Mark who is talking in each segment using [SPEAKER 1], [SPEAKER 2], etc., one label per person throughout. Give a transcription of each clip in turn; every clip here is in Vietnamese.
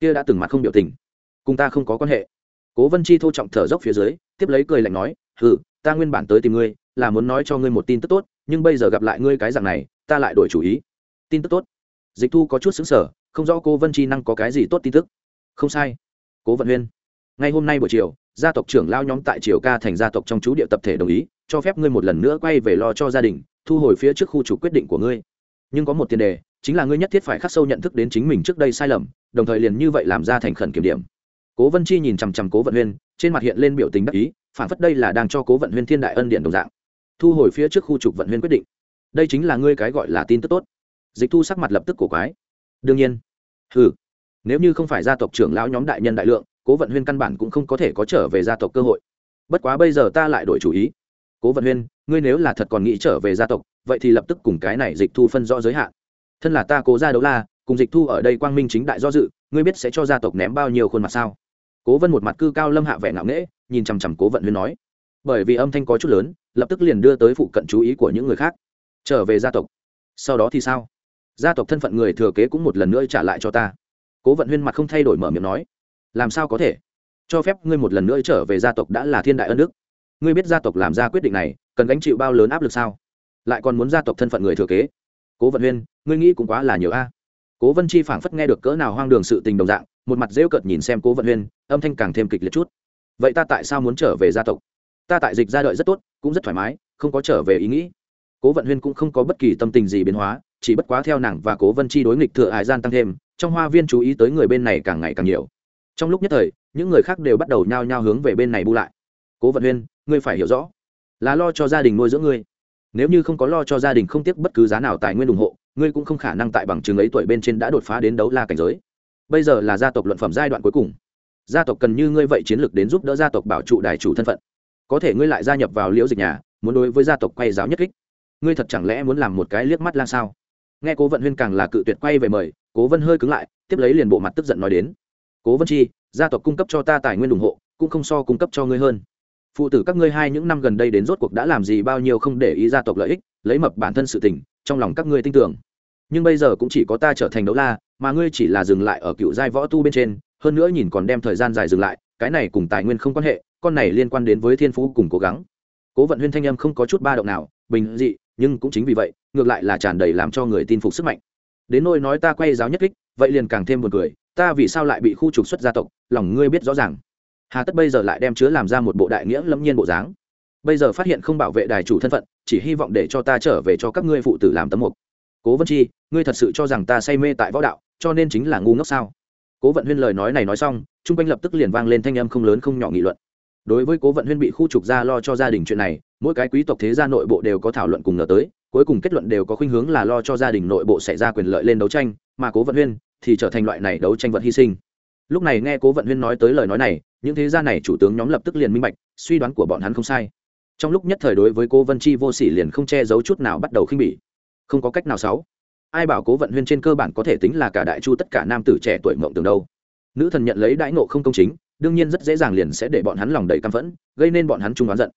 [SPEAKER 1] kia đã từng mặt không biểu tình. Cùng ta không có quan hệ. Cố vân chi thô trọng thở dốc phía dưới tiếp lấy cười lạnh nói hừ, ta nguyên bản tới tìm ngươi là muốn nói cho ngươi một tin tức tốt nhưng bây giờ gặp lại ngươi cái dạng này ta lại đổi chủ ý. Tin tức tốt? Dịch thu có chút xứng sở không rõ cô vân chi năng có cái gì tốt tin tức. Không sai. Cố vận huyên ngay hôm nay buổi chiều gia tộc trưởng lao nhóm tại triều ca thành gia tộc trong chú địa tập thể đồng ý cho phép ngươi một lần nữa quay về lo cho gia đình thu hồi phía trước khu chủ quyết định của ngươi. Nhưng có một tiền đề chính là ngươi nhất thiết phải khắc sâu nhận thức đến chính mình trước đây sai lầm đồng thời liền như vậy làm ra thành khẩn kiểm điểm. Cố vân chi nhìn chằm chằm cố vận huyên, trên mặt hiện lên biểu tình đắc ý, phản phất đây là đang cho cố vận huyên thiên đại ân điện đồng dạng. Thu hồi phía trước khu trục vận huyên quyết định. Đây chính là ngươi cái gọi là tin tức tốt. Dịch thu sắc mặt lập tức cổ quái. Đương nhiên. Ừ nếu như không phải gia tộc trưởng lão nhóm đại nhân đại lượng, cố vận huyên căn bản cũng không có thể có trở về gia tộc cơ hội. Bất quá bây giờ ta lại đổi chủ ý. Cố vận huyên, ngươi nếu là thật còn nghĩ trở về gia tộc, vậy thì lập tức cùng cái này dịch thu phân rõ giới hạn. Thân là ta cố gia đấu la cùng dịch thu ở đây quang minh chính đại do dự, ngươi biết sẽ cho gia tộc ném bao nhiêu khuôn mặt sao? Cố vân một mặt cư cao lâm hạ vẻ ngạo nghễ, nhìn chằm chằm cố vận huyên nói. Bởi vì âm thanh có chút lớn, lập tức liền đưa tới phụ cận chú ý của những người khác. Trở về gia tộc. Sau đó thì sao? Gia tộc thân phận người thừa kế cũng một lần nữa trả lại cho ta. Cố vận huyên mặt không thay đổi mở miệng nói. Làm sao có thể? Cho phép ngươi một lần nữa trở về gia tộc đã là thiên đại ân đức. Ngươi biết gia tộc làm ra quyết định này, cần gánh chịu bao lớn áp lực sao? Lại còn muốn gia tộc thân phận người thừa kế? Cố vận huyên, ngươi nghĩ cũng quá là nhiều a cố vân chi phảng phất nghe được cỡ nào hoang đường sự tình đồng dạng, một mặt rêu cợt nhìn xem cố vận huyên, âm thanh càng thêm kịch liệt chút. Vậy ta tại sao muốn trở về gia tộc? Ta tại dịch gia đợi rất tốt, cũng rất thoải mái, không có trở về ý nghĩ. Cố vận huyên cũng không có bất kỳ tâm tình gì biến hóa, chỉ bất quá theo nàng và cố vân chi đối nghịch thừa hải gian tăng thêm, trong hoa viên chú ý tới người bên này càng ngày càng nhiều. Trong lúc nhất thời, những người khác đều bắt đầu nhao nhao hướng về bên này bu lại. Cố vận huyên, ngươi phải hiểu rõ, là lo cho gia đình nuôi dưỡng ngươi. Nếu như không có lo cho gia đình không tiếc bất cứ giá nào tài nguyên ủng hộ ngươi cũng không khả năng tại bằng chứng ấy tuổi bên trên đã đột phá đến đấu la cảnh giới. Bây giờ là gia tộc luận phẩm giai đoạn cuối cùng. Gia tộc cần như ngươi vậy chiến lược đến giúp đỡ gia tộc bảo trụ đài chủ thân phận. Có thể ngươi lại gia nhập vào liễu dịch nhà, muốn đối với gia tộc quay giáo nhất kích. Ngươi thật chẳng lẽ muốn làm một cái liếc mắt la sao? Nghe cố vận huyên càng là cự tuyệt quay về mời, cố vân hơi cứng lại, tiếp lấy liền bộ mặt tức giận nói đến. Cố vân chi, gia tộc cung cấp cho ta tài nguyên ủng hộ, cũng không so cung cấp cho ngươi hơn. Phụ tử các ngươi hai những năm gần đây đến rốt cuộc đã làm gì bao nhiêu không để ý gia tộc lợi ích, lấy mập bản thân sự tình trong lòng các ngươi tin tưởng. Nhưng bây giờ cũng chỉ có ta trở thành đấu la, mà ngươi chỉ là dừng lại ở cựu giai võ tu bên trên, hơn nữa nhìn còn đem thời gian dài dừng lại, cái này cùng tài nguyên không quan hệ, con này liên quan đến với thiên phú cùng cố gắng. Cố vận huyên thanh âm không có chút ba động nào, bình dị, nhưng cũng chính vì vậy, ngược lại là tràn đầy làm cho người tin phục sức mạnh. Đến nôi nói ta quay giáo nhất kích, vậy liền càng thêm buồn cười, ta vì sao lại bị khu trục xuất gia tộc, lòng ngươi biết rõ ràng. Hà tất bây giờ lại đem chứa làm ra một bộ đại nghĩa lâm nhiên bộ dáng. Bây giờ phát hiện không bảo vệ đài chủ thân phận chỉ hy vọng để cho ta trở về cho các ngươi phụ tử làm tấm mục. Cố vân chi, ngươi thật sự cho rằng ta say mê tại võ đạo, cho nên chính là ngu ngốc sao? Cố vận huyên lời nói này nói xong chung quanh lập tức liền vang lên thanh âm không lớn không nhỏ nghị luận. Đối với cố vận huyên bị khu trục ra lo cho gia đình chuyện này, mỗi cái quý tộc thế gia nội bộ đều có thảo luận cùng ngờ tới, cuối cùng kết luận đều có khuynh hướng là lo cho gia đình nội bộ xảy ra quyền lợi lên đấu tranh, mà cố vận huyên thì trở thành loại này đấu tranh vật hy sinh. Lúc này nghe cố vận huyên nói tới lời nói này, những thế gia này chủ tướng nhóm lập tức liền minh bạch, suy đoán của bọn hắn không sai trong lúc nhất thời đối với cố vân chi vô sỉ liền không che giấu chút nào bắt đầu khinh bỉ. Không có cách nào sáu, ai bảo cố vận huyên trên cơ bản có thể tính là cả đại chu tất cả nam tử trẻ tuổi mộng tưởng đâu. Nữ thần nhận lấy đãi nộ không công chính đương nhiên rất dễ dàng liền sẽ để bọn hắn lòng đầy căm phẫn gây nên bọn hắn trung đoán giận.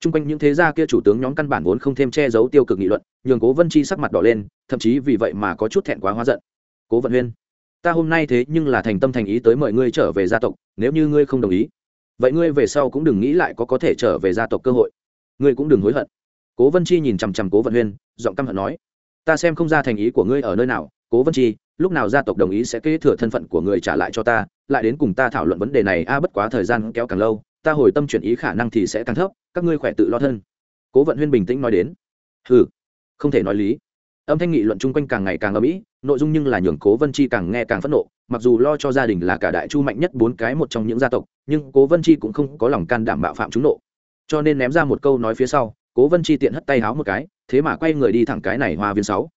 [SPEAKER 1] Chung quanh những thế gia kia chủ tướng nhóm căn bản vốn không thêm che giấu tiêu cực nghị luận nhường cố vân chi sắc mặt đỏ lên thậm chí vì vậy mà có chút thẹn quá hóa giận. Cố vận huyên ta hôm nay thế nhưng là thành tâm thành ý tới mời ngươi trở về gia tộc nếu như ngươi không đồng ý vậy ngươi về sau cũng đừng nghĩ lại có có thể trở về gia tộc cơ hội ngươi cũng đừng hối hận. Cố vân chi nhìn chằm chằm cố vận huyên giọng căm hận nói ta xem không ra thành ý của ngươi ở nơi nào cố vân chi lúc nào gia tộc đồng ý sẽ kế thừa thân phận của người trả lại cho ta lại đến cùng ta thảo luận vấn đề này a bất quá thời gian kéo càng lâu ta hồi tâm chuyển ý khả năng thì sẽ càng thấp các ngươi khỏe tự lo thân. Cố vận huyên bình tĩnh nói đến ừ không thể nói lý. Âm thanh nghị luận chung quanh càng ngày càng âm ý, nội dung nhưng là nhường cố vân chi càng nghe càng phẫn nộ mặc dù lo cho gia đình là cả đại chu mạnh nhất bốn cái một trong những gia tộc nhưng cố vân chi cũng không có lòng can đảm bạo phạm chúng nộ cho nên ném ra một câu nói phía sau, cố vân chi tiện hất tay háo một cái, thế mà quay người đi thẳng cái này hoa viên sáu.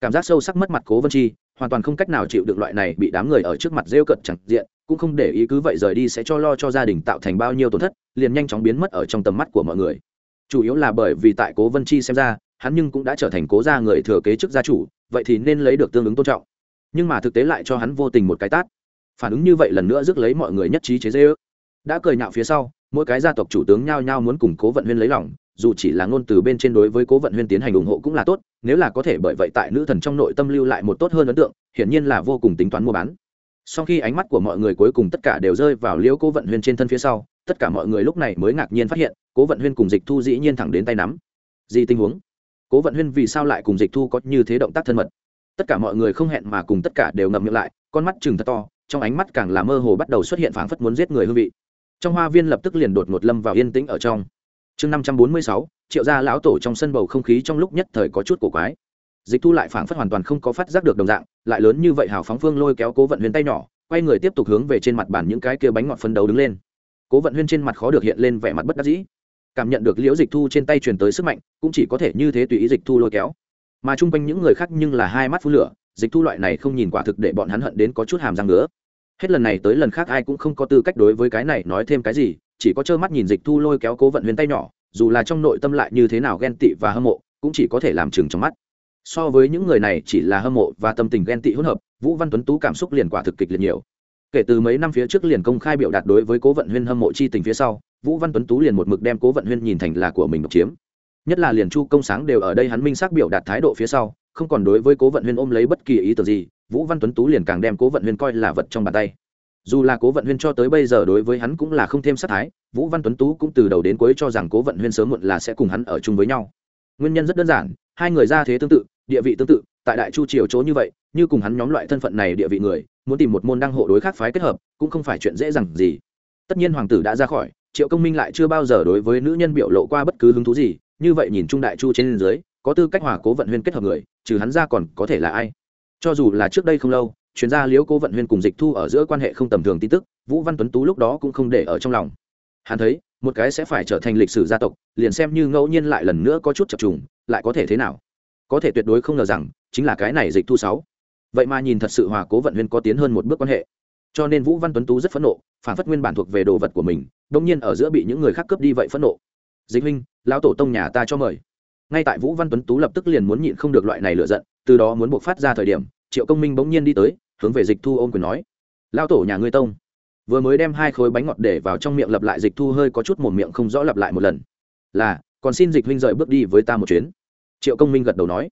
[SPEAKER 1] Cảm giác sâu sắc mất mặt cố vân chi, hoàn toàn không cách nào chịu được loại này bị đám người ở trước mặt rêu cận chẳng diện, cũng không để ý cứ vậy rời đi sẽ cho lo cho gia đình tạo thành bao nhiêu tổn thất, liền nhanh chóng biến mất ở trong tầm mắt của mọi người. Chủ yếu là bởi vì tại cố vân chi xem ra, hắn nhưng cũng đã trở thành cố gia người thừa kế chức gia chủ, vậy thì nên lấy được tương ứng tôn trọng. Nhưng mà thực tế lại cho hắn vô tình một cái tát. Phản ứng như vậy lần nữa rước lấy mọi người nhất trí chế dê ước đã cười nhạo phía sau mỗi cái gia tộc chủ tướng nhao nhao muốn cùng cố vận huyên lấy lòng, dù chỉ là ngôn từ bên trên đối với cố vận huyên tiến hành ủng hộ cũng là tốt, nếu là có thể bởi vậy tại nữ thần trong nội tâm lưu lại một tốt hơn ấn tượng, hiển nhiên là vô cùng tính toán mua bán. Sau khi ánh mắt của mọi người cuối cùng tất cả đều rơi vào liễu cố vận huyên trên thân phía sau, tất cả mọi người lúc này mới ngạc nhiên phát hiện, cố vận huyên cùng dịch thu dĩ nhiên thẳng đến tay nắm. Gì tình huống? Cố vận huyên vì sao lại cùng dịch thu có như thế động tác thân mật? Tất cả mọi người không hẹn mà cùng tất cả đều ngậm miệng lại, con mắt chừng thật to, trong ánh mắt càng là mơ hồ bắt đầu xuất hiện phảng phất muốn giết người hương vị trong hoa viên lập tức liền đột ngột lâm vào yên tĩnh ở trong. Chương năm trăm bốn mươi sáu, triệu gia lão tổ trong sân bầu không khí trong lúc nhất thời có chút cổ quái. Dịch thu lại phảng phất hoàn toàn không có phát giác được đồng dạng, lại lớn như vậy hào phóng phương lôi kéo cố vận huyên tay nhỏ, quay người tiếp tục hướng về trên mặt bàn những cái kia bánh ngọt phấn đấu đứng lên. Cố vận huyên trên mặt khó được hiện lên vẻ mặt bất đắc dĩ. Cảm nhận được liễu dịch thu trên tay truyền tới sức mạnh, cũng chỉ có thể như thế tùy ý dịch thu lôi kéo. Mà chung quanh những người khác nhưng là hai mắt phú lửa, dịch thu loại này không nhìn quả thực để bọn hắn hận đến có chút hàm răng nữa hết lần này tới lần khác ai cũng không có tư cách đối với cái này nói thêm cái gì, chỉ có trơ mắt nhìn dịch thu lôi kéo cố vận huyền tay nhỏ, dù là trong nội tâm lại như thế nào ghen tị và hâm mộ, cũng chỉ có thể làm chừng trong mắt. So với những người này chỉ là hâm mộ và tâm tình ghen tị hỗn hợp, vũ văn tuấn tú cảm xúc liền quả thực kịch liệt nhiều. Kể từ mấy năm phía trước liền công khai biểu đạt đối với cố vận huyên hâm mộ chi tình phía sau, vũ văn tuấn tú liền một mực đem cố vận huyên nhìn thành là của mình độc chiếm. Nhất là liền chu công sáng đều ở đây hắn minh xác biểu đạt thái độ phía sau, không còn đối với cố vận huyên ôm lấy bất kỳ ý tưởng gì vũ văn tuấn tú liền càng đem cố vận huyên coi là vật trong bàn tay. Dù là cố vận huyên cho tới bây giờ đối với hắn cũng là không thêm sát thái, vũ văn tuấn tú cũng từ đầu đến cuối cho rằng cố vận huyên sớm muộn là sẽ cùng hắn ở chung với nhau. Nguyên nhân rất đơn giản, hai người ra thế tương tự, địa vị tương tự, tại đại chu triều chỗ như vậy, như cùng hắn nhóm loại thân phận này địa vị người, muốn tìm một môn đăng hộ đối khác phái kết hợp, cũng không phải chuyện dễ dàng gì. Tất nhiên hoàng tử đã ra khỏi, triệu công minh lại chưa bao giờ đối với nữ nhân biểu lộ qua bất cứ hứng thú gì, như vậy nhìn trung đại chu trên dưới, có tư cách hòa cố vận huyên kết hợp người, trừ hắn ra còn có thể là ai? Cho dù là trước đây không lâu, chuyên gia liễu cố vận huyên cùng dịch thu ở giữa quan hệ không tầm thường tin tức, vũ văn tuấn tú lúc đó cũng không để ở trong lòng. Hắn thấy, một cái sẽ phải trở thành lịch sử gia tộc, liền xem như ngẫu nhiên lại lần nữa có chút chập trùng, lại có thể thế nào? Có thể tuyệt đối không ngờ rằng, chính là cái này dịch thu sáu. Vậy mà nhìn thật sự hòa cố vận huyên có tiến hơn một bước quan hệ. Cho nên vũ văn tuấn tú rất phẫn nộ, phản phất nguyên bản thuộc về đồ vật của mình đông nhiên ở giữa bị những người khác cướp đi vậy phẫn nộ. Dịch huynh, lão tổ tông nhà ta cho mời. Ngay tại vũ văn tuấn tú lập tức liền muốn nhịn không được loại này lựa giận từ đó muốn buộc phát ra thời điểm, triệu công minh bỗng nhiên đi tới, hướng về dịch thu ôm quyền nói, lão tổ nhà ngươi tông. Vừa mới đem hai khối bánh ngọt để vào trong miệng lặp lại, dịch thu hơi có chút một miệng không rõ lặp lại một lần. Là, còn xin dịch huynh rời bước đi với ta một chuyến. Triệu công minh gật đầu nói.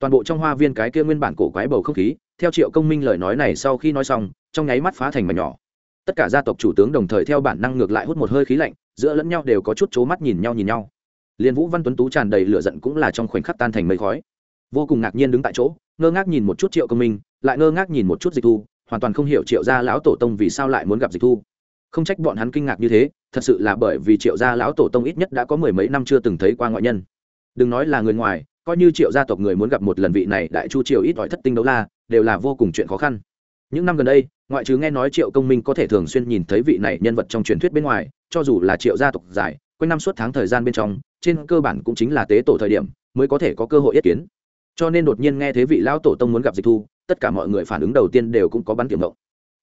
[SPEAKER 1] Toàn bộ trong hoa viên cái kia nguyên bản cổ quái bầu không khí, theo triệu công minh lời nói này sau khi nói xong, trong nháy mắt phá thành mảnh nhỏ. Tất cả gia tộc chủ tướng đồng thời theo bản năng ngược lại hút một hơi khí lạnh, giữa lẫn nhau đều có chút c mắt nhìn nhau nhìn nhau. Liên vũ văn tuấn tú tràn đầy lửa giận cũng là trong khoảnh khắc tan thành mây khói vô cùng ngạc nhiên đứng tại chỗ, ngơ ngác nhìn một chút triệu công minh, lại ngơ ngác nhìn một chút dịch thu, hoàn toàn không hiểu triệu gia lão tổ tông vì sao lại muốn gặp dịch thu. Không trách bọn hắn kinh ngạc như thế, thật sự là bởi vì triệu gia lão tổ tông ít nhất đã có mười mấy năm chưa từng thấy qua ngoại nhân. Đừng nói là người ngoài, coi như triệu gia tộc người muốn gặp một lần vị này đại chu triều ít ỏi thất tinh đấu la, đều là vô cùng chuyện khó khăn. Những năm gần đây, ngoại trừ nghe nói triệu công minh có thể thường xuyên nhìn thấy vị này nhân vật trong truyền thuyết bên ngoài, cho dù là triệu gia tộc dài quanh năm suốt tháng thời gian bên trong, trên cơ bản cũng chính là tế tổ thời điểm, mới có thể có cơ hội yết kiến cho nên đột nhiên nghe thế vị lão tổ tông muốn gặp dịch thu tất cả mọi người phản ứng đầu tiên đều cũng có bắn tiềm động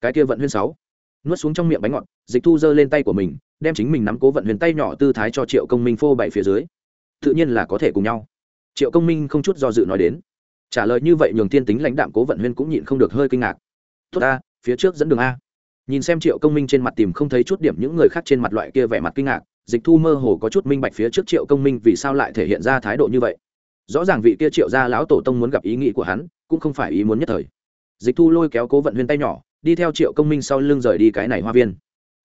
[SPEAKER 1] cái kia vận huyên sáu. Nuốt xuống trong miệng bánh ngọt dịch thu giơ lên tay của mình đem chính mình nắm cố vận huyền tay nhỏ tư thái cho triệu công minh phô bày phía dưới. Tự nhiên là có thể cùng nhau. Triệu công minh không chút do dự nói đến. Trả lời như vậy nhường tiên tính lãnh đạm cố vận huyên cũng nhịn không được hơi kinh ngạc. Tốt a, phía trước dẫn đường a. Nhìn xem triệu công minh trên mặt tìm không thấy chút điểm những người khác trên mặt loại kia vẻ mặt kinh ngạc dịch thu mơ hồ có chút minh bạch phía trước triệu công minh vì sao lại thể hiện ra thái độ như vậy rõ ràng vị kia triệu gia lão tổ tông muốn gặp ý nghĩ của hắn, cũng không phải ý muốn nhất thời. Dịch thu lôi kéo cố vận huyên tay nhỏ, đi theo triệu công minh sau lưng rời đi cái này hoa viên.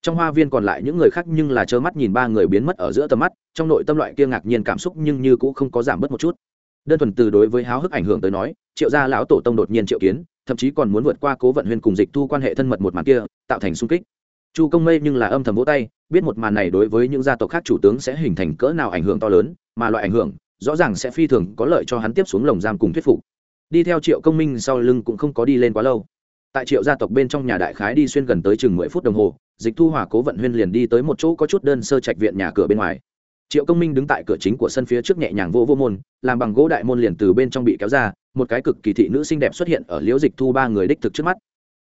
[SPEAKER 1] Trong hoa viên còn lại những người khác nhưng là trơ mắt nhìn ba người biến mất ở giữa tầm mắt, trong nội tâm loại kia ngạc nhiên cảm xúc nhưng như cũng không có giảm bớt một chút. Đơn thuần từ đối với háo hức ảnh hưởng tới nói, triệu gia lão tổ tông đột nhiên triệu kiến, thậm chí còn muốn vượt qua cố vận huyên cùng dịch thu quan hệ thân mật một màn kia, tạo thành sung kích. Chu công mây nhưng là âm thầm vỗ tay, biết một màn này đối với những gia tộc khác chủ tướng sẽ hình thành cỡ nào ảnh hưởng to lớn, mà loại ảnh hưởng rõ ràng sẽ phi thường có lợi cho hắn tiếp xuống lồng giam cùng thuyết phục. Đi theo triệu công minh sau lưng cũng không có đi lên quá lâu. Tại triệu gia tộc bên trong nhà đại khái đi xuyên gần tới chừng mười phút đồng hồ, dịch thu hòa cố vận huyên liền đi tới một chỗ có chút đơn sơ trạch viện nhà cửa bên ngoài. Triệu công minh đứng tại cửa chính của sân phía trước nhẹ nhàng vô vô môn, làm bằng gỗ đại môn liền từ bên trong bị kéo ra, một cái cực kỳ thị nữ xinh đẹp xuất hiện ở liễu dịch thu ba người đích thực trước mắt.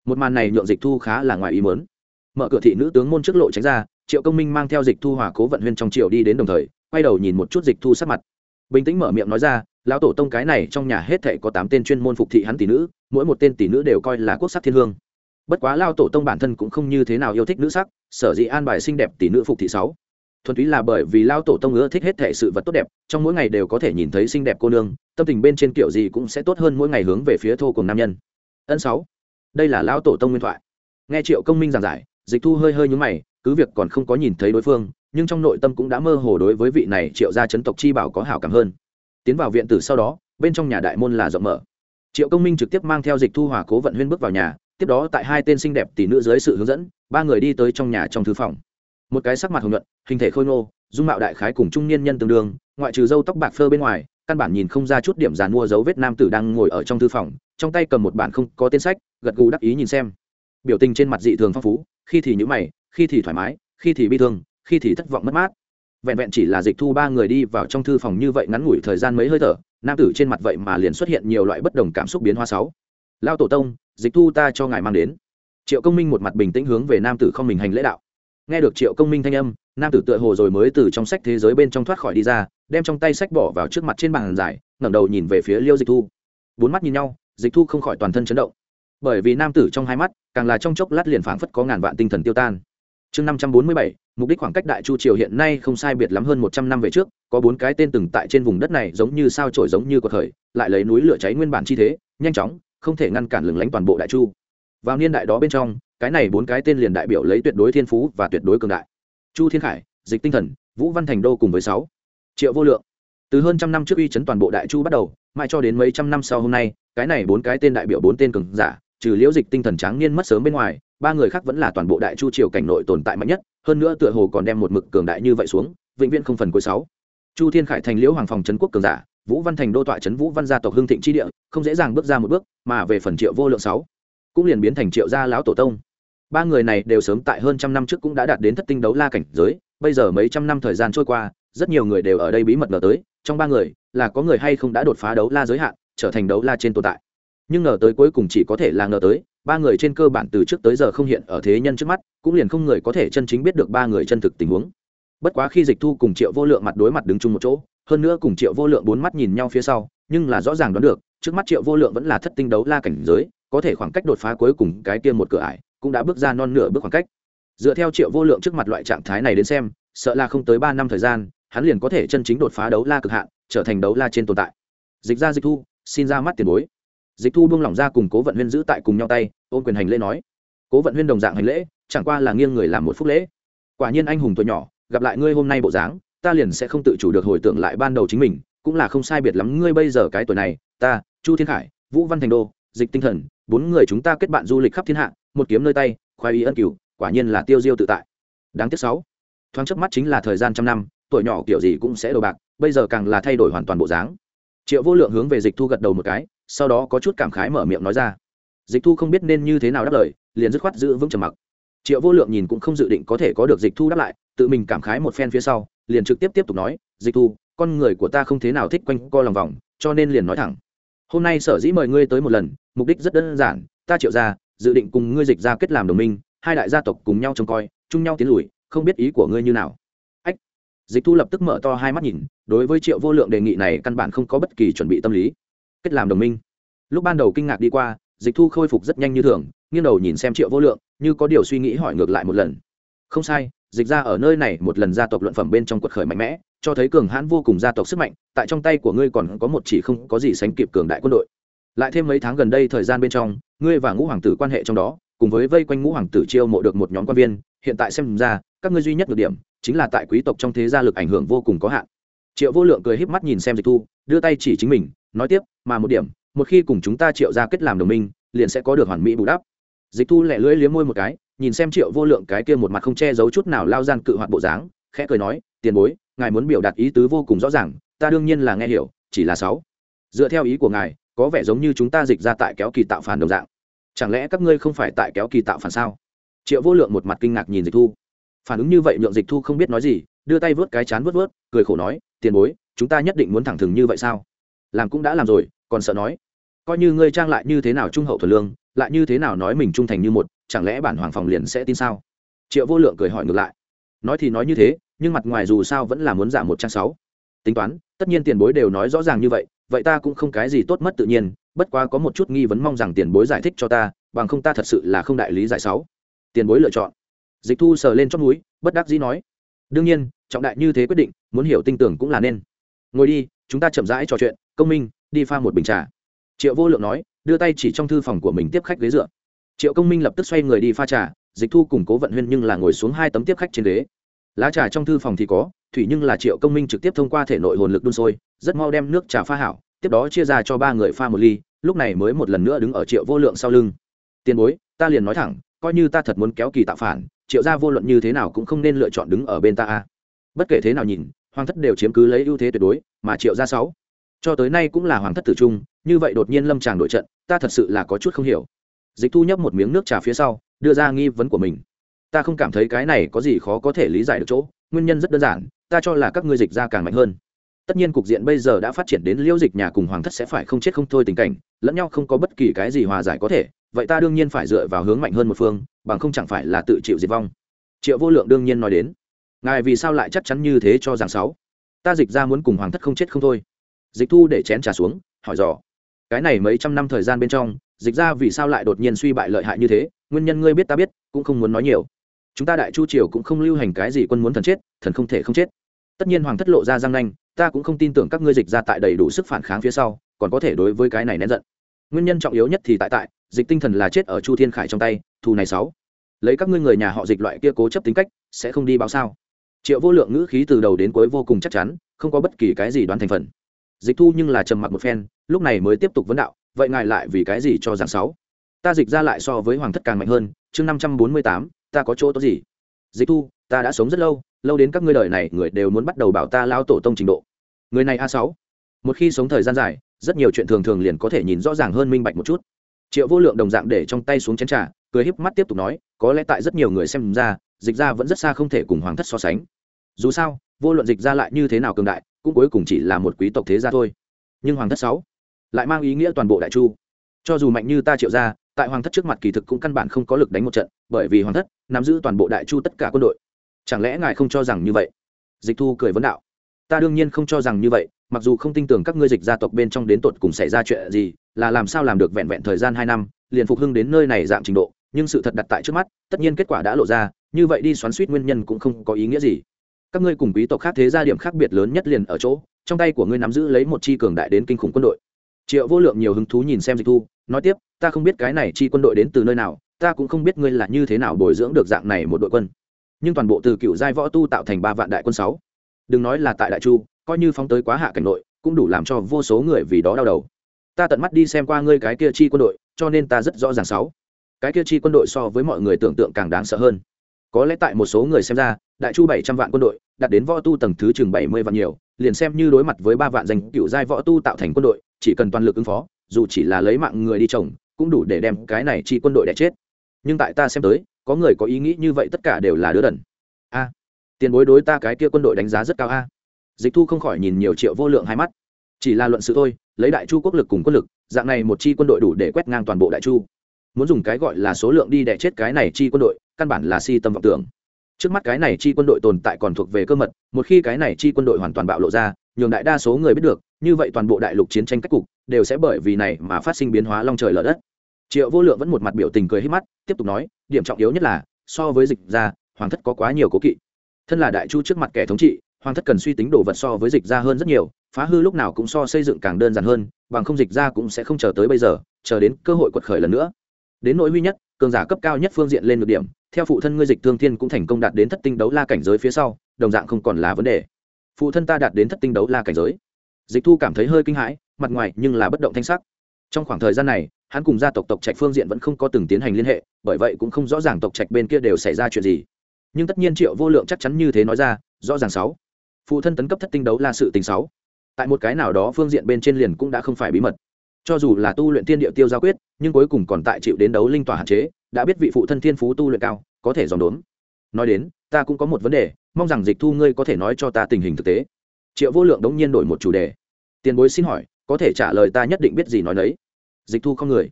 [SPEAKER 1] Một màn này nhượng dịch thu khá là ngoài ý mớn mở cửa thị nữ tướng môn trước lộ tránh ra, triệu công minh mang theo dịch thu hòa cố vận huyên trong triệu đi đến đồng thời, quay đầu nhìn một chút dịch thu sắc mặt bình tĩnh mở miệng nói ra, lão tổ tông cái này trong nhà hết thể có tám tên chuyên môn phục thị hắn tỷ nữ, mỗi một tên tỷ nữ đều coi là quốc sắc thiên hương. Bất quá lao tổ tông bản thân cũng không như thế nào yêu thích nữ sắc, sở dĩ an bài xinh đẹp tỷ nữ phục thị sáu. Thuần túy là bởi vì lao tổ tông ưa thích hết thể sự vật tốt đẹp, trong mỗi ngày đều có thể nhìn thấy xinh đẹp cô nương, tâm tình bên trên kiểu gì cũng sẽ tốt hơn mỗi ngày hướng về phía thô cùng nam nhân. Ân sáu. Đây là lao tổ tông nguyên thoại. Nghe triệu công minh giảng giải, dịch thu hơi hơi nhúng mày, cứ việc còn không có nhìn thấy đối phương nhưng trong nội tâm cũng đã mơ hồ đối với vị này triệu gia chấn tộc chi bảo có hảo cảm hơn. Tiến vào viện tử sau đó, bên trong nhà đại môn là rộng mở. Triệu công minh trực tiếp mang theo dịch thu hòa cố vận huyên bước vào nhà, tiếp đó tại hai tên xinh đẹp tỷ nữ dưới sự hướng dẫn, ba người đi tới trong nhà trong thư phòng. Một cái sắc mặt hồng nhuận, hình thể khôi ngô, dung mạo đại khái cùng trung niên nhân tương đương, ngoại trừ râu tóc bạc phơ bên ngoài, căn bản nhìn không ra chút điểm giàn mua dấu vết nam tử đang ngồi ở trong thư phòng, trong tay cầm một bản không có tên sách, gật gù đắc ý nhìn xem. Biểu tình trên mặt dị thường phong phú, khi thì nhữ mày, khi thì thoải mái, khi thì bi thương khi thì thất vọng mất mát. Vẹn vẹn chỉ là dịch thu ba người đi vào trong thư phòng như vậy ngắn ngủi thời gian mấy hơi thở, nam tử trên mặt vậy mà liền xuất hiện nhiều loại bất đồng cảm xúc biến hoa sáu. Lao tổ tông, dịch thu ta cho ngài mang đến. Triệu công minh một mặt bình tĩnh hướng về nam tử không mình hành lễ đạo. Nghe được triệu công minh thanh âm, nam tử tựa hồ rồi mới từ trong sách thế giới bên trong thoát khỏi đi ra, đem trong tay sách bỏ vào trước mặt trên bàn giải, ngẩng đầu nhìn về phía liêu dịch thu. Bốn mắt nhìn nhau, dịch thu không khỏi toàn thân chấn động. Bởi vì nam tử trong hai mắt, càng là trong chốc lát liền phảng phất có ngàn vạn tinh thần tiêu tan. Chương năm trăm bốn mươi bảy mục đích khoảng cách đại chu triều hiện nay không sai biệt lắm hơn một trăm năm về trước, có bốn cái tên từng tại trên vùng đất này giống như sao trổi giống như cuộc khởi lại lấy núi lửa cháy nguyên bản chi thế, nhanh chóng, không thể ngăn cản lừng lánh toàn bộ đại chu. Vào niên đại đó bên trong, cái này bốn cái tên liền đại biểu lấy tuyệt đối thiên phú và tuyệt đối cường đại. Chu thiên khải, dịch tinh thần, vũ văn thành đô cùng với sáu triệu vô lượng. Từ hơn trăm năm trước uy chấn toàn bộ đại chu bắt đầu, mãi cho đến mấy trăm năm sau hôm nay, cái này bốn cái tên đại biểu bốn tên cường giả, trừ liễu dịch tinh thần tráng niên mất sớm bên ngoài, ba người khác vẫn là toàn bộ đại chu triều cảnh nội tồn tại mạnh nhất hơn nữa tựa hồ còn đem một mực cường đại như vậy xuống, vĩnh viễn không phần cuối sáu. Chu thiên khải thành liễu hoàng phòng trấn quốc cường giả, vũ văn thành đô tọa trấn vũ văn gia tộc hưng thịnh chi địa, không dễ dàng bước ra một bước, mà về phần triệu vô lượng sáu, cũng liền biến thành triệu gia lão tổ tông. Ba người này đều sớm tại hơn trăm năm trước cũng đã đạt đến thất tinh đấu la cảnh giới, bây giờ mấy trăm năm thời gian trôi qua, rất nhiều người đều ở đây bí mật ngờ tới, trong ba người là có người hay không đã đột phá đấu la giới hạn, trở thành đấu la trên tồn tại. Nhưng ngờ tới cuối cùng chỉ có thể là ngờ tới, ba người trên cơ bản từ trước tới giờ không hiện ở thế nhân trước mắt cũng liền không người có thể chân chính biết được ba người chân thực tình huống. Bất quá khi dịch thu cùng triệu vô lượng mặt đối mặt đứng chung một chỗ, hơn nữa cùng triệu vô lượng bốn mắt nhìn nhau phía sau, nhưng là rõ ràng đoán được, trước mắt triệu vô lượng vẫn là thất tinh đấu la cảnh giới, có thể khoảng cách đột phá cuối cùng cái kia một cửa ải, cũng đã bước ra non nửa bước khoảng cách. Dựa theo triệu vô lượng trước mặt loại trạng thái này đến xem, sợ là không tới ba năm thời gian, hắn liền có thể chân chính đột phá đấu la cực hạn, trở thành đấu la trên tồn tại. Dịch ra dịch thu, xin ra mắt tiền bối. Dịch thu buông lỏng ra cùng cố vận huyên giữ tại cùng nhau tay, ôm quyền hành lễ nói cố vận huyên đồng dạng hành lễ, chẳng qua là nghiêng người làm một phúc lễ. Quả nhiên anh hùng tuổi nhỏ, gặp lại ngươi hôm nay bộ dáng, ta liền sẽ không tự chủ được hồi tưởng lại ban đầu chính mình, cũng là không sai biệt lắm ngươi bây giờ cái tuổi này, ta, chu thiên khải, vũ văn thành đô, dịch tinh thần, bốn người chúng ta kết bạn du lịch khắp thiên hạ, một kiếm nơi tay, khoái ý ân cửu, quả nhiên là tiêu diêu tự tại. Đáng tiếc sáu, thoáng chớp mắt chính là thời gian trăm năm, tuổi nhỏ kiểu gì cũng sẽ đồ bạc, bây giờ càng là thay đổi hoàn toàn bộ dáng. Triệu vô lượng hướng về dịch thu gật đầu một cái, sau đó có chút cảm khái mở miệng nói ra. Dịch thu không biết nên như thế nào đáp lời liền dứt khoát giữ vững trầm mặc. Triệu vô lượng nhìn cũng không dự định có thể có được dịch thu đáp lại, tự mình cảm khái một phen phía sau, liền trực tiếp tiếp tục nói, dịch thu, con người của ta không thế nào thích quanh co lòng vòng, cho nên liền nói thẳng. Hôm nay sở dĩ mời ngươi tới một lần, mục đích rất đơn giản, ta triệu ra dự định cùng ngươi dịch ra kết làm đồng minh, hai đại gia tộc cùng nhau trông coi, chung nhau tiến lùi, không biết ý của ngươi như nào. Ách. Dịch thu lập tức mở to hai mắt nhìn, đối với triệu vô lượng đề nghị này căn bản không có bất kỳ chuẩn bị tâm lý. Kết làm đồng minh. Lúc ban đầu kinh ngạc đi qua dịch thu khôi phục rất nhanh như thường, nghiêng đầu nhìn xem triệu vô lượng, như có điều suy nghĩ hỏi ngược lại một lần. Không sai, dịch ra ở nơi này một lần gia tộc luận phẩm bên trong quật khởi mạnh mẽ, cho thấy cường hãn vô cùng gia tộc sức mạnh, tại trong tay của ngươi còn có một chỉ không có gì sánh kịp cường đại quân đội. Lại thêm mấy tháng gần đây thời gian bên trong, ngươi và ngũ hoàng tử quan hệ trong đó, cùng với vây quanh ngũ hoàng tử chiêu mộ được một nhóm quan viên, hiện tại xem ra, các ngươi duy nhất được điểm, chính là tại quý tộc trong thế gia lực ảnh hưởng vô cùng có hạn. Triệu vô lượng cười híp mắt nhìn xem dịch thu, đưa tay chỉ chính mình, nói tiếp, mà một điểm một khi cùng chúng ta triệu ra kết làm đồng minh, liền sẽ có được hoàn mỹ bù đắp. Dịch thu lẹ lưỡi liếm môi một cái, nhìn xem triệu vô lượng cái kia một mặt không che giấu chút nào lao gian cự hoạt bộ dáng, khẽ cười nói, tiền bối, ngài muốn biểu đạt ý tứ vô cùng rõ ràng, ta đương nhiên là nghe hiểu, chỉ là sáu. Dựa theo ý của ngài, có vẻ giống như chúng ta dịch ra tại kéo kỳ tạo phản đồng dạng. Chẳng lẽ các ngươi không phải tại kéo kỳ tạo phản sao? Triệu vô lượng một mặt kinh ngạc nhìn dịch thu. Phản ứng như vậy nhượng dịch thu không biết nói gì, đưa tay vớt cái chán vớt vớt cười khổ nói, tiền bối, chúng ta nhất định muốn thẳng thừng như vậy sao? Làm cũng đã làm rồi, còn sợ nói coi như ngươi trang lại như thế nào trung hậu thuần lương, lại như thế nào nói mình trung thành như một, chẳng lẽ bản hoàng phòng liền sẽ tin sao? Triệu vô lượng cười hỏi ngược lại. Nói thì nói như thế, nhưng mặt ngoài dù sao vẫn là muốn giảm một trang sáu. Tính toán, tất nhiên tiền bối đều nói rõ ràng như vậy vậy ta cũng không cái gì tốt mất tự nhiên, bất quá có một chút nghi vấn mong rằng tiền bối giải thích cho ta, bằng không ta thật sự là không đại lý giải sáu. Tiền bối lựa chọn. Dịch thu sờ lên trong núi bất đắc dĩ nói. Đương nhiên, trọng đại như thế quyết định, muốn hiểu tinh tưởng cũng là nên. Ngồi đi, chúng ta chậm rãi trò chuyện, công minh, đi pha một bình trà triệu vô lượng nói, đưa tay chỉ trong thư phòng của mình tiếp khách ghế dựa. Triệu công minh lập tức xoay người đi pha trà, dịch thu cùng cố vận huyên nhưng là ngồi xuống hai tấm tiếp khách trên ghế. Lá trà trong thư phòng thì có, thủy nhưng là triệu công minh trực tiếp thông qua thể nội hồn lực đun sôi, rất mau đem nước trà pha hảo, tiếp đó chia ra cho ba người pha một ly, lúc này mới một lần nữa đứng ở triệu vô lượng sau lưng. Tiền bối, ta liền nói thẳng, coi như ta thật muốn kéo kỳ tạo phản, triệu gia vô luận như thế nào cũng không nên lựa chọn đứng ở bên ta a. Bất kể thế nào nhìn, hoàng thất đều chiếm cứ lấy ưu thế tuyệt đối, mà triệu gia sáu cho tới nay cũng là hoàng thất tử trung, như vậy đột nhiên lâm tràng đội trận, ta thật sự là có chút không hiểu. Dịch thu nhấp một miếng nước trà phía sau, đưa ra nghi vấn của mình. Ta không cảm thấy cái này có gì khó có thể lý giải được chỗ, nguyên nhân rất đơn giản, ta cho là các ngươi dịch ra càng mạnh hơn. Tất nhiên cục diện bây giờ đã phát triển đến liêu dịch nhà cùng hoàng thất sẽ phải không chết không thôi tình cảnh, lẫn nhau không có bất kỳ cái gì hòa giải có thể, vậy ta đương nhiên phải dựa vào hướng mạnh hơn một phương, bằng không chẳng phải là tự chịu diệt vong. Triệu vô lượng đương nhiên nói đến. Ngài vì sao lại chắc chắn như thế cho rằng sáu? Ta dịch ra muốn cùng hoàng thất không chết không thôi dịch thu để chén trà xuống, hỏi dò. Cái này mấy trăm năm thời gian bên trong, dịch ra vì sao lại đột nhiên suy bại lợi hại như thế? Nguyên nhân ngươi biết ta biết, cũng không muốn nói nhiều. Chúng ta đại chu triều cũng không lưu hành cái gì quân muốn thần chết, thần không thể không chết. Tất nhiên hoàng thất lộ ra giang nanh, ta cũng không tin tưởng các ngươi dịch ra tại đầy đủ sức phản kháng phía sau, còn có thể đối với cái này nén giận. Nguyên nhân trọng yếu nhất thì tại tại, dịch tinh thần là chết ở chu thiên khải trong tay, thù này sáu. Lấy các ngươi người nhà họ dịch loại kia cố chấp tính cách, sẽ không đi báo sao? Triệu vô lượng ngữ khí từ đầu đến cuối vô cùng chắc chắn, không có bất kỳ cái gì đoán thành phần dịch thu nhưng là trầm mặc một phen, lúc này mới tiếp tục vấn đạo, vậy ngài lại vì cái gì cho giảng sáu? Ta dịch ra lại so với hoàng thất càng mạnh hơn, chương năm trăm bốn mươi tám, ta có chỗ tốt gì? Dịch thu, ta đã sống rất lâu lâu đến các ngươi đời này người đều muốn bắt đầu bảo ta lao tổ tông trình độ. Người này a sáu. Một khi sống thời gian dài, rất nhiều chuyện thường thường liền có thể nhìn rõ ràng hơn minh bạch một chút. Triệu vô lượng đồng dạng để trong tay xuống chén trà, cười híp mắt tiếp tục nói, có lẽ tại rất nhiều người xem ra, dịch ra vẫn rất xa không thể cùng hoàng thất so sánh. Dù sao, vô luận dịch ra lại như thế nào cường đại cũng cuối cùng chỉ là một quý tộc thế gia thôi. Nhưng hoàng thất sáu lại mang ý nghĩa toàn bộ đại chu. Cho dù mạnh như ta triệu ra tại hoàng thất trước mặt kỳ thực cũng căn bản không có lực đánh một trận, bởi vì hoàng thất nắm giữ toàn bộ đại chu tất cả quân đội. Chẳng lẽ ngài không cho rằng như vậy? Dịch thu cười vấn đạo. Ta đương nhiên không cho rằng như vậy, mặc dù không tin tưởng các ngươi dịch gia tộc bên trong đến tột cùng xảy ra chuyện gì, là làm sao làm được vẹn vẹn thời gian hai năm, liền phục hưng đến nơi này dạng trình độ, nhưng sự thật đặt tại trước mắt, tất nhiên kết quả đã lộ ra, như vậy đi xoắn suýt nguyên nhân cũng không có ý nghĩa gì các ngươi cùng quý tộc khác thế gia điểm khác biệt lớn nhất liền ở chỗ, trong tay của ngươi nắm giữ lấy một chi cường đại đến kinh khủng quân đội. Triệu vô lượng nhiều hứng thú nhìn xem dịch thu, nói tiếp, ta không biết cái này chi quân đội đến từ nơi nào, ta cũng không biết ngươi là như thế nào bồi dưỡng được dạng này một đội quân. Nhưng toàn bộ từ cựu giai võ tu tạo thành ba vạn đại quân sáu. Đừng nói là tại đại chu, coi như phóng tới quá hạ cảnh nội, cũng đủ làm cho vô số người vì đó đau đầu. Ta tận mắt đi xem qua ngươi cái kia chi quân đội, cho nên ta rất rõ ràng sáu. Cái kia chi quân đội so với mọi người tưởng tượng càng đáng sợ hơn có lẽ tại một số người xem ra, đại chu bảy trăm vạn quân đội, đạt đến võ tu tầng thứ chừng bảy mươi vạn nhiều, liền xem như đối mặt với ba vạn danh cựu giai võ tu tạo thành quân đội, chỉ cần toàn lực ứng phó, dù chỉ là lấy mạng người đi trồng, cũng đủ để đem cái này chi quân đội đẻ chết. Nhưng tại ta xem tới, có người có ý nghĩ như vậy tất cả đều là đứa đần. A, tiền bối đối ta cái kia quân đội đánh giá rất cao a. Dịch thu không khỏi nhìn nhiều triệu vô lượng hai mắt. Chỉ là luận sự thôi, lấy đại chu quốc lực cùng quân lực, dạng này một chi quân đội đủ để quét ngang toàn bộ đại chu muốn dùng cái gọi là số lượng đi đẻ chết cái này chi quân đội, căn bản là si tâm vọng tưởng. Trước mắt cái này chi quân đội tồn tại còn thuộc về cơ mật, một khi cái này chi quân đội hoàn toàn bạo lộ ra, nhường đại đa số người biết được, như vậy toàn bộ đại lục chiến tranh cách cục đều sẽ bởi vì này mà phát sinh biến hóa long trời lở đất. Triệu vô lượng vẫn một mặt biểu tình cười hết mắt, tiếp tục nói, điểm trọng yếu nhất là, so với dịch ra, hoàng thất có quá nhiều cố kỵ. Thân là đại chu trước mặt kẻ thống trị, hoàng thất cần suy tính đồ vật so với dịch ra hơn rất nhiều, phá hư lúc nào cũng so xây dựng càng đơn giản hơn, bằng không dịch ra cũng sẽ không chờ tới bây giờ, chờ đến cơ hội quật khởi lần nữa đến nỗi huy nhất, cường giả cấp cao nhất phương diện lên được điểm, theo phụ thân ngươi dịch thương thiên cũng thành công đạt đến thất tinh đấu la cảnh giới phía sau, đồng dạng không còn là vấn đề. Phụ thân ta đạt đến thất tinh đấu la cảnh giới. Dịch thu cảm thấy hơi kinh hãi, mặt ngoài nhưng là bất động thanh sắc. Trong khoảng thời gian này, hắn cùng gia tộc tộc trạch phương diện vẫn không có từng tiến hành liên hệ, bởi vậy cũng không rõ ràng tộc trạch bên kia đều xảy ra chuyện gì. Nhưng tất nhiên triệu vô lượng chắc chắn như thế nói ra, rõ ràng sáu. Phụ thân tấn cấp thất tinh đấu là sự tình sáu. Tại một cái nào đó phương diện bên trên liền cũng đã không phải bí mật cho dù là tu luyện tiên địa tiêu giao quyết, nhưng cuối cùng còn tại chịu đến đấu linh tỏa hạn chế, đã biết vị phụ thân thiên phú tu luyện cao, có thể dòng đốn nói đến, ta cũng có một vấn đề, mong rằng dịch thu ngươi có thể nói cho ta tình hình thực tế. Triệu vô lượng đống nhiên đổi một chủ đề. Tiền bối xin hỏi, có thể trả lời ta nhất định biết gì nói đấy dịch thu không người.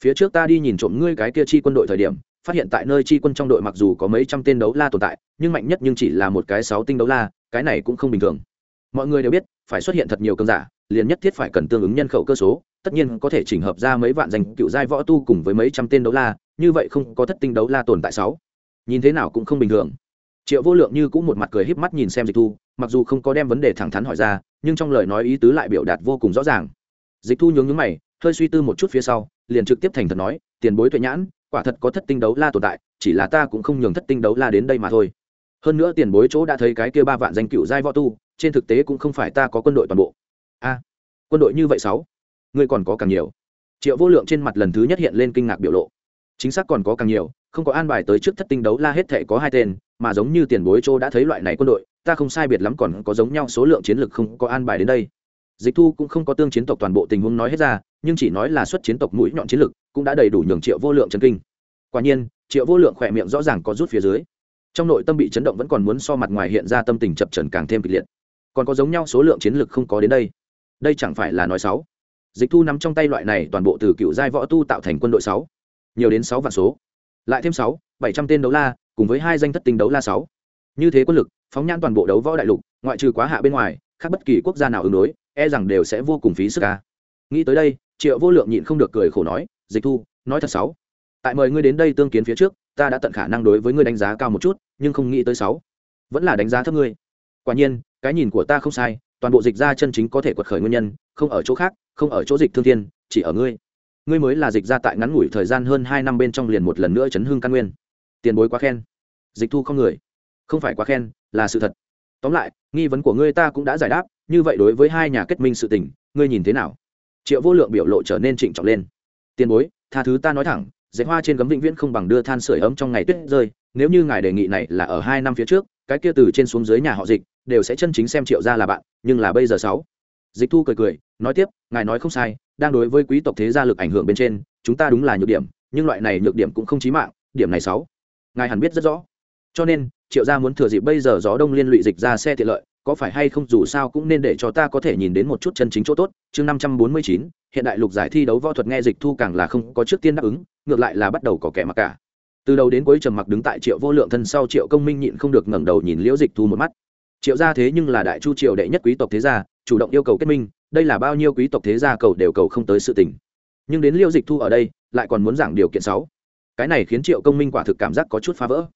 [SPEAKER 1] Phía trước ta đi nhìn trộm ngươi cái kia chi quân đội thời điểm, phát hiện tại nơi chi quân trong đội mặc dù có mấy trăm tên đấu la tồn tại, nhưng mạnh nhất nhưng chỉ là một cái sáu tinh đấu la, cái này cũng không bình thường. Mọi người đều biết, phải xuất hiện thật nhiều cơn giả, liền nhất thiết phải cần tương ứng nhân khẩu cơ số tất nhiên có thể chỉnh hợp ra mấy vạn danh cựu giai võ tu cùng với mấy trăm tên đấu la, như vậy không có thất tinh đấu la tồn tại sáu. Nhìn thế nào cũng không bình thường. Triệu vô lượng như cũng một mặt cười híp mắt nhìn xem dịch thu, mặc dù không có đem vấn đề thẳng thắn hỏi ra, nhưng trong lời nói ý tứ lại biểu đạt vô cùng rõ ràng. Dịch thu nhướng nhướng mày, hơi suy tư một chút phía sau, liền trực tiếp thành thật nói, tiền bối tuệ nhãn, quả thật có thất tinh đấu la tồn tại, chỉ là ta cũng không nhường thất tinh đấu la đến đây mà thôi. Hơn nữa tiền bối chỗ đã thấy cái kia ba vạn danh cựu giai võ tu, trên thực tế cũng không phải ta có quân đội toàn bộ. A, quân đội như vậy sáu? Ngươi còn có càng nhiều. Triệu vô lượng trên mặt lần thứ nhất hiện lên kinh ngạc biểu lộ. Chính xác còn có càng nhiều, không có an bài tới trước thất tinh đấu la hết thệ có hai tên, mà giống như tiền bối châu đã thấy loại này quân đội, ta không sai biệt lắm còn có giống nhau số lượng chiến lược không có an bài đến đây. Dịch thu cũng không có tương chiến tộc toàn bộ tình huống nói hết ra, nhưng chỉ nói là xuất chiến tộc mũi nhọn chiến lược cũng đã đầy đủ nhường triệu vô lượng chân kinh. Quả nhiên, triệu vô lượng khỏe miệng rõ ràng có rút phía dưới. Trong nội tâm bị chấn động vẫn còn muốn so mặt ngoài hiện ra tâm tình chập trần càng thêm kịch liệt. Còn có giống nhau số lượng chiến lược không có đến đây. Đây chẳng phải là nói sáu dịch thu nắm trong tay loại này toàn bộ từ cựu giai võ tu tạo thành quân đội sáu. Nhiều đến sáu vạn số. Lại thêm sáu, bảy trăm tên đấu la, cùng với hai danh thất tinh đấu la sáu. Như thế quân lực, phóng nhãn toàn bộ đấu võ đại lục, ngoại trừ quá hạ bên ngoài, khác bất kỳ quốc gia nào ứng đối e rằng đều sẽ vô cùng phí sức ca nghĩ tới đây, triệu vô lượng nhịn không được cười khổ nói, dịch thu, nói thật sáu. Tại mời ngươi đến đây tương kiến phía trước, ta đã tận khả năng đối với ngươi đánh giá cao một chút, nhưng không nghĩ tới sáu. Vẫn là đánh giá thấp ngươi. Quả nhiên, cái nhìn của ta không sai toàn bộ dịch ra chân chính có thể quật khởi nguyên nhân, không ở chỗ khác, không ở chỗ dịch thương thiên, chỉ ở ngươi. Ngươi mới là dịch ra tại ngắn ngủi thời gian hơn hai năm bên trong liền một lần nữa chấn hương căn nguyên. Tiền bối quá khen. Dịch thu không người. Không phải quá khen, là sự thật. Tóm lại, nghi vấn của ngươi ta cũng đã giải đáp, như vậy đối với hai nhà kết minh sự tình, ngươi nhìn thế nào? Triệu vô lượng biểu lộ trở nên trịnh trọng lên. Tiền bối, tha thứ ta nói thẳng dạy hoa trên gấm vĩnh viễn không bằng đưa than sửa ấm trong ngày tuyết rơi, nếu như ngài đề nghị này là ở hai năm phía trước, cái kia từ trên xuống dưới nhà họ dịch đều sẽ chân chính xem triệu gia là bạn, nhưng là bây giờ sáu. Dịch thu cười cười, nói tiếp, ngài nói không sai, đang đối với quý tộc thế gia lực ảnh hưởng bên trên, chúng ta đúng là nhược điểm, nhưng loại này nhược điểm cũng không chí mạng, điểm này sáu. Ngài hẳn biết rất rõ. Cho nên, triệu gia muốn thừa dịp bây giờ gió đông liên lụy dịch ra xe tiện lợi, có phải hay không dù sao cũng nên để cho ta có thể nhìn đến một chút chân chính chỗ tốt. Chương năm trăm bốn mươi chín, hiện đại lục giải thi đấu võ thuật nghe dịch thu càng là không có trước tiên đáp ứng, ngược lại là bắt đầu có kẻ mặc cả. Từ đầu đến cuối trầm mặc đứng tại triệu vô lượng thân sau triệu công minh nhịn không được ngẩng đầu nhìn liễu dịch thu một mắt triệu gia thế nhưng là đại chu triều đệ nhất quý tộc thế gia, chủ động yêu cầu kết minh, đây là bao nhiêu quý tộc thế gia cầu đều cầu không tới sự tình. Nhưng đến liêu dịch thu ở đây, lại còn muốn giảng điều kiện sáu. Cái này khiến triệu công minh quả thực cảm giác có chút phá vỡ.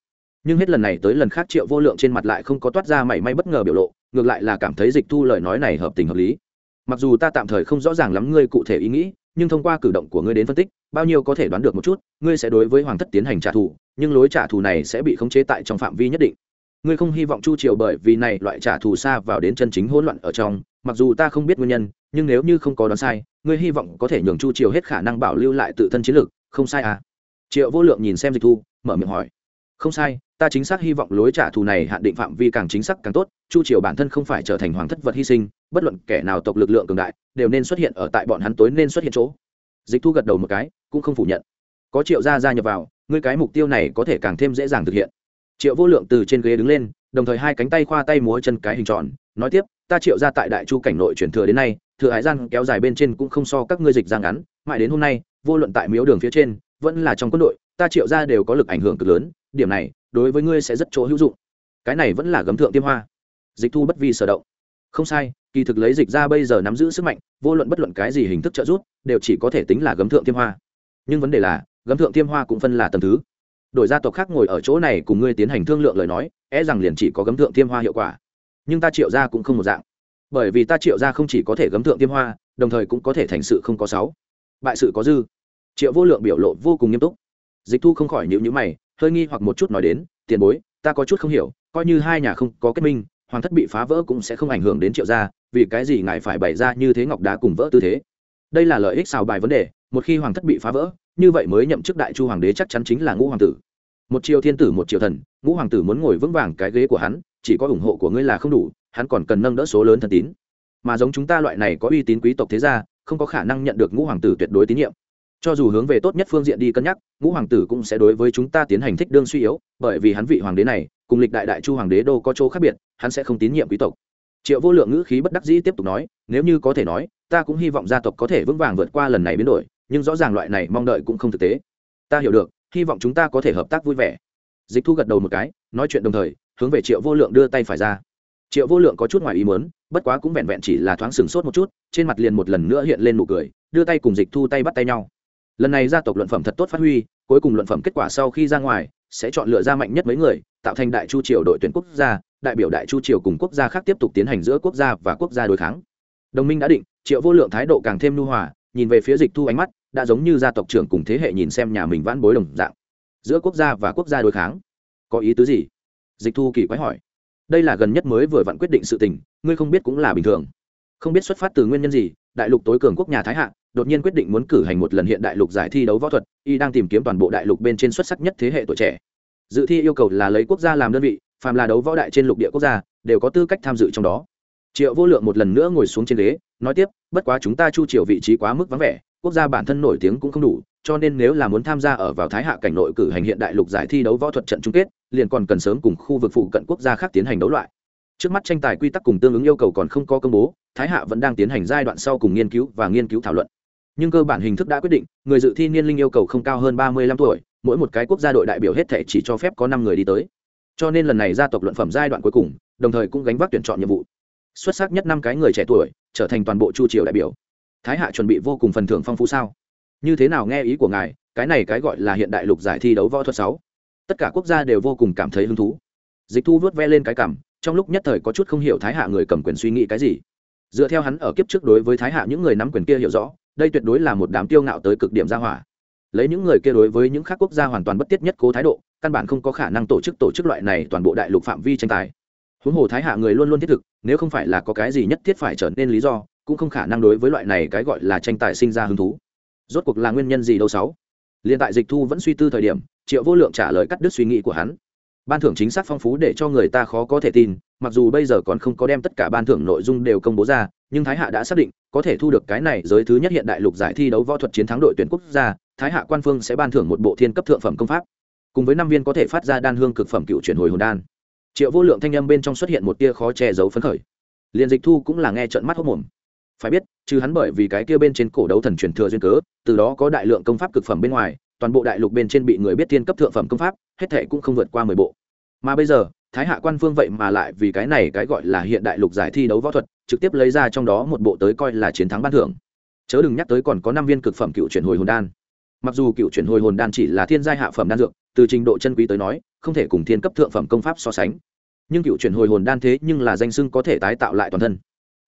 [SPEAKER 1] Nhưng hết lần này tới lần khác triệu vô lượng trên mặt lại không có toát ra mảy may bất ngờ biểu lộ, ngược lại là cảm thấy dịch thu lời nói này hợp tình hợp lý. Mặc dù ta tạm thời không rõ ràng lắm ngươi cụ thể ý nghĩ, nhưng thông qua cử động của ngươi đến phân tích, bao nhiêu có thể đoán được một chút, ngươi sẽ đối với hoàng thất tiến hành trả thù, nhưng lối trả thù này sẽ bị khống chế tại trong phạm vi nhất định ngươi không hy vọng chu triều bởi vì này loại trả thù xa vào đến chân chính hỗn loạn ở trong, mặc dù ta không biết nguyên nhân, nhưng nếu như không có đoán sai, ngươi hy vọng có thể nhường chu triều hết khả năng bảo lưu lại tự thân chiến lược không sai à? Triệu vô lượng nhìn xem dịch thu, mở miệng hỏi. Không sai, ta chính xác hy vọng lối trả thù này hạn định phạm vi càng chính xác càng tốt, chu triều bản thân không phải trở thành hoàng thất vật hy sinh, bất luận kẻ nào tộc lực lượng cường đại, đều nên xuất hiện ở tại bọn hắn tối nên xuất hiện chỗ. Dịch thu gật đầu một cái, cũng không phủ nhận. Có triệu gia gia nhập vào, ngươi cái mục tiêu này có thể càng thêm dễ dàng thực hiện triệu vô lượng từ trên ghế đứng lên, đồng thời hai cánh tay khoa tay múa chân cái hình tròn, nói tiếp, ta triệu ra tại đại chu cảnh nội chuyển thừa đến nay, thừa hải gian kéo dài bên trên cũng không so các ngươi dịch giang ngắn, mãi đến hôm nay, vô luận tại miếu đường phía trên, vẫn là trong quân đội, ta triệu ra đều có lực ảnh hưởng cực lớn, điểm này, đối với ngươi sẽ rất chỗ hữu dụng. Cái này vẫn là gấm thượng tiêm hoa. Dịch thu bất vi sở động. Không sai, kỳ thực lấy dịch ra bây giờ nắm giữ sức mạnh, vô luận bất luận cái gì hình thức trợ giúp, đều chỉ có thể tính là gấm thượng tiêm hoa. Nhưng vấn đề là, gấm thượng tiêm hoa cũng phân là tầm thứ đổi gia tộc khác ngồi ở chỗ này cùng ngươi tiến hành thương lượng lời nói e rằng liền chỉ có gấm thượng tiêm hoa hiệu quả. Nhưng ta triệu ra cũng không một dạng. Bởi vì ta triệu ra không chỉ có thể gấm thượng tiêm hoa, đồng thời cũng có thể thành sự không có sáu. Bại sự có dư. Triệu vô lượng biểu lộ vô cùng nghiêm túc. Dịch thu không khỏi nhịu nhữ mày, hơi nghi hoặc một chút nói đến, tiền bối, ta có chút không hiểu, coi như hai nhà không có kết minh, hoàng thất bị phá vỡ cũng sẽ không ảnh hưởng đến triệu gia, vì cái gì ngài phải bày ra như thế ngọc đá cùng vỡ tư thế? Đây là lợi ích xào bài vấn đề, một khi hoàng thất bị phá vỡ, như vậy mới nhậm chức đại chu hoàng đế chắc chắn chính là ngũ hoàng tử một triều thiên tử, một triều thần, ngũ hoàng tử muốn ngồi vững vàng cái ghế của hắn, chỉ có ủng hộ của ngươi là không đủ, hắn còn cần nâng đỡ số lớn thần tín. Mà giống chúng ta loại này có uy tín quý tộc thế gia, không có khả năng nhận được ngũ hoàng tử tuyệt đối tín nhiệm. Cho dù hướng về tốt nhất phương diện đi cân nhắc, ngũ hoàng tử cũng sẽ đối với chúng ta tiến hành thích đương suy yếu, bởi vì hắn vị hoàng đế này, cùng lịch đại đại chu hoàng đế đô có chỗ khác biệt, hắn sẽ không tín nhiệm quý tộc. Triệu vô lượng ngữ khí bất đắc dĩ tiếp tục nói, nếu như có thể nói, ta cũng hy vọng gia tộc có thể vững vàng vượt qua lần này biến đổi, nhưng rõ ràng loại này mong đợi cũng không thực tế. Ta hiểu được hy vọng chúng ta có thể hợp tác vui vẻ. Dịch thu gật đầu một cái, nói chuyện đồng thời, hướng về triệu vô lượng đưa tay phải ra. Triệu vô lượng có chút ngoài ý muốn, bất quá cũng vẹn vẹn chỉ là thoáng sừng sốt một chút, trên mặt liền một lần nữa hiện lên nụ cười, đưa tay cùng dịch thu tay bắt tay nhau. Lần này gia tộc luận phẩm thật tốt phát huy, cuối cùng luận phẩm kết quả sau khi ra ngoài, sẽ chọn lựa ra mạnh nhất mấy người, tạo thành đại chu triều đội tuyển quốc gia, đại biểu đại chu triều cùng quốc gia khác tiếp tục tiến hành giữa quốc gia và quốc gia đối kháng. Đồng minh đã định, triệu vô lượng thái độ càng thêm nu hòa, nhìn về phía dịch thu ánh mắt đã giống như gia tộc trưởng cùng thế hệ nhìn xem nhà mình vãn bối đồng dạng. Giữa quốc gia và quốc gia đối kháng. Có ý tứ gì? Dịch thu kỳ quái hỏi. Đây là gần nhất mới vừa vặn quyết định sự tình, ngươi không biết cũng là bình thường. Không biết xuất phát từ nguyên nhân gì, đại lục tối cường quốc nhà thái hạ, đột nhiên quyết định muốn cử hành một lần hiện đại lục giải thi đấu võ thuật, y đang tìm kiếm toàn bộ đại lục bên trên xuất sắc nhất thế hệ tuổi trẻ. Dự thi yêu cầu là lấy quốc gia làm đơn vị, phàm là đấu võ đại trên lục địa quốc gia, đều có tư cách tham dự trong đó. Triệu vô lượng một lần nữa ngồi xuống trên ghế, nói tiếp, bất quá chúng ta chu triều vị trí quá mức vắng vẻ quốc gia bản thân nổi tiếng cũng không đủ, cho nên nếu là muốn tham gia ở vào thái hạ cảnh nội cử hành hiện đại lục giải thi đấu võ thuật trận chung kết, liền còn cần sớm cùng khu vực phụ cận quốc gia khác tiến hành đấu loại. Trước mắt tranh tài quy tắc cùng tương ứng yêu cầu còn không có công bố, thái hạ vẫn đang tiến hành giai đoạn sau cùng nghiên cứu và nghiên cứu thảo luận. Nhưng cơ bản hình thức đã quyết định, người dự thi niên linh yêu cầu không cao hơn ba mươi lăm tuổi, mỗi một cái quốc gia đội đại biểu hết thể chỉ cho phép có năm người đi tới. Cho nên lần này gia tộc luận phẩm giai đoạn cuối cùng, đồng thời cũng gánh vác tuyển chọn nhiệm vụ. Xuất sắc nhất năm cái người trẻ tuổi, trở thành toàn bộ chu triều đại biểu thái hạ chuẩn bị vô cùng phần thưởng phong phú sao? Như thế nào nghe ý của ngài, cái này cái gọi là hiện đại lục giải thi đấu võ thuật sáu. Tất cả quốc gia đều vô cùng cảm thấy hứng thú. Dịch thu vuốt ve lên cái cảm trong lúc nhất thời có chút không hiểu thái hạ người cầm quyền suy nghĩ cái gì. Dựa theo hắn ở kiếp trước đối với thái hạ những người nắm quyền kia hiểu rõ, đây tuyệt đối là một đám tiêu ngạo tới cực điểm gia hỏa. Lấy những người kia đối với những khác quốc gia hoàn toàn bất tiết nhất cố thái độ, căn bản không có khả năng tổ chức tổ chức loại này toàn bộ đại lục phạm vi tranh tài. Huống hồ thái hạ người luôn luôn thiết thực, nếu không phải là có cái gì nhất thiết phải trở nên lý do cũng không khả năng đối với loại này cái gọi là tranh tài sinh ra hứng thú. Rốt cuộc là nguyên nhân gì đâu sáu? Liên tại dịch thu vẫn suy tư thời điểm, triệu vô lượng trả lời cắt đứt suy nghĩ của hắn. Ban thưởng chính xác phong phú để cho người ta khó có thể tin, mặc dù bây giờ còn không có đem tất cả ban thưởng nội dung đều công bố ra, nhưng thái hạ đã xác định, có thể thu được cái này giới thứ nhất hiện đại lục giải thi đấu võ thuật chiến thắng đội tuyển quốc gia, thái hạ quan phương sẽ ban thưởng một bộ thiên cấp thượng phẩm công pháp. Cùng với năm viên có thể phát ra đan hương cực phẩm cựu chuyển hồi hồn đan. Triệu vô lượng thanh â m bên trong xuất hiện một tia khó che giấu phấn khởi. Liền dịch thu cũng là nghe trận mắt hốc mồm phải biết chứ hắn bởi vì cái kia bên trên cổ đấu thần truyền thừa duyên cớ, từ đó có đại lượng công pháp cực phẩm bên ngoài, toàn bộ đại lục bên trên bị người biết thiên cấp thượng phẩm công pháp, hết thệ cũng không vượt qua mười bộ. Mà bây giờ, thái hạ quan phương vậy mà lại vì cái này cái gọi là hiện đại lục giải thi đấu võ thuật, trực tiếp lấy ra trong đó một bộ tới coi là chiến thắng ban thưởng. Chớ đừng nhắc tới còn có năm viên cực phẩm cựu chuyển hồi hồn đan. Mặc dù cựu chuyển hồi hồn đan chỉ là thiên giai hạ phẩm đan dược, từ trình độ chân quý tới nói, không thể cùng thiên cấp thượng phẩm công pháp so sánh. Nhưng cựu chuyển hồi hồn đan thế nhưng là danh sưng có thể tái tạo lại toàn thân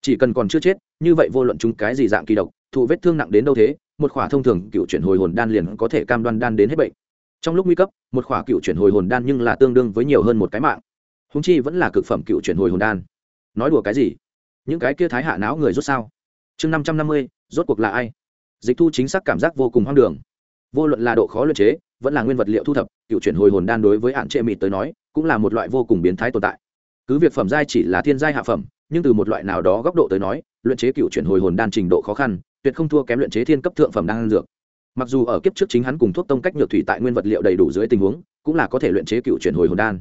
[SPEAKER 1] chỉ cần còn chưa chết, như vậy vô luận chúng cái gì dạng kỳ độc, thụ vết thương nặng đến đâu thế, một khỏa thông thường cựu chuyển hồi hồn đan liền có thể cam đoan đan đến hết bệnh. Trong lúc nguy cấp, một khỏa cựu chuyển hồi hồn đan nhưng là tương đương với nhiều hơn một cái mạng. Húng chi vẫn là cực phẩm cựu chuyển hồi hồn đan. Nói đùa cái gì? Những cái kia thái hạ não người rốt sao? Chương năm trăm năm mươi, rốt cuộc là ai? Dịch thu chính xác cảm giác vô cùng hoang đường. Vô luận là độ khó luyện chế, vẫn là nguyên vật liệu thu thập, cựu chuyển hồi hồn đan đối với hạn trệ mịt tới nói, cũng là một loại vô cùng biến thái tồn tại cứ việc phẩm giai chỉ là thiên giai hạ phẩm, nhưng từ một loại nào đó góc độ tới nói, luyện chế cựu chuyển hồi hồn đan trình độ khó khăn, tuyệt không thua kém luyện chế thiên cấp thượng phẩm đan dược. Mặc dù ở kiếp trước chính hắn cùng thuốc tông cách nhược thủy tại nguyên vật liệu đầy đủ dưới tình huống, cũng là có thể luyện chế cựu chuyển hồi hồn đan.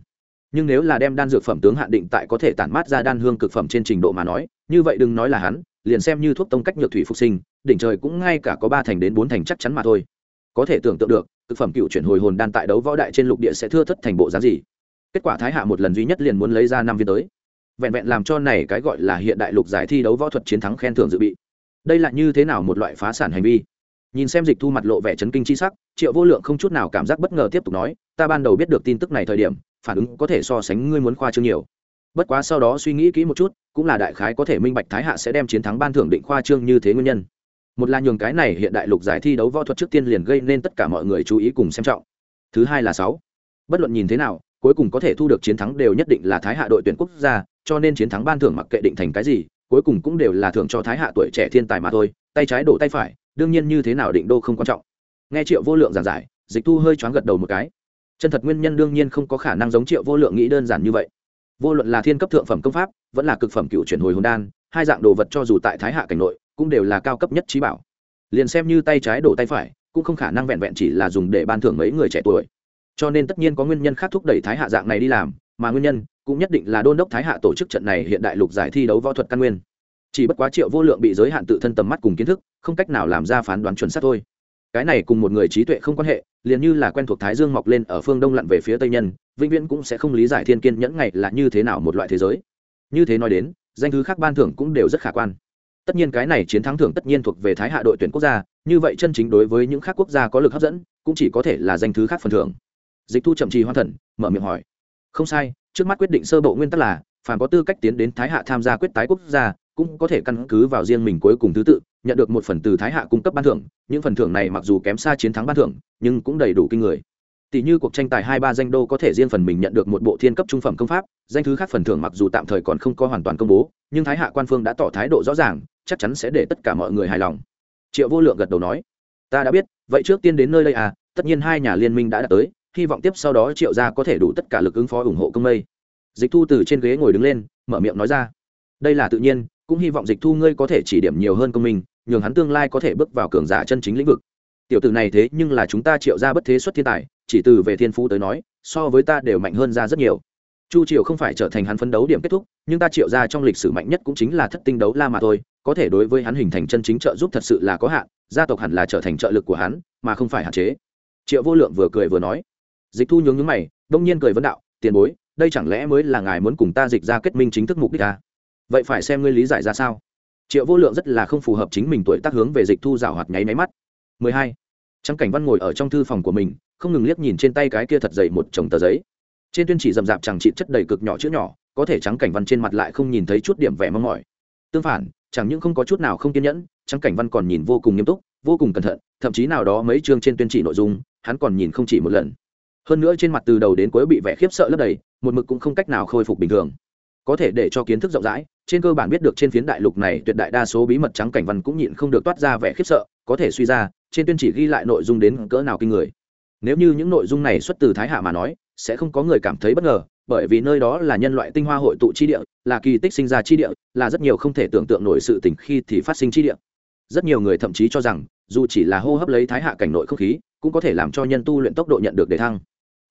[SPEAKER 1] Nhưng nếu là đem đan dược phẩm tướng hạn định tại có thể tản mát ra đan hương cực phẩm trên trình độ mà nói, như vậy đừng nói là hắn, liền xem như thuốc tông cách nhược thủy phục sinh, đỉnh trời cũng ngay cả có ba thành đến bốn thành chắc chắn mà thôi. Có thể tưởng tượng được thực phẩm cựu chuyển hồi hồn đan tại đấu võ đại trên lục địa sẽ thưa thất thành bộ giá gì kết quả thái hạ một lần duy nhất liền muốn lấy ra năm viên tới. Vẹn vẹn làm cho này cái gọi là hiện đại lục giải thi đấu võ thuật chiến thắng khen thưởng dự bị. Đây là như thế nào một loại phá sản hành vi? Nhìn xem dịch thu mặt lộ vẻ chấn kinh chi sắc, triệu vô lượng không chút nào cảm giác bất ngờ tiếp tục nói, ta ban đầu biết được tin tức này thời điểm, phản ứng có thể so sánh ngươi muốn khoa trương nhiều. Bất quá sau đó suy nghĩ kỹ một chút, cũng là đại khái có thể minh bạch thái hạ sẽ đem chiến thắng ban thưởng định khoa trương như thế nguyên nhân. Một là nhường cái này hiện đại lục giải thi đấu võ thuật trước tiên liền gây nên tất cả mọi người chú ý cùng xem trọng. Thứ hai là sáu. Bất luận nhìn thế nào cuối cùng có thể thu được chiến thắng đều nhất định là thái hạ đội tuyển quốc gia, cho nên chiến thắng ban thưởng mặc kệ định thành cái gì, cuối cùng cũng đều là thưởng cho thái hạ tuổi trẻ thiên tài mà thôi, tay trái đổ tay phải, đương nhiên như thế nào định đô không quan trọng. Nghe triệu vô lượng giảng giải, dịch thu hơi choáng gật đầu một cái. Chân thật nguyên nhân đương nhiên không có khả năng giống triệu vô lượng nghĩ đơn giản như vậy. Vô luận là thiên cấp thượng phẩm công pháp, vẫn là cực phẩm cựu chuyển hồi hồn đan, hai dạng đồ vật cho dù tại thái hạ cảnh nội, cũng đều là cao cấp nhất trí bảo. Liền xem như tay trái đổ tay phải, cũng không khả năng vẹn vẹn chỉ là dùng để ban thưởng mấy người trẻ tuổi cho nên tất nhiên có nguyên nhân khác thúc đẩy thái hạ dạng này đi làm, mà nguyên nhân cũng nhất định là đôn đốc thái hạ tổ chức trận này hiện đại lục giải thi đấu võ thuật căn nguyên. Chỉ bất quá triệu vô lượng bị giới hạn tự thân tầm mắt cùng kiến thức, không cách nào làm ra phán đoán chuẩn xác thôi. Cái này cùng một người trí tuệ không quan hệ, liền như là quen thuộc thái dương mọc lên ở phương đông lặn về phía tây nhân, vĩnh viễn cũng sẽ không lý giải thiên kiên nhẫn ngày là như thế nào một loại thế giới. Như thế nói đến, danh thứ khác ban thưởng cũng đều rất khả quan. Tất nhiên cái này chiến thắng thưởng tất nhiên thuộc về thái hạ đội tuyển quốc gia, như vậy chân chính đối với những khác quốc gia có lực hấp dẫn, cũng chỉ có thể là danh thứ khác phần thưởng dịch thu chậm trì hoan thần, mở miệng hỏi. Không sai, trước mắt quyết định sơ bộ nguyên tắc là, phàm có tư cách tiến đến thái hạ tham gia quyết tái quốc gia, cũng có thể căn cứ vào riêng mình cuối cùng thứ tự, nhận được một phần từ thái hạ cung cấp ban thưởng, những phần thưởng này mặc dù kém xa chiến thắng ban thưởng, nhưng cũng đầy đủ kinh người. Tỷ như cuộc tranh tài hai ba danh đô có thể riêng phần mình nhận được một bộ thiên cấp trung phẩm công pháp, danh thứ khác phần thưởng mặc dù tạm thời còn không có hoàn toàn công bố, nhưng thái hạ quan phương đã tỏ thái độ rõ ràng, chắc chắn sẽ để tất cả mọi người hài lòng. Triệu vô lượng gật đầu nói, ta đã biết, vậy trước tiên đến nơi đây à tất nhiên hai nhà liên minh đã đạt tới hy vọng tiếp sau đó triệu gia có thể đủ tất cả lực ứng phó ủng hộ công mây. Dịch thu từ trên ghế ngồi đứng lên, mở miệng nói ra. Đây là tự nhiên, cũng hy vọng dịch thu ngươi có thể chỉ điểm nhiều hơn công minh, nhường hắn tương lai có thể bước vào cường giả chân chính lĩnh vực. Tiểu tử này thế nhưng là chúng ta triệu ra bất thế xuất thiên tài, chỉ từ về thiên phú tới nói, so với ta đều mạnh hơn ra rất nhiều. Chu triều không phải trở thành hắn phấn đấu điểm kết thúc, nhưng ta triệu ra trong lịch sử mạnh nhất cũng chính là thất tinh đấu la mà thôi, có thể đối với hắn hình thành chân chính trợ giúp thật sự là có hạn, gia tộc hẳn là trở thành trợ lực của hắn, mà không phải hạn chế. Triệu vô lượng vừa cười vừa nói dịch thu nhướng nhướng mày, đông nhiên cười vấn đạo, tiền bối, đây chẳng lẽ mới là ngài muốn cùng ta dịch ra kết minh chính thức mục đích à? vậy phải xem ngươi lý giải ra sao. Triệu vô lượng rất là không phù hợp chính mình tuổi tác hướng về dịch thu rào hoạt nháy máy mắt. 12. Trắng cảnh văn ngồi ở trong thư phòng của mình, không ngừng liếc nhìn trên tay cái kia thật dày một chồng tờ giấy. Trên tuyên chỉ rậm rạp chẳng trị chất đầy cực nhỏ chữ nhỏ, có thể trắng cảnh văn trên mặt lại không nhìn thấy chút điểm vẻ mong mỏi. Tương phản, chẳng những không có chút nào không kiên nhẫn, trắng cảnh văn còn nhìn vô cùng nghiêm túc, vô cùng cẩn thận, thậm chí nào đó mấy chương trên tuyên chỉ nội dung, hắn còn nhìn không chỉ một lần hơn nữa trên mặt từ đầu đến cuối bị vẻ khiếp sợ lấp đầy, một mực cũng không cách nào khôi phục bình thường. Có thể để cho kiến thức rộng rãi, trên cơ bản biết được trên phiến đại lục này tuyệt đại đa số bí mật trắng cảnh văn cũng nhịn không được toát ra vẻ khiếp sợ, có thể suy ra, trên tuyên chỉ ghi lại nội dung đến cỡ nào kinh người. Nếu như những nội dung này xuất từ thái hạ mà nói, sẽ không có người cảm thấy bất ngờ, bởi vì nơi đó là nhân loại tinh hoa hội tụ chi địa, là kỳ tích sinh ra chi địa, là rất nhiều không thể tưởng tượng nổi sự tình khi thì phát sinh chi địa. Rất nhiều người thậm chí cho rằng, dù chỉ là hô hấp lấy thái hạ cảnh nội không khí, cũng có thể làm cho nhân tu luyện tốc độ nhận được đề thăng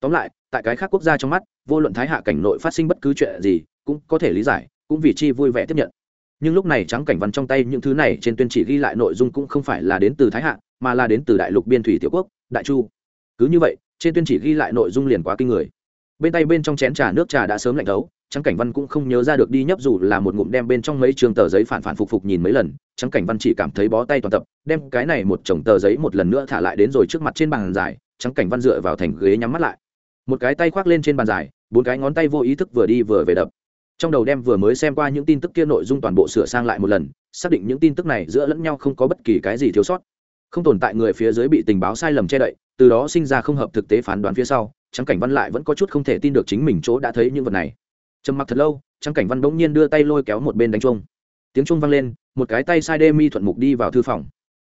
[SPEAKER 1] tóm lại, tại cái khác quốc gia trong mắt, vô luận thái hạ cảnh nội phát sinh bất cứ chuyện gì, cũng có thể lý giải, cũng vì chi vui vẻ tiếp nhận. Nhưng lúc này trắng cảnh văn trong tay những thứ này trên tuyên chỉ ghi lại nội dung cũng không phải là đến từ thái hạ, mà là đến từ đại lục biên thủy tiểu quốc, đại chu. Cứ như vậy, trên tuyên chỉ ghi lại nội dung liền quá kinh người. Bên tay bên trong chén trà nước trà đã sớm lạnh đấu trắng cảnh văn cũng không nhớ ra được đi nhấp dù là một ngụm đem bên trong mấy trường tờ giấy phản phản phục phục nhìn mấy lần, trắng cảnh văn chỉ cảm thấy bó tay toàn tập, đem cái này một chồng tờ giấy một lần nữa thả lại đến rồi trước mặt trên bàn dài, trắng cảnh văn dựa vào thành ghế nhắm mắt lại một cái tay khoác lên trên bàn dài, bốn cái ngón tay vô ý thức vừa đi vừa về đập. Trong đầu đem vừa mới xem qua những tin tức kia nội dung toàn bộ sửa sang lại một lần, xác định những tin tức này giữa lẫn nhau không có bất kỳ cái gì thiếu sót. Không tồn tại người phía dưới bị tình báo sai lầm che đậy, từ đó sinh ra không hợp thực tế phán đoán phía sau trắng cảnh văn lại vẫn có chút không thể tin được chính mình chỗ đã thấy những vật này. Trầm mặc thật lâu trắng cảnh văn bỗng nhiên đưa tay lôi kéo một bên đánh chuông. Tiếng chuông vang lên, một cái tay sai đê mi thuận mục đi vào thư phòng.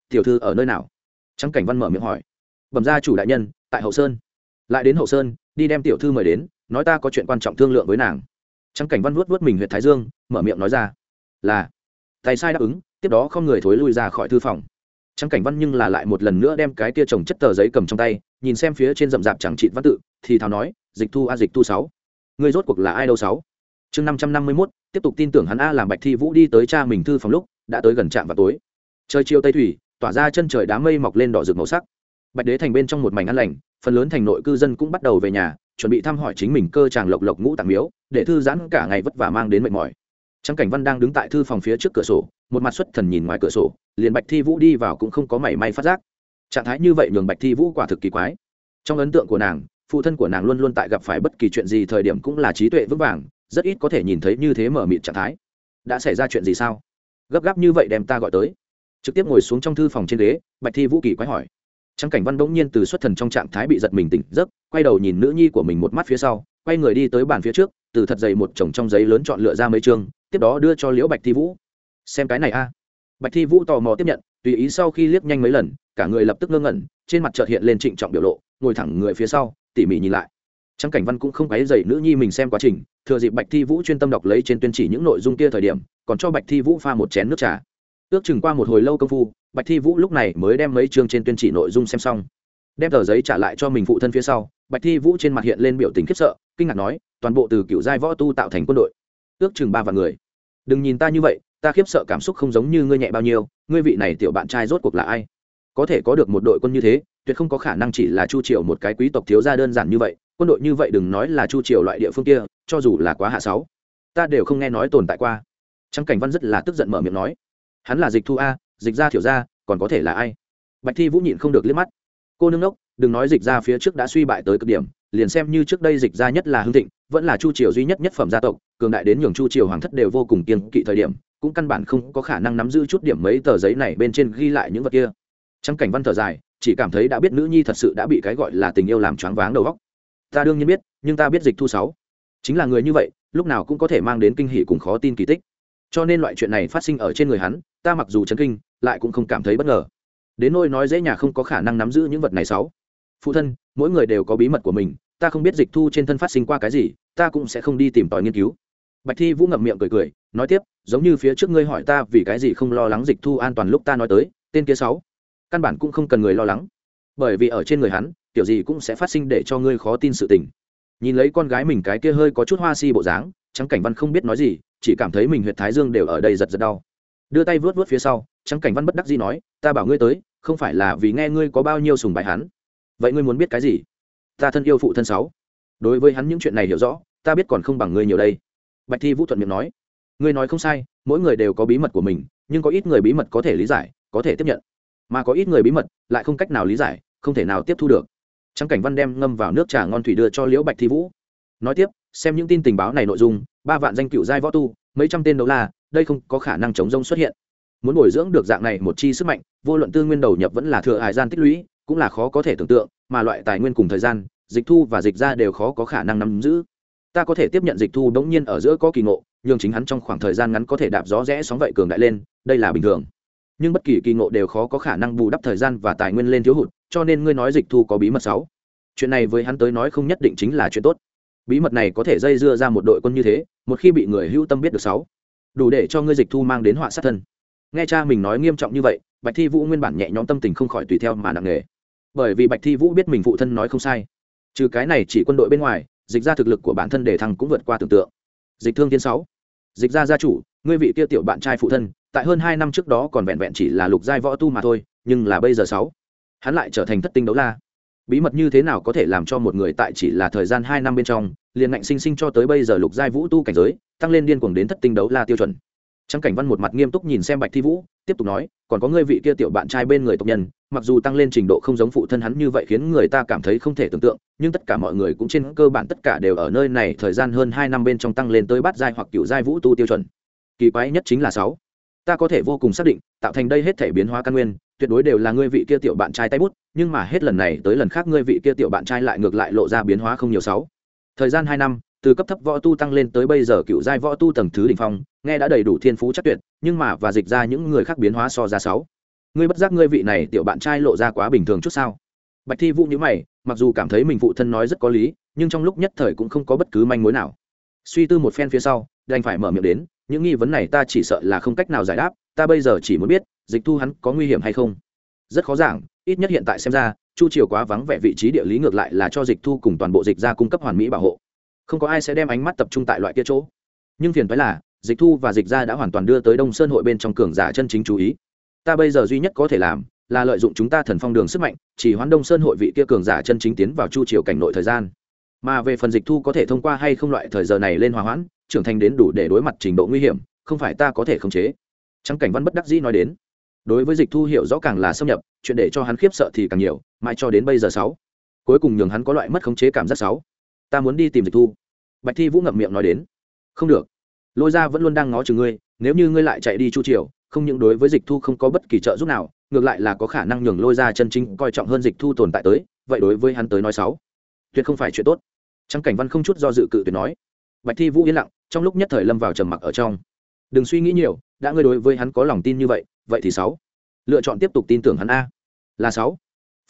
[SPEAKER 1] Tiểu thư ở nơi nào? Trắng cảnh văn mở miệng hỏi. Bẩm ra chủ đại nhân, tại hậu sơn. Lại đến hậu sơn đi đem tiểu thư mời đến, nói ta có chuyện quan trọng thương lượng với nàng. Trắng cảnh văn vuốt vuốt mình huyện thái dương, mở miệng nói ra, là. Tài sai đáp ứng, tiếp đó không người thối lui ra khỏi thư phòng. Trắng cảnh văn nhưng là lại một lần nữa đem cái tia trồng chất tờ giấy cầm trong tay, nhìn xem phía trên rậm rạp chẳng trịn văn tự, thì thào nói, dịch thu a, dịch thu sáu. Người rốt cuộc là ai đâu sáu? Chương năm trăm năm mươi mốt, tiếp tục tin tưởng hắn a làm bạch thi vũ đi tới cha mình thư phòng lúc, đã tới gần trạm vào tối. Trời chiều tây thủy, tỏa ra chân trời đám mây mọc lên đỏ rực màu sắc. Bạch đế thành bên trong một mảnh ăn lành phần lớn thành nội cư dân cũng bắt đầu về nhà, chuẩn bị thăm hỏi chính mình cơ tràng lộc lộc ngũ tạng miếu, để thư giãn cả ngày vất vả mang đến mệt mỏi. Trang cảnh văn đang đứng tại thư phòng phía trước cửa sổ, một mặt xuất thần nhìn ngoài cửa sổ, liền bạch thi vũ đi vào cũng không có mảy may phát giác. Trạng thái như vậy nhường bạch thi vũ quả thực kỳ quái. Trong ấn tượng của nàng, phụ thân của nàng luôn luôn tại gặp phải bất kỳ chuyện gì thời điểm cũng là trí tuệ vững vàng, rất ít có thể nhìn thấy như thế mở mịt trạng thái. Đã xảy ra chuyện gì sao? Gấp gáp như vậy đem ta gọi tới. Trực tiếp ngồi xuống trong thư phòng trên ghế, bạch thi vũ kỳ quái hỏi. Trang cảnh văn bỗng nhiên từ xuất thần trong trạng thái bị giật mình tỉnh giấc, quay đầu nhìn nữ nhi của mình một mắt phía sau, quay người đi tới bàn phía trước, từ thật dày một chồng trong giấy lớn chọn lựa ra mấy chương, tiếp đó đưa cho liễu bạch thi vũ. Xem cái này a. Bạch thi vũ tò mò tiếp nhận, tùy ý sau khi liếc nhanh mấy lần, cả người lập tức ngơ ngẩn, trên mặt trợt hiện lên trịnh trọng biểu lộ, ngồi thẳng người phía sau, tỉ mỉ nhìn lại. Trang cảnh văn cũng không quấy dậy nữ nhi mình xem quá trình, thừa dịp bạch thi vũ chuyên tâm đọc lấy trên tuyên chỉ những nội dung kia thời điểm, còn cho bạch thi vũ pha một chén nước trà ước chừng qua một hồi lâu công phu, bạch thi vũ lúc này mới đem mấy chương trên tuyên chỉ nội dung xem xong. Đem tờ giấy trả lại cho mình phụ thân phía sau, bạch thi vũ trên mặt hiện lên biểu tình khiếp sợ, kinh ngạc nói, toàn bộ từ cựu giai võ tu tạo thành quân đội. Ước chừng ba vạn người. Đừng nhìn ta như vậy, ta khiếp sợ cảm xúc không giống như ngươi nhẹ bao nhiêu, ngươi vị này tiểu bạn trai rốt cuộc là ai? Có thể có được một đội quân như thế, tuyệt không có khả năng chỉ là chu triều một cái quý tộc thiếu gia đơn giản như vậy, quân đội như vậy đừng nói là chu triều loại địa phương kia, cho dù là quá hạ sáu, ta đều không nghe nói tồn tại qua. Trắng cảnh văn rất là tức giận mở miệng nói hắn là dịch thu a, dịch ra thiểu gia, còn có thể là ai? Bạch thi vũ nhịn không được liếc mắt. Cô nương đốc đừng nói dịch ra phía trước đã suy bại tới cực điểm, liền xem như trước đây dịch ra nhất là hưng thịnh, vẫn là chu triều duy nhất nhất phẩm gia tộc, cường đại đến nhường chu triều hoàng thất đều vô cùng kiên kỵ thời điểm, cũng căn bản không có khả năng nắm giữ chút điểm mấy tờ giấy này bên trên ghi lại những vật kia. Trắng cảnh văn thở dài, chỉ cảm thấy đã biết nữ nhi thật sự đã bị cái gọi là tình yêu làm choáng váng đầu óc. Ta đương nhiên biết, nhưng ta biết dịch thu sáu. Chính là người như vậy, lúc nào cũng có thể mang đến kinh hỷ cùng khó tin kỳ tích cho nên loại chuyện này phát sinh ở trên người hắn, ta mặc dù chấn kinh, lại cũng không cảm thấy bất ngờ. Đến nôi nói dễ nhà không có khả năng nắm giữ những vật này sáu. Phụ thân, mỗi người đều có bí mật của mình, ta không biết dịch thu trên thân phát sinh qua cái gì, ta cũng sẽ không đi tìm tòi nghiên cứu. Bạch thi vũ ngậm miệng cười cười, nói tiếp, giống như phía trước ngươi hỏi ta vì cái gì không lo lắng dịch thu an toàn lúc ta nói tới, tên kia sáu. Căn bản cũng không cần người lo lắng. Bởi vì ở trên người hắn, kiểu gì cũng sẽ phát sinh để cho ngươi khó tin sự tình. Nhìn lấy con gái mình cái kia hơi có chút hoa si bộ dáng trắng cảnh văn không biết nói gì, chỉ cảm thấy mình huyệt thái dương đều ở đây giật giật đau. Đưa tay vớt vớt phía sau, trắng cảnh văn bất đắc dĩ nói, ta bảo ngươi tới, không phải là vì nghe ngươi có bao nhiêu sùng bái hắn. Vậy ngươi muốn biết cái gì? Ta thân yêu phụ thân sáu. Đối với hắn những chuyện này hiểu rõ, ta biết còn không bằng ngươi nhiều đây. Bạch thi vũ thuận miệng nói, ngươi nói không sai, mỗi người đều có bí mật của mình, nhưng có ít người bí mật có thể lý giải, có thể tiếp nhận. Mà có ít người bí mật lại không cách nào lý giải, không thể nào tiếp thu được. Trắng cảnh văn đem ngâm vào nước trà ngon thủy đưa cho liễu bạch thi vũ. Nói tiếp xem những tin tình báo này nội dung, ba vạn danh cựu giai võ tu, mấy trăm tên đấu la, đây không có khả năng chống rông xuất hiện. Muốn bồi dưỡng được dạng này một chi sức mạnh, vô luận tư nguyên đầu nhập vẫn là thừa hải gian tích lũy, cũng là khó có thể tưởng tượng, mà loại tài nguyên cùng thời gian, dịch thu và dịch ra đều khó có khả năng nắm giữ. Ta có thể tiếp nhận dịch thu đ ố n g nhiên ở giữa có kỳ ngộ nhưng chính hắn trong khoảng thời gian ngắn có thể đạp gió rẽ sóng vậy cường đại lên, đây là bình thường. Nhưng bất kỳ kỳ ngộ đều khó có khả năng bù đắp thời gian và tài nguyên lên thiếu hụt, cho nên ngươi nói dịch thu có bí mật sáu. Chuyện này với hắn tới nói không nhất định chính là chuyện tốt bí mật này có thể dây dưa ra một đội quân như thế, một khi bị người hữu tâm biết được sáu. Đủ để cho ngươi dịch thu mang đến họa sát thân. Nghe cha mình nói nghiêm trọng như vậy, bạch thi vũ nguyên bản nhẹ nhõm tâm tình không khỏi tùy theo mà nặng nề. Bởi vì bạch thi vũ biết mình phụ thân nói không sai. Trừ cái này chỉ quân đội bên ngoài, dịch ra thực lực của bản thân để thăng cũng vượt qua tưởng tượng. Dịch thương thiên sáu. Dịch ra gia chủ, ngươi vị kia tiểu bạn trai phụ thân, tại hơn hai năm trước đó còn vẹn vẹn chỉ là lục giai võ tu mà thôi, nhưng là bây giờ sáu. Hắn lại trở thành thất tinh đấu la bí mật như thế nào có thể làm cho một người tại chỉ là thời gian hai năm bên trong, liền ngạnh sinh sinh cho tới bây giờ lục giai vũ tu cảnh giới, tăng lên điên cuồng đến thất tinh đấu la tiêu chuẩn. Trang cảnh văn một mặt nghiêm túc nhìn xem bạch thi vũ, tiếp tục nói, còn có ngươi vị kia tiểu bạn trai bên người tộc nhân, mặc dù tăng lên trình độ không giống phụ thân hắn như vậy khiến người ta cảm thấy không thể tưởng tượng, nhưng tất cả mọi người cũng trên cơ bản tất cả đều ở nơi này thời gian hơn hai năm bên trong tăng lên tới bát giai hoặc cựu giai vũ tu tiêu chuẩn. Kỳ quái nhất chính là sáu ta có thể vô cùng xác định, tạo thành đây hết thể biến hóa căn nguyên, tuyệt đối đều là ngươi vị kia tiểu bạn trai tay bút, nhưng mà hết lần này tới lần khác ngươi vị kia tiểu bạn trai lại ngược lại lộ ra biến hóa không nhiều sáu. Thời gian hai năm, từ cấp thấp võ tu tăng lên tới bây giờ cựu giai võ tu tầng thứ đỉnh phong, nghe đã đầy đủ thiên phú chắc tuyệt, nhưng mà và dịch ra những người khác biến hóa so ra sáu. Ngươi bất giác ngươi vị này tiểu bạn trai lộ ra quá bình thường chút sao? Bạch thi vũ nhữ mày, mặc dù cảm thấy mình phụ thân nói rất có lý, nhưng trong lúc nhất thời cũng không có bất cứ manh mối nào. Suy tư một phen phía sau, đành phải mở miệng đến những nghi vấn này ta chỉ sợ là không cách nào giải đáp, ta bây giờ chỉ muốn biết, dịch thu hắn có nguy hiểm hay không. Rất khó giảng, ít nhất hiện tại xem ra, chu triều quá vắng vẻ vị trí địa lý ngược lại là cho dịch thu cùng toàn bộ dịch ra cung cấp hoàn mỹ bảo hộ. Không có ai sẽ đem ánh mắt tập trung tại loại kia chỗ. Nhưng phiền phái là, dịch thu và dịch ra đã hoàn toàn đưa tới đông sơn hội bên trong cường giả chân chính chú ý. Ta bây giờ duy nhất có thể làm, là lợi dụng chúng ta thần phong đường sức mạnh, chỉ hoán đông sơn hội vị kia cường giả chân chính tiến vào chu triều cảnh nội thời gian mà về phần dịch thu có thể thông qua hay không loại thời giờ này lên hòa hoãn, trưởng thành đến đủ để đối mặt trình độ nguy hiểm, không phải ta có thể khống chế. Trắng cảnh văn bất đắc dĩ nói đến. Đối với dịch thu hiểu rõ càng là xâm nhập, chuyện để cho hắn khiếp sợ thì càng nhiều, mãi cho đến bây giờ sáu. Cuối cùng nhường hắn có loại mất khống chế cảm giác sáu. Ta muốn đi tìm dịch thu. Bạch thi vũ ngậm miệng nói đến. Không được. Lôi ra vẫn luôn đang ngó chừng ngươi, nếu như ngươi lại chạy đi chu triều, không những đối với dịch thu không có bất kỳ trợ giúp nào, ngược lại là có khả năng nhường lôi ra chân chính coi trọng hơn dịch thu tồn tại tới, vậy đối với hắn tới nói sáu. Tuyệt không phải chuyện tốt trang cảnh văn không chút do dự cự tuyệt nói, bạch thi vũ yên lặng, trong lúc nhất thời lâm vào trầm mặc ở trong. Đừng suy nghĩ nhiều, đã ngươi đối với hắn có lòng tin như vậy vậy thì sáu. Lựa chọn tiếp tục tin tưởng hắn a. Là sáu.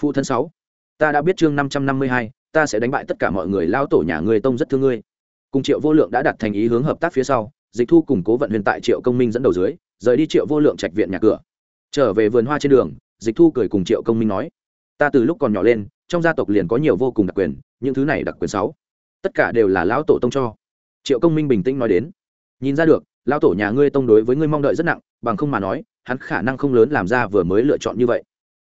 [SPEAKER 1] Phụ thân sáu. Ta đã biết chương năm trăm năm mươi hai, ta sẽ đánh bại tất cả mọi người lao tổ nhà người tông rất thương ngươi. Cùng triệu vô lượng đã đặt thành ý hướng hợp tác phía sau, dịch thu củng cố vận huyền tại triệu công minh dẫn đầu dưới, rời đi triệu vô lượng trạch viện nhà cửa. Trở về vườn hoa trên đường, dịch thu cười cùng triệu công minh nói, ta từ lúc còn nhỏ lên, trong gia tộc liền có nhiều vô cùng đặc quyền, những thứ này đặc quyền sáu tất cả đều là lão tổ tông cho. Triệu công minh bình tĩnh nói đến. Nhìn ra được, lão tổ nhà ngươi tông đối với ngươi mong đợi rất nặng, bằng không mà nói, hắn khả năng không lớn làm ra vừa mới lựa chọn như vậy.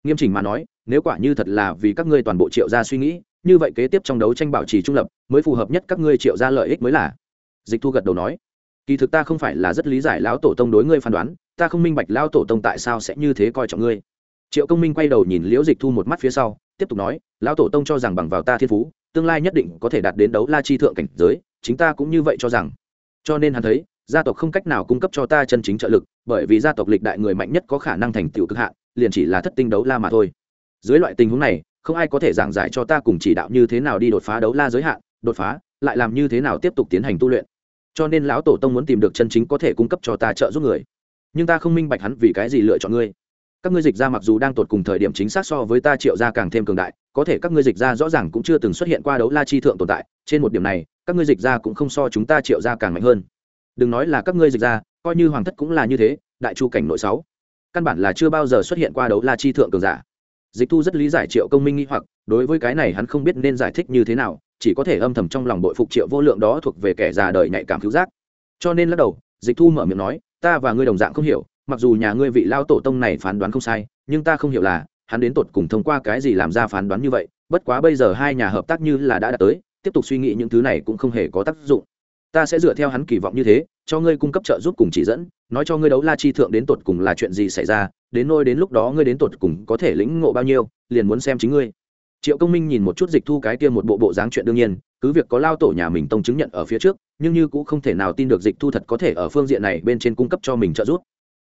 [SPEAKER 1] Nghiêm chỉnh mà nói, nếu quả như thật là vì các ngươi toàn bộ triệu gia suy nghĩ, như vậy kế tiếp trong đấu tranh bảo trì trung lập, mới phù hợp nhất các ngươi triệu gia lợi ích mới là. Dịch thu gật đầu nói. Kỳ thực ta không phải là rất lý giải lão tổ tông đối ngươi phán đoán, ta không minh bạch lão tổ tông tại sao sẽ như thế coi trọng ngươi. Triệu công minh quay đầu nhìn liễu dịch thu một mắt phía sau, tiếp tục nói, lão tổ tông cho rằng bằng vào ta thiên phú tương lai nhất định có thể đạt đến đấu la chi thượng cảnh giới, chính ta cũng như vậy cho rằng. Cho nên hắn thấy, gia tộc không cách nào cung cấp cho ta chân chính trợ lực, bởi vì gia tộc lịch đại người mạnh nhất có khả năng thành tựu cực hạn, liền chỉ là thất tinh đấu la mà thôi. Dưới loại tình huống này, không ai có thể giảng giải cho ta cùng chỉ đạo như thế nào đi đột phá đấu la giới hạn, đột phá, lại làm như thế nào tiếp tục tiến hành tu luyện. Cho nên lão tổ tông muốn tìm được chân chính có thể cung cấp cho ta trợ giúp người. Nhưng ta không minh bạch hắn vì cái gì lựa chọn ngươi các ngươi dịch ra mặc dù đang tột cùng thời điểm chính xác so với ta triệu ra càng thêm cường đại, có thể các ngươi dịch ra rõ ràng cũng chưa từng xuất hiện qua đấu la chi thượng tồn tại, trên một điểm này, các ngươi dịch ra cũng không so chúng ta triệu ra càng mạnh hơn. Đừng nói là các ngươi dịch ra, coi như hoàng thất cũng là như thế, đại chu cảnh nội sáu. Căn bản là chưa bao giờ xuất hiện qua đấu la chi thượng cường giả. Dịch thu rất lý giải triệu công minh nghĩ hoặc, đối với cái này hắn không biết nên giải thích như thế nào, chỉ có thể âm thầm trong lòng bội phục triệu vô lượng đó thuộc về kẻ già đời nhạy cảm cứu giác. Cho nên lắc đầu, dịch thu mở miệng nói, ta và ngươi đồng dạng không hiểu mặc dù nhà ngươi vị lao tổ tông này phán đoán không sai, nhưng ta không hiểu là, hắn đến tột cùng thông qua cái gì làm ra phán đoán như vậy, bất quá bây giờ hai nhà hợp tác như là đã đạt tới, tiếp tục suy nghĩ những thứ này cũng không hề có tác dụng. Ta sẽ dựa theo hắn kỳ vọng như thế, cho ngươi cung cấp trợ giúp cùng chỉ dẫn, nói cho ngươi đấu la chi thượng đến tột cùng là chuyện gì xảy ra, đến nôi đến lúc đó ngươi đến tột cùng có thể lĩnh ngộ bao nhiêu, liền muốn xem chính ngươi. Triệu công minh nhìn một chút dịch thu cái kia một bộ bộ dáng chuyện đương nhiên, cứ việc có lao tổ nhà mình tông chứng nhận ở phía trước, nhưng như cũng không thể nào tin được dịch thu thật có thể ở phương diện này bên trên cung cấp cho mình trợ giúp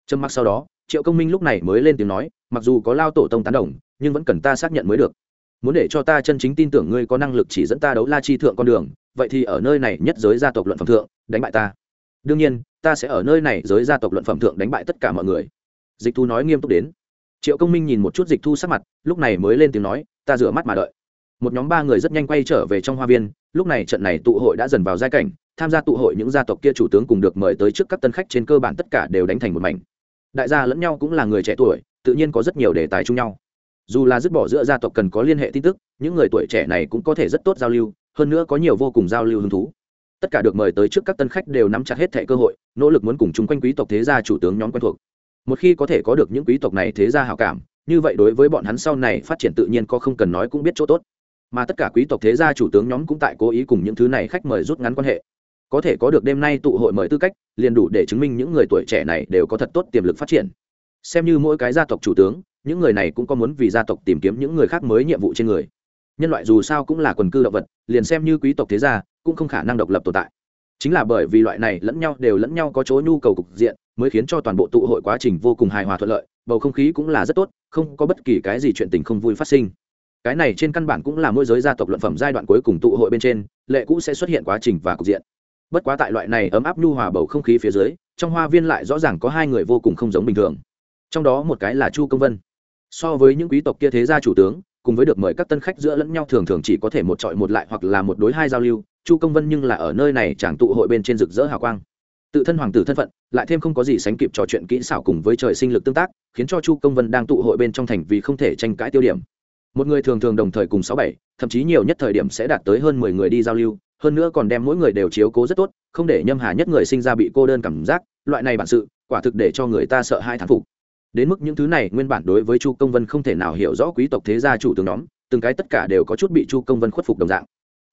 [SPEAKER 1] trầm mặc sau đó, triệu công minh lúc này mới lên tiếng nói, mặc dù có lao tổ tông tán đồng, nhưng vẫn cần ta xác nhận mới được. Muốn để cho ta chân chính tin tưởng ngươi có năng lực chỉ dẫn ta đấu la chi thượng con đường, vậy thì ở nơi này nhất giới gia tộc luận phẩm thượng, đánh bại ta. Đương nhiên, ta sẽ ở nơi này giới gia tộc luận phẩm thượng đánh bại tất cả mọi người. Dịch thu nói nghiêm túc đến. Triệu công minh nhìn một chút dịch thu sắc mặt, lúc này mới lên tiếng nói, ta rửa mắt mà đợi. Một nhóm ba người rất nhanh quay trở về trong hoa viên, lúc này trận này tụ hội đã dần vào giai cảnh, tham gia tụ hội những gia tộc kia chủ tướng cùng được mời tới trước các tân khách trên cơ bản tất cả đều đánh thành một mảnh đại gia lẫn nhau cũng là người trẻ tuổi, tự nhiên có rất nhiều đề tài chung nhau. Dù là dứt bỏ giữa gia tộc cần có liên hệ tin tức, những người tuổi trẻ này cũng có thể rất tốt giao lưu, hơn nữa có nhiều vô cùng giao lưu hứng thú. Tất cả được mời tới trước các tân khách đều nắm chặt hết thẻ cơ hội, nỗ lực muốn cùng chung quanh quý tộc thế gia chủ tướng nhóm quen thuộc. Một khi có thể có được những quý tộc này thế gia hảo cảm, như vậy đối với bọn hắn sau này phát triển tự nhiên có không cần nói cũng biết chỗ tốt. Mà tất cả quý tộc thế gia chủ tướng nhóm cũng tại cố ý cùng những thứ này khách mời rút ngắn quan hệ có thể có được đêm nay tụ hội mời tư cách, liền đủ để chứng minh những người tuổi trẻ này đều có thật tốt tiềm lực phát triển. Xem như mỗi cái gia tộc chủ tướng, những người này cũng có muốn vì gia tộc tìm kiếm những người khác mới nhiệm vụ trên người. Nhân loại dù sao cũng là quần cư động vật, liền xem như quý tộc thế gia, cũng không khả năng độc lập tồn tại. Chính là bởi vì loại này lẫn nhau đều lẫn nhau có chỗ nhu cầu cục diện, mới khiến cho toàn bộ tụ hội quá trình vô cùng hài hòa thuận lợi, bầu không khí cũng là rất tốt, không có bất kỳ cái gì chuyện tình không vui phát sinh. Cái này trên căn bản cũng là môi giới gia tộc luận phẩm giai đoạn cuối cùng tụ hội bên trên, lệ cũ sẽ xuất hiện quá trình và cục diện bất quá tại loại này ấm áp nhu hòa bầu không khí phía dưới, trong hoa viên lại rõ ràng có hai người vô cùng không giống bình thường. Trong đó một cái là chu công vân. So với những quý tộc kia thế gia chủ tướng, cùng với được mời các tân khách giữa lẫn nhau thường thường chỉ có thể một trọi một lại hoặc là một đối hai giao lưu, chu công vân nhưng là ở nơi này chẳng tụ hội bên trên rực rỡ hào quang. Tự thân hoàng tử thân phận, lại thêm không có gì sánh kịp trò chuyện kỹ xảo cùng với trời sinh lực tương tác, khiến cho chu công vân đang tụ hội bên trong thành vì không thể tranh cãi tiêu điểm một người thường thường đồng thời cùng sáu bảy, thậm chí nhiều nhất thời điểm sẽ đạt tới hơn mười người đi giao lưu, hơn nữa còn đem mỗi người đều chiếu cố rất tốt, không để nhâm hà nhất người sinh ra bị cô đơn cảm giác, loại này bản sự, quả thực để cho người ta sợ hai thán phục. Đến mức những thứ này, nguyên bản đối với chu công vân không thể nào hiểu rõ quý tộc thế gia chủ tướng nhóm, từng cái tất cả đều có chút bị chu công vân khuất phục đồng dạng.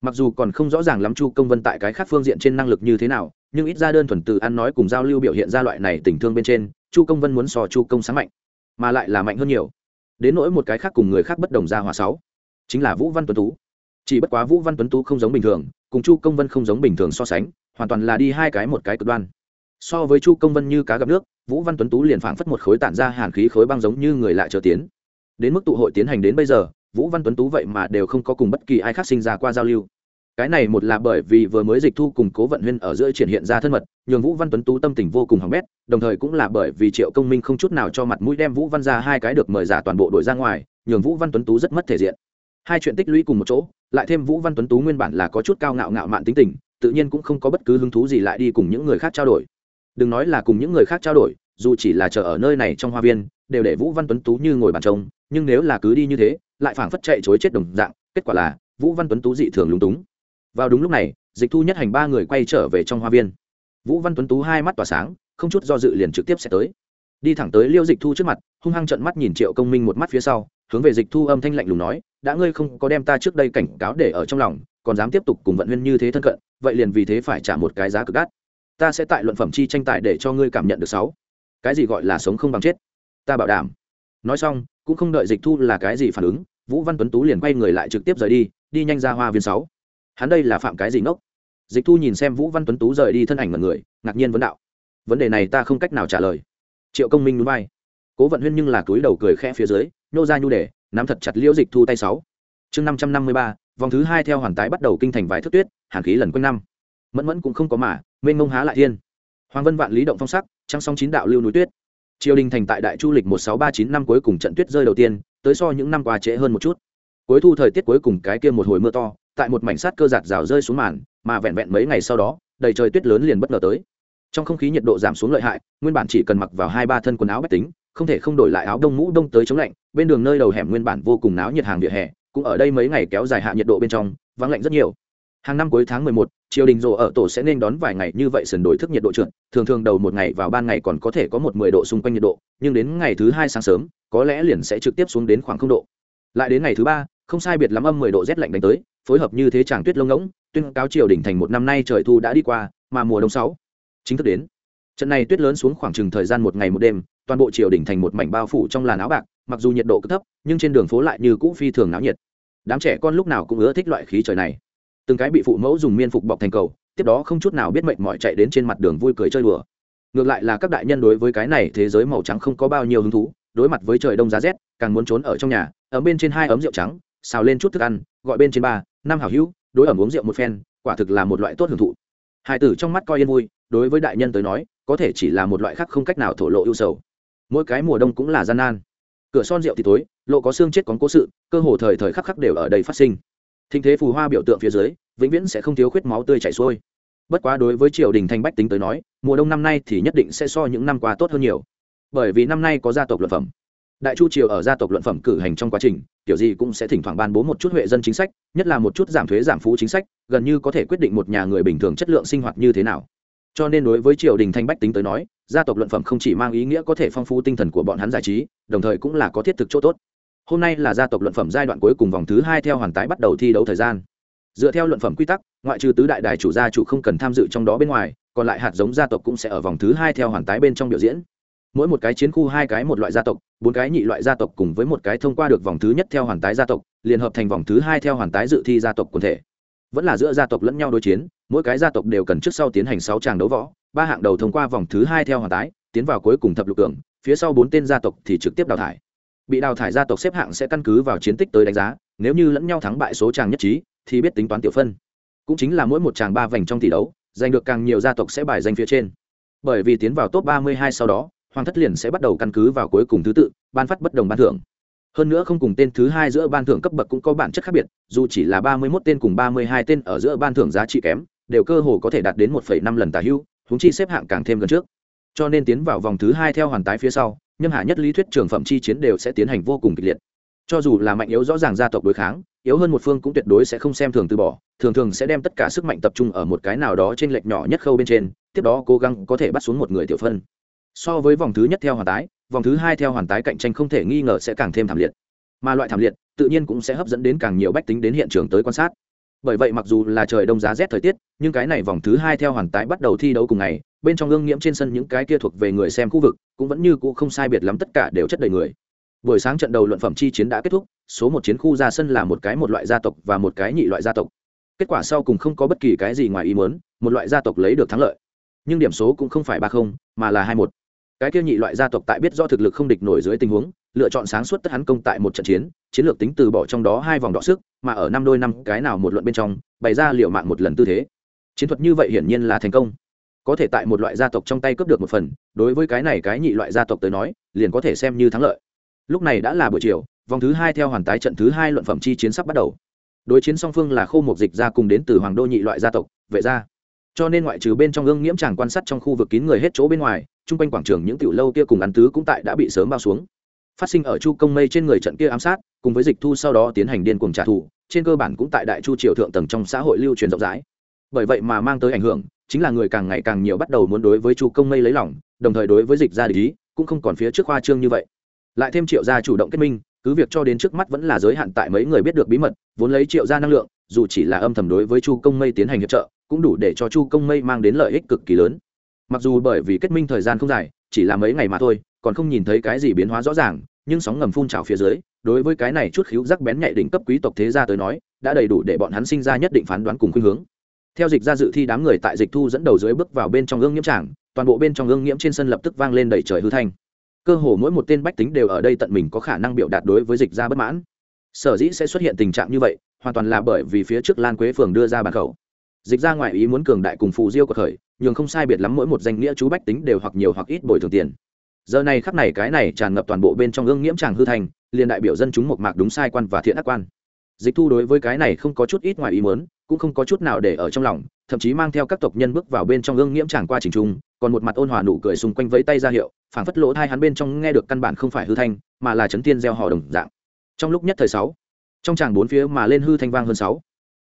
[SPEAKER 1] Mặc dù còn không rõ ràng lắm chu công vân tại cái khác phương diện trên năng lực như thế nào, nhưng ít ra đơn thuần từ ăn nói cùng giao lưu biểu hiện ra loại này tình thương bên trên, chu công vân muốn so chu công sáng mạnh, mà lại là mạnh hơn nhiều đến nỗi một cái khác cùng người khác bất đồng ra hòa sáu, chính là vũ văn tuấn tú. Chỉ bất quá vũ văn tuấn tú không giống bình thường, cùng chu công vân không giống bình thường so sánh, hoàn toàn là đi hai cái một cái cực đoan. So với chu công vân như cá gặp nước, vũ văn tuấn tú liền phảng phất một khối tản ra hàn khí khối băng giống như người lại chờ tiến. Đến mức tụ hội tiến hành đến bây giờ, vũ văn tuấn tú vậy mà đều không có cùng bất kỳ ai khác sinh ra qua giao lưu cái này một là bởi vì vừa mới dịch thu cùng cố vận huyên ở giữa triển hiện ra thân mật, nhường vũ văn tuấn tú tâm tình vô cùng hỏng bét, đồng thời cũng là bởi vì triệu công minh không chút nào cho mặt mũi đem vũ văn ra hai cái được mời giả toàn bộ đội ra ngoài, nhường vũ văn tuấn tú rất mất thể diện. Hai chuyện tích lũy cùng một chỗ, lại thêm vũ văn tuấn tú nguyên bản là có chút cao ngạo ngạo mạn tính tình, tự nhiên cũng không có bất cứ hứng thú gì lại đi cùng những người khác trao đổi. Đừng nói là cùng những người khác trao đổi, dù chỉ là chờ ở nơi này trong hoa viên, đều để vũ văn tuấn tú như ngồi bàn trông nhưng nếu là cứ đi như thế, lại phảng phất chạy chối chết đồng dạng, kết quả là vũ văn tuấn tú dị thường lúng túng vào đúng lúc này, dịch thu nhất hành ba người quay trở về trong hoa viên. Vũ văn tuấn tú hai mắt tỏa sáng, không chút do dự liền trực tiếp sẽ tới. Đi thẳng tới liêu dịch thu trước mặt, hung hăng trận mắt nhìn triệu công minh một mắt phía sau, hướng về dịch thu âm thanh lạnh lùng nói, đã ngươi không có đem ta trước đây cảnh cáo để ở trong lòng, còn dám tiếp tục cùng vận huyên như thế thân cận, vậy liền vì thế phải trả một cái giá cực đắt. Ta sẽ tại luận phẩm chi tranh tài để cho ngươi cảm nhận được sáu. Cái gì gọi là sống không bằng chết? Ta bảo đảm. Nói xong, cũng không đợi dịch thu là cái gì phản ứng, vũ văn tuấn tú liền quay người lại trực tiếp rời đi đi nhanh ra hoa viên sáu hắn đây là phạm cái gì ngốc? Dịch thu nhìn xem vũ văn tuấn tú rời đi thân ảnh mật người, ngạc nhiên vấn đạo. Vấn đề này ta không cách nào trả lời. Triệu công minh núi bay cố vận huyên nhưng là túi đầu cười khẽ phía dưới, nhô ra nhu để, nắm thật chặt liễu dịch thu tay sáu. Chương năm trăm năm mươi ba, vòng thứ hai theo hoàn tái bắt đầu kinh thành vài thước tuyết hàn khí lần quanh năm. Mẫn mẫn cũng không có mà, mênh mông há lại thiên. Hoàng vân vạn lý động phong sắc trăng song chín đạo lưu núi tuyết. Triều đình thành tại đại chu lịch một sáu ba chín năm cuối cùng trận tuyết rơi đầu tiên, tới so những năm qua trễ hơn một chút. Cuối thu thời tiết cuối cùng cái kia một hồi mưa to tại một mảnh sắt cơ giạt rào rơi xuống màn mà vẹn vẹn mấy ngày sau đó đầy trời tuyết lớn liền bất ngờ tới. Trong không khí nhiệt độ giảm xuống lợi hại nguyên bản chỉ cần mặc vào hai ba thân quần áo bách tính không thể không đổi lại áo đông mũ đông tới chống lạnh bên đường nơi đầu hẻm nguyên bản vô cùng náo nhiệt hàng vỉa hè cũng ở đây mấy ngày kéo dài hạ nhiệt độ bên trong vắng lạnh rất nhiều. Hàng năm cuối tháng mười một, triều đình rồ ở tổ sẽ nên đón vài ngày như vậy sườn đổi thức nhiệt độ trượt thường thường đầu một ngày vào ban ngày còn có thể có một mười độ xung quanh nhiệt độ nhưng đến ngày thứ hai sáng sớm có lẽ liền sẽ trực tiếp xuống đến khoảng không độ. Lại đến ngày thứ ba không sai biệt lắm âm mười độ rét lạnh đánh tới phối hợp như thế chàng tuyết lông ngỗng, tuyên cáo triều đình thành một năm nay trời thu đã đi qua, mà mùa đông sáu, chính thức đến. Trận này tuyết lớn xuống khoảng chừng thời gian một ngày một đêm, toàn bộ triều đình thành một mảnh bao phủ trong làn áo bạc, mặc dù nhiệt độ cứ thấp, nhưng trên đường phố lại như cũ phi thường náo nhiệt. Đám trẻ con lúc nào cũng ưa thích loại khí trời này. Từng cái bị phụ mẫu dùng miên phục bọc thành cầu, tiếp đó không chút nào biết mệnh mọi chạy đến trên mặt đường vui cười chơi đùa. Ngược lại là các đại nhân đối với cái này thế giới màu trắng không có bao nhiêu hứng thú, đối mặt với trời đông giá rét, càng muốn trốn ở trong nhà ở bên trên hai ấm rượu trắng, xào lên chút thức ăn, gọi bên trên ba năm hảo hữu, đối ẩm uống rượu một phen, quả thực là một loại tốt hưởng thụ. Hai tử trong mắt coi yên vui, đối với đại nhân tới nói, có thể chỉ là một loại khác không cách nào thổ lộ ưu sầu. Mỗi cái mùa đông cũng là gian nan. Cửa son rượu thì tối, lộ có xương chết có cố sự, cơ hồ thời thời khắc khắc đều ở đây phát sinh. Thinh thế phù hoa biểu tượng phía dưới, vĩnh viễn sẽ không thiếu khuyết máu tươi chảy xuôi. Bất quá đối với triều đình thanh bách tính tới nói, mùa đông năm nay thì nhất định sẽ so những năm qua tốt hơn nhiều. Bởi vì năm nay có gia tộc luận phẩm đại chu triều ở gia tộc luận phẩm cử hành trong quá trình, kiểu gì cũng sẽ thỉnh thoảng ban bố một chút huệ dân chính sách, nhất là một chút giảm thuế giảm phú chính sách, gần như có thể quyết định một nhà người bình thường chất lượng sinh hoạt như thế nào. Cho nên đối với triều đình thanh bách tính tới nói, gia tộc luận phẩm không chỉ mang ý nghĩa có thể phong phú tinh thần của bọn hắn giải trí, đồng thời cũng là có thiết thực chỗ tốt. Hôm nay là gia tộc luận phẩm giai đoạn cuối cùng vòng thứ hai theo hoàn tái bắt đầu thi đấu thời gian. Dựa theo luận phẩm quy tắc, ngoại trừ tứ đại đài chủ gia chủ không cần tham dự trong đó bên ngoài, còn lại hạt giống gia tộc cũng sẽ ở vòng thứ hai theo hoàn tái bên trong biểu diễn. Mỗi một cái chiến khu hai cái một loại gia tộc bốn cái nhị loại gia tộc cùng với một cái thông qua được vòng thứ nhất theo hoàn tái gia tộc, liên hợp thành vòng thứ hai theo hoàn tái dự thi gia tộc quần thể. Vẫn là giữa gia tộc lẫn nhau đối chiến, mỗi cái gia tộc đều cần trước sau tiến hành sáu tràng đấu võ, ba hạng đầu thông qua vòng thứ hai theo hoàn tái, tiến vào cuối cùng thập lục cường, phía sau bốn tên gia tộc thì trực tiếp đào thải. Bị đào thải gia tộc xếp hạng sẽ căn cứ vào chiến tích tới đánh giá, nếu như lẫn nhau thắng bại số tràng nhất trí, thì biết tính toán tiểu phân. Cũng chính là mỗi một tràng ba vành trong tỷ đấu, giành được càng nhiều gia tộc sẽ bài danh phía trên. Bởi vì tiến vào top ba mươi hai sau đó hoàng thất liền sẽ bắt đầu căn cứ vào cuối cùng thứ tự, ban phát bất đồng ban thưởng. Hơn nữa không cùng tên thứ hai giữa ban thưởng cấp bậc cũng có bản chất khác biệt, dù chỉ là ba mươi mốt tên cùng ba mươi hai tên ở giữa ban thưởng giá trị kém, đều cơ hồ có thể đạt đến một phẩy năm lần tả hưu húng chi xếp hạng càng thêm gần trước. Cho nên tiến vào vòng thứ hai theo hoàn tái phía sau, nhâm hạ nhất lý thuyết trường phẩm chi chiến đều sẽ tiến hành vô cùng kịch liệt. Cho dù là mạnh yếu rõ ràng gia tộc đối kháng, yếu hơn một phương cũng tuyệt đối sẽ không xem thường từ bỏ, thường thường sẽ đem tất cả sức mạnh tập trung ở một cái nào đó trên lệch nhỏ nhất khâu bên trên, tiếp đó cố gắng có thể bắt xuống một người tiểu phân so với vòng thứ nhất theo hoàn tái, vòng thứ hai theo hoàn tái cạnh tranh không thể nghi ngờ sẽ càng thêm thảm liệt. Mà loại thảm liệt, tự nhiên cũng sẽ hấp dẫn đến càng nhiều bách tính đến hiện trường tới quan sát. Bởi vậy mặc dù là trời đông giá rét thời tiết, nhưng cái này vòng thứ hai theo hoàn tái bắt đầu thi đấu cùng ngày, bên trong ương nhiễm trên sân những cái kia thuộc về người xem khu vực, cũng vẫn như cũ không sai biệt lắm tất cả đều chất đầy người. Buổi sáng trận đầu luận phẩm chi chiến đã kết thúc, số một chiến khu ra sân là một cái một loại gia tộc và một cái nhị loại gia tộc. Kết quả sau cùng không có bất kỳ cái gì ngoài ý muốn, một loại gia tộc lấy được thắng lợi. Nhưng điểm số cũng không phải ba không, mà là hai một cái kia nhị loại gia tộc tại biết do thực lực không địch nổi dưới tình huống, lựa chọn sáng suốt tất hắn công tại một trận chiến chiến lược tính từ bỏ trong đó hai vòng đọ sức, mà ở năm đôi năm cái nào một luận bên trong, bày ra liệu mạng một lần tư thế. Chiến thuật như vậy hiển nhiên là thành công. Có thể tại một loại gia tộc trong tay cướp được một phần, đối với cái này cái nhị loại gia tộc tới nói, liền có thể xem như thắng lợi. Lúc này đã là buổi chiều, vòng thứ hai theo hoàn tái trận thứ hai luận phẩm chi chiến sắp bắt đầu. Đối chiến song phương là khô một dịch gia cùng đến từ hoàng đô nhị loại gia tộc, vệ gia. Cho nên ngoại trừ bên trong ương nghiễm chàng quan sát trong khu vực kín người hết chỗ bên ngoài chung quanh quảng trường những tiểu lâu kia cùng ăn tứ cũng tại đã bị sớm bao xuống. Phát sinh ở chu công mây trên người trận kia ám sát, cùng với dịch thu sau đó tiến hành điên cuồng trả thù, trên cơ bản cũng tại đại chu triều thượng tầng trong xã hội lưu truyền rộng rãi. Bởi vậy mà mang tới ảnh hưởng, chính là người càng ngày càng nhiều bắt đầu muốn đối với chu công mây lấy lòng, đồng thời đối với dịch gia lý cũng không còn phía trước khoa trương như vậy. Lại thêm triệu gia chủ động kết minh, cứ việc cho đến trước mắt vẫn là giới hạn tại mấy người biết được bí mật, vốn lấy triệu gia năng lượng, dù chỉ là âm thầm đối với chu công mây tiến hành hiệp trợ, cũng đủ để cho chu công mây mang đến lợi ích cực kỳ lớn mặc dù bởi vì kết minh thời gian không dài, chỉ là mấy ngày mà thôi, còn không nhìn thấy cái gì biến hóa rõ ràng, nhưng sóng ngầm phun trào phía dưới, đối với cái này chút khíu rắc bén nhạy đỉnh cấp quý tộc thế gia tới nói, đã đầy đủ để bọn hắn sinh ra nhất định phán đoán cùng khuynh hướng. Theo dịch ra dự thi đám người tại dịch thu dẫn đầu dưới bước vào bên trong ương nhiễm tràng, toàn bộ bên trong ương nhiễm trên sân lập tức vang lên đầy trời hư thanh. Cơ hồ mỗi một tên bách tính đều ở đây tận mình có khả năng biểu đạt đối với dịch ra bất mãn. Sở dĩ sẽ xuất hiện tình trạng như vậy, hoàn toàn là bởi vì phía trước lan quế phường đưa ra bàn khẩu. Dịch ra ngoài ý muốn cường đại cùng phù diêu của khởi nhường không sai biệt lắm mỗi một danh nghĩa chú bách tính đều hoặc nhiều hoặc ít bồi thường tiền. Giờ này khắp này cái này tràn ngập toàn bộ bên trong ương nhiễm tràng hư thành, liền đại biểu dân chúng một mạc đúng sai quan và thiện ác quan. Dịch thu đối với cái này không có chút ít ngoài ý muốn, cũng không có chút nào để ở trong lòng, thậm chí mang theo các tộc nhân bước vào bên trong ương nhiễm tràng qua trình trung, còn một mặt ôn hòa nụ cười xung quanh vẫy tay ra hiệu, phảng phất lỗ thai hắn bên trong nghe được căn bản không phải hư thanh, mà là chấn tiên gieo họ đồng dạng. Trong lúc nhất thời sáu, trong tràng bốn phía mà lên hư thanh vang hơn sáu.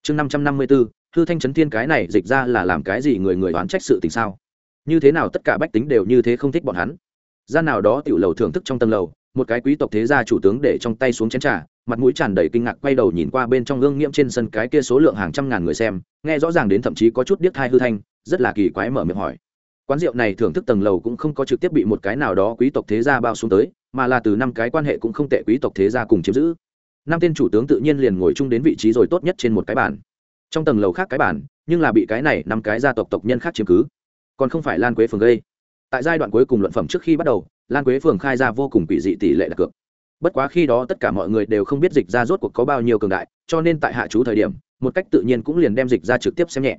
[SPEAKER 1] Chương năm trăm năm mươi b hư thanh chấn thiên cái này dịch ra là làm cái gì người người đoán trách sự tình sao? Như thế nào tất cả bách tính đều như thế không thích bọn hắn? Gian nào đó tiểu lầu thưởng thức trong tầng lầu, một cái quý tộc thế gia chủ tướng để trong tay xuống chén trà, mặt mũi tràn đầy kinh ngạc quay đầu nhìn qua bên trong gương nghiễm trên sân cái kia số lượng hàng trăm ngàn người xem, nghe rõ ràng đến thậm chí có chút điếc thai hư thanh, rất là kỳ quái mở miệng hỏi. Quán rượu này thưởng thức tầng lầu cũng không có trực tiếp bị một cái nào đó quý tộc thế gia bao xuống tới, mà là từ năm cái quan hệ cũng không tệ quý tộc thế gia cùng chiếm giữ. Năm tên chủ tướng tự nhiên liền ngồi chung đến vị trí rồi tốt nhất trên một cái bàn trong tầng lầu khác cái bản, nhưng là bị cái này năm cái gia tộc tộc nhân khác chiếm cứ. Còn không phải lan quế phường gây. Tại giai đoạn cuối cùng luận phẩm trước khi bắt đầu, lan quế phường khai ra vô cùng quỷ dị tỷ lệ đặt cược. Bất quá khi đó tất cả mọi người đều không biết dịch ra rốt cuộc có bao nhiêu cường đại, cho nên tại hạ chú thời điểm, một cách tự nhiên cũng liền đem dịch ra trực tiếp xem nhẹ.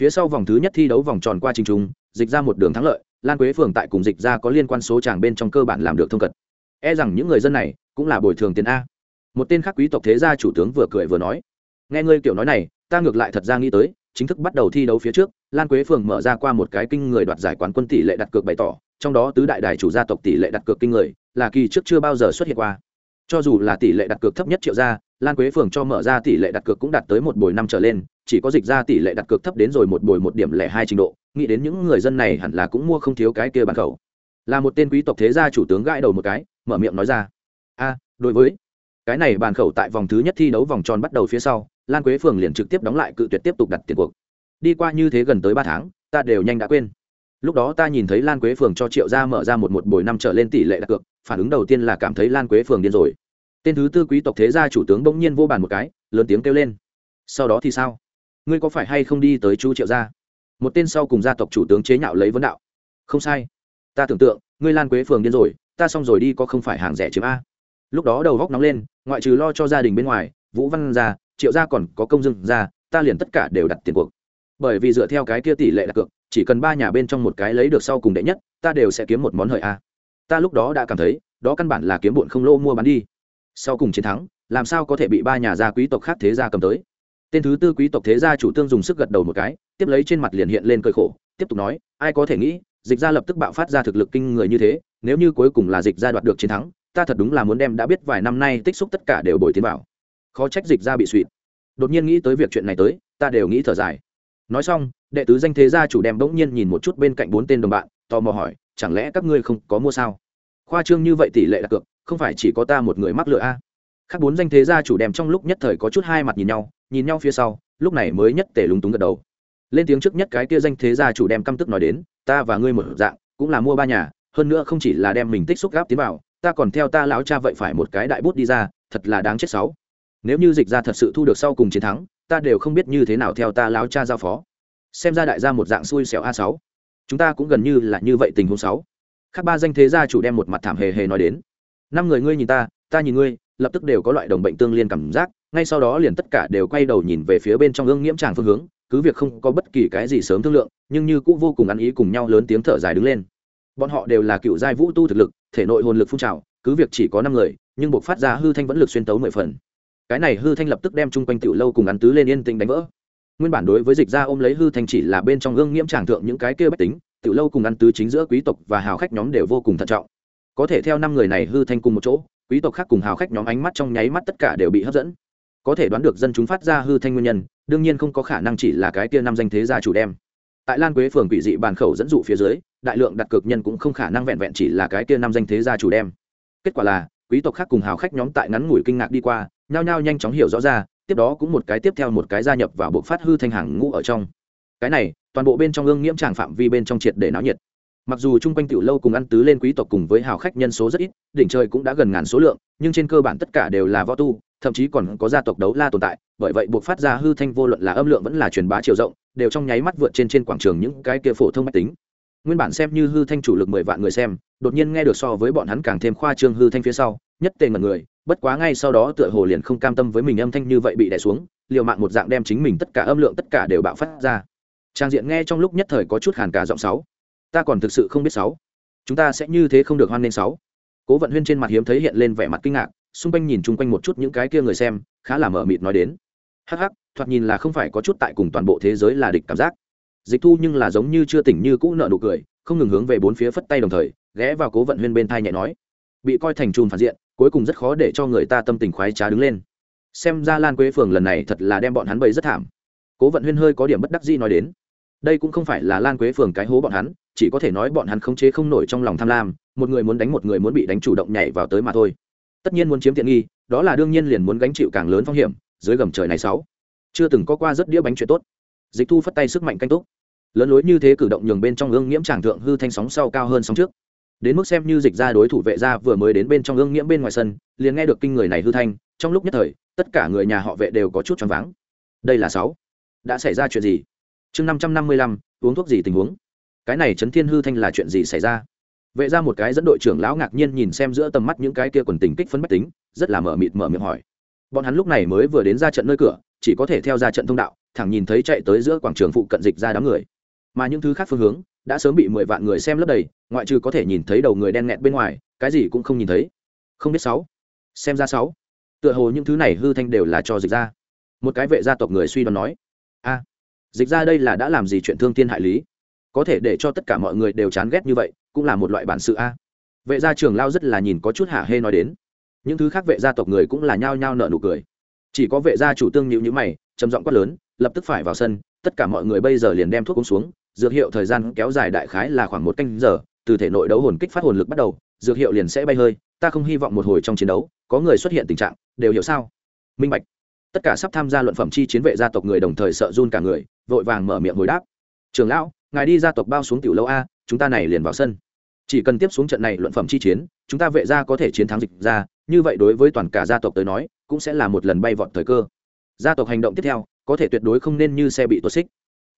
[SPEAKER 1] Phía sau vòng thứ nhất thi đấu vòng tròn qua trình trung dịch ra một đường thắng lợi, lan quế phường tại cùng dịch ra có liên quan số tràng bên trong cơ bản làm được thông cật e rằng những người dân này cũng là bồi thường tiền a. Một tên khác quý tộc thế gia chủ tướng vừa cười vừa nói. Nghe ngươi kiểu nói này ta ngược lại thật ra nghĩ tới, chính thức bắt đầu thi đấu phía trước, lan quế phường mở ra qua một cái kinh người đoạt giải quán quân tỷ lệ đặt cược bày tỏ, trong đó tứ đại đài chủ gia tộc tỷ lệ đặt cược kinh người, là kỳ trước chưa bao giờ xuất hiện qua. Cho dù là tỷ lệ đặt cược thấp nhất triệu gia, lan quế phường cho mở ra tỷ lệ đặt cược cũng đạt tới một bồi năm trở lên, chỉ có dịch ra tỷ lệ đặt cược thấp đến rồi một bồi một điểm lẻ hai trình độ, nghĩ đến những người dân này hẳn là cũng mua không thiếu cái kia bàn khẩu. Là một tên quý tộc thế gia chủ tướng gãi đầu một cái, mở miệng nói ra. A, đối với, cái này bàn khẩu tại vòng thứ nhất thi đấu vòng tròn bắt đầu phía sau lan quế phường liền trực tiếp đóng lại cự tuyệt tiếp tục đặt tiền cuộc. Đi qua như thế gần tới ba tháng, ta đều nhanh đã quên. Lúc đó ta nhìn thấy lan quế phường cho triệu gia mở ra một một buổi năm trở lên tỷ lệ đặt cược, phản ứng đầu tiên là cảm thấy lan quế phường điên rồi. Tên thứ tư quý tộc thế gia chủ tướng bỗng nhiên vô bàn một cái, lớn tiếng kêu lên. Sau đó thì sao? Ngươi có phải hay không đi tới chu triệu gia? Một tên sau cùng gia tộc chủ tướng chế nhạo lấy vấn đạo. Không sai. Ta tưởng tượng, ngươi lan quế phường điên rồi, ta xong rồi đi có không phải hàng rẻ chiếm a? Lúc đó đầu góc nóng lên, ngoại trừ lo cho gia đình bên ngoài, vũ văn gia triệu gia còn có công dưng gia, ta liền tất cả đều đặt tiền cuộc. Bởi vì dựa theo cái kia tỷ lệ đặt cược, chỉ cần ba nhà bên trong một cái lấy được sau cùng đệ nhất, ta đều sẽ kiếm một món hời a. Ta lúc đó đã cảm thấy, đó căn bản là kiếm bụn không lô mua bán đi. Sau cùng chiến thắng, làm sao có thể bị ba nhà gia quý tộc khác thế gia cầm tới? Tên thứ tư quý tộc thế gia chủ tương dùng sức gật đầu một cái, tiếp lấy trên mặt liền hiện lên cơi khổ, tiếp tục nói, ai có thể nghĩ, dịch gia lập tức bạo phát ra thực lực kinh người như thế, nếu như cuối cùng là dịch gia đoạt được chiến thắng, ta thật đúng là muốn đem đã biết vài năm nay tích xúc tất cả đều bồi tiến vào khó trách dịch gia bị suỵt đột nhiên nghĩ tới việc chuyện này tới, ta đều nghĩ thở dài. Nói xong, đệ tứ danh thế gia chủ đem bỗng nhiên nhìn một chút bên cạnh bốn tên đồng bạn, tò mò hỏi, chẳng lẽ các ngươi không có mua sao? Khoa trương như vậy tỷ lệ đặt cược, không phải chỉ có ta một người mắc lựa a. À? các bốn danh thế gia chủ đem trong lúc nhất thời có chút hai mặt nhìn nhau nhìn nhau phía sau, lúc này mới nhất tể lúng túng gật đầu. Lên tiếng trước nhất cái kia danh thế gia chủ đem căm tức nói đến, ta và ngươi một dạng, cũng là mua ba nhà, hơn nữa không chỉ là đem mình tích xúc gáp tiến vào, ta còn theo ta lão cha vậy phải một cái đại bút đi ra, thật là đáng chết sáu nếu như dịch ra thật sự thu được sau cùng chiến thắng, ta đều không biết như thế nào theo ta lão cha giao phó. Xem ra đại gia một dạng xui xẻo a sáu. Chúng ta cũng gần như là như vậy tình huống sáu. Các ba danh thế gia chủ đem một mặt thảm hề hề nói đến. Năm người ngươi nhìn ta ta nhìn ngươi, lập tức đều có loại đồng bệnh tương liên cảm giác, ngay sau đó liền tất cả đều quay đầu nhìn về phía bên trong ương nghiễm tràng phương hướng, cứ việc không có bất kỳ cái gì sớm thương lượng, nhưng như cũng vô cùng ăn ý cùng nhau lớn tiếng thở dài đứng lên. Bọn họ đều là cựu giai vũ tu thực lực, thể nội hồn lực phun trào, cứ việc chỉ có năm người, nhưng buộc phát ra hư thanh vẫn lực xuyên tấu mười phần cái này hư thanh lập tức đem chung quanh tiểu lâu cùng ăn tứ lên yên tĩnh đánh vỡ. Nguyên bản đối với dịch ra ôm lấy hư thanh chỉ là bên trong gương nghiễm tràng thượng những cái kia bách tính, tiểu lâu cùng ăn tứ chính giữa quý tộc và hào khách nhóm đều vô cùng thận trọng. Có thể theo năm người này hư thanh cùng một chỗ, quý tộc khác cùng hào khách nhóm ánh mắt trong nháy mắt tất cả đều bị hấp dẫn. Có thể đoán được dân chúng phát ra hư thanh nguyên nhân, đương nhiên không có khả năng chỉ là cái kia năm danh thế gia chủ đem. Tại lan quế phường quỷ dị bàn khẩu dẫn dụ phía dưới, đại lượng đặt cược nhân cũng không khả năng vẹn vẹn chỉ là cái kia năm danh thế gia chủ đem. Kết quả là quý tộc khác cùng hào khách nhóm tại ngắn ngủi kinh ngạc đi qua, nhao nhao nhanh chóng hiểu rõ ra, tiếp đó cũng một cái tiếp theo một cái gia nhập vào bộ phát hư thanh hàng ngũ ở trong. Cái này, toàn bộ bên trong ương nghiễm tràng phạm vi bên trong triệt để náo nhiệt. Mặc dù chung quanh tiểu lâu cùng ăn tứ lên quý tộc cùng với hào khách nhân số rất ít, đỉnh trời cũng đã gần ngàn số lượng, nhưng trên cơ bản tất cả đều là võ tu, thậm chí còn có gia tộc đấu la tồn tại, bởi vậy buộc phát ra hư thanh vô luận là âm lượng vẫn là truyền bá chiều rộng, đều trong nháy mắt vượt trên trên quảng trường những cái kia phổ thông máy tính nguyên bản xem như hư thanh chủ lực mười vạn người xem, đột nhiên nghe được so với bọn hắn càng thêm khoa trương hư thanh phía sau, nhất tề ngần người, bất quá ngay sau đó tựa hồ liền không cam tâm với mình âm thanh như vậy bị đè xuống, liều mạng một dạng đem chính mình tất cả âm lượng tất cả đều bạo phát ra. Trang diện nghe trong lúc nhất thời có chút hàn cả giọng sáu, ta còn thực sự không biết sáu, chúng ta sẽ như thế không được hoan nên sáu. Cố vận huyên trên mặt hiếm thấy hiện lên vẻ mặt kinh ngạc, xung quanh nhìn chung quanh một chút những cái kia người xem, khá là mờ mịt nói đến. Hắc hắc, thoạt nhìn là không phải có chút tại cùng toàn bộ thế giới là địch cảm giác dịch thu nhưng là giống như chưa tỉnh như cũ nợ nụ cười, không ngừng hướng về bốn phía phất tay đồng thời, ghé vào cố vận huyên bên thai nhẹ nói. Bị coi thành chùm phản diện, cuối cùng rất khó để cho người ta tâm tình khoái trá đứng lên. Xem ra lan quế phường lần này thật là đem bọn hắn bầy rất thảm. Cố vận huyên hơi có điểm bất đắc dĩ nói đến. Đây cũng không phải là lan quế phường cái hố bọn hắn, chỉ có thể nói bọn hắn không chế không nổi trong lòng tham lam, một người muốn đánh một người muốn bị đánh chủ động nhảy vào tới mà thôi. Tất nhiên muốn chiếm tiện nghi, đó là đương nhiên liền muốn gánh chịu càng lớn phong hiểm, dưới gầm trời này sáu. Chưa từng có qua rất đĩa bánh chuyện tốt. Dịch thu phất tay sức mạnh canh túc lớn lối như thế cử động nhường bên trong ương nghiễm tràng thượng hư thanh sóng sau cao hơn sóng trước. Đến mức xem như dịch ra đối thủ vệ gia vừa mới đến bên trong ương nghiễm bên ngoài sân, liền nghe được kinh người này hư thanh, trong lúc nhất thời, tất cả người nhà họ vệ đều có chút choáng váng. Đây là sáu. Đã xảy ra chuyện gì? Chương năm trăm năm mươi lăm, uống thuốc gì tình huống? Cái này chấn thiên hư thanh là chuyện gì xảy ra? Vệ ra một cái dẫn đội trưởng lão ngạc nhiên nhìn xem giữa tầm mắt những cái kia quần tình kích phấn bách tính, rất là mở mịt mở miệng hỏi. Bọn hắn lúc này mới vừa đến ra trận nơi cửa, chỉ có thể theo ra trận thông đạo, thẳng nhìn thấy chạy tới giữa quảng trường phụ cận dịch ra đám người mà những thứ khác phương hướng đã sớm bị mười vạn người xem lấp đầy, ngoại trừ có thể nhìn thấy đầu người đen nghẹt bên ngoài, cái gì cũng không nhìn thấy. Không biết sáu. Xem ra sáu. Tựa hồ những thứ này hư thanh đều là cho dịch ra một cái vệ gia tộc người suy đoán nói, a, dịch ra đây là đã làm gì chuyện thương tiên hại lý? Có thể để cho tất cả mọi người đều chán ghét như vậy, cũng là một loại bản sự a. Vệ gia trường lao rất là nhìn có chút hạ hê nói đến. Những thứ khác vệ gia tộc người cũng là nhao nhao nợ nụ cười. Chỉ có vệ gia chủ tương nhịu như mày, trầm giọng quát lớn, lập tức phải vào sân, tất cả mọi người bây giờ liền đem thuốc uống xuống dược hiệu thời gian kéo dài đại khái là khoảng một canh giờ từ thể nội đấu hồn kích phát hồn lực bắt đầu dược hiệu liền sẽ bay hơi ta không hy vọng một hồi trong chiến đấu có người xuất hiện tình trạng đều hiểu sao? Minh bạch. Tất cả sắp tham gia luận phẩm chi chiến vệ gia tộc người đồng thời sợ run cả người vội vàng mở miệng hồi đáp. Trường lão ngài đi gia tộc bao xuống tiểu lâu a chúng ta này liền vào sân. Chỉ cần tiếp xuống trận này luận phẩm chi chiến chúng ta vệ gia có thể chiến thắng dịch ra như vậy đối với toàn cả gia tộc tới nói cũng sẽ là một lần bay vọt thời cơ. Gia tộc hành động tiếp theo có thể tuyệt đối không nên như xe bị tuột xích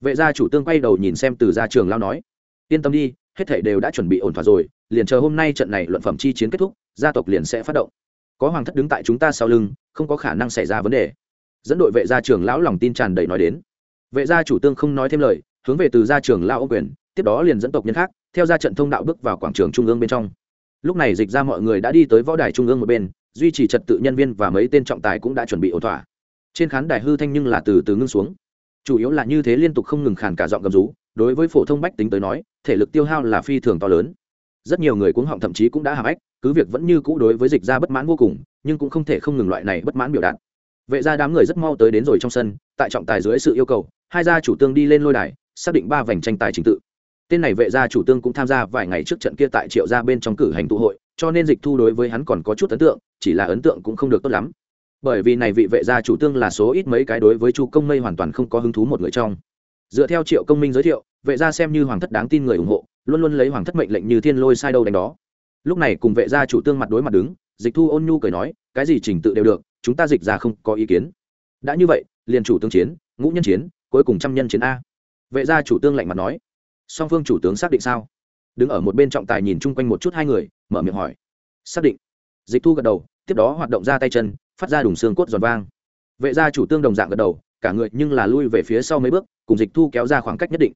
[SPEAKER 1] vệ gia chủ tương quay đầu nhìn xem từ gia trường lao nói, yên tâm đi, hết thảy đều đã chuẩn bị ổn thỏa rồi, liền chờ hôm nay trận này luận phẩm chi chiến kết thúc, gia tộc liền sẽ phát động. Có hoàng thất đứng tại chúng ta sau lưng, không có khả năng xảy ra vấn đề. Dẫn đội vệ gia trưởng lão lòng tin tràn đầy nói đến. Vệ gia chủ tương không nói thêm lời, hướng về từ gia trưởng lão ô quyền, tiếp đó liền dẫn tộc nhân khác, theo ra trận thông đạo bước vào quảng trường trung ương bên trong. Lúc này dịch ra mọi người đã đi tới võ đài trung ương một bên, duy trì trật tự nhân viên và mấy tên trọng tài cũng đã chuẩn bị ổn thỏa. Trên khán đài hư thanh nhưng là từ từ ngưng xuống chủ yếu là như thế liên tục không ngừng khàn cả giọng gầm rú, đối với phổ thông bách tính tới nói, thể lực tiêu hao là phi thường to lớn. Rất nhiều người cuống họng thậm chí cũng đã hàm ách cứ việc vẫn như cũ đối với dịch ra bất mãn vô cùng, nhưng cũng không thể không ngừng loại này bất mãn biểu đạt. Vệ ra đám người rất mau tới đến rồi trong sân, tại trọng tài dưới sự yêu cầu, hai gia chủ tương đi lên lôi đài, xác định ba vành tranh tài trình tự. Tên này vệ gia chủ tương cũng tham gia vài ngày trước trận kia tại triệu gia bên trong cử hành tụ hội, cho nên dịch thu đối với hắn còn có chút ấn tượng, chỉ là ấn tượng cũng không được tốt lắm bởi vì này vị vệ gia chủ tương là số ít mấy cái đối với chu công mây hoàn toàn không có hứng thú một người trong. Dựa theo triệu công minh giới thiệu, vệ gia xem như hoàng thất đáng tin người ủng hộ, luôn luôn lấy hoàng thất mệnh lệnh như thiên lôi sai đâu đánh đó. Lúc này cùng vệ gia chủ tương mặt đối mặt đứng, dịch thu ôn nhu cười nói, cái gì trình tự đều được, chúng ta dịch ra không có ý kiến. Đã như vậy, liền chủ tướng chiến, ngũ nhân chiến, cuối cùng trăm nhân chiến a. Vệ gia chủ tương lạnh mặt nói. Song phương chủ tướng xác định sao? Đứng ở một bên trọng tài nhìn chung quanh một chút hai người, mở miệng hỏi. Xác định. Dịch thu gật đầu, tiếp đó hoạt động ra tay chân phát ra đùng xương cốt giòn vang. Vệ gia chủ tương đồng dạng gật đầu, cả người nhưng là lui về phía sau mấy bước, cùng dịch thu kéo ra khoảng cách nhất định.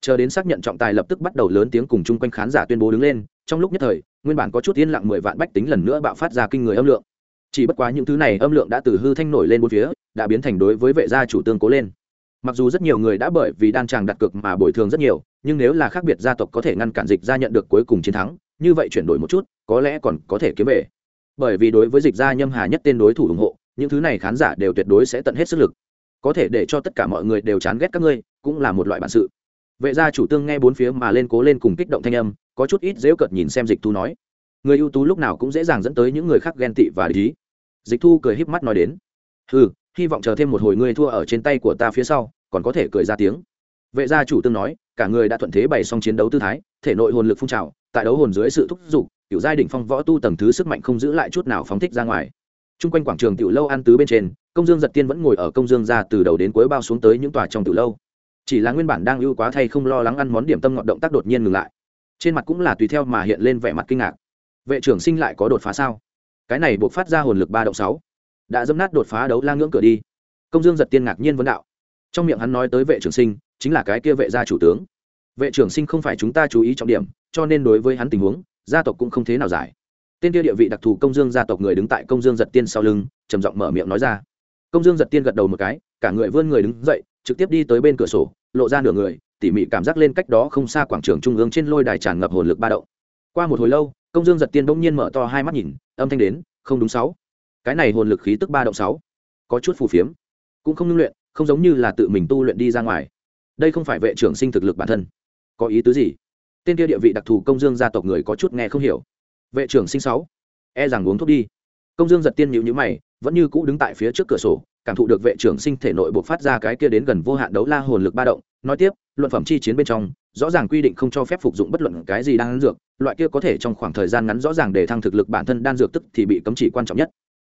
[SPEAKER 1] Chờ đến xác nhận trọng tài lập tức bắt đầu lớn tiếng cùng chung quanh khán giả tuyên bố đứng lên, trong lúc nhất thời, nguyên bản có chút yên lặng mười vạn bách tính lần nữa bạo phát ra kinh người âm lượng. Chỉ bất quá những thứ này âm lượng đã từ hư thanh nổi lên bốn phía, đã biến thành đối với vệ gia chủ tương cố lên. Mặc dù rất nhiều người đã bởi vì đan tràng đặt cược mà bồi thường rất nhiều, nhưng nếu là khác biệt gia tộc có thể ngăn cản dịch gia nhận được cuối cùng chiến thắng, như vậy chuyển đổi một chút, có lẽ còn có thể kiếm về bởi vì đối với dịch gia nhâm hà nhất tên đối thủ ủng hộ, những thứ này khán giả đều tuyệt đối sẽ tận hết sức lực. Có thể để cho tất cả mọi người đều chán ghét các ngươi, cũng là một loại bản sự. Vệ gia chủ tương nghe bốn phía mà lên cố lên cùng kích động thanh âm, có chút ít dễu cợt nhìn xem dịch thu nói. Người ưu tú lúc nào cũng dễ dàng dẫn tới những người khác ghen tị và lý dịch thu cười híp mắt nói đến. Ừ hy vọng chờ thêm một hồi ngươi thua ở trên tay của ta phía sau, còn có thể cười ra tiếng. Vệ gia chủ tương nói, cả người đã thuận thế bày xong chiến đấu tư thái, thể nội hồn lực phun trào, tại đấu hồn dưới sự thúc giục kiểu giai đỉnh phong võ tu tầng thứ sức mạnh không giữ lại chút nào phóng thích ra ngoài. Chung quanh quảng trường tiểu lâu ăn tứ bên trên, công dương giật tiên vẫn ngồi ở công dương ra từ đầu đến cuối bao xuống tới những tòa trong tiểu lâu. Chỉ là nguyên bản đang ưu quá thay không lo lắng ăn món điểm tâm ngọt động tác đột nhiên ngừng lại. Trên mặt cũng là tùy theo mà hiện lên vẻ mặt kinh ngạc. Vệ trưởng sinh lại có đột phá sao? Cái này buộc phát ra hồn lực ba động sáu. Đã dâm nát đột phá đấu la ngưỡng cửa đi. Công dương giật tiên ngạc nhiên vấn đạo. Trong miệng hắn nói tới vệ trưởng sinh, chính là cái kia vệ gia chủ tướng. Vệ trưởng sinh không phải chúng ta chú ý trọng điểm, cho nên đối với hắn tình huống gia tộc cũng không thế nào giải. Tên kia địa vị đặc thù công dương gia tộc người đứng tại công dương giật tiên sau lưng, trầm giọng mở miệng nói ra. Công dương giật tiên gật đầu một cái, cả người vươn người đứng dậy, trực tiếp đi tới bên cửa sổ, lộ ra nửa người, tỉ mỉ cảm giác lên cách đó không xa quảng trường trung ương trên lôi đài tràn ngập hồn lực ba động. Qua một hồi lâu, công dương giật tiên bỗng nhiên mở to hai mắt nhìn, âm thanh đến, không đúng sáu. Cái này hồn lực khí tức ba động sáu. Có chút phù phiếm, cũng không ngưng luyện, không giống như là tự mình tu luyện đi ra ngoài. Đây không phải vệ trưởng sinh thực lực bản thân. Có ý tứ gì? Tên kia địa vị đặc thù công dương gia tộc người có chút nghe không hiểu. Vệ trưởng sinh sáu e rằng uống thuốc đi. Công dương giật tiên nhịu nhữ mày, vẫn như cũ đứng tại phía trước cửa sổ, cảm thụ được vệ trưởng sinh thể nội buộc phát ra cái kia đến gần vô hạn đấu la hồn lực ba động. Nói tiếp, luận phẩm chi chiến bên trong, rõ ràng quy định không cho phép phục dụng bất luận cái gì đang dược, loại kia có thể trong khoảng thời gian ngắn rõ ràng để thăng thực lực bản thân đan dược tức thì bị cấm chỉ quan trọng nhất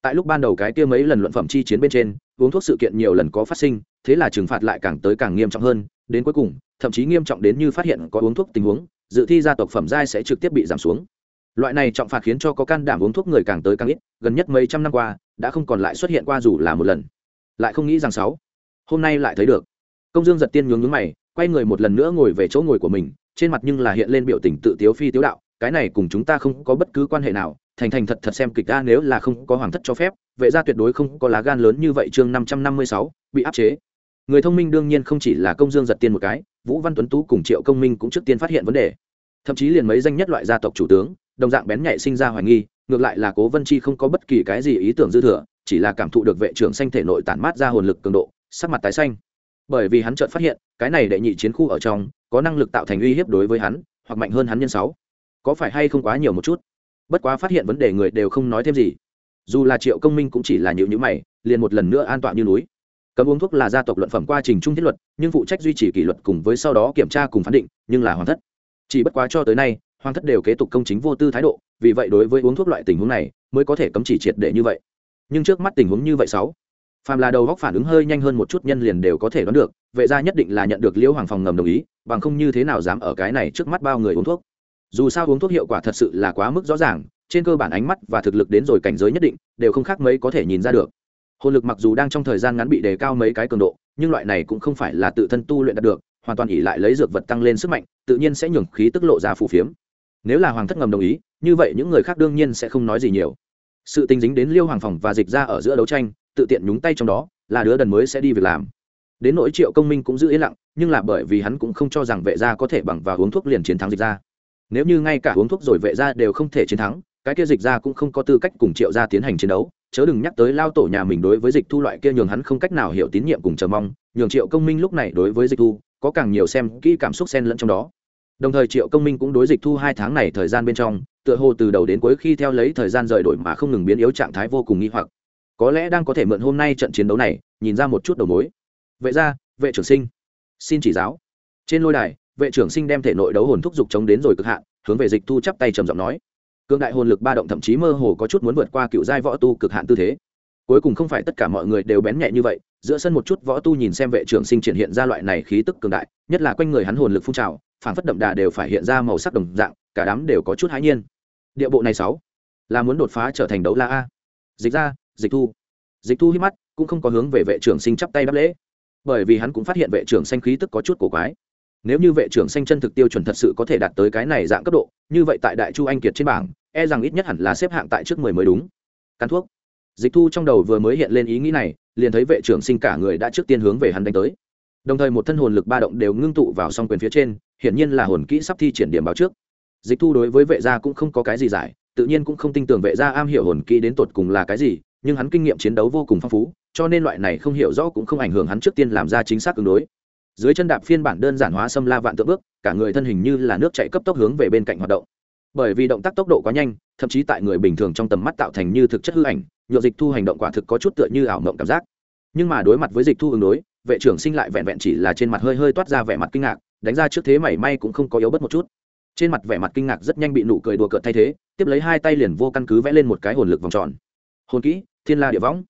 [SPEAKER 1] tại lúc ban đầu cái kia mấy lần luận phẩm chi chiến bên trên, uống thuốc sự kiện nhiều lần có phát sinh, thế là trừng phạt lại càng tới càng nghiêm trọng hơn, đến cuối cùng, thậm chí nghiêm trọng đến như phát hiện có uống thuốc tình huống, dự thi gia tộc phẩm giai sẽ trực tiếp bị giảm xuống. Loại này trọng phạt khiến cho có can đảm uống thuốc người càng tới càng ít, gần nhất mấy trăm năm qua, đã không còn lại xuất hiện qua dù là một lần. Lại không nghĩ rằng sáu, hôm nay lại thấy được. Công dương giật tiên nhướng nhướng mày, quay người một lần nữa ngồi về chỗ ngồi của mình, trên mặt nhưng là hiện lên biểu tình tự tiếu phi tiếu đạo cái này cùng chúng ta không có bất cứ quan hệ nào, thành thành thật thật xem kịch ta nếu là không có hoàng thất cho phép, vệ gia tuyệt đối không có lá gan lớn như vậy chương năm trăm năm mươi sáu, bị áp chế. Người thông minh đương nhiên không chỉ là công dương giật tiên một cái, vũ văn tuấn tú cùng triệu công minh cũng trước tiên phát hiện vấn đề. Thậm chí liền mấy danh nhất loại gia tộc chủ tướng, đồng dạng bén nhạy sinh ra hoài nghi, ngược lại là cố vân chi không có bất kỳ cái gì ý tưởng dư thừa, chỉ là cảm thụ được vệ trưởng xanh thể nội tản mát ra hồn lực cường độ, sắc mặt tái xanh. Bởi vì hắn chợt phát hiện, cái này đệ nhị chiến khu ở trong, có năng lực tạo thành uy hiếp đối với hắn, hoặc mạnh hơn hắn nhân sáu có phải hay không quá nhiều một chút? Bất quá phát hiện vấn đề người đều không nói thêm gì. Dù là triệu công minh cũng chỉ là nhịu nhữ mày, liền một lần nữa an toàn như núi. Cấm uống thuốc là gia tộc luận phẩm qua trình trung thiết luật, nhưng phụ trách duy trì kỷ luật cùng với sau đó kiểm tra cùng phán định, nhưng là hoàn thất. Chỉ bất quá cho tới nay hoàng thất đều kế tục công chính vô tư thái độ, vì vậy đối với uống thuốc loại tình huống này, mới có thể cấm chỉ triệt để như vậy. Nhưng trước mắt tình huống như vậy sáu, phàm là đầu góc phản ứng hơi nhanh hơn một chút nhân liền đều có thể đoán được, vệ gia nhất định là nhận được liễu hoàng phòng ngầm đồng ý, bằng không như thế nào dám ở cái này trước mắt bao người uống thuốc dù sao uống thuốc hiệu quả thật sự là quá mức rõ ràng, trên cơ bản ánh mắt và thực lực đến rồi cảnh giới nhất định, đều không khác mấy có thể nhìn ra được. Hồn lực mặc dù đang trong thời gian ngắn bị đề cao mấy cái cường độ, nhưng loại này cũng không phải là tự thân tu luyện đạt được, hoàn toàn ỉ lại lấy dược vật tăng lên sức mạnh, tự nhiên sẽ nhường khí tức lộ ra phù phiếm. Nếu là hoàng thất ngầm đồng ý, như vậy những người khác đương nhiên sẽ không nói gì nhiều. Sự tình dính đến liêu hoàng phòng và dịch ra ở giữa đấu tranh, tự tiện nhúng tay trong đó, là đứa đần mới sẽ đi việc làm. Đến nỗi triệu công minh cũng giữ yên lặng, nhưng là bởi vì hắn cũng không cho rằng vệ gia có thể bằng và uống thuốc liền chiến thắng dịch ra nếu như ngay cả uống thuốc rồi vệ gia đều không thể chiến thắng, cái kia dịch ra cũng không có tư cách cùng triệu gia tiến hành chiến đấu. Chớ đừng nhắc tới lao tổ nhà mình đối với dịch thu loại kia nhường hắn không cách nào hiểu tín nhiệm cùng chờ mong, nhường triệu công minh lúc này đối với dịch thu có càng nhiều xem kỹ cảm xúc xen lẫn trong đó. Đồng thời triệu công minh cũng đối dịch thu hai tháng này thời gian bên trong, tựa hồ từ đầu đến cuối khi theo lấy thời gian rời đổi mà không ngừng biến yếu trạng thái vô cùng nghi hoặc. Có lẽ đang có thể mượn hôm nay trận chiến đấu này, nhìn ra một chút đầu mối. Vệ gia, vệ trưởng sinh, xin chỉ giáo. Trên lôi đài vệ trưởng sinh đem thể nội đấu hồn thúc giục chống đến rồi cực hạn, hướng về dịch thu chắp tay trầm giọng nói. Cương đại hồn lực ba động thậm chí mơ hồ có chút muốn vượt qua cựu giai võ tu cực hạn tư thế. Cuối cùng không phải tất cả mọi người đều bén nhẹ như vậy, giữa sân một chút võ tu nhìn xem vệ trưởng sinh triển hiện ra loại này khí tức cường đại, nhất là quanh người hắn hồn lực phun trào, phản phất đậm đà đều phải hiện ra màu sắc đồng dạng, cả đám đều có chút hãi nhiên. Địa bộ này sáu, là muốn đột phá trở thành đấu la a. Dịch ra, dịch thu. Dịch thu hít mắt, cũng không có hướng về vệ trưởng sinh chắp tay đáp lễ. Bởi vì hắn cũng phát hiện vệ trưởng xanh khí tức có chút cổ quái nếu như vệ trưởng xanh chân thực tiêu chuẩn thật sự có thể đạt tới cái này dạng cấp độ, như vậy tại đại chu anh kiệt trên bảng e rằng ít nhất hẳn là xếp hạng tại trước mười mới đúng. Cắn thuốc. Dịch thu trong đầu vừa mới hiện lên ý nghĩ này, liền thấy vệ trưởng sinh cả người đã trước tiên hướng về hắn đánh tới. Đồng thời một thân hồn lực ba động đều ngưng tụ vào song quyền phía trên, hiển nhiên là hồn kỹ sắp thi triển điểm báo trước. Dịch thu đối với vệ gia cũng không có cái gì giải, tự nhiên cũng không tin tưởng vệ gia am hiểu hồn kỹ đến tột cùng là cái gì, nhưng hắn kinh nghiệm chiến đấu vô cùng phong phú, cho nên loại này không hiểu rõ cũng không ảnh hưởng hắn trước tiên làm ra chính xác ứng đối dưới chân đạp phiên bản đơn giản hóa xâm la vạn tượng bước, cả người thân hình như là nước chạy cấp tốc hướng về bên cạnh hoạt động. Bởi vì động tác tốc độ quá nhanh, thậm chí tại người bình thường trong tầm mắt tạo thành như thực chất hư ảnh nhựa dịch thu hành động quả thực có chút tựa như ảo mộng cảm giác. Nhưng mà đối mặt với dịch thu ứng đối, vệ trưởng sinh lại vẹn vẹn chỉ là trên mặt hơi hơi toát ra vẻ mặt kinh ngạc, đánh ra trước thế mảy may cũng không có yếu bất một chút. Trên mặt vẻ mặt kinh ngạc rất nhanh bị nụ cười đùa cợt thay thế, tiếp lấy hai tay liền vô căn cứ vẽ lên một cái hồn lực vòng tròn. Hồn kỹ, thiên la địa võng.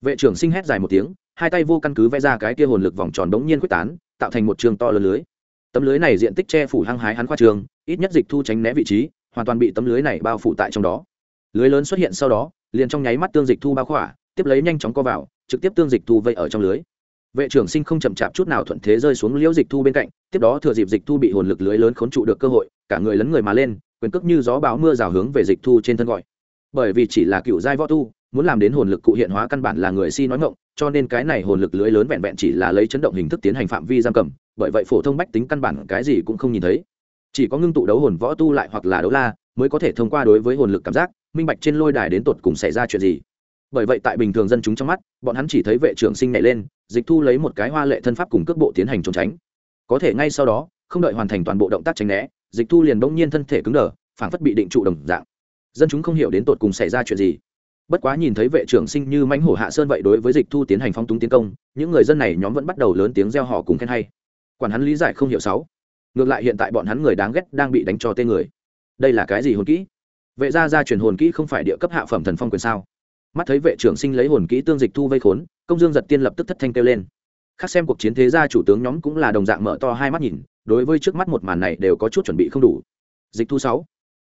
[SPEAKER 1] Vệ trưởng sinh hét dài một tiếng, hai tay vô căn cứ vẽ ra cái kia hồn lực vòng tròn đống nhiên quyết tán tạo thành một trường to lớn lưới. Tấm lưới này diện tích che phủ hăng hái hắn khoa trường, ít nhất dịch thu tránh né vị trí, hoàn toàn bị tấm lưới này bao phủ tại trong đó. Lưới lớn xuất hiện sau đó, liền trong nháy mắt tương dịch thu bao khỏa, tiếp lấy nhanh chóng co vào, trực tiếp tương dịch thu vây ở trong lưới. Vệ trưởng sinh không chậm chạp chút nào thuận thế rơi xuống liễu dịch thu bên cạnh, tiếp đó thừa dịp dịch thu bị hồn lực lưới lớn khốn trụ được cơ hội, cả người lấn người mà lên, quyền cước như gió báo mưa rào hướng về dịch thu trên thân gọi. Bởi vì chỉ là cựu giai võ tu muốn làm đến hồn lực cụ hiện hóa căn bản là người si nói ngộng cho nên cái này hồn lực lưới lớn vẹn vẹn chỉ là lấy chấn động hình thức tiến hành phạm vi giam cầm, bởi vậy phổ thông bách tính căn bản cái gì cũng không nhìn thấy. Chỉ có ngưng tụ đấu hồn võ tu lại hoặc là đấu la, mới có thể thông qua đối với hồn lực cảm giác, minh bạch trên lôi đài đến tột cùng xảy ra chuyện gì. Bởi vậy tại bình thường dân chúng trong mắt, bọn hắn chỉ thấy vệ trưởng sinh nhảy lên, dịch thu lấy một cái hoa lệ thân pháp cùng cước bộ tiến hành trốn tránh. Có thể ngay sau đó, không đợi hoàn thành toàn bộ động tác tránh né, dịch thu liền bỗng nhiên thân thể cứng đờ, phảng phất bị định trụ đồng dạng. Dân chúng không hiểu đến tột cùng xảy ra chuyện gì bất quá nhìn thấy vệ trưởng sinh như mãnh hổ hạ sơn vậy đối với dịch thu tiến hành phong túng tiến công, những người dân này nhóm vẫn bắt đầu lớn tiếng reo hò cùng khen hay. Quản hắn lý giải không hiểu sáu. Ngược lại hiện tại bọn hắn người đáng ghét đang bị đánh cho tên người. Đây là cái gì hồn kỹ? Vệ gia gia truyền hồn kỹ không phải địa cấp hạ phẩm thần phong quyền sao? Mắt thấy vệ trưởng sinh lấy hồn kỹ tương dịch thu vây khốn, công dương giật tiên lập tức thất thanh kêu lên. Khác xem cuộc chiến thế gia chủ tướng nhóm cũng là đồng dạng mở to hai mắt nhìn, đối với trước mắt một màn này đều có chút chuẩn bị không đủ. Dịch thu sáu.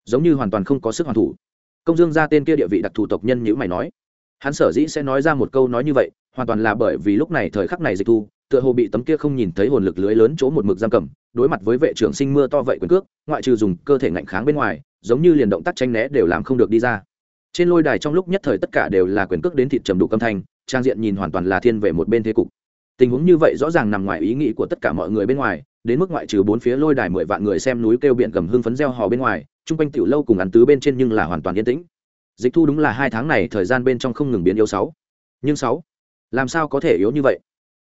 [SPEAKER 1] Giống như hoàn toàn không có sức hoàn thủ công dương ra tên kia địa vị đặc thù tộc nhân như mày nói. Hắn sở dĩ sẽ nói ra một câu nói như vậy, hoàn toàn là bởi vì lúc này thời khắc này dịch thu, tựa hồ bị tấm kia không nhìn thấy hồn lực lưới lớn chỗ một mực giam cầm, đối mặt với vệ trưởng sinh mưa to vậy quyền cước, ngoại trừ dùng cơ thể ngạnh kháng bên ngoài, giống như liền động tác tranh né đều làm không được đi ra. Trên lôi đài trong lúc nhất thời tất cả đều là quyền cước đến thịt trầm đủ âm thanh, trang diện nhìn hoàn toàn là thiên về một bên thế cục. Tình huống như vậy rõ ràng nằm ngoài ý nghĩ của tất cả mọi người bên ngoài, đến mức ngoại trừ bốn phía lôi đài mười vạn người xem núi kêu biển gầm hưng phấn reo hò bên ngoài chung quanh tiểu lâu cùng ăn tứ bên trên nhưng là hoàn toàn yên tĩnh. Dịch thu đúng là hai tháng này thời gian bên trong không ngừng biến yếu sáu. Nhưng sáu? Làm sao có thể yếu như vậy?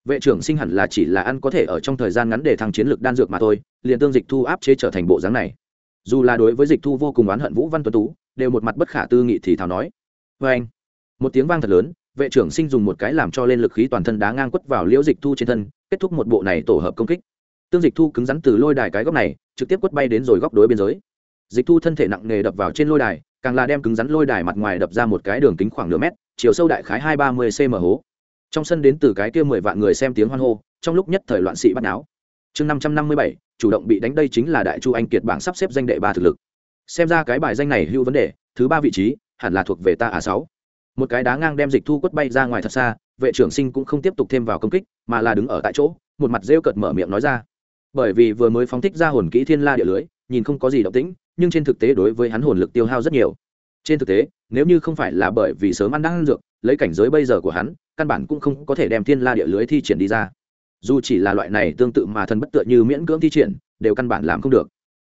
[SPEAKER 1] Vệ trưởng sinh hẳn là chỉ là ăn có thể ở trong thời gian ngắn để thăng chiến lược đan dược mà thôi, liền tương dịch thu áp chế trở thành bộ dáng này. Dù là đối với dịch thu vô cùng oán hận vũ văn tuấn tú, đều một mặt bất khả tư nghị thì thào nói. Vê anh, một tiếng vang thật lớn, vệ trưởng sinh dùng một cái làm cho lên lực khí toàn thân đá ngang quất vào liễu dịch thu trên thân, kết thúc một bộ này tổ hợp công kích. Tương dịch thu cứng rắn từ lôi đài cái góc này, trực tiếp quất bay đến rồi góc đối biên giới dịch thu thân thể nặng nề đập vào trên lôi đài, càng là đem cứng rắn lôi đài mặt ngoài đập ra một cái đường kính khoảng nửa mét, chiều sâu đại khái hai ba mươi cm hố. Trong sân đến từ cái kia mười vạn người xem tiếng hoan hô, trong lúc nhất thời loạn sĩ bắt náo. Chương năm trăm năm mươi bảy, chủ động bị đánh đây chính là đại chu anh kiệt bảng sắp xếp danh đệ ba thực lực. Xem ra cái bài danh này hữu vấn đề, thứ ba vị trí, hẳn là thuộc về ta a sáu. Một cái đá ngang đem dịch thu quất bay ra ngoài thật xa, vệ trưởng sinh cũng không tiếp tục thêm vào công kích, mà là đứng ở tại chỗ, một mặt rêu cợt mở miệng nói ra. Bởi vì vừa mới phóng thích ra hồn kỹ thiên la địa lưới nhìn không có gì động tĩnh, nhưng trên thực tế đối với hắn hồn lực tiêu hao rất nhiều. Trên thực tế, nếu như không phải là bởi vì sớm ăn đang dược, lấy cảnh giới bây giờ của hắn, căn bản cũng không có thể đem thiên la địa lưới thi triển đi ra. Dù chỉ là loại này tương tự mà thần bất tựa như miễn cưỡng thi triển, đều căn bản làm không được.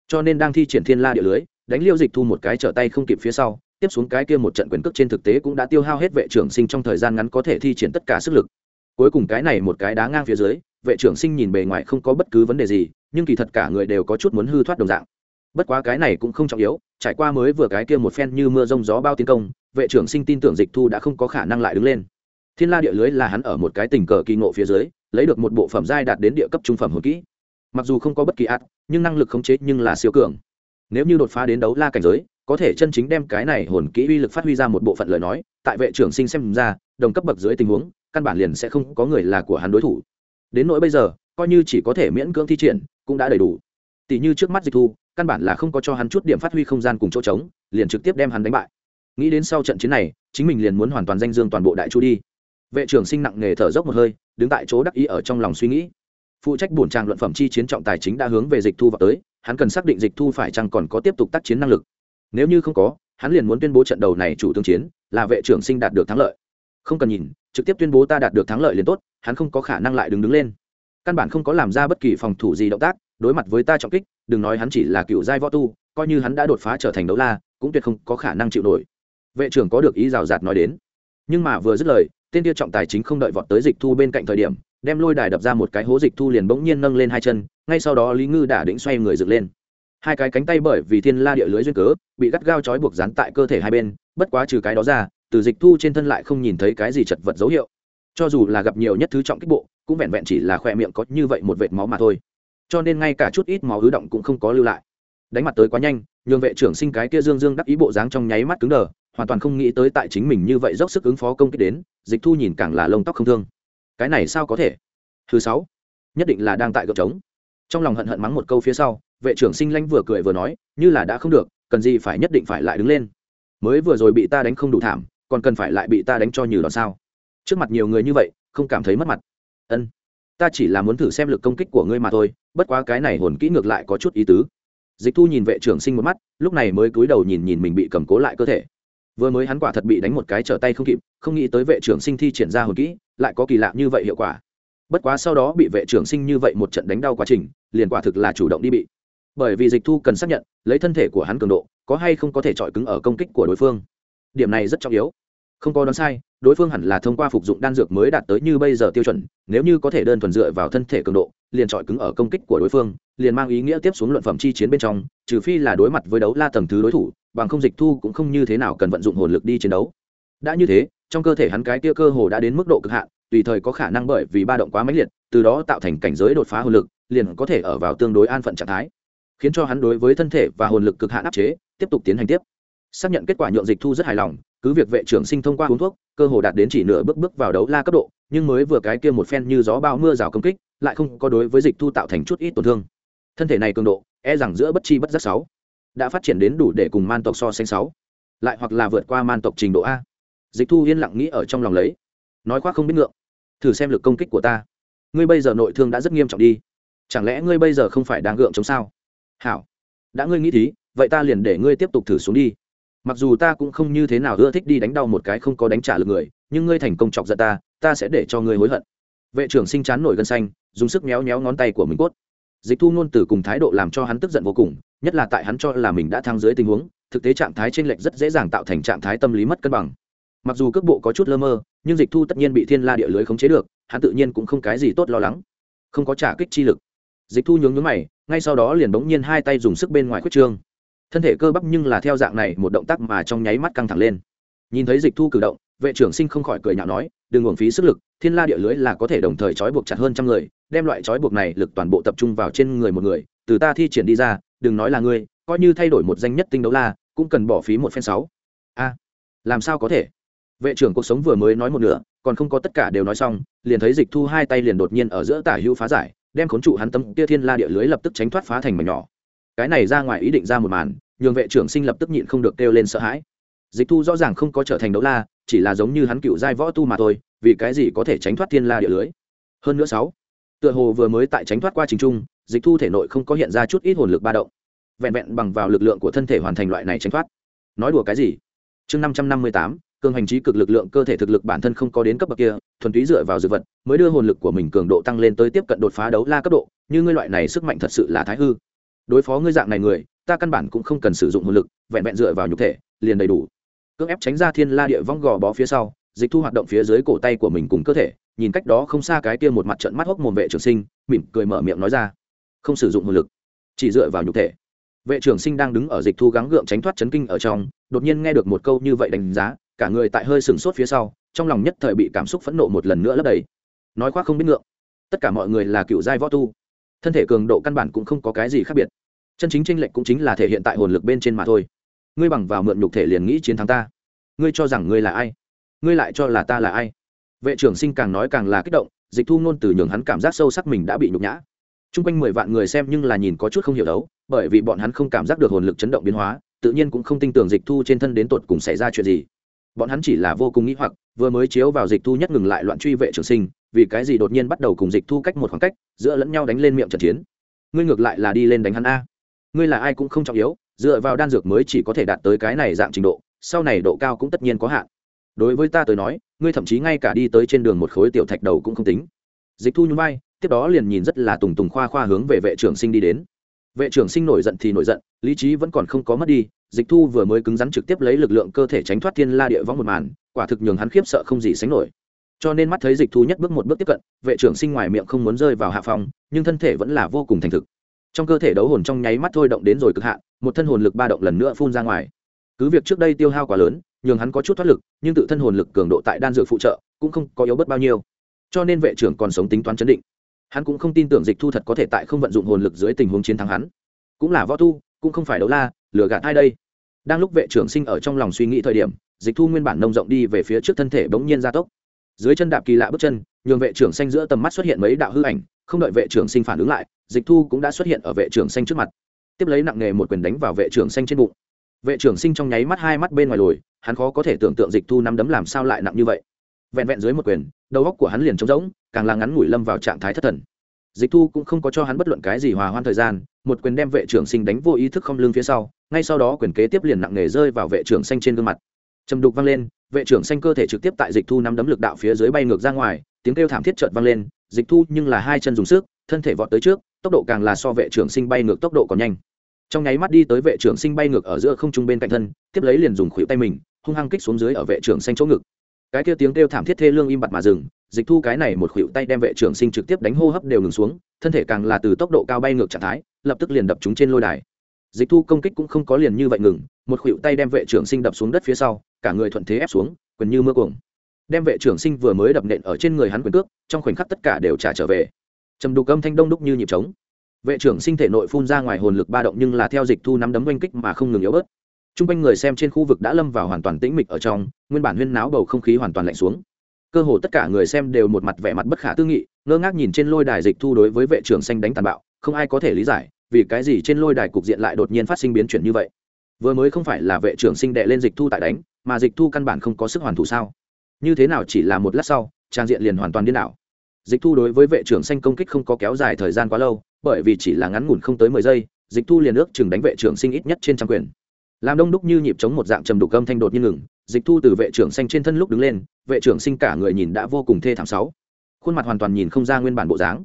[SPEAKER 1] Cho nên đang thi triển thiên la địa lưới, đánh liêu dịch thu một cái trở tay không kịp phía sau, tiếp xuống cái kia một trận quyền cước trên thực tế cũng đã tiêu hao hết vệ trưởng sinh trong thời gian ngắn có thể thi triển tất cả sức lực. Cuối cùng cái này một cái đá ngang phía dưới vệ trưởng sinh nhìn bề ngoài không có bất cứ vấn đề gì, nhưng kỳ thật cả người đều có chút muốn hư thoát đồng dạng. Bất quá cái này cũng không trọng yếu, trải qua mới vừa cái kia một phen như mưa rông gió bao tiến công, vệ trưởng sinh tin tưởng dịch thu đã không có khả năng lại đứng lên. Thiên la địa lưới là hắn ở một cái tình cờ kỳ ngộ phía dưới, lấy được một bộ phẩm giai đạt đến địa cấp trung phẩm hồn kỹ. Mặc dù không có bất kỳ ạt nhưng năng lực khống chế nhưng là siêu cường. Nếu như đột phá đến đấu la cảnh giới, có thể chân chính đem cái này hồn kỹ uy lực phát huy ra một bộ phận lời nói, tại vệ trưởng sinh xem ra, đồng cấp bậc dưới tình huống, căn bản liền sẽ không có người là của hắn đối thủ đến nỗi bây giờ, coi như chỉ có thể miễn cưỡng thi triển, cũng đã đầy đủ. Tỷ như trước mắt dịch thu, căn bản là không có cho hắn chút điểm phát huy không gian cùng chỗ trống, liền trực tiếp đem hắn đánh bại. Nghĩ đến sau trận chiến này, chính mình liền muốn hoàn toàn danh dương toàn bộ đại chu đi. Vệ trưởng sinh nặng nề thở dốc một hơi, đứng tại chỗ đắc ý ở trong lòng suy nghĩ. Phụ trách bổn trang luận phẩm chi chiến trọng tài chính đã hướng về dịch thu vào tới, hắn cần xác định dịch thu phải chăng còn có tiếp tục tác chiến năng lực. Nếu như không có, hắn liền muốn tuyên bố trận đầu này chủ tương chiến, là vệ trưởng sinh đạt được thắng lợi. Không cần nhìn trực tiếp tuyên bố ta đạt được thắng lợi liền tốt, hắn không có khả năng lại đứng đứng lên. Căn bản không có làm ra bất kỳ phòng thủ gì động tác, đối mặt với ta trọng kích, đừng nói hắn chỉ là cựu giai võ tu, coi như hắn đã đột phá trở thành đấu la, cũng tuyệt không có khả năng chịu nổi. Vệ trưởng có được ý rào rạt nói đến. Nhưng mà vừa dứt lời, tên tiêu trọng tài chính không đợi vọt tới dịch thu bên cạnh thời điểm, đem lôi đài đập ra một cái hố dịch thu liền bỗng nhiên nâng lên hai chân, ngay sau đó lý ngư đã đĩnh xoay người dựng lên. Hai cái cánh tay bởi vì thiên la địa lưới duyên cớ, bị gắt gao trói buộc dán tại cơ thể hai bên, bất quá trừ cái đó ra từ dịch thu trên thân lại không nhìn thấy cái gì chật vật dấu hiệu. Cho dù là gặp nhiều nhất thứ trọng kích bộ, cũng vẹn vẹn chỉ là khoe miệng có như vậy một vệt máu mà thôi. Cho nên ngay cả chút ít máu ứ động cũng không có lưu lại. Đánh mặt tới quá nhanh, nhường vệ trưởng sinh cái kia dương dương đắc ý bộ dáng trong nháy mắt cứng đờ, hoàn toàn không nghĩ tới tại chính mình như vậy dốc sức ứng phó công kích đến, dịch thu nhìn càng là lông tóc không thương. Cái này sao có thể? Thứ sáu, nhất định là đang tại gợp trống. Trong lòng hận hận mắng một câu phía sau, vệ trưởng sinh lanh vừa cười vừa nói, như là đã không được, cần gì phải nhất định phải lại đứng lên. Mới vừa rồi bị ta đánh không đủ thảm còn cần phải lại bị ta đánh cho nhừ đòn sao? Trước mặt nhiều người như vậy, không cảm thấy mất mặt. Ân, ta chỉ là muốn thử xem lực công kích của ngươi mà thôi, bất quá cái này hồn kỹ ngược lại có chút ý tứ. Dịch thu nhìn vệ trưởng sinh một mắt, lúc này mới cúi đầu nhìn nhìn mình bị cầm cố lại cơ thể. Vừa mới hắn quả thật bị đánh một cái trở tay không kịp, không nghĩ tới vệ trưởng sinh thi triển ra hồn kỹ, lại có kỳ lạ như vậy hiệu quả. Bất quá sau đó bị vệ trưởng sinh như vậy một trận đánh đau quá trình, liền quả thực là chủ động đi bị. Bởi vì dịch thu cần xác nhận, lấy thân thể của hắn cường độ, có hay không có thể chọi cứng ở công kích của đối phương. Điểm này rất trọng yếu không có đoán sai, đối phương hẳn là thông qua phục dụng đan dược mới đạt tới như bây giờ tiêu chuẩn, nếu như có thể đơn thuần dựa vào thân thể cường độ, liền trọi cứng ở công kích của đối phương, liền mang ý nghĩa tiếp xuống luận phẩm chi chiến bên trong, trừ phi là đối mặt với đấu la tầng thứ đối thủ, bằng không dịch thu cũng không như thế nào cần vận dụng hồn lực đi chiến đấu. Đã như thế, trong cơ thể hắn cái tia cơ hồ đã đến mức độ cực hạn, tùy thời có khả năng bởi vì ba động quá mãnh liệt, từ đó tạo thành cảnh giới đột phá hồn lực, liền có thể ở vào tương đối an phận trạng thái, khiến cho hắn đối với thân thể và hồn lực cực hạn áp chế, tiếp tục tiến hành tiếp. Xác nhận kết quả nhượng dịch thu rất hài lòng cứ việc vệ trưởng sinh thông qua uống thuốc, cơ hồ đạt đến chỉ nửa bước bước vào đấu la cấp độ, nhưng mới vừa cái kia một phen như gió bao mưa rào công kích, lại không có đối với dịch thu tạo thành chút ít tổn thương. Thân thể này cường độ e rằng giữa bất chi bất giác sáu, đã phát triển đến đủ để cùng man tộc so sánh sáu, lại hoặc là vượt qua man tộc trình độ a. Dịch thu yên lặng nghĩ ở trong lòng lấy, nói khoác không biết ngượng, thử xem lực công kích của ta. Ngươi bây giờ nội thương đã rất nghiêm trọng đi, chẳng lẽ ngươi bây giờ không phải đang gượng chống sao? Hảo, đã ngươi nghĩ thí, vậy ta liền để ngươi tiếp tục thử xuống đi mặc dù ta cũng không như thế nào ưa thích đi đánh đau một cái không có đánh trả lực người, nhưng ngươi thành công chọc giận ta ta sẽ để cho ngươi hối hận. Vệ trưởng sinh chán nổi gân xanh, dùng sức méo méo ngón tay của mình cốt. Dịch thu ngôn từ cùng thái độ làm cho hắn tức giận vô cùng, nhất là tại hắn cho là mình đã thăng dưới tình huống, thực tế trạng thái t r ê n lệch rất dễ dàng tạo thành trạng thái tâm lý mất cân bằng. Mặc dù cước bộ có chút lơ mơ, nhưng dịch thu tất nhiên bị thiên la địa lưới khống chế được, hắn tự nhiên cũng không cái gì tốt lo lắng. Không có trả kích chi lực. Dịch thu nhướng nhướng mày, ngay sau đó liền bỗng nhiên hai tay dùng sức bên ngoài khuất trương thân thể cơ bắp nhưng là theo dạng này, một động tác mà trong nháy mắt căng thẳng lên. Nhìn thấy dịch thu cử động, vệ trưởng sinh không khỏi cười nhạo nói, đừng uổng phí sức lực, thiên la địa lưới là có thể đồng thời trói buộc chặt hơn trăm người, đem loại trói buộc này lực toàn bộ tập trung vào trên người một người, từ ta thi triển đi ra, đừng nói là ngươi, coi như thay đổi một danh nhất tinh đấu la, cũng cần bỏ phí một phen sáu. A, làm sao có thể? Vệ trưởng cuộc sống vừa mới nói một nửa, còn không có tất cả đều nói xong, liền thấy dịch thu hai tay liền đột nhiên ở giữa tả hữu phá giải, đem khốn trụ hắn tâm kia thiên la địa lưới lập tức tránh thoát phá thành mảnh nhỏ. Cái này ra ngoài ý định ra một màn nhường vệ trưởng sinh lập tức nhịn không được kêu lên sợ hãi. Dịch thu rõ ràng không có trở thành đấu la, chỉ là giống như hắn cựu giai võ tu mà thôi, vì cái gì có thể tránh thoát thiên la địa lưới? Hơn nữa sáu, tựa hồ vừa mới tại tránh thoát qua trình trung dịch thu thể nội không có hiện ra chút ít hồn lực ba động. Vẹn vẹn bằng vào lực lượng của thân thể hoàn thành loại này tránh thoát. Nói đùa cái gì? Chương năm trăm năm mươi tám, cường hành trí cực lực lượng cơ thể thực lực bản thân không có đến cấp bậc kia, thuần túy dựa vào dược vật, mới đưa hồn lực của mình cường độ tăng lên tới tiếp cận đột phá đấu la cấp độ, như ngươi loại này sức mạnh thật sự là thái hư. Đối phó ngươi dạng này người ta căn bản cũng không cần sử dụng hồn lực, vẹn vẹn dựa vào nhục thể, liền đầy đủ. Cưỡng ép tránh ra thiên la địa vong gò bó phía sau, dịch thu hoạt động phía dưới cổ tay của mình cùng cơ thể, nhìn cách đó không xa cái kia một mặt trận mắt hốc mồm vệ trường sinh, mỉm cười mở miệng nói ra. Không sử dụng hồn lực, chỉ dựa vào nhục thể. Vệ trưởng sinh đang đứng ở dịch thu gắng gượng tránh thoát chấn kinh ở trong, đột nhiên nghe được một câu như vậy đánh giá, cả người tại hơi sừng sốt phía sau, trong lòng nhất thời bị cảm xúc phẫn nộ một lần nữa lấp đầy. Nói khoác không biết ngượng. Tất cả mọi người là cựu giai võ tu. Thân thể cường độ căn bản cũng không có cái gì khác biệt chân chính tranh lệch cũng chính là thể hiện tại hồn lực bên trên mà thôi. Ngươi bằng vào mượn nhục thể liền nghĩ chiến thắng ta. Ngươi cho rằng ngươi là ai? Ngươi lại cho là ta là ai? Vệ trưởng sinh càng nói càng là kích động, dịch thu ngôn từ nhường hắn cảm giác sâu sắc mình đã bị nhục nhã. T r u n g quanh mười vạn người xem nhưng là nhìn có chút không hiểu đấu, bởi vì bọn hắn không cảm giác được hồn lực chấn động biến hóa, tự nhiên cũng không tin tưởng dịch thu trên thân đến tột cùng xảy ra chuyện gì. Bọn hắn chỉ là vô cùng nghĩ hoặc, vừa mới chiếu vào dịch thu nhất ngừng lại loạn truy vệ trường sinh, vì cái gì đột nhiên bắt đầu cùng dịch thu cách một khoảng cách, giữa lẫn nhau đánh lên miệng trận chiến. Ngươi ngược lại là đi lên đánh hắn a ngươi là ai cũng không trọng yếu, dựa vào đan dược mới chỉ có thể đạt tới cái này dạng trình độ, sau này độ cao cũng tất nhiên có hạn. Đối với ta tới nói, ngươi thậm chí ngay cả đi tới trên đường một khối tiểu thạch đầu cũng không tính. Dịch thu nhún vai, tiếp đó liền nhìn rất là tùng tùng khoa khoa hướng về vệ trưởng sinh đi đến. Vệ trưởng sinh nổi giận thì nổi giận, lý trí vẫn còn không có mất đi, dịch thu vừa mới cứng rắn trực tiếp lấy lực lượng cơ thể tránh thoát thiên la địa võng một màn, quả thực nhường hắn khiếp sợ không gì sánh nổi. Cho nên mắt thấy dịch thu nhất bước một bước tiếp cận, vệ trưởng sinh ngoài miệng không muốn rơi vào hạ phòng, nhưng thân thể vẫn là vô cùng thành thực trong cơ thể đấu hồn trong nháy mắt thôi động đến rồi cực hạn, một thân hồn lực ba động lần nữa phun ra ngoài. Cứ việc trước đây tiêu hao quá lớn, nhường hắn có chút thoát lực, nhưng tự thân hồn lực cường độ tại đan dược phụ trợ cũng không có yếu bớt bao nhiêu. Cho nên vệ trưởng còn sống tính toán chấn định. Hắn cũng không tin tưởng dịch thu thật có thể tại không vận dụng hồn lực dưới tình huống chiến thắng hắn. Cũng là võ tu, cũng không phải đấu la, lừa gạt ai đây. Đang lúc vệ trưởng sinh ở trong lòng suy nghĩ thời điểm, dịch thu nguyên bản nông rộng đi về phía trước thân thể bỗng nhiên gia tốc. Dưới chân đạp kỳ lạ bước chân, nhường vệ trưởng xanh giữa tầm mắt xuất hiện mấy đạo hư ảnh không đợi vệ trưởng sinh phản ứng lại, dịch thu cũng đã xuất hiện ở vệ trưởng xanh trước mặt. Tiếp lấy nặng nghề một quyền đánh vào vệ trưởng xanh trên bụng. Vệ trưởng sinh trong nháy mắt hai mắt bên ngoài lồi, hắn khó có thể tưởng tượng dịch thu nắm đấm làm sao lại nặng như vậy. Vẹn vẹn dưới một quyền, đầu óc của hắn liền trống rỗng, càng là ngắn ngủi lâm vào trạng thái thất thần. Dịch thu cũng không có cho hắn bất luận cái gì hòa hoan thời gian, một quyền đem vệ trưởng sinh đánh vô ý thức không lưng phía sau, ngay sau đó quyền kế tiếp liền nặng nề rơi vào vệ trưởng xanh trên gương mặt. Trầm đục văng lên, vệ trưởng xanh cơ thể trực tiếp tại dịch thu nắm đấm lực đạo phía dưới bay ngược ra ngoài, tiếng kêu thảm thiết trợt vang lên dịch thu nhưng là hai chân dùng sức, thân thể vọt tới trước, tốc độ càng là so vệ trưởng sinh bay ngược tốc độ còn nhanh. Trong nháy mắt đi tới vệ trưởng sinh bay ngược ở giữa không trung bên cạnh thân, tiếp lấy liền dùng khuỷu tay mình, hung hăng kích xuống dưới ở vệ trưởng xanh chỗ ngực. Cái kia tiếng kêu thảm thiết thê lương im bặt mà dừng, dịch thu cái này một khuỷu tay đem vệ trưởng sinh trực tiếp đánh hô hấp đều ngừng xuống, thân thể càng là từ tốc độ cao bay ngược trạng thái, lập tức liền đập chúng trên lôi đài. Dịch thu công kích cũng không có liền như vậy ngừng, một khuỷu tay đem vệ trưởng sinh đập xuống đất phía sau, cả người thuận thế ép xuống gần như mưa cuồng đem vệ trưởng sinh vừa mới đập nện ở trên người hắn quyền cước, trong khoảnh khắc tất cả đều trả trở về. Trầm đục âm thanh đông đúc như nhịp trống. Vệ trưởng sinh thể nội phun ra ngoài hồn lực ba động nhưng là theo dịch thu nắm đấm oanh kích mà không ngừng yếu bớt. T r u n g quanh người xem trên khu vực đã lâm vào hoàn toàn tĩnh mịch ở trong, nguyên bản huyên náo bầu không khí hoàn toàn lạnh xuống. Cơ hồ tất cả người xem đều một mặt vẻ mặt bất khả tư nghị, ngơ ngác nhìn trên lôi đài dịch thu đối với vệ trưởng xanh đánh tàn bạo, không ai có thể lý giải, vì cái gì trên lôi đài cục diện lại đột nhiên phát sinh biến chuyển như vậy. Vừa mới không phải là vệ trưởng sinh đệ lên dịch thu tại đánh, mà dịch thu căn bản không có sức hoàn thủ sao? Như thế nào chỉ là một lát sau, trang diện liền hoàn toàn điên đảo. Dịch thu đối với vệ trưởng xanh công kích không có kéo dài thời gian quá lâu, bởi vì chỉ là ngắn ngủn không tới mười giây, dịch thu liền ước chừng đánh vệ trưởng sinh ít nhất trên trăm quyền. Làm đông đúc như nhịp chống một dạng trầm đục âm thanh đột nhiên ngừng, dịch thu từ vệ trưởng xanh trên thân lúc đứng lên, vệ trưởng sinh cả người nhìn đã vô cùng thê thảm sáu. Khuôn mặt hoàn toàn nhìn không ra nguyên bản bộ dáng.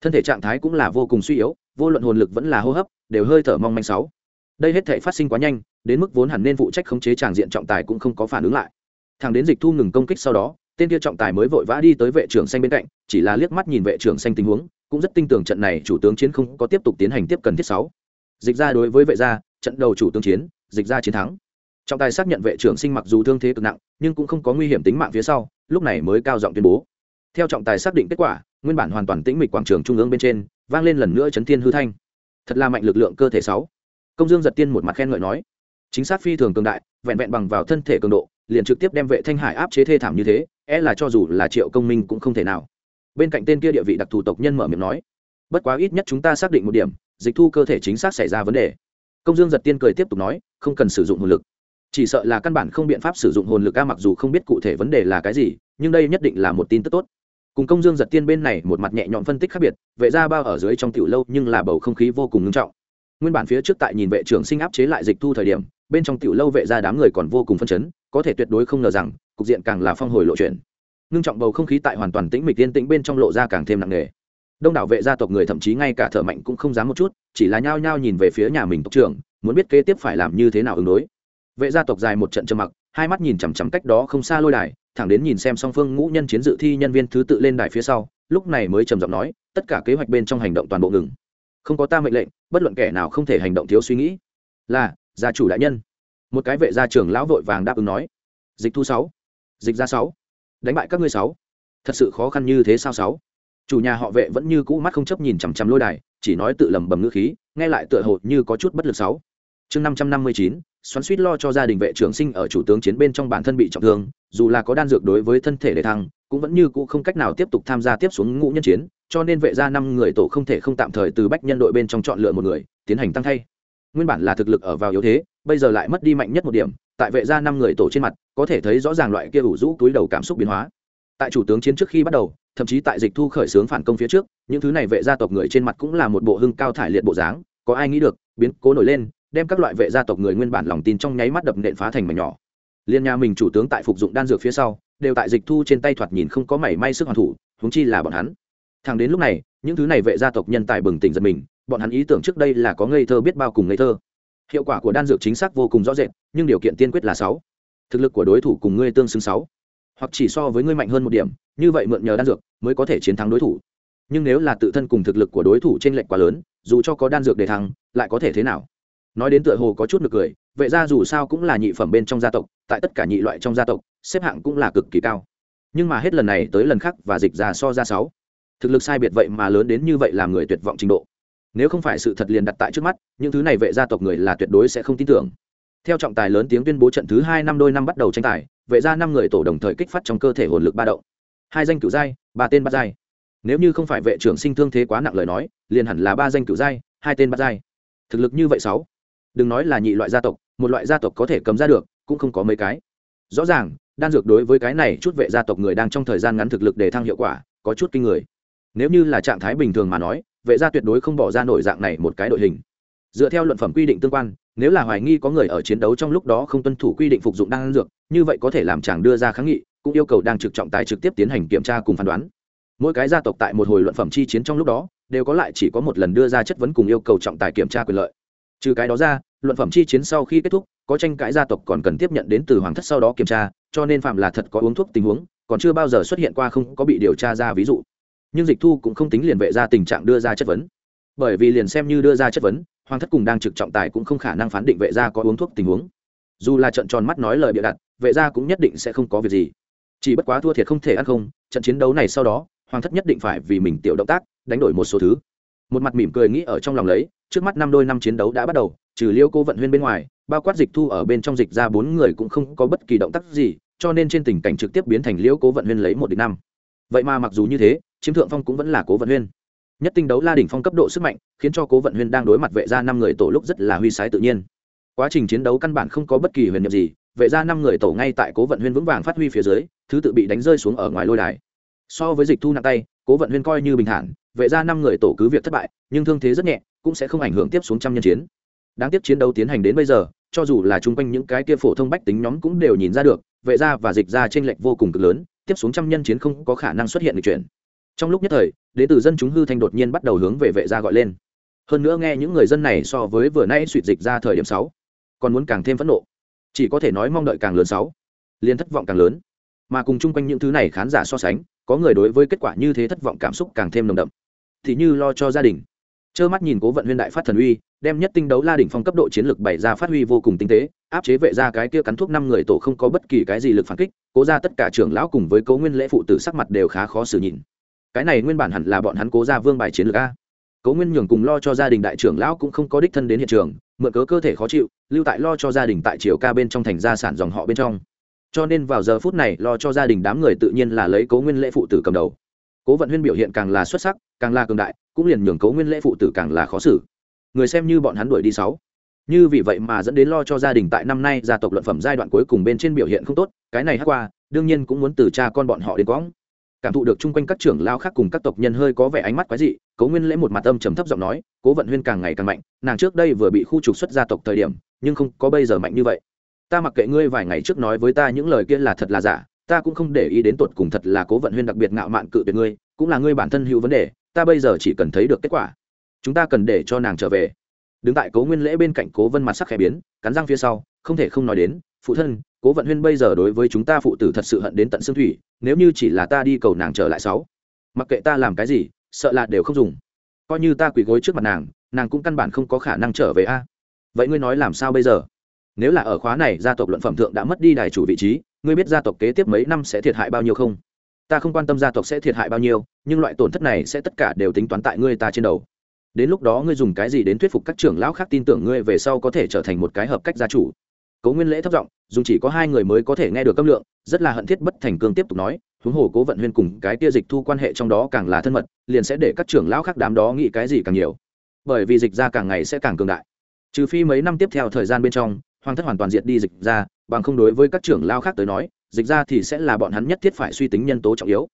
[SPEAKER 1] Thân thể trạng thái cũng là vô cùng suy yếu, vô luận hồn lực vẫn là hô hấp, đều hơi thở mong manh sáu. Đây hết thể phát sinh quá nhanh, đến mức vốn hẳn nên phụ trách khống chế tràng diện trọng tài cũng không có phản ứng lại thằng đến dịch thu ngừng công kích sau đó, tên kia trọng tài mới vội vã đi tới vệ trưởng xanh bên cạnh, chỉ là liếc mắt nhìn vệ trưởng xanh tình huống, cũng rất tin tưởng trận này chủ tướng chiến không có tiếp tục tiến hành tiếp cần thiết sáu. Dịch ra đối với vệ gia, trận đầu chủ tướng chiến, dịch ra chiến thắng. Trọng tài xác nhận vệ trưởng sinh mặc dù thương thế cực nặng, nhưng cũng không có nguy hiểm tính mạng phía sau, lúc này mới cao giọng tuyên bố. Theo trọng tài xác định kết quả, nguyên bản hoàn toàn tĩnh mịch quảng trường trung ương bên trên, vang lên lần nữa chấn thiên hư thanh. Thật là mạnh lực lượng cơ thể sáu. Công dương giật tiên một mặt khen ngợi nói. Chính xác phi thường cường đại, vẹn vẹn bằng vào thân thể cường độ liền trực tiếp đem vệ thanh hải áp chế thê thảm như thế é là cho dù là triệu công minh cũng không thể nào. Bên cạnh tên kia địa vị đặc thù tộc nhân mở miệng nói, bất quá ít nhất chúng ta xác định một điểm, dịch thu cơ thể chính xác xảy ra vấn đề. Công dương giật tiên cười tiếp tục nói, không cần sử dụng hồn lực. Chỉ sợ là căn bản không biện pháp sử dụng hồn lực a, mặc dù không biết cụ thể vấn đề là cái gì, nhưng đây nhất định là một tin tức tốt. Cùng công dương giật tiên bên này một mặt nhẹ nhõm phân tích khác biệt, vệ ra bao ở dưới trong tiểu lâu nhưng là bầu không khí vô cùng ngưng trọng. Nguyên bản phía trước tại nhìn vệ trưởng sinh áp chế lại dịch thu thời điểm bên trong tiểu lâu vệ ra đám người còn vô cùng phân chấn, có thể tuyệt đối không ngờ rằng, cục diện càng là phong hồi lộ chuyển. Ngưng trọng bầu không khí tại hoàn toàn tĩnh mịch tiên tĩnh bên trong lộ ra càng thêm nặng nề. Đông đảo vệ gia tộc người thậm chí ngay cả thợ mạnh cũng không dám một chút, chỉ là nhao nhao nhìn về phía nhà mình tộc trưởng, muốn biết kế tiếp phải làm như thế nào ứng đối. Vệ gia tộc dài một trận trầm mặc, hai mắt nhìn chằm chằm cách đó không xa lôi đài, thẳng đến nhìn xem song phương ngũ nhân chiến dự thi nhân viên thứ tự lên đài phía sau, lúc này mới trầm giọng nói, tất cả kế hoạch bên trong hành động toàn bộ ngừng. Không có ta mệnh lệnh, bất luận kẻ nào không thể hành động thiếu suy nghĩ. Là gia chủ đại nhân. Một cái vệ gia trưởng lão vội vàng đáp ứng nói, dịch thu sáu, dịch ra sáu, đánh bại các ngươi sáu. Thật sự khó khăn như thế sao sáu? Chủ nhà họ vệ vẫn như cũ mắt không chấp nhìn chằm chằm lôi đài, chỉ nói tự lầm bầm ngữ khí, nghe lại tựa hồ như có chút bất lực sáu. Chương năm trăm năm mươi chín, xoắn suýt lo cho gia đình vệ trưởng sinh ở chủ tướng chiến bên trong bản thân bị trọng thương, dù là có đan dược đối với thân thể để thăng, cũng vẫn như cũ không cách nào tiếp tục tham gia tiếp xuống ngũ nhân chiến, cho nên vệ gia năm người tổ không thể không tạm thời từ bách nhân đội bên trong chọn lựa một người, tiến hành tăng thay nguyên bản là thực lực ở vào yếu thế, bây giờ lại mất đi mạnh nhất một điểm, tại vệ gia năm người tổ trên mặt, có thể thấy rõ ràng loại kia ủ rũ túi đầu cảm xúc biến hóa. Tại chủ tướng chiến trước khi bắt đầu, thậm chí tại dịch thu khởi xướng phản công phía trước, những thứ này vệ gia tộc người trên mặt cũng là một bộ hưng cao thải liệt bộ dáng, có ai nghĩ được, biến cố nổi lên, đem các loại vệ gia tộc người nguyên bản lòng tin trong nháy mắt đập nện phá thành mảnh nhỏ. Liên nhà mình chủ tướng tại phục dụng đan dược phía sau, đều tại dịch thu trên tay thoạt nhìn không có mảy may sức hoàn thủ húng chi là bọn hắn. Thằng đến lúc này, những thứ này vệ gia tộc nhân tài bừng tỉnh giật mình bọn hắn ý tưởng trước đây là có ngây thơ biết bao cùng ngây thơ. Hiệu quả của đan dược chính xác vô cùng rõ rệt, nhưng điều kiện tiên quyết là sáu. Thực lực của đối thủ cùng ngươi tương xứng sáu. Hoặc chỉ so với ngươi mạnh hơn một điểm, như vậy mượn nhờ đan dược mới có thể chiến thắng đối thủ. Nhưng nếu là tự thân cùng thực lực của đối thủ trên lệnh quá lớn, dù cho có đan dược để thắng, lại có thể thế nào? Nói đến tựa hồ có chút nực cười vậy ra dù sao cũng là nhị phẩm bên trong gia tộc, tại tất cả nhị loại trong gia tộc, xếp hạng cũng là cực kỳ cao. Nhưng mà hết lần này tới lần khác và dịch ra so ra sáu. Thực lực sai biệt vậy mà lớn đến như vậy làm người tuyệt vọng trình độ nếu không phải sự thật liền đặt tại trước mắt, những thứ này vệ gia tộc người là tuyệt đối sẽ không tin tưởng. Theo trọng tài lớn tiếng tuyên bố trận thứ hai năm đôi năm bắt đầu tranh tài, vệ gia năm người tổ đồng thời kích phát trong cơ thể hồn lực ba động. Hai danh cửu giai, ba tên bắt giai. Nếu như không phải vệ trưởng sinh thương thế quá nặng lời nói, liền hẳn là ba danh cửu giai, hai tên bắt giai. Thực lực như vậy sáu. Đừng nói là nhị loại gia tộc, một loại gia tộc có thể cầm ra được, cũng không có mấy cái. Rõ ràng, đan dược đối với cái này chút vệ gia tộc người đang trong thời gian ngắn thực lực để thăng hiệu quả, có chút kinh người. Nếu như là trạng thái bình thường mà nói vệ gia tuyệt đối không bỏ ra nổi dạng này một cái đội hình. Dựa theo luận phẩm quy định tương quan, nếu là hoài nghi có người ở chiến đấu trong lúc đó không tuân thủ quy định phục dụng đan dược, như vậy có thể làm chàng đưa ra kháng nghị, cũng yêu cầu đang trực trọng tài trực tiếp tiến hành kiểm tra cùng phán đoán. Mỗi cái gia tộc tại một hồi luận phẩm chi chiến trong lúc đó, đều có lại chỉ có một lần đưa ra chất vấn cùng yêu cầu trọng tài kiểm tra quyền lợi. Trừ cái đó ra, luận phẩm chi chiến sau khi kết thúc, có tranh cãi gia tộc còn cần tiếp nhận đến từ hoàng thất sau đó kiểm tra, cho nên phạm là thật có uống thuốc tình huống, còn chưa bao giờ xuất hiện qua không có bị điều tra ra ví dụ nhưng dịch thu cũng không tính liền vệ ra tình trạng đưa ra chất vấn. Bởi vì liền xem như đưa ra chất vấn, hoàng thất cùng đang trực trọng tài cũng không khả năng phán định vệ gia có uống thuốc tình huống. Dù là trận tròn mắt nói lời bịa đặt, vệ gia cũng nhất định sẽ không có việc gì. Chỉ bất quá thua thiệt không thể ăn không, trận chiến đấu này sau đó, hoàng thất nhất định phải vì mình tiểu động tác, đánh đổi một số thứ. Một mặt mỉm cười nghĩ ở trong lòng lấy, trước mắt năm đôi năm chiến đấu đã bắt đầu, trừ liêu cô vận huyên bên ngoài, bao quát dịch thu ở bên trong dịch ra bốn người cũng không có bất kỳ động tác gì, cho nên trên tình cảnh trực tiếp biến thành liễu cố vận huyên lấy một đến năm. Vậy mà mặc dù như thế chiếm thượng phong cũng vẫn là cố vận huyên. Nhất tinh đấu la đỉnh phong cấp độ sức mạnh, khiến cho cố vận huyên đang đối mặt vệ gia năm người tổ lúc rất là huy sái tự nhiên. Quá trình chiến đấu căn bản không có bất kỳ huyền nhiệm gì, vệ gia năm người tổ ngay tại cố vận huyên vững vàng phát huy phía dưới, thứ tự bị đánh rơi xuống ở ngoài lôi đài. So với dịch thu nặng tay, cố vận huyên coi như bình thản, vệ gia năm người tổ cứ việc thất bại, nhưng thương thế rất nhẹ, cũng sẽ không ảnh hưởng tiếp xuống trăm nhân chiến. Đáng tiếc chiến đấu tiến hành đến bây giờ, cho dù là chung quanh những cái kia phổ thông bách tính nhóm cũng đều nhìn ra được, vệ gia và dịch ra t r ê n lệch vô cùng cực lớn, tiếp xuống trăm nhân chiến không có khả năng xuất hiện được chuyện trong lúc nhất thời, đến từ dân chúng hư thanh đột nhiên bắt đầu hướng về vệ gia gọi lên. Hơn nữa nghe những người dân này so với vừa nay suỵt dịch ra thời điểm sáu, còn muốn càng thêm phẫn nộ. Chỉ có thể nói mong đợi càng lớn sáu liên thất vọng càng lớn. Mà cùng chung quanh những thứ này khán giả so sánh, có người đối với kết quả như thế thất vọng cảm xúc càng thêm nồng đậm. Thì như lo cho gia đình. Trơ mắt nhìn cố vận huyên đại phát thần uy, đem nhất tinh đấu la đỉnh phong cấp độ chiến lược bày ra phát huy vô cùng tinh tế, áp chế vệ ra cái kia cắn thuốc năm người tổ không có bất kỳ cái gì lực phản kích, cố ra tất cả trưởng lão cùng với cố nguyên lễ phụ tử sắc mặt đều khá khó xử nhìn cái này nguyên bản hẳn là bọn hắn cố ra vương bài chiến lược a. Cố nguyên nhường cùng lo cho gia đình đại trưởng lão cũng không có đích thân đến hiện trường, mượn cớ cơ thể khó chịu, lưu tại lo cho gia đình tại triều ca bên trong thành gia sản dòng họ bên trong. Cho nên vào giờ phút này lo cho gia đình đám người tự nhiên là lấy cố nguyên lễ phụ tử cầm đầu. Cố vận huyên biểu hiện càng là xuất sắc, càng là cường đại, cũng liền nhường cố nguyên lễ phụ tử càng là khó xử. Người xem như bọn hắn đuổi đi sáu. Như vì vậy mà dẫn đến lo cho gia đình tại năm nay gia tộc luận phẩm giai đoạn cuối cùng bên trên biểu hiện không tốt, cái này hát qua, đương nhiên cũng muốn từ cha con bọn họ đến quãng cảm thụ được chung quanh các trưởng lao khác cùng các tộc nhân hơi có vẻ ánh mắt quái dị, cố nguyên lễ một mặt âm trầm thấp giọng nói, cố vận huyên càng ngày càng mạnh, nàng trước đây vừa bị khu trục xuất gia tộc thời điểm, nhưng không có bây giờ mạnh như vậy. Ta mặc kệ ngươi vài ngày trước nói với ta những lời kia là thật là giả, ta cũng không để ý đến tột cùng thật là cố vận huyên đặc biệt ngạo mạn cự tuyệt ngươi, cũng là ngươi bản thân hữu vấn đề, ta bây giờ chỉ cần thấy được kết quả, chúng ta cần để cho nàng trở về. Đứng tại cố nguyên lễ bên cạnh cố vân mặt sắc khẽ biến, cắn răng phía sau, không thể không nói đến, phụ thân cố vận huyên bây giờ đối với chúng ta phụ tử thật sự hận đến tận xương thủy, nếu như chỉ là ta đi cầu nàng trở lại sáu. Mặc kệ ta làm cái gì, sợ là đều không dùng. Coi như ta quỳ gối trước mặt nàng nàng cũng căn bản không có khả năng trở về a. Vậy ngươi nói làm sao bây giờ? Nếu là ở khóa này, gia tộc luận phẩm thượng đã mất đi đài chủ vị trí, ngươi biết gia tộc kế tiếp mấy năm sẽ thiệt hại bao nhiêu không? Ta không quan tâm gia tộc sẽ thiệt hại bao nhiêu, nhưng loại tổn thất này sẽ tất cả đều tính toán tại ngươi ta trên đầu. Đến lúc đó ngươi dùng cái gì đến thuyết phục các trưởng lão khác tin tưởng ngươi về sau có thể trở thành một cái hợp cách gia chủ? Cố nguyên lễ thất giọng dùng chỉ có hai người mới có thể nghe được âm lượng, rất là hận thiết bất thành cương tiếp tục nói, huống hồ cố vận huyên cùng cái tia dịch thu quan hệ trong đó càng là thân mật, liền sẽ để các trưởng lão khác đám đó nghĩ cái gì càng nhiều. Bởi vì dịch ra càng ngày sẽ càng cường đại. Trừ phi mấy năm tiếp theo thời gian bên trong, hoàng thất hoàn toàn diệt đi dịch ra, bằng không đối với các trưởng lao khác tới nói, dịch ra thì sẽ là bọn hắn nhất thiết phải suy tính nhân tố trọng yếu.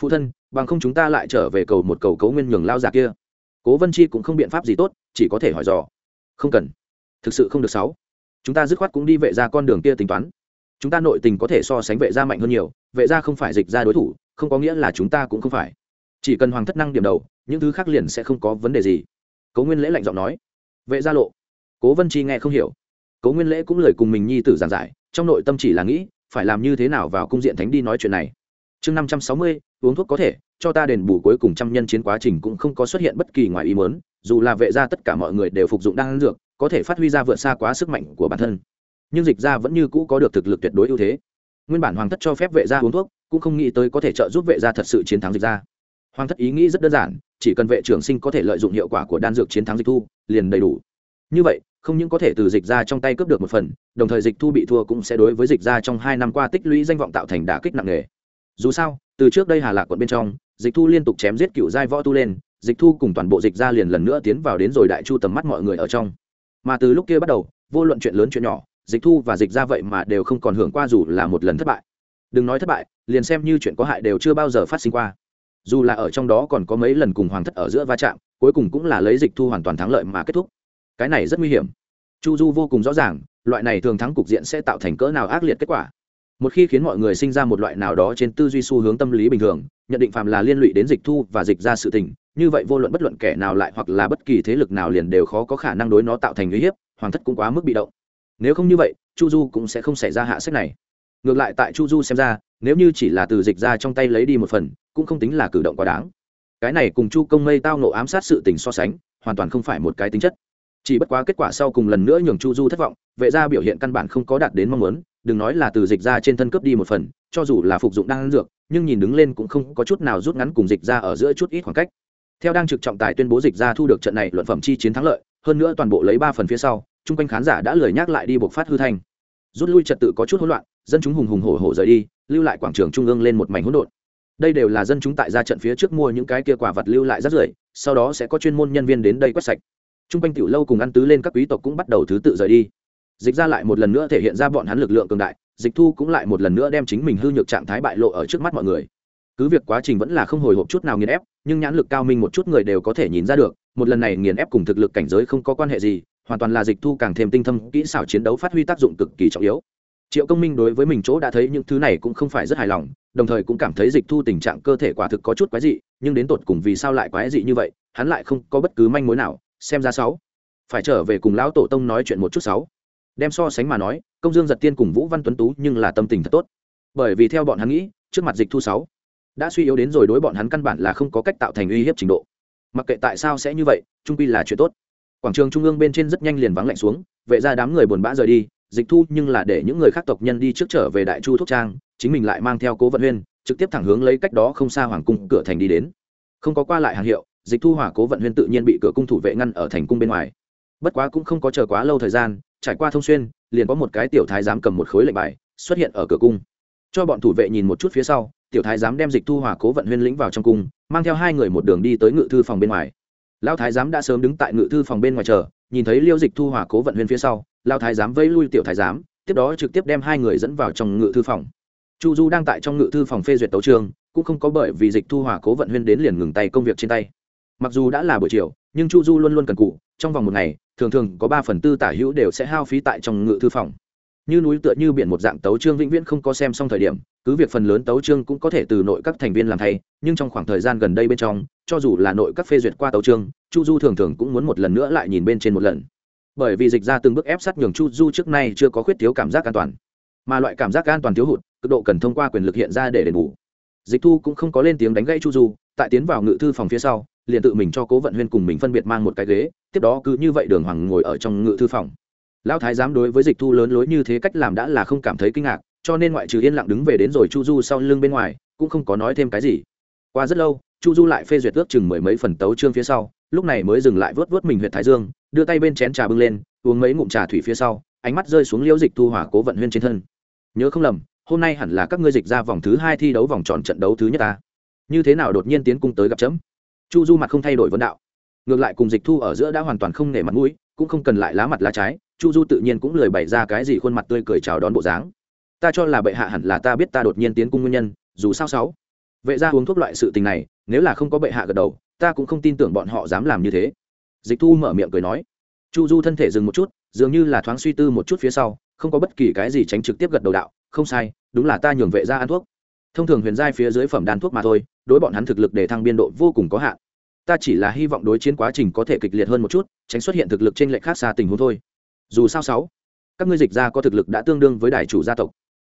[SPEAKER 1] Phụ thân, bằng không chúng ta lại trở về cầu một cầu cấu nguyên nhường lao già kia. Cố vân chi cũng không biện pháp gì tốt, chỉ có thể hỏi dò. Không cần. Thực sự không được sáu chúng ta dứt khoát cũng đi vệ ra con đường kia tính toán. Chúng ta nội tình có thể so sánh vệ gia mạnh hơn nhiều, vệ gia không phải dịch ra đối thủ, không có nghĩa là chúng ta cũng không phải. Chỉ cần hoàng thất năng điểm đầu, những thứ khác liền sẽ không có vấn đề gì. Cố nguyên lễ lạnh giọng nói. Vệ gia lộ. Cố vân chi nghe không hiểu. Cố nguyên lễ cũng lời cùng mình nhi tử giảng giải, trong nội tâm chỉ là nghĩ, phải làm như thế nào vào cung diện thánh đi nói chuyện này. Chương năm trăm sáu mươi, uống thuốc có thể, cho ta đền bù cuối cùng trăm nhân chiến quá trình cũng không có xuất hiện bất kỳ ngoài ý mớn dù là vệ gia tất cả mọi người đều phục dụng đan dược, có thể phát huy ra vượt xa quá sức mạnh của bản thân. Nhưng dịch ra vẫn như cũ có được thực lực tuyệt đối ưu thế. Nguyên bản hoàng thất cho phép vệ gia uống thuốc, cũng không nghĩ tới có thể trợ giúp vệ gia thật sự chiến thắng dịch ra hoàng thất ý nghĩ rất đơn giản, chỉ cần vệ trưởng sinh có thể lợi dụng hiệu quả của đan dược chiến thắng dịch thu, liền đầy đủ. Như vậy, không những có thể từ dịch ra trong tay cướp được một phần, đồng thời dịch thu bị thua cũng sẽ đối với dịch ra trong hai năm qua tích lũy danh vọng tạo thành đả kích nặng nề. Dù sao, từ trước đây hà lạc quận bên trong, dịch thu liên tục chém giết cựu giai võ tu lên dịch thu cùng toàn bộ dịch ra liền lần nữa tiến vào đến rồi đại chu tầm mắt mọi người ở trong. Mà từ lúc kia bắt đầu, vô luận chuyện lớn chuyện nhỏ, dịch thu và dịch ra vậy mà đều không còn hưởng qua dù là một lần thất bại. Đừng nói thất bại, liền xem như chuyện có hại đều chưa bao giờ phát sinh qua. Dù là ở trong đó còn có mấy lần cùng hoàng thất ở giữa va chạm, cuối cùng cũng là lấy dịch thu hoàn toàn thắng lợi mà kết thúc. Cái này rất nguy hiểm. Chu du vô cùng rõ ràng, loại này thường thắng cục diện sẽ tạo thành cỡ nào ác liệt kết quả. Một khi khiến mọi người sinh ra một loại nào đó trên tư duy xu hướng tâm lý bình thường, nhận định phạm là liên lụy đến dịch thu và dịch ra sự tình như vậy vô luận bất luận kẻ nào lại hoặc là bất kỳ thế lực nào liền đều khó có khả năng đối nó tạo thành uy hiếp, hoàng thất cũng quá mức bị động. Nếu không như vậy, chu du cũng sẽ không xảy ra hạ sách này. Ngược lại tại chu du xem ra, nếu như chỉ là từ dịch ra trong tay lấy đi một phần, cũng không tính là cử động quá đáng. Cái này cùng chu công mây tao nộ ám sát sự tình so sánh, hoàn toàn không phải một cái tính chất. Chỉ bất quá kết quả sau cùng lần nữa nhường chu du thất vọng, vệ gia biểu hiện căn bản không có đạt đến mong muốn, đừng nói là từ dịch ra trên thân cướp đi một phần, cho dù là phục dụng đang ăn dược, nhưng nhìn đứng lên cũng không có chút nào rút ngắn cùng dịch ra ở giữa chút ít khoảng cách theo đang trực trọng tài tuyên bố dịch ra thu được trận này, luận phẩm chi chiến thắng lợi, hơn nữa toàn bộ lấy ba phần phía sau, chung quanh khán giả đã lười nhắc lại đi buộc phát hư thanh. Rút lui trật tự có chút hỗn loạn, dân chúng hùng hùng hổ hổ rời đi, lưu lại quảng trường trung ương lên một mảnh hỗn độn. Đây đều là dân chúng tại ra trận phía trước mua những cái kia quả vật lưu lại rất rưởi, sau đó sẽ có chuyên môn nhân viên đến đây quét sạch. Chung quanh tiểu lâu cùng ăn tứ lên các quý tộc cũng bắt đầu thứ tự rời đi. Dịch ra lại một lần nữa thể hiện ra bọn hắn lực lượng cường đại, dịch thu cũng lại một lần nữa đem chính mình hư nhược trạng thái bại lộ ở trước mắt mọi người. Cứ việc quá trình vẫn là không hồi hộp chút nào nghiền ép nhưng nhãn lực cao minh một chút người đều có thể nhìn ra được, một lần này nghiền ép cùng thực lực cảnh giới không có quan hệ gì, hoàn toàn là dịch thu càng thêm tinh thâm, kỹ xảo chiến đấu phát huy tác dụng cực kỳ trọng yếu. Triệu công minh đối với mình chỗ đã thấy những thứ này cũng không phải rất hài lòng, đồng thời cũng cảm thấy dịch thu tình trạng cơ thể quả thực có chút quái dị, nhưng đến tột cùng vì sao lại quái dị như vậy, hắn lại không có bất cứ manh mối nào. Xem ra sáu, phải trở về cùng lão tổ tông nói chuyện một chút sáu. Đem so sánh mà nói, công dương giật tiên cùng vũ văn tuấn tú nhưng là tâm tình thật tốt. Bởi vì theo bọn hắn nghĩ, trước mặt dịch thu sáu đã suy yếu đến rồi đối bọn hắn căn bản là không có cách tạo thành uy hiếp trình độ. Mặc kệ tại sao sẽ như vậy trung pi là chuyện tốt. Quảng trường trung ương bên trên rất nhanh liền vắng lạnh xuống, vệ ra đám người buồn bã rời đi, dịch thu nhưng là để những người khác tộc nhân đi trước trở về đại chu thúc trang, chính mình lại mang theo cố vận huyên, trực tiếp thẳng hướng lấy cách đó không xa hoàng cung cửa thành đi đến. Không có qua lại hàng hiệu, dịch thu hỏa cố vận huyên tự nhiên bị cửa cung thủ vệ ngăn ở thành cung bên ngoài. Bất quá cũng không có chờ quá lâu thời gian, trải qua thông xuyên, liền có một cái tiểu thái giám cầm một khối lệnh bài, xuất hiện ở cửa cung. Cho bọn thủ vệ nhìn một chút phía sau tiểu thái giám đem dịch thu Hòa cố vận huyên lĩnh vào trong cung, mang theo hai người một đường đi tới ngự thư phòng bên ngoài. Lão thái giám đã sớm đứng tại ngự thư phòng bên ngoài chờ, nhìn thấy liêu dịch thu Hòa cố vận huyên phía sau, lão thái giám vây lui tiểu thái giám, tiếp đó trực tiếp đem hai người dẫn vào trong ngự thư phòng. Chu du đang tại trong ngự thư phòng phê duyệt tấu trường cũng không có bởi vì dịch thu Hòa cố vận huyên đến liền ngừng tay công việc trên tay. Mặc dù đã là buổi chiều, nhưng chu du luôn luôn cần cụ, trong vòng một ngày, thường thường có ba phần tư tả hữu đều sẽ hao phí tại trong ngự thư phòng như núi tựa như biển một dạng tấu trương vĩnh viễn không có xem xong thời điểm, cứ việc phần lớn tấu trương cũng có thể từ nội các thành viên làm thay, nhưng trong khoảng thời gian gần đây bên trong, cho dù là nội các phê duyệt qua tấu trương, chu du thường thường cũng muốn một lần nữa lại nhìn bên trên một lần. Bởi vì dịch ra từng bước ép sát nhường chu du trước nay chưa có khuyết thiếu cảm giác an toàn. Mà loại cảm giác an toàn thiếu hụt, cực độ cần thông qua quyền lực hiện ra để đền bù. Dịch thu cũng không có lên tiếng đánh gãy chu du, tại tiến vào ngự thư phòng phía sau, liền tự mình cho cố vận huyên cùng mình phân biệt mang một cái ghế, tiếp đó cứ như vậy đường hoàng ngồi ở trong ngự thư phòng lão thái giám đối với dịch thu lớn lối như thế cách làm đã là không cảm thấy kinh ngạc, cho nên ngoại trừ yên lặng đứng về đến rồi chu du sau lưng bên ngoài, cũng không có nói thêm cái gì. Qua rất lâu, chu du lại phê duyệt ước chừng mười mấy phần tấu trương phía sau, lúc này mới dừng lại vớt vớt mình huyện thái dương, đưa tay bên chén trà bưng lên, uống mấy ngụm trà thủy phía sau, ánh mắt rơi xuống liễu dịch thu hỏa cố vận huyên trên thân. Nhớ không lầm, hôm nay hẳn là các ngươi dịch ra vòng thứ hai thi đấu vòng tròn trận đấu thứ nhất ta. Như thế nào đột nhiên tiến cung tới gặp chấm? Chu du mặt không thay đổi vấn đạo. Ngược lại cùng dịch thu ở giữa đã hoàn toàn không nể mặt mũi, cũng không cần lại lá mặt lá trái chu du tự nhiên cũng lười bày ra cái gì khuôn mặt tươi cười chào đón bộ dáng. Ta cho là bệ hạ hẳn là ta biết ta đột nhiên tiến cung nguyên nhân, dù sao sáu. Vệ ra uống thuốc loại sự tình này, nếu là không có bệ hạ gật đầu, ta cũng không tin tưởng bọn họ dám làm như thế. Dịch thu mở miệng cười nói. Chu du thân thể dừng một chút, dường như là thoáng suy tư một chút phía sau, không có bất kỳ cái gì tránh trực tiếp gật đầu đạo, không sai, đúng là ta nhường vệ ra ăn thuốc. Thông thường huyền giai phía dưới phẩm đan thuốc mà thôi, đối bọn hắn thực lực để thăng biên độ vô cùng có hạn. Ta chỉ là hy vọng đối chiến quá trình có thể kịch liệt hơn một chút, tránh xuất hiện thực lực trên lệch khác xa tình huống thôi dù sao sáu, các ngươi dịch ra có thực lực đã tương đương với đài chủ gia tộc.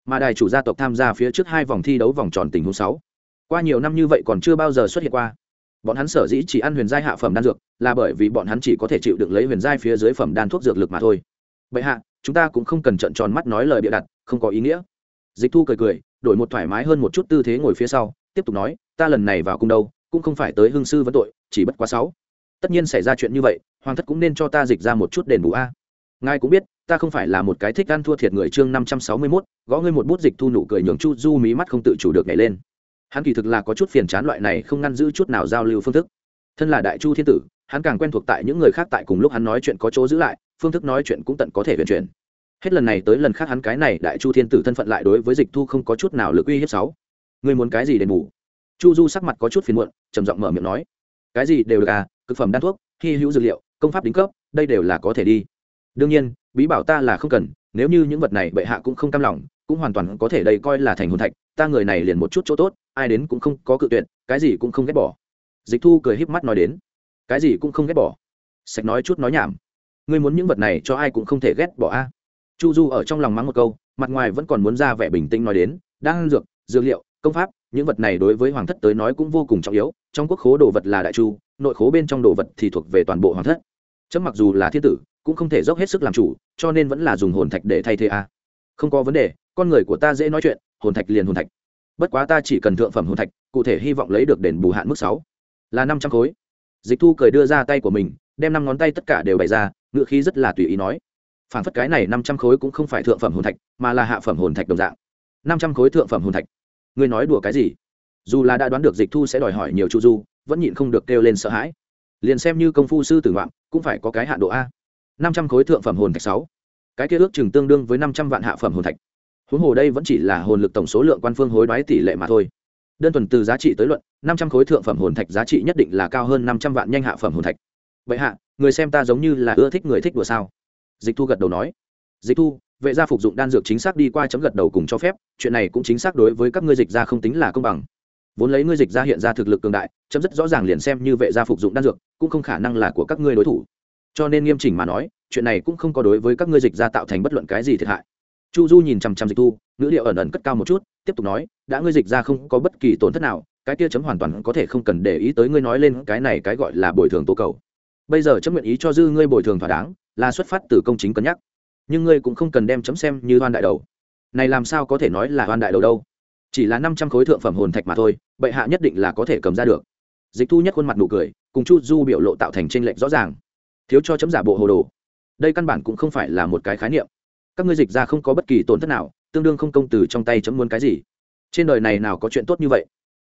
[SPEAKER 1] Mà đài chủ gia tộc tham gia phía trước hai vòng thi đấu vòng tròn tình huống sáu. Qua nhiều năm như vậy còn chưa bao giờ xuất hiện qua. Bọn hắn sở dĩ chỉ ăn huyền giai hạ phẩm đan dược, là bởi vì bọn hắn chỉ có thể chịu được lấy huyền giai phía dưới phẩm đan thuốc dược lực mà thôi. Vậy hạ, chúng ta cũng không cần trận tròn mắt nói lời bịa đặt, không có ý nghĩa. Dịch thu cười cười, đổi một thoải mái hơn một chút tư thế ngồi phía sau, tiếp tục nói, ta lần này vào cung đâu, cũng không phải tới hương sư vấn tội, chỉ bất quá sáu. Tất nhiên xảy ra chuyện như vậy, hoàng thất cũng nên cho ta dịch ra một chút đền bù a ngài cũng biết, ta không phải là một cái thích ăn thua thiệt người chương năm trăm sáu mươi mốt, gõ ngươi một bút dịch thu nụ cười nhường chu du mí mắt không tự chủ được nhảy lên. Hắn kỳ thực là có chút phiền chán loại này không ngăn giữ chút nào giao lưu phương thức. Thân là đại chu thiên tử, hắn càng quen thuộc tại những người khác tại cùng lúc hắn nói chuyện có chỗ giữ lại, phương thức nói chuyện cũng tận có thể vận chuyển. Hết lần này tới lần khác hắn cái này đại chu thiên tử thân phận lại đối với dịch thu không có chút nào lực uy hiếp sáu ngươi muốn cái gì đền bù chu du sắc mặt có chút phiền muộn, trầm giọng mở miệng nói. Cái gì đều được à thực phẩm đan thuốc, hy hữu dược liệu, công pháp đính cấp, đây đều là có thể đi đương nhiên, bí bảo ta là không cần, nếu như những vật này bệ hạ cũng không cam lòng, cũng hoàn toàn có thể đây coi là thành hồn thạch, ta người này liền một chút chỗ tốt, ai đến cũng không có cự tuyệt, cái gì cũng không ghét bỏ. Dịch thu cười híp mắt nói đến. Cái gì cũng không ghét bỏ. Sạch nói chút nói nhảm. Ngươi muốn những vật này cho ai cũng không thể ghét bỏ a. Chu du ở trong lòng mắng một câu, mặt ngoài vẫn còn muốn ra vẻ bình tĩnh nói đến đang dược dược liệu, công pháp, những vật này đối với hoàng thất tới nói cũng vô cùng trọng yếu, trong quốc khố đồ vật là đại chu, nội khố bên trong đồ vật thì thuộc về toàn bộ hoàng thất. Chấm mặc dù là thiên tử cũng không thể dốc hết sức làm chủ, cho nên vẫn là dùng hồn thạch để thay thế a. Không có vấn đề, con người của ta dễ nói chuyện, hồn thạch liền hồn thạch. Bất quá ta chỉ cần thượng phẩm hồn thạch, cụ thể hy vọng lấy được đền bù hạn mức sáu. Là năm trăm khối. Dịch thu cười đưa ra tay của mình, đem năm ngón tay tất cả đều bày ra ngựa khí rất là tùy ý nói. Phản phất cái này năm trăm khối cũng không phải thượng phẩm hồn thạch, mà là hạ phẩm hồn thạch đồng dạng. Năm trăm khối thượng phẩm hồn thạch. Ngươi nói đùa cái gì? Dù là đã đoán được dịch thu sẽ đòi hỏi nhiều chu du, vẫn nhịn không được kêu lên sợ hãi. Liền xem như công phu sư tử ngoạn cũng phải có cái hạ độ a năm trăm khối thượng phẩm hồn thạch sáu. Cái kia ước chừng tương đương với năm trăm vạn hạ phẩm hồn thạch. Huống hồ đây vẫn chỉ là hồn lực tổng số lượng quan phương hối đoái tỷ lệ mà thôi. Đơn thuần từ giá trị tới luận, năm trăm khối thượng phẩm hồn thạch giá trị nhất định là cao hơn năm trăm vạn nhanh hạ phẩm hồn thạch. Vậy hạ, người xem ta giống như là ưa thích người thích đùa sao? Dịch thu gật đầu nói. Dịch thu, vệ gia phục dụng đan dược chính xác đi qua chấm gật đầu cùng cho phép, chuyện này cũng chính xác đối với các ngươi dịch gia không tính là công bằng. Vốn lấy ngươi dịch gia hiện ra thực lực cường đại, chấm rất rõ ràng liền xem như vệ gia phục dụng đan dược, cũng không khả năng là của các ngươi đối thủ cho nên nghiêm chỉnh mà nói, chuyện này cũng không có đối với các ngươi dịch ra tạo thành bất luận cái gì thiệt hại. Chu du nhìn chằm chằm dịch thu, ngữ liệu ẩn ẩn cất cao một chút, tiếp tục nói, đã ngươi dịch ra không có bất kỳ tổn thất nào, cái kia chấm hoàn toàn có thể không cần để ý tới ngươi nói lên cái này cái gọi là bồi thường tố cầu. Bây giờ chấm nguyện ý cho dư ngươi bồi thường thỏa đáng, là xuất phát từ công chính cân nhắc. Nhưng ngươi cũng không cần đem chấm xem như hoan đại đầu. Này làm sao có thể nói là hoan đại đầu đâu? Chỉ là năm trăm khối thượng phẩm hồn thạch mà thôi, bệ hạ nhất định là có thể cầm ra được. Dịch thu nhất khuôn mặt nụ cười, cùng chu du biểu lộ tạo thành t r ê n lệch rõ ràng thiếu cho chấm giả bộ hồ đồ. Đây căn bản cũng không phải là một cái khái niệm. Các ngươi dịch ra không có bất kỳ tổn thất nào, tương đương không công từ trong tay chấm muốn cái gì. Trên đời này nào có chuyện tốt như vậy?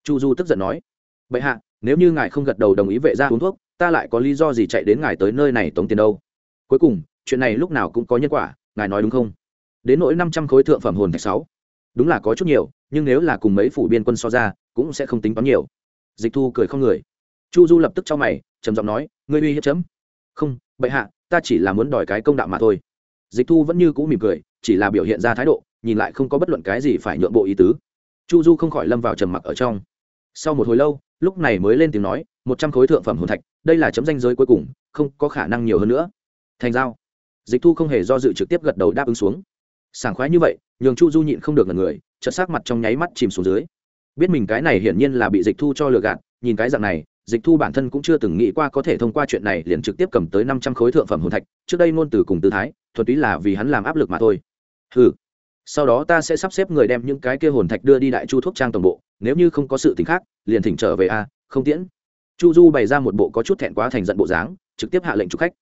[SPEAKER 1] Chu du tức giận nói. Bệ hạ, nếu như ngài không gật đầu đồng ý vệ ra uống thuốc, ta lại có lý do gì chạy đến ngài tới nơi này tống tiền đâu? Cuối cùng, chuyện này lúc nào cũng có nhân quả, ngài nói đúng không? Đến nỗi năm trăm khối thượng phẩm hồn thạch sáu. Đúng là có chút nhiều, nhưng nếu là cùng mấy phủ biên quân so ra, cũng sẽ không tính toán nhiều. Dịch thu cười không người. Chu du lập tức cho mày, trầm giọng nói, ngươi uy hiếp chấm không, bệ hạ, ta chỉ là muốn đòi cái công đạo mà thôi. Dịch thu vẫn như cũ mỉm cười, chỉ là biểu hiện ra thái độ, nhìn lại không có bất luận cái gì phải nhượng bộ ý tứ. Chu du không khỏi lâm vào trầm mặc ở trong. Sau một hồi lâu, lúc này mới lên tiếng nói, một trăm khối thượng phẩm hồn thạch, đây là chấm danh giới cuối cùng, không có khả năng nhiều hơn nữa. Thành giao. Dịch thu không hề do dự trực tiếp gật đầu đáp ứng xuống. Sảng khoái như vậy, nhường chu du nhịn không được ngần người, chợt sắc mặt trong nháy mắt chìm xuống dưới. Biết mình cái này hiển nhiên là bị dịch thu cho lừa gạt, nhìn cái dạng này dịch thu bản thân cũng chưa từng nghĩ qua có thể thông qua chuyện này liền trực tiếp cầm tới năm trăm khối thượng phẩm hồn thạch, trước đây ngôn từ cùng tư thái, thuần túy là vì hắn làm áp lực mà thôi. Ừ sau đó ta sẽ sắp xếp người đem những cái kia hồn thạch đưa đi đại chu thuốc trang toàn bộ, nếu như không có sự t khác, liền thỉnh trở về a, không tiễn. Chu du bày ra một bộ có chút thẹn quá thành giận bộ dáng, trực tiếp hạ lệnh chụp khách.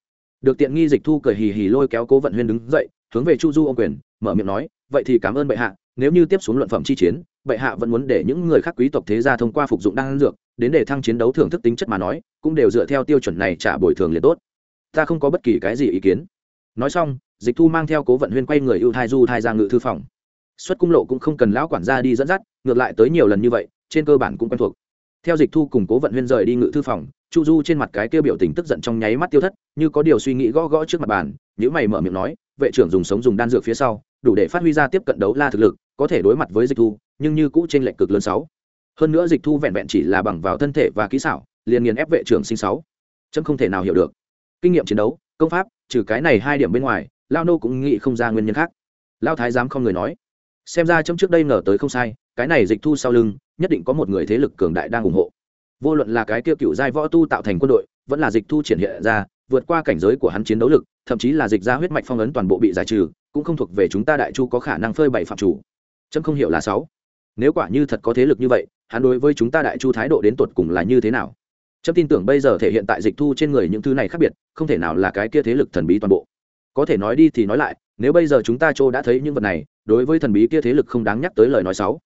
[SPEAKER 1] Được tiện nghi dịch thu cười hì hì lôi kéo cố vận huyên đứng dậy, hướng về chu du ô quyền, mở miệng nói, vậy thì cảm ơn bệ hạ nếu như tiếp xuống luận phẩm chi chiến, bệ hạ vẫn muốn để những người khác quý tộc thế gia thông qua phục dụng đan dược, đến để thăng chiến đấu thưởng thức tính chất mà nói, cũng đều dựa theo tiêu chuẩn này trả bồi thường liền tốt. Ta không có bất kỳ cái gì ý kiến. Nói xong, dịch thu mang theo cố vận huyên quay người ưu thai du thai ra ngự thư phòng. Xuất cung lộ cũng không cần lão quản gia đi dẫn dắt, ngược lại tới nhiều lần như vậy, trên cơ bản cũng quen thuộc. Theo dịch thu cùng cố vận huyên rời đi ngự thư phòng, chu du trên mặt cái kia biểu tình tức giận trong nháy mắt tiêu thất, như có điều suy nghĩ gõ gõ trước mặt bàn nếu mày mở miệng nói, vệ trưởng dùng sống dùng đan dược phía sau, đủ để phát huy ra tiếp cận đấu la thực lực có thể đối mặt với dịch thu, nhưng như cũ trên lệnh cực lớn sáu. Hơn nữa dịch thu vẹn vẹn chỉ là bằng vào thân thể và kỹ xảo, liền nghiền ép vệ trưởng sinh sáu. Chấm không thể nào hiểu được. Kinh nghiệm chiến đấu, công pháp, trừ cái này hai điểm bên ngoài, lao nô cũng nghĩ không ra nguyên nhân khác. Lao thái giám không người nói. Xem ra chấm trước đây ngờ tới không sai, cái này dịch thu sau lưng, nhất định có một người thế lực cường đại đang ủng hộ. Vô luận là cái tiêu cựu giai võ tu tạo thành quân đội, vẫn là dịch thu triển hiện ra, vượt qua cảnh giới của hắn chiến đấu lực, thậm chí là dịch ra huyết mạch phong ấn toàn bộ bị giải trừ, cũng không thuộc về chúng ta đại chu có khả năng phơi bày phạm chủ chấm không hiểu là sáu. Nếu quả như thật có thế lực như vậy, hắn đối với chúng ta đại chu thái độ đến tột cùng là như thế nào? Chấm tin tưởng bây giờ thể hiện tại dịch thu trên người những thứ này khác biệt, không thể nào là cái kia thế lực thần bí toàn bộ. Có thể nói đi thì nói lại, nếu bây giờ chúng ta chỗ đã thấy những vật này, đối với thần bí kia thế lực không đáng nhắc tới lời nói xấu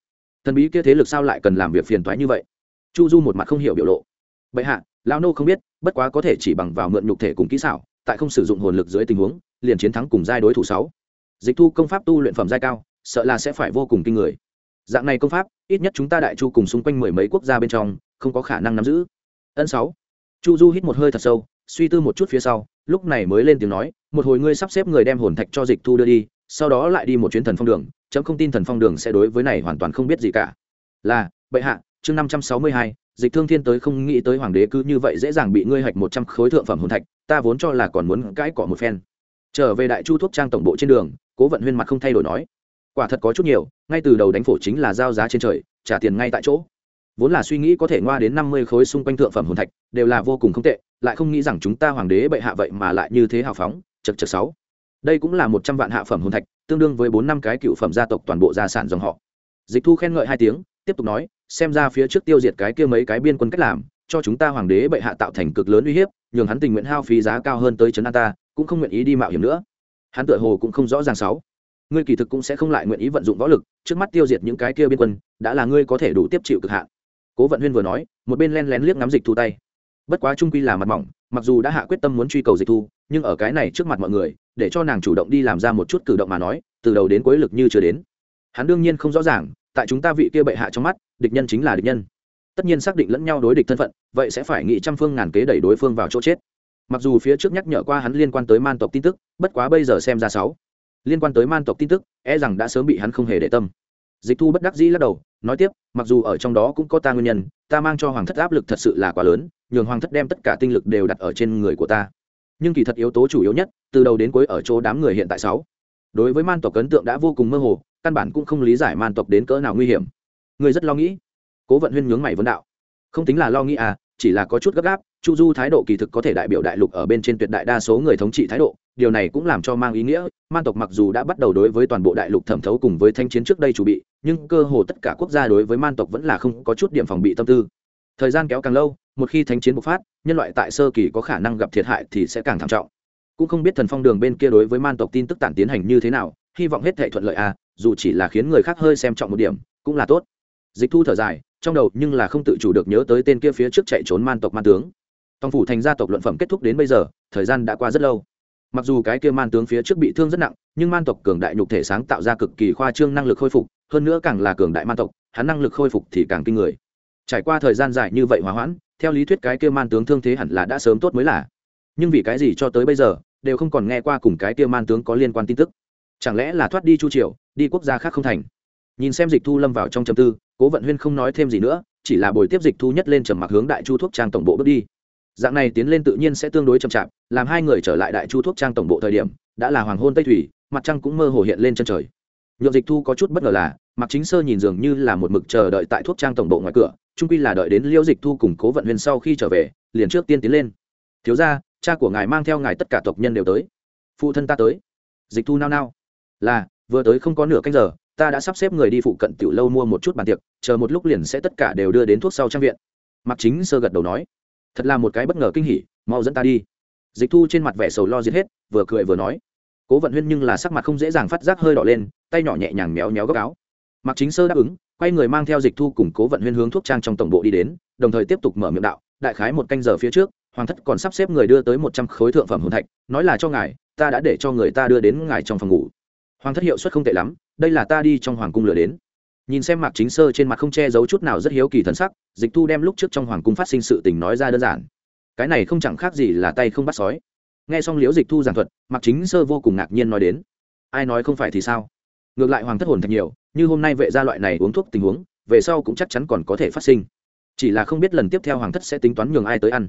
[SPEAKER 1] thần bí kia thế lực sao lại cần làm việc phiền toái như vậy? Chu du một mặt không hiểu biểu lộ. Bệ hạ, lão nô không biết, bất quá có thể chỉ bằng vào mượn nhục thể cùng kỹ xảo, tại không sử dụng hồn lực dưới tình huống, liền chiến thắng cùng giai đối thủ sáu. Dịch thu công pháp tu luyện phẩm giai cao sợ là sẽ phải vô cùng kinh người. Dạng này công pháp, ít nhất chúng ta đại chu cùng xung quanh mười mấy quốc gia bên trong, không có khả năng nắm giữ. Ân sáu. Chu du hít một hơi thật sâu, suy tư một chút phía sau, lúc này mới lên tiếng nói, một hồi ngươi sắp xếp người đem hồn thạch cho dịch thu đưa đi, sau đó lại đi một chuyến thần phong đường, chấm không tin thần phong đường sẽ đối với này hoàn toàn không biết gì cả. Là, bệ hạ, chương năm trăm sáu mươi hai, dịch thương thiên tới không nghĩ tới hoàng đế cứ như vậy dễ dàng bị ngươi hạch một trăm khối thượng phẩm hồn thạch, ta vốn cho là còn muốn cãi cọ một phen. Trở về đại chu thuốc trang tổng bộ trên đường, cố vận huyên mặt không thay đổi nói quả thật có chút nhiều, ngay từ đầu đánh phổ chính là giao giá trên trời, trả tiền ngay tại chỗ. Vốn là suy nghĩ có thể ngoa đến năm mươi khối xung quanh thượng phẩm hồn thạch, đều là vô cùng không tệ, lại không nghĩ rằng chúng ta hoàng đế bệ hạ vậy mà lại như thế hào phóng, chật chật sáu. Đây cũng là một trăm vạn hạ phẩm hồn thạch, tương đương với bốn năm cái cựu phẩm gia tộc toàn bộ gia sản dòng họ. Dịch thu khen ngợi hai tiếng, tiếp tục nói, xem ra phía trước tiêu diệt cái kia mấy cái biên quân cách làm, cho chúng ta hoàng đế bệ hạ tạo thành cực lớn uy hiếp, nhường hắn tình nguyện hao phí giá cao hơn tới trấn an ta, cũng không nguyện ý đi mạo hiểm nữa. Hắn tựa hồ cũng không rõ ràng sáu ngươi kỳ thực cũng sẽ không lại nguyện ý vận dụng võ lực, trước mắt tiêu diệt những cái kia biên quân, đã là ngươi có thể đủ tiếp chịu cực hạn. Cố vận huyên vừa nói, một bên len lén liếc ngắm dịch thu tay. Bất quá trung quy là mặt mỏng, mặc dù đã hạ quyết tâm muốn truy cầu dịch thu, nhưng ở cái này trước mặt mọi người, để cho nàng chủ động đi làm ra một chút cử động mà nói, từ đầu đến cuối lực như chưa đến. Hắn đương nhiên không rõ ràng, tại chúng ta vị kia bệ hạ trong mắt, địch nhân chính là địch nhân. Tất nhiên xác định lẫn nhau đối địch thân phận, vậy sẽ phải nghĩ trăm phương ngàn kế đẩy đối phương vào chỗ chết. Mặc dù phía trước nhắc nhở qua hắn liên quan tới man tộc tin tức, bất quá bây giờ xem ra sáu liên quan tới man tộc tin tức e rằng đã sớm bị hắn không hề để tâm. Dịch thu bất đắc dĩ lắc đầu, nói tiếp, mặc dù ở trong đó cũng có ta nguyên nhân, ta mang cho hoàng thất áp lực thật sự là quá lớn, nhường hoàng thất đem tất cả tinh lực đều đặt ở trên người của ta. Nhưng kỳ thật yếu tố chủ yếu nhất, từ đầu đến cuối ở chỗ đám người hiện tại sáu. Đối với man tộc ấn tượng đã vô cùng mơ hồ, căn bản cũng không lý giải man tộc đến cỡ nào nguy hiểm. Người rất lo nghĩ. Cố vận huyên nhướng mày vấn đạo. Không tính là lo nghĩ à chỉ là có chút gấp gáp, chu du thái độ kỳ thực có thể đại biểu đại lục ở bên trên tuyệt đại đa số người thống trị thái độ, điều này cũng làm cho mang ý nghĩa, man tộc mặc dù đã bắt đầu đối với toàn bộ đại lục thẩm thấu cùng với thanh chiến trước đây chủ bị, nhưng cơ hồ tất cả quốc gia đối với man tộc vẫn là không có chút điểm phòng bị tâm tư. Thời gian kéo càng lâu, một khi thanh chiến bộc phát, nhân loại tại sơ kỳ có khả năng gặp thiệt hại thì sẽ càng thảm trọng. Cũng không biết thần phong đường bên kia đối với man tộc tin tức tản tiến hành như thế nào, hy vọng hết thể thuận lợi à dù chỉ là khiến người khác hơi xem trọng một điểm, cũng là tốt dịch thu thở dài, trong đầu nhưng là không tự chủ được nhớ tới tên kia phía trước chạy trốn man tộc man tướng. Tòng phủ thành gia tộc luận phẩm kết thúc đến bây giờ, thời gian đã qua rất lâu. Mặc dù cái kia man tướng phía trước bị thương rất nặng, nhưng man tộc cường đại nhục thể sáng tạo ra cực kỳ khoa trương năng lực khôi phục, hơn nữa càng là cường đại man tộc, hắn năng lực khôi phục thì càng kinh người. Trải qua thời gian dài như vậy hòa hoãn, theo lý thuyết cái kia man tướng thương thế hẳn là đã sớm tốt mới là. Nhưng vì cái gì cho tới bây giờ, đều không còn nghe qua cùng cái kia man tướng có liên quan tin tức. Chẳng lẽ là thoát đi chu triều, đi quốc gia khác không thành? Nhìn xem dịch thu lâm vào trong châm tư, cố vận huyên không nói thêm gì nữa, chỉ là buổi tiếp dịch thu nhất lên trầm mặc hướng đại chu thuốc trang tổng bộ bước đi. Dạng này tiến lên tự nhiên sẽ tương đối chậm chạp, làm hai người trở lại đại chu thuốc trang tổng bộ thời điểm, đã là hoàng hôn tây thủy, mặt trăng cũng mơ hồ hiện lên chân trời. Nhộn dịch thu có chút bất ngờ là, mặc chính sơ nhìn dường như là một mực chờ đợi tại thuốc trang tổng bộ ngoài cửa trung quy là đợi đến liễu dịch thu cùng cố vận huyên sau khi trở về, liền trước tiên tiến lên. Thiếu ra cha của ngài mang theo ngài tất cả tộc nhân đều tới. Phụ thân ta tới. Dịch thu nao nao. Là, vừa tới không có nửa canh giờ ta đã sắp xếp người đi phụ cận tiểu lâu mua một chút bàn tiệc, chờ một lúc liền sẽ tất cả đều đưa đến thuốc sau trang viện. Mặc chính sơ gật đầu nói. Thật là một cái bất ngờ kinh hỉ, mau dẫn ta đi. Dịch thu trên mặt vẻ sầu lo giết hết, vừa cười vừa nói. Cố vận huyên nhưng là sắc mặt không dễ dàng phát giác hơi đỏ lên, tay nhỏ nhẹ nhàng méo méo góc áo. Mặc chính sơ đáp ứng, quay người mang theo dịch thu cùng cố vận huyên hướng thuốc trang trong tổng bộ đi đến, đồng thời tiếp tục mở miệng đạo, đại khái một canh giờ phía trước, hoàng thất còn sắp xếp người đưa tới một trăm khối thượng phẩm hồn thạch, nói là cho ngài, ta đã để cho người ta đưa đến ngài trong phòng ngủ hoàng thất hiệu suất không tệ lắm, đây là ta đi trong hoàng cung lừa đến. Nhìn xem mạc chính sơ trên mặt không che giấu chút nào rất hiếu kỳ thần sắc, dịch thu đem lúc trước trong hoàng cung phát sinh sự tình nói ra đơn giản. Cái này không chẳng khác gì là tay không bắt sói. Nghe xong liễu dịch thu giảng thuật, mạc chính sơ vô cùng ngạc nhiên nói đến, ai nói không phải thì sao? Ngược lại hoàng thất hồn thật nhiều, như hôm nay vệ gia loại này uống thuốc tình huống, về sau cũng chắc chắn còn có thể phát sinh. Chỉ là không biết lần tiếp theo hoàng thất sẽ tính toán nhường ai tới ăn.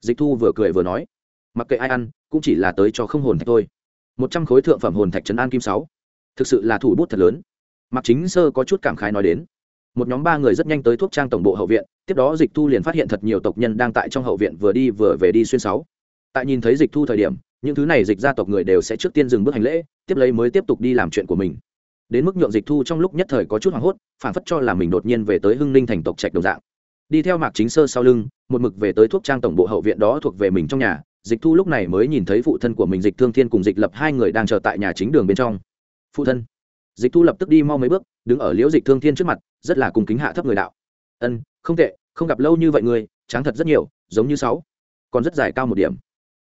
[SPEAKER 1] Dịch thu vừa cười vừa nói, mặc kệ ai ăn, cũng chỉ là tới cho không hồn thạch thôi một trăm khối thượng phẩm hồn thạch trấn an kim sáu. Thực sự là thủ bút thật lớn. Mặc chính sơ có chút cảm khái nói đến. Một nhóm ba người rất nhanh tới thuốc trang tổng bộ hậu viện, tiếp đó dịch thu liền phát hiện thật nhiều tộc nhân đang tại trong hậu viện vừa đi vừa về đi xuyên sáu. Tại nhìn thấy dịch thu thời điểm, những thứ này dịch gia tộc người đều sẽ trước tiên dừng bước hành lễ, tiếp lấy mới tiếp tục đi làm chuyện của mình. Đến mức nhượng dịch thu trong lúc nhất thời có chút hoảng hốt phản phất cho là mình đột nhiên về tới hưng ninh thành tộc trạch đồng dạng. Đi theo mạc chính sơ sau lưng, một mực về tới thuốc trang tổng bộ hậu viện đó thuộc về mình trong nhà dịch thu lúc này mới nhìn thấy phụ thân của mình dịch thương thiên cùng dịch lập hai người đang chờ tại nhà chính đường bên trong. Phụ thân. Dịch thu lập tức đi mau mấy bước, đứng ở liễu dịch thương thiên trước mặt, rất là cùng kính hạ thấp người đạo. Ân, không tệ, không gặp lâu như vậy người tráng thật rất nhiều, giống như sáu, còn rất dài cao một điểm.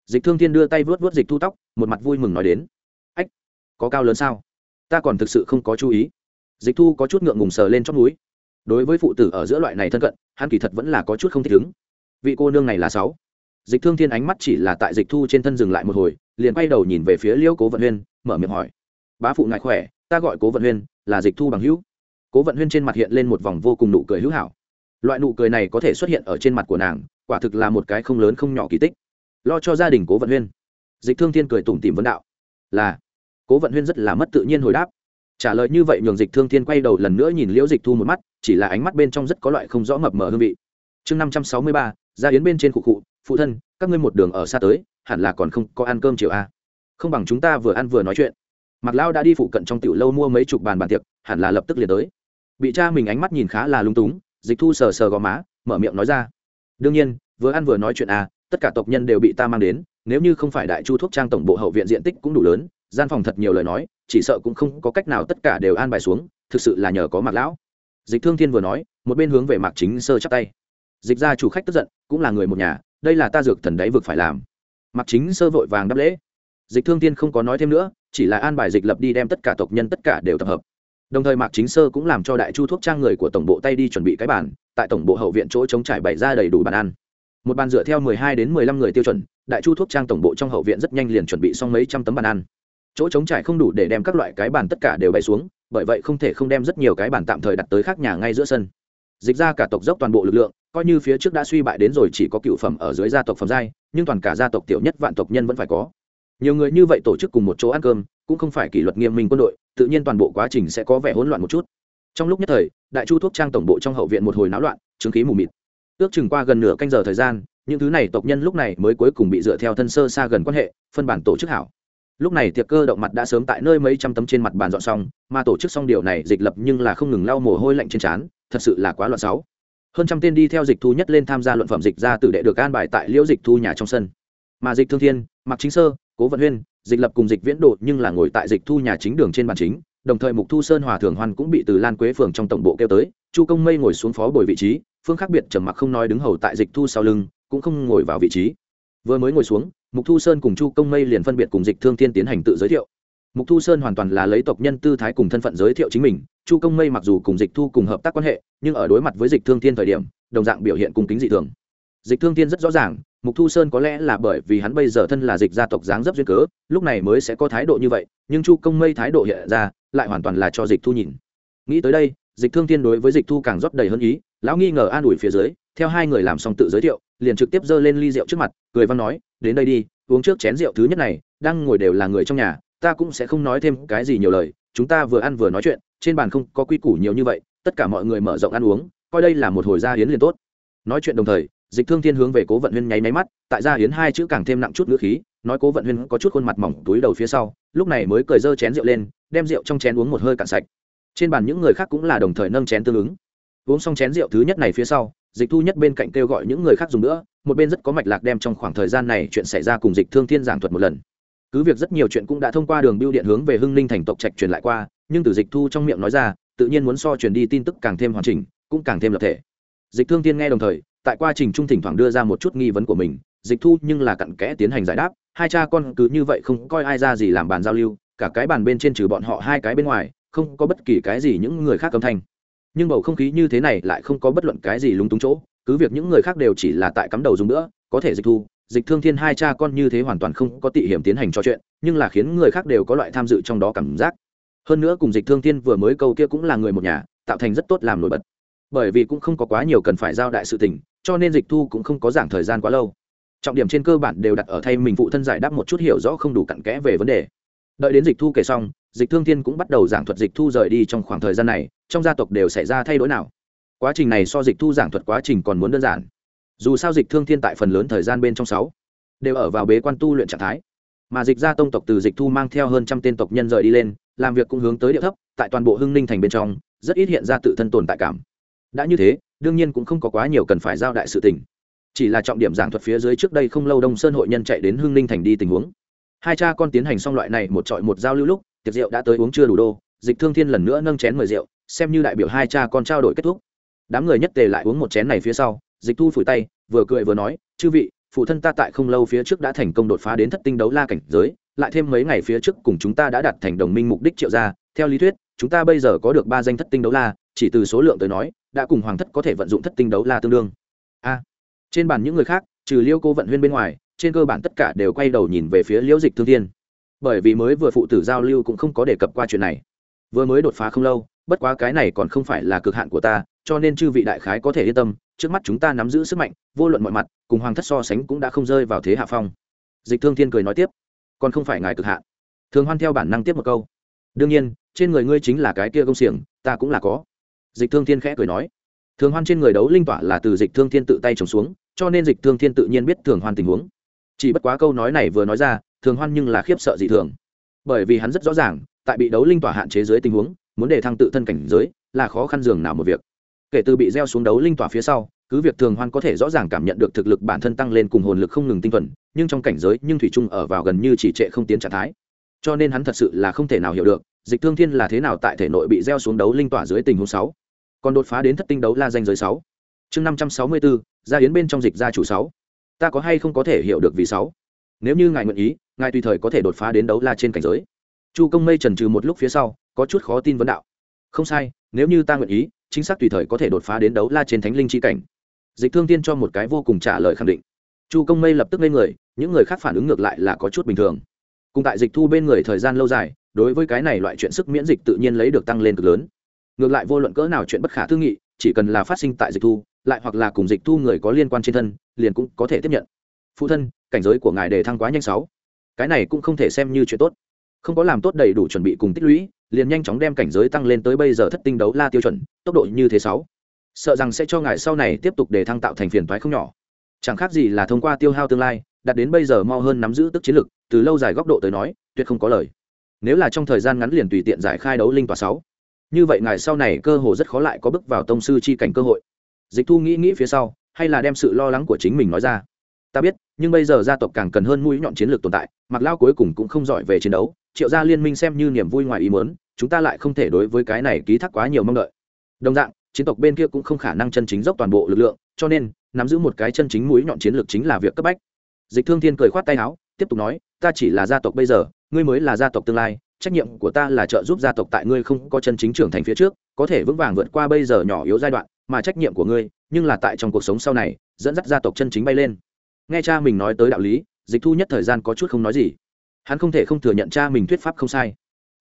[SPEAKER 1] Dịch thương thiên đưa tay vớt vớt dịch thu tóc, một mặt vui mừng nói đến. Ách, có cao lớn sao? Ta còn thực sự không có chú ý. Dịch thu có chút ngượng ngùng sờ lên trong núi đối với phụ tử ở giữa loại này thân cận, hắn kỳ thật vẫn là có chút không thích ứng. Vị cô nương này là sáu dịch thương thiên ánh mắt chỉ là tại dịch thu trên thân dừng lại một hồi, liền quay đầu nhìn về phía liêu cố vận huyên, mở miệng hỏi. Bá phụ ngại khỏe, ta gọi cố vận huyên, là dịch thu bằng hữu. Cố vận huyên trên mặt hiện lên một vòng vô cùng nụ cười hữu hảo. Loại nụ cười này có thể xuất hiện ở trên mặt của nàng, quả thực là một cái không lớn không nhỏ kỳ tích. Lo cho gia đình cố vận huyên. Dịch thương thiên cười tủm tìm vấn đạo. Là. Cố vận huyên rất là mất tự nhiên hồi đáp. Trả lời như vậy nhường dịch thương thiên quay đầu lần nữa nhìn liễu dịch thu một mắt, chỉ là ánh mắt bên trong rất có loại không rõ mập mờ hương vị. Chương năm trăm sáu mươi ba gia yến bên trên cụ cụ phụ thân, các ngươi một đường ở xa tới, hẳn là còn không có ăn cơm chiều a à. không bằng chúng ta vừa ăn vừa nói chuyện. Mặc lao đã đi phụ cận trong tiểu lâu mua mấy chục bàn bàn tiệc, hẳn là lập tức liền tới. Bị cha mình ánh mắt nhìn khá là lung túng, dịch thu sờ sờ gò má, mở miệng nói ra. Đương nhiên, vừa ăn vừa nói chuyện à tất cả tộc nhân đều bị ta mang đến, nếu như không phải đại chu thuốc trang tổng bộ hậu viện diện tích cũng đủ lớn, gian phòng thật nhiều lời nói, chỉ sợ cũng không có cách nào tất cả đều an bài xuống, thực sự là nhờ có mặc lão. Dịch thương thiên vừa nói, một bên hướng về mạc chính sơ chắp tay dịch ra chủ khách tức giận cũng là người một nhà đây là ta dược thần đáy vực phải làm. Mặc chính sơ vội vàng đáp lễ. Dịch thương thiên không có nói thêm nữa chỉ là an bài dịch lập đi đem tất cả tộc nhân tất cả đều tập hợp. Đồng thời mạc chính sơ cũng làm cho đại chu thuốc trang người của tổng bộ tay đi chuẩn bị cái bàn, tại tổng bộ hậu viện chỗ chống trải bày ra đầy đủ bàn ăn. Một bàn dựa theo mười hai đến mười lăm người tiêu chuẩn đại chu thuốc trang tổng bộ trong hậu viện rất nhanh liền chuẩn bị xong mấy trăm tấm bàn ăn. Chỗ chống trải không đủ để đem các loại cái bàn tất cả đều bày xuống bởi vậy không thể không đem rất nhiều cái bàn tạm thời đặt tới khác nhà ngay giữa sân dịch ra cả tộc dốc toàn bộ lực lượng, coi như phía trước đã suy bại đến rồi chỉ có cựu phẩm ở dưới gia tộc phẩm giai, nhưng toàn cả gia tộc tiểu nhất vạn tộc nhân vẫn phải có. Nhiều người như vậy tổ chức cùng một chỗ ăn cơm, cũng không phải kỷ luật nghiêm minh quân đội, tự nhiên toàn bộ quá trình sẽ có vẻ hỗn loạn một chút. Trong lúc nhất thời, đại chu thuốc trang tổng bộ trong hậu viện một hồi náo loạn, chứng khí mù mịt. Ước chừng qua gần nửa canh giờ thời gian, những thứ này tộc nhân lúc này mới cuối cùng bị dựa theo thân sơ xa gần quan hệ, phân bản tổ chức hảo. Lúc này tiệc cơ động mặt đã sớm tại nơi mấy trăm tấm trên mặt bàn dọn xong, mà tổ chức xong điều này dịch lập nhưng là không ngừng lau mồ hôi lạnh trên trán thật sự là quá loạn sáu. Hơn trăm tên đi theo dịch thu nhất lên tham gia luận phẩm dịch ra tử đệ được an bài tại liễu dịch thu nhà trong sân. Mà dịch thương thiên mặc chính sơ, cố vận huyên, dịch lập cùng dịch viễn đột nhưng là ngồi tại dịch thu nhà chính đường trên bàn chính, đồng thời mục thu sơn hòa thường hoan cũng bị từ lan quế phường trong tổng bộ kêu tới, chu công mây ngồi xuống phó bồi vị trí, phương khác biệt trầm mặc không nói đứng hầu tại dịch thu sau lưng, cũng không ngồi vào vị trí. Vừa mới ngồi xuống, mục thu sơn cùng chu công mây liền phân biệt cùng dịch thương thiên tiến hành tự giới thiệu mục thu sơn hoàn toàn là lấy tộc nhân tư thái cùng thân phận giới thiệu chính mình, chu công mây mặc dù cùng dịch thu cùng hợp tác quan hệ, nhưng ở đối mặt với dịch thương thiên thời điểm, đồng dạng biểu hiện cung kính dị thường. Dịch thương thiên rất rõ ràng, mục thu sơn có lẽ là bởi vì hắn bây giờ thân là dịch gia tộc dáng dấp duyên cớ, lúc này mới sẽ có thái độ như vậy, nhưng chu công mây thái độ hiện ra, lại hoàn toàn là cho dịch thu nhìn. Nghĩ tới đây, dịch thương thiên đối với dịch thu càng rót đầy hơn ý, lão nghi ngờ an ủi phía dưới, theo hai người làm xong tự giới thiệu, liền trực tiếp giơ lên ly rượu trước mặt, cười văn nói, đến đây đi, uống trước chén rượu thứ nhất này, đang ngồi đều là người trong nhà ta cũng sẽ không nói thêm cái gì nhiều lời, chúng ta vừa ăn vừa nói chuyện, trên bàn không có quy củ nhiều như vậy, tất cả mọi người mở rộng ăn uống, coi đây là một hồi gia hiến liền tốt. Nói chuyện đồng thời, dịch thương thiên hướng về cố vận huyên nháy máy mắt, tại gia hiến hai chữ càng thêm nặng chút ngữ khí, nói cố vận huyên có chút khuôn mặt mỏng túi đầu phía sau, lúc này mới cười dơ chén rượu lên, đem rượu trong chén uống một hơi cạn sạch. Trên bàn những người khác cũng là đồng thời nâng chén tương ứng. Uống xong chén rượu thứ nhất này phía sau, dịch thu nhất bên cạnh kêu gọi những người khác dùng nữa, một bên rất có mạch lạc đem trong khoảng thời gian này chuyện xảy ra cùng dịch thương thiên giảng thuật một lần cứ việc rất nhiều chuyện cũng đã thông qua đường biêu điện hướng về hưng ninh thành tộc trạch truyền lại qua, nhưng từ dịch thu trong miệng nói ra, tự nhiên muốn so truyền đi tin tức càng thêm hoàn chỉnh, cũng càng thêm lập thể. Dịch thương thiên nghe đồng thời, tại quá trình trung thỉnh thoảng đưa ra một chút nghi vấn của mình, dịch thu nhưng là cặn kẽ tiến hành giải đáp, hai cha con cứ như vậy không coi ai ra gì làm bàn giao lưu, cả cái bàn bên trên trừ bọn họ hai cái bên ngoài, không có bất kỳ cái gì những người khác âm thanh. Nhưng bầu không khí như thế này lại không có bất luận cái gì lúng túng chỗ, cứ việc những người khác đều chỉ là tại cắm đầu dùng nữa, có thể dịch thu dịch thương thiên hai cha con như thế hoàn toàn không có tị hiểm tiến hành trò chuyện, nhưng là khiến người khác đều có loại tham dự trong đó cảm giác. Hơn nữa cùng dịch thương thiên vừa mới câu kia cũng là người một nhà, tạo thành rất tốt làm nổi bật. Bởi vì cũng không có quá nhiều cần phải giao đại sự tình, cho nên dịch thu cũng không có giảng thời gian quá lâu. Trọng điểm trên cơ bản đều đặt ở thay mình phụ thân giải đáp một chút hiểu rõ không đủ cặn kẽ về vấn đề. Đợi đến dịch thu kể xong, dịch thương thiên cũng bắt đầu giảng thuật dịch thu rời đi trong khoảng thời gian này, trong gia tộc đều xảy ra thay đổi nào. Quá trình này so dịch thu giảng thuật quá trình còn muốn đơn giản dù sao dịch thương thiên tại phần lớn thời gian bên trong sáu đều ở vào bế quan tu luyện trạng thái. Mà dịch ra tông tộc từ dịch thu mang theo hơn trăm tên tộc nhân rời đi lên, làm việc cũng hướng tới địa thấp, tại toàn bộ hưng ninh thành bên trong, rất ít hiện ra tự thân tồn tại cảm. Đã như thế, đương nhiên cũng không có quá nhiều cần phải giao đại sự tình. Chỉ là trọng điểm giảng thuật phía dưới trước đây không lâu đông sơn hội nhân chạy đến hưng ninh thành đi tình huống. Hai cha con tiến hành xong loại này một trọi một giao lưu lúc, tiệc rượu đã tới uống chưa đủ đô, dịch thương thiên lần nữa nâng chén mời rượu, xem như đại biểu hai cha con trao đổi kết thúc. Đám người nhất tề lại uống một chén này phía sau dịch thu phủi tay, vừa cười vừa nói, chư vị, phụ thân ta tại không lâu phía trước đã thành công đột phá đến thất tinh đấu la cảnh giới, lại thêm mấy ngày phía trước cùng chúng ta đã đạt thành đồng minh mục đích triệu ra theo lý thuyết, chúng ta bây giờ có được ba danh thất tinh đấu la, chỉ từ số lượng tới nói, đã cùng hoàng thất có thể vận dụng thất tinh đấu la tương đương. A. Trên bàn những người khác, trừ liêu cô vận huyên bên ngoài, trên cơ bản tất cả đều quay đầu nhìn về phía liễu dịch thương thiên. Bởi vì mới vừa phụ tử giao lưu cũng không có đề cập qua chuyện này. Vừa mới đột phá không lâu, bất quá cái này còn không phải là cực hạn của ta cho nên chư vị đại khái có thể yên tâm trước mắt chúng ta nắm giữ sức mạnh vô luận mọi mặt cùng hoàng thất so sánh cũng đã không rơi vào thế hạ phong. Dịch thương thiên cười nói tiếp còn không phải ngài cực hạ, thường hoan theo bản năng tiếp một câu đương nhiên trên người ngươi chính là cái kia công xiềng ta cũng là có. Dịch thương thiên khẽ cười nói thường hoan trên người đấu linh tỏa là từ dịch thương thiên tự tay trồng xuống cho nên dịch thương thiên tự nhiên biết thường hoan tình huống. Chỉ bất quá câu nói này vừa nói ra thường hoan nhưng là khiếp sợ dị thường. Bởi vì hắn rất rõ ràng tại bị đấu linh tỏa hạn chế dưới tình huống muốn để thăng tự thân cảnh giới là khó khăn dường nào một việc kể từ bị gieo xuống đấu linh tỏa phía sau, cứ việc thường hoan có thể rõ ràng cảm nhận được thực lực bản thân tăng lên cùng hồn lực không ngừng tinh thuần, nhưng trong cảnh giới, nhưng thủy trung ở vào gần như chỉ trệ không tiến trạng thái. Cho nên hắn thật sự là không thể nào hiểu được, dịch thương thiên là thế nào tại thể nội bị gieo xuống đấu linh tỏa dưới tình huống sáu. Còn đột phá đến thất tinh đấu la danh giới sáu. Chương năm trăm sáu mươi bốn gia yến bên trong dịch gia chủ sáu. Ta có hay không có thể hiểu được vì sáu? Nếu như ngài nguyện ý, ngài tùy thời có thể đột phá đến đấu la trên cảnh giới. Chu công mây trần trừ một lúc phía sau, có chút khó tin vấn đạo. Không sai, nếu như ta nguyện ý chính xác tùy thời có thể đột phá đến đấu la trên thánh linh chi cảnh. Dịch thương tiên cho một cái vô cùng trả lời khẳng định. Chu công mây lập tức lên người, những người khác phản ứng ngược lại là có chút bình thường. Cùng tại dịch thu bên người thời gian lâu dài, đối với cái này loại chuyện sức miễn dịch tự nhiên lấy được tăng lên cực lớn. Ngược lại vô luận cỡ nào chuyện bất khả tư nghị, chỉ cần là phát sinh tại dịch thu, lại hoặc là cùng dịch thu người có liên quan trên thân, liền cũng có thể tiếp nhận. Phụ thân, cảnh giới của ngài đề thăng quá nhanh sáu. Cái này cũng không thể xem như chuyện tốt. Không có làm tốt đầy đủ chuẩn bị cùng tích lũy liền nhanh chóng đem cảnh giới tăng lên tới bây giờ thất tinh đấu la tiêu chuẩn, tốc độ như thế sáu. Sợ rằng sẽ cho ngài sau này tiếp tục đề thăng tạo thành phiền toái không nhỏ. Chẳng khác gì là thông qua tiêu hao tương lai, đạt đến bây giờ mo hơn nắm giữ tức chiến lực, từ lâu dài góc độ tới nói, tuyệt không có lời. Nếu là trong thời gian ngắn liền tùy tiện giải khai đấu linh tòa sáu. Như vậy ngài sau này cơ hồ rất khó lại có bước vào tông sư chi cảnh cơ hội. Dịch thu nghĩ nghĩ phía sau, hay là đem sự lo lắng của chính mình nói ra. Ta biết, nhưng bây giờ gia tộc càng cần hơn mũi nhọn chiến lược tồn tại mặc lao cuối cùng cũng không giỏi về chiến đấu, triệu gia liên minh xem như niềm vui ngoài ý muốn chúng ta lại không thể đối với cái này ký thác quá nhiều mong đợi. Đồng dạng, chiến tộc bên kia cũng không khả năng chân chính dốc toàn bộ lực lượng, cho nên, nắm giữ một cái chân chính mũi nhọn chiến lược chính là việc cấp bách. Dịch thương thiên cười khoát tay áo, tiếp tục nói, ta chỉ là gia tộc bây giờ, ngươi mới là gia tộc tương lai, trách nhiệm của ta là trợ giúp gia tộc tại ngươi không có chân chính trưởng thành phía trước, có thể vững vàng vượt qua bây giờ nhỏ yếu giai đoạn, mà trách nhiệm của ngươi, nhưng là tại trong cuộc sống sau này, dẫn dắt gia tộc chân chính bay lên. Nghe cha mình nói tới đạo lý, dịch thu nhất thời gian có chút không nói gì. Hắn không thể không thừa nhận cha mình thuyết pháp không sai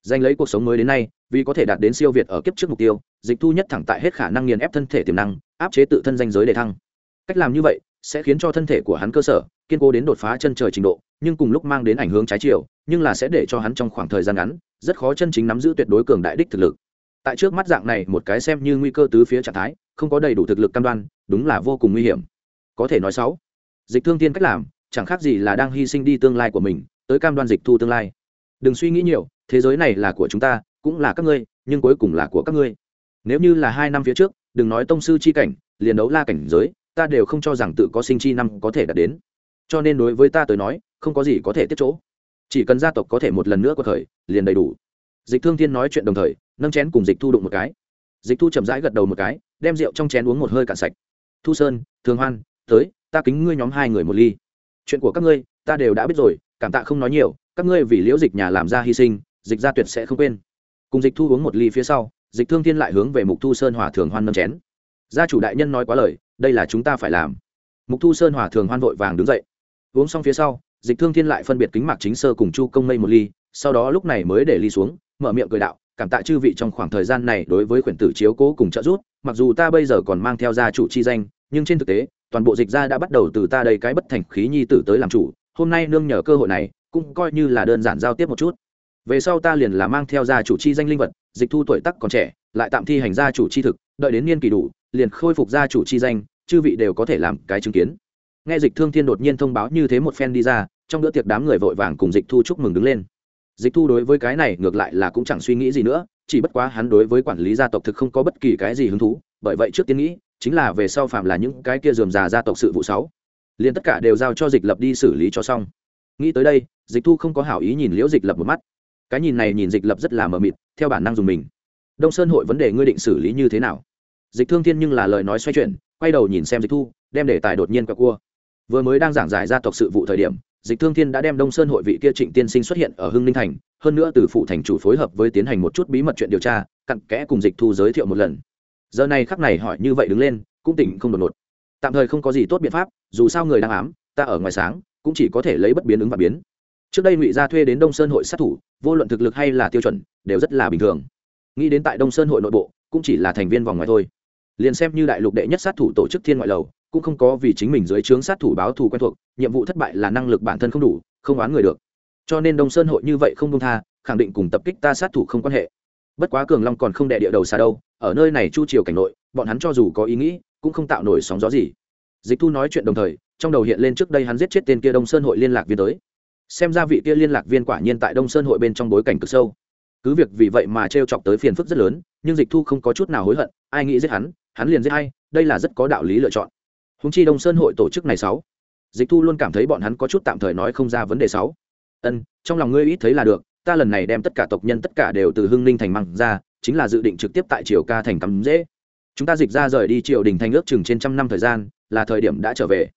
[SPEAKER 1] giành lấy cuộc sống mới đến nay, vì có thể đạt đến siêu việt ở kiếp trước mục tiêu, dịch thu nhất thẳng tại hết khả năng nghiền ép thân thể tiềm năng, áp chế tự thân danh giới để thăng. Cách làm như vậy sẽ khiến cho thân thể của hắn cơ sở, kiên cố đến đột phá chân trời trình độ, nhưng cùng lúc mang đến ảnh hướng trái chiều, nhưng là sẽ để cho hắn trong khoảng thời gian ngắn, rất khó chân chính nắm giữ tuyệt đối cường đại đích thực lực. Tại trước mắt dạng này, một cái xem như nguy cơ tứ phía trạng thái, không có đầy đủ thực lực cam đoan, đúng là vô cùng nguy hiểm. Có thể nói xấu dịch thương tiên cách làm, chẳng khác gì là đang hy sinh đi tương lai của mình, tới cam đoan dịch thu tương lai. Đừng suy nghĩ nhiều thế giới này là của chúng ta, cũng là các ngươi, nhưng cuối cùng là của các ngươi. Nếu như là hai năm phía trước, đừng nói tông sư chi cảnh, liền đấu la cảnh giới, ta đều không cho rằng tự có sinh chi năm có thể đạt đến. Cho nên đối với ta tới nói, không có gì có thể tiết chỗ. Chỉ cần gia tộc có thể một lần nữa có thời liền đầy đủ. Dịch thương thiên nói chuyện đồng thời, nâng chén cùng dịch thu đụng một cái. Dịch thu chậm rãi gật đầu một cái, đem rượu trong chén uống một hơi cạn sạch. Thu sơn, thường hoan, tới, ta kính ngươi nhóm hai người một ly. Chuyện của các ngươi, ta đều đã biết rồi, cảm tạ không nói nhiều, các ngươi vì liễu dịch nhà làm ra hy sinh dịch gia tuyệt sẽ không quên. Cùng dịch thu uống một ly phía sau, dịch thương thiên lại hướng về mục thu sơn hòa thường hoan nâm chén. Gia chủ đại nhân nói quá lời, đây là chúng ta phải làm. Mục thu sơn hòa thường hoan vội vàng đứng dậy. Uống xong phía sau, dịch thương thiên lại phân biệt kính mạc chính sơ cùng chu công mây một ly, sau đó lúc này mới để ly xuống, mở miệng cười đạo, cảm tạ chư vị trong khoảng thời gian này đối với quyển tử chiếu cố cùng trợ giúp, mặc dù ta bây giờ còn mang theo gia chủ chi danh, nhưng trên thực tế, toàn bộ dịch gia đã bắt đầu từ ta đây cái bất thành khí nhi tử tới làm chủ, hôm nay nương nhờ cơ hội này, cũng coi như là đơn giản giao tiếp một chút về sau ta liền là mang theo gia chủ chi danh linh vật, dịch thu tuổi tắc còn trẻ, lại tạm thi hành gia chủ chi thực, đợi đến niên kỳ đủ, liền khôi phục gia chủ chi danh, chư vị đều có thể làm cái chứng kiến. Nghe dịch thương thiên đột nhiên thông báo như thế một phen đi ra, trong bữa tiệc đám người vội vàng cùng dịch thu chúc mừng đứng lên. Dịch thu đối với cái này ngược lại là cũng chẳng suy nghĩ gì nữa, chỉ bất quá hắn đối với quản lý gia tộc thực không có bất kỳ cái gì hứng thú, bởi vậy trước tiên nghĩ, chính là về sau phạm là những cái kia dườm già gia tộc sự vụ sáu, liền tất cả đều giao cho dịch lập đi xử lý cho xong. Nghĩ tới đây, dịch thu không có hảo ý nhìn liễu dịch lập một mắt cái nhìn này nhìn dịch lập rất là mờ mịt, theo bản năng dùng mình. Đông sơn hội vấn đề ngươi định xử lý như thế nào? Dịch thương thiên nhưng là lời nói xoay chuyển, quay đầu nhìn xem dịch thu, đem đề tài đột nhiên quẹo cua. Vừa mới đang giảng giải gia tộc sự vụ thời điểm, dịch thương thiên đã đem đông sơn hội vị kia trịnh tiên sinh xuất hiện ở hưng ninh thành, hơn nữa từ phụ thành chủ phối hợp với tiến hành một chút bí mật chuyện điều tra, cặn kẽ cùng dịch thu giới thiệu một lần. Giờ này khắc này hỏi như vậy đứng lên, cũng tỉnh không đột ngột. Tạm thời không có gì tốt biện pháp, dù sao người đang ám, ta ở ngoài sáng, cũng chỉ có thể lấy bất biến ứng và biến trước đây ngụy gia thuê đến đông sơn hội sát thủ, vô luận thực lực hay là tiêu chuẩn, đều rất là bình thường. Nghĩ đến tại đông sơn hội nội bộ, cũng chỉ là thành viên vòng ngoài thôi. Liền xem như đại lục đệ nhất sát thủ tổ chức thiên ngoại lầu, cũng không có vì chính mình dưới trướng sát thủ báo thù quen thuộc, nhiệm vụ thất bại là năng lực bản thân không đủ, không oán người được. Cho nên đông sơn hội như vậy không đông tha, khẳng định cùng tập kích ta sát thủ không quan hệ. Bất quá cường long còn không đệ địa đầu xa đâu, ở nơi này chu triều cảnh nội, bọn hắn cho dù có ý nghĩ, cũng không tạo nổi sóng gió gì. Dịch thu nói chuyện đồng thời, trong đầu hiện lên trước đây hắn giết chết tên kia đông sơn hội liên lạc viên tới xem ra vị kia liên lạc viên quả nhiên tại đông sơn hội bên trong bối cảnh cực sâu. Cứ việc vì vậy mà t r e o chọc tới phiền phức rất lớn, nhưng dịch thu không có chút nào hối hận, ai nghĩ giết hắn hắn liền giết hay đây là rất có đạo lý lựa chọn. Húng chi đông sơn hội tổ chức này sáu, dịch thu luôn cảm thấy bọn hắn có chút tạm thời nói không ra vấn đề sáu. Ân, trong lòng ngươi ít thấy là được, ta lần này đem tất cả tộc nhân tất cả đều từ hưng ninh thành măng ra, chính là dự định trực tiếp tại triều ca thành cắm dễ. Chúng ta dịch ra rời đi triều đình thành ước chừng trên trăm năm thời gian, là thời điểm đã trở về.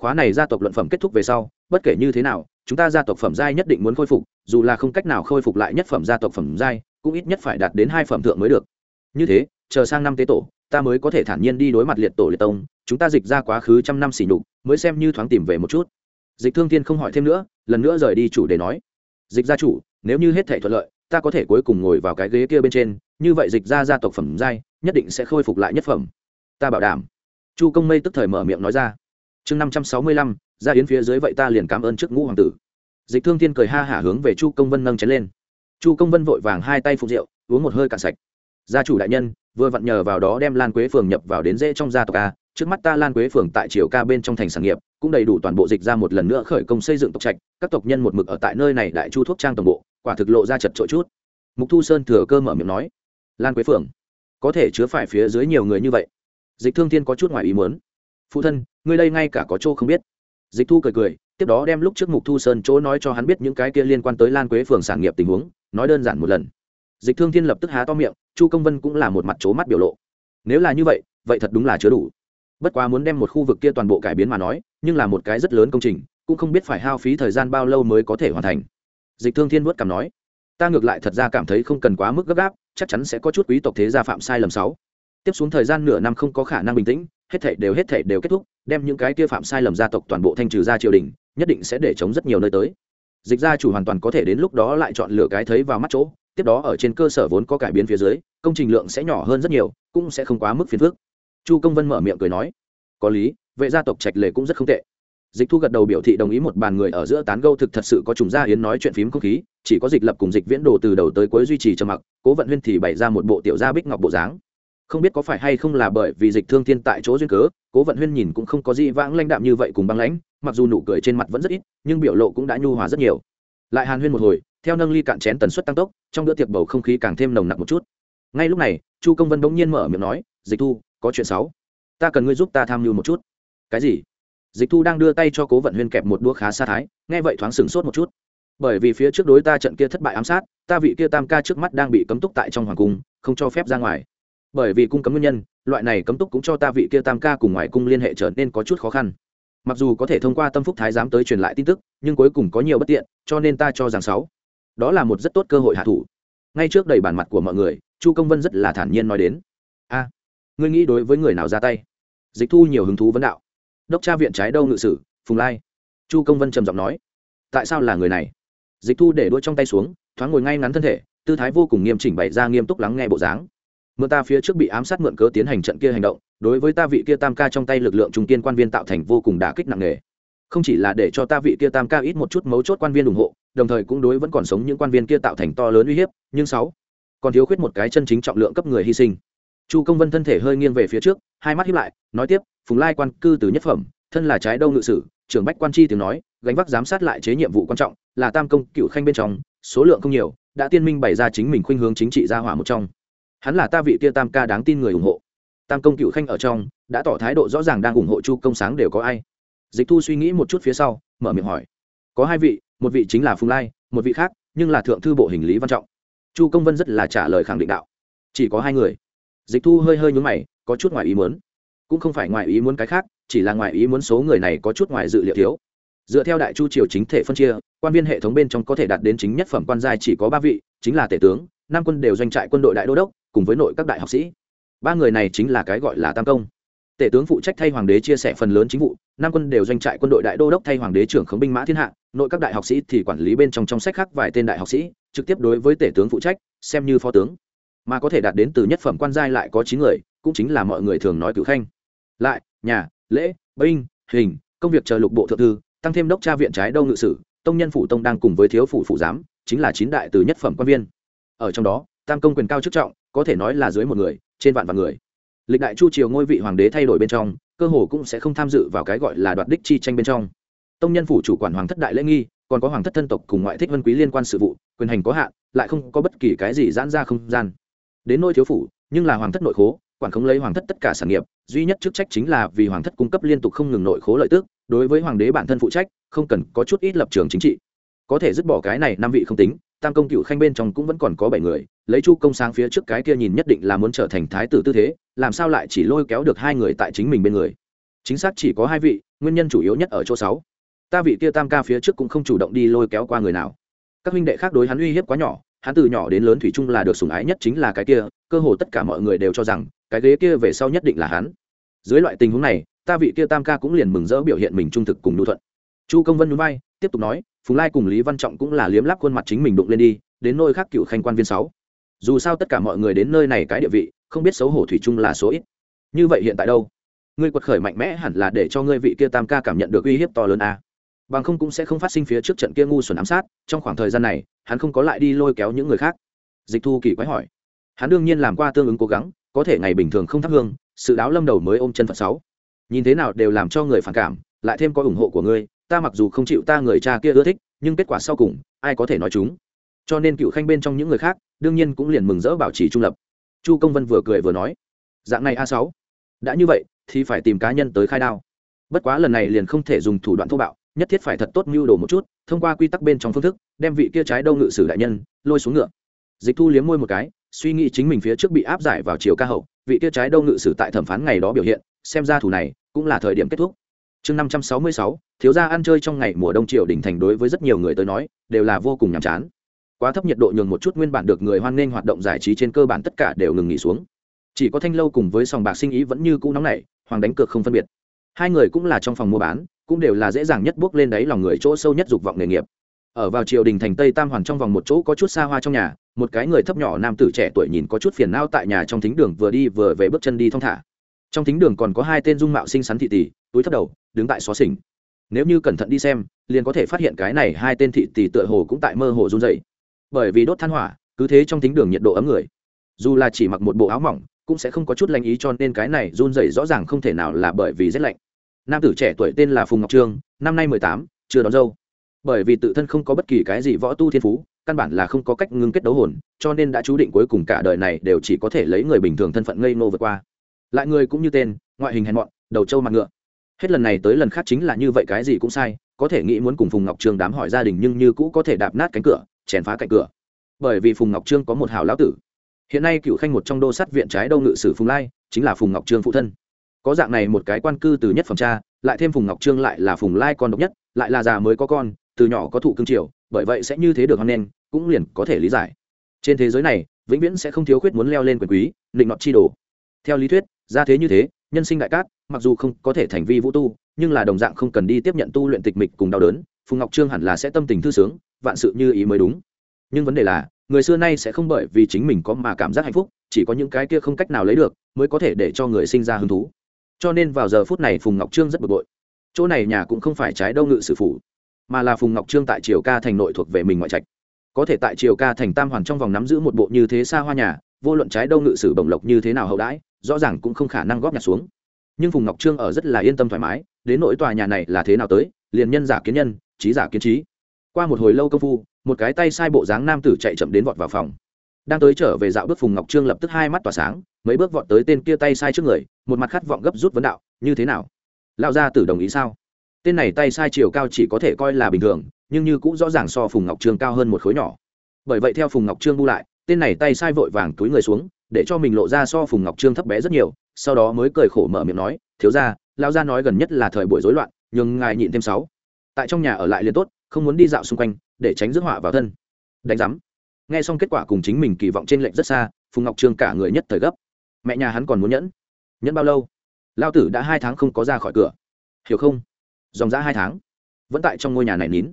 [SPEAKER 1] Khóa này gia tộc luận phẩm kết thúc về sau, bất kể như thế nào chúng ta gia tộc phẩm giai nhất định muốn khôi phục, dù là không cách nào khôi phục lại nhất phẩm gia tộc phẩm giai, cũng ít nhất phải đạt đến hai phẩm thượng mới được. Như thế, chờ sang năm tế tổ, ta mới có thể thản nhiên đi đối mặt liệt tổ liệt tông, chúng ta dịch ra quá khứ trăm năm xỉ nhục, mới xem như thoáng tìm về một chút. Dịch thương thiên không hỏi thêm nữa, lần nữa rời đi chủ đề nói. Dịch gia chủ, nếu như hết thể thuận lợi, ta có thể cuối cùng ngồi vào cái ghế kia bên trên, như vậy dịch ra gia tộc phẩm giai, nhất định sẽ khôi phục lại nhất phẩm. Ta bảo đảm. Chu công mây tức thời mở miệng nói ra. Chương năm trăm sáu mươi lăm ra yến phía dưới vậy ta liền cảm ơn trước ngũ hoàng tử. Dịch thương thiên cười ha hả hướng về chu công vân nâng chén lên. Chu công vân vội vàng hai tay phục rượu, uống một hơi cạn sạch. Gia chủ đại nhân, vừa vặn nhờ vào đó đem lan quế phường nhập vào đến dễ trong gia tộc a, trước mắt ta lan quế phường tại triều ca bên trong thành sản nghiệp, cũng đầy đủ toàn bộ dịch ra một lần nữa khởi công xây dựng tộc trạch, các tộc nhân một mực ở tại nơi này đại chu thuốc trang tổng bộ, quả thực lộ ra chật trội chút. Mục thu sơn thừa cơ mở miệng nói, lan quế phường, có thể chứa phải phía dưới nhiều người như vậy? Dịch thương thiên có chút ngoài ý muốn, phụ thân, ngươi đây ngay cả có chỗ không biết dịch thu cười cười, tiếp đó đem lúc trước mục thu sơn chỗ nói cho hắn biết những cái kia liên quan tới lan quế phường sản nghiệp tình huống, nói đơn giản một lần. Dịch thương thiên lập tức há to miệng, chu công vân cũng là một mặt c mắt biểu lộ. Nếu là như vậy vậy thật đúng là chứa đủ. Bất quá muốn đem một khu vực kia toàn bộ cải biến mà nói, nhưng là một cái rất lớn công trình, cũng không biết phải hao phí thời gian bao lâu mới có thể hoàn thành. Dịch thương thiên vớt cảm nói, ta ngược lại thật ra cảm thấy không cần quá mức gấp gáp, chắc chắn sẽ có chút quý tộc thế gia phạm sai lầm sáu tiếp xuống thời gian nửa năm không có khả năng bình tĩnh, hết thảy đều hết thảy đều kết thúc, đem những cái kia phạm sai lầm gia tộc toàn bộ thanh trừ ra triều đình, nhất định sẽ để chống rất nhiều nơi tới. Dịch gia chủ hoàn toàn có thể đến lúc đó lại chọn lựa cái thấy vào mắt chỗ, tiếp đó ở trên cơ sở vốn có cải biến phía dưới, công trình lượng sẽ nhỏ hơn rất nhiều, cũng sẽ không quá mức phiền phức. Chu công vân mở miệng cười nói, có lý, vệ gia tộc trạch lệ cũng rất không tệ. Dịch thu gật đầu biểu thị đồng ý một bàn người ở giữa tán gâu thực thật sự có trùng gia hiến nói chuyện phím không khí, chỉ có dịch lập cùng dịch viễn đồ từ đầu tới cuối duy trì trầm mặc, cố vận huyên thì bày ra một bộ tiểu gia bích ngọc bộ dáng không biết có phải hay không là bởi vì dịch thương thiên tại chỗ duyên cớ, cố vận huyên nhìn cũng không có gì vãng lãnh đạm như vậy cùng băng lãnh, mặc dù nụ cười trên mặt vẫn rất ít, nhưng biểu lộ cũng đã nhu hòa rất nhiều. Lại hàn huyên một hồi, theo nâng ly cạn chén tần suất tăng tốc, trong bữa tiệc bầu không khí càng thêm nồng nặc một chút. Ngay lúc này, chu công vân bỗng nhiên mở miệng nói, dịch thu, có chuyện xấu. Ta cần ngươi giúp ta tham mưu một chút. Cái gì? Dịch thu đang đưa tay cho cố vận huyên kẹp một đũa khá xa thái, nghe vậy thoáng sửng sốt một chút. Bởi vì phía trước đối ta trận kia thất bại ám sát, ta vị kia tam ca trước mắt đang bị cấm túc tại trong hoàng cung, không cho phép ra ngoài bởi vì cung cấm nguyên nhân, loại này cấm túc cũng cho ta vị kia tam ca cùng ngoài cung liên hệ trở nên có chút khó khăn. Mặc dù có thể thông qua tâm phúc thái giám tới truyền lại tin tức, nhưng cuối cùng có nhiều bất tiện, cho nên ta cho rằng sáu. Đó là một rất tốt cơ hội hạ thủ. Ngay trước đầy bản mặt của mọi người, chu công vân rất là thản nhiên nói đến. A, ngươi nghĩ đối với người nào ra tay? Dịch thu nhiều hứng thú vấn đạo. Đốc tra viện trái đâu ngự sử, phùng lai. Chu công vân trầm giọng nói. Tại sao là người này? Dịch thu để đuôi trong tay xuống, thoáng ngồi ngay ngắn thân thể, tư thái vô cùng nghiêm chỉnh bày ra nghiêm túc lắng nghe bộ dáng mượn ta phía trước bị ám sát mượn cớ tiến hành trận kia hành động, đối với ta vị kia tam ca trong tay lực lượng trung kiên quan viên tạo thành vô cùng đả kích nặng nề. Không chỉ là để cho ta vị kia tam ca ít một chút mấu chốt quan viên ủng hộ, đồng thời cũng đối vẫn còn sống những quan viên kia tạo thành to lớn uy hiếp, nhưng sáu, còn thiếu khuyết một cái chân chính trọng lượng cấp người hy sinh. Chu công vân thân thể hơi nghiêng về phía trước, hai mắt hiếp lại, nói tiếp, phùng lai quan cư từ nhất phẩm, thân là trái đâu ngự sử, trưởng bách quan chi tiếng nói, gánh vác giám sát lại chế nhiệm vụ quan trọng, là tam công cựu khanh bên trong, số lượng không nhiều, đã tiên minh bày ra chính mình khuynh hướng chính trị gia hỏa một trong hắn là ta vị kia tam ca đáng tin người ủng hộ. Tam công cựu khanh ở trong, đã tỏ thái độ rõ ràng đang ủng hộ chu công sáng đều có ai. Dịch thu suy nghĩ một chút phía sau, mở miệng hỏi. Có hai vị, một vị chính là phùng lai, một vị khác, nhưng là thượng thư bộ hình lý văn trọng. Chu công vân rất là trả lời khẳng định đạo. Chỉ có hai người. Dịch thu hơi hơi nhúng mày, có chút ngoài ý muốn. Cũng không phải ngoài ý muốn cái khác, chỉ là ngoài ý muốn số người này có chút ngoài dự liệu thiếu. Dựa theo đại chu triều chính thể phân chia, quan viên hệ thống bên trong có thể đạt đến chính nhất phẩm quan giai chỉ có ba vị, chính là tể tướng Nam quân đều doanh trại quân đội đại đô đốc cùng với nội các đại học sĩ. Ba người này chính là cái gọi là tam công. Tể tướng phụ trách thay hoàng đế chia sẻ phần lớn chính vụ năm quân đều doanh trại quân đội đại đô đốc thay hoàng đế trưởng khống binh mã thiên hạ, nội các đại học sĩ thì quản lý bên trong trong sách khác vài tên đại học sĩ, trực tiếp đối với tể tướng phụ trách, xem như phó tướng. Mà có thể đạt đến từ nhất phẩm quan giai lại có chín người, cũng chính là mọi người thường nói cử khanh. Lại, nhà, lễ, binh, hình, công việc chờ lục bộ thượng thư, tăng thêm đốc tra viện trái đâu ngự sử, tông nhân phủ tông đang cùng với thiếu phủ phủ giám, chính là chín đại từ nhất phẩm quan viên. Ở trong đó, tam công quyền cao chức trọng có thể nói là dưới một người, trên vạn vạn người. Lịch đại chu triều ngôi vị hoàng đế thay đổi bên trong, cơ hồ cũng sẽ không tham dự vào cái gọi là đoạt đích chi tranh bên trong. Tông nhân phủ chủ quản hoàng thất đại lễ nghi, còn có hoàng thất thân tộc cùng ngoại thích vân quý liên quan sự vụ, quyền hành có hạn, lại không có bất kỳ cái gì giãn ra không gian. Đến nôi thiếu phủ, nhưng là hoàng thất nội khố, quản không lấy hoàng thất tất cả sản nghiệp, duy nhất chức trách chính là vì hoàng thất cung cấp liên tục không ngừng nội khố lợi tức, đối với hoàng đế bản thân phụ trách, không cần có chút ít lập trường chính trị. Có thể dứt bỏ cái này năm vị không tính tam công cựu khanh bên trong cũng vẫn còn có bảy người, lấy chu công sáng phía trước cái kia nhìn nhất định là muốn trở thành thái tử tư thế, làm sao lại chỉ lôi kéo được hai người tại chính mình bên người? Chính xác chỉ có hai vị, nguyên nhân chủ yếu nhất ở chỗ sáu. Ta vị kia tam ca phía trước cũng không chủ động đi lôi kéo qua người nào. Các huynh đệ khác đối hắn uy hiếp quá nhỏ, hắn từ nhỏ đến lớn thủy chung là được sủng ái nhất chính là cái kia, cơ hồ tất cả mọi người đều cho rằng, cái ghế kia về sau nhất định là hắn. Dưới loại tình huống này, ta vị kia tam ca cũng liền mừng rỡ biểu hiện mình trung thực cùng nhu thuận. Chu công vân núi bay tiếp tục nói phùng lai cùng lý văn trọng cũng là liếm lắp khuôn mặt chính mình đụng lên đi, đến nơi khác cựu khanh quan viên sáu. Dù sao tất cả mọi người đến nơi này cái địa vị, không biết xấu hổ thủy chung là số ít. Như vậy hiện tại đâu? Ngươi quật khởi mạnh mẽ hẳn là để cho ngươi vị kia tam ca cảm nhận được uy hiếp to lớn a. Bằng không cũng sẽ không phát sinh phía trước trận kia ngu xuẩn ám sát, trong khoảng thời gian này, hắn không có lại đi lôi kéo những người khác. Dịch thu kỳ quái hỏi. Hắn đương nhiên làm qua tương ứng cố gắng, có thể ngày bình thường không thắp hương, sự đáo lâm đầu mới ôm chân phật sáu. Nhìn thế nào đều làm cho người phản cảm, lại thêm có ủng hộ của ngươi ta mặc dù không chịu ta người cha kia ưa thích, nhưng kết quả sau cùng, ai có thể nói chúng. Cho nên cựu khanh bên trong những người khác, đương nhiên cũng liền mừng rỡ bảo trì trung lập. Chu công vân vừa cười vừa nói, dạng này a sáu, đã như vậy, thì phải tìm cá nhân tới khai đao. Bất quá lần này liền không thể dùng thủ đoạn thô bạo, nhất thiết phải thật tốt mưu đồ một chút, thông qua quy tắc bên trong phương thức, đem vị kia trái đâu ngự sử đại nhân, lôi xuống ngựa. Dịch thu liếm môi một cái, suy nghĩ chính mình phía trước bị áp giải vào chiều ca hậu, vị kia trái đâu ngự sử tại thẩm phán ngày đó biểu hiện, xem ra thủ này cũng là thời điểm kết thúc chương năm trăm sáu mươi sáu, thiếu gia ăn chơi trong ngày mùa đông triều đỉnh thành đối với rất nhiều người tới nói, đều là vô cùng nhàm chán. Quá thấp nhiệt độ nhường một chút nguyên bản được người hoan nghênh hoạt động giải trí trên cơ bản tất cả đều ngừng nghỉ xuống. Chỉ có thanh lâu cùng với sòng bạc sinh ý vẫn như cũ nóng nảy, hoàng đánh cược không phân biệt. Hai người cũng là trong phòng mua bán, cũng đều là dễ dàng nhất bước lên đáy lòng người chỗ sâu nhất dục vọng nghề nghiệp. Ở vào triều đình thành tây tam hoàn trong vòng một chỗ có chút xa hoa trong nhà, một cái người thấp nhỏ nam tử trẻ tuổi nhìn có chút phiền não tại nhà trong thính đường vừa đi vừa về bước chân đi thong thả. Trong thính đường còn có hai tên dung mạo xinh xắn thị tỷ túi thấp đầu đứng tại xó xỉnh. Nếu như cẩn thận đi xem, liền có thể phát hiện cái này hai tên thị tỷ tựa hồ cũng tại mơ hồ run dày bởi vì đốt than hỏa, cứ thế trong thính đường nhiệt độ ấm người. Dù là chỉ mặc một bộ áo mỏng, cũng sẽ không có chút lanh ý cho nên cái này run dày rõ ràng không thể nào là bởi vì rét lạnh. Nam tử trẻ tuổi tên là phùng ngọc trương, năm nay mười tám, chưa đón dâu. Bởi vì tự thân không có bất kỳ cái gì võ tu thiên phú, căn bản là không có cách ngưng kết đấu hồn, cho nên đã chú định cuối cùng cả đời này đều chỉ có thể lấy người bình thường thân phận ngây nô vượt qua. Lại người cũng như tên, ngoại hình hèn mọn, đầu trâu mặt ngựa hết lần này tới lần khác chính là như vậy cái gì cũng sai, có thể nghĩ muốn cùng phùng ngọc trương đám hỏi gia đình nhưng như cũ có thể đạp nát cánh cửa, chèn phá cạnh cửa. Bởi vì phùng ngọc trương có một hào lão tử. Hiện nay cựu khanh một trong đô sát viện trái đâu ngự sử phùng lai, chính là phùng ngọc trương phụ thân. Có dạng này một cái quan cư từ nhất phẩm cha, lại thêm phùng ngọc trương lại là phùng lai con độc nhất, lại là già mới có con, từ nhỏ có thụ cương triều, bởi vậy sẽ như thế được hoan nên cũng liền có thể lý giải. Trên thế giới này, vĩnh viễn sẽ không thiếu khuyết muốn leo lên quyền quý định nọt chi đồ. Theo lý thuyết ra thế như thế, nhân sinh đại cát mặc dù không có thể thành vi vũ tu, nhưng là đồng dạng không cần đi tiếp nhận tu luyện tịch mịch cùng đau đớn, phùng ngọc trương hẳn là sẽ tâm tình thư sướng, vạn sự như ý mới đúng. Nhưng vấn đề là, người xưa nay sẽ không bởi vì chính mình có mà cảm giác hạnh phúc, chỉ có những cái kia không cách nào lấy được, mới có thể để cho người sinh ra hứng thú. Cho nên vào giờ phút này phùng ngọc trương rất bực bội. Chỗ này nhà cũng không phải trái đâu ngự sử phủ, mà là phùng ngọc trương tại triều ca thành nội thuộc về mình ngoại trạch. Có thể tại triều ca thành tam hoàn trong vòng nắm giữ một bộ như thế xa hoa nhà, vô luận trái đâu ngự sử bổng lộc như thế nào hậu đãi, rõ ràng cũng không khả năng góp nhặt xuống nhưng phùng ngọc trương ở rất là yên tâm thoải mái, đến nỗi tòa nhà này là thế nào tới, liền nhân giả kiến nhân, trí giả kiến trí. Qua một hồi lâu công phu, một cái tay sai bộ dáng nam tử chạy chậm đến vọt vào phòng. Đang tới trở về dạo bước phùng ngọc trương lập tức hai mắt tỏa sáng, mấy bước vọt tới tên kia tay sai trước người, một mặt khát vọng gấp rút vấn đạo, như thế nào? Lão gia tử đồng ý sao? Tên này tay sai chiều cao chỉ có thể coi là bình thường, nhưng như cũng rõ ràng so phùng ngọc trương cao hơn một khối nhỏ. Bởi vậy theo phùng ngọc trương bu lại, tên này tay sai vội vàng túi người xuống, để cho mình lộ ra so phùng ngọc trương thấp bé rất nhiều sau đó mới cười khổ mở miệng nói, thiếu ra lao ra nói gần nhất là thời buổi rối loạn nhưng ngài nhịn thêm sáu. Tại trong nhà ở lại liền tốt, không muốn đi dạo xung quanh, để tránh rước họa vào thân. Đánh giám. Nghe xong kết quả cùng chính mình kỳ vọng trên lệnh rất xa, phùng ngọc trương cả người nhất thời gấp. Mẹ nhà hắn còn muốn nhẫn. Nhẫn bao lâu? Lao tử đã hai tháng không có ra khỏi cửa. Hiểu không? Dòng ra hai tháng. Vẫn tại trong ngôi nhà này nín.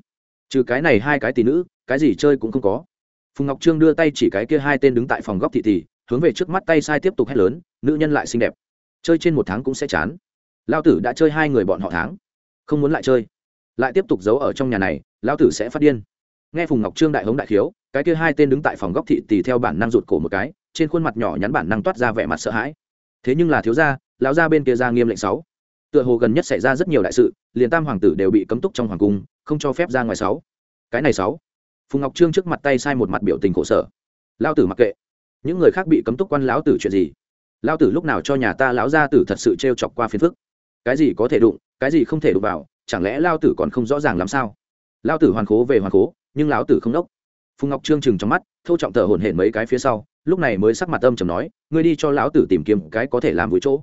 [SPEAKER 1] Trừ cái này hai cái tỷ nữ, cái gì chơi cũng không có. Phùng ngọc trương đưa tay chỉ cái kia hai tên đứng tại phòng góc thị thị hướng về trước mắt tay sai tiếp tục hét lớn, nữ nhân lại xinh đẹp. Chơi trên một tháng cũng sẽ chán. Lao tử đã chơi hai người bọn họ tháng, không muốn lại chơi. Lại tiếp tục giấu ở trong nhà này lao tử sẽ phát điên. Nghe phùng ngọc trương đại hống đại khiếu, cái kia hai tên đứng tại phòng góc thị tỷ theo bản năng rụt cổ một cái, trên khuôn mặt nhỏ nhắn bản năng toát ra vẻ mặt sợ hãi. Thế nhưng là thiếu gia, lão gia bên kia ra nghiêm lệnh sáu. Tựa hồ gần nhất xảy ra rất nhiều đại sự, liền tam hoàng tử đều bị cấm túc trong hoàng cung, không cho phép ra ngoài sáu. Cái này sáu. Phùng ngọc trương trước mặt tay sai một mặt biểu tình khổ sở. Lao tử mặc kệ những người khác bị cấm túc quan lão tử chuyện gì? Lao tử lúc nào cho nhà ta lão gia tử thật sự t chọc qua phiền phức? Cái gì có thể đụng, cái gì không thể đụng vào, chẳng lẽ lao tử còn không rõ ràng làm sao? Lao tử hoàn khố về hoàn khố, nhưng lão tử không đốc. Phùng ngọc trương chừng trong mắt thâu trọng thở hổn hển mấy cái phía sau, lúc này mới sắc mặt âm chầm nói, ngươi đi cho lão tử tìm kiếm cái có thể làm vui chỗ.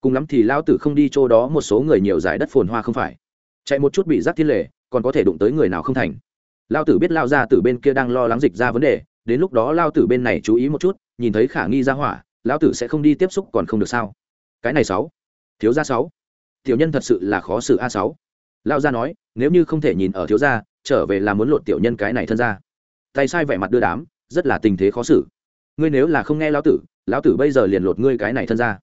[SPEAKER 1] Cùng lắm thì lão tử không đi chỗ đó một số người nhiều giải đất phồn hoa không phải. Chạy một chút bị giác thiên lệ, còn có thể đụng tới người nào không thành. Lao tử biết lao ra từ bên kia đang lo lắng dịch ra vấn đề, đến lúc đó lao tử bên này chú ý một chút nhìn thấy khả nghi ra hỏa, lão tử sẽ không đi tiếp xúc còn không được sao? Cái này sáu. Thiếu gia sáu. Tiểu nhân thật sự là khó xử a sáu. Lão gia nói, nếu như không thể nhìn ở thiếu gia, trở về là muốn lột tiểu nhân cái này thân ra. Tay sai vẻ mặt đưa đám, rất là tình thế khó xử. Ngươi nếu là không nghe lão tử lão tử bây giờ liền lột ngươi cái này thân ra.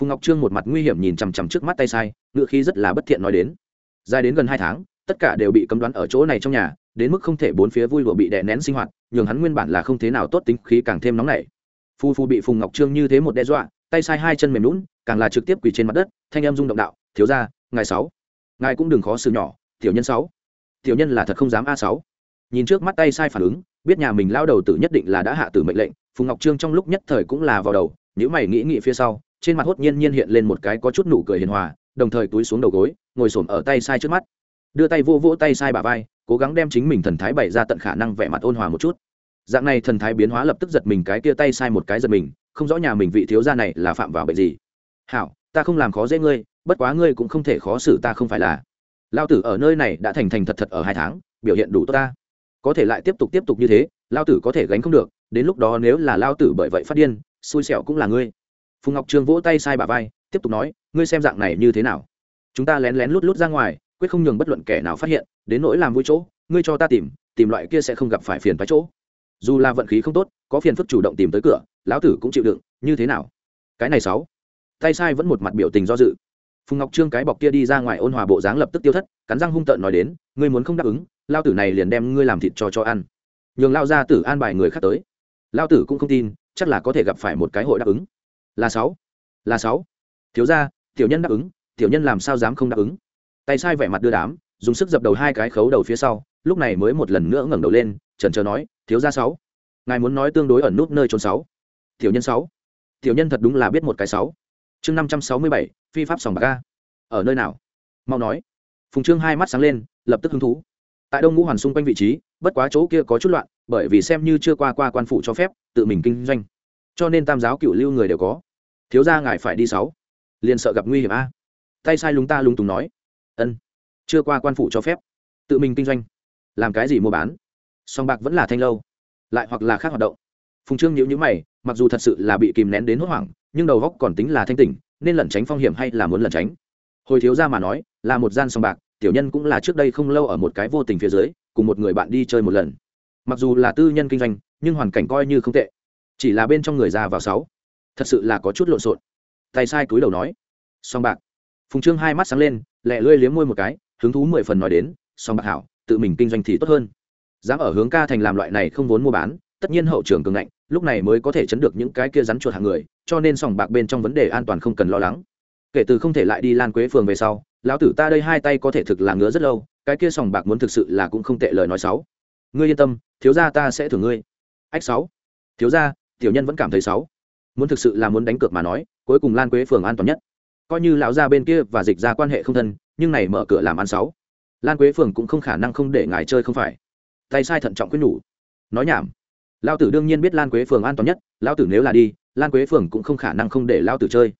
[SPEAKER 1] Phùng ngọc trương một mặt nguy hiểm nhìn chằm chằm trước mắt tay sai, ngựa khí rất là bất thiện nói đến. Dài đến gần hai tháng, tất cả đều bị cấm đoán ở chỗ này trong nhà, đến mức không thể bốn phía vui lụa bị đè nén sinh hoạt, nhường hắn nguyên bản là không thế nào tốt tính khí càng thêm nóng nảy phu phu bị phùng ngọc trương như thế một đe dọa, tay sai hai chân mềm lún càng là trực tiếp quỳ trên mặt đất, thanh em rung động đạo, thiếu ra ngài sáu, ngài cũng đừng khó xử nhỏ, tiểu nhân sáu, tiểu nhân là thật không dám a sáu. Nhìn trước mắt tay sai phản ứng, biết nhà mình lao đầu tử nhất định là đã hạ tử mệnh lệnh, phùng ngọc trương trong lúc nhất thời cũng là vào đầu nếu mày nghĩ nghĩ phía sau, trên mặt hốt nhiên nhiên hiện lên một cái có chút nụ cười hiền hòa, đồng thời túi xuống đầu gối, ngồi xổm ở tay sai trước mắt. Đưa tay vô vỗ tay sai bà vai, cố gắng đem chính mình thần thái bày ra tận khả năng vẻ mặt ôn hòa một chút dạng này thần thái biến hóa lập tức giật mình cái kia tay sai một cái giật mình, không rõ nhà mình vị thiếu gia này là phạm vào bệnh gì. Hảo, ta không làm khó dễ ngươi, bất quá ngươi cũng không thể khó xử ta không phải là. Lao tử ở nơi này đã thành thành thật thật ở hai tháng, biểu hiện đủ tốt ta. Có thể lại tiếp tục tiếp tục như thế, lao tử có thể gánh không được, đến lúc đó nếu là lao tử bởi vậy phát điên, xui xẻo cũng là ngươi. Phùng ngọc trương vỗ tay sai bà vai, tiếp tục nói, ngươi xem dạng này như thế nào? Chúng ta lén lén lút lút ra ngoài, quyết không nhường bất luận kẻ nào phát hiện, đến nỗi làm vui chỗ, ngươi cho ta tìm tìm loại kia sẽ không gặp phải phiền phái chỗ dù là vận khí không tốt, có phiền phức chủ động tìm tới cửa, lão tử cũng chịu đựng, như thế nào? Cái này sáu. Tay sai vẫn một mặt biểu tình do dự. Phùng ngọc trương cái bọc kia đi ra ngoài ôn hòa bộ dáng lập tức tiêu thất, cắn răng hung tợn nói đến, ngươi muốn không đáp ứng lao tử này liền đem ngươi làm thịt cho cho ăn. Nhường lao ra tử an bài người khác tới. Lao tử cũng không tin, chắc là có thể gặp phải một cái hội đáp ứng. Là sáu. Là sáu. Thiếu ra tiểu nhân đáp ứng, tiểu nhân làm sao dám không đáp ứng? Tay sai vẻ mặt đưa đám, dùng sức dập đầu hai cái khấu đầu phía sau, lúc này mới một lần nữa ngẩng đầu lên trần trờ nói thiếu gia sáu. Ngài muốn nói tương đối ẩn nút nơi trốn sáu. Tiểu nhân sáu. Tiểu nhân thật đúng là biết một cái sáu. Chương năm trăm sáu mươi bảy, phi pháp sòng bạc ga ở nơi nào? Mau nói. Phùng trương hai mắt sáng lên, lập tức hứng thú. Tại đông ngũ hoàn xung quanh vị trí, bất quá chỗ kia có chút loạn, bởi vì xem như chưa qua qua quan phủ cho phép, tự mình kinh doanh. Cho nên tam giáo cựu lưu người đều có. Thiếu ra ngài phải đi sáu. Liền sợ gặp nguy hiểm a. Tay sai lúng ta lúng túng nói. Ân. Chưa qua quan phủ cho phép. Tự mình kinh doanh. Làm cái gì mua bán? Song bạc vẫn là thanh lâu, lại hoặc là khác hoạt động. Phùng trương nhữ nhữ mày, mặc dù thật sự là bị kìm nén đến hốt hoảng, nhưng đầu góc còn tính là thanh tỉnh, nên lẩn tránh phong hiểm hay là muốn lẩn tránh? Hồi thiếu ra mà nói, là một gian song bạc, tiểu nhân cũng là trước đây không lâu ở một cái vô tình phía dưới, cùng một người bạn đi chơi một lần. Mặc dù là tư nhân kinh doanh, nhưng hoàn cảnh coi như không tệ. Chỉ là bên trong người già vào sáu, thật sự là có chút lộn xộn. Tay sai cúi đầu nói, song bạc. Phùng trương hai mắt sáng lên lẹ lươi liếm môi một cái, hứng thú mười phần nói đến, song bạc hảo, tự mình kinh doanh thì tốt hơn dám ở hướng ca thành làm loại này không vốn mua bán tất nhiên hậu trường cường ngạnh lúc này mới có thể chấn được những cái kia rắn chuột hàng người cho nên sòng bạc bên trong vấn đề an toàn không cần lo lắng. Kể từ không thể lại đi lan quế phường về sau lão tử ta đây hai tay có thể thực là ngứa rất lâu cái kia sòng bạc muốn thực sự là cũng không tệ lời nói xấu. Ngươi yên tâm thiếu gia ta sẽ thưởng ngươi. Ách sáu. Thiếu gia tiểu nhân vẫn cảm thấy sáu, muốn thực sự là muốn đánh cược mà nói cuối cùng lan quế phường an toàn nhất. Coi như lão gia bên kia và dịch ra quan hệ không thân nhưng này mở cửa làm ăn sáu lan quế phường cũng không khả năng không để ngài chơi không phải tay sai thận trọng quyết nhủ. Nói nhảm. Lao tử đương nhiên biết lan quế phường an toàn nhất, lao tử nếu là đi, lan quế phường cũng không khả năng không để lao tử chơi.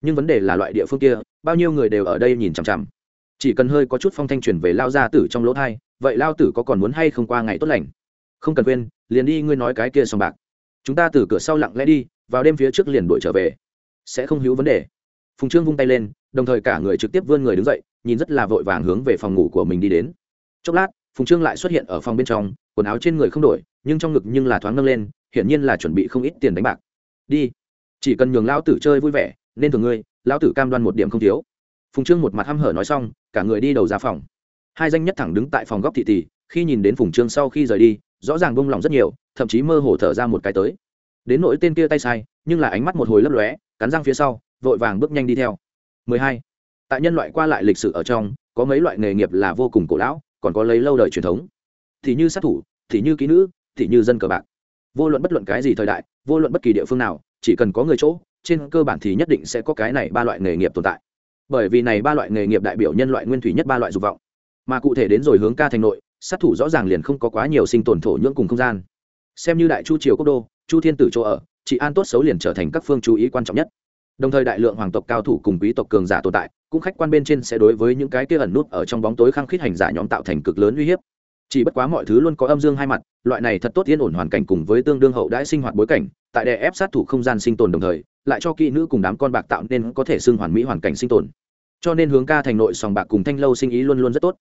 [SPEAKER 1] Nhưng vấn đề là loại địa phương kia, bao nhiêu người đều ở đây nhìn chằm chằm. Chỉ cần hơi có chút phong thanh truyền về lao gia tử trong lỗ thai, vậy lao tử có còn muốn hay không qua ngày tốt lành? Không cần quên, liền đi ngươi nói cái kia xong bạc. Chúng ta từ cửa sau lặng lẽ đi, vào đêm phía trước liền đuổi trở về. Sẽ không hữu vấn đề. Phùng trương vung tay lên, đồng thời cả người trực tiếp vươn người đứng dậy, nhìn rất là vội vàng hướng về phòng ngủ của mình đi đến. Chốc lát phùng trương lại xuất hiện ở phòng bên trong, quần áo trên người không đổi, nhưng trong ngực nhưng là thoáng nâng lên, hiển nhiên là chuẩn bị không ít tiền đánh bạc. Đi, chỉ cần nhường lão tử chơi vui vẻ, nên thường ngươi, lão tử cam đoan một điểm không thiếu. Phùng trương một mặt hăm hở nói xong, cả người đi đầu ra phòng. Hai danh nhất thẳng đứng tại phòng góc thị tỷ, khi nhìn đến phùng trương sau khi rời đi, rõ ràng bông lòng rất nhiều, thậm chí mơ hồ thở ra một cái tới. Đến nỗi tên kia tay sai, nhưng là ánh mắt một hồi lấp lóe, cắn răng phía sau, vội vàng bước nhanh đi theo. 12. tại nhân loại qua lại lịch sử ở trong, có mấy loại nghề nghiệp là vô cùng cổ lão còn có lấy lâu đời truyền thống. Thì như sát thủ, thì như kỹ nữ, thì như dân cờ bạc. Vô luận bất luận cái gì thời đại, vô luận bất kỳ địa phương nào, chỉ cần có người chỗ, trên cơ bản thì nhất định sẽ có cái này ba loại nghề nghiệp tồn tại. Bởi vì này ba loại nghề nghiệp đại biểu nhân loại nguyên thủy nhất ba loại dục vọng. Mà cụ thể đến rồi hướng ca thành nội, sát thủ rõ ràng liền không có quá nhiều sinh tồn thổ nhưỡng cùng không gian. Xem như đại chu triều quốc đô, chu thiên tử chỗ ở trị an tốt xấu liền trở thành các phương chú ý quan trọng nhất. Đồng thời đại lượng hoàng tộc cao thủ cùng quý tộc cường giả tồn tại cũng khách quan bên trên sẽ đối với những cái kia ẩn nút ở trong bóng tối khăng khít hành giả nhóm tạo thành cực lớn uy hiếp. Chỉ bất quá mọi thứ luôn có âm dương hai mặt, loại này thật tốt yên ổn hoàn cảnh cùng với tương đương hậu đãi sinh hoạt bối cảnh, tại đè ép sát thủ không gian sinh tồn đồng thời, lại cho kỹ nữ cùng đám con bạc tạo nên có thể xưng hoàn mỹ hoàn cảnh sinh tồn. Cho nên hướng ca thành nội sòng bạc cùng thanh lâu sinh ý luôn luôn rất tốt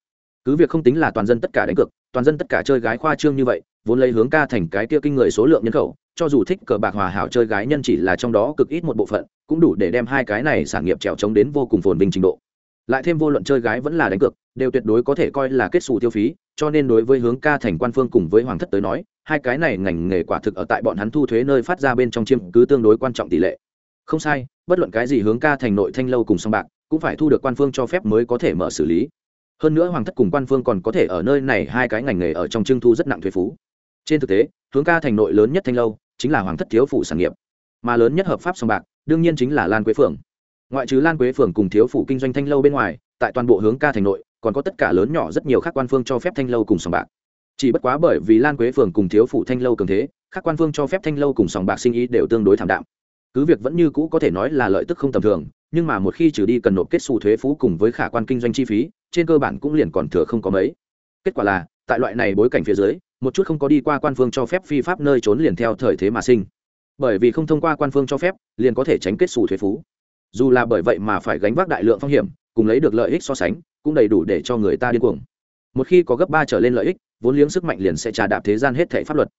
[SPEAKER 1] cứ việc không tính là toàn dân tất cả đánh cược, toàn dân tất cả chơi gái khoa trương như vậy, vốn lấy hướng ca thành cái kia kinh người số lượng nhân khẩu, cho dù thích cờ bạc hòa hảo chơi gái nhân chỉ là trong đó cực ít một bộ phận, cũng đủ để đem hai cái này sản nghiệp trèo trống đến vô cùng phồn vinh trình độ. Lại thêm vô luận chơi gái vẫn là đánh cược, đều tuyệt đối có thể coi là kết xù tiêu phí, cho nên đối với hướng ca thành quan phương cùng với hoàng thất tới nói, hai cái này ngành nghề quả thực ở tại bọn hắn thu thuế nơi phát ra bên trong chiêm cứ tương đối quan trọng tỷ lệ. Không sai, bất luận cái gì hướng ca thành nội thanh lâu cùng song bạc, cũng phải thu được quan phương cho phép mới có thể mở xử lý hơn nữa hoàng thất cùng quan phương còn có thể ở nơi này hai cái ngành nghề ở trong trưng thu rất nặng thuế phú. Trên thực tế, hướng ca thành nội lớn nhất thanh lâu chính là hoàng thất thiếu phủ sản nghiệp, mà lớn nhất hợp pháp song bạc đương nhiên chính là lan quế phường ngoại trừ lan quế phường cùng thiếu phủ kinh doanh thanh lâu bên ngoài, tại toàn bộ hướng ca thành nội, còn có tất cả lớn nhỏ rất nhiều khác quan phương cho phép thanh lâu cùng sòng bạc. Chỉ bất quá bởi vì lan quế phường cùng thiếu phủ thanh lâu cường thế các quan phương cho phép thanh lâu cùng sòng bạc sinh ý đều tương đối thảm đạm. Cứ việc vẫn như cũ có thể nói là lợi tức không tầm thường, nhưng mà một khi trừ đi cần nộp kết xù thuế phú cùng với khả quan kinh doanh chi phí trên cơ bản cũng liền còn thừa không có mấy. Kết quả là, tại loại này bối cảnh phía dưới, một chút không có đi qua quan phương cho phép phi pháp nơi trốn liền theo thời thế mà sinh. Bởi vì không thông qua quan phương cho phép, liền có thể tránh kết xù thuế phú. Dù là bởi vậy mà phải gánh vác đại lượng phong hiểm, cùng lấy được lợi ích so sánh, cũng đầy đủ để cho người ta điên cuồng. Một khi có gấp ba trở lên lợi ích, vốn liếng sức mạnh liền sẽ trà đạp thế gian hết thể pháp luật.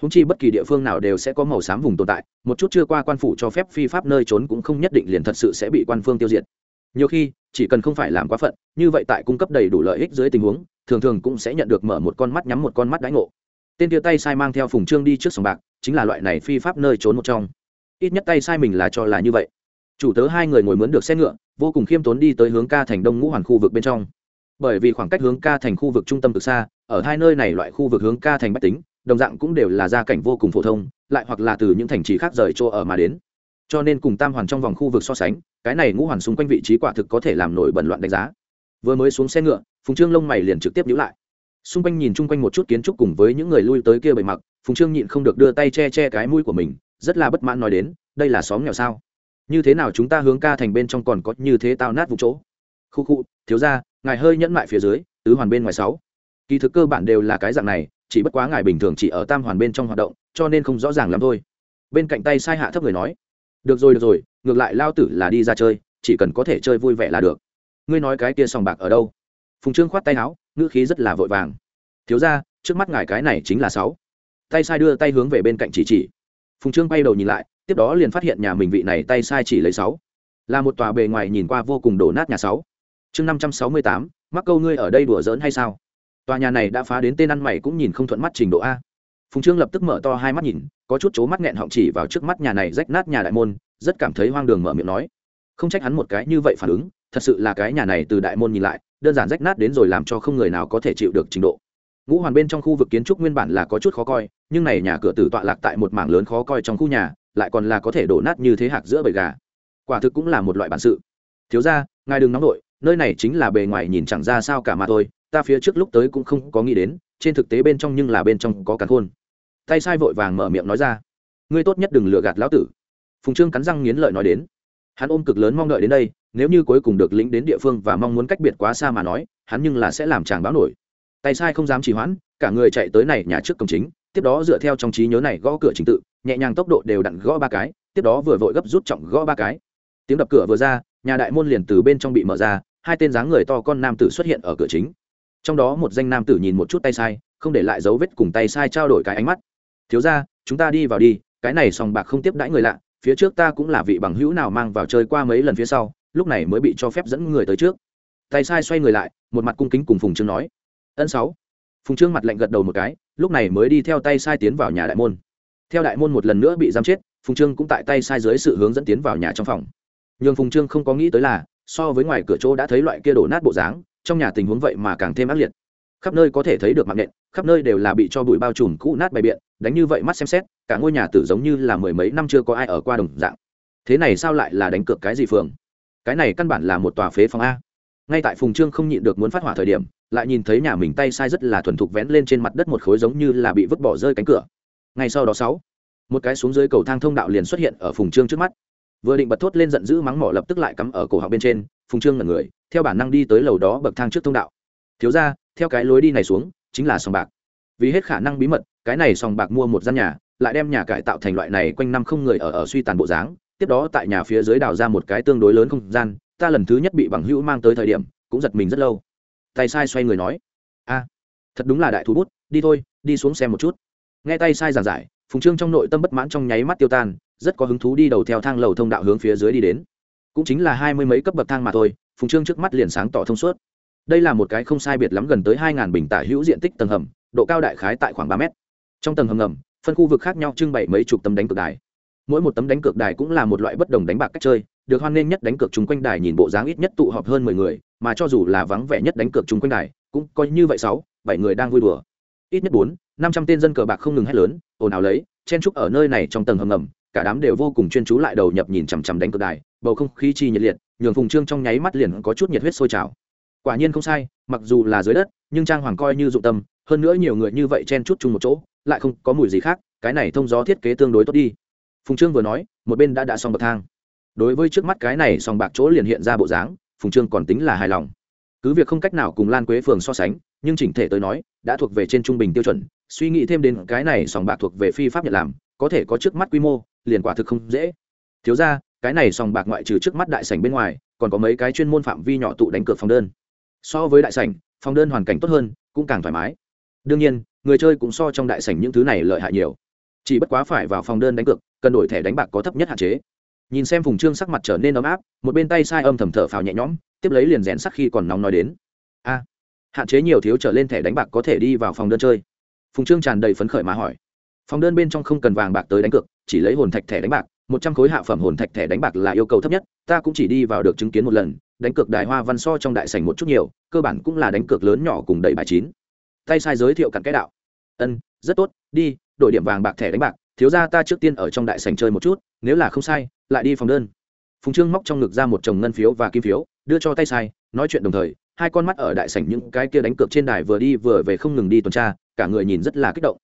[SPEAKER 1] Húng chi bất kỳ địa phương nào đều sẽ có màu xám vùng tồn tại, một chút chưa qua quan phủ cho phép phi pháp nơi trốn cũng không nhất định liền thật sự sẽ bị quan phương tiêu diệt nhiều khi, chỉ cần không phải làm quá phận, như vậy tại cung cấp đầy đủ lợi ích dưới tình huống, thường thường cũng sẽ nhận được mở một con mắt nhắm một con mắt đãi ngộ. Tên tia tay sai mang theo phùng trương đi trước sòng bạc, chính là loại này phi pháp nơi trốn một trong. Ít nhất tay sai mình là cho là như vậy. Chủ tớ hai người ngồi mướn được xe ngựa, vô cùng khiêm tốn đi tới hướng ca thành đông ngũ hoàn khu vực bên trong. Bởi vì khoảng cách hướng ca thành khu vực trung tâm từ xa, ở hai nơi này loại khu vực hướng ca thành bách tính, đồng dạng cũng đều là gia cảnh vô cùng phổ thông, lại hoặc là từ những thành trì khác rời chỗ ở mà đến cho nên cùng tam hoàn trong vòng khu vực so sánh, cái này ngũ hoàn xung quanh vị trí quả thực có thể làm nổi bẩn loạn đánh giá. Vừa mới xuống xe ngựa, phùng trương lông mày liền trực tiếp nhữ lại. Xung quanh nhìn chung quanh một chút kiến trúc cùng với những người lui tới kia bề mặc phùng trương nhịn không được đưa tay che che cái mũi của mình, rất là bất mãn nói đến, đây là xóm nghèo sao? Như thế nào chúng ta hướng ca thành bên trong còn có như thế tao nát vụ chỗ? Khu khu, thiếu ra ngài hơi nhẫn mại phía dưới, tứ hoàn bên ngoài sáu. Kỳ thực cơ bản đều là cái dạng này, chỉ bất quá ngài bình thường chỉ ở tam hoàn bên trong hoạt động, cho nên không rõ ràng lắm thôi. Bên cạnh tay sai hạ thấp người nói được rồi được rồi, ngược lại lao tử là đi ra chơi, chỉ cần có thể chơi vui vẻ là được. Ngươi nói cái kia sòng bạc ở đâu? Phùng trương khoát tay áo, ngữ khí rất là vội vàng. Thiếu ra trước mắt ngài cái này chính là sáu. Tay sai đưa tay hướng về bên cạnh chỉ chỉ. Phùng trương bay đầu nhìn lại, tiếp đó liền phát hiện nhà mình vị này tay sai chỉ lấy sáu. Là một tòa bề ngoài nhìn qua vô cùng đổ nát nhà sáu. Chương năm trăm sáu mươi tám, mắc câu ngươi ở đây đùa giỡn hay sao? Tòa nhà này đã phá đến tên ăn mày cũng nhìn không thuận mắt trình độ a phùng trương lập tức mở to hai mắt nhìn, có chút chố mắt nghẹn họng chỉ vào trước mắt nhà này rách nát nhà đại môn, rất cảm thấy hoang đường mở miệng nói. Không trách hắn một cái như vậy phản ứng, thật sự là cái nhà này từ đại môn nhìn lại, đơn giản rách nát đến rồi làm cho không người nào có thể chịu được trình độ. Ngũ hoàn bên trong khu vực kiến trúc nguyên bản là có chút khó coi, nhưng này nhà cửa tử tọa lạc tại một mảng lớn khó coi trong khu nhà, lại còn là có thể đổ nát như thế hạc giữa bầy gà. Quả thực cũng là một loại bản sự. Thiếu ra ngài đừng nóng nổi nơi này chính là bề ngoài nhìn chẳng ra sao cả mà thôi, ta phía trước lúc tới cũng không có nghĩ đến trên thực tế bên trong nhưng là bên trong có cắn khôn. Tay sai vội vàng mở miệng nói ra, ngươi tốt nhất đừng lừa gạt lão tử. Phùng trương cắn răng nghiến lợi nói đến, hắn ôm cực lớn mong đợi đến đây, nếu như cuối cùng được lĩnh đến địa phương và mong muốn cách biệt quá xa mà nói, hắn nhưng là sẽ làm chàng báo nổi. Tay sai không dám trì hoãn, cả người chạy tới này nhà trước cổng chính, tiếp đó dựa theo trong trí nhớ này gõ cửa trình tự, nhẹ nhàng tốc độ đều đặn gõ ba cái, tiếp đó vừa vội gấp rút trọng gõ ba cái. Tiếng đập cửa vừa ra, nhà đại môn liền từ bên trong bị mở ra, hai tên dáng người to con nam tử xuất hiện ở cửa chính trong đó một danh nam tử nhìn một chút tay sai, không để lại dấu vết cùng tay sai trao đổi cái ánh mắt. Thiếu ra chúng ta đi vào đi, cái này sòng bạc không tiếp đãi người lạ, phía trước ta cũng là vị bằng hữu nào mang vào chơi qua mấy lần phía sau, lúc này mới bị cho phép dẫn người tới trước. Tay sai xoay người lại, một mặt cung kính cùng phùng trương nói. Ân sáu. Phùng trương mặt lạnh gật đầu một cái, lúc này mới đi theo tay sai tiến vào nhà đại môn. Theo đại môn một lần nữa bị giam chết, phùng trương cũng tại tay sai dưới sự hướng dẫn tiến vào nhà trong phòng. Nhưng phùng trương không có nghĩ tới là, so với ngoài cửa chỗ đã thấy loại kia đổ nát bộ dáng trong nhà tình huống vậy mà càng thêm ác liệt. Khắp nơi có thể thấy được mạng nện khắp nơi đều là bị cho bụi bao trùm cũ nát bày biện, đánh như vậy mắt xem xét, cả ngôi nhà tử giống như là mười mấy năm chưa có ai ở qua đồng dạng. Thế này sao lại là đánh cược cái gì phường? Cái này căn bản là một tòa phế phòng a. Ngay tại phùng trương không nhịn được muốn phát hỏa thời điểm, lại nhìn thấy nhà mình tay sai rất là thuần thục vén lên trên mặt đất một khối giống như là bị vứt bỏ rơi cánh cửa. Ngay sau đó sáu, một cái xuống dưới cầu thang thông đạo liền xuất hiện ở phùng trương trước mắt. Vừa định bật thốt lên giận dữ mắng mỏ lập tức lại cắm ở cổ họng bên trên phùng trương là người, theo bản năng đi tới lầu đó bậc thang trước thông đạo. Thiếu ra theo cái lối đi này xuống, chính là sòng bạc. Vì hết khả năng bí mật, cái này sòng bạc mua một gian nhà, lại đem nhà cải tạo thành loại này quanh năm không người ở ở suy tàn bộ dáng, tiếp đó tại nhà phía dưới đào ra một cái tương đối lớn không gian, ta lần thứ nhất bị bằng hữu mang tới thời điểm, cũng giật mình rất lâu. Tay sai xoay người nói, a, thật đúng là đại thú bút, đi thôi, đi xuống xem một chút. Nghe tay sai giảng giải, phùng trương trong nội tâm bất mãn trong nháy mắt tiêu tan, rất có hứng thú đi đầu theo thang lầu thông đạo hướng phía dưới đi đến cũng chính là hai mươi mấy cấp bậc thang mà thôi, phùng trương trước mắt liền sáng tỏ thông suốt. Đây là một cái không sai biệt lắm gần tới hai ngàn bình tả hữu diện tích tầng hầm, độ cao đại khái tại khoảng ba mét. Trong tầng hầm ngầm, phân khu vực khác nhau trưng bày mấy chục tấm đánh cược đài. Mỗi một tấm đánh cược đài cũng là một loại bất đồng đánh bạc cách chơi, được hoan nghênh nhất đánh cược chung quanh đài nhìn bộ dáng ít nhất tụ họp hơn mười người, mà cho dù là vắng vẻ nhất đánh cược chung quanh đài, cũng coi như vậy sáu, bảy người đang vui đùa. Ít nhất bốn, năm trăm tên dân cờ bạc không ngừng hét lớn, ồn ào lấy, chen trúc ở nơi này trong tầng hầm ngầm, cả đám đều vô cùng chuyên chú lại đầu nhập nhìn chằm chằm đánh cược đài bầu không khí chi nhiệt liệt, nhường phùng trương trong nháy mắt liền có chút nhiệt huyết sôi trào. Quả nhiên không sai, mặc dù là dưới đất, nhưng trang hoàng coi như dụng tâm, hơn nữa nhiều người như vậy chen chút chung một chỗ, lại không có mùi gì khác, cái này thông gió thiết kế tương đối tốt đi. Phùng trương vừa nói, một bên đã đã xong bậc thang. Đối với trước mắt cái này sòng bạc chỗ liền hiện ra bộ dáng, phùng trương còn tính là hài lòng. Cứ việc không cách nào cùng lan quế phường so sánh, nhưng chỉnh thể tới nói, đã thuộc về trên trung bình tiêu chuẩn, suy nghĩ thêm đến cái này sòng bạc thuộc về phi pháp nhận làm, có thể có trước mắt quy mô, liền quả thực không dễ. Thiếu ra cái này sòng bạc ngoại trừ trước mắt đại sảnh bên ngoài, còn có mấy cái chuyên môn phạm vi nhỏ tụ đánh cược phòng đơn. So với đại sảnh, phòng đơn hoàn cảnh tốt hơn, cũng càng thoải mái. Đương nhiên, người chơi cũng so trong đại sảnh những thứ này lợi hại nhiều. Chỉ bất quá phải vào phòng đơn đánh cược, cần đổi thẻ đánh bạc có thấp nhất hạn chế. Nhìn xem phùng trương sắc mặt trở nên ấm áp, một bên tay sai âm thầm thở phào nhẹ nhõm, tiếp lấy liền rèn sắc khi còn nóng nói đến. A, hạn chế nhiều thiếu trở lên thẻ đánh bạc có thể đi vào phòng đơn chơi. Phùng trương tràn đầy phấn khởi mà hỏi. Phòng đơn bên trong không cần vàng bạc tới đánh cược, chỉ lấy hồn thạch thẻ đánh bạc một trăm khối hạ phẩm hồn thạch thẻ đánh bạc là yêu cầu thấp nhất, ta cũng chỉ đi vào được chứng kiến một lần, đánh cược đài hoa văn so trong đại sảnh một chút nhiều, cơ bản cũng là đánh cược lớn nhỏ cùng đầy bài chín. Tay sai giới thiệu cặn cái đạo. Ân, rất tốt, đi, đổi điểm vàng bạc thẻ đánh bạc, thiếu ra ta trước tiên ở trong đại sảnh chơi một chút, nếu là không sai, lại đi phòng đơn. Phùng trương móc trong ngực ra một chồng ngân phiếu và kim phiếu, đưa cho tay sai, nói chuyện đồng thời, hai con mắt ở đại sảnh những cái kia đánh cược trên đài vừa đi vừa về không ngừng đi tuần tra, cả người nhìn rất là kích động.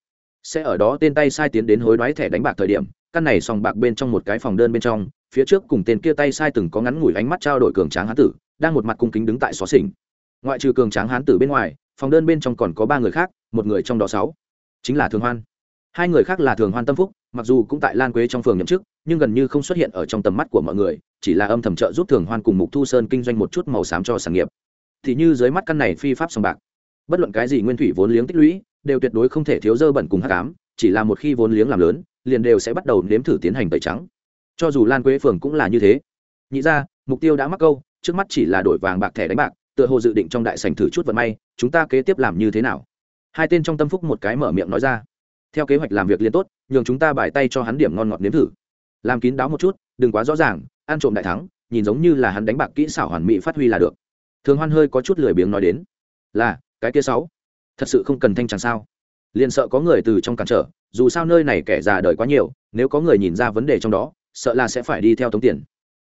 [SPEAKER 1] Sẽ ở đó tên tay sai tiến đến hối đoái thẻ đánh bạc thời điểm căn này sòng bạc bên trong một cái phòng đơn bên trong, phía trước cùng tên kia tay sai từng có ngắn ngủi ánh mắt trao đổi cường tráng hán tử, đang một mặt cung kính đứng tại xó xỉnh. Ngoại trừ cường tráng hán tử bên ngoài, phòng đơn bên trong còn có ba người khác, một người trong đó sáu, chính là thường hoan. Hai người khác là thường hoan tâm phúc, mặc dù cũng tại lan quế trong phường nhậm chức, nhưng gần như không xuất hiện ở trong tầm mắt của mọi người, chỉ là âm thầm trợ giúp thường hoan cùng mục thu sơn kinh doanh một chút màu xám cho sản nghiệp. Thì như dưới mắt căn này phi pháp sòng bạc, bất luận cái gì nguyên thủy vốn liếng tích lũy, đều tuyệt đối không thể thiếu dơ bẩn cùng hắc ám, chỉ là một khi vốn liếng làm lớn liền đều sẽ bắt đầu nếm thử tiến hành tẩy trắng. Cho dù lan quế phường cũng là như thế. Nhị ra, mục tiêu đã mắc câu, trước mắt chỉ là đổi vàng bạc thẻ đánh bạc, tựa hồ dự định trong đại sành thử chút vận may, chúng ta kế tiếp làm như thế nào? Hai tên trong tâm phúc một cái mở miệng nói ra. Theo kế hoạch làm việc liên tốt, nhường chúng ta bài tay cho hắn điểm ngon ngọt nếm thử. Làm kín đáo một chút, đừng quá rõ ràng, ăn trộm đại thắng, nhìn giống như là hắn đánh bạc kỹ xảo hoàn mỹ phát huy là được. Thường hoan hơi có chút lười biếng nói đến. Là, cái kia sáu, thật sự không cần thanh chẳng sao liền sợ có người từ trong cản trở, dù sao nơi này kẻ già đời quá nhiều, nếu có người nhìn ra vấn đề trong đó, sợ là sẽ phải đi theo tống tiền.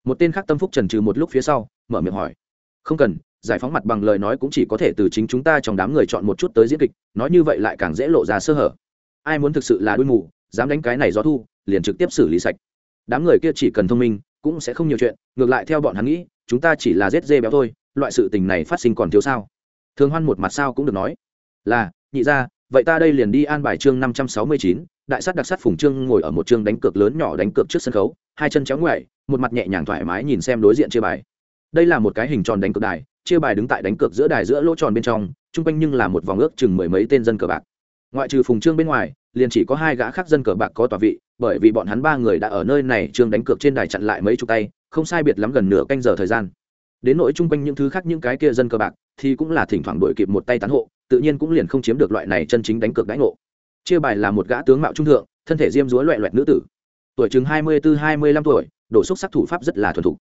[SPEAKER 1] Một tên khác tâm phúc trần trừ một lúc phía sau, mở miệng hỏi. Không cần, giải phóng mặt bằng lời nói cũng chỉ có thể từ chính chúng ta trong đám người chọn một chút tới diễn kịch, nói như vậy lại càng dễ lộ ra sơ hở. Ai muốn thực sự là đuôi mù, dám đánh cái này gió thu, liền trực tiếp xử lý sạch. Đám người kia chỉ cần thông minh, cũng sẽ không nhiều chuyện, ngược lại theo bọn hắn nghĩ, chúng ta chỉ là rết dê béo thôi, loại sự tình này phát sinh còn thiếu sao? Thường hoan một mặt sao cũng được nói. Là, nhị ra vậy ta đây liền đi an bài chương năm trăm sáu mươi chín, đại sát đặc sát phùng trương ngồi ở một chương đánh cược lớn nhỏ đánh cược trước sân khấu, hai chân chéo ngoại một mặt nhẹ nhàng thoải mái nhìn xem đối diện chia bài. Đây là một cái hình tròn đánh cược đài, chia bài đứng tại đánh cược giữa đài giữa lỗ tròn bên trong chung quanh nhưng là một vòng ước chừng mười mấy tên dân cờ bạc. Ngoại trừ phùng trương bên ngoài, liền chỉ có hai gã khác dân cờ bạc có tòa vị, bởi vì bọn hắn ba người đã ở nơi này trương đánh cược trên đài chặn lại mấy chục tay, không sai biệt lắm gần nửa canh giờ thời gian đến nỗi chung quanh những thứ khác những cái kia dân cờ bạc, thì cũng là thỉnh thoảng đổi kịp một tay tán hộ, tự nhiên cũng liền không chiếm được loại này chân chính đánh cược đánh ngộ. Chia bài là một gã tướng mạo trung thượng, thân thể diêm dúa loẹ loẹt nữ tử. Tuổi chừng hai mươi bốn hai mươi lăm tuổi đổ xúc sắc thủ pháp rất là thuần thục.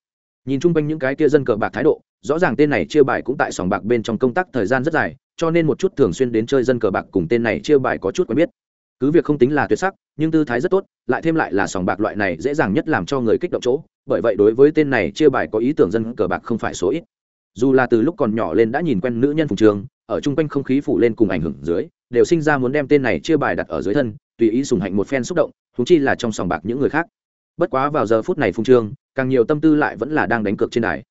[SPEAKER 1] Nhìn chung quanh những cái kia dân cờ bạc thái độ, rõ ràng tên này chia bài cũng tại sòng bạc bên trong công tác thời gian rất dài, cho nên một chút thường xuyên đến chơi dân cờ bạc cùng tên này chia bài có chút quen biết. Cứ việc không tính là tuyệt sắc, nhưng tư thái rất tốt, lại thêm lại là sòng bạc loại này dễ dàng nhất làm cho người kích động chỗ bởi vậy đối với tên này chia bài có ý tưởng dân cờ bạc không phải số ít. Dù là từ lúc còn nhỏ lên đã nhìn quen nữ nhân phùng trường, ở chung quanh không khí phủ lên cùng ảnh hưởng dưới, đều sinh ra muốn đem tên này chia bài đặt ở dưới thân, tùy ý sùng hạnh một phen xúc động thú chi là trong sòng bạc những người khác. Bất quá vào giờ phút này phùng trương càng nhiều tâm tư lại vẫn là đang đánh cược trên đài.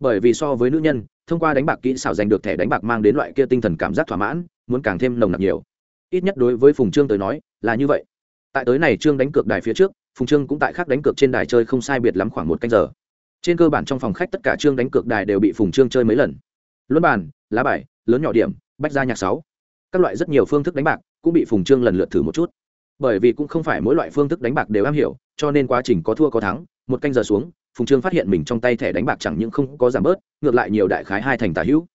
[SPEAKER 1] Bởi vì so với nữ nhân, thông qua đánh bạc kỹ xảo giành được thẻ đánh bạc mang đến loại kia tinh thần cảm giác thỏa mãn, muốn càng thêm nồng nặc nhiều. Ít nhất đối với phùng trương tới nói, là như vậy tại tới này trương đánh cược đài phía trước, phùng trương cũng tại khác đánh cược trên đài chơi không sai biệt lắm khoảng một canh giờ. Trên cơ bản trong phòng khách tất cả trương đánh cược đài đều bị phùng trương chơi mấy lần. Luân bàn, lá bài, lớn nhỏ điểm, bách gia nhạc sáu. Các loại rất nhiều phương thức đánh bạc cũng bị phùng trương lần lượt thử một chút. Bởi vì cũng không phải mỗi loại phương thức đánh bạc đều am hiểu, cho nên quá trình có thua có thắng, một canh giờ xuống, phùng trương phát hiện mình trong tay thẻ đánh bạc chẳng những không có giảm bớt, ngược lại nhiều đại khái hai thành tả hữu.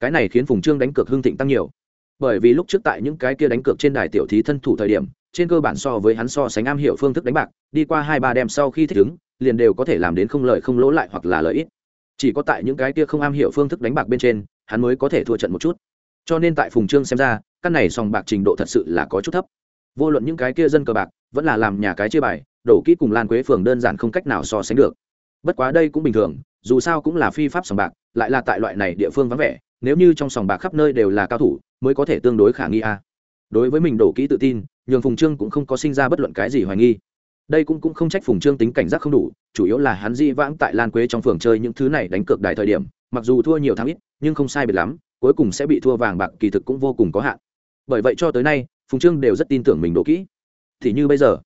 [SPEAKER 1] Cái này khiến phùng trương đánh cược hương thịnh tăng nhiều. Bởi vì lúc trước tại những cái kia đánh cược trên đài tiểu thí thân thủ thời điểm trên cơ bản so với hắn so sánh am hiểu phương thức đánh bạc, đi qua hai ba đêm sau khi thích ứng, liền đều có thể làm đến không lợi không lỗ lại hoặc là lợi ít chỉ có tại những cái kia không am hiểu phương thức đánh bạc bên trên, hắn mới có thể thua trận một chút. Cho nên tại phùng trương xem ra, căn này sòng bạc trình độ thật sự là có chút thấp. Vô luận những cái kia dân cờ bạc, vẫn là làm nhà cái chia bài, đổ kỹ cùng lan quế phường đơn giản không cách nào so sánh được. Bất quá đây cũng bình thường, dù sao cũng là phi pháp sòng bạc, lại là tại loại này địa phương vắng vẻ, nếu như trong sòng bạc khắp nơi đều là cao thủ, mới có thể tương đối khả nghi a. Đối với mình đổ kỹ tự tin nhường phùng trương cũng không có sinh ra bất luận cái gì hoài nghi. Đây cũng cũng không trách phùng trương tính cảnh giác không đủ, chủ yếu là hắn di vãng tại lan quế trong phường chơi những thứ này đánh cược đại thời điểm, mặc dù thua nhiều tháng ít, nhưng không sai biệt lắm, cuối cùng sẽ bị thua vàng bạc, kỳ thực cũng vô cùng có hạn. Bởi vậy cho tới nay, phùng trương đều rất tin tưởng mình đỗ kỹ. Thì như bây giờ,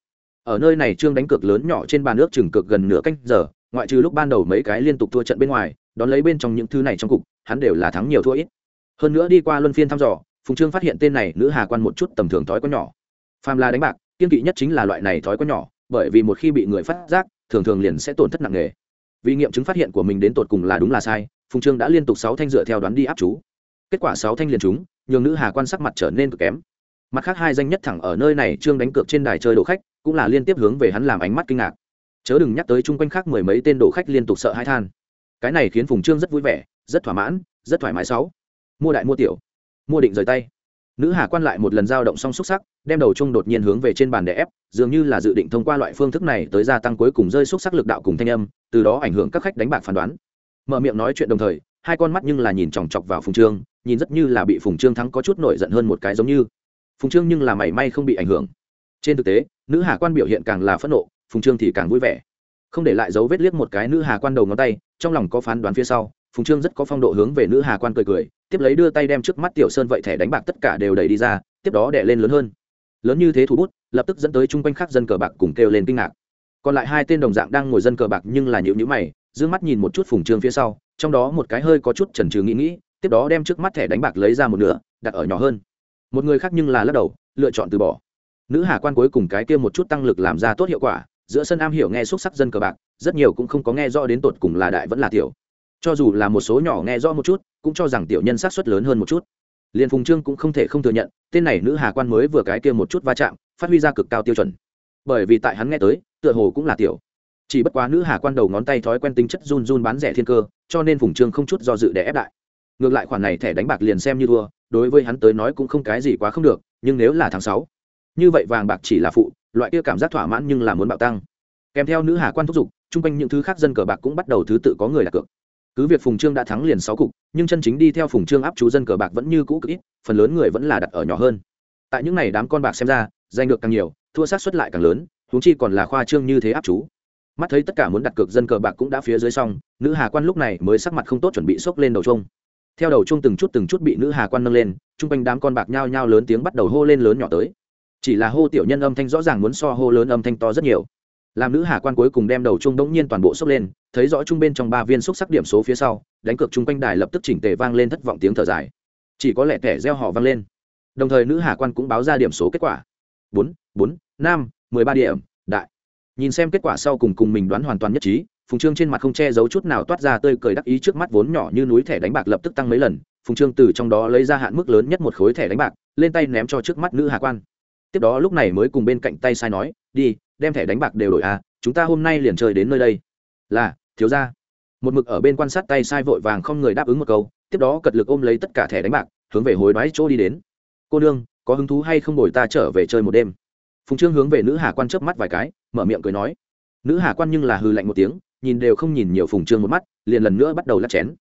[SPEAKER 1] ở nơi này trương đánh cược lớn nhỏ trên bàn nước chừng cược gần nửa canh giờ, ngoại trừ lúc ban đầu mấy cái liên tục thua trận bên ngoài, đón lấy bên trong những thứ này trong cục, hắn đều là thắng nhiều thua ít. Hơn nữa đi qua luân phiên thăm dò, phùng trương phát hiện tên này nữ hà quan một chút tầm thường thói có nhỏ phàm là đánh bạc, kiên kỵ nhất chính là loại này thói quá nhỏ, bởi vì một khi bị người phát giác, thường thường liền sẽ tổn thất nặng nề. Vì nghiệm chứng phát hiện của mình đến tột cùng là đúng là sai, phùng trương đã liên tục sáu thanh dựa theo đoán đi áp chú. Kết quả sáu thanh liền chúng nhường nữ hà quan sắc mặt trở nên cực kém. Mặt khác hai danh nhất thẳng ở nơi này trương đánh cược trên đài chơi đồ khách, cũng là liên tiếp hướng về hắn làm ánh mắt kinh ngạc. Chớ đừng nhắc tới chung quanh khác mười mấy tên đồ khách liên tục sợ hãi than. Cái này khiến phùng trương rất vui vẻ, rất thỏa mãn, rất thoải mái sáu. Mua đại mua tiểu. Mua định rời tay nữ hà quan lại một lần giao động xong xúc sắc, đem đầu chung đột nhiên hướng về trên bàn đè ép, dường như là dự định thông qua loại phương thức này tới gia tăng cuối cùng rơi xúc sắc lực đạo cùng thanh âm, từ đó ảnh hưởng các khách đánh bạc phán đoán. Mở miệng nói chuyện đồng thời, hai con mắt nhưng là nhìn chòng chọc vào phùng trương, nhìn rất như là bị phùng trương thắng có chút nổi giận hơn một cái giống như. Phùng trương nhưng là mảy may không bị ảnh hưởng. Trên thực tế, nữ hà quan biểu hiện càng là phẫn nộ, phùng trương thì càng vui vẻ. Không để lại dấu vết liếc một cái nữ hà quan đầu ngón tay, trong lòng có phán đoán phía sau, phùng trương rất có phong độ hướng về nữ hà quan cười cười tiếp lấy đưa tay đem trước mắt tiểu sơn vậy thẻ đánh bạc tất cả đều đẩy đi ra, tiếp đó đẻ lên lớn hơn. Lớn như thế thủ bút, lập tức dẫn tới chung quanh khác dân cờ bạc cùng kêu lên kinh ngạc. Còn lại hai tên đồng dạng đang ngồi dân cờ bạc nhưng là nhịu nhữ mày d ư ơ n g mắt nhìn một chút phùng trương phía sau, trong đó một cái hơi có chút chần trừ nghĩ nghĩ, tiếp đó đem trước mắt thẻ đánh bạc lấy ra một nửa, đặt ở nhỏ hơn. Một người khác nhưng là lắc đầu, lựa chọn từ bỏ. Nữ hà quan cuối cùng cái kia một chút tăng lực làm ra tốt hiệu quả, giữa sân am hiểu nghe xúc sắc dân cờ bạc, rất nhiều cũng không có nghe rõ đến tột cùng là đại vẫn là tiểu cho dù là một số nhỏ nghe rõ một chút, cũng cho rằng tiểu nhân sát xuất lớn hơn một chút. Liền phùng trương cũng không thể không thừa nhận, tên này nữ hà quan mới vừa cái kia một chút va chạm, phát huy ra cực cao tiêu chuẩn. Bởi vì tại hắn nghe tới, tựa hồ cũng là tiểu. Chỉ bất quá nữ hà quan đầu ngón tay thói quen tính chất run run bán rẻ thiên cơ, cho nên phùng trương không chút do dự để ép đại ngược lại khoản này thẻ đánh bạc liền xem như thua, đối với hắn tới nói cũng không cái gì quá không được, nhưng nếu là tháng sáu, như vậy vàng bạc chỉ là phụ, loại kia cảm giác thỏa mãn nhưng là muốn bạo tăng. Kèm theo nữ hà quan thúc giục, chung quanh những thứ khác dân cờ bạc cũng bắt đầu thứ tự có người đặt cược cứ việc phùng trương đã thắng liền sáu cục, nhưng chân chính đi theo phùng trương áp chú dân cờ bạc vẫn như cũ cực ít, phần lớn người vẫn là đặt ở nhỏ hơn. Tại những ngày đám con bạc xem ra, giành được càng nhiều, thua sát xuất lại càng lớn, huống chi còn là khoa trương như thế áp chú. Mắt thấy tất cả muốn đặt cược dân cờ bạc cũng đã phía dưới xong, nữ hà quan lúc này mới sắc mặt không tốt chuẩn bị xốc lên đầu chung theo đầu chung từng chút từng chút bị nữ hà quan nâng lên, chung quanh đám con bạc nhao nhao lớn tiếng bắt đầu hô lên lớn nhỏ tới. Chỉ là hô tiểu nhân âm thanh rõ ràng muốn so hô lớn âm thanh to rất nhiều làm nữ hà quan cuối cùng đem đầu chung đống nhiên toàn bộ sốc lên, thấy rõ chung bên trong ba viên xúc sắc điểm số phía sau, đánh cược chung quanh đài lập tức chỉnh tề vang lên thất vọng tiếng thở dài. Chỉ có lẽ thẻ gieo họ vang lên. Đồng thời nữ hà quan cũng báo ra điểm số kết quả. Bốn bốn, năm, mười ba điểm, đại. Nhìn xem kết quả sau cùng cùng mình đoán hoàn toàn nhất trí, phùng trương trên mặt không che giấu chút nào toát ra tơi cười đắc ý trước mắt vốn nhỏ như núi thẻ đánh bạc lập tức tăng mấy lần, phùng trương từ trong đó lấy ra hạn mức lớn nhất một khối thẻ đánh bạc, lên tay ném cho trước mắt nữ hà quan. Tiếp đó lúc này mới cùng bên cạnh tay sai nói, đi đem thẻ đánh bạc đều đổi à chúng ta hôm nay liền chơi đến nơi đây. Là, thiếu ra một mực ở bên quan sát tay sai vội vàng không người đáp ứng một câu, tiếp đó cật lực ôm lấy tất cả thẻ đánh bạc, hướng về hối đoái chỗ đi đến. Cô nương, có hứng thú hay không đổi ta trở về chơi một đêm? Phùng trương hướng về nữ hà quan chớp mắt vài cái, mở miệng cười nói. Nữ hà quan nhưng là hư lạnh một tiếng, nhìn đều không nhìn nhiều phùng trương một mắt, liền lần nữa bắt đầu lắc chén.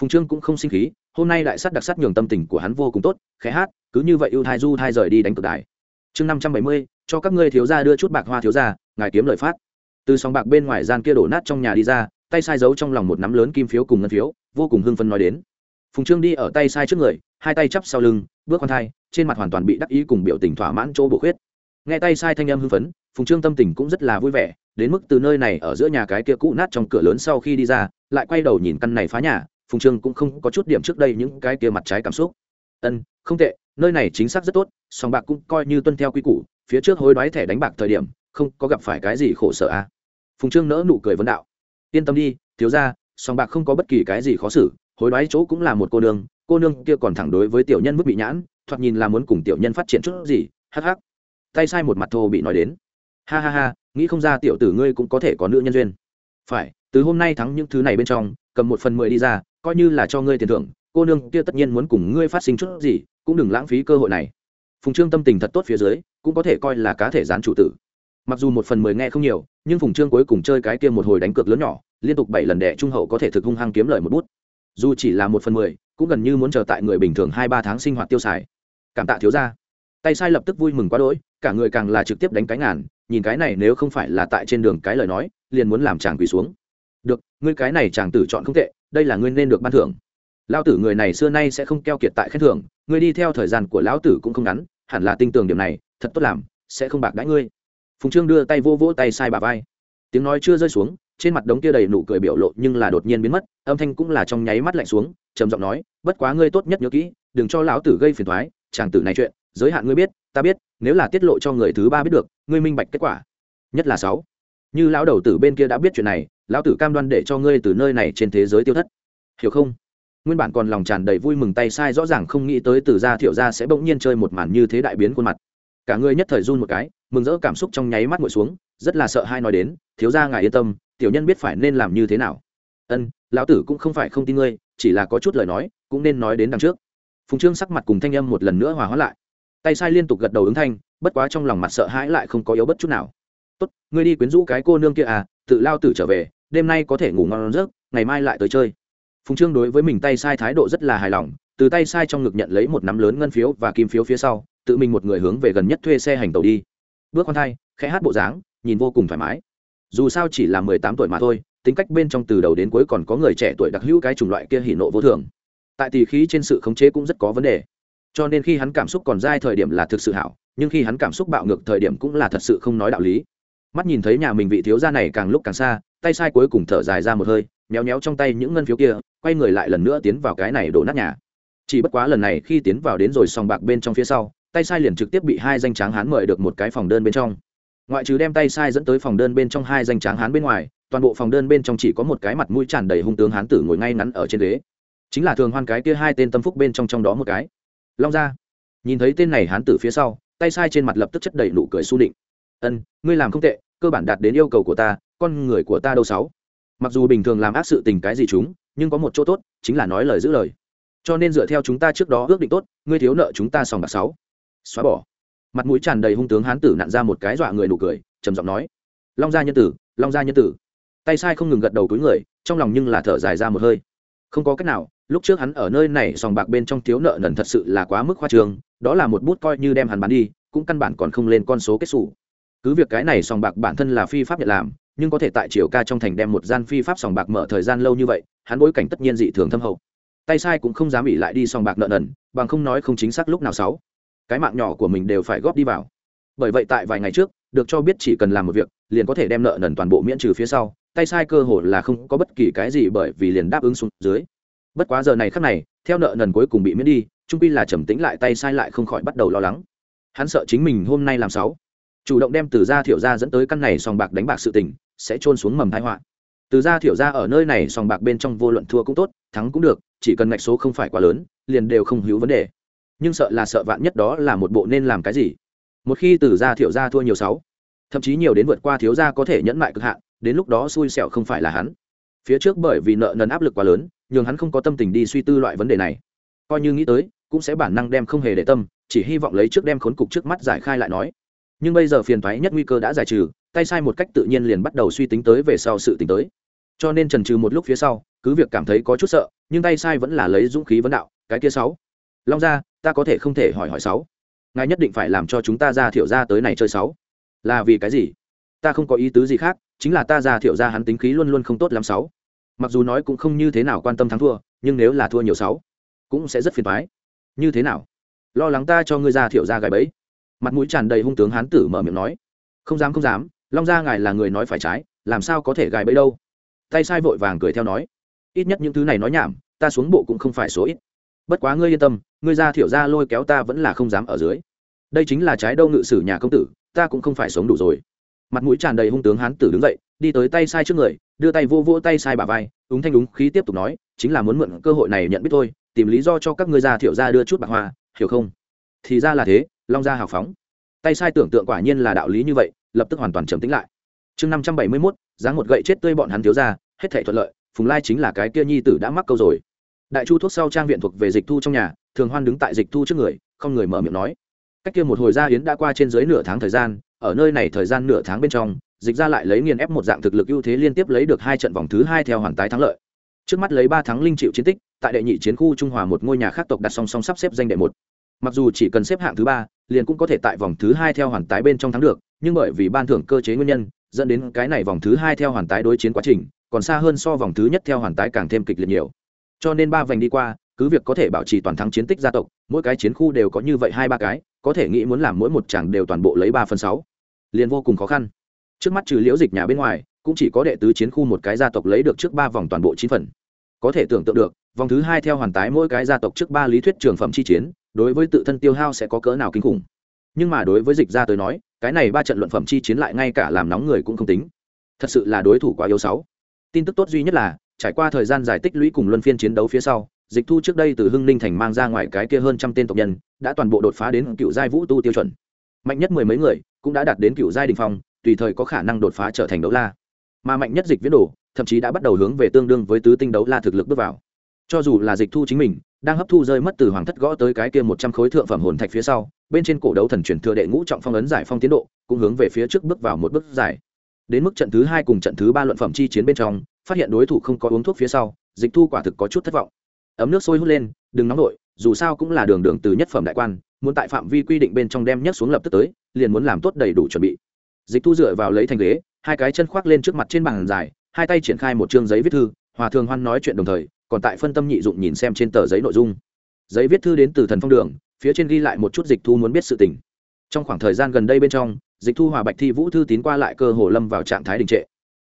[SPEAKER 1] Phùng trương cũng không sinh khí, hôm nay đại sắt đặc sắt nhường tâm tình của hắn vô cùng tốt, khẽ hát, cứ như vậy ưu thai du thai rời đi đánh cực đài chương năm trăm bảy mươi, cho các ngươi thiếu gia đưa chút bạc hoa thiếu gia, ngài kiếm lợi phát. Từ sòng bạc bên ngoài gian kia đổ nát trong nhà đi ra, tay sai giấu trong lòng một nắm lớn kim phiếu cùng ngân phiếu, vô cùng hưng phấn nói đến. Phùng trương đi ở tay sai trước người, hai tay chắp sau lưng, bước con thai, trên mặt hoàn toàn bị đắc ý cùng biểu tình thỏa mãn chỗ bộ khuyết. Nghe tay sai thanh âm hưng phấn, phùng trương tâm tình cũng rất là vui vẻ, đến mức từ nơi này ở giữa nhà cái kia cũ nát trong cửa lớn sau khi đi ra, lại quay đầu nhìn căn này phá nhà, phùng trương cũng không có chút điểm trước đây những cái kia mặt trái cảm xúc ân, không tệ, nơi này chính xác rất tốt sòng bạc cũng coi như tuân theo quy củ, phía trước hối đoái thẻ đánh bạc thời điểm, không có gặp phải cái gì khổ sở à. phùng trương nỡ nụ cười vấn đạo. Yên tâm đi, thiếu ra sòng bạc không có bất kỳ cái gì khó xử, hối đoái chỗ cũng là một cô nương cô nương kia còn thẳng đối với tiểu nhân mức bị nhãn, thoạt nhìn là muốn cùng tiểu nhân phát triển chút gì, hắc hắc. Tay sai một mặt thô bị nói đến. Ha ha ha, nghĩ không ra tiểu tử ngươi cũng có thể có nữ nhân duyên. Phải, từ hôm nay thắng những thứ này bên trong, cầm một phần mười đi ra, coi như là cho ngươi tiền thưởng cô nương kia tất nhiên muốn cùng ngươi phát sinh chút gì, cũng đừng lãng phí cơ hội này. Phùng trương tâm tình thật tốt phía dưới, cũng có thể coi là cá thể gián chủ tử. Mặc dù một phần mười nghe không nhiều, nhưng phùng trương cuối cùng chơi cái kia một hồi đánh cược lớn nhỏ, liên tục bảy lần đẻ trung hậu có thể thực hung hăng kiếm lời một bút. Dù chỉ là một phần mười, cũng gần như muốn chờ tại người bình thường hai ba tháng sinh hoạt tiêu xài. Cảm tạ thiếu ra tay sai lập tức vui mừng quá đỗi, cả người càng là trực tiếp đánh cái ngàn, nhìn cái này nếu không phải là tại trên đường cái lời nói, liền muốn làm chàng quỳ xuống. Được, ngươi cái này chàng tử chọn không tệ, đây là ngươi nên được ban thưởng lão tử người này xưa nay sẽ không keo kiệt tại khen thưởng người đi theo thời gian của lão tử cũng không ngắn, hẳn là tin tưởng điểm này, thật tốt làm, sẽ không bạc đãi ngươi. Phùng trương đưa tay vô vỗ tay sai bà vai. Tiếng nói chưa rơi xuống, trên mặt đống kia đầy nụ cười biểu lộ nhưng là đột nhiên biến mất, âm thanh cũng là trong nháy mắt lạnh xuống, trầm giọng nói, bất quá ngươi tốt nhất nhớ kỹ, đừng cho lão tử gây phiền thoái chàng tử này chuyện, giới hạn ngươi biết, ta biết, nếu là tiết lộ cho người thứ ba biết được, ngươi minh bạch kết quả. Nhất là sáu. Như lão đầu tử bên kia đã biết chuyện này, lão tử cam đoan để cho ngươi từ nơi này trên thế giới tiêu thất. Hiểu không? Nguyên bản còn lòng tràn đầy vui mừng tay sai rõ ràng không nghĩ tới từ gia thiệu gia sẽ bỗng nhiên chơi một màn như thế đại biến khuôn mặt. Cả người nhất thời run một cái, mừng rỡ cảm xúc trong nháy mắt ngồi xuống, rất là sợ hai nói đến, thiếu gia ngài yên tâm, tiểu nhân biết phải nên làm như thế nào. Ân, lão tử cũng không phải không tin ngươi, chỉ là có chút lời nói, cũng nên nói đến đằng trước. Phùng trương sắc mặt cùng thanh âm một lần nữa hòa hóa lại. Tay sai liên tục gật đầu ứng thanh, bất quá trong lòng mặt sợ hãi lại không có yếu bất chút nào. Tốt, ngươi đi quyến rũ cái cô nương kia à tự lao tử trở về, đêm nay có thể ngủ ngon giấc, ngày mai lại tới chơi phùng trương đối với mình tay sai thái độ rất là hài lòng, từ tay sai trong ngực nhận lấy một nắm lớn ngân phiếu và kim phiếu phía sau, tự mình một người hướng về gần nhất thuê xe hành tàu đi. Bước con thai, khẽ hát bộ dáng, nhìn vô cùng thoải mái. Dù sao chỉ là mười tám tuổi mà thôi, tính cách bên trong từ đầu đến cuối còn có người trẻ tuổi đặc hữu cái chủng loại kia hỉ nộ vô thường. Tại tỷ khí trên sự khống chế cũng rất có vấn đề. Cho nên khi hắn cảm xúc còn dai thời điểm là thực sự hảo, nhưng khi hắn cảm xúc bạo ngược thời điểm cũng là thật sự không nói đạo lý. Mắt nhìn thấy nhà mình vị thiếu gia này càng lúc càng xa, tay sai cuối cùng thở dài ra một hơi méo méo trong tay những ngân phiếu kia, quay người lại lần nữa tiến vào cái này đổ nát nhà. Chỉ bất quá lần này khi tiến vào đến rồi sòng bạc bên trong phía sau, tay sai liền trực tiếp bị hai danh tráng hán mời được một cái phòng đơn bên trong. Ngoại trừ đem tay sai dẫn tới phòng đơn bên trong hai danh tráng hán bên ngoài, toàn bộ phòng đơn bên trong chỉ có một cái mặt mũi tràn đầy hung tướng hán tử ngồi ngay ngắn ở trên ghế. Chính là thường hoan cái kia hai tên tâm phúc bên trong trong đó một cái. Long gia. nhìn thấy tên này hán tử phía sau, tay sai trên mặt lập tức chất đầy nụ cười su định ân, ngươi làm không tệ, cơ bản đạt đến yêu cầu của ta, con người của ta đâu sáu? Mặc dù bình thường làm ác sự tình cái gì chúng, nhưng có một chỗ tốt, chính là nói lời giữ lời. Cho nên dựa theo chúng ta trước đó ước định tốt, ngươi thiếu nợ chúng ta sòng bạc sáu. Xóa bỏ. Mặt mũi tràn đầy hung tướng hán tử nặn ra một cái dọa người nụ cười, trầm giọng nói. Long gia nhân tử, long gia nhân tử. Tay sai không ngừng gật đầu túi người, trong lòng nhưng là thở dài ra một hơi. Không có cách nào, lúc trước hắn ở nơi này sòng bạc bên trong thiếu nợ nần thật sự là quá mức khoa trường đó là một bút coi như đem hắn bán đi, cũng căn bản còn không lên con số kết xù. Cứ việc cái này sòng bạc bản thân là phi pháp nhận làm nhưng có thể tại triều ca trong thành đem một gian phi pháp sòng bạc mở thời gian lâu như vậy, hắn bối cảnh tất nhiên dị thường thâm hậu. Tay sai cũng không dám bị lại đi sòng bạc nợ nần, bằng không nói không chính xác lúc nào sáu. Cái mạng nhỏ của mình đều phải góp đi vào. Bởi vậy tại vài ngày trước, được cho biết chỉ cần làm một việc, liền có thể đem nợ nần toàn bộ miễn trừ phía sau, tay sai cơ hội là không có bất kỳ cái gì bởi vì liền đáp ứng xuống dưới. Bất quá giờ này khắc này, theo nợ nần cuối cùng bị miễn đi trung pi là trầm tĩnh lại tay sai lại không khỏi bắt đầu lo lắng. Hắn sợ chính mình hôm nay làm sáu. Chủ động đem từ gia thiểu gia dẫn tới căn này sòng bạc đánh bạc sự tình sẽ trôn xuống mầm thái họa. Từ gia thiểu gia ở nơi này, sòng bạc bên trong vô luận thua cũng tốt, thắng cũng được, chỉ cần ngạch số không phải quá lớn, liền đều không hữu vấn đề. Nhưng sợ là sợ vạn nhất đó là một bộ nên làm cái gì? Một khi từ gia thiểu gia thua nhiều sáu, thậm chí nhiều đến vượt qua thiếu gia có thể nhẫn mại cực hạn, đến lúc đó xui xẻo không phải là hắn. Phía trước bởi vì nợ nần áp lực quá lớn, nhường hắn không có tâm tình đi suy tư loại vấn đề này. Coi như nghĩ tới, cũng sẽ bản năng đem không hề để tâm, chỉ hy vọng lấy trước đem khốn cục trước mắt giải khai lại nói nhưng bây giờ phiền thoái nhất nguy cơ đã giải trừ, tay sai một cách tự nhiên liền bắt đầu suy tính tới về sau sự tính tới. Cho nên trần trừ một lúc phía sau, cứ việc cảm thấy có chút sợ, nhưng tay sai vẫn là lấy dũng khí vấn đạo, cái kia sáu, long ra ta có thể không thể hỏi hỏi sáu. Ngài nhất định phải làm cho chúng ta ra thiểu ra tới này chơi sáu. Là vì cái gì? Ta không có ý tứ gì khác, chính là ta ra thiểu ra hắn tính khí luôn luôn không tốt lắm sáu. Mặc dù nói cũng không như thế nào quan tâm thắng thua, nhưng nếu là thua nhiều sáu, cũng sẽ rất phiền thoái như thế nào? Lo lắng ta cho ngươi ra thiểu ra gài bẫy mặt mũi tràn đầy hung tướng hán tử mở miệng nói, không dám không dám, long gia ngài là người nói phải trái, làm sao có thể gài bẫy đâu? Tay sai vội vàng cười theo nói, ít nhất những thứ này nói nhảm, ta xuống bộ cũng không phải số ít. Bất quá ngươi yên tâm, ngươi ra thiểu ra lôi kéo ta vẫn là không dám ở dưới. Đây chính là trái đâu ngự sử nhà công tử, ta cũng không phải sống đủ rồi. Mặt mũi tràn đầy hung tướng hán tử đứng dậy, đi tới tay sai trước người, đưa tay vô vô tay sai bà vai, úng thanh đúng khí tiếp tục nói, chính là muốn mượn cơ hội này nhận biết thôi, tìm lý do cho các ngươi ra thiểu ra đưa chút bạc hoa, hiểu không? Thì ra là thế long gia hào phóng. Tay sai tưởng tượng quả nhiên là đạo lý như vậy, lập tức hoàn toàn trầm tĩnh lại. Chương năm trăm bảy mươi mốt, dáng một gậy chết tươi bọn hắn thiếu ra hết thể thuận lợi, phùng lai chính là cái kia nhi tử đã mắc câu rồi. Đại chu thuốc sau trang viện thuộc về dịch thu trong nhà, thường hoan đứng tại dịch thu trước người, không người mở miệng nói. Cách kia một hồi gia hiến đã qua trên dưới nửa tháng thời gian, ở nơi này thời gian nửa tháng bên trong, dịch ra lại lấy nghiền ép một dạng thực lực ưu thế liên tiếp lấy được hai trận vòng thứ hai theo hoàn tái thắng lợi. Trước mắt lấy ba tháng linh triệu chiến tích, tại đệ nhị chiến khu trung hòa một ngôi nhà khác tộc đặt song song sắp xếp danh đệ một mặc dù chỉ cần xếp hạng thứ ba, liền cũng có thể tại vòng thứ hai theo hoàn tái bên trong thắng được, nhưng bởi vì ban thưởng cơ chế nguyên nhân, dẫn đến cái này vòng thứ hai theo hoàn tái đối chiến quá trình, còn xa hơn so vòng thứ nhất theo hoàn tái càng thêm kịch liệt nhiều. Cho nên ba vành đi qua, cứ việc có thể bảo trì toàn thắng chiến tích gia tộc, mỗi cái chiến khu đều có như vậy hai ba cái, có thể nghĩ muốn làm mỗi một chàng đều toàn bộ lấy ba phần sáu, liền vô cùng khó khăn. Trước mắt trừ liễu dịch nhà bên ngoài, cũng chỉ có đệ tứ chiến khu một cái gia tộc lấy được trước ba vòng toàn bộ chín phần. Có thể tưởng tượng được, vòng thứ hai theo hoàn tái mỗi cái gia tộc trước ba lý thuyết trường phẩm chi chiến đối với tự thân tiêu hao sẽ có cỡ nào kinh khủng. Nhưng mà đối với dịch ra tới nói, cái này ba trận luận phẩm chi chiến lại ngay cả làm nóng người cũng không tính. Thật sự là đối thủ quá yếu sáu. Tin tức tốt duy nhất là, trải qua thời gian giải tích lũy cùng luân phiên chiến đấu phía sau, dịch thu trước đây từ hưng ninh thành mang ra ngoài cái kia hơn trăm tên tộc nhân, đã toàn bộ đột phá đến cựu giai vũ tu tiêu chuẩn. Mạnh nhất mười mấy người cũng đã đạt đến cựu giai đình phong, tùy thời có khả năng đột phá trở thành đấu la. Mà mạnh nhất dịch viễn đồ, thậm chí đã bắt đầu hướng về tương đương với tứ tinh đấu la thực lực bước vào. Cho dù là dịch thu chính mình đang hấp thu rơi mất từ hoàng thất gõ tới cái kia một trăm khối thượng phẩm hồn thạch phía sau, bên trên cổ đấu thần truyền thừa đệ ngũ trọng phong ấn giải phong tiến độ, cũng hướng về phía trước bước vào một bước giải. Đến mức trận thứ hai cùng trận thứ ba luận phẩm chi chiến bên trong, phát hiện đối thủ không có uống thuốc phía sau, dịch thu quả thực có chút thất vọng. Ấm nước sôi hút lên, đừng nóng nổi, dù sao cũng là đường đường từ nhất phẩm đại quan, muốn tại phạm vi quy định bên trong đem nhất xuống lập tức tới, liền muốn làm tốt đầy đủ chuẩn bị. Dịch thu dựa vào lấy thành ghế, hai cái chân khoác lên trước mặt trên bàn dài hai tay triển khai một chương giấy viết thư, hòa thường hoan nói chuyện đồng thời còn tại phân tâm nhị dụng nhìn xem trên tờ giấy nội dung. Giấy viết thư đến từ thần phong đường, phía trên ghi lại một chút dịch thu muốn biết sự tình. Trong khoảng thời gian gần đây bên trong, dịch thu hòa bạch thi vũ thư tín qua lại cơ hồ lâm vào trạng thái đình trệ.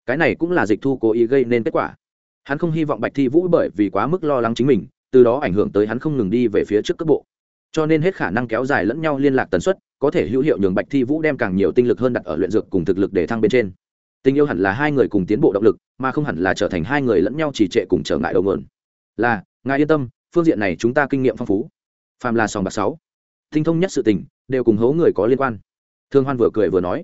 [SPEAKER 1] Cái này cũng là dịch thu cố ý gây nên kết quả. Hắn không hy vọng bạch thi vũ bởi vì quá mức lo lắng chính mình, từ đó ảnh hưởng tới hắn không ngừng đi về phía trước cấp bộ. Cho nên hết khả năng kéo dài lẫn nhau liên lạc tần suất, có thể hữu hiệu nhường bạch thi vũ đem càng nhiều tinh lực hơn đặt ở luyện dược cùng thực lực để thăng bên trên tình yêu hẳn là hai người cùng tiến bộ động lực, mà không hẳn là trở thành hai người lẫn nhau trì trệ cùng trở ngại đầu mượn là, ngài yên tâm, phương diện này chúng ta kinh nghiệm phong phú. Phàm là sòng bạc sáu. Tinh thông nhất sự tình, đều cùng hấu người có liên quan. Thương hoan vừa cười vừa nói.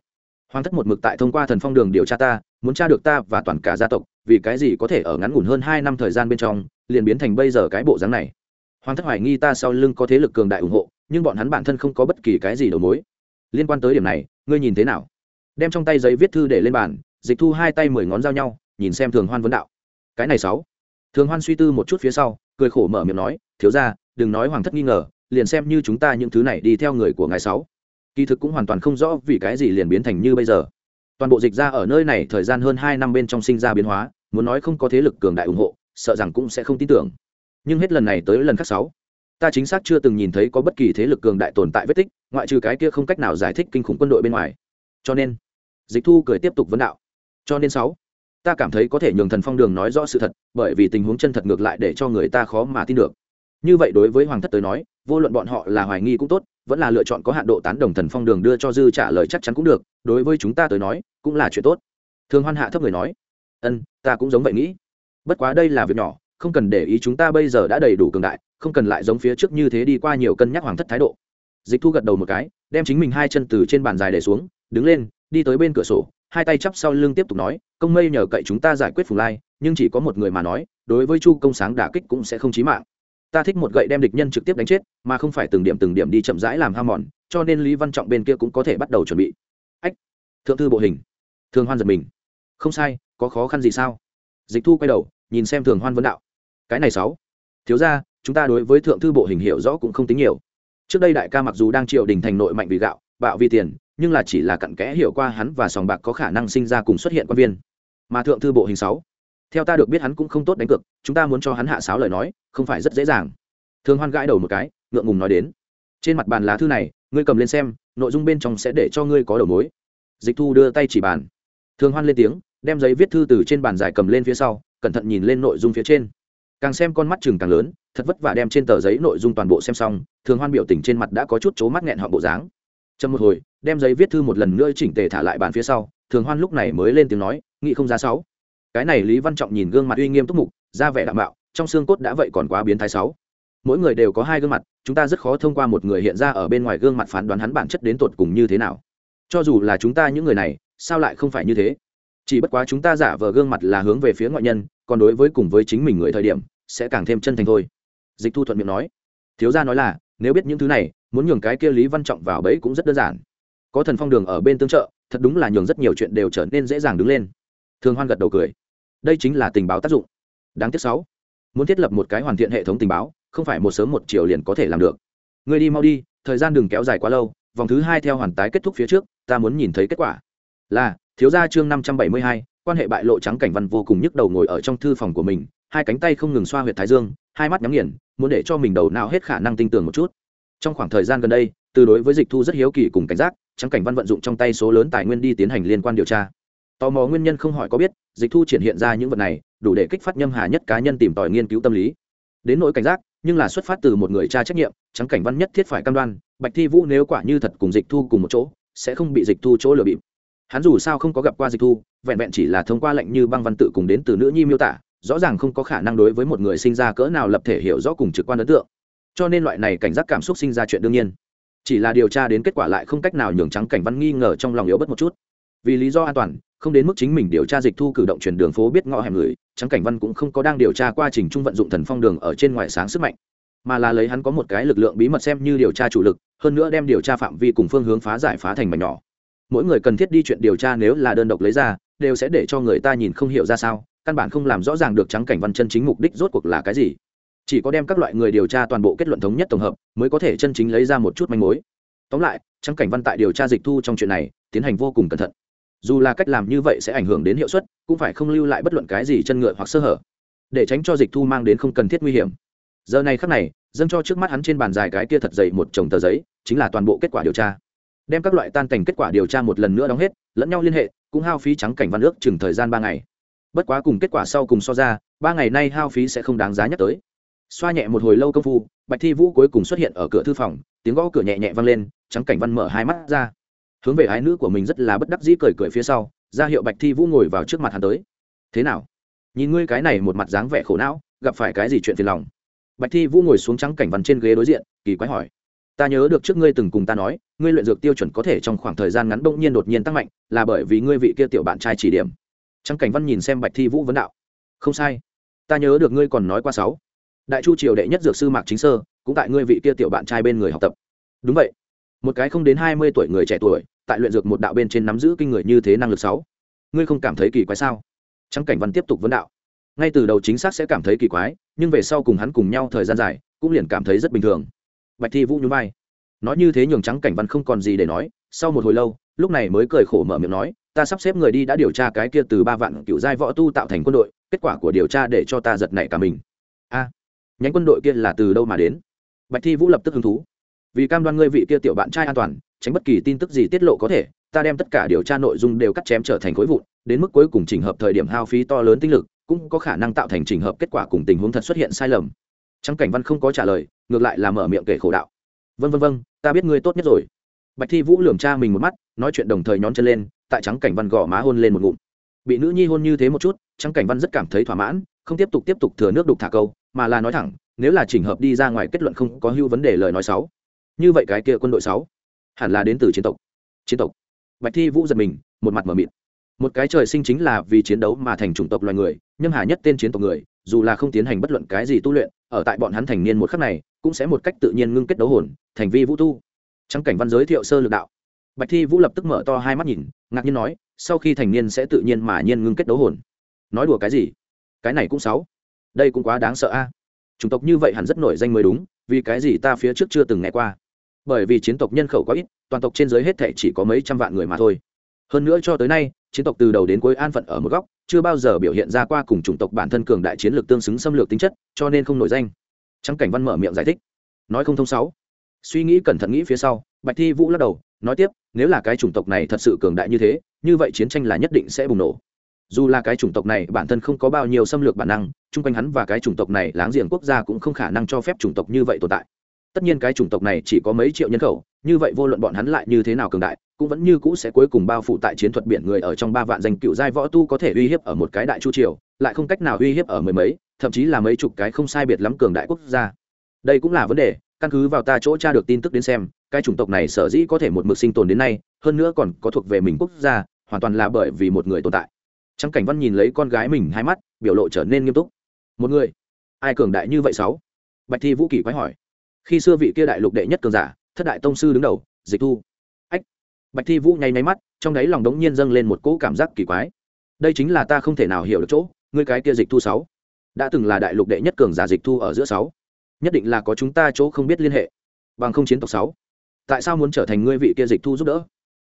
[SPEAKER 1] Hoàng thất một mực tại thông qua thần phong đường điều tra ta, muốn tra được ta và toàn cả gia tộc, vì cái gì có thể ở ngắn ngủn hơn hai năm thời gian bên trong, liền biến thành bây giờ cái bộ dáng này. Hoàng thất hoài nghi ta sau lưng có thế lực cường đại ủng hộ, nhưng bọn hắn bản thân không có bất kỳ cái gì đầu mối. Liên quan tới điểm này, ngươi nhìn thế nào? Đem trong tay giấy viết thư để lên bàn dịch thu hai tay mười ngón giao nhau, nhìn xem thường hoan vấn đạo. Cái này sáu. Thường hoan suy tư một chút phía sau, cười khổ mở miệng nói, thiếu ra đừng nói hoàng thất nghi ngờ, liền xem như chúng ta những thứ này đi theo người của ngài sáu. Kỳ thực cũng hoàn toàn không rõ vì cái gì liền biến thành như bây giờ. Toàn bộ dịch ra ở nơi này thời gian hơn hai năm bên trong sinh ra biến hóa, muốn nói không có thế lực cường đại ủng hộ, sợ rằng cũng sẽ không tin tưởng. Nhưng hết lần này tới lần khác sáu. Ta chính xác chưa từng nhìn thấy có bất kỳ thế lực cường đại tồn tại vết tích, ngoại trừ cái kia không cách nào giải thích kinh khủng quân đội bên ngoài. Cho nên, dịch thu cười tiếp tục vấn đạo cho nên sáu, ta cảm thấy có thể nhường thần phong đường nói rõ sự thật, bởi vì tình huống chân thật ngược lại để cho người ta khó mà tin được. Như vậy đối với hoàng thất tới nói, vô luận bọn họ là hoài nghi cũng tốt, vẫn là lựa chọn có hạn độ tán đồng thần phong đường đưa cho dư trả lời chắc chắn cũng được, đối với chúng ta tới nói, cũng là chuyện tốt. Thường hoan hạ thấp người nói, ân, ta cũng giống vậy nghĩ. Bất quá đây là việc nhỏ, không cần để ý chúng ta bây giờ đã đầy đủ cường đại, không cần lại giống phía trước như thế đi qua nhiều cân nhắc hoàng thất thái độ. Dịch thu gật đầu một cái, đem chính mình hai chân từ trên bàn dài để xuống, đứng lên, đi tới bên cửa sổ hai tay chắp sau lưng tiếp tục nói, công mây nhờ cậy chúng ta giải quyết phùng lai, nhưng chỉ có một người mà nói, đối với chu công sáng đả kích cũng sẽ không chí mạng. Ta thích một gậy đem địch nhân trực tiếp đánh chết, mà không phải từng điểm từng điểm đi chậm rãi làm ham mòn, cho nên lý văn trọng bên kia cũng có thể bắt đầu chuẩn bị. Ách, thượng thư bộ hình. Thường hoan giật mình. Không sai, có khó khăn gì sao? Dịch thu quay đầu, nhìn xem thường hoan vấn đạo. Cái này sáu. Thiếu ra chúng ta đối với thượng thư bộ hình hiệu rõ cũng không tính nhiều. Trước đây đại ca mặc dù đang triều đình thành nội mạnh vì gạo, bạo vì tiền nhưng là chỉ là cặn kẽ hiểu qua hắn và sòng bạc có khả năng sinh ra cùng xuất hiện quan viên. Mà thượng thư bộ hình sáu, theo ta được biết hắn cũng không tốt đánh cược, chúng ta muốn cho hắn hạ sáo lời nói, không phải rất dễ dàng. Thường hoan gãi đầu một cái, ngượng ngùng nói đến, trên mặt bàn lá thư này, ngươi cầm lên xem, nội dung bên trong sẽ để cho ngươi có đầu mối. Dịch thu đưa tay chỉ bàn. Thường hoan lên tiếng, đem giấy viết thư từ trên bàn giải cầm lên phía sau, cẩn thận nhìn lên nội dung phía trên. Càng xem con mắt chừng càng lớn, thật vất vả đem trên tờ giấy nội dung toàn bộ xem xong, thường hoan biểu tình trên mặt đã có chút chố mắt nghẹn họ bộ dáng. Trong một hồi đem giấy viết thư một lần nữa chỉnh tề thả lại bàn phía sau, thường hoan lúc này mới lên tiếng nói nghĩ không ra sáu. Cái này lý văn trọng nhìn gương mặt uy nghiêm túc mục, ra vẻ đạm bạo trong xương cốt đã vậy còn quá biến thái sáu. Mỗi người đều có hai gương mặt, chúng ta rất khó thông qua một người hiện ra ở bên ngoài gương mặt phán đoán hắn bản chất đến tột cùng như thế nào. Cho dù là chúng ta những người này, sao lại không phải như thế? Chỉ bất quá chúng ta giả vờ gương mặt là hướng về phía ngoại nhân, còn đối với cùng với chính mình người thời điểm, sẽ càng thêm chân thành thôi. Dịch thu thuận miệng nói. Thiếu gia nói là, nếu biết những thứ này, muốn nhường cái kia lý văn trọng vào bẫy cũng rất đơn giản có thần phong đường ở bên tương trợ, thật đúng là nhường rất nhiều chuyện đều trở nên dễ dàng đứng lên. Thường hoan gật đầu cười. Đây chính là tình báo tác dụng. Đáng tiếc sáu, muốn thiết lập một cái hoàn thiện hệ thống tình báo, không phải một sớm một chiều liền có thể làm được. Người đi mau đi, thời gian đừng kéo dài quá lâu, vòng thứ hai theo hoàn tái kết thúc phía trước, ta muốn nhìn thấy kết quả. Là, thiếu gia chương năm trăm bảy mươi hai, quan hệ bại lộ trắng cảnh văn vô cùng nhức đầu ngồi ở trong thư phòng của mình, hai cánh tay không ngừng xoa huyệt thái dương, hai mắt nhắm nghiền, muốn để cho mình đầu não hết khả năng tinh tường một chút. Trong khoảng thời gian gần đây, từ đối với dịch thu rất hiếu kỳ cùng cảnh giác trắng cảnh văn vận dụng trong tay số lớn tài nguyên đi tiến hành liên quan điều tra. Tò mò nguyên nhân không hỏi có biết, dịch thu triển hiện ra những vật này, đủ để kích phát nhâm hà nhất cá nhân tìm tòi nghiên cứu tâm lý. Đến nỗi cảnh giác, nhưng là xuất phát từ một người cha trách nhiệm, trắng cảnh văn nhất thiết phải cam đoan, bạch thi vũ nếu quả như thật cùng dịch thu cùng một chỗ, sẽ không bị dịch thu chỗ lừa bịp. Hắn dù sao không có gặp qua dịch thu, vẹn vẹn chỉ là thông qua lệnh như băng văn tự cùng đến từ nữ nhi miêu tả, rõ ràng không có khả năng đối với một người sinh ra cỡ nào lập thể hiểu rõ cùng trực quan ấn tượng. Cho nên loại này cảnh giác cảm xúc sinh ra chuyện đương nhiên chỉ là điều tra đến kết quả lại không cách nào nhường trắng cảnh văn nghi ngờ trong lòng yếu bất một chút. Vì lý do an toàn, không đến mức chính mình điều tra dịch thu cử động chuyển đường phố biết ngõ hẻm người, trắng cảnh văn cũng không có đang điều tra quá trình trung vận dụng thần phong đường ở trên ngoài sáng sức mạnh, mà là lấy hắn có một cái lực lượng bí mật xem như điều tra chủ lực, hơn nữa đem điều tra phạm vi cùng phương hướng phá giải phá thành mảnh nhỏ. Mỗi người cần thiết đi chuyện điều tra nếu là đơn độc lấy ra, đều sẽ để cho người ta nhìn không hiểu ra sao, căn bản không làm rõ ràng được trắng cảnh văn chân chính mục đích rốt cuộc là cái gì chỉ có đem các loại người điều tra toàn bộ kết luận thống nhất tổng hợp, mới có thể chân chính lấy ra một chút manh mối. Tóm lại trắng cảnh văn tại điều tra dịch thu trong chuyện này, tiến hành vô cùng cẩn thận. Dù là cách làm như vậy sẽ ảnh hưởng đến hiệu suất, cũng phải không lưu lại bất luận cái gì chân ngựa hoặc sơ hở. Để tránh cho dịch thu mang đến không cần thiết nguy hiểm. Giờ này khắc này, dâng cho trước mắt hắn trên bàn dài cái kia thật dày một chồng tờ giấy, chính là toàn bộ kết quả điều tra. Đem các loại tan cảnh kết quả điều tra một lần nữa đóng hết, lẫn nhau liên hệ, cũng hao phí trắng cảnh văn ước chừng thời gian ba ngày. Bất quá cùng kết quả sau cùng so ra, ba ngày nay hao phí sẽ không đáng giá nhắc tới xoa nhẹ một hồi lâu công phu, bạch thi vũ cuối cùng xuất hiện ở cửa thư phòng, tiếng gõ cửa nhẹ nhẹ vang lên, trắng cảnh văn mở hai mắt ra. Hướng về ái nữ của mình rất là bất đắc dĩ cười cười phía sau, ra hiệu bạch thi vũ ngồi vào trước mặt hắn tới. Thế nào? Nhìn ngươi cái này một mặt dáng vẻ khổ não, gặp phải cái gì chuyện phiền lòng? Bạch thi vũ ngồi xuống trắng cảnh văn trên ghế đối diện, kỳ quái hỏi. Ta nhớ được trước ngươi từng cùng ta nói, ngươi luyện dược tiêu chuẩn có thể trong khoảng thời gian ngắn bỗng nhiên đột nhiên tăng mạnh, là bởi vì ngươi vị kia tiểu bạn trai chỉ điểm. Trắng cảnh văn nhìn xem bạch thi vũ vấn đạo. Không sai. Ta nhớ được ngươi còn nói qua sáu đại chu triều đệ nhất dược sư mạc chính sơ, cũng tại ngươi vị kia tiểu bạn trai bên người học tập. Đúng vậy. Một cái không đến hai mươi tuổi người trẻ tuổi, tại luyện dược một đạo bên trên nắm giữ kinh người như thế năng lực sáu. Ngươi không cảm thấy kỳ quái sao? Trắng cảnh văn tiếp tục vấn đạo. Ngay từ đầu chính xác sẽ cảm thấy kỳ quái, nhưng về sau cùng hắn cùng nhau thời gian dài, cũng liền cảm thấy rất bình thường. Bạch thi vũ nhún vai. Nói như thế nhường trắng cảnh văn không còn gì để nói, sau một hồi lâu, lúc này mới cười khổ mở miệng nói, ta sắp xếp người đi đã điều tra cái kia từ ba vạn cựu giai võ tu tạo thành quân đội, kết quả của điều tra để cho ta giật nảy cả mình. A nhánh quân đội kia là từ đâu mà đến? Bạch thi vũ lập tức hứng thú. Vì cam đoan ngươi vị kia tiểu bạn trai an toàn, tránh bất kỳ tin tức gì tiết lộ có thể, ta đem tất cả điều tra nội dung đều cắt chém trở thành khối vụn, đến mức cuối cùng chỉnh hợp thời điểm hao phí to lớn tinh lực, cũng có khả năng tạo thành chỉnh hợp kết quả cùng tình huống thật xuất hiện sai lầm. Trắng cảnh văn không có trả lời, ngược lại là mở miệng kể khổ đạo. Vân vân vân ta biết ngươi tốt nhất rồi. Bạch thi vũ lườm cha mình một mắt, nói chuyện đồng thời nhón chân lên, tại trắng cảnh văn gõ má hôn lên một ngụm. Bị nữ nhi hôn như thế một chút, trắng cảnh văn rất cảm thấy thỏa mãn không tiếp tục tiếp tục thừa nước đục thả câu, mà là nói thẳng, nếu là chỉnh hợp đi ra ngoài kết luận không có hưu vấn đề lời nói sáu như vậy cái kia quân đội sáu hẳn là đến từ chiến tộc. Chiến tộc. Bạch thi vũ giật mình, một mặt mở mịt. Một cái trời sinh chính là vì chiến đấu mà thành chủng tộc loài người nhâm hà nhất tên chiến tộc người, dù là không tiến hành bất luận cái gì tu luyện, ở tại bọn hắn thành niên một khắc này, cũng sẽ một cách tự nhiên ngưng kết đấu hồn, thành vi vũ tu. Trắng cảnh văn giới thiệu sơ lược đạo. Bạch thi vũ lập tức mở to hai mắt nhìn, ngạc nhiên nói, sau khi thành niên sẽ tự nhiên mà nhiên ngưng kết đấu hồn. Nói đùa cái gì? Cái này cũng sáu. Đây cũng quá đáng sợ a. Chủng tộc như vậy hẳn rất nổi danh mới đúng, vì cái gì ta phía trước chưa từng nghe qua? Bởi vì chiến tộc nhân khẩu quá ít, toàn tộc trên giới hết thể chỉ có mấy trăm vạn người mà thôi. Hơn nữa cho tới nay, chiến tộc từ đầu đến cuối an phận ở một góc, chưa bao giờ biểu hiện ra qua cùng chủng tộc bản thân cường đại chiến lược tương xứng xâm lược tính chất, cho nên không nổi danh. Trắng cảnh văn mở miệng giải thích. Nói không thông sáu. Suy nghĩ cẩn thận nghĩ phía sau, bạch thi vũ lắc đầu, nói tiếp, nếu là cái chủng tộc này thật sự cường đại như thế, như vậy chiến tranh là nhất định sẽ bùng nổ dù là cái chủng tộc này bản thân không có bao nhiêu xâm lược bản năng, chung quanh hắn và cái chủng tộc này láng giềng quốc gia cũng không khả năng cho phép chủng tộc như vậy tồn tại. Tất nhiên cái chủng tộc này chỉ có mấy triệu nhân khẩu, như vậy vô luận bọn hắn lại như thế nào cường đại, cũng vẫn như cũ sẽ cuối cùng bao phủ tại chiến thuật biển người ở trong ba vạn danh cựu giai võ tu có thể uy hiếp ở một cái đại chu triều, lại không cách nào uy hiếp ở mười mấy, thậm chí là mấy chục cái không sai biệt lắm cường đại quốc gia. Đây cũng là vấn đề, căn cứ vào ta chỗ tra được tin tức đến xem, cái chủng tộc này sở dĩ có thể một mực sinh tồn đến nay, hơn nữa còn có thuộc về mình quốc gia, hoàn toàn là bởi vì một người tồn tại trắng cảnh văn nhìn lấy con gái mình hai mắt, biểu lộ trở nên nghiêm túc. Một người? Ai cường đại như vậy sáu? Bạch thi vũ kỳ quái hỏi. Khi xưa vị kia đại lục đệ nhất cường giả, thất đại tông sư đứng đầu, dịch thu. Ách! Bạch thi vũ nháy máy mắt, trong đáy lòng đống nhiên dâng lên một cỗ cảm giác kỳ quái. Đây chính là ta không thể nào hiểu được chỗ, ngươi cái kia dịch thu sáu. Đã từng là đại lục đệ nhất cường giả dịch thu ở giữa sáu. Nhất định là có chúng ta chỗ không biết liên hệ. Bằng không chiến tộc sáu. Tại sao muốn trở thành ngươi vị kia dịch thu giúp đỡ?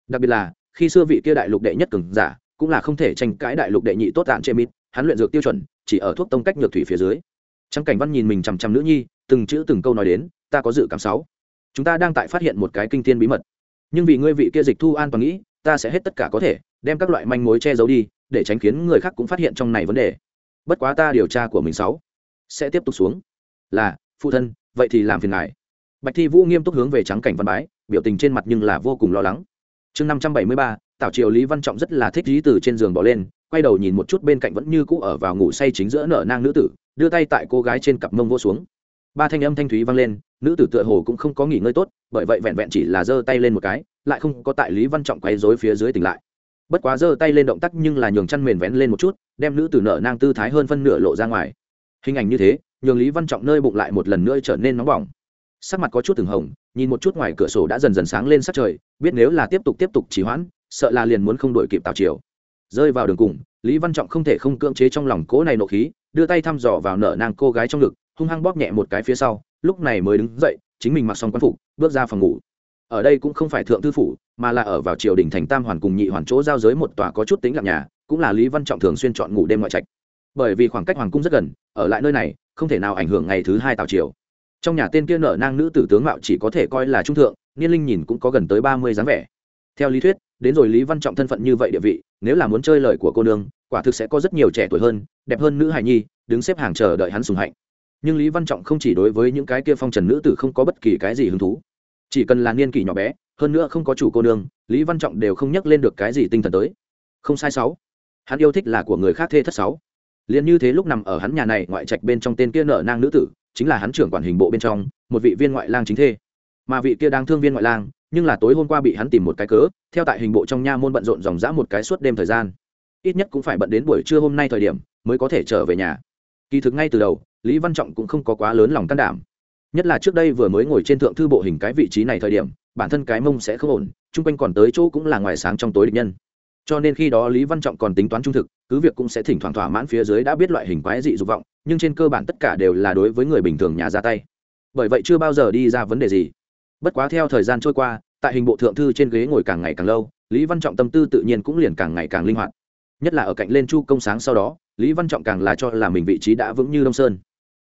[SPEAKER 1] Đặc biệt là, khi xưa vị kia đại lục đệ nhất cường giả cũng là không thể tranh cãi đại lục đệ nhị tốt tạn chê mít, hắn luyện dược tiêu chuẩn chỉ ở thuốc tông cách nhược thủy phía dưới. Trắng cảnh văn nhìn mình chằm chằm nữ nhi, từng chữ từng câu nói đến, ta có dự cảm sáu. Chúng ta đang tại phát hiện một cái kinh thiên bí mật. Nhưng vì ngươi vị kia dịch thu an toàn nghĩ, ta sẽ hết tất cả có thể, đem các loại manh mối che giấu đi, để tránh khiến người khác cũng phát hiện trong này vấn đề. Bất quá ta điều tra của mình sáu sẽ tiếp tục xuống. Là, phụ thân, vậy thì làm phiền ngài. Bạch thi vũ nghiêm túc hướng về trắng cảnh văn bái, biểu tình trên mặt nhưng là vô cùng lo lắng chương năm trăm bảy mươi ba, tảo triều lý văn trọng rất là thích lý từ trên giường bỏ lên, quay đầu nhìn một chút bên cạnh vẫn như cũ ở vào ngủ say chính giữa nở nang nữ tử, đưa tay tại cô gái trên cặp mông vô xuống. Ba thanh âm thanh thúy vang lên, nữ tử tựa hồ cũng không có nghỉ ngơi tốt, bởi vậy vẹn vẹn chỉ là giơ tay lên một cái, lại không có tại lý văn trọng quay dối phía dưới tỉnh lại. Bất quá giơ tay lên động tác nhưng là nhường chăn mền vén lên một chút, đem nữ tử nở nang tư thái hơn phân nửa lộ ra ngoài. Hình ảnh như thế, nhường lý văn trọng nơi bụng lại một lần nữa trở nên nóng bỏng sắc mặt có chút từng hồng nhìn một chút ngoài cửa sổ đã dần dần sáng lên sát trời biết nếu là tiếp tục tiếp tục trì hoãn sợ là liền muốn không đổi kịp tào triều, rơi vào đường cùng lý văn trọng không thể không cưỡng chế trong lòng cỗ này nộ khí đưa tay thăm dò vào nở nàng cô gái trong ngực hung hăng bóp nhẹ một cái phía sau lúc này mới đứng dậy chính mình mặc xong quan phục bước ra phòng ngủ. Ở đây cũng không phải thượng thư phủ mà là ở vào triều đình thành tam hoàn cùng nhị hoàn chỗ giao giới một tòa có chút tính lặng nhà cũng là lý văn trọng thường xuyên chọn ngủ đêm ngoại trạch. Bởi vì khoảng cách hoàng cung rất gần ở lại nơi này không thể nào ảnh hưởng ngày thứ hai tào triều trong nhà tên kia nở nang nữ tử tướng mạo chỉ có thể coi là trung thượng, niên linh nhìn cũng có gần tới ba mươi dáng vẻ. Theo lý thuyết, đến rồi lý văn trọng thân phận như vậy địa vị, nếu là muốn chơi lời của cô nương, quả thực sẽ có rất nhiều trẻ tuổi hơn, đẹp hơn nữ hài nhi, đứng xếp hàng chờ đợi hắn sùng hạnh. Nhưng lý văn trọng không chỉ đối với những cái kia phong trần nữ tử không có bất kỳ cái gì hứng thú. Chỉ cần là niên kỷ nhỏ bé, hơn nữa không có chủ cô nương, lý văn trọng đều không nhắc lên được cái gì tinh thần tới. Không sai sáu. Hắn yêu thích là của người khác thê thất sáu. Liền như thế lúc nằm ở hắn nhà này ngoại trạch bên trong tên kia nở nang nữ tử chính là hắn trưởng quản hình bộ bên trong, một vị viên ngoại lang chính thê. Mà vị kia đang thương viên ngoại lang, nhưng là tối hôm qua bị hắn tìm một cái cớ, theo tại hình bộ trong nha môn bận rộn dòng dã một cái suốt đêm thời gian. Ít nhất cũng phải bận đến buổi trưa hôm nay thời điểm, mới có thể trở về nhà. Kỳ thực ngay từ đầu, lý văn trọng cũng không có quá lớn lòng can đảm. Nhất là trước đây vừa mới ngồi trên thượng thư bộ hình cái vị trí này thời điểm, bản thân cái mông sẽ không ổn, chung quanh còn tới chỗ cũng là ngoài sáng trong tối địch nhân cho nên khi đó lý văn trọng còn tính toán trung thực, cứ việc cũng sẽ thỉnh thoảng thỏa mãn phía dưới đã biết loại hình quái dị dục vọng, nhưng trên cơ bản tất cả đều là đối với người bình thường nhà ra tay. Bởi vậy chưa bao giờ đi ra vấn đề gì. Bất quá theo thời gian trôi qua, tại hình bộ thượng thư trên ghế ngồi càng ngày càng lâu, lý văn trọng tâm tư tự nhiên cũng liền càng ngày càng linh hoạt. Nhất là ở cạnh lên chu công sáng sau đó, lý văn trọng càng là cho là mình vị trí đã vững như đông sơn.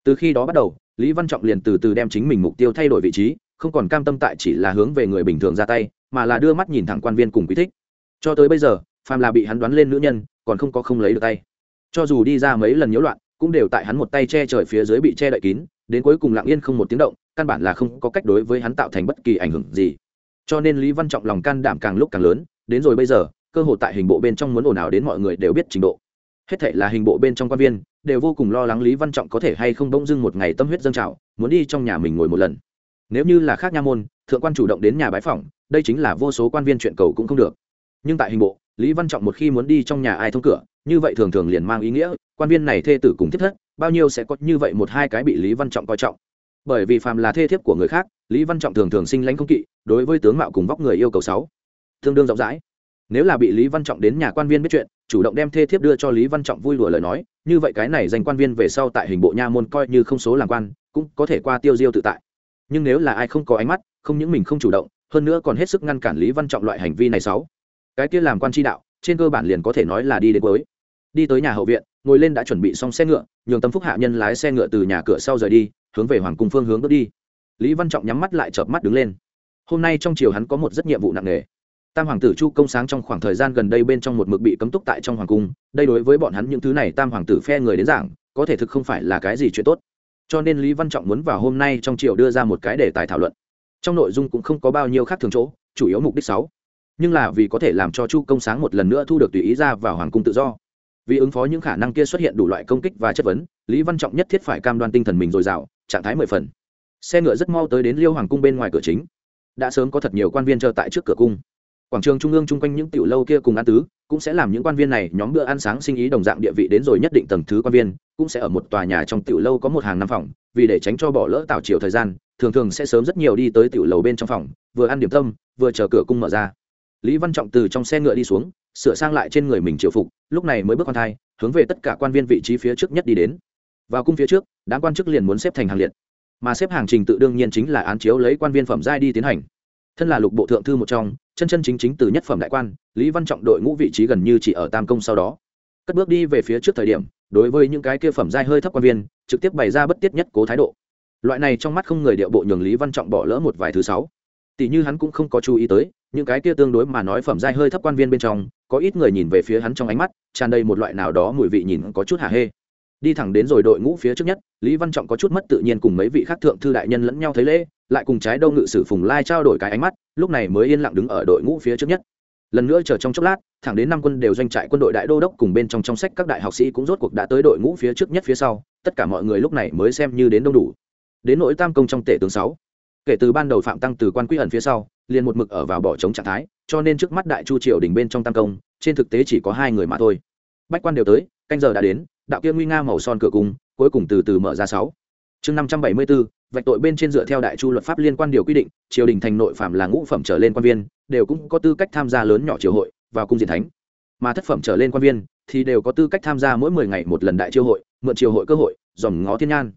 [SPEAKER 1] Từ khi đó bắt đầu, lý văn trọng liền từ từ đem chính mình mục tiêu thay đổi vị trí, không còn cam tâm tại chỉ là hướng về người bình thường ra tay, mà là đưa mắt nhìn thẳng quan viên cùng quý thích. Cho tới bây giờ phàm là bị hắn đoán lên nữ nhân, còn không có không lấy được tay. Cho dù đi ra mấy lần nhiễu loạn, cũng đều tại hắn một tay che trời phía dưới bị che đậy kín, đến cuối cùng lặng yên không một tiếng động, căn bản là không có cách đối với hắn tạo thành bất kỳ ảnh hưởng gì. Cho nên lý văn trọng lòng can đảm càng lúc càng lớn, đến rồi bây giờ, cơ hội tại hình bộ bên trong muốn ồn ào đến mọi người đều biết trình độ. Hết thể là hình bộ bên trong quan viên, đều vô cùng lo lắng lý văn trọng có thể hay không bỗng dưng một ngày tâm huyết dâng trào, muốn đi trong nhà mình ngồi một lần. Nếu như là khác nha môn, thượng quan chủ động đến nhà bái phỏng, đây chính là vô số quan viên chuyện cầu cũng không được. Nhưng tại hình bộ lý văn trọng một khi muốn đi trong nhà ai thông cửa, như vậy thường thường liền mang ý nghĩa, quan viên này thê tử cùng thiết thất, bao nhiêu sẽ có như vậy một hai cái bị lý văn trọng coi trọng. Bởi vì phàm là thê thiếp của người khác, lý văn trọng thường thường sinh lãnh không kỵ, đối với tướng mạo cùng vóc người yêu cầu sáu. Tương đương rộng rãi. Nếu là bị lý văn trọng đến nhà quan viên biết chuyện, chủ động đem thê thiếp đưa cho lý văn trọng vui lùa lời nói, như vậy cái này dành quan viên về sau tại hình bộ nha môn coi như không số làm quan, cũng có thể qua tiêu diêu tự tại. Nhưng nếu là ai không có ánh mắt, không những mình không chủ động, hơn nữa còn hết sức ngăn cản lý văn trọng loại hành vi này sáu cái kia làm quan tri đạo, trên cơ bản liền có thể nói là đi đến cuối. Đi tới nhà hậu viện, ngồi lên đã chuẩn bị xong xe ngựa, nhường tâm phúc hạ nhân lái xe ngựa từ nhà cửa sau rời đi, hướng về hoàng cung phương hướng bước đi. Lý văn trọng nhắm mắt lại chợp mắt đứng lên. Hôm nay trong chiều hắn có một rất nhiệm vụ nặng nề. Tam hoàng tử chu công sáng trong khoảng thời gian gần đây bên trong một mực bị cấm túc tại trong hoàng cung, đây đối với bọn hắn những thứ này tam hoàng tử phe người đến giảng, có thể thực không phải là cái gì chuyện tốt. Cho nên lý văn trọng muốn vào hôm nay trong triều đưa ra một cái đề tài thảo luận. Trong nội dung cũng không có bao nhiêu khác thường chỗ, chủ yếu mục đích sáu nhưng là vì có thể làm cho chu công sáng một lần nữa thu được tùy ý ra vào hoàng cung tự do. Vì ứng phó những khả năng kia xuất hiện đủ loại công kích và chất vấn, lý văn trọng nhất thiết phải cam đoan tinh thần mình dồi dào, trạng thái mười phần. Xe ngựa rất mau tới đến liêu hoàng cung bên ngoài cửa chính. Đã sớm có thật nhiều quan viên chờ tại trước cửa cung. Quảng trường trung ương chung quanh những tiểu lâu kia cùng ăn tứ, cũng sẽ làm những quan viên này nhóm bữa ăn sáng sinh ý đồng dạng địa vị đến rồi nhất định tầng thứ quan viên, cũng sẽ ở một tòa nhà trong tiểu lâu có một hàng năm phòng, vì để tránh cho bỏ lỡ tạo chiều thời gian, thường thường sẽ sớm rất nhiều đi tới tiểu lầu bên trong phòng, vừa ăn điểm tâm, vừa chờ cửa cung mở ra lý văn trọng từ trong xe ngựa đi xuống, sửa sang lại trên người mình triều phục, lúc này mới bước con thai, hướng về tất cả quan viên vị trí phía trước nhất đi đến. Vào cung phía trước, đám quan chức liền muốn xếp thành hàng liệt. Mà xếp hàng trình tự đương nhiên chính là án chiếu lấy quan viên phẩm giai đi tiến hành. Thân là lục bộ thượng thư một trong, chân chân chính chính từ nhất phẩm đại quan, lý văn trọng đội ngũ vị trí gần như chỉ ở tam công sau đó. Cất bước đi về phía trước thời điểm, đối với những cái kia phẩm giai hơi thấp quan viên, trực tiếp bày ra bất tiết nhất cố thái độ. Loại này trong mắt không người điệu bộ nhường lý văn trọng bỏ lỡ một vài thứ sáu. Tỷ như hắn cũng không có chú ý tới những cái kia tương đối mà nói phẩm giai hơi thấp quan viên bên trong, có ít người nhìn về phía hắn trong ánh mắt, tràn đầy một loại nào đó mùi vị nhìn có chút hả hê. Đi thẳng đến rồi đội ngũ phía trước nhất, lý văn trọng có chút mất tự nhiên cùng mấy vị khác thượng thư đại nhân lẫn nhau thấy lễ, lại cùng trái đâu ngự sử phùng lai trao đổi cái ánh mắt, lúc này mới yên lặng đứng ở đội ngũ phía trước nhất. Lần nữa chờ trong chốc lát, thẳng đến năm quân đều doanh trại quân đội đại đô đốc cùng bên trong trong sách các đại học sĩ cũng rốt cuộc đã tới đội ngũ phía trước nhất phía sau, tất cả mọi người lúc này mới xem như đến đông đủ. Đến nỗi tam công trong tể tướng sáu kể từ ban đầu phạm tăng từ quan quy ẩn phía sau, liền một mực ở vào bỏ trống trạng thái, cho nên trước mắt đại chu triều đình bên trong tam công, trên thực tế chỉ có hai người mà thôi. Bách quan đều tới, canh giờ đã đến, đạo kia nguy nga màu son cửa cung, cuối cùng từ từ mở ra sáu. Chương năm trăm bảy mươi bốn, vạch tội bên trên dựa theo đại chu luật pháp liên quan điều quy định, triều đình thành nội phạm là ngũ phẩm trở lên quan viên, đều cũng có tư cách tham gia lớn nhỏ triều hội, vào cung diện thánh. Mà thất phẩm trở lên quan viên thì đều có tư cách tham gia mỗi mười ngày một lần đại triều hội, mượn triều hội cơ hội dòm ngó thiên nhan.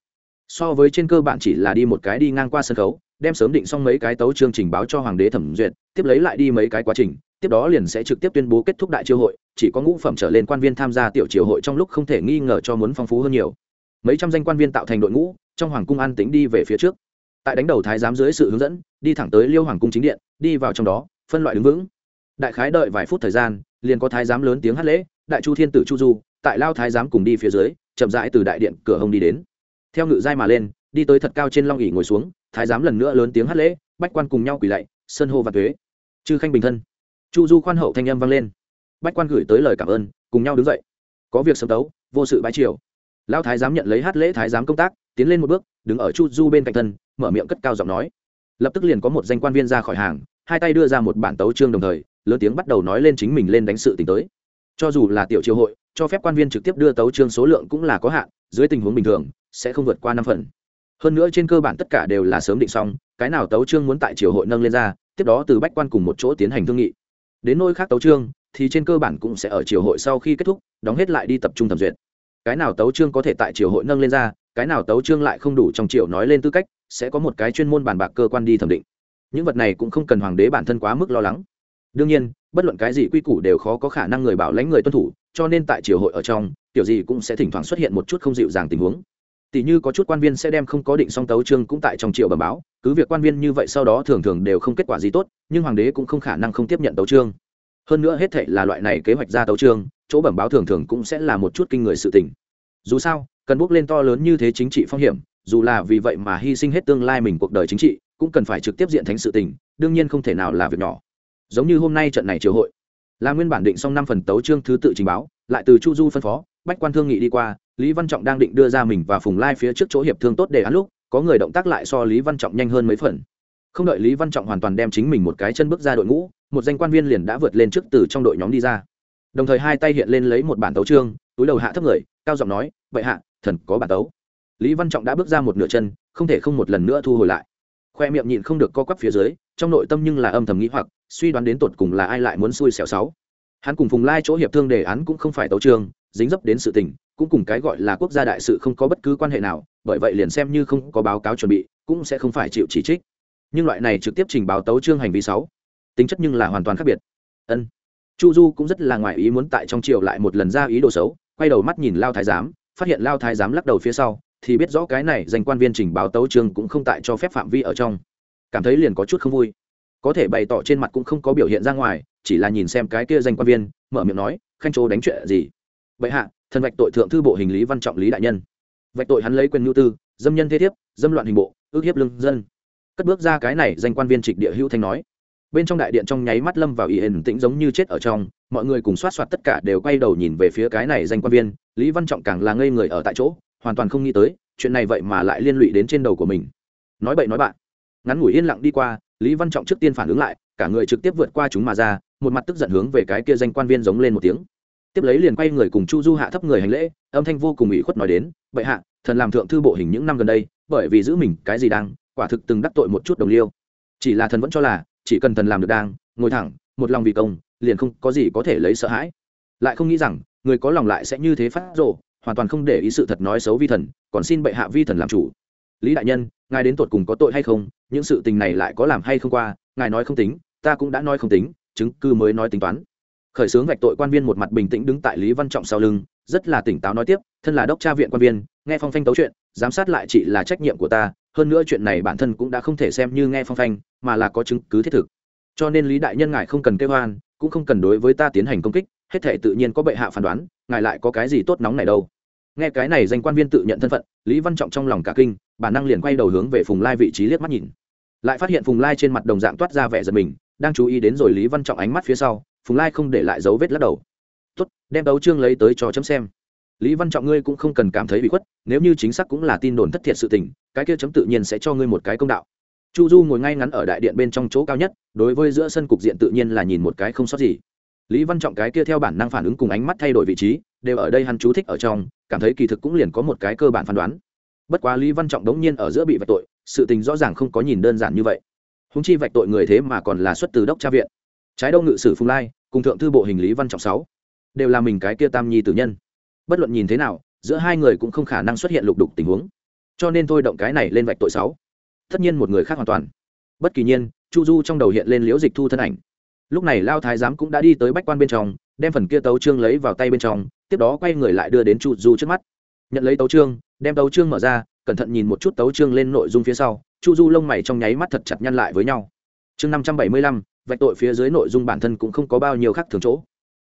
[SPEAKER 1] So với trên cơ bản chỉ là đi một cái đi ngang qua sân khấu đem sớm định xong mấy cái tấu chương trình báo cho hoàng đế thẩm duyệt, tiếp lấy lại đi mấy cái quá trình, tiếp đó liền sẽ trực tiếp tuyên bố kết thúc đại triều hội, chỉ có ngũ phẩm trở lên quan viên tham gia tiểu triều hội trong lúc không thể nghi ngờ cho muốn phong phú hơn nhiều. Mấy trăm danh quan viên tạo thành đội ngũ, trong hoàng cung an tính đi về phía trước. Tại đánh đầu thái giám dưới sự hướng dẫn, đi thẳng tới liêu hoàng cung chính điện, đi vào trong đó, phân loại đứng vững. Đại khái đợi vài phút thời gian, liền có thái giám lớn tiếng hát lễ, đại chu thiên tử chu du, tại lao thái giám cùng đi phía dưới, chậm rãi từ đại điện cửa hông đi đến. Theo ngự giai mà lên, đi tới thật cao trên long ỉ ngồi xuống thái giám lần nữa lớn tiếng hát lễ, bách quan cùng nhau quỳ lạy, sơn hô và thuế. Chư khanh bình thân. Chu du khoan hậu thanh âm vang lên. Bách quan gửi tới lời cảm ơn, cùng nhau đứng dậy. Có việc sớm tấu, vô sự bái triều. Lão thái giám nhận lấy hát lễ thái giám công tác, tiến lên một bước, đứng ở chu du bên cạnh thân, mở miệng cất cao giọng nói. Lập tức liền có một danh quan viên ra khỏi hàng, hai tay đưa ra một bản tấu chương đồng thời, lớn tiếng bắt đầu nói lên chính mình lên đánh sự tình tới. Cho dù là tiểu triều hội, cho phép quan viên trực tiếp đưa tấu chương số lượng cũng là có hạn, dưới tình huống bình thường, sẽ không vượt qua năm phần hơn nữa trên cơ bản tất cả đều là sớm định xong, cái nào tấu chương muốn tại triều hội nâng lên ra, tiếp đó từ bách quan cùng một chỗ tiến hành thương nghị. Đến nôi khác tấu chương thì trên cơ bản cũng sẽ ở triều hội sau khi kết thúc, đóng hết lại đi tập trung thẩm duyệt. Cái nào tấu trương có thể tại triều hội nâng lên ra, cái nào tấu trương lại không đủ trong triều nói lên tư cách, sẽ có một cái chuyên môn bàn bạc cơ quan đi thẩm định. Những vật này cũng không cần hoàng đế bản thân quá mức lo lắng. Đương nhiên, bất luận cái gì quy củ đều khó có khả năng người bảo lãnh người tuân thủ, cho nên tại triều hội ở trong, tiểu gì cũng sẽ thỉnh thoảng xuất hiện một chút không dịu dàng tình huống tỷ như có chút quan viên sẽ đem không có định song tấu chương cũng tại trong triệu bẩm báo, cứ việc quan viên như vậy sau đó thường thường đều không kết quả gì tốt, nhưng hoàng đế cũng không khả năng không tiếp nhận tấu chương. Hơn nữa hết thệ là loại này kế hoạch ra tấu chương, chỗ bẩm báo thường thường cũng sẽ là một chút kinh người sự tình. Dù sao, cần bước lên to lớn như thế chính trị phong hiểm, dù là vì vậy mà hy sinh hết tương lai mình cuộc đời chính trị, cũng cần phải trực tiếp diện thánh sự tình, đương nhiên không thể nào là việc nhỏ. Giống như hôm nay trận này triều hội, là nguyên bản định xong năm phần tấu chương thứ tự trình báo lại từ chu du phân phó, bách quan thương nghị đi qua, lý văn trọng đang định đưa ra mình và phùng lai phía trước chỗ hiệp thương tốt để án lúc, có người động tác lại so lý văn trọng nhanh hơn mấy phần. Không đợi lý văn trọng hoàn toàn đem chính mình một cái chân bước ra đội ngũ, một danh quan viên liền đã vượt lên trước từ trong đội nhóm đi ra. Đồng thời hai tay hiện lên lấy một bản tấu trương túi đầu hạ thấp người, cao giọng nói, vậy hạ, thần có bản tấu. Lý văn trọng đã bước ra một nửa chân, không thể không một lần nữa thu hồi lại. Khoe miệng nhịn không được co quắp phía dưới, trong nội tâm nhưng là âm thầm nghĩ hoặc, suy đoán đến tột cùng là ai lại muốn xui xẻo sáu hắn cùng phùng lai chỗ hiệp thương đề án cũng không phải tấu trương dính dấp đến sự tình, cũng cùng cái gọi là quốc gia đại sự không có bất cứ quan hệ nào, bởi vậy liền xem như không có báo cáo chuẩn bị, cũng sẽ không phải chịu chỉ trích. Nhưng loại này trực tiếp trình báo tấu trương hành vi sáu tính chất nhưng là hoàn toàn khác biệt. Ân. Chu du cũng rất là ngoài ý muốn tại trong triều lại một lần ra ý đồ xấu, quay đầu mắt nhìn lao thái giám, phát hiện lao thái giám lắc đầu phía sau, thì biết rõ cái này danh quan viên trình báo tấu trương cũng không tại cho phép phạm vi ở trong. Cảm thấy liền có chút không vui. Có thể bày tỏ trên mặt cũng không có biểu hiện ra ngoài chỉ là nhìn xem cái kia danh quan viên, mở miệng nói, khanh chỗ đánh chuyện gì? Bệ hạ, thần vạch tội thượng thư bộ hình lý văn trọng lý đại nhân. Vạch tội hắn lấy quyền nhu tư, dâm nhân thế thiếp, dâm loạn hình bộ, ước hiếp lương dân. Cất bước ra cái này, danh quan viên trịch địa hữu thanh nói. Bên trong đại điện trong nháy mắt lâm vào ý hình tĩnh giống như chết ở trong, mọi người cùng soát soát tất cả đều quay đầu nhìn về phía cái này danh quan viên, lý văn trọng càng là ngây người ở tại chỗ, hoàn toàn không nghĩ tới, chuyện này vậy mà lại liên lụy đến trên đầu của mình. Nói bậy nói bạn. Ngắn ngủi yên lặng đi qua, lý văn trọng trước tiên phản ứng lại, cả người trực tiếp vượt qua chúng mà ra một mặt tức giận hướng về cái kia danh quan viên giống lên một tiếng. Tiếp lấy liền quay người cùng chu du hạ thấp người hành lễ, âm thanh vô cùng ủy khuất nói đến, bệ hạ, thần làm thượng thư bộ hình những năm gần đây, bởi vì giữ mình cái gì đang, quả thực từng đắc tội một chút đồng liêu. Chỉ là thần vẫn cho là, chỉ cần thần làm được đang, ngồi thẳng, một lòng vì công, liền không có gì có thể lấy sợ hãi. Lại không nghĩ rằng, người có lòng lại sẽ như thế phát rộ hoàn toàn không để ý sự thật nói xấu vi thần, còn xin bệ hạ vi thần làm chủ. Lý đại nhân, ngài đến tột cùng có tội hay không? Những sự tình này lại có làm hay không qua? Ngài nói không tính, ta cũng đã nói không tính chứng cứ mới nói tính toán. Khởi xướng vạch tội quan viên một mặt bình tĩnh đứng tại lý văn trọng sau lưng, rất là tỉnh táo nói tiếp, thân là đốc tra viện quan viên, nghe phong phanh tấu chuyện, giám sát lại chỉ là trách nhiệm của ta, hơn nữa chuyện này bản thân cũng đã không thể xem như nghe phong phanh, mà là có chứng cứ thiết thực. Cho nên lý đại nhân ngài không cần kêu hoan cũng không cần đối với ta tiến hành công kích, hết thể tự nhiên có bệ hạ phán đoán, ngài lại có cái gì tốt nóng này đâu. Nghe cái này danh quan viên tự nhận thân phận, lý văn trọng trong lòng cả kinh, bản năng liền quay đầu hướng về phùng lai vị trí liếc mắt nhìn. Lại phát hiện phùng lai trên mặt đồng dạng toát ra vẻ giật mình đang chú ý đến rồi lý văn trọng ánh mắt phía sau, phùng lai không để lại dấu vết lắc đầu. Tốt, đem đấu chương lấy tới cho chấm xem. Lý văn trọng ngươi cũng không cần cảm thấy bị khuất, nếu như chính xác cũng là tin đồn thất thiệt sự tình, cái kia chấm tự nhiên sẽ cho ngươi một cái công đạo. Chu du ngồi ngay ngắn ở đại điện bên trong chỗ cao nhất, đối với giữa sân cục diện tự nhiên là nhìn một cái không sót gì. Lý văn trọng cái kia theo bản năng phản ứng cùng ánh mắt thay đổi vị trí, đều ở đây hắn chú thích ở trong, cảm thấy kỳ thực cũng liền có một cái cơ bản phán đoán. Bất quá lý văn trọng đống nhiên ở giữa bị vạch tội, sự tình rõ ràng không có nhìn đơn giản như vậy húng chi vạch tội người thế mà còn là xuất từ đốc tra viện. Trái đâu ngự sử phùng lai, cùng thượng thư bộ hình lý văn trọng sáu, đều là mình cái kia tam nhi tử nhân. Bất luận nhìn thế nào, giữa hai người cũng không khả năng xuất hiện lục đục tình huống. Cho nên tôi động cái này lên vạch tội sáu. Tất nhiên một người khác hoàn toàn. Bất kỳ nhiên, chu du trong đầu hiện lên liễu dịch thu thân ảnh. Lúc này lao thái giám cũng đã đi tới bách quan bên trong, đem phần kia tấu trương lấy vào tay bên trong, tiếp đó quay người lại đưa đến chu du trước mắt. Nhận lấy tấu trương đem tấu trương mở ra, cẩn thận nhìn một chút tấu trương lên nội dung phía sau chu du lông mày trong nháy mắt thật chặt nhăn lại với nhau. Chương năm trăm bảy mươi lăm, vạch tội phía dưới nội dung bản thân cũng không có bao nhiêu khác thường chỗ.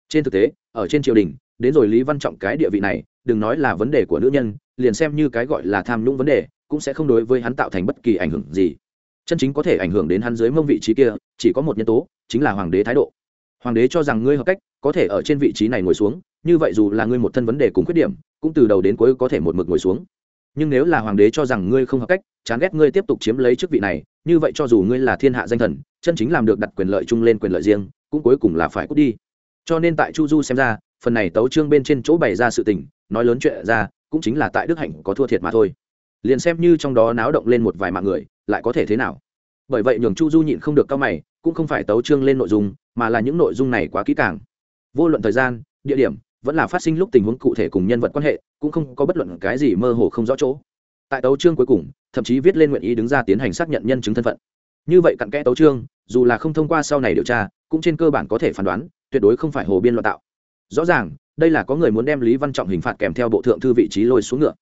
[SPEAKER 1] Trên thực tế, ở trên triều đình, đến rồi lý văn trọng cái địa vị này, đừng nói là vấn đề của nữ nhân, liền xem như cái gọi là tham nhũng vấn đề, cũng sẽ không đối với hắn tạo thành bất kỳ ảnh hưởng gì. Chân chính có thể ảnh hưởng đến hắn dưới mông vị trí kia, chỉ có một nhân tố, chính là hoàng đế thái độ. Hoàng đế cho rằng ngươi hợp cách, có thể ở trên vị trí này ngồi xuống, như vậy dù là ngươi một thân vấn đề cùng khuyết điểm, cũng từ đầu đến cuối có thể một mực ngồi xuống nhưng nếu là hoàng đế cho rằng ngươi không hợp cách, chán ghét ngươi tiếp tục chiếm lấy chức vị này, như vậy cho dù ngươi là thiên hạ danh thần, chân chính làm được đặt quyền lợi chung lên quyền lợi riêng, cũng cuối cùng là phải cút đi. Cho nên tại chu du xem ra, phần này tấu trương bên trên chỗ bày ra sự tình, nói lớn chuyện ra, cũng chính là tại đức hạnh có thua thiệt mà thôi. Liền xem như trong đó náo động lên một vài mạng người, lại có thể thế nào? Bởi vậy nhường chu du nhịn không được cao mày, cũng không phải tấu trương lên nội dung, mà là những nội dung này quá kỹ càng. Vô luận thời gian, địa điểm vẫn là phát sinh lúc tình huống cụ thể cùng nhân vật quan hệ, cũng không có bất luận cái gì mơ hồ không rõ chỗ. Tại tấu chương cuối cùng, thậm chí viết lên nguyện ý đứng ra tiến hành xác nhận nhân chứng thân phận. Như vậy cặn kẽ tấu chương, dù là không thông qua sau này điều tra, cũng trên cơ bản có thể phán đoán, tuyệt đối không phải hồ biên loạn tạo. Rõ ràng, đây là có người muốn đem lý văn trọng hình phạt kèm theo bộ thượng thư vị trí lôi xuống ngựa.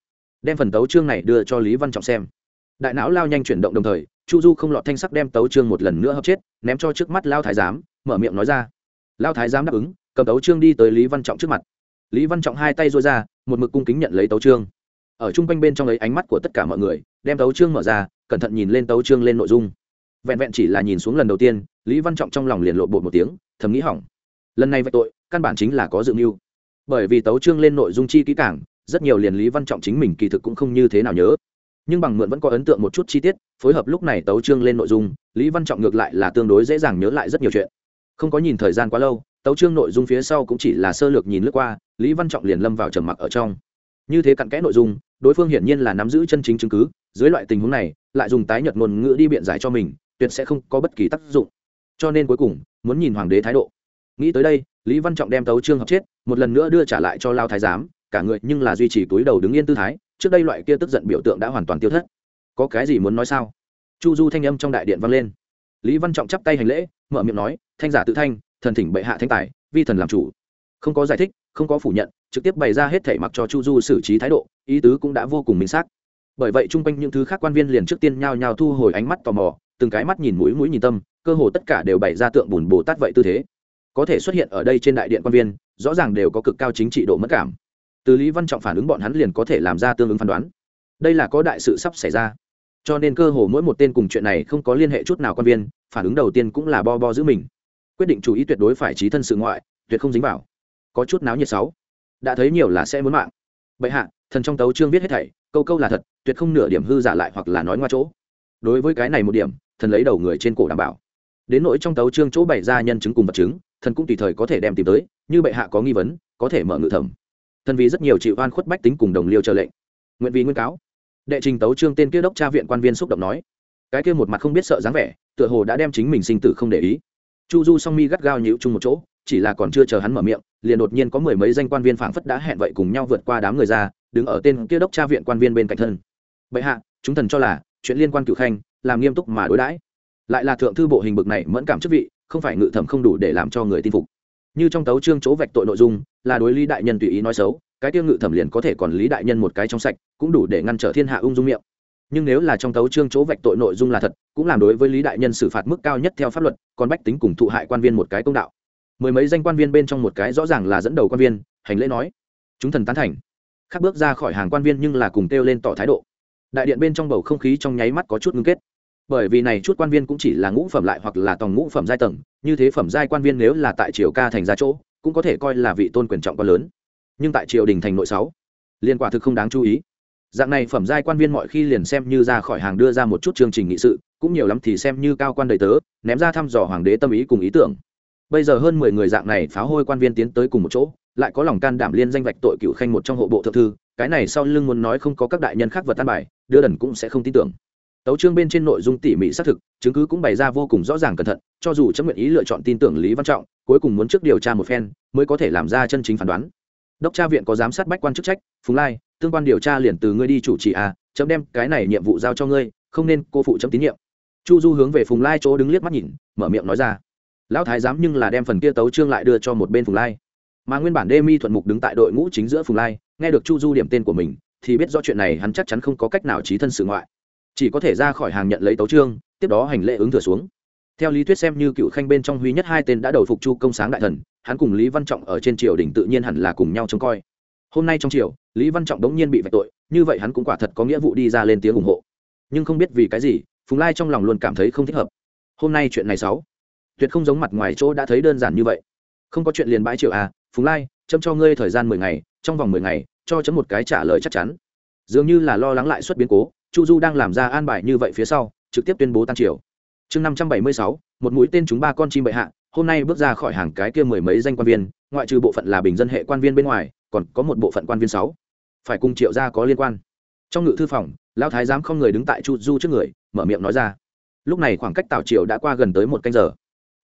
[SPEAKER 1] Đem phần tấu chương này đưa cho lý văn trọng xem. Đại não lao nhanh chuyển động đồng thời, chu du không lọt thanh sắc đem tấu chương một lần nữa hấp chết, ném cho trước mắt lao thái giám, mở miệng nói ra. Lao thái giám đáp ứng cầm tấu trương đi tới lý văn trọng trước mặt. Lý văn trọng hai tay dôi ra, một mực cung kính nhận lấy tấu trương. ở chung quanh bên trong lấy ánh mắt của tất cả mọi người đem tấu trương mở ra, cẩn thận nhìn lên tấu trương lên nội dung. Vẹn vẹn chỉ là nhìn xuống lần đầu tiên, lý văn trọng trong lòng liền lộ bột một tiếng, thầm nghĩ hỏng. Lần này vậy tội, căn bản chính là có dự mưu. Bởi vì tấu trương lên nội dung chi kỹ cảng rất nhiều liền lý văn trọng chính mình kỳ thực cũng không như thế nào nhớ. Nhưng bằng mượn vẫn có ấn tượng một chút chi tiết, phối hợp lúc này tấu trương lên nội dung, lý văn trọng ngược lại là tương đối dễ dàng nhớ lại rất nhiều chuyện. Không có nhìn thời gian quá lâu tấu chương nội dung phía sau cũng chỉ là sơ lược nhìn lướt qua, lý văn trọng liền lâm vào trầm mặc ở trong. Như thế cặn kẽ nội dung, đối phương hiển nhiên là nắm giữ chân chính chứng cứ, dưới loại tình huống này, lại dùng tái nhật ngôn ngữ đi biện giải cho mình, tuyệt sẽ không có bất kỳ tác dụng. Cho nên cuối cùng, muốn nhìn hoàng đế thái độ. Nghĩ tới đây, lý văn trọng đem tấu trương học chết, một lần nữa đưa trả lại cho lao thái giám, cả người nhưng là duy trì túi đầu đứng yên tư thái, trước đây loại kia tức giận biểu tượng đã hoàn toàn tiêu thất. Có cái gì muốn nói sao? Chu du thanh âm trong đại điện vang lên. Lý văn trọng chắp tay hành lễ, mở miệng nói, thanh giả tự thanh thần thỉnh bệ hạ thanh tài, vi thần làm chủ. Không có giải thích, không có phủ nhận, trực tiếp bày ra hết thể mặc cho chu du xử trí thái độ, ý tứ cũng đã vô cùng minh xác. Bởi vậy chung quanh những thứ khác quan viên liền trước tiên nhao nhao thu hồi ánh mắt tò mò, từng cái mắt nhìn mũi mũi nhìn tâm, cơ hồ tất cả đều bày ra tượng bùn bồ tát vậy tư thế. Có thể xuất hiện ở đây trên đại điện quan viên, rõ ràng đều có cực cao chính trị độ mất cảm. Từ lý văn trọng phản ứng bọn hắn liền có thể làm ra tương ứng phán đoán. Đây là có đại sự sắp xảy ra. Cho nên cơ hồ mỗi một tên cùng chuyện này không có liên hệ chút nào quan viên, phản ứng đầu tiên cũng là bo bo giữ mình quyết định chú ý tuyệt đối phải trí thân sự ngoại, tuyệt không dính vào. Có chút náo nhiệt sáu. Đã thấy nhiều là sẽ muốn mạng. Bệ hạ, thần trong tấu chương viết hết thảy, câu câu là thật, tuyệt không nửa điểm hư giả lại hoặc là nói ngoa chỗ. Đối với cái này một điểm, thần lấy đầu người trên cổ đảm bảo. Đến nỗi trong tấu chương chỗ bày ra nhân chứng cùng vật chứng, thần cũng tùy thời có thể đem tìm tới, như bệ hạ có nghi vấn, có thể mở ngự thẩm. Thần vì rất nhiều chịu oan khuất bách tính cùng đồng liêu chờ lệnh. Nguyện vì nguyên cáo. Đệ trình tấu trương tên kia đốc tra viện quan viên xúc động nói. Cái kia một mặt không biết sợ dáng vẻ, tựa hồ đã đem chính mình sinh tử không để ý chu du song mi gắt gao nhịu chung một chỗ, chỉ là còn chưa chờ hắn mở miệng, liền đột nhiên có mười mấy danh quan viên phảng phất đã hẹn vậy cùng nhau vượt qua đám người ra, đứng ở tên kia đốc tra viện quan viên bên cạnh thân. Bệ hạ, chúng thần cho là chuyện liên quan cựu khanh, làm nghiêm túc mà đối đãi. Lại là thượng thư bộ hình bực này mẫn cảm chức vị, không phải ngự thẩm không đủ để làm cho người tin phục. Như trong tấu chương chỗ vạch tội nội dung, là đối lý đại nhân tùy ý nói xấu, cái tiêu ngự thẩm liền có thể còn lý đại nhân một cái trong sạch, cũng đủ để ngăn trở thiên hạ ung dung miệng nhưng nếu là trong tấu chương chỗ vạch tội nội dung là thật, cũng làm đối với lý đại nhân xử phạt mức cao nhất theo pháp luật, còn bách tính cùng thụ hại quan viên một cái công đạo. Mười mấy danh quan viên bên trong một cái rõ ràng là dẫn đầu quan viên, hành lễ nói, chúng thần tán thành. Khác bước ra khỏi hàng quan viên nhưng là cùng kêu lên tỏ thái độ. Đại điện bên trong bầu không khí trong nháy mắt có chút ngưng kết. Bởi vì này chút quan viên cũng chỉ là ngũ phẩm lại hoặc là tòng ngũ phẩm giai tầng, như thế phẩm giai quan viên nếu là tại triều ca thành ra chỗ, cũng có thể coi là vị tôn quyền trọng quá lớn. Nhưng tại triều đình thành nội sáu, liên quả thực không đáng chú ý dạng này phẩm giai quan viên mọi khi liền xem như ra khỏi hàng đưa ra một chút chương trình nghị sự, cũng nhiều lắm thì xem như cao quan đầy tớ, ném ra thăm dò hoàng đế tâm ý cùng ý tưởng. Bây giờ hơn mười người dạng này phá hôi quan viên tiến tới cùng một chỗ, lại có lòng can đảm liên danh vạch tội cựu khanh một trong hộ bộ thượng thư, cái này sau lưng muốn nói không có các đại nhân khác vật tan bài, đưa đần cũng sẽ không tin tưởng. Tấu chương bên trên nội dung tỉ mỉ xác thực, chứng cứ cũng bày ra vô cùng rõ ràng cẩn thận, cho dù chấm nguyện ý lựa chọn tin tưởng lý văn trọng, cuối cùng muốn trước điều tra một phen, mới có thể làm ra chân chính phán đoán. Đốc tra viện có giám sát bách quan chức trách, phùng lai tương quan điều tra liền từ ngươi đi chủ trì à chấm đem cái này nhiệm vụ giao cho ngươi, không nên cô phụ chấm tín nhiệm. Chu du hướng về phùng lai chỗ đứng liếc mắt nhìn, mở miệng nói ra. Lão thái giám nhưng là đem phần kia tấu chương lại đưa cho một bên phùng lai. Mà nguyên bản đê mi thuận mục đứng tại đội ngũ chính giữa phùng lai, nghe được chu du điểm tên của mình, thì biết do chuyện này hắn chắc chắn không có cách nào trí thân sự ngoại. Chỉ có thể ra khỏi hàng nhận lấy tấu trương tiếp đó hành lễ ứng thừa xuống. Theo lý thuyết xem như cựu khanh bên trong huy nhất hai tên đã đầu phục chu công sáng đại thần, hắn cùng lý văn trọng ở trên triều đình tự nhiên hẳn là cùng nhau trông coi hôm nay trong triều, lý văn trọng đống nhiên bị vạch tội, như vậy hắn cũng quả thật có nghĩa vụ đi ra lên tiếng ủng hộ. Nhưng không biết vì cái gì, phùng lai trong lòng luôn cảm thấy không thích hợp. Hôm nay chuyện này sáu, tuyệt không giống mặt ngoài chỗ đã thấy đơn giản như vậy. Không có chuyện liền bãi triều à phùng lai chấm cho ngươi thời gian mười ngày, trong vòng mười ngày, cho chấm một cái trả lời chắc chắn. Dường như là lo lắng lại xuất biến cố, chu du đang làm ra an bài như vậy phía sau, trực tiếp tuyên bố tan triều. Chương năm trăm bảy mươi sáu, một mũi tên chúng ba con chim bệ hạ, hôm nay bước ra khỏi hàng cái kia mười mấy danh quan viên, ngoại trừ bộ phận là bình dân hệ quan viên bên ngoài còn có một bộ phận quan viên sáu. Phải cùng triệu gia có liên quan. Trong ngự thư phòng, lão thái giám không người đứng tại chu du trước người, mở miệng nói ra. Lúc này khoảng cách tào triều đã qua gần tới một canh giờ.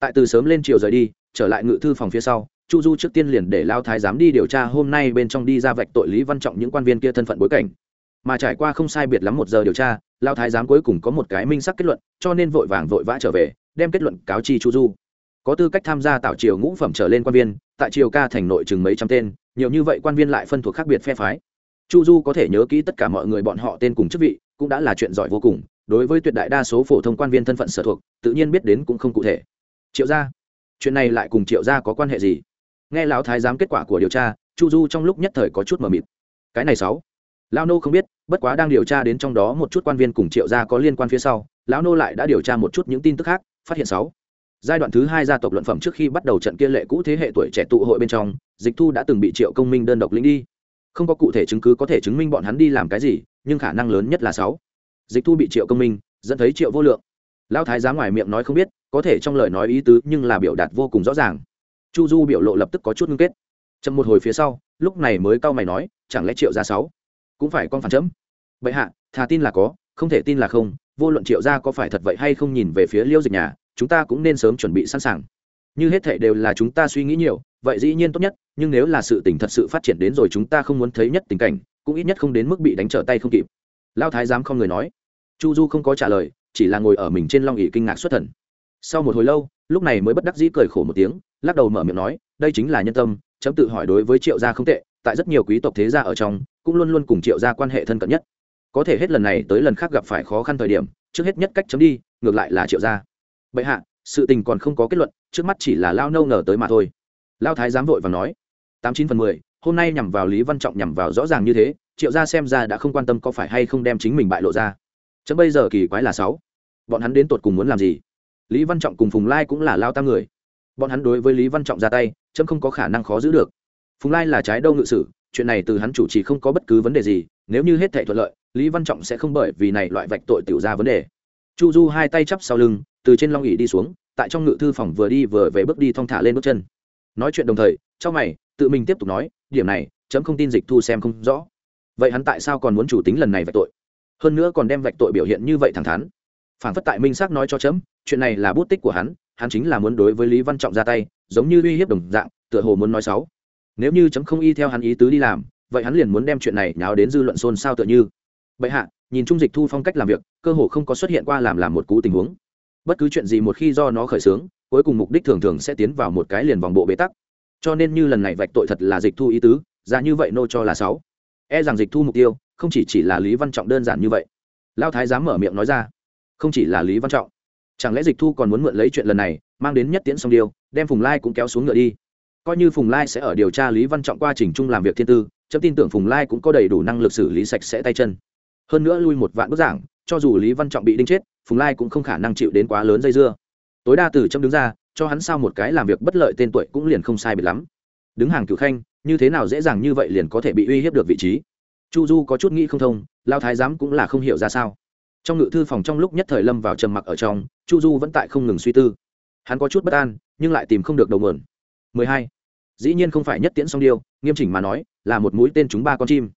[SPEAKER 1] Tại từ sớm lên triều rời đi, trở lại ngự thư phòng phía sau, chu du trước tiên liền để lao thái giám đi điều tra hôm nay bên trong đi ra vạch tội lý văn trọng những quan viên kia thân phận bối cảnh. Mà trải qua không sai biệt lắm một giờ điều tra lao thái giám cuối cùng có một cái minh sắc kết luận, cho nên vội vàng vội vã trở về, đem kết luận cáo chi chu du. Có tư cách tham gia tạo triều ngũ phẩm trở lên quan viên tại triều ca thành nội chừng mấy trăm tên, nhiều như vậy quan viên lại phân thuộc khác biệt phe phái. Chu du có thể nhớ kỹ tất cả mọi người bọn họ tên cùng chức vị, cũng đã là chuyện giỏi vô cùng, đối với tuyệt đại đa số phổ thông quan viên thân phận sở thuộc, tự nhiên biết đến cũng không cụ thể. Triệu gia, chuyện này lại cùng triệu gia có quan hệ gì? Nghe lão thái giám kết quả của điều tra, chu du trong lúc nhất thời có chút mờ mịt. Cái này sáu, lão nô không biết, bất quá đang điều tra đến trong đó một chút quan viên cùng triệu gia có liên quan phía sau, lão nô lại đã điều tra một chút những tin tức khác, phát hiện sáu giai đoạn thứ hai gia tộc luận phẩm trước khi bắt đầu trận kia lệ cũ thế hệ tuổi trẻ tụ hội bên trong, dịch thu đã từng bị triệu công minh đơn độc lĩnh đi. Không có cụ thể chứng cứ có thể chứng minh bọn hắn đi làm cái gì, nhưng khả năng lớn nhất là sáu. Dịch thu bị triệu công minh dẫn thấy triệu vô lượng. Lão thái giá ngoài miệng nói không biết, có thể trong lời nói ý tứ nhưng là biểu đạt vô cùng rõ ràng. Chu du biểu lộ lập tức có chút ngưng kết. Chậm một hồi phía sau, lúc này mới cau mày nói, chẳng lẽ triệu gia sáu cũng phải con phản chấm? Bệ hạ, thà tin là có, không thể tin là không, vô luận triệu gia có phải thật vậy hay không nhìn về phía liêu dịch nhà chúng ta cũng nên sớm chuẩn bị sẵn sàng. Như hết thệ đều là chúng ta suy nghĩ nhiều, vậy dĩ nhiên tốt nhất, nhưng nếu là sự tình thật sự phát triển đến rồi chúng ta không muốn thấy nhất tình cảnh, cũng ít nhất không đến mức bị đánh trở tay không kịp. Lao thái giám không người nói. Chu du không có trả lời, chỉ là ngồi ở mình trên long ỉ kinh ngạc xuất thần. Sau một hồi lâu, lúc này mới bất đắc dĩ cười khổ một tiếng, lắc đầu mở miệng nói, đây chính là nhân tâm, chấm tự hỏi đối với triệu gia không tệ, tại rất nhiều quý tộc thế gia ở trong, cũng luôn luôn cùng triệu gia quan hệ thân cận nhất. Có thể hết lần này tới lần khác gặp phải khó khăn thời điểm, trước hết nhất cách chấm đi, ngược lại là triệu gia bệ hạ, sự tình còn không có kết luận, trước mắt chỉ là lao nâu ngờ tới mà thôi. Lao thái giám vội và nói, tám chín phần mười, hôm nay nhằm vào lý văn trọng nhằm vào rõ ràng như thế, triệu gia xem ra đã không quan tâm có phải hay không đem chính mình bại lộ ra. Chấm bây giờ kỳ quái là sáu, bọn hắn đến tột cùng muốn làm gì? Lý văn trọng cùng phùng lai cũng là lao tam người. Bọn hắn đối với lý văn trọng ra tay, chấm không có khả năng khó giữ được. Phùng lai là trái đâu ngự sử, chuyện này từ hắn chủ trì không có bất cứ vấn đề gì, nếu như hết thể thuận lợi, lý văn trọng sẽ không bởi vì này loại vạch tội tiểu ra vấn đề. Chu du hai tay chắp sau lưng từ trên long ỉ đi xuống, tại trong ngự thư phòng vừa đi vừa về bước đi thong thả lên bước chân. Nói chuyện đồng thời, trong mày, tự mình tiếp tục nói, điểm này, chấm không tin dịch thu xem không rõ. Vậy hắn tại sao còn muốn chủ tính lần này vạch tội? Hơn nữa còn đem vạch tội biểu hiện như vậy thẳng thắn. Phản phất tại minh xác nói cho chấm, chuyện này là bút tích của hắn hắn chính là muốn đối với lý văn trọng ra tay, giống như uy hiếp đồng dạng, tựa hồ muốn nói xấu. Nếu như chấm không y theo hắn ý tứ đi làm, vậy hắn liền muốn đem chuyện này nháo đến dư luận xôn xao tựa như. Bệ hạ, nhìn trung dịch thu phong cách làm việc, cơ hồ không có xuất hiện qua làm làm một cú tình huống bất cứ chuyện gì một khi do nó khởi xướng cuối cùng mục đích thường thường sẽ tiến vào một cái liền vòng bộ bế tắc. Cho nên như lần này vạch tội thật là dịch thu ý tứ ra như vậy nô cho là sáu e rằng dịch thu mục tiêu không chỉ chỉ là lý văn trọng đơn giản như vậy. Lao thái dám mở miệng nói ra không chỉ là lý văn trọng. Chẳng lẽ dịch thu còn muốn mượn lấy chuyện lần này mang đến nhất tiễn song điều, đem phùng lai cũng kéo xuống ngựa đi? Coi như phùng lai sẽ ở điều tra lý văn trọng qua trình chung làm việc thiên tư chấm tin tưởng phùng lai cũng có đầy đủ năng lực xử lý sạch sẽ tay chân. Hơn nữa lui một vạn bức giảng cho dù lý văn trọng bị đinh chết phùng lai cũng không khả năng chịu đến quá lớn dây dưa. Tối đa từ chấm đứng ra, cho hắn sao một cái làm việc bất lợi tên tuổi cũng liền không sai biệt lắm. Đứng hàng cựu khanh, như thế nào dễ dàng như vậy liền có thể bị uy hiếp được vị trí? Chu du có chút nghĩ không thông, lao thái giám cũng là không hiểu ra sao. Trong ngự thư phòng trong lúc nhất thời lâm vào trầm mặc ở trong, chu du vẫn tại không ngừng suy tư. Hắn có chút bất an, nhưng lại tìm không được đầu mượn. 12. dĩ nhiên không phải nhất tiễn song điêu, nghiêm chỉnh mà nói, là một mũi tên chúng ba con chim.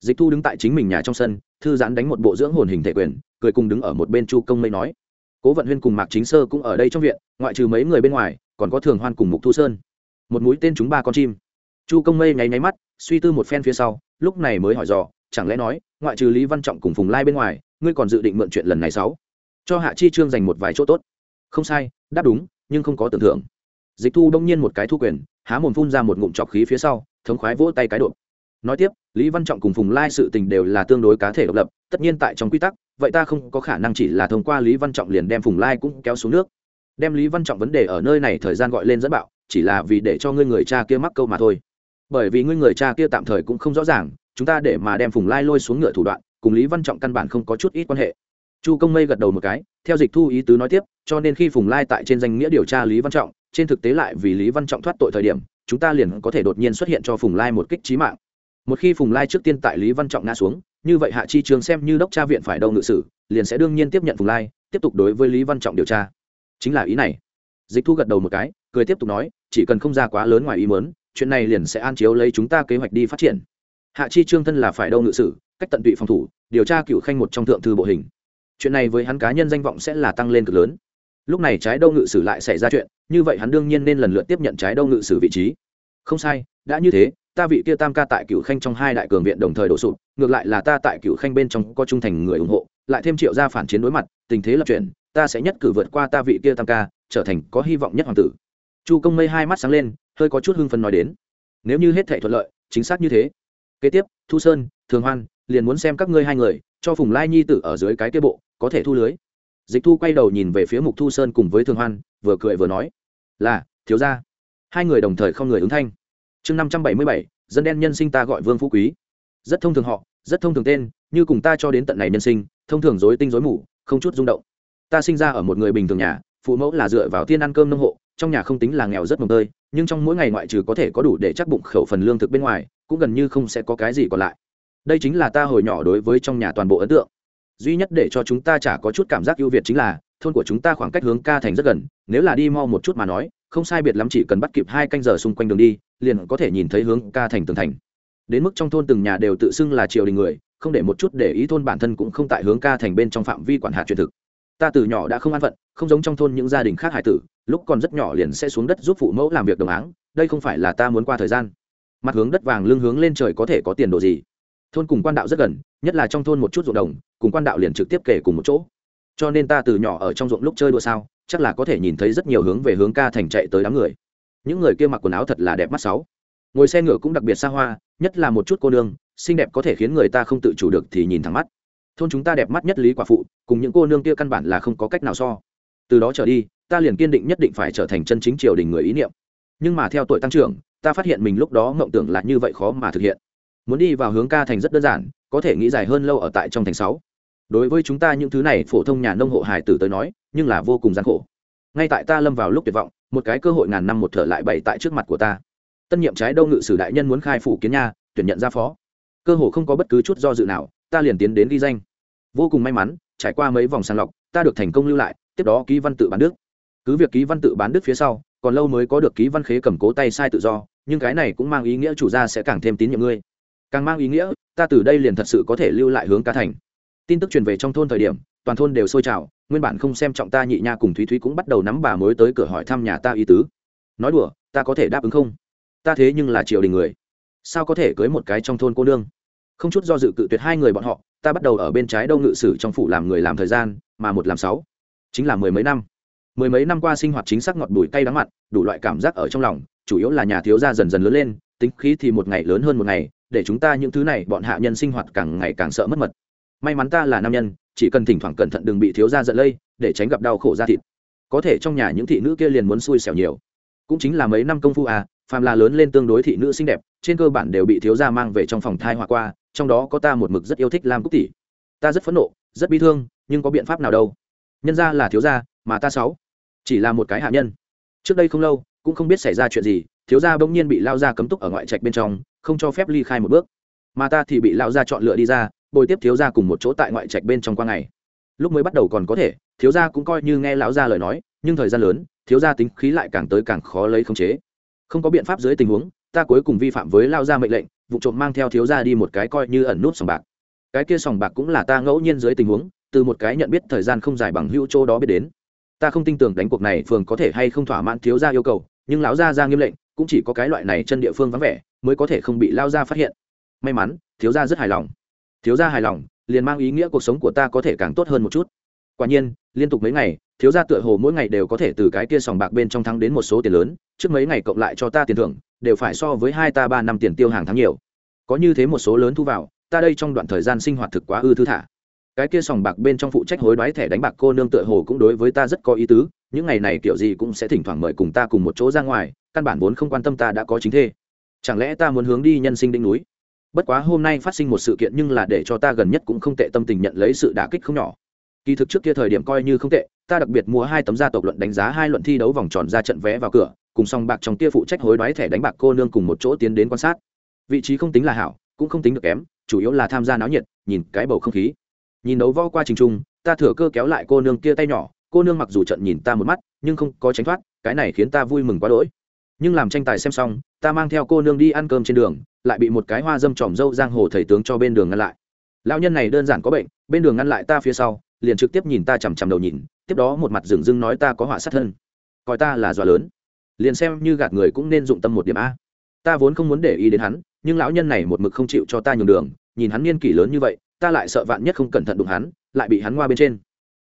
[SPEAKER 1] Dịch thu đứng tại chính mình nhà trong sân thư giãn đánh một bộ dưỡng hồn hình thể quyền, cười cùng đứng ở một bên chu công mây nói. Cố vận huyên cùng mạc chính sơ cũng ở đây trong viện, ngoại trừ mấy người bên ngoài, còn có thường hoan cùng mục thu sơn. Một mũi tên chúng ba con chim. Chu công mây nháy nháy mắt, suy tư một phen phía sau, lúc này mới hỏi dò, chẳng lẽ nói, ngoại trừ lý văn trọng cùng phùng lai bên ngoài, ngươi còn dự định mượn chuyện lần này sáu? Cho hạ chi trương dành một vài chỗ tốt. Không sai, đáp đúng, nhưng không có tưởng thưởng. Dịch thu đông nhiên một cái thu quyền, há mồm phun ra một ngụm trọc khí phía sau, thống khoái vỗ tay cái độ nói tiếp, lý văn trọng cùng phùng lai sự tình đều là tương đối cá thể độc lập, tất nhiên tại trong quy tắc, vậy ta không có khả năng chỉ là thông qua lý văn trọng liền đem phùng lai cũng kéo xuống nước. Đem lý văn trọng vấn đề ở nơi này thời gian gọi lên dẫn bạo, chỉ là vì để cho ngươi người cha kia mắc câu mà thôi. Bởi vì ngươi người cha kia tạm thời cũng không rõ ràng, chúng ta để mà đem phùng lai lôi xuống ngựa thủ đoạn, cùng lý văn trọng căn bản không có chút ít quan hệ. Chu công mây gật đầu một cái, theo dịch thu ý tứ nói tiếp, cho nên khi phùng lai tại trên danh nghĩa điều tra lý văn trọng, trên thực tế lại vì lý văn trọng thoát tội thời điểm, chúng ta liền có thể đột nhiên xuất hiện cho phùng lai một kích trí mạng một khi phùng lai trước tiên tại lý văn trọng ngã xuống, như vậy hạ chi trường xem như đốc tra viện phải đâu ngự sử, liền sẽ đương nhiên tiếp nhận phùng lai, tiếp tục đối với lý văn trọng điều tra. Chính là ý này. Dịch thu gật đầu một cái, cười tiếp tục nói, chỉ cần không ra quá lớn ngoài ý mớn chuyện này liền sẽ an chiếu lấy chúng ta kế hoạch đi phát triển. Hạ chi trương thân là phải đâu ngự sử, cách tận tụy phòng thủ, điều tra cựu khanh một trong thượng thư bộ hình. Chuyện này với hắn cá nhân danh vọng sẽ là tăng lên cực lớn. Lúc này trái đâu ngự sử lại xảy ra chuyện, như vậy hắn đương nhiên nên lần lượt tiếp nhận trái đâu ngự sử vị trí. Không sai, đã như thế ta vị kia tam ca tại cựu khanh trong hai đại cường viện đồng thời đổ sụp, ngược lại là ta tại cựu khanh bên trong có trung thành người ủng hộ, lại thêm triệu gia phản chiến đối mặt, tình thế lập chuyển, ta sẽ nhất cử vượt qua ta vị kia tam ca, trở thành có hy vọng nhất hoàng tử. Chu công mây hai mắt sáng lên, hơi có chút hưng phấn nói đến. Nếu như hết thể thuận lợi, chính xác như thế. Kế tiếp, thu sơn, thường hoan, liền muốn xem các ngươi hai người, cho phùng lai nhi tử ở dưới cái kia bộ, có thể thu lưới. Dịch thu quay đầu nhìn về phía mục thu sơn cùng với thường hoan, vừa cười vừa nói, là, thiếu gia. Hai người đồng thời không người ứng thanh chương năm trăm bảy mươi bảy, dân đen nhân sinh ta gọi vương phú quý. Rất thông thường họ, rất thông thường tên, như cùng ta cho đến tận này nhân sinh, thông thường dối tinh dối mù, không chút rung động. Ta sinh ra ở một người bình thường nhà, phụ mẫu là dựa vào tiên ăn cơm nông hộ, trong nhà không tính là nghèo rất mồm tơi, nhưng trong mỗi ngày ngoại trừ có thể có đủ để chắc bụng khẩu phần lương thực bên ngoài, cũng gần như không sẽ có cái gì còn lại. Đây chính là ta hồi nhỏ đối với trong nhà toàn bộ ấn tượng. Duy nhất để cho chúng ta chả có chút cảm giác ưu việt chính là, thôn của chúng ta khoảng cách hướng ca thành rất gần, nếu là đi mau một chút mà nói không sai biệt lắm chỉ cần bắt kịp hai canh giờ xung quanh đường đi, liền có thể nhìn thấy hướng ca thành tường thành. Đến mức trong thôn từng nhà đều tự xưng là triều đình người, không để một chút để ý thôn bản thân cũng không tại hướng ca thành bên trong phạm vi quản hạt truyền thực. Ta từ nhỏ đã không an phận, không giống trong thôn những gia đình khác hải tử, lúc còn rất nhỏ liền sẽ xuống đất giúp phụ mẫu làm việc đồng áng, đây không phải là ta muốn qua thời gian. Mặt hướng đất vàng lưng hướng lên trời có thể có tiền đồ gì? Thôn cùng quan đạo rất gần, nhất là trong thôn một chút ruộng đồng, cùng quan đạo liền trực tiếp kể cùng một chỗ. Cho nên ta từ nhỏ ở trong ruộng lúc chơi đua sao chắc là có thể nhìn thấy rất nhiều hướng về hướng ca thành chạy tới đám người. Những người kia mặc quần áo thật là đẹp mắt sáu. Ngồi xe ngựa cũng đặc biệt xa hoa, nhất là một chút cô nương, xinh đẹp có thể khiến người ta không tự chủ được thì nhìn thẳng mắt. Thôn chúng ta đẹp mắt nhất lý quả phụ, cùng những cô nương kia căn bản là không có cách nào so. Từ đó trở đi, ta liền kiên định nhất định phải trở thành chân chính triều đình người ý niệm. Nhưng mà theo tuổi tăng trưởng, ta phát hiện mình lúc đó mộng tưởng là như vậy khó mà thực hiện. Muốn đi vào hướng ca thành rất đơn giản, có thể nghĩ dài hơn lâu ở tại trong thành sáu đối với chúng ta những thứ này, phổ thông nhà nông hộ hải tử tới nói, nhưng là vô cùng gian khổ. Ngay tại ta lâm vào lúc tuyệt vọng, một cái cơ hội ngàn năm một thở lại bày tại trước mặt của ta. Tân nhiệm trái đâu ngự sử đại nhân muốn khai phủ kiến nha, tuyển nhận ra phó. Cơ hội không có bất cứ chút do dự nào, ta liền tiến đến ghi danh. Vô cùng may mắn, trải qua mấy vòng sàng lọc, ta được thành công lưu lại, tiếp đó ký văn tự bán đức. Cứ việc ký văn tự bán đức phía sau, còn lâu mới có được ký văn khế cầm cố tay sai tự do, nhưng cái này cũng mang ý nghĩa chủ gia sẽ càng thêm tín nhiệm ngươi. Càng mang ý nghĩa, ta từ đây liền thật sự có thể lưu lại hướng ca thành tin tức truyền về trong thôn thời điểm, toàn thôn đều sôi trào, nguyên bản không xem trọng ta nhị nha cùng thúy thúy cũng bắt đầu nắm bà mối tới cửa hỏi thăm nhà ta ý tứ. Nói đùa, ta có thể đáp ứng không? Ta thế nhưng là triều đình người. Sao có thể cưới một cái trong thôn cô nương? Không chút do dự cự tuyệt hai người bọn họ, ta bắt đầu ở bên trái đâu ngự sử trong phủ làm người làm thời gian, mà một làm sáu. Chính là mười mấy năm. Mười mấy năm qua sinh hoạt chính xác ngọt bùi cay đắng mặn, đủ loại cảm giác ở trong lòng, chủ yếu là nhà thiếu gia dần dần lớn lên, tính khí thì một ngày lớn hơn một ngày, để chúng ta những thứ này bọn hạ nhân sinh hoạt càng ngày càng sợ mất mật may mắn ta là nam nhân, chỉ cần thỉnh thoảng cẩn thận đừng bị thiếu gia giận lây, để tránh gặp đau khổ da thịt. Có thể trong nhà những thị nữ kia liền muốn xui xẻo nhiều. Cũng chính là mấy năm công phu à phàm là lớn lên tương đối thị nữ xinh đẹp, trên cơ bản đều bị thiếu gia mang về trong phòng thai hoa qua, trong đó có ta một mực rất yêu thích lam cúc tỷ. Ta rất phẫn nộ, rất bi thương, nhưng có biện pháp nào đâu. Nhân ra là thiếu gia, mà ta sáu. Chỉ là một cái hạ nhân. Trước đây không lâu, cũng không biết xảy ra chuyện gì, thiếu gia bỗng nhiên bị lao ra cấm túc ở ngoại trạch bên trong, không cho phép ly khai một bước. Mà ta thì bị lao ra chọn lựa đi ra bồi tiếp thiếu gia cùng một chỗ tại ngoại trạch bên trong qua ngày. Lúc mới bắt đầu còn có thể, thiếu gia cũng coi như nghe lão gia lời nói, nhưng thời gian lớn, thiếu gia tính khí lại càng tới càng khó lấy khống chế. Không có biện pháp dưới tình huống, ta cuối cùng vi phạm với lao gia mệnh lệnh, vụ trộm mang theo thiếu gia đi một cái coi như ẩn nút sòng bạc. Cái kia sòng bạc cũng là ta ngẫu nhiên dưới tình huống, từ một cái nhận biết thời gian không dài bằng hữu chỗ đó biết đến. Ta không tin tưởng đánh cuộc này phường có thể hay không thỏa mãn thiếu gia yêu cầu, nhưng lão gia ra nghiêm lệnh, cũng chỉ có cái loại này chân địa phương vắng vẻ, mới có thể không bị lao gia phát hiện. May mắn, thiếu gia rất hài lòng thiếu gia hài lòng, liền mang ý nghĩa cuộc sống của ta có thể càng tốt hơn một chút. Quả nhiên, liên tục mấy ngày, thiếu gia tựa hồ mỗi ngày đều có thể từ cái kia sòng bạc bên trong thắng đến một số tiền lớn, trước mấy ngày cộng lại cho ta tiền thưởng, đều phải so với hai ta ba năm tiền tiêu hàng tháng nhiều. Có như thế một số lớn thu vào, ta đây trong đoạn thời gian sinh hoạt thực quá ư thư thả. Cái kia sòng bạc bên trong phụ trách hối đoái thẻ đánh bạc cô nương tựa hồ cũng đối với ta rất có ý tứ, những ngày này kiểu gì cũng sẽ thỉnh thoảng mời cùng ta cùng một chỗ ra ngoài, căn bản vốn không quan tâm ta đã có chính thê. Chẳng lẽ ta muốn hướng đi nhân sinh đỉnh núi? Bất quá hôm nay phát sinh một sự kiện nhưng là để cho ta gần nhất cũng không tệ tâm tình nhận lấy sự đả kích không nhỏ. Kỳ thực trước kia thời điểm coi như không tệ, ta đặc biệt mua hai tấm gia tộc luận đánh giá hai luận thi đấu vòng tròn ra trận vé vào cửa, cùng song bạc trong kia phụ trách hối đoái thẻ đánh bạc cô nương cùng một chỗ tiến đến quan sát. Vị trí không tính là hảo, cũng không tính được kém, chủ yếu là tham gia náo nhiệt, nhìn cái bầu không khí. Nhìn đấu vo qua trình trung, ta thừa cơ kéo lại cô nương kia tay nhỏ, cô nương mặc dù trận nhìn ta một mắt, nhưng không có tránh thoát, cái này khiến ta vui mừng quá đỗi nhưng làm tranh tài xem xong, ta mang theo cô nương đi ăn cơm trên đường, lại bị một cái hoa dâm trỏm dâu giang hồ thầy tướng cho bên đường ngăn lại. Lão nhân này đơn giản có bệnh, bên đường ngăn lại ta phía sau, liền trực tiếp nhìn ta chằm chằm đầu nhìn, tiếp đó một mặt dừng dưng nói ta có họa sát thân. Coi ta là dọa lớn. Liền xem như gạt người cũng nên dụng tâm một điểm a. Ta vốn không muốn để ý đến hắn, nhưng lão nhân này một mực không chịu cho ta nhường đường, nhìn hắn niên kỷ lớn như vậy, ta lại sợ vạn nhất không cẩn thận đụng hắn, lại bị hắn ngoa bên trên.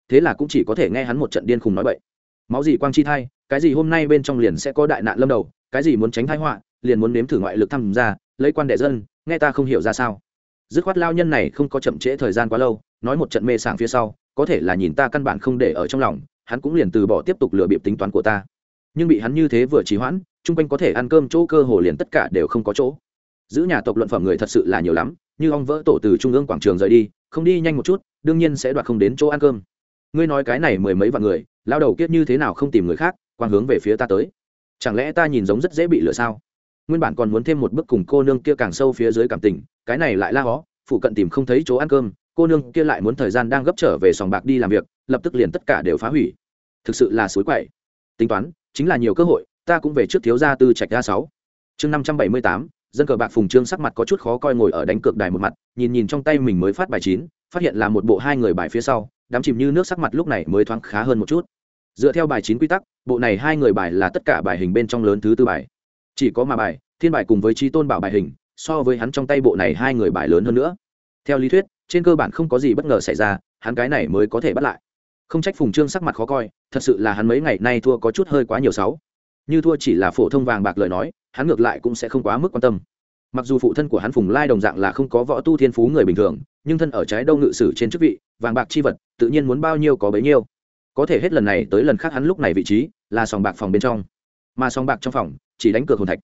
[SPEAKER 1] Thế là cũng chỉ có thể nghe hắn một trận điên khùng nói vậy máu gì quang chi thai, cái gì hôm nay bên trong liền sẽ có đại nạn lâm đầu, cái gì muốn tránh thái họa, liền muốn nếm thử ngoại lực tham gia, lấy quan đệ dân, nghe ta không hiểu ra sao. Dứt khoát lao nhân này không có chậm trễ thời gian quá lâu, nói một trận mê sảng phía sau, có thể là nhìn ta căn bản không để ở trong lòng, hắn cũng liền từ bỏ tiếp tục lừa bịp tính toán của ta. Nhưng bị hắn như thế vừa trì hoãn, chung quanh có thể ăn cơm chỗ cơ hồ liền tất cả đều không có chỗ. Giữ nhà tộc luận phẩm người thật sự là nhiều lắm, như ông vỡ tổ từ trung ương quảng trường rời đi, không đi nhanh một chút, đương nhiên sẽ đoạt không đến chỗ ăn cơm ngươi nói cái này mười mấy vạn người, lao đầu kiết như thế nào không tìm người khác quan hướng về phía ta tới. Chẳng lẽ ta nhìn giống rất dễ bị lừa sao? Nguyên bản còn muốn thêm một bước cùng cô nương kia càng sâu phía dưới cảm tình, cái này lại la hó, phụ cận tìm không thấy chỗ ăn cơm, cô nương kia lại muốn thời gian đang gấp trở về sòng bạc đi làm việc, lập tức liền tất cả đều phá hủy. Thực sự là suối quậy. Tính toán, chính là nhiều cơ hội, ta cũng về trước thiếu gia tư trạch gia sáu. Chương năm trăm bảy mươi tám, dân cờ bạc phùng trương sắc mặt có chút khó coi ngồi ở đánh cược đài một mặt, nhìn nhìn trong tay mình mới phát bài chín, phát hiện là một bộ hai người bài phía sau đám chìm như nước sắc mặt lúc này mới thoáng khá hơn một chút. Dựa theo bài chín quy tắc, bộ này hai người bài là tất cả bài hình bên trong lớn thứ tư bài. Chỉ có mà bài, thiên bài cùng với trí tôn bảo bài hình, so với hắn trong tay bộ này hai người bài lớn hơn nữa. Theo lý thuyết, trên cơ bản không có gì bất ngờ xảy ra, hắn cái này mới có thể bắt lại. Không trách phùng trương sắc mặt khó coi, thật sự là hắn mấy ngày nay thua có chút hơi quá nhiều sáu. Như thua chỉ là phổ thông vàng bạc lời nói, hắn ngược lại cũng sẽ không quá mức quan tâm. Mặc dù phụ thân của hắn phùng lai đồng dạng là không có võ tu thiên phú người bình thường nhưng thân ở trái đâu ngự sử trên chức vị, vàng bạc chi vật, tự nhiên muốn bao nhiêu có bấy nhiêu. Có thể hết lần này tới lần khác hắn lúc này vị trí là sòng bạc phòng bên trong. Mà sòng bạc trong phòng chỉ đánh cược hồn thạch.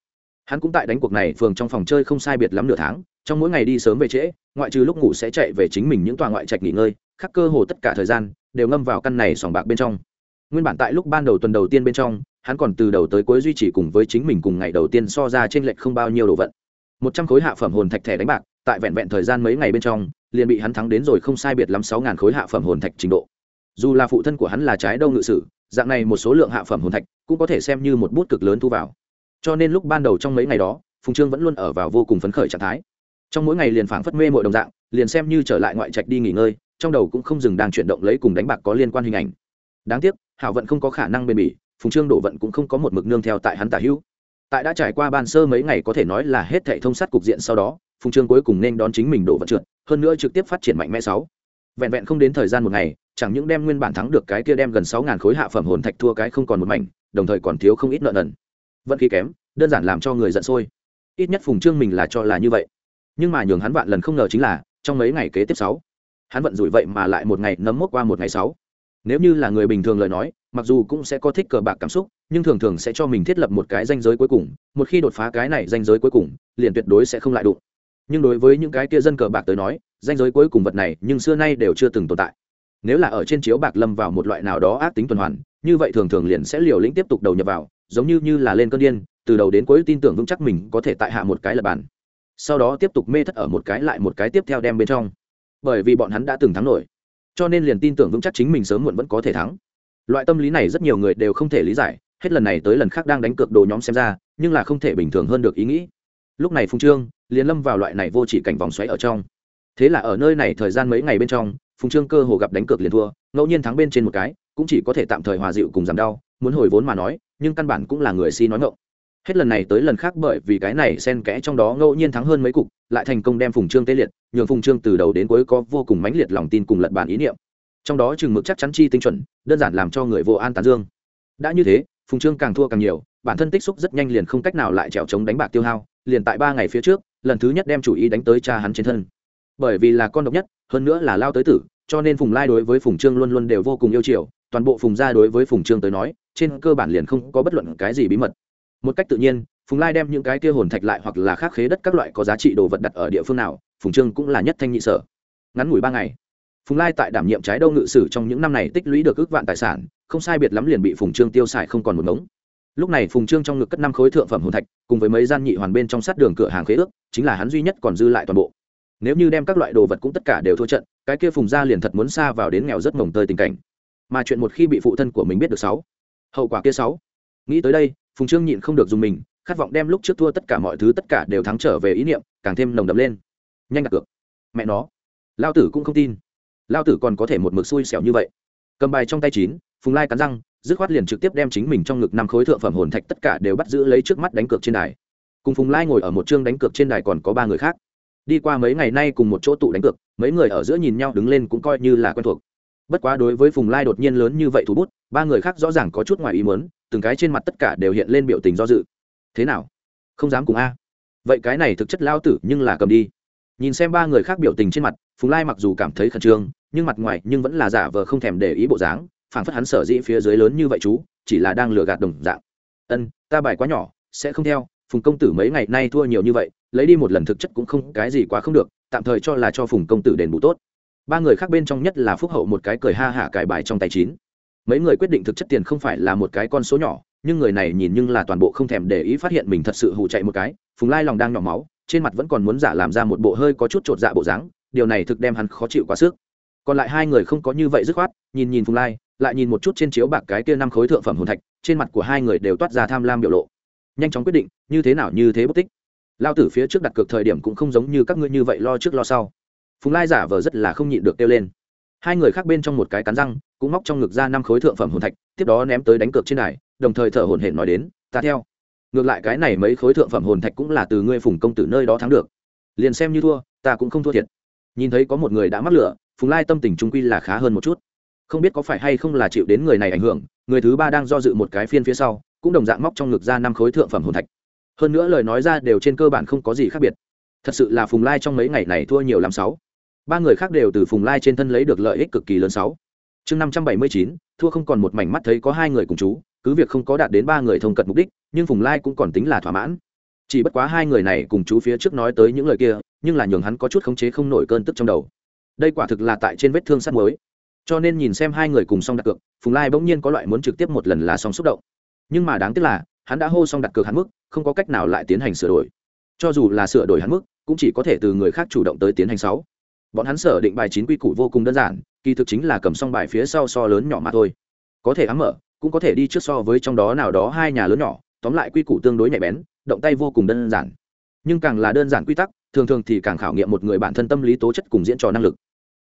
[SPEAKER 1] Hắn cũng tại đánh cuộc này, phường trong phòng chơi không sai biệt lắm nửa tháng, trong mỗi ngày đi sớm về trễ, ngoại trừ lúc ngủ sẽ chạy về chính mình những tòa ngoại trạch nghỉ ngơi, khắc cơ hồ tất cả thời gian đều ngâm vào căn này sòng bạc bên trong. Nguyên bản tại lúc ban đầu tuần đầu tiên bên trong, hắn còn từ đầu tới cuối duy trì cùng với chính mình cùng ngày đầu tiên so ra trên lệch không bao nhiêu đồ vận một trăm khối hạ phẩm hồn thạch thẻ đánh bạc, tại vẹn vẹn thời gian mấy ngày bên trong liền bị hắn thắng đến rồi không sai biệt lắm sáu ngàn khối hạ phẩm hồn thạch trình độ. Dù là phụ thân của hắn là trái đâu ngự sử, dạng này một số lượng hạ phẩm hồn thạch cũng có thể xem như một bút cực lớn thu vào. Cho nên lúc ban đầu trong mấy ngày đó, phùng trương vẫn luôn ở vào vô cùng phấn khởi trạng thái. Trong mỗi ngày liền phảng phất mê mọi đồng dạng, liền xem như trở lại ngoại trạch đi nghỉ ngơi, trong đầu cũng không dừng đang chuyển động lấy cùng đánh bạc có liên quan hình ảnh. Đáng tiếc, hảo vận không có khả năng bền bỉ, phùng trương đổ vận cũng không có một mực nương theo tại hắn tả hữu. Tại đã trải qua ban sơ mấy ngày có thể nói là hết thệ thông sát cục diện sau đó phùng trương cuối cùng nên đón chính mình đổ vận trượt, hơn nữa trực tiếp phát triển mạnh mẽ sáu. Vẹn vẹn không đến thời gian một ngày, chẳng những đem nguyên bản thắng được cái kia đem gần sáu ngàn khối hạ phẩm hồn thạch thua cái không còn một mảnh, đồng thời còn thiếu không ít nợ nần. Vận khí kém, đơn giản làm cho người giận sôi. Ít nhất phùng trương mình là cho là như vậy. Nhưng mà nhường hắn vạn lần không ngờ chính là, trong mấy ngày kế tiếp sáu, hắn vận rủi vậy mà lại một ngày nấm mốc qua một ngày sáu. Nếu như là người bình thường lời nói, mặc dù cũng sẽ có thích cờ bạc cảm xúc, nhưng thường thường sẽ cho mình thiết lập một cái danh giới cuối cùng, một khi đột phá cái này danh giới cuối cùng, liền tuyệt đối sẽ không lại đụng nhưng đối với những cái kia dân cờ bạc tới nói, danh giới cuối cùng vật này nhưng xưa nay đều chưa từng tồn tại. Nếu là ở trên chiếu bạc lâm vào một loại nào đó ác tính tuần hoàn, như vậy thường thường liền sẽ liều lĩnh tiếp tục đầu nhập vào, giống như như là lên cơn điên, từ đầu đến cuối tin tưởng vững chắc mình có thể tại hạ một cái lập bản sau đó tiếp tục mê thất ở một cái lại một cái tiếp theo đem bên trong. Bởi vì bọn hắn đã từng thắng nổi, cho nên liền tin tưởng vững chắc chính mình sớm muộn vẫn có thể thắng. Loại tâm lý này rất nhiều người đều không thể lý giải, hết lần này tới lần khác đang đánh cược đồ nhóm xem ra, nhưng là không thể bình thường hơn được ý nghĩ. Lúc này phung trương liền lâm vào loại này vô chỉ cảnh vòng xoáy ở trong. Thế là ở nơi này thời gian mấy ngày bên trong, phùng trương cơ hồ gặp đánh cược liền thua, ngẫu nhiên thắng bên trên một cái, cũng chỉ có thể tạm thời hòa dịu cùng giảm đau, muốn hồi vốn mà nói, nhưng căn bản cũng là người si nói ngộng hết lần này tới lần khác bởi vì cái này xen kẽ trong đó ngẫu nhiên thắng hơn mấy cục, lại thành công đem phùng trương tê liệt, nhường phùng trương từ đầu đến cuối có vô cùng mãnh liệt lòng tin cùng lật bản ý niệm. Trong đó chừng mực chắc chắn chi tinh chuẩn, đơn giản làm cho người vô an tán dương. Đã như thế, phùng trương càng thua càng nhiều, bản thân tích xúc rất nhanh liền không cách nào lại trèo chống đánh bạc tiêu hao, liền tại ba ngày phía trước lần thứ nhất đem chủ ý đánh tới cha hắn trên thân. Bởi vì là con độc nhất, hơn nữa là lao tới tử, cho nên phùng lai đối với phùng trương luôn luôn đều vô cùng yêu chiều, toàn bộ phùng gia đối với phùng trương tới nói, trên cơ bản liền không có bất luận cái gì bí mật. Một cách tự nhiên, phùng lai đem những cái kia hồn thạch lại hoặc là khác khế đất các loại có giá trị đồ vật đặt ở địa phương nào, phùng trương cũng là nhất thanh nhị sở. Ngắn ngủi ba ngày, phùng lai tại đảm nhiệm trái đâu ngự sử trong những năm này tích lũy được ước vạn tài sản, không sai biệt lắm liền bị phùng trương tiêu xài không còn một ngống lúc này phùng trương trong ngực cất năm khối thượng phẩm hồn thạch, cùng với mấy gian nhị hoàn bên trong sát đường cửa hàng khế ước, chính là hắn duy nhất còn dư lại toàn bộ. Nếu như đem các loại đồ vật cũng tất cả đều thua trận, cái kia phùng gia liền thật muốn xa vào đến nghèo rất mồng tơi tình cảnh. Mà chuyện một khi bị phụ thân của mình biết được sáu, hậu quả kia sáu. Nghĩ tới đây, phùng trương nhịn không được dùng mình, khát vọng đem lúc trước thua tất cả mọi thứ tất cả đều thắng trở về ý niệm, càng thêm nồng đậm lên. Nhanh đặt cược. Mẹ nó. Lao tử cũng không tin. Lao tử còn có thể một mực xui xẻo như vậy. Cầm bài trong tay chín, phùng lai cắn răng dứt khoát liền trực tiếp đem chính mình trong ngực năm khối thượng phẩm hồn thạch tất cả đều bắt giữ lấy trước mắt đánh cược trên đài. Cùng phùng lai ngồi ở một chương đánh cược trên đài còn có ba người khác. Đi qua mấy ngày nay cùng một chỗ tụ đánh cược, mấy người ở giữa nhìn nhau đứng lên cũng coi như là quen thuộc. Bất quá đối với phùng lai đột nhiên lớn như vậy thủ bút, ba người khác rõ ràng có chút ngoài ý muốn, từng cái trên mặt tất cả đều hiện lên biểu tình do dự. Thế nào? Không dám cùng a. Vậy cái này thực chất lao tử nhưng là cầm đi. Nhìn xem ba người khác biểu tình trên mặt, phùng lai mặc dù cảm thấy khẩn trương, nhưng mặt ngoài nhưng vẫn là giả vờ không thèm để ý bộ dáng phảng phất hắn sở dĩ phía dưới lớn như vậy chú, chỉ là đang lừa gạt đồng dạng. Ân, ta bài quá nhỏ, sẽ không theo, phùng công tử mấy ngày nay thua nhiều như vậy, lấy đi một lần thực chất cũng không, cái gì quá không được, tạm thời cho là cho phùng công tử đền bù tốt. Ba người khác bên trong nhất là phúc hậu một cái cười ha hả cải bài trong tay chín. Mấy người quyết định thực chất tiền không phải là một cái con số nhỏ, nhưng người này nhìn nhưng là toàn bộ không thèm để ý phát hiện mình thật sự hù chạy một cái, phùng lai lòng đang nhỏ máu, trên mặt vẫn còn muốn giả làm ra một bộ hơi có chút trột dạ bộ dáng, điều này thực đem hắn khó chịu quá sức. Còn lại hai người không có như vậy dứt khoát, nhìn nhìn phùng lai lại nhìn một chút trên chiếu bạc cái kia năm khối thượng phẩm hồn thạch, trên mặt của hai người đều toát ra tham lam biểu lộ. Nhanh chóng quyết định, như thế nào, như thế bất tích. Lao tử phía trước đặt cược thời điểm cũng không giống như các ngươi như vậy lo trước lo sau. Phùng lai giả vờ rất là không nhịn được kêu lên. Hai người khác bên trong một cái cắn răng, cũng móc trong ngực ra năm khối thượng phẩm hồn thạch, tiếp đó ném tới đánh cược trên đài, đồng thời thở hồn hển nói đến, ta theo. Ngược lại cái này mấy khối thượng phẩm hồn thạch cũng là từ ngươi phùng công tử nơi đó thắng được. Liền xem như thua, ta cũng không thua thiệt. Nhìn thấy có một người đã mắc lửa, phùng lai tâm tình trung quy là khá hơn một chút không biết có phải hay không là chịu đến người này ảnh hưởng, người thứ ba đang do dự một cái phiên phía sau, cũng đồng dạng móc trong ngực ra năm khối thượng phẩm hồn thạch. Hơn nữa lời nói ra đều trên cơ bản không có gì khác biệt. Thật sự là phùng lai trong mấy ngày này thua nhiều làm sáu. Ba người khác đều từ phùng lai trên thân lấy được lợi ích cực kỳ lớn sáu. Chương năm trăm bảy mươi chín, thua không còn một mảnh mắt thấy có hai người cùng chú, cứ việc không có đạt đến ba người thông cận mục đích, nhưng phùng lai cũng còn tính là thỏa mãn. Chỉ bất quá hai người này cùng chú phía trước nói tới những lời kia, nhưng là nhường hắn có chút khống chế không nổi cơn tức trong đầu. Đây quả thực là tại trên vết thương sắt mới cho nên nhìn xem hai người cùng xong đặt cược, phùng lai bỗng nhiên có loại muốn trực tiếp một lần là xong xúc động. Nhưng mà đáng tiếc là, hắn đã hô xong đặt cược hắn mức, không có cách nào lại tiến hành sửa đổi. Cho dù là sửa đổi hắn mức, cũng chỉ có thể từ người khác chủ động tới tiến hành sáu. Bọn hắn sở định bài chín quy củ vô cùng đơn giản, kỳ thực chính là cầm xong bài phía sau so lớn nhỏ mà thôi. Có thể ám mở, cũng có thể đi trước so với trong đó nào đó hai nhà lớn nhỏ, tóm lại quy củ tương đối nhạy bén, động tay vô cùng đơn giản. Nhưng càng là đơn giản quy tắc, thường thường thì càng khảo nghiệm một người bản thân tâm lý tố chất cùng diễn trò năng lực.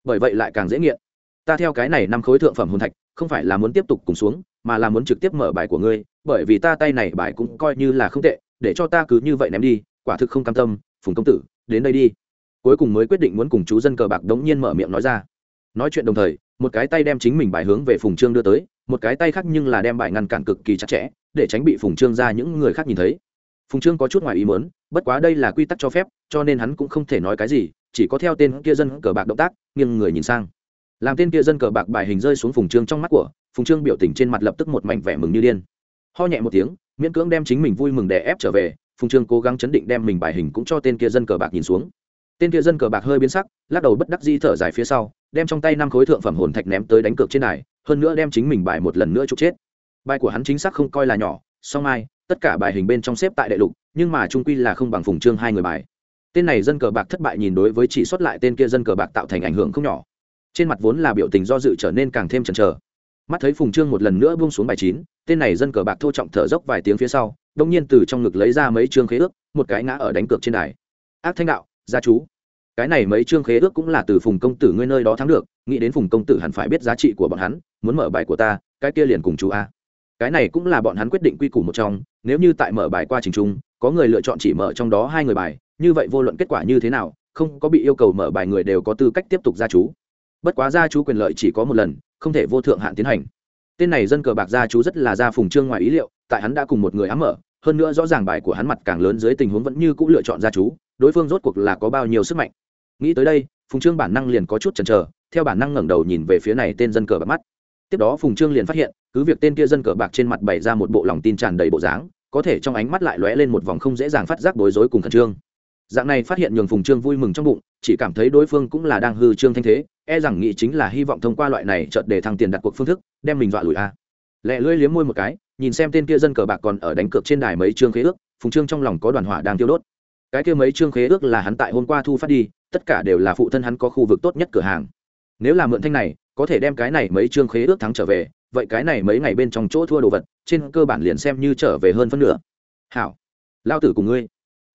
[SPEAKER 1] Bởi vậy lại càng dễ nghiện ta theo cái này năm khối thượng phẩm hồn thạch, không phải là muốn tiếp tục cùng xuống, mà là muốn trực tiếp mở bài của ngươi, bởi vì ta tay này bài cũng coi như là không tệ, để cho ta cứ như vậy ném đi, quả thực không cam tâm, phùng công tử, đến đây đi. Cuối cùng mới quyết định muốn cùng chú dân cờ bạc đống nhiên mở miệng nói ra. Nói chuyện đồng thời, một cái tay đem chính mình bài hướng về phùng trương đưa tới, một cái tay khác nhưng là đem bài ngăn cản cực kỳ chặt chẽ, để tránh bị phùng trương ra những người khác nhìn thấy. Phùng trương có chút ngoài ý mớn bất quá đây là quy tắc cho phép, cho nên hắn cũng không thể nói cái gì, chỉ có theo tên kia dân cờ bạc động tác, nghiêng người nhìn sang làm tên kia dân cờ bạc bài hình rơi xuống phùng trương trong mắt của, phùng trương biểu tình trên mặt lập tức một mảnh vẻ mừng như điên. Ho nhẹ một tiếng, miễn cưỡng đem chính mình vui mừng đè ép trở về, phùng trương cố gắng chấn định đem mình bài hình cũng cho tên kia dân cờ bạc nhìn xuống. Tên kia dân cờ bạc hơi biến sắc, lắc đầu bất đắc di thở dài phía sau, đem trong tay năm khối thượng phẩm hồn thạch ném tới đánh cược trên này hơn nữa đem chính mình bài một lần nữa trục chết. Bài của hắn chính xác không coi là nhỏ, song mai tất cả bài hình bên trong xếp tại đại lục, nhưng mà trung quy là không bằng phùng trương hai người bài. Tên này dân cờ bạc thất bại nhìn đối với chỉ xuất lại tên kia dân cờ bạc tạo thành ảnh hưởng không nhỏ trên mặt vốn là biểu tình do dự trở nên càng thêm chần chờ. Mắt thấy phùng trương một lần nữa buông xuống bài chín, tên này dân cờ bạc thô trọng thở dốc vài tiếng phía sau đông nhiên từ trong ngực lấy ra mấy chương khế ước, một cái ngã ở đánh cược trên đài. Ác thanh đạo, gia chú. Cái này mấy chương khế ước cũng là từ phùng công tử ngươi nơi đó thắng được, nghĩ đến phùng công tử hẳn phải biết giá trị của bọn hắn, muốn mở bài của ta, cái kia liền cùng chú a. Cái này cũng là bọn hắn quyết định quy củ một trong, nếu như tại mở bài qua trình trung, có người lựa chọn chỉ mở trong đó hai người bài, như vậy vô luận kết quả như thế nào, không có bị yêu cầu mở bài người đều có tư cách tiếp tục gia chú bất quá gia chú quyền lợi chỉ có một lần, không thể vô thượng hạn tiến hành. Tên này dân cờ bạc gia chú rất là gia phùng trương ngoài ý liệu, tại hắn đã cùng một người ám mở, hơn nữa rõ ràng bài của hắn mặt càng lớn dưới tình huống vẫn như c ũ lựa chọn gia chú, đối phương rốt cuộc là có bao nhiêu sức mạnh. Nghĩ tới đây, phùng trương bản năng liền có chút chần chờ, theo bản năng ngẩng đầu nhìn về phía này tên dân cờ bạc mắt. Tiếp đó phùng trương liền phát hiện, cứ việc tên kia dân cờ bạc trên mặt bày ra một bộ lòng tin tràn đầy bộ dáng, có thể trong ánh mắt lại lóe lên một vòng không dễ dàng phát giác bối rối cùng khẩn trương dạng này phát hiện nhường phùng trương vui mừng trong bụng, chỉ cảm thấy đối phương cũng là đang hư trương thanh thế e rằng nghĩ chính là hy vọng thông qua loại này chợt để thăng tiền đặt cuộc phương thức, đem mình dọa lùi a. Lẹ lưỡi liếm môi một cái, nhìn xem tên kia dân cờ bạc còn ở đánh cược trên đài mấy trương khế ước, phùng trương trong lòng có đoàn hỏa đang tiêu đốt. Cái kia mấy trương khế ước là hắn tại hôm qua thu phát đi, tất cả đều là phụ thân hắn có khu vực tốt nhất cửa hàng. Nếu là mượn thanh này, có thể đem cái này mấy trương khế ước thắng trở về, vậy cái này mấy ngày bên trong chỗ thua đồ vật, trên cơ bản liền xem như trở về hơn phân nửa. Hảo, lao tử cùng ngươi.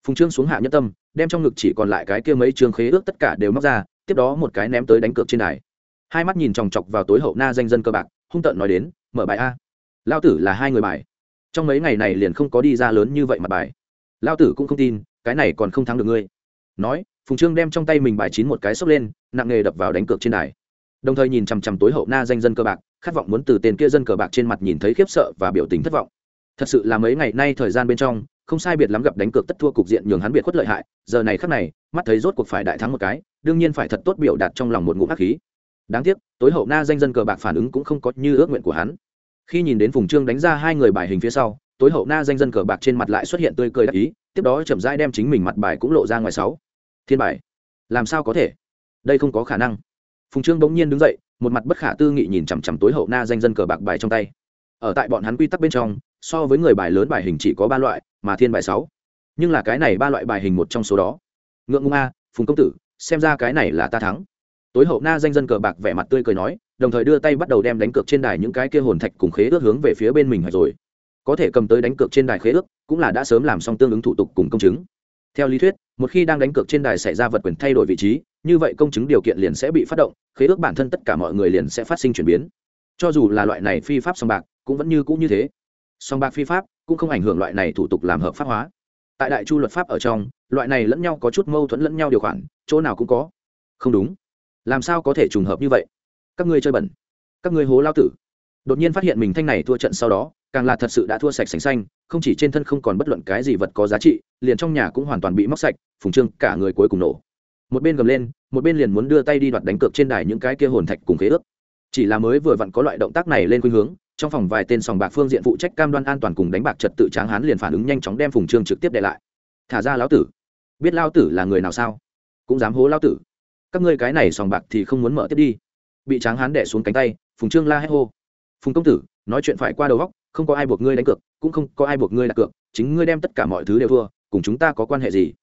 [SPEAKER 1] Phùng trương xuống hạ nhất tâm đem trong ngực chỉ còn lại cái kia mấy trường khế ước tất cả đều móc ra, tiếp đó một cái ném tới đánh cược trên đài. Hai mắt nhìn chòng chọc vào tối hậu na danh dân cơ bạc, hung tợn nói đến, mở bài a. Lao tử là hai người bài. Trong mấy ngày này liền không có đi ra lớn như vậy mặt bài. Lao tử cũng không tin, cái này còn không thắng được ngươi. Nói, phùng trương đem trong tay mình bài chín một cái xốc lên, nặng nghề đập vào đánh cược trên đài. Đồng thời nhìn chằm chằm tối hậu na danh dân cơ bạc, khát vọng muốn từ tên kia dân cờ bạc trên mặt nhìn thấy khiếp sợ và biểu tình thất vọng. Thật sự là mấy ngày nay thời gian bên trong không sai biệt lắm gặp đánh cược tất thua cục diện nhường hắn biệt khuất lợi hại, giờ này khắc này, mắt thấy rốt cuộc phải đại thắng một cái, đương nhiên phải thật tốt biểu đạt trong lòng một ngụm hắc khí. Đáng tiếc, tối hậu na danh dân cờ bạc phản ứng cũng không có như ước nguyện của hắn. Khi nhìn đến phùng trương đánh ra hai người bài hình phía sau, tối hậu na danh dân cờ bạc trên mặt lại xuất hiện tươi cười đắc ý, tiếp đó chậm rãi đem chính mình mặt bài cũng lộ ra ngoài sáu. Thiên bài, làm sao có thể? Đây không có khả năng. Phùng trương bỗng nhiên đứng dậy, một mặt bất khả tư nghị nhìn chằm chằm tối hậu na danh dân cờ bạc bài trong tay. Ở tại bọn hắn quy tắc bên trong so với người bài lớn bài hình chỉ có ba loại, mà thiên bài sáu. Nhưng là cái này ba loại bài hình một trong số đó. Ngượng ngung a, phùng công tử, xem ra cái này là ta thắng. Tối hậu na danh dân cờ bạc vẻ mặt tươi cười nói, đồng thời đưa tay bắt đầu đem đánh cược trên đài những cái kia hồn thạch cùng khế ước hướng về phía bên mình rồi. Có thể cầm tới đánh cược trên đài khế ước, cũng là đã sớm làm xong tương ứng thủ tục cùng công chứng. Theo lý thuyết, một khi đang đánh cược trên đài xảy ra vật quyền thay đổi vị trí, như vậy công chứng điều kiện liền sẽ bị phát động, khế ước bản thân tất cả mọi người liền sẽ phát sinh chuyển biến. Cho dù là loại này phi pháp song bạc, cũng vẫn như cũ như thế song bạc phi pháp cũng không ảnh hưởng loại này thủ tục làm hợp pháp hóa. Tại đại chu luật pháp ở trong, loại này lẫn nhau có chút mâu thuẫn lẫn nhau điều khoản, chỗ nào cũng có. Không đúng. Làm sao có thể trùng hợp như vậy? Các ngươi chơi bẩn. Các ngươi hố lao tử. Đột nhiên phát hiện mình thanh này thua trận sau đó, càng là thật sự đã thua sạch sành xanh, không chỉ trên thân không còn bất luận cái gì vật có giá trị, liền trong nhà cũng hoàn toàn bị móc sạch, phùng trương cả người cuối cùng nổ. Một bên gầm lên, một bên liền muốn đưa tay đi đoạt đánh cược trên đài những cái kia hồn thạch cùng khế ước. Chỉ là mới vừa vặn có loại động tác này lên khuynh hướng trong phòng vài tên sòng bạc phương diện phụ trách cam đoan an toàn cùng đánh bạc trật tự tráng hán liền phản ứng nhanh chóng đem phùng trương trực tiếp đệ lại. Thả ra lão tử. Biết lao tử là người nào sao? Cũng dám hố lao tử. Các ngươi cái này sòng bạc thì không muốn mở tiếp đi. Bị tráng hán đẻ xuống cánh tay, phùng trương la hét hô. Phùng công tử, nói chuyện phải qua đầu góc không có ai buộc ngươi đánh cược, cũng không có ai buộc ngươi đặt cược, chính ngươi đem tất cả mọi thứ đều thua, cùng chúng ta có quan hệ gì?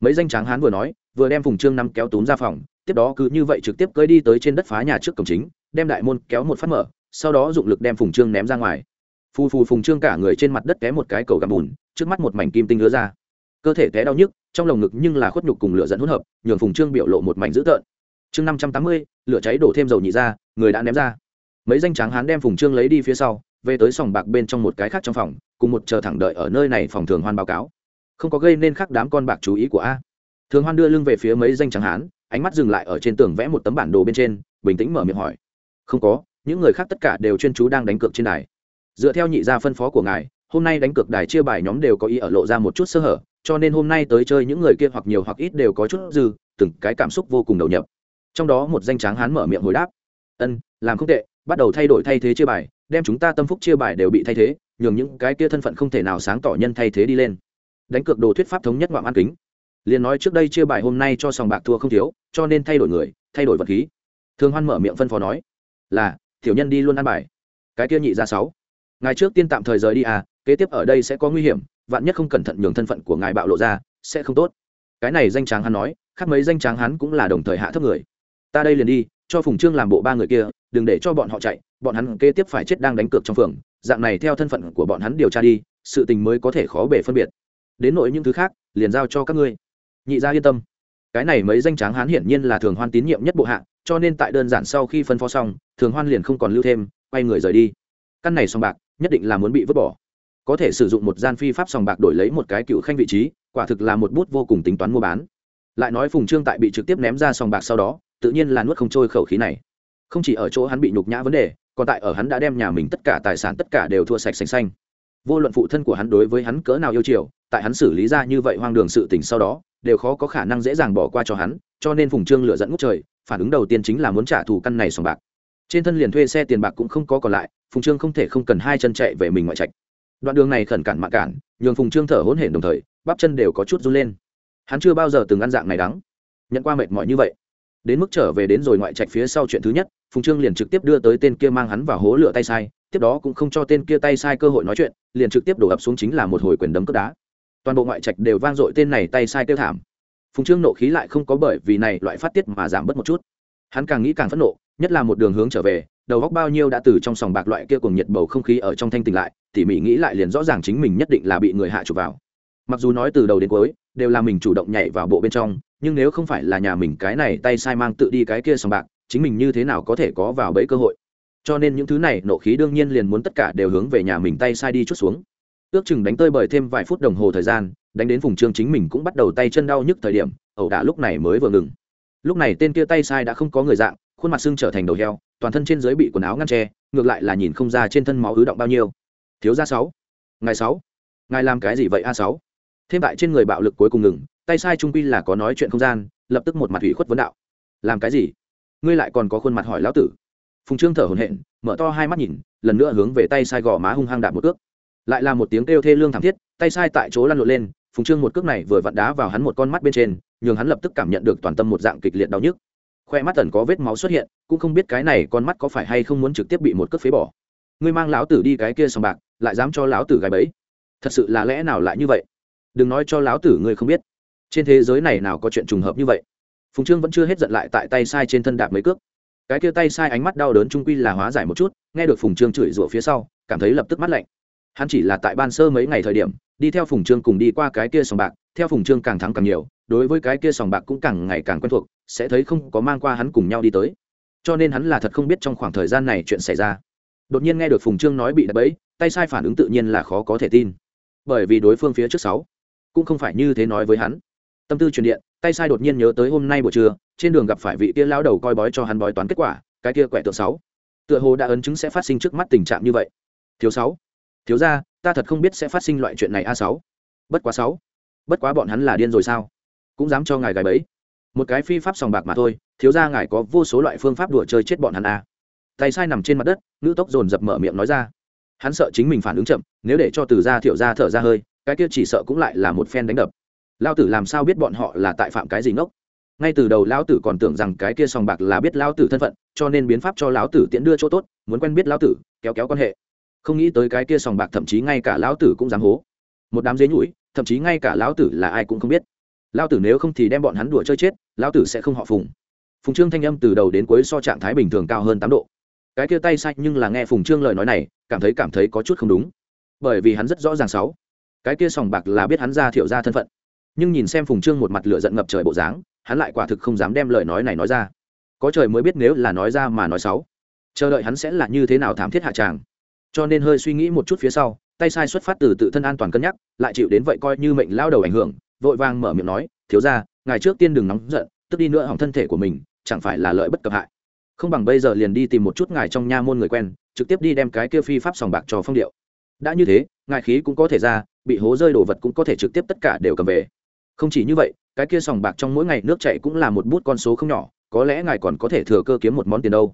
[SPEAKER 1] Mấy danh tráng hán vừa nói, vừa đem phùng trương năm kéo túm ra phòng, tiếp đó cứ như vậy trực tiếp cơi đi tới trên đất phá nhà trước cổng chính, đem đại môn kéo một phát mở sau đó dụng lực đem phùng trương ném ra ngoài. Phù phù phùng trương cả người trên mặt đất té một cái cầu gặm bùn, trước mắt một mảnh kim tinh lứa ra. Cơ thể té đau nhức, trong lồng ngực nhưng là khuất nhục cùng lửa dẫn hỗn hợp, nhường phùng trương biểu lộ một mảnh dữ tợn. Chương năm trăm tám mươi, lửa cháy đổ thêm dầu nhị ra, người đã ném ra. Mấy danh tráng hán đem phùng trương lấy đi phía sau, về tới sòng bạc bên trong một cái khác trong phòng, cùng một chờ thẳng đợi ở nơi này phòng thường hoan báo cáo. Không có gây nên khác đám con bạc chú ý của a. Thường hoan đưa lưng về phía mấy danh tráng hán, ánh mắt dừng lại ở trên tường vẽ một tấm bản đồ bên trên, bình tĩnh mở miệng hỏi. Không có những người khác tất cả đều chuyên chú đang đánh cược trên đài. Dựa theo nhị gia phân phó của ngài, hôm nay đánh cược đài chia bài nhóm đều có ý ở lộ ra một chút sơ hở, cho nên hôm nay tới chơi những người kia hoặc nhiều hoặc ít đều có chút dư, từng cái cảm xúc vô cùng đầu nhập. Trong đó một danh tráng hán mở miệng hồi đáp, ân, làm không tệ, bắt đầu thay đổi thay thế chia bài, đem chúng ta tâm phúc chia bài đều bị thay thế, nhường những cái kia thân phận không thể nào sáng tỏ nhân thay thế đi lên. Đánh cược đồ thuyết pháp thống nhất ngoạm ăn kính. Liền nói trước đây chia bài hôm nay cho sòng bạc thua không thiếu, cho nên thay đổi người, thay đổi vật khí. Thường hoan mở miệng phân phó nói, là tiểu nhân đi luôn ăn bài. Cái kia nhị ra sáu. Ngài trước tiên tạm thời rời đi à kế tiếp ở đây sẽ có nguy hiểm, vạn nhất không cẩn thận nhường thân phận của ngài bạo lộ ra, sẽ không tốt. Cái này danh tráng hắn nói, khác mấy danh tráng hắn cũng là đồng thời hạ thấp người. Ta đây liền đi, cho phùng trương làm bộ ba người kia, đừng để cho bọn họ chạy, bọn hắn kế tiếp phải chết đang đánh cược trong phường, dạng này theo thân phận của bọn hắn điều tra đi, sự tình mới có thể khó bể phân biệt. Đến nội những thứ khác, liền giao cho các ngươi. Nhị gia yên tâm cái này mấy danh tráng hán hiển nhiên là thường hoan tín nhiệm nhất bộ hạ, cho nên tại đơn giản sau khi phân phó xong, thường hoan liền không còn lưu thêm, quay người rời đi. Căn này sòng bạc, nhất định là muốn bị vứt bỏ. Có thể sử dụng một gian phi pháp sòng bạc đổi lấy một cái cựu khanh vị trí, quả thực là một bút vô cùng tính toán mua bán. Lại nói phùng trương tại bị trực tiếp ném ra sòng bạc sau đó, tự nhiên là nuốt không trôi khẩu khí này. Không chỉ ở chỗ hắn bị nhục nhã vấn đề, còn tại ở hắn đã đem nhà mình tất cả tài sản tất cả đều thua sạch xanh xanh. Vô luận phụ thân của hắn đối với hắn cỡ nào yêu chiều, tại hắn xử lý ra như vậy hoang đường sự tình sau đó đều khó có khả năng dễ dàng bỏ qua cho hắn, cho nên phùng trương lựa dẫn ngút trời, phản ứng đầu tiên chính là muốn trả thù căn này sòng bạc. Trên thân liền thuê xe tiền bạc cũng không có còn lại, phùng trương không thể không cần hai chân chạy về mình ngoại trạch. Đoạn đường này khẩn cản mạ cản, nhường phùng trương thở hỗn hển đồng thời, bắp chân đều có chút run lên. Hắn chưa bao giờ từng ăn dạng này đắng. Nhận qua mệt mỏi như vậy. Đến mức trở về đến rồi ngoại trạch phía sau chuyện thứ nhất, phùng trương liền trực tiếp đưa tới tên kia mang hắn vào hố lửa tay sai, tiếp đó cũng không cho tên kia tay sai cơ hội nói chuyện, liền trực tiếp đổ ập xuống chính là một hồi quyền đấm cướp đá toàn bộ ngoại trạch đều vang dội tên này tay sai tiêu thảm. Phùng trương nộ khí lại không có bởi vì này loại phát tiết mà giảm bớt một chút. Hắn càng nghĩ càng phẫn nộ, nhất là một đường hướng trở về, đầu góc bao nhiêu đã từ trong sòng bạc loại kia cùng nhiệt bầu không khí ở trong thanh tỉnh lại, tỉ mỉ nghĩ lại liền rõ ràng chính mình nhất định là bị người hạ chụp vào. Mặc dù nói từ đầu đến cuối, đều là mình chủ động nhảy vào bộ bên trong, nhưng nếu không phải là nhà mình cái này tay sai mang tự đi cái kia sòng bạc, chính mình như thế nào có thể có vào bẫy cơ hội? Cho nên những thứ này nộ khí đương nhiên liền muốn tất cả đều hướng về nhà mình tay sai đi chút xuống ước chừng đánh tơi bời thêm vài phút đồng hồ thời gian, đánh đến vùng trương chính mình cũng bắt đầu tay chân đau nhức thời điểm, ẩu đả lúc này mới vừa ngừng. Lúc này tên kia tay sai đã không có người dạng, khuôn mặt xương trở thành đầu heo, toàn thân trên dưới bị quần áo ngăn tre ngược lại là nhìn không ra trên thân máu ứ động bao nhiêu. Thiếu gia sáu ngày sáu, ngài làm cái gì vậy a sáu? Thêm tại trên người bạo lực cuối cùng ngừng, tay sai trung quy là có nói chuyện không gian, lập tức một mặt ủy khuất vấn đạo. Làm cái gì? Ngươi lại còn có khuôn mặt hỏi lão tử. Phùng trương thở hổn hển, mở to hai mắt nhìn, lần nữa hướng về tay sai gò má hung hăng đạp một ước lại là một tiếng kêu thê lương thảm thiết, tay sai tại chỗ lăn lộn lên, phùng trương một cước này vừa vặn đá vào hắn một con mắt bên trên, nhường hắn lập tức cảm nhận được toàn tâm một dạng kịch liệt đau nhức. Khoe mắt tần có vết máu xuất hiện, cũng không biết cái này con mắt có phải hay không muốn trực tiếp bị một cước phế bỏ. Ngươi mang lão tử đi cái kia sòng bạc, lại dám cho lão tử gái bẫy. Thật sự là lẽ nào lại như vậy? Đừng nói cho lão tử ngươi không biết. Trên thế giới này nào có chuyện trùng hợp như vậy? Phùng trương vẫn chưa hết giận lại tại tay sai trên thân đạp mấy cước. Cái kia tay sai ánh mắt đau đớn trung quy là hóa giải một chút, nghe được phùng trương chửi rủa phía sau, cảm thấy lập tức mắt lạnh hắn chỉ là tại ban sơ mấy ngày thời điểm, đi theo phùng trương cùng đi qua cái kia sòng bạc, theo phùng trương càng thắng càng nhiều, đối với cái kia sòng bạc cũng càng ngày càng quen thuộc, sẽ thấy không có mang qua hắn cùng nhau đi tới. Cho nên hắn là thật không biết trong khoảng thời gian này chuyện xảy ra. Đột nhiên nghe được phùng trương nói bị đập bẫy, tay sai phản ứng tự nhiên là khó có thể tin. Bởi vì đối phương phía trước sáu, cũng không phải như thế nói với hắn. Tâm tư truyền điện, tay sai đột nhiên nhớ tới hôm nay buổi trưa, trên đường gặp phải vị kia lao đầu coi bói cho hắn bói toán kết quả, cái kia quẻ tượng sáu. Tựa hồ đã ấn chứng sẽ phát sinh trước mắt tình trạng như vậy. Thiếu sáu thiếu ra, ta thật không biết sẽ phát sinh loại chuyện này a sáu. Bất quá sáu. Bất quá bọn hắn là điên rồi sao? Cũng dám cho ngài gài bẫy. Một cái phi pháp sòng bạc mà thôi, thiếu ra ngài có vô số loại phương pháp đùa chơi chết bọn hắn a tay sai nằm trên mặt đất, ngữ tốc dồn dập mở miệng nói ra. Hắn sợ chính mình phản ứng chậm, nếu để cho từ ra thiệu ra thở ra hơi, cái kia chỉ sợ cũng lại là một phen đánh đập. Lao tử làm sao biết bọn họ là tại phạm cái gì ngốc? Ngay từ đầu lão tử còn tưởng rằng cái kia sòng bạc là biết lão tử thân phận, cho nên biến pháp cho lão tử tiễn đưa chỗ tốt, muốn quen biết lão tử, kéo kéo quan hệ không nghĩ tới cái kia sòng bạc thậm chí ngay cả lão tử cũng dám hố. Một đám dế nhũi thậm chí ngay cả lão tử là ai cũng không biết. Lão tử nếu không thì đem bọn hắn đùa chơi chết, lão tử sẽ không họ phùng. Phùng trương thanh âm từ đầu đến cuối so trạng thái bình thường cao hơn tám độ. Cái kia tay xanh nhưng là nghe phùng trương lời nói này, cảm thấy cảm thấy có chút không đúng. Bởi vì hắn rất rõ ràng sáu. Cái kia sòng bạc là biết hắn ra thiệu ra thân phận. Nhưng nhìn xem phùng trương một mặt lửa giận ngập trời bộ dáng, hắn lại quả thực không dám đem lời nói này nói ra. Có trời mới biết nếu là nói ra mà nói xấu chờ đợi hắn sẽ là như thế nào thảm thiết hạ tràng cho nên hơi suy nghĩ một chút phía sau, tay sai xuất phát từ tự thân an toàn cân nhắc, lại chịu đến vậy coi như mệnh lao đầu ảnh hưởng, vội vàng mở miệng nói, thiếu ra ngày trước tiên đừng nóng giận, tức đi nữa hỏng thân thể của mình, chẳng phải là lợi bất cập hại. Không bằng bây giờ liền đi tìm một chút ngài trong nha môn người quen, trực tiếp đi đem cái kia phi pháp sòng bạc cho phong điệu. Đã như thế, ngài khí cũng có thể ra, bị hố rơi đồ vật cũng có thể trực tiếp tất cả đều cầm về. Không chỉ như vậy, cái kia sòng bạc trong mỗi ngày nước chạy cũng là một bút con số không nhỏ, có lẽ ngài còn có thể thừa cơ kiếm một món tiền đâu.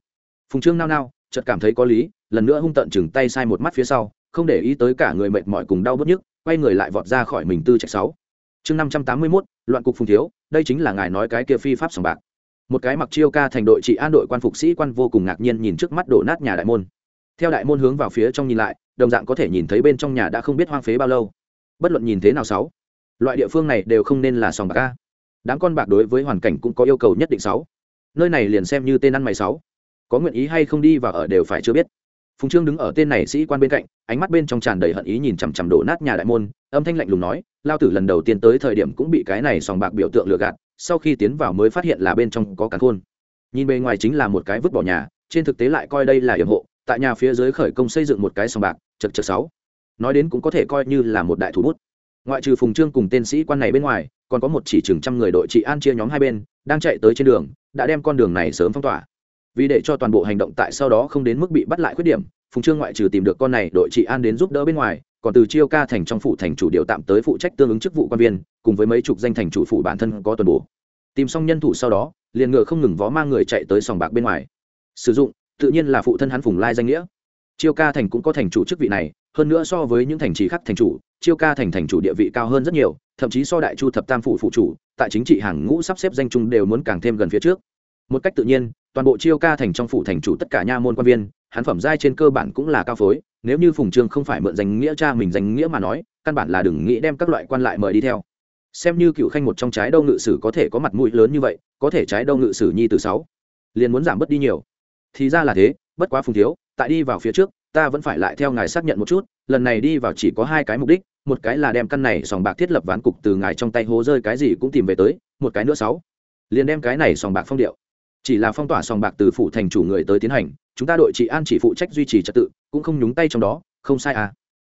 [SPEAKER 1] Phùng trương nao nao chợt cảm thấy có lý, lần nữa hung tận chừng tay sai một mắt phía sau, không để ý tới cả người mệt mỏi cùng đau bớt nhức, quay người lại vọt ra khỏi mình tư trạch sáu. Chương năm trăm tám mươi mốt, loạn cục phùng thiếu, đây chính là ngài nói cái kia phi pháp sòng bạc. Một cái mặc chiêu ca thành đội trị an đội quan phục sĩ quan vô cùng ngạc nhiên nhìn trước mắt đổ nát nhà đại môn. Theo đại môn hướng vào phía trong nhìn lại, đồng dạng có thể nhìn thấy bên trong nhà đã không biết hoang phế bao lâu. Bất luận nhìn thế nào sáu, loại địa phương này đều không nên là sòng bạc a. Đám con bạc đối với hoàn cảnh cũng có yêu cầu nhất định sáu. Nơi này liền xem như tên ăn mày sáu có nguyện ý hay không đi và ở đều phải chưa biết. Phùng trương đứng ở tên này sĩ quan bên cạnh, ánh mắt bên trong tràn đầy hận ý nhìn chằm chằm đổ nát nhà đại môn, âm thanh lạnh lùng nói, lao tử lần đầu tiên tới thời điểm cũng bị cái này sòng bạc biểu tượng lừa gạt, sau khi tiến vào mới phát hiện là bên trong có cắn khôn. Nhìn bề ngoài chính là một cái vứt bỏ nhà, trên thực tế lại coi đây là yểm hộ, tại nhà phía dưới khởi công xây dựng một cái sòng bạc, chật chật sáu. Nói đến cũng có thể coi như là một đại thủ bút. Ngoại trừ phùng trương cùng tên sĩ quan này bên ngoài, còn có một chỉ chừng trăm người đội trị an chia nhóm hai bên, đang chạy tới trên đường, đã đem con đường này sớm phong tỏa vì để cho toàn bộ hành động tại sau đó không đến mức bị bắt lại khuyết điểm, phùng trương ngoại trừ tìm được con này đội trị an đến giúp đỡ bên ngoài, còn từ chiêu ca thành trong phủ thành chủ điều tạm tới phụ trách tương ứng chức vụ quan viên, cùng với mấy chục danh thành chủ phủ bản thân có tuần bổ. Tìm xong nhân thủ sau đó, liền ngựa không ngừng vó mang người chạy tới sòng bạc bên ngoài. Sử dụng, tự nhiên là phụ thân hắn phùng lai danh nghĩa. Chiêu ca thành cũng có thành chủ chức vị này, hơn nữa so với những thành trì khác thành chủ, chiêu ca thành thành chủ địa vị cao hơn rất nhiều, thậm chí so đại chu thập tam phủ phụ chủ, tại chính trị hàng ngũ sắp xếp danh chung đều muốn càng thêm gần phía trước một cách tự nhiên, toàn bộ chiêu ca thành trong phủ thành chủ tất cả nha môn quan viên, hắn phẩm giai trên cơ bản cũng là cao phối, nếu như phùng trương không phải mượn danh nghĩa cha mình danh nghĩa mà nói, căn bản là đừng nghĩ đem các loại quan lại mời đi theo. Xem như cựu khanh một trong trái đâu ngự sử có thể có mặt mũi lớn như vậy, có thể trái đâu ngự sử nhi từ sáu, liền muốn giảm bớt đi nhiều. Thì ra là thế, bất quá phùng thiếu, tại đi vào phía trước, ta vẫn phải lại theo ngài xác nhận một chút, lần này đi vào chỉ có hai cái mục đích, một cái là đem căn này sòng bạc thiết lập ván cục từ ngài trong tay hố rơi cái gì cũng tìm về tới, một cái nữa sáu, liền đem cái này sòng bạc phong điệu chỉ là phong tỏa sòng bạc từ phủ thành chủ người tới tiến hành, chúng ta đội trị an chỉ phụ trách duy trì trật tự, cũng không nhúng tay trong đó, không sai à.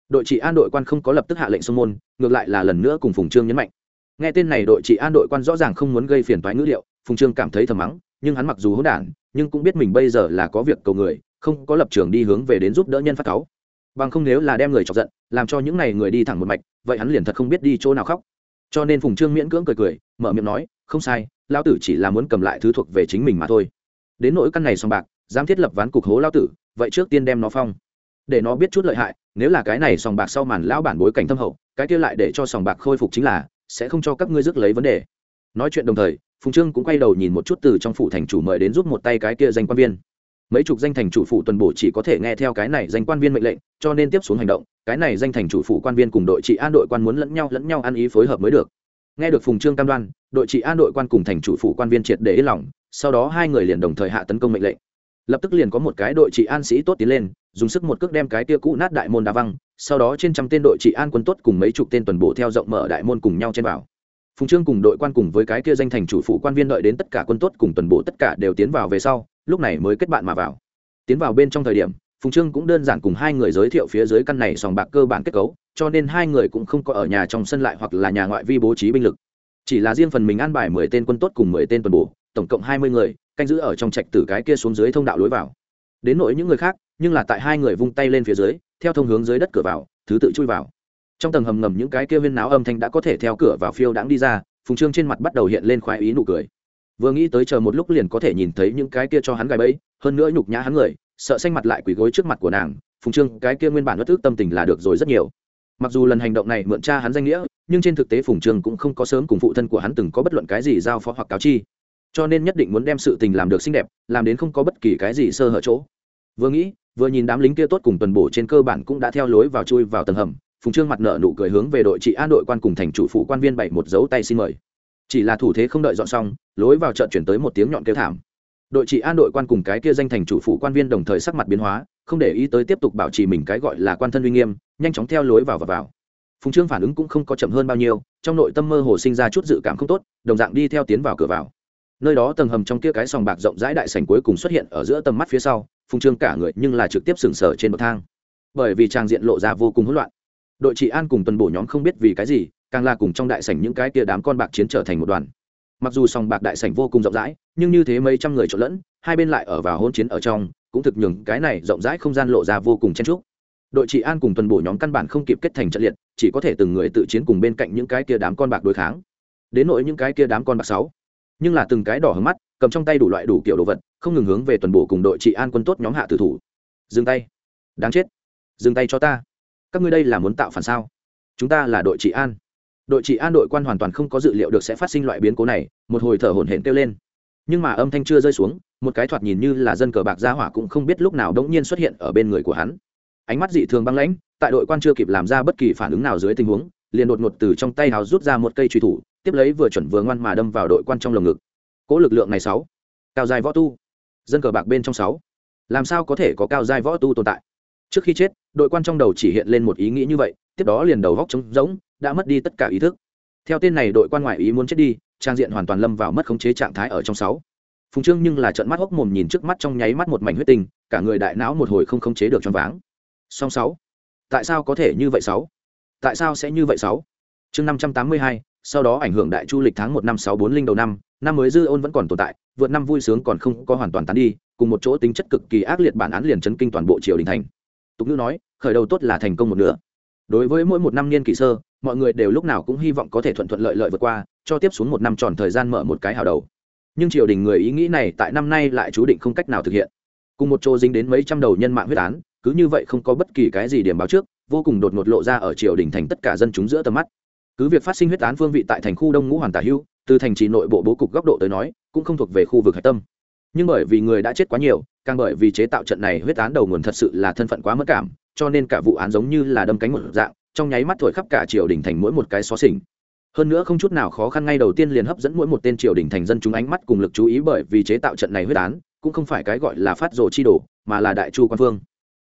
[SPEAKER 1] Đội trị an đội quan không có lập tức hạ lệnh sông môn, ngược lại là lần nữa cùng phùng trương nhấn mạnh. Nghe tên này đội trị an đội quan rõ ràng không muốn gây phiền toái ngữ liệu, phùng trương cảm thấy thầm mắng, nhưng hắn mặc dù hỗn đản, nhưng cũng biết mình bây giờ là có việc cầu người, không có lập trường đi hướng về đến giúp đỡ nhân phát cáu. Bằng không nếu là đem người chọc giận, làm cho những n à y người đi thẳng một mạch, vậy hắn liền thật không biết đi chỗ nào khóc. Cho nên phùng trương miễn cưỡng cười cười, mở miệng nói, không sai lao tử chỉ là muốn cầm lại thứ thuộc về chính mình mà thôi. Đến nỗi căn này sòng bạc, dám thiết lập ván cục hố lao tử, vậy trước tiên đem nó phong. Để nó biết chút lợi hại, nếu là cái này sòng bạc sau màn lão bản bối cảnh thâm hậu, cái kia lại để cho sòng bạc khôi phục chính là, sẽ không cho các ngươi rước lấy vấn đề. Nói chuyện đồng thời, phùng trương cũng quay đầu nhìn một chút từ trong phủ thành chủ mời đến giúp một tay cái kia danh quan viên. Mấy chục danh thành chủ phủ tuần bổ chỉ có thể nghe theo cái này danh quan viên mệnh lệnh, cho nên tiếp xuống hành động, cái này danh thành chủ phủ quan viên cùng đội trị an đội quan muốn lẫn nhau lẫn nhau ăn ý phối hợp mới được nghe được phùng trương cam đoan, đội trị an đội quan cùng thành chủ phủ quan viên triệt để yên lòng, sau đó hai người liền đồng thời hạ tấn công mệnh lệnh. Lập tức liền có một cái đội trị an sĩ tốt tiến lên, dùng sức một cước đem cái tia cũ nát đại môn đá văng, sau đó trên trăm tên đội trị an quân tốt cùng mấy chục tên tuần bộ theo rộng mở đại môn cùng nhau trên vào. Phùng trương cùng đội quan cùng với cái kia danh thành chủ phụ quan viên đợi đến tất cả quân tốt cùng tuần bộ tất cả đều tiến vào về sau, lúc này mới kết bạn mà vào. Tiến vào bên trong thời điểm phùng trương cũng đơn giản cùng hai người giới thiệu phía dưới căn này sòng bạc cơ bản kết cấu, cho nên hai người cũng không có ở nhà trong sân lại hoặc là nhà ngoại vi bố trí binh lực. Chỉ là riêng phần mình an bài mười tên quân tốt cùng mười tên tuần bổ, tổng cộng hai mươi người, canh giữ ở trong trạch tử cái kia xuống dưới thông đạo lối vào. Đến nỗi những người khác, nhưng là tại hai người vung tay lên phía dưới, theo thông hướng dưới đất cửa vào, thứ tự chui vào. Trong tầng hầm ngầm những cái kia viên náo âm thanh đã có thể theo cửa vào phiêu đãng đi ra, phùng trương trên mặt bắt đầu hiện lên khoái ý nụ cười. Vừa nghĩ tới chờ một lúc liền có thể nhìn thấy những cái kia cho hắn gài bẫy, hơn nữa nhục nhã hắn người sợ xanh mặt lại quỳ gối trước mặt của nàng, phùng trương, cái kia nguyên bản bất ức tâm tình là được rồi rất nhiều. Mặc dù lần hành động này mượn cha hắn danh nghĩa, nhưng trên thực tế phùng trương cũng không có sớm cùng phụ thân của hắn từng có bất luận cái gì giao phó hoặc cáo chi. Cho nên nhất định muốn đem sự tình làm được xinh đẹp, làm đến không có bất kỳ cái gì sơ hở chỗ. Vừa nghĩ, vừa nhìn đám lính kia tốt cùng tuần bổ trên cơ bản cũng đã theo lối vào chui vào tầng hầm, phùng trương mặt nợ nụ cười hướng về đội trị an đội quan cùng thành chủ phụ quan viên bảy một dấu tay xin mời. Chỉ là thủ thế không đợi dọn xong, lối vào trận chuyển tới một tiếng nhọn kêu thảm đội trị an đội quan cùng cái kia danh thành chủ phụ quan viên đồng thời sắc mặt biến hóa, không để ý tới tiếp tục bảo trì mình cái gọi là quan thân uy nghiêm, nhanh chóng theo lối vào và vào. Phùng trương phản ứng cũng không có chậm hơn bao nhiêu, trong nội tâm mơ hồ sinh ra chút dự cảm không tốt, đồng dạng đi theo tiến vào cửa vào. Nơi đó tầng hầm trong kia cái sòng bạc rộng rãi đại sảnh cuối cùng xuất hiện ở giữa tầm mắt phía sau, phùng trương cả người nhưng là trực tiếp sừng sờ trên bậc thang. Bởi vì trang diện lộ ra vô cùng hỗn loạn. Đội trị an cùng tuần bổ nhóm không biết vì cái gì, càng là cùng trong đại sảnh những cái kia đám con bạc chiến trở thành một đoàn mặc dù sòng bạc đại sảnh vô cùng rộng rãi, nhưng như thế mấy trăm người trộn lẫn, hai bên lại ở vào hôn chiến ở trong, cũng thực nhường cái này rộng rãi không gian lộ ra vô cùng chen trúc đội trị an cùng tuần bổ nhóm căn bản không kịp kết thành trận liệt, chỉ có thể từng người tự chiến cùng bên cạnh những cái kia đám con bạc đối kháng. Đến nỗi những cái kia đám con bạc sáu, nhưng là từng cái đỏ hứng mắt, cầm trong tay đủ loại đủ kiểu đồ vật, không ngừng hướng về tuần bổ cùng đội trị an quân tốt nhóm hạ tử thủ. Dừng tay. Đáng chết. Dừng tay cho ta. Các ngươi đây là muốn tạo phản sao? Chúng ta là đội trị an đội trị an đội quan hoàn toàn không có dự liệu được sẽ phát sinh loại biến cố này, một hồi thở hổn hển kêu lên. Nhưng mà âm thanh chưa rơi xuống, một cái thoạt nhìn như là dân cờ bạc gia hỏa cũng không biết lúc nào đống nhiên xuất hiện ở bên người của hắn. Ánh mắt dị thường băng lãnh, tại đội quan chưa kịp làm ra bất kỳ phản ứng nào dưới tình huống, liền đột ngột từ trong tay hào rút ra một cây truy thủ, tiếp lấy vừa chuẩn vừa ngoan mà đâm vào đội quan trong lồng ngực. Cỗ lực lượng này sáu, cao dài võ tu, dân cờ bạc bên trong sáu. Làm sao có thể có cao dài võ tu tồn tại? Trước khi chết, đội quan trong đầu chỉ hiện lên một ý nghĩ như vậy, tiếp đó liền đầu góc trống rỗng đã mất đi tất cả ý thức. Theo tên này đội quan ngoại ý muốn chết đi trang diện hoàn toàn lâm vào mất khống chế trạng thái ở trong sáu. Phùng trương nhưng là trận mắt hốc mồm nhìn trước mắt trong nháy mắt một mảnh huyết tình, cả người đại não một hồi không khống chế được choáng váng. Song sáu. Tại sao có thể như vậy sáu? Tại sao sẽ như vậy sáu? Chương năm trăm tám mươi hai sau đó ảnh hưởng đại chu lịch tháng một năm sáu bốn linh đầu năm năm mới dư ôn vẫn còn tồn tại vượt năm vui sướng còn không có hoàn toàn tán đi cùng một chỗ tính chất cực kỳ ác liệt bản án liền chấn kinh toàn bộ triều đình thành. Tục ngữ nói khởi đầu tốt là thành công một nửa. Đối với mỗi một năm niên kỷ sơ mọi người đều lúc nào cũng hy vọng có thể thuận thuận lợi lợi vượt qua, cho tiếp xuống một năm tròn thời gian mở một cái hào đầu. Nhưng triều đình người ý nghĩ này tại năm nay lại chú định không cách nào thực hiện. Cùng một chỗ dính đến mấy trăm đầu nhân mạng huyết án, cứ như vậy không có bất kỳ cái gì điểm báo trước, vô cùng đột ngột lộ ra ở triều đình thành tất cả dân chúng giữa tầm mắt. Cứ việc phát sinh huyết án phương vị tại thành khu đông ngũ hoàn tả hưu, từ thành trì nội bộ bố cục góc độ tới nói, cũng không thuộc về khu vực hạch tâm. Nhưng bởi vì người đã chết quá nhiều, càng bởi vì chế tạo trận này huyết án đầu nguồn thật sự là thân phận quá mất cảm, cho nên cả vụ án giống như là đâm cánh một dạng trong nháy mắt thổi khắp cả triều đình thành mỗi một cái xó xỉnh. Hơn nữa không chút nào khó khăn, ngay đầu tiên liền hấp dẫn mỗi một tên triều đình thành dân chúng ánh mắt cùng lực chú ý bởi vì chế tạo trận này huyết án, cũng không phải cái gọi là phát rồ chi đổ mà là đại chu quan phương.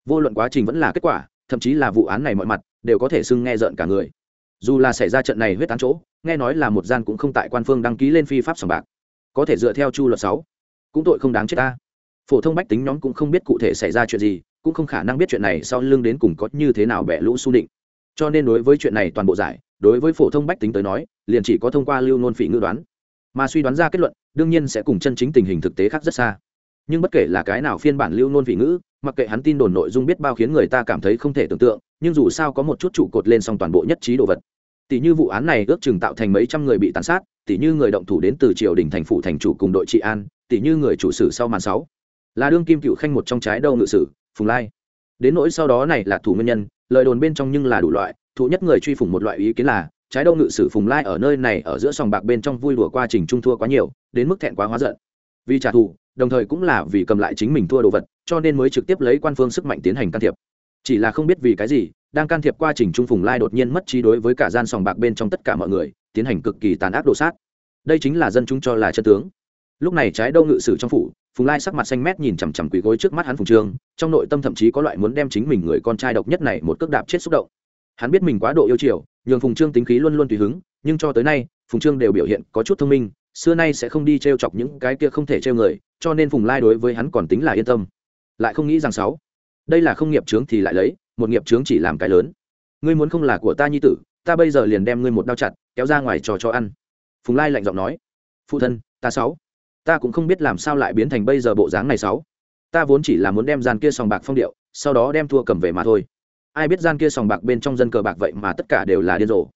[SPEAKER 1] Vô luận quá trình vẫn là kết quả, thậm chí là vụ án này mọi mặt, đều có thể xưng nghe rợn cả người. Dù là xảy ra trận này huyết án chỗ, nghe nói là một gian cũng không tại quan phương đăng ký lên phi pháp sòng bạc. Có thể dựa theo chu luật sáu, cũng tội không đáng chết ta. Phổ thông bách tính nhóm cũng không biết cụ thể xảy ra chuyện gì, cũng không khả năng biết chuyện này sau lưng đến cùng có như thế nào bẻ lũ su định cho nên đối với chuyện này toàn bộ giải, đối với phổ thông bách tính tới nói, liền chỉ có thông qua lưu nôn phỉ ngữ đoán. Mà suy đoán ra kết luận, đương nhiên sẽ cùng chân chính tình hình thực tế khác rất xa. Nhưng bất kể là cái nào phiên bản lưu nôn phỉ ngữ, mặc kệ hắn tin đồn nội dung biết bao khiến người ta cảm thấy không thể tưởng tượng, nhưng dù sao có một chút trụ cột lên xong toàn bộ nhất trí đồ vật. Tỷ như vụ án này ước chừng tạo thành mấy trăm người bị tàn sát, tỷ như người động thủ đến từ triều đình thành phủ thành chủ cùng đội trị an, tỷ như người chủ sử sau màn sáu. Là đương kim cựu khanh một trong trái đâu ngự sử, phùng lai đến nỗi sau đó này là thủ nguyên nhân, lời đồn bên trong nhưng là đủ loại thụ nhất người truy phủng một loại ý kiến là, trái đâu ngự sử phùng lai ở nơi này ở giữa sòng bạc bên trong vui đùa qua trình trung thua quá nhiều, đến mức thẹn quá hóa giận. Vì trả thù, đồng thời cũng là vì cầm lại chính mình thua đồ vật, cho nên mới trực tiếp lấy quan phương sức mạnh tiến hành can thiệp. Chỉ là không biết vì cái gì, đang can thiệp qua trình trung phùng lai đột nhiên mất trí đối với cả gian sòng bạc bên trong tất cả mọi người, tiến hành cực kỳ tàn ác đồ sát. Đây chính là dân chúng cho là chân tướng. Lúc này trái đâu ngự sử trong phủ phùng lai sắc mặt xanh mét nhìn chằm chằm quỳ gối trước mắt hắn phùng trương, trong nội tâm thậm chí có loại muốn đem chính mình người con trai độc nhất này một cước đạp chết xúc động. Hắn biết mình quá độ yêu chiều, nhường phùng trương tính khí luôn luôn tùy hứng, nhưng cho tới nay, phùng trương đều biểu hiện có chút thông minh, xưa nay sẽ không đi t r e o chọc những cái kia không thể t r e o người, cho nên phùng lai đối với hắn còn tính là yên tâm. Lại không nghĩ rằng sáu, đây là không nghiệp trướng thì lại lấy, một nghiệp trướng chỉ làm cái lớn. Ngươi muốn không là của ta nhi tử, ta bây giờ liền đem ngươi một đao chặt, kéo ra ngoài trò cho ăn. Phùng lai lạnh giọng nói, phụ thân, ta sáu ta cũng không biết làm sao lại biến thành bây giờ bộ dáng này sáu. Ta vốn chỉ là muốn đem gian kia sòng bạc phong điệu, sau đó đem thua cầm về mà thôi. Ai biết gian kia sòng bạc bên trong dân cờ bạc vậy mà tất cả đều là điên rồ.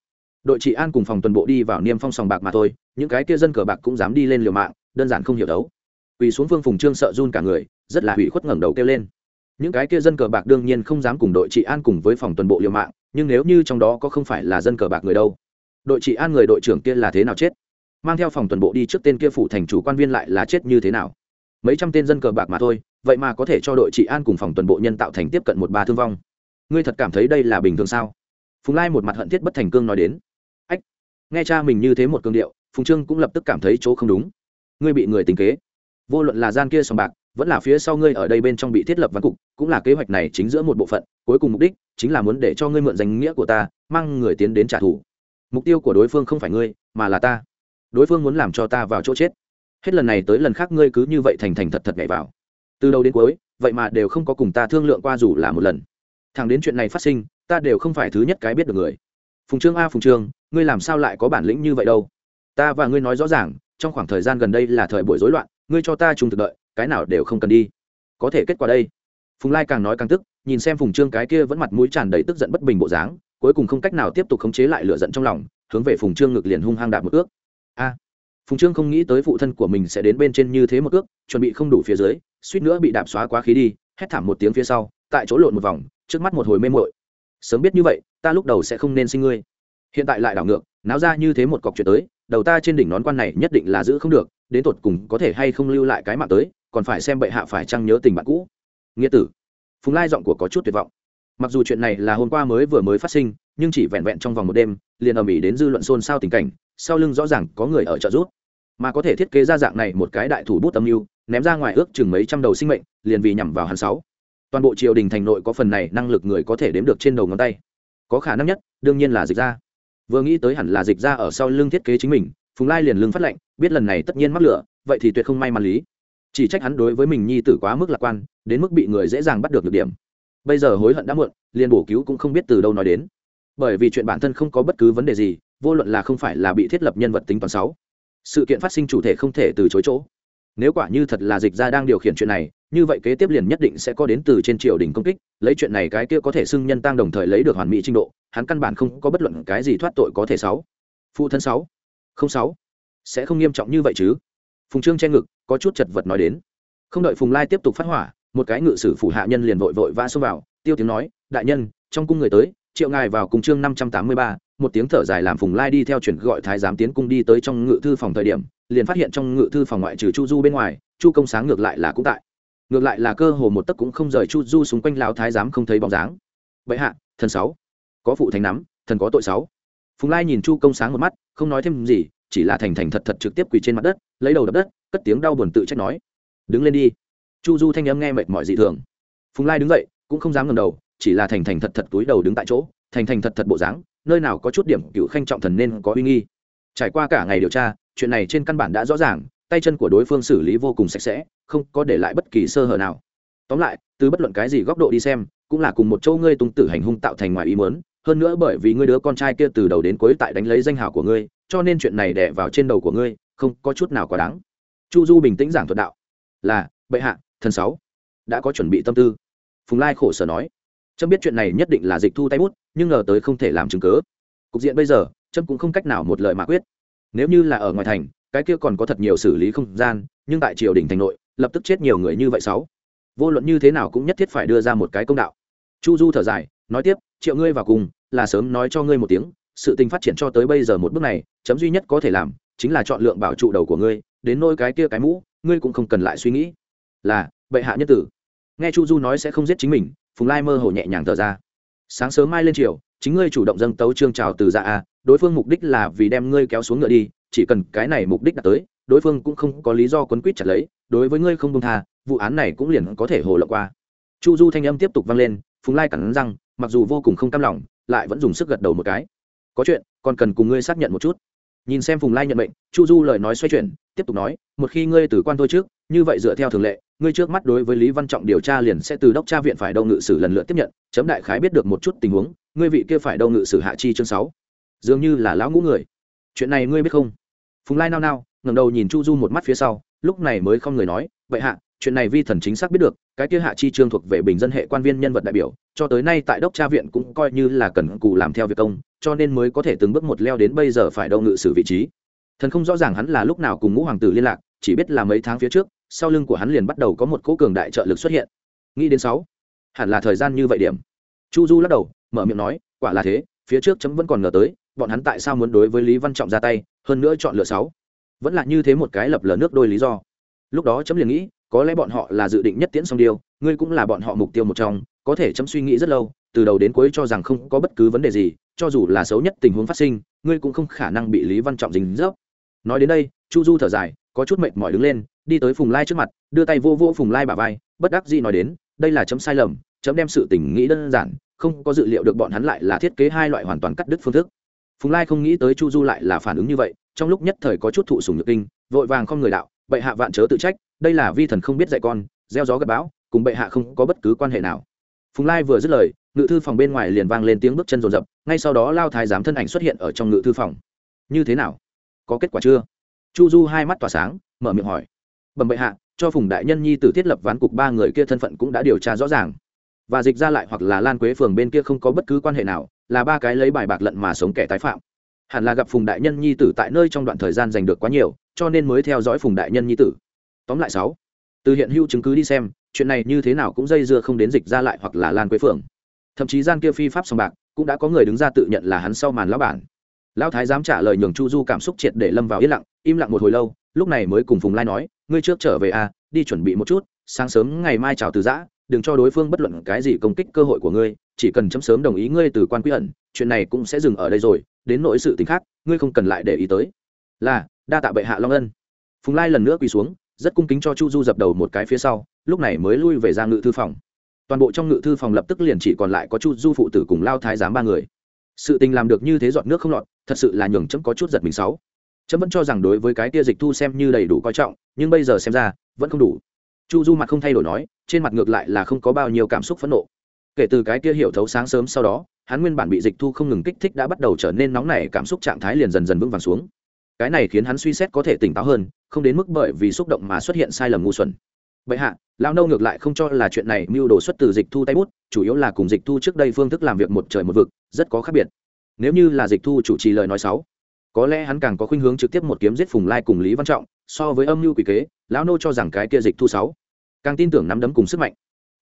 [SPEAKER 1] Đội trị an cùng phòng tuần bộ đi vào niêm phong sòng bạc mà thôi, những cái kia dân cờ bạc cũng dám đi lên liều mạng, đơn giản không hiểu đấu. Vì xuống phương phùng trương sợ run cả người, rất là hủy khuất ngẩng đầu kêu lên. Những cái kia dân cờ bạc đương nhiên không dám cùng đội trị an cùng với phòng tuần bộ liều mạng, nhưng nếu như trong đó có không phải là dân cờ bạc người đâu, đội trị an người đội trưởng kia là thế nào chết? Mang theo phòng tuần bộ đi trước tên kia phủ thành chủ quan viên lại là chết như thế nào? Mấy trăm tên dân cờ bạc mà thôi, vậy mà có thể cho đội trị an cùng phòng tuần bộ nhân tạo thành tiếp cận một ba thương vong. Ngươi thật cảm thấy đây là bình thường sao? Phùng lai một mặt hận thiết bất thành cương nói đến. Ách, nghe cha mình như thế một cương điệu, phùng trương cũng lập tức cảm thấy chỗ không đúng. Ngươi bị người tình kế. Vô luận là gian kia sòng bạc, vẫn là phía sau ngươi ở đây bên trong bị thiết lập văn cục, cũng là kế hoạch này chính giữa một bộ phận, cuối cùng mục đích chính là muốn để cho ngươi mượn danh nghĩa của ta, mang người tiến đến trả thù. Mục tiêu của đối phương không phải ngươi, mà là ta đối phương muốn làm cho ta vào chỗ chết. Hết lần này tới lần khác ngươi cứ như vậy thành thành thật thật nhảy vào. Từ đầu đến cuối, vậy mà đều không có cùng ta thương lượng qua dù là một lần. Thằng đến chuyện này phát sinh, ta đều không phải thứ nhất cái biết được người. Phùng trương a, phùng trương, ngươi làm sao lại có bản lĩnh như vậy đâu? Ta và ngươi nói rõ ràng, trong khoảng thời gian gần đây là thời buổi rối loạn, ngươi cho ta trùng thực đợi, cái nào đều không cần đi. Có thể kết quả đây. Phùng lai càng nói càng tức, nhìn xem phùng trương cái kia vẫn mặt mũi tràn đầy tức giận bất bình bộ dáng, cuối cùng không cách nào tiếp tục khống chế lại lửa giận trong lòng, hướng về phùng trương ngực liền hung hăng đạp một ước a. Phùng trương không nghĩ tới phụ thân của mình sẽ đến bên trên như thế một ước chuẩn bị không đủ phía dưới, suýt nữa bị đạp xóa quá khí đi, hét thảm một tiếng phía sau, tại chỗ lộn một vòng, trước mắt một hồi mê mội sớm biết như vậy, ta lúc đầu sẽ không nên sinh ngươi. Hiện tại lại đảo ngược, náo ra như thế một cọc chuyện tới, đầu ta trên đỉnh nón quan này nhất định là giữ không được, đến tột cùng có thể hay không lưu lại cái mạng tới, còn phải xem bệ hạ phải chăng nhớ tình bạn cũ. Nghĩa tử. Phùng lai giọng của có chút tuyệt vọng. Mặc dù chuyện này là hôm qua mới vừa mới phát sinh, nhưng chỉ vẹn vẹn trong vòng một đêm, liền ầm ĩ đến dư luận xôn xao tình cảnh sau lưng rõ ràng có người ở trợ giúp. Mà có thể thiết kế ra dạng này một cái đại thủ bút âm mưu, ném ra ngoài ước chừng mấy trăm đầu sinh mệnh, liền vì nhằm vào hắn sáu. Toàn bộ triều đình thành nội có phần này năng lực người có thể đếm được trên đầu ngón tay. Có khả năng nhất, đương nhiên là dịch ra vừa nghĩ tới hẳn là dịch ra ở sau lưng thiết kế chính mình, phùng lai liền lưng phát lệnh, biết lần này tất nhiên mắc lửa, vậy thì tuyệt không may mắn lý. Chỉ trách hắn đối với mình nhi tử quá mức lạc quan, đến mức bị người dễ dàng bắt được được điểm. Bây giờ hối hận đã muộn, liền bổ cứu cũng không biết từ đâu nói đến. Bởi vì chuyện bản thân không có bất cứ vấn đề gì vô luận là không phải là bị thiết lập nhân vật tính toán sáu, sự kiện phát sinh chủ thể không thể từ chối chỗ. Nếu quả như thật là dịch ra đang điều khiển chuyện này, như vậy kế tiếp liền nhất định sẽ có đến từ trên triều đình công kích, lấy chuyện này cái kia có thể xưng nhân tăng đồng thời lấy được hoàn mỹ trình độ, hắn căn bản không có bất luận cái gì thoát tội có thể sáu. Phụ thân sáu, không sáu, sẽ không nghiêm trọng như vậy chứ? Phùng trương che ngực, có chút chật vật nói đến. Không đợi phùng lai tiếp tục phát hỏa, một cái ngự sử phủ hạ nhân liền vội vội vã xông vào, tiêu tiếng nói, đại nhân, trong cung người tới, triệu ngài vào cùng chương năm trăm tám mươi ba một tiếng thở dài làm phùng lai đi theo chuyển gọi thái giám tiến cung đi tới trong ngự thư phòng thời điểm, liền phát hiện trong ngự thư phòng ngoại trừ chu du bên ngoài, chu công sáng ngược lại là cũng tại. Ngược lại là cơ hồ một tấc cũng không rời chu du xung quanh lão thái giám không thấy bóng dáng. Vậy hạ, thần sáu. Có phụ thành nắm, thần có tội sáu. Phùng lai nhìn chu công sáng một mắt, không nói thêm gì, chỉ là thành thành thật thật trực tiếp quỳ trên mặt đất, lấy đầu đập đất, cất tiếng đau buồn tự trách nói. Đứng lên đi. Chu du thanh âm nghe mệt mỏi dị thường. Phùng lai đứng dậy, cũng không dám ngầm đầu, chỉ là thành thành thật thật túi đầu đứng tại chỗ, thành thành thật thật bộ dáng nơi nào có chút điểm cựu khanh trọng thần nên có uy nghi. Trải qua cả ngày điều tra, chuyện này trên căn bản đã rõ ràng, tay chân của đối phương xử lý vô cùng sạch sẽ, không có để lại bất kỳ sơ hở nào. Tóm lại, từ bất luận cái gì góc độ đi xem, cũng là cùng một châu ngươi tung tử hành hung tạo thành ngoài ý muốn, hơn nữa bởi vì ngươi đứa con trai kia từ đầu đến cuối tại đánh lấy danh hào của ngươi, cho nên chuyện này đè vào trên đầu của ngươi, không có chút nào quá đáng. Chu du bình tĩnh giảng thuật đạo, là, bệ hạ, thần sáu, đã có chuẩn bị tâm tư. Phùng lai khổ sở nói trâm biết chuyện này nhất định là dịch thu tay bút, nhưng ngờ tới không thể làm chứng cớ cục diện bây giờ, trâm cũng không cách nào một lời mà quyết. Nếu như là ở ngoài thành, cái kia còn có thật nhiều xử lý không gian, nhưng tại triều đình thành nội, lập tức chết nhiều người như vậy sáu. Vô luận như thế nào cũng nhất thiết phải đưa ra một cái công đạo. Chu du thở dài, nói tiếp, triệu ngươi vào cùng, là sớm nói cho ngươi một tiếng, sự tình phát triển cho tới bây giờ một bước này, chấm duy nhất có thể làm, chính là chọn lượng bảo trụ đầu của ngươi, đến nôi cái kia cái mũ, ngươi cũng không cần lại suy nghĩ. Là, bệ hạ nhất tử. Nghe chu du nói sẽ không giết chính mình phùng lai mơ hồ nhẹ nhàng thở ra. Sáng sớm mai lên chiều chính ngươi chủ động dâng tấu trương trào từ dạ a đối phương mục đích là vì đem ngươi kéo xuống ngựa đi chỉ cần cái này mục đích đạt tới đối phương cũng không có lý do quấn quýt chặt lấy đối với ngươi không công tha vụ án này cũng liền có thể hồ lộ qua. Chu du thanh âm tiếp tục vang lên phùng lai cẳng rằng, mặc dù vô cùng không cam lòng lại vẫn dùng sức gật đầu một cái. Có chuyện còn cần cùng ngươi xác nhận một chút. Nhìn xem phùng lai nhận mệnh chu du lời nói xoay chuyển tiếp tục nói một khi ngươi từ quan thôi trước như vậy dựa theo thường lệ ngươi trước mắt đối với lý văn trọng điều tra liền sẽ từ đốc tra viện phải đâu ngự sử lần lượt tiếp nhận, chấm đại khái biết được một chút tình huống, ngươi vị kia phải đâu ngự sử hạ chi chương sáu. Dường như là lão ngũ người. Chuyện này ngươi biết không? Phùng lai nao nao, ngẩng đầu nhìn chu du một mắt phía sau, lúc này mới không người nói vậy hạ, chuyện này vi thần chính xác biết được, cái kia hạ chi trương thuộc về bình dân hệ quan viên nhân vật đại biểu, cho tới nay tại đốc tra viện cũng coi như là cần cù làm theo việc công, cho nên mới có thể từng bước một leo đến bây giờ phải đâu ngự sử vị trí. Thần không rõ ràng hắn là lúc nào cùng ngũ hoàng tử liên lạc, chỉ biết là mấy tháng phía trước sau lưng của hắn liền bắt đầu có một cỗ cường đại trợ lực xuất hiện. Nghĩ đến sáu, hẳn là thời gian như vậy điểm. Chu du lắc đầu, mở miệng nói, quả là thế, phía trước chấm vẫn còn ngờ tới, bọn hắn tại sao muốn đối với lý văn trọng ra tay, hơn nữa chọn lựa sáu. Vẫn là như thế một cái lập lờ nước đôi lý do. Lúc đó chấm liền nghĩ, có lẽ bọn họ là dự định nhất tiễn song điêu, ngươi cũng là bọn họ mục tiêu một trong, có thể chấm suy nghĩ rất lâu, từ đầu đến cuối cho rằng không có bất cứ vấn đề gì, cho dù là xấu nhất tình huống phát sinh, ngươi cũng không khả năng bị lý văn trọng dính dấp. Nói đến đây, chu du thở dài, có chút mệt mỏi đứng lên đi tới phùng lai trước mặt, đưa tay vô vô phùng lai bà vai, bất đắc dĩ nói đến, đây là chấm sai lầm, chấm đem sự tình nghĩ đơn giản, không có dự liệu được bọn hắn lại là thiết kế hai loại hoàn toàn cắt đứt phương thức. Phùng lai không nghĩ tới chu du lại là phản ứng như vậy, trong lúc nhất thời có chút thụ sùng nhược kinh, vội vàng không người đạo, bệ hạ vạn chớ tự trách, đây là vi thần không biết dạy con, gieo gió gặp bão, cùng bệ hạ không có bất cứ quan hệ nào. Phùng lai vừa dứt lời, ngự thư phòng bên ngoài liền vang lên tiếng bước chân rồn rập, ngay sau đó lao thái giám thân ảnh xuất hiện ở trong ngự thư phòng. Như thế nào? Có kết quả chưa? Chu du hai mắt tỏa sáng, mở miệng hỏi bẩm bệ hạ cho phùng đại nhân nhi tử thiết lập ván cục ba người kia thân phận cũng đã điều tra rõ ràng. Và dịch ra lại hoặc là lan quế phường bên kia không có bất cứ quan hệ nào là ba cái lấy bài bạc lận mà sống kẻ tái phạm. Hẳn là gặp phùng đại nhân nhi tử tại nơi trong đoạn thời gian giành được quá nhiều cho nên mới theo dõi phùng đại nhân nhi tử. Tóm lại sáu từ hiện hữu chứng cứ đi xem chuyện này như thế nào cũng dây dưa không đến dịch ra lại hoặc là lan quế Phường, thậm chí gian kia phi pháp sòng bạc cũng đã có người đứng ra tự nhận là hắn sau màn lão bản. Lão thái dám trả lời nhường chu du cảm xúc triệt để lâm vào yên lặng im lặng một hồi lâu lúc này mới cùng phùng lai nói, ngươi trước trở về à đi chuẩn bị một chút, sáng sớm ngày mai chào từ giã, đừng cho đối phương bất luận cái gì công kích cơ hội của ngươi, chỉ cần chấm sớm đồng ý ngươi từ quan quy ẩn, chuyện này cũng sẽ dừng ở đây rồi, đến nỗi sự t khác, ngươi không cần lại để ý tới. Là, đa tạ bệ hạ long ân. Phùng lai lần nữa quỳ xuống, rất cung kính cho chu du dập đầu một cái phía sau, lúc này mới lui về ra ngự thư phòng. Toàn bộ trong ngự thư phòng lập tức liền chỉ còn lại có chu du phụ tử cùng lao thái giám ba người. Sự tình làm được như thế dọn nước không lọt, thật sự là nhường chấm có chút giật mình sáu chấm vẫn cho rằng đối với cái tia dịch thu xem như đầy đủ coi trọng, nhưng bây giờ xem ra, vẫn không đủ. Chu du mặt không thay đổi nói, trên mặt ngược lại là không có bao nhiêu cảm xúc phẫn nộ. Kể từ cái kia hiểu thấu sáng sớm sau đó, hắn nguyên bản bị dịch thu không ngừng kích thích đã bắt đầu trở nên nóng nảy, cảm xúc trạng thái liền dần dần vững vàng xuống. Cái này khiến hắn suy xét có thể tỉnh táo hơn, không đến mức bởi vì xúc động mà xuất hiện sai lầm ngu xuẩn. Vậy hạ lao nâu ngược lại không cho là chuyện này mưu đồ xuất từ dịch thu tay bút, chủ yếu là cùng dịch thu trước đây phương thức làm việc một trời một vực, rất có khác biệt. Nếu như là dịch thu chủ trì lời nói sáu có lẽ hắn càng có khuynh hướng trực tiếp một kiếm giết phùng lai cùng lý văn trọng, so với âm mưu quỷ kế, lão nô cho rằng cái kia dịch thu sáu. Càng tin tưởng nắm đấm cùng sức mạnh.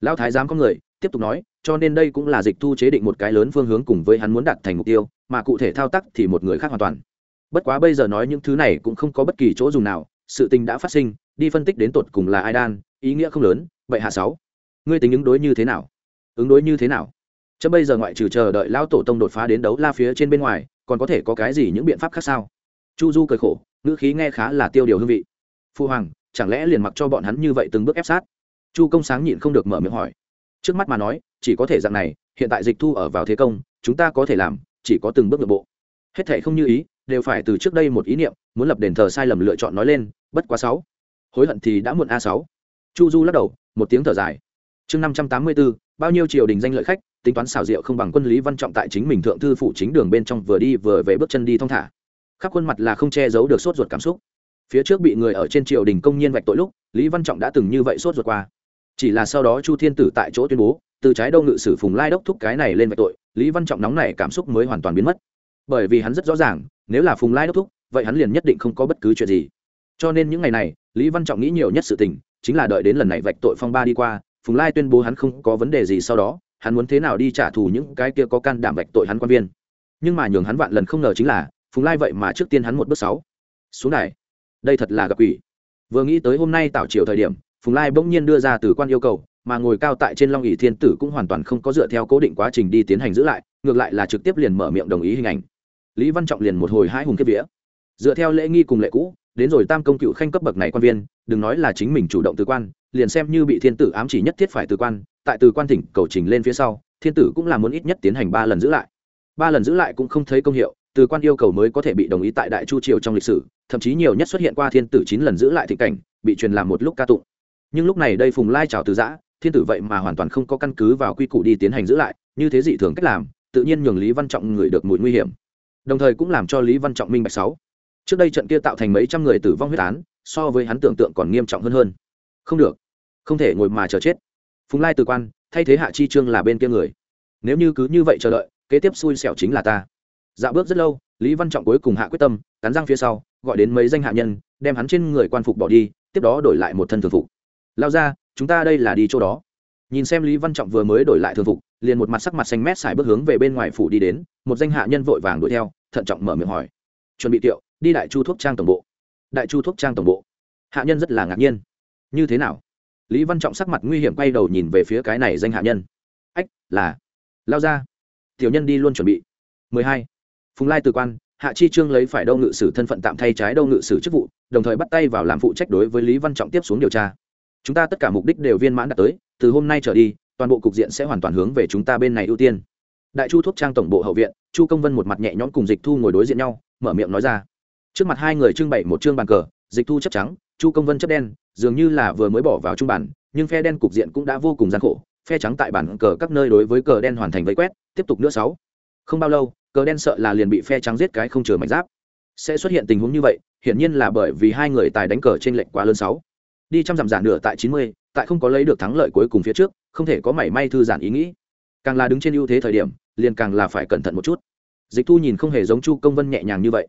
[SPEAKER 1] Lão thái giám có người, tiếp tục nói, cho nên đây cũng là dịch thu chế định một cái lớn phương hướng cùng với hắn muốn đạt thành mục tiêu, mà cụ thể thao tác thì một người khác hoàn toàn. Bất quá bây giờ nói những thứ này cũng không có bất kỳ chỗ dùng nào, sự tình đã phát sinh, đi phân tích đến tột cùng là ai đan, ý nghĩa không lớn, vậy hạ sáu. Ngươi tính ứng đối như thế nào? Ứng đối như thế nào? Chớ bây giờ ngoại trừ chờ đợi lão tổ tông đột phá đến đấu la phía trên bên ngoài còn có thể có cái gì những biện pháp khác sao? Chu du cười khổ, ngữ khí nghe khá là tiêu điều hương vị. Phu hoàng, chẳng lẽ liền mặc cho bọn hắn như vậy từng bước ép sát? Chu công sáng nhịn không được mở miệng hỏi. Trước mắt mà nói, chỉ có thể dạng này, hiện tại dịch thu ở vào thế công, chúng ta có thể làm, chỉ có từng bước nội bộ. Hết thể không như ý, đều phải từ trước đây một ý niệm, muốn lập đền thờ sai lầm lựa chọn nói lên, bất quá sáu. Hối hận thì đã muộn a sáu. Chu du lắc đầu, một tiếng thở dài. Chương năm trăm tám mươi bốn bao nhiêu triều đình danh lợi khách tính toán xảo diệu không bằng quân lý văn trọng tại chính mình thượng thư phủ chính đường bên trong vừa đi vừa về bước chân đi thong thả. Khắp khuôn mặt là không che giấu được sốt ruột cảm xúc. Phía trước bị người ở trên triều đình công nhiên vạch tội lúc, lý văn trọng đã từng như vậy sốt ruột qua. Chỉ là sau đó chu thiên tử tại chỗ tuyên bố, từ trái đâu ngự sử phùng lai đốc thúc cái này lên vạch tội, lý văn trọng nóng này cảm xúc mới hoàn toàn biến mất. Bởi vì hắn rất rõ ràng, nếu là phùng lai đốc thúc, vậy hắn liền nhất định không có bất cứ chuyện gì. Cho nên những ngày này, lý văn trọng nghĩ nhiều nhất sự tình, chính là đợi đến lần này vạch tội phong ba đi qua, phùng lai tuyên bố hắn không có vấn đề gì sau đó hắn muốn thế nào đi trả thù những cái kia có can đảm vạch tội hắn quan viên. Nhưng mà nhường hắn vạn lần không ngờ chính là, phùng lai vậy mà trước tiên hắn một bước sáu. Xuống này, đây thật là gặp quỷ. Vừa nghĩ tới hôm nay tạo chiều thời điểm, phùng lai bỗng nhiên đưa ra từ quan yêu cầu, mà ngồi cao tại trên long ỷ thiên tử cũng hoàn toàn không có dựa theo cố định quá trình đi tiến hành giữ lại, ngược lại là trực tiếp liền mở miệng đồng ý hình ảnh. Lý văn trọng liền một hồi hai hùng kiếp vía. Dựa theo lễ nghi cùng lệ cũ, đến rồi tam công cựu khanh cấp bậc này quan viên, đừng nói là chính mình chủ động từ quan, liền xem như bị thiên tử ám chỉ nhất thiết phải từ quan tại từ quan thỉnh cầu trình lên phía sau, thiên tử cũng là muốn ít nhất tiến hành ba lần giữ lại. Ba lần giữ lại cũng không thấy công hiệu, từ quan yêu cầu mới có thể bị đồng ý tại đại chu triều trong lịch sử, thậm chí nhiều nhất xuất hiện qua thiên tử chín lần giữ lại thị cảnh, bị truyền làm một lúc ca tụng. Nhưng lúc này đây phùng lai trào từ giã, thiên tử vậy mà hoàn toàn không có căn cứ vào quy củ đi tiến hành giữ lại, như thế dị thường cách làm, tự nhiên nhường lý văn trọng người được mùi nguy hiểm. Đồng thời cũng làm cho lý văn trọng minh bạch sáu. Trước đây trận kia tạo thành mấy trăm người tử vong huyết án, so với hắn tưởng tượng còn nghiêm trọng hơn hơn. Không được. Không thể ngồi mà chờ chết phùng lai từ quan, thay thế hạ chi trương là bên kia người. Nếu như cứ như vậy chờ đợi, kế tiếp xui xẻo chính là ta. Dạo bước rất lâu, lý văn trọng cuối cùng hạ quyết tâm, cắn răng phía sau, gọi đến mấy danh hạ nhân, đem hắn trên người quan phục bỏ đi, tiếp đó đổi lại một thân thường phục. Lao ra chúng ta đây là đi chỗ đó. Nhìn xem lý văn trọng vừa mới đổi lại thường phục, liền một mặt sắc mặt xanh mét xài bước hướng về bên ngoài phủ đi đến, một danh hạ nhân vội vàng đuổi theo, thận trọng mở miệng hỏi. Chuẩn bị tiệu, đi đại chu thuốc trang tổng bộ. Đại chu thuốc trang tổng bộ. Hạ nhân rất là ngạc nhiên. Như thế nào? Lý văn trọng sắc mặt nguy hiểm quay đầu nhìn về phía cái này danh hạ nhân. Ách, là, lao ra. Tiểu nhân đi luôn chuẩn bị. 12. phùng lai từ quan, hạ chi trương lấy phải đâu ngự sử thân phận tạm thay trái đâu ngự sử chức vụ, đồng thời bắt tay vào làm phụ trách đối với lý văn trọng tiếp xuống điều tra. Chúng ta tất cả mục đích đều viên mãn đạt tới, từ hôm nay trở đi, toàn bộ cục diện sẽ hoàn toàn hướng về chúng ta bên này ưu tiên. Đại chu thuốc trang tổng bộ hậu viện, chu công vân một mặt nhẹ nhõm cùng dịch thu ngồi đối diện nhau, mở miệng nói ra. Trước mặt hai người trưng bày một chương bàn cờ, dịch thu chấp trắng, chu công vân chấp đen dường như là vừa mới bỏ vào trung bản, nhưng phe đen cục diện cũng đã vô cùng gian khổ, phe trắng tại bản cờ các nơi đối với cờ đen hoàn thành vây quét, tiếp tục nữa sáu. Không bao lâu, cờ đen sợ là liền bị phe trắng giết cái không chừa mảnh giáp. Sẽ xuất hiện tình huống như vậy, hiển nhiên là bởi vì hai người tài đánh cờ trên lệnh quá lớn sáu. Đi trăm dặm giản nửa tại chín mươi, tại không có lấy được thắng lợi cuối cùng phía trước, không thể có mảy may thư giản ý nghĩ. Càng là đứng trên ưu thế thời điểm, liền càng là phải cẩn thận một chút. Dịch thu nhìn không hề giống chu công vân nhẹ nhàng như vậy.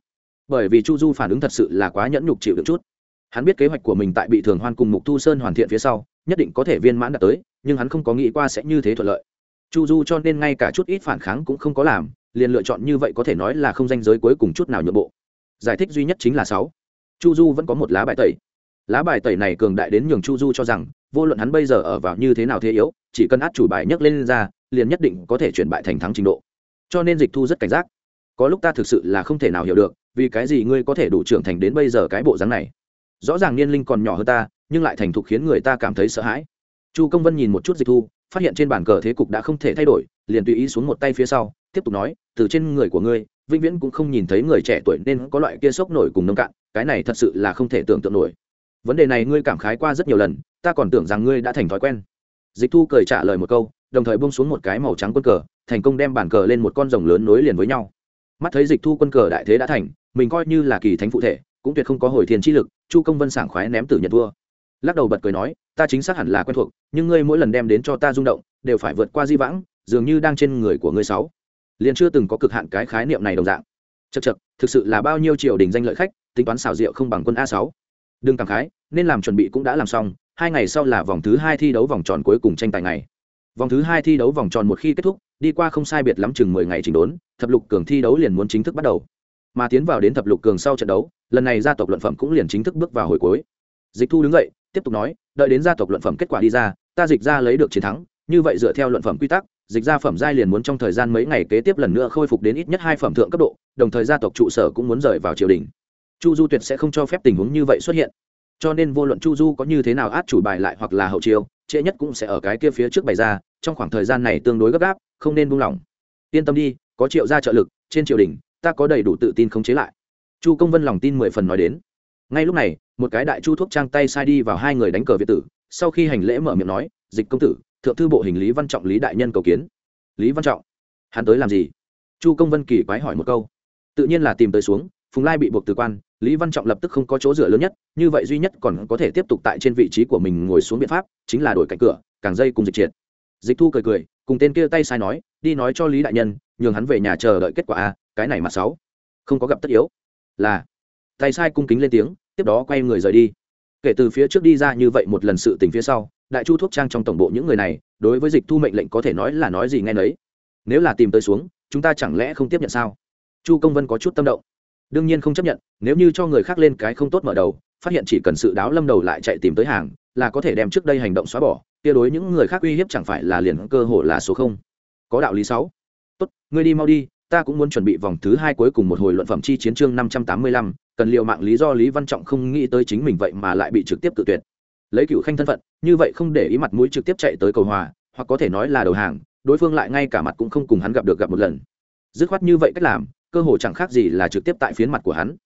[SPEAKER 1] Bởi vì chu du phản ứng thật sự là quá nhẫn nhục chịu được chút hắn biết kế hoạch của mình tại bị thường hoan cùng mục thu sơn hoàn thiện phía sau nhất định có thể viên mãn đạt tới nhưng hắn không có nghĩ qua sẽ như thế thuận lợi. Chu du cho nên ngay cả chút ít phản kháng cũng không có làm liền lựa chọn như vậy có thể nói là không danh giới cuối cùng chút nào nhượng bộ. Giải thích duy nhất chính là sáu. Chu du vẫn có một lá bài tẩy. Lá bài tẩy này cường đại đến nhường chu du cho rằng vô luận hắn bây giờ ở vào như thế nào thế yếu chỉ cần át chủ bài nhấc lên, lên ra liền nhất định có thể chuyển bại thành thắng trình độ. Cho nên dịch thu rất cảnh giác. Có lúc ta thực sự là không thể nào hiểu được vì cái gì ngươi có thể đủ trưởng thành đến bây giờ cái bộ dáng này? Rõ ràng niên linh còn nhỏ hơn ta, nhưng lại thành thục khiến người ta cảm thấy sợ hãi. Chu công vân nhìn một chút dịch thu, phát hiện trên bàn cờ thế cục đã không thể thay đổi, liền tùy ý xuống một tay phía sau, tiếp tục nói, từ trên người của ngươi, vĩnh viễn cũng không nhìn thấy người trẻ tuổi nên có loại kia sốc nổi cùng nông cạn, cái này thật sự là không thể tưởng tượng nổi. Vấn đề này ngươi cảm khái qua rất nhiều lần, ta còn tưởng rằng ngươi đã thành thói quen. Dịch thu cười trả lời một câu, đồng thời bông xuống một cái màu trắng quân cờ, thành công đem bàn cờ lên một con rồng lớn nối liền với nhau. Mắt thấy dịch thu quân cờ đại thế đã thành, mình coi như là kỳ thánh phụ thể, cũng tuyệt không có hồi thiên chi lực chu công vân sảng khoái ném tử nhật vua. Lắc đầu bật cười nói, ta chính xác hẳn là quen thuộc, nhưng ngươi mỗi lần đem đến cho ta rung động, đều phải vượt qua di vãng, dường như đang trên người của ngươi sáu. Liền chưa từng có cực hạn cái khái niệm này đồng dạng. Chật chật thực sự là bao nhiêu triều đình danh lợi khách, tính toán xảo diệu không bằng quân a sáu. Đừng cảm khái, nên làm chuẩn bị cũng đã làm xong, hai ngày sau là vòng thứ hai thi đấu vòng tròn cuối cùng tranh tài ngày. Vòng thứ hai thi đấu vòng tròn một khi kết thúc, đi qua không sai biệt lắm chừng mười ngày chỉnh đốn, thập lục cường thi đấu liền muốn chính thức bắt đầu. Mà tiến vào đến thập lục cường sau trận đấu lần này gia tộc luận phẩm cũng liền chính thức bước vào hồi cuối. Dịch thu đứng dậy, tiếp tục nói, đợi đến gia tộc luận phẩm kết quả đi ra, ta dịch ra lấy được chiến thắng, như vậy dựa theo luận phẩm quy tắc, dịch ra phẩm giai liền muốn trong thời gian mấy ngày kế tiếp lần nữa khôi phục đến ít nhất hai phẩm thượng cấp độ, đồng thời gia tộc trụ sở cũng muốn rời vào triều đình. Chu du tuyệt sẽ không cho phép tình huống như vậy xuất hiện. Cho nên vô luận chu du có như thế nào át chủ bài lại hoặc là hậu chiêu, trễ nhất cũng sẽ ở cái kia phía trước bày ra, trong khoảng thời gian này tương đối gấp gáp, không nên buông lỏng. Yên tâm đi, có triệu gia trợ lực, trên triều đình, ta có đầy đủ tự tin khống chế lại chu công vân lòng tin mười phần nói đến. Ngay lúc này, một cái đại chu thuốc trang tay sai đi vào hai người đánh cờ việt tử, sau khi hành lễ mở miệng nói, dịch công tử, thượng thư bộ hình lý văn trọng, lý đại nhân cầu kiến. Lý văn trọng? Hắn tới làm gì? Chu công vân kỳ quái hỏi một câu. Tự nhiên là tìm tới xuống, phùng lai bị buộc từ quan, lý văn trọng lập tức không có chỗ dựa lớn nhất, như vậy duy nhất còn có thể tiếp tục tại trên vị trí của mình ngồi xuống biện pháp, chính là đổi cạnh cửa, càng dây cùng dịch triệt. Dịch thu cười cười, cùng tên kia tay sai nói, đi nói cho lý đại nhân, nhường hắn về nhà chờ đợi kết quả a, cái này mà sáu, không có gặp tất yếu là tay sai cung kính lên tiếng, tiếp đó quay người rời đi. Kể từ phía trước đi ra như vậy một lần sự tình phía sau, đại chu thuốc trang trong tổng bộ những người này, đối với dịch thu mệnh lệnh có thể nói là nói gì ngay nấy. Nếu là tìm tới xuống, chúng ta chẳng lẽ không tiếp nhận sao? Chu công vân có chút tâm động. Đương nhiên không chấp nhận, nếu như cho người khác lên cái không tốt mở đầu, phát hiện chỉ cần sự đáo lâm đầu lại chạy tìm tới hàng, là có thể đem trước đây hành động xóa bỏ tia đối những người khác uy hiếp chẳng phải là liền cơ hội là số không. Có đạo lý sáu. Tốt, ngươi đi mau đi ta cũng muốn chuẩn bị vòng thứ hai cuối cùng một hồi luận phẩm chi chiến chương năm trăm tám mươi lăm, cần liệu mạng lý do lý văn trọng không nghĩ tới chính mình vậy mà lại bị trực tiếp tự tuyệt. Lấy cựu khanh thân phận, như vậy không để ý mặt mũi trực tiếp chạy tới cầu hòa, hoặc có thể nói là đầu hàng, đối phương lại ngay cả mặt cũng không cùng hắn gặp được gặp một lần. Dứt khoát như vậy cách làm, cơ hội chẳng khác gì là trực tiếp tại phiến mặt của hắn.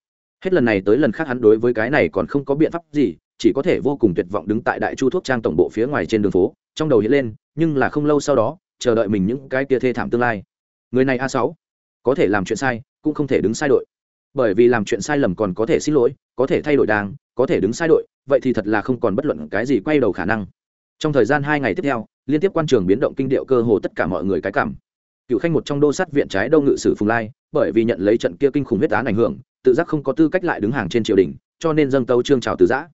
[SPEAKER 1] Hết lần này tới lần khác hắn đối với cái này còn không có biện pháp gì, chỉ có thể vô cùng tuyệt vọng đứng tại đại chu thuốc trang tổng bộ phía ngoài trên đường phố, trong đầu hiện lên, nhưng là không lâu sau đó, chờ đợi mình những cái tia thê thảm tương lai. Người này a sáu có thể làm chuyện sai cũng không thể đứng sai đội. Bởi vì làm chuyện sai lầm còn có thể xin lỗi có thể thay đổi đàng, có thể đứng sai đội vậy thì thật là không còn bất luận cái gì quay đầu khả năng. Trong thời gian hai ngày tiếp theo liên tiếp quan trường biến động kinh điệu cơ hồ tất cả mọi người cái cảm. Cựu khanh một trong đô sát viện trái đâu ngự sử phùng lai bởi vì nhận lấy trận kia kinh khủng huyết án ảnh hưởng tự giác không có tư cách lại đứng hàng trên triều đình cho nên dâng tâu trương trào từ giã.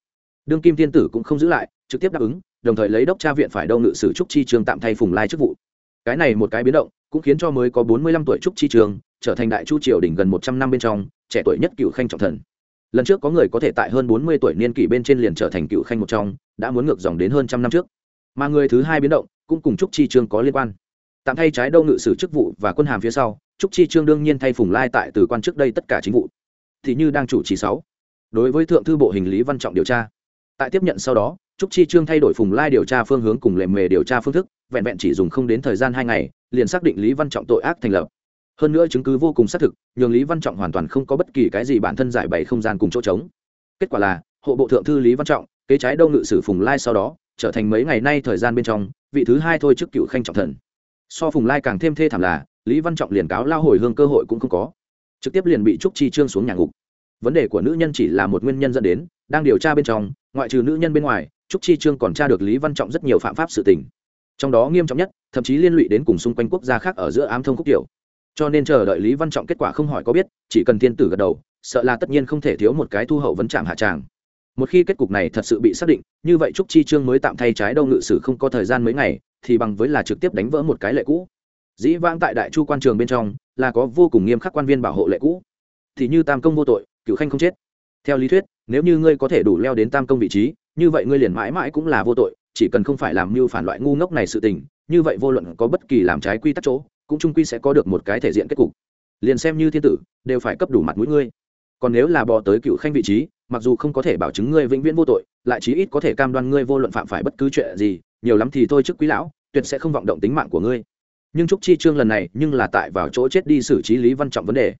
[SPEAKER 1] Đương kim thiên tử cũng không giữ lại trực tiếp đáp ứng đồng thời lấy đốc tra viện phải đâu ngự sử trúc chi trường tạm thay phùng lai chức vụ cái này một cái biến động cũng khiến cho mới có bốn mươi lăm tuổi trúc chi trường trở thành đại chu triều đỉnh gần một trăm năm bên trong, trẻ tuổi nhất cựu khanh trọng thần. Lần trước có người có thể tại hơn bốn mươi tuổi niên kỷ bên trên liền trở thành cựu khanh một trong, đã muốn ngược dòng đến hơn trăm năm trước. Mà người thứ hai biến động cũng cùng trúc chi trương có liên quan. Tạm thay trái đâu ngự sử chức vụ và quân hàm phía sau, trúc chi trương đương nhiên thay phùng lai tại từ quan trước đây tất cả chính vụ. Thì như đang chủ trì sáu. Đối với thượng thư bộ hình lý văn trọng điều tra. Tại tiếp nhận sau đó trúc chi trương thay đổi phùng lai điều tra phương hướng cùng lệ mề điều tra phương thức, vẹn vẹn chỉ dùng không đến thời gian hai ngày, liền xác định lý văn trọng tội ác thành lập. Hơn nữa chứng cứ vô cùng xác thực, nhường lý văn trọng hoàn toàn không có bất kỳ cái gì bản thân giải bày không gian cùng chỗ trống. Kết quả là, hộ bộ thượng thư lý văn trọng, kế trái Đông ngự sử phùng lai sau đó, trở thành mấy ngày nay thời gian bên trong, vị thứ hai thôi trước cựu khanh trọng thần. So phùng lai càng thêm thê thảm là, lý văn trọng liền cáo lao hồi hương cơ hội cũng không có. Trực tiếp liền bị trúc chi trương xuống nhà ngục. Vấn đề của nữ nhân chỉ là một nguyên nhân dẫn đến, đang điều tra bên trong, ngoại trừ nữ nhân bên ngoài trúc chi trương còn tra được lý văn trọng rất nhiều phạm pháp sự tình. Trong đó nghiêm trọng nhất, thậm chí liên lụy đến cùng xung quanh quốc gia khác ở giữa ám thông khúc kiểu cho nên chờ đợi lý văn trọng kết quả không hỏi có biết, chỉ cần thiên tử gật đầu, sợ là tất nhiên không thể thiếu một cái thu hậu vấn trạm hạ tràng. Một khi kết cục này thật sự bị xác định, như vậy trúc chi trương mới tạm thay trái đâu ngự sử không có thời gian mấy ngày, thì bằng với là trực tiếp đánh vỡ một cái lệ cũ. Dĩ vãng tại đại chu quan trường bên trong, là có vô cùng nghiêm khắc quan viên bảo hộ lệ cũ. Thì như tam công vô tội cựu khanh không chết. Theo lý thuyết, nếu như ngươi có thể đủ leo đến tam công vị trí như vậy ngươi liền mãi mãi cũng là vô tội, chỉ cần không phải làm mưu phản loại ngu ngốc này sự tình, như vậy vô luận có bất kỳ làm trái quy tắc chỗ, cũng trung quy sẽ có được một cái thể diện kết cục. Liền xem như thiên tử, đều phải cấp đủ mặt mũi ngươi. Còn nếu là bò tới cựu khanh vị trí, mặc dù không có thể bảo chứng ngươi vĩnh viễn vô tội, lại chí ít có thể cam đoan ngươi vô luận phạm phải bất cứ chuyện gì, nhiều lắm thì thôi trước quý lão, tuyệt sẽ không vọng động tính mạng của ngươi. Nhưng trúc chi trương lần này nhưng là tại vào chỗ chết đi xử trí lý văn trọng vấn đề.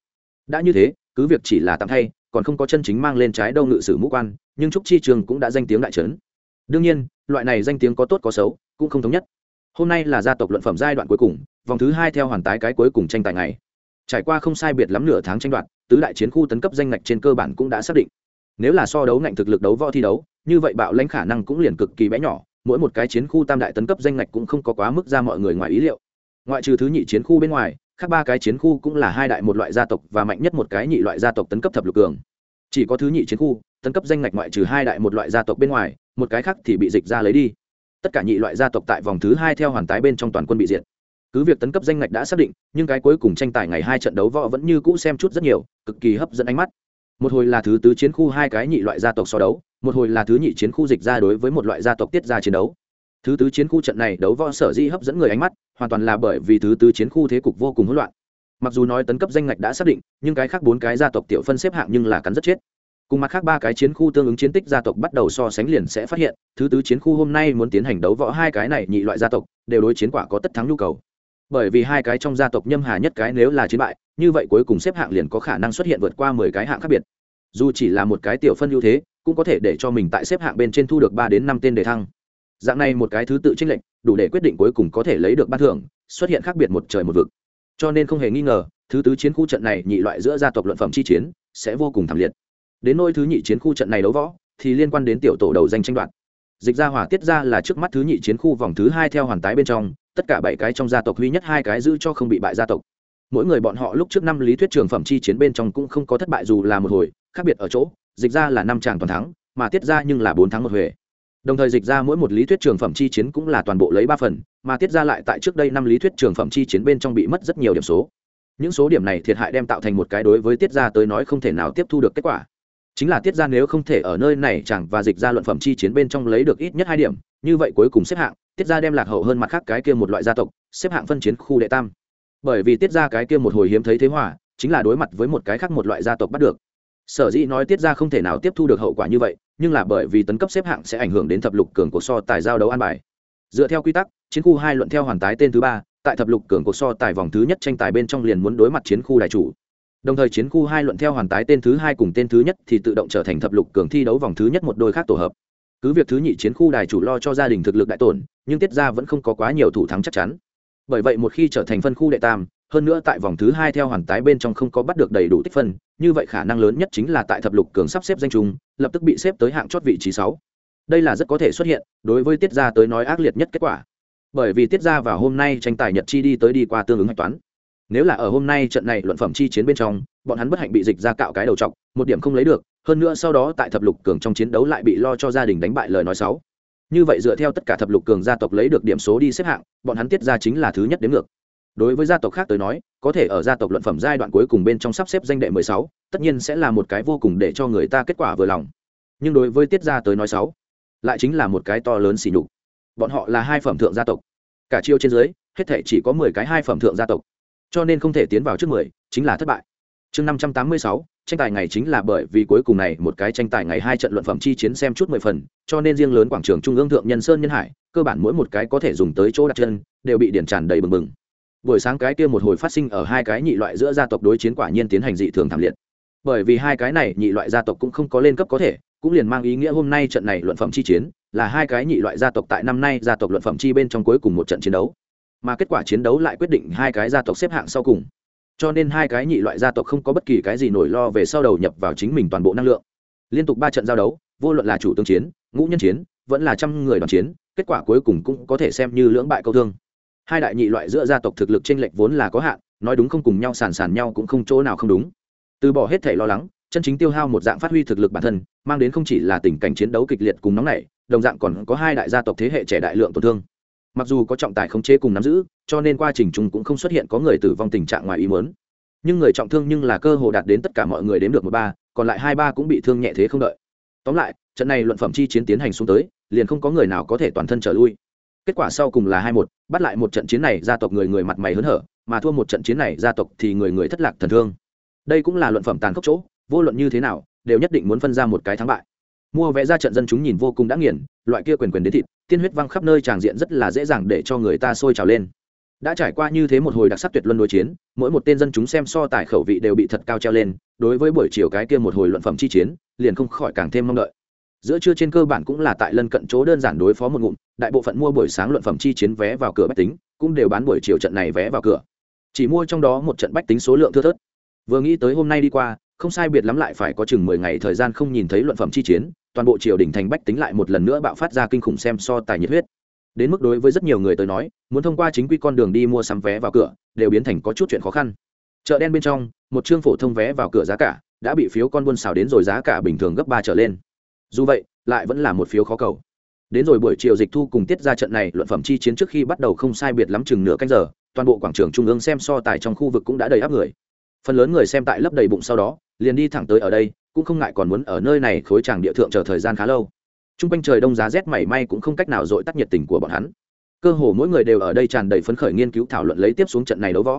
[SPEAKER 1] Đã như thế, cứ việc chỉ là tạm thay còn không có chân chính mang lên trái đâu ngự sử mũ quan, nhưng trúc chi trường cũng đã danh tiếng đại trấn. Đương nhiên, loại này danh tiếng có tốt có xấu, cũng không thống nhất. Hôm nay là gia tộc luận phẩm giai đoạn cuối cùng, vòng thứ hai theo hoàn tái cái cuối cùng tranh tài ngày. Trải qua không sai biệt lắm nửa tháng tranh đoạt, tứ đại chiến khu tấn cấp danh ngạch trên cơ bản cũng đã xác định. Nếu là so đấu ngạnh thực lực đấu võ thi đấu, như vậy bạo lãnh khả năng cũng liền cực kỳ bé nhỏ, mỗi một cái chiến khu tam đại tấn cấp danh ngạch cũng không có quá mức ra mọi người ngoài ý liệu. Ngoại trừ thứ nhị chiến khu bên ngoài khác ba cái chiến khu cũng là hai đại một loại gia tộc và mạnh nhất một cái nhị loại gia tộc tấn cấp thập lục cường. Chỉ có thứ nhị chiến khu, tấn cấp danh ngạch ngoại trừ hai đại một loại gia tộc bên ngoài, một cái khác thì bị dịch ra lấy đi. Tất cả nhị loại gia tộc tại vòng thứ hai theo hoàn tái bên trong toàn quân bị diệt. Cứ việc tấn cấp danh ngạch đã xác định, nhưng cái cuối cùng tranh tài ngày hai trận đấu võ vẫn như cũ xem chút rất nhiều, cực kỳ hấp dẫn ánh mắt. Một hồi là thứ tứ chiến khu hai cái nhị loại gia tộc so đấu, một hồi là thứ nhị chiến khu dịch ra đối với một loại gia tộc tiết ra chiến đấu thứ tứ chiến khu trận này đấu võ sở di hấp dẫn người ánh mắt, hoàn toàn là bởi vì thứ tứ chiến khu thế cục vô cùng hỗn loạn. Mặc dù nói tấn cấp danh ngạch đã xác định, nhưng cái khác bốn cái gia tộc tiểu phân xếp hạng nhưng là cắn rất chết. Cùng mặt khác ba cái chiến khu tương ứng chiến tích gia tộc bắt đầu so sánh liền sẽ phát hiện, thứ tứ chiến khu hôm nay muốn tiến hành đấu võ hai cái này nhị loại gia tộc, đều đối chiến quả có tất thắng nhu cầu. Bởi vì hai cái trong gia tộc nhâm hà nhất cái nếu là chiến bại, như vậy cuối cùng xếp hạng liền có khả năng xuất hiện vượt qua mười cái hạng khác biệt. Dù chỉ là một cái tiểu phân ưu thế, cũng có thể để cho mình tại xếp hạng bên trên thu được ba đến năm tên đề thăng dạng này một cái thứ tự trinh lệnh đủ để quyết định cuối cùng có thể lấy được ban thưởng, xuất hiện khác biệt một trời một vực. Cho nên không hề nghi ngờ, thứ tứ chiến khu trận này nhị loại giữa gia tộc luận phẩm chi chiến sẽ vô cùng thảm liệt. Đến nôi thứ nhị chiến khu trận này đấu võ, thì liên quan đến tiểu tổ đầu danh tranh đoạt. Dịch gia hỏa tiết ra là trước mắt thứ nhị chiến khu vòng thứ hai theo hoàn tái bên trong, tất cả bảy cái trong gia tộc duy nhất hai cái giữ cho không bị bại gia tộc. Mỗi người bọn họ lúc trước năm lý thuyết trường phẩm chi chiến bên trong cũng không có thất bại dù là một hồi, khác biệt ở chỗ, dịch ra là năm chàng toàn thắng, mà tiết ra nhưng là bốn thắng một huề đồng thời dịch ra mỗi một lý thuyết trường phẩm chi chiến cũng là toàn bộ lấy ba phần, mà tiết ra lại tại trước đây năm lý thuyết trường phẩm chi chiến bên trong bị mất rất nhiều điểm số. Những số điểm này thiệt hại đem tạo thành một cái đối với tiết ra tới nói không thể nào tiếp thu được kết quả. Chính là tiết ra nếu không thể ở nơi này chẳng và dịch ra luận phẩm chi chiến bên trong lấy được ít nhất hai điểm, như vậy cuối cùng xếp hạng, tiết ra đem lạc hậu hơn mặt khác cái kia một loại gia tộc, xếp hạng phân chiến khu đệ tam. Bởi vì tiết ra cái kia một hồi hiếm thấy thế hòa, chính là đối mặt với một cái khác một loại gia tộc bắt được sở dĩ nói tiết ra không thể nào tiếp thu được hậu quả như vậy, nhưng là bởi vì tấn cấp xếp hạng sẽ ảnh hưởng đến thập lục cường cuộc so tài giao đấu an bài. Dựa theo quy tắc, chiến khu hai luận theo hoàn tái tên thứ ba, tại thập lục cường cuộc so tài vòng thứ nhất tranh tài bên trong liền muốn đối mặt chiến khu đại chủ. Đồng thời chiến khu hai luận theo hoàn tái tên thứ hai cùng tên thứ nhất thì tự động trở thành thập lục cường thi đấu vòng thứ nhất một đôi khác tổ hợp. Cứ việc thứ nhị chiến khu đài chủ lo cho gia đình thực lực đại tổn, nhưng tiết ra vẫn không có quá nhiều thủ thắng chắc chắn. Bởi vậy một khi trở thành phân khu đệ tam hơn nữa tại vòng thứ hai theo hoàn tái bên trong không có bắt được đầy đủ tích phân, như vậy khả năng lớn nhất chính là tại thập lục cường sắp xếp danh trung, lập tức bị xếp tới hạng chót vị trí sáu. Đây là rất có thể xuất hiện, đối với tiết gia tới nói ác liệt nhất kết quả. Bởi vì tiết gia vào hôm nay tranh tài nhật chi đi tới đi qua tương ứng hạch toán. Nếu là ở hôm nay trận này luận phẩm chi chiến bên trong, bọn hắn bất hạnh bị dịch ra cạo cái đầu trọc một điểm không lấy được, hơn nữa sau đó tại thập lục cường trong chiến đấu lại bị lo cho gia đình đánh bại lời nói sáu. Như vậy dựa theo tất cả thập lục cường gia tộc lấy được điểm số đi xếp hạng, bọn hắn tiết ra chính là thứ nhất đến ngược đối với gia tộc khác tới nói, có thể ở gia tộc luận phẩm giai đoạn cuối cùng bên trong sắp xếp danh đệ mười sáu, tất nhiên sẽ là một cái vô cùng để cho người ta kết quả vừa lòng. Nhưng đối với tiết gia tới nói sáu, lại chính là một cái to lớn xỉ nhục. Bọn họ là hai phẩm thượng gia tộc. Cả chiêu trên dưới, hết thể chỉ có mười cái hai phẩm thượng gia tộc. Cho nên không thể tiến vào trước mười, chính là thất bại. Chương năm trăm tám mươi sáu, tranh tài ngày chính là bởi vì cuối cùng này một cái tranh tài ngày hai trận luận phẩm chi chiến xem chút mười phần, cho nên riêng lớn quảng trường trung ương thượng nhân sơn nhân hải, cơ bản mỗi một cái có thể dùng tới chỗ đặt chân, đều bị điển tràn đầy bừng bừng buổi sáng cái kia một hồi phát sinh ở hai cái nhị loại giữa gia tộc đối chiến quả nhiên tiến hành dị thường thảm liệt. Bởi vì hai cái này nhị loại gia tộc cũng không có lên cấp có thể, cũng liền mang ý nghĩa hôm nay trận này luận phẩm chi chiến, là hai cái nhị loại gia tộc tại năm nay gia tộc luận phẩm chi bên trong cuối cùng một trận chiến đấu. Mà kết quả chiến đấu lại quyết định hai cái gia tộc xếp hạng sau cùng. Cho nên hai cái nhị loại gia tộc không có bất kỳ cái gì nổi lo về sau đầu nhập vào chính mình toàn bộ năng lượng. Liên tục ba trận giao đấu, vô luận là chủ tương chiến, ngũ nhân chiến, vẫn là trăm người đoàn chiến, kết quả cuối cùng cũng có thể xem như lưỡng bại câu thương hai đại nhị loại giữa gia tộc thực lực chênh lệch vốn là có hạn, nói đúng không cùng nhau sàn sàn nhau cũng không chỗ nào không đúng. Từ bỏ hết thể lo lắng, chân chính tiêu hao một dạng phát huy thực lực bản thân, mang đến không chỉ là tình cảnh chiến đấu kịch liệt cùng nóng nảy, đồng dạng còn có hai đại gia tộc thế hệ trẻ đại lượng tổn thương. Mặc dù có trọng tài khống chế cùng nắm giữ, cho nên quá trình chung cũng không xuất hiện có người tử vong tình trạng ngoài ý muốn. Nhưng người trọng thương nhưng là cơ hội đạt đến tất cả mọi người đếm được một ba, còn lại hai ba cũng bị thương nhẹ thế không đợi. Tóm lại, trận này luận phẩm chi chiến tiến hành xuống tới, liền không có người nào có thể toàn thân trở lui kết quả sau cùng là hai một, bắt lại một trận chiến này, gia tộc người người mặt mày hớn hở, mà thua một trận chiến này, gia tộc thì người người thất lạc thần thương. Đây cũng là luận phẩm tàn khốc chỗ, vô luận như thế nào, đều nhất định muốn phân ra một cái thắng bại. Mua vẽ ra trận dân chúng nhìn vô cùng đã nghiền, loại kia quyền quyền đến thịt, tiên huyết văng khắp nơi tràng diện rất là dễ dàng để cho người ta sôi trào lên. Đã trải qua như thế một hồi đặc sắc tuyệt luân đối chiến, mỗi một tên dân chúng xem so tài khẩu vị đều bị thật cao treo lên, đối với buổi chiều cái kia một hồi luận phẩm chi chiến, liền không khỏi càng thêm mong đợi giữa trưa trên cơ bản cũng là tại lân cận chỗ đơn giản đối phó một ngụm, đại bộ phận mua buổi sáng luận phẩm chi chiến vé vào cửa bách tính, cũng đều bán buổi chiều trận này vé vào cửa. Chỉ mua trong đó một trận bách tính số lượng thưa thớt. Vừa nghĩ tới hôm nay đi qua, không sai biệt lắm lại phải có chừng mười ngày thời gian không nhìn thấy luận phẩm chi chiến, toàn bộ triều đình thành bách tính lại một lần nữa bạo phát ra kinh khủng xem so tài nhiệt huyết. Đến mức đối với rất nhiều người tới nói, muốn thông qua chính quy con đường đi mua sắm vé vào cửa, đều biến thành có chút chuyện khó khăn. Chợ đen bên trong, một chương phổ thông vé vào cửa giá cả, đã bị phiếu con buôn xào đến rồi giá cả bình thường gấp ba trở lên dù vậy, lại vẫn là một phiếu khó cầu. Đến rồi buổi chiều dịch thu cùng tiết ra trận này, luận phẩm chi chiến trước khi bắt đầu không sai biệt lắm chừng nửa canh giờ, toàn bộ quảng trường trung ương xem so tài trong khu vực cũng đã đầy áp người. Phần lớn người xem tại lấp đầy bụng sau đó, liền đi thẳng tới ở đây, cũng không ngại còn muốn ở nơi này khối tràng địa thượng chờ thời gian khá lâu. T r u n g quanh trời đông giá rét mảy may cũng không cách nào dội tắt nhiệt tình của bọn hắn. Cơ hồ mỗi người đều ở đây tràn đầy phấn khởi nghiên cứu thảo luận lấy tiếp xuống trận này đấu võ.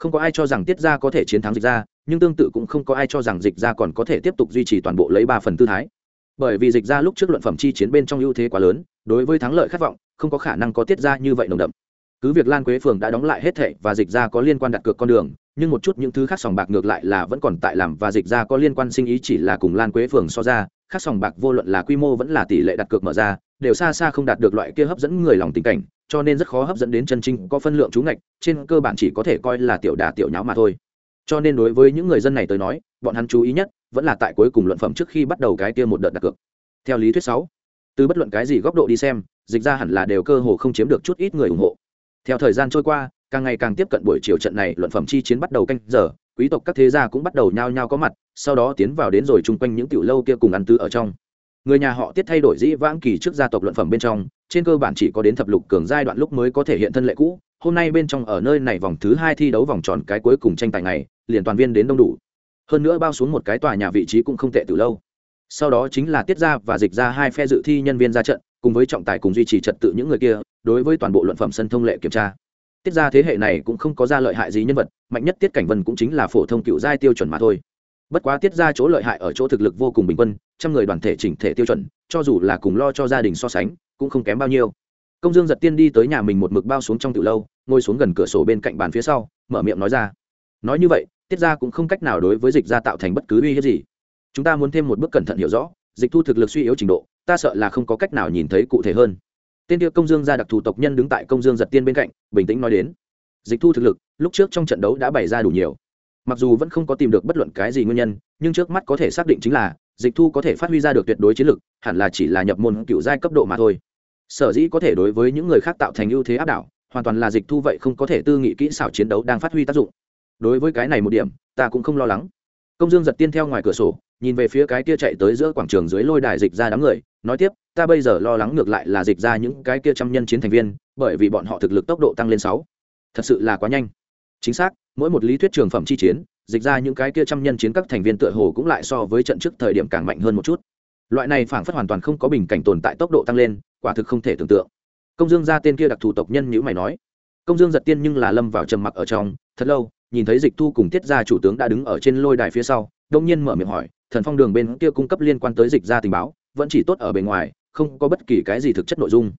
[SPEAKER 1] Không có ai cho rằng tiết ra có thể chiến thắng dịch ra, nhưng tương tự cũng không có ai cho rằng dịch ra còn có thể tiếp tục duy trì toàn bộ lấy ba phần tư thái bởi vì dịch ra lúc trước luận phẩm chi chiến bên trong ưu thế quá lớn, đối với thắng lợi khát vọng, không có khả năng có tiết ra như vậy nồng đậm. Cứ việc lan quế phường đã đóng lại hết thệ và dịch ra có liên quan đặt cược con đường, nhưng một chút những thứ khác sòng bạc ngược lại là vẫn còn tại làm và dịch ra có liên quan sinh ý chỉ là cùng lan quế phường so ra, khác sòng bạc vô luận là quy mô vẫn là tỷ lệ đặt cược mở ra, đều xa xa không đạt được loại kia hấp dẫn người lòng tình cảnh, cho nên rất khó hấp dẫn đến chân chính có phân lượng trú ngạch, trên cơ bản chỉ có thể coi là tiểu đà tiểu nháo mà thôi cho nên đối với những người dân này tới nói, bọn hắn chú ý nhất vẫn là tại cuối cùng luận phẩm trước khi bắt đầu cái kia một đợt đặt cược. Theo lý thuyết sáu, từ bất luận cái gì góc độ đi xem, dịch ra hẳn là đều cơ hồ không chiếm được chút ít người ủng hộ. Theo thời gian trôi qua, càng ngày càng tiếp cận buổi chiều trận này luận phẩm chi chiến bắt đầu canh giờ, quý tộc các thế gia cũng bắt đầu nhao nhao có mặt, sau đó tiến vào đến rồi chung quanh những tiểu lâu kia cùng ăn tư ở trong. Người nhà họ tiết thay đổi dĩ vãng kỳ trước gia tộc luận phẩm bên trong, trên cơ bản chỉ có đến thập lục cường giai đoạn lúc mới có thể hiện thân lệ cũ hôm nay bên trong ở nơi này vòng thứ hai thi đấu vòng tròn cái cuối cùng tranh tài này liền toàn viên đến đông đủ. Hơn nữa bao xuống một cái tòa nhà vị trí cũng không tệ từ lâu. Sau đó chính là tiết ra và dịch ra hai phe dự thi nhân viên ra trận, cùng với trọng tài cùng duy trì trật tự những người kia, đối với toàn bộ luận phẩm sân thông lệ kiểm tra. Tiết ra thế hệ này cũng không có ra lợi hại gì nhân vật, mạnh nhất tiết cảnh vân cũng chính là phổ thông cựu giai tiêu chuẩn mà thôi. Bất quá tiết ra chỗ lợi hại ở chỗ thực lực vô cùng bình quân, trăm người đoàn thể chỉnh thể tiêu chuẩn, cho dù là cùng lo cho gia đình so sánh, cũng không kém bao nhiêu. Công dương giật tiên đi tới nhà mình một mực bao xuống trong từ lâu ngồi xuống gần cửa sổ bên cạnh bàn phía sau, mở miệng nói ra. Nói như vậy, tiết ra cũng không cách nào đối với dịch ra tạo thành bất cứ uy hiếp gì. Chúng ta muốn thêm một bước cẩn thận hiểu rõ, dịch thu thực lực suy yếu trình độ, ta sợ là không có cách nào nhìn thấy cụ thể hơn. Tên kia công dương ra đặc thù tộc nhân đứng tại công dương giật tiên bên cạnh, bình tĩnh nói đến. Dịch thu thực lực, lúc trước trong trận đấu đã bày ra đủ nhiều. Mặc dù vẫn không có tìm được bất luận cái gì nguyên nhân, nhưng trước mắt có thể xác định chính là, dịch thu có thể phát huy ra được tuyệt đối chiến lực, hẳn là chỉ là nhập môn cựu giai cấp độ mà thôi. Sở dĩ có thể đối với những người khác tạo thành ưu thế áp đảo hoàn toàn là dịch thu vậy không có thể tư nghị kỹ xảo chiến đấu đang phát huy tác dụng. Đối với cái này một điểm, ta cũng không lo lắng. Công dương giật tiên theo ngoài cửa sổ, nhìn về phía cái kia chạy tới giữa quảng trường dưới lôi đài dịch ra đám người, nói tiếp, ta bây giờ lo lắng ngược lại là dịch ra những cái kia trăm nhân chiến thành viên, bởi vì bọn họ thực lực tốc độ tăng lên sáu. Thật sự là quá nhanh. Chính xác, mỗi một lý thuyết trường phẩm chi chiến, dịch ra những cái kia trăm nhân chiến các thành viên tựa hồ cũng lại so với trận trước thời điểm càng mạnh hơn một chút. Loại này phảng phất hoàn toàn không có bình cảnh tồn tại tốc độ tăng lên, quả thực không thể tưởng tượng công dương ra tên kia đặc thù tộc nhân như mày nói. Công dương giật tiên nhưng là lâm vào trầm mặc ở trong, thật lâu, nhìn thấy dịch thu cùng tiết gia chủ tướng đã đứng ở trên lôi đài phía sau đông nhiên mở miệng hỏi, thần phong đường bên kia cung cấp liên quan tới dịch gia tình báo, vẫn chỉ tốt ở bề ngoài, không có bất kỳ cái gì thực chất nội dung.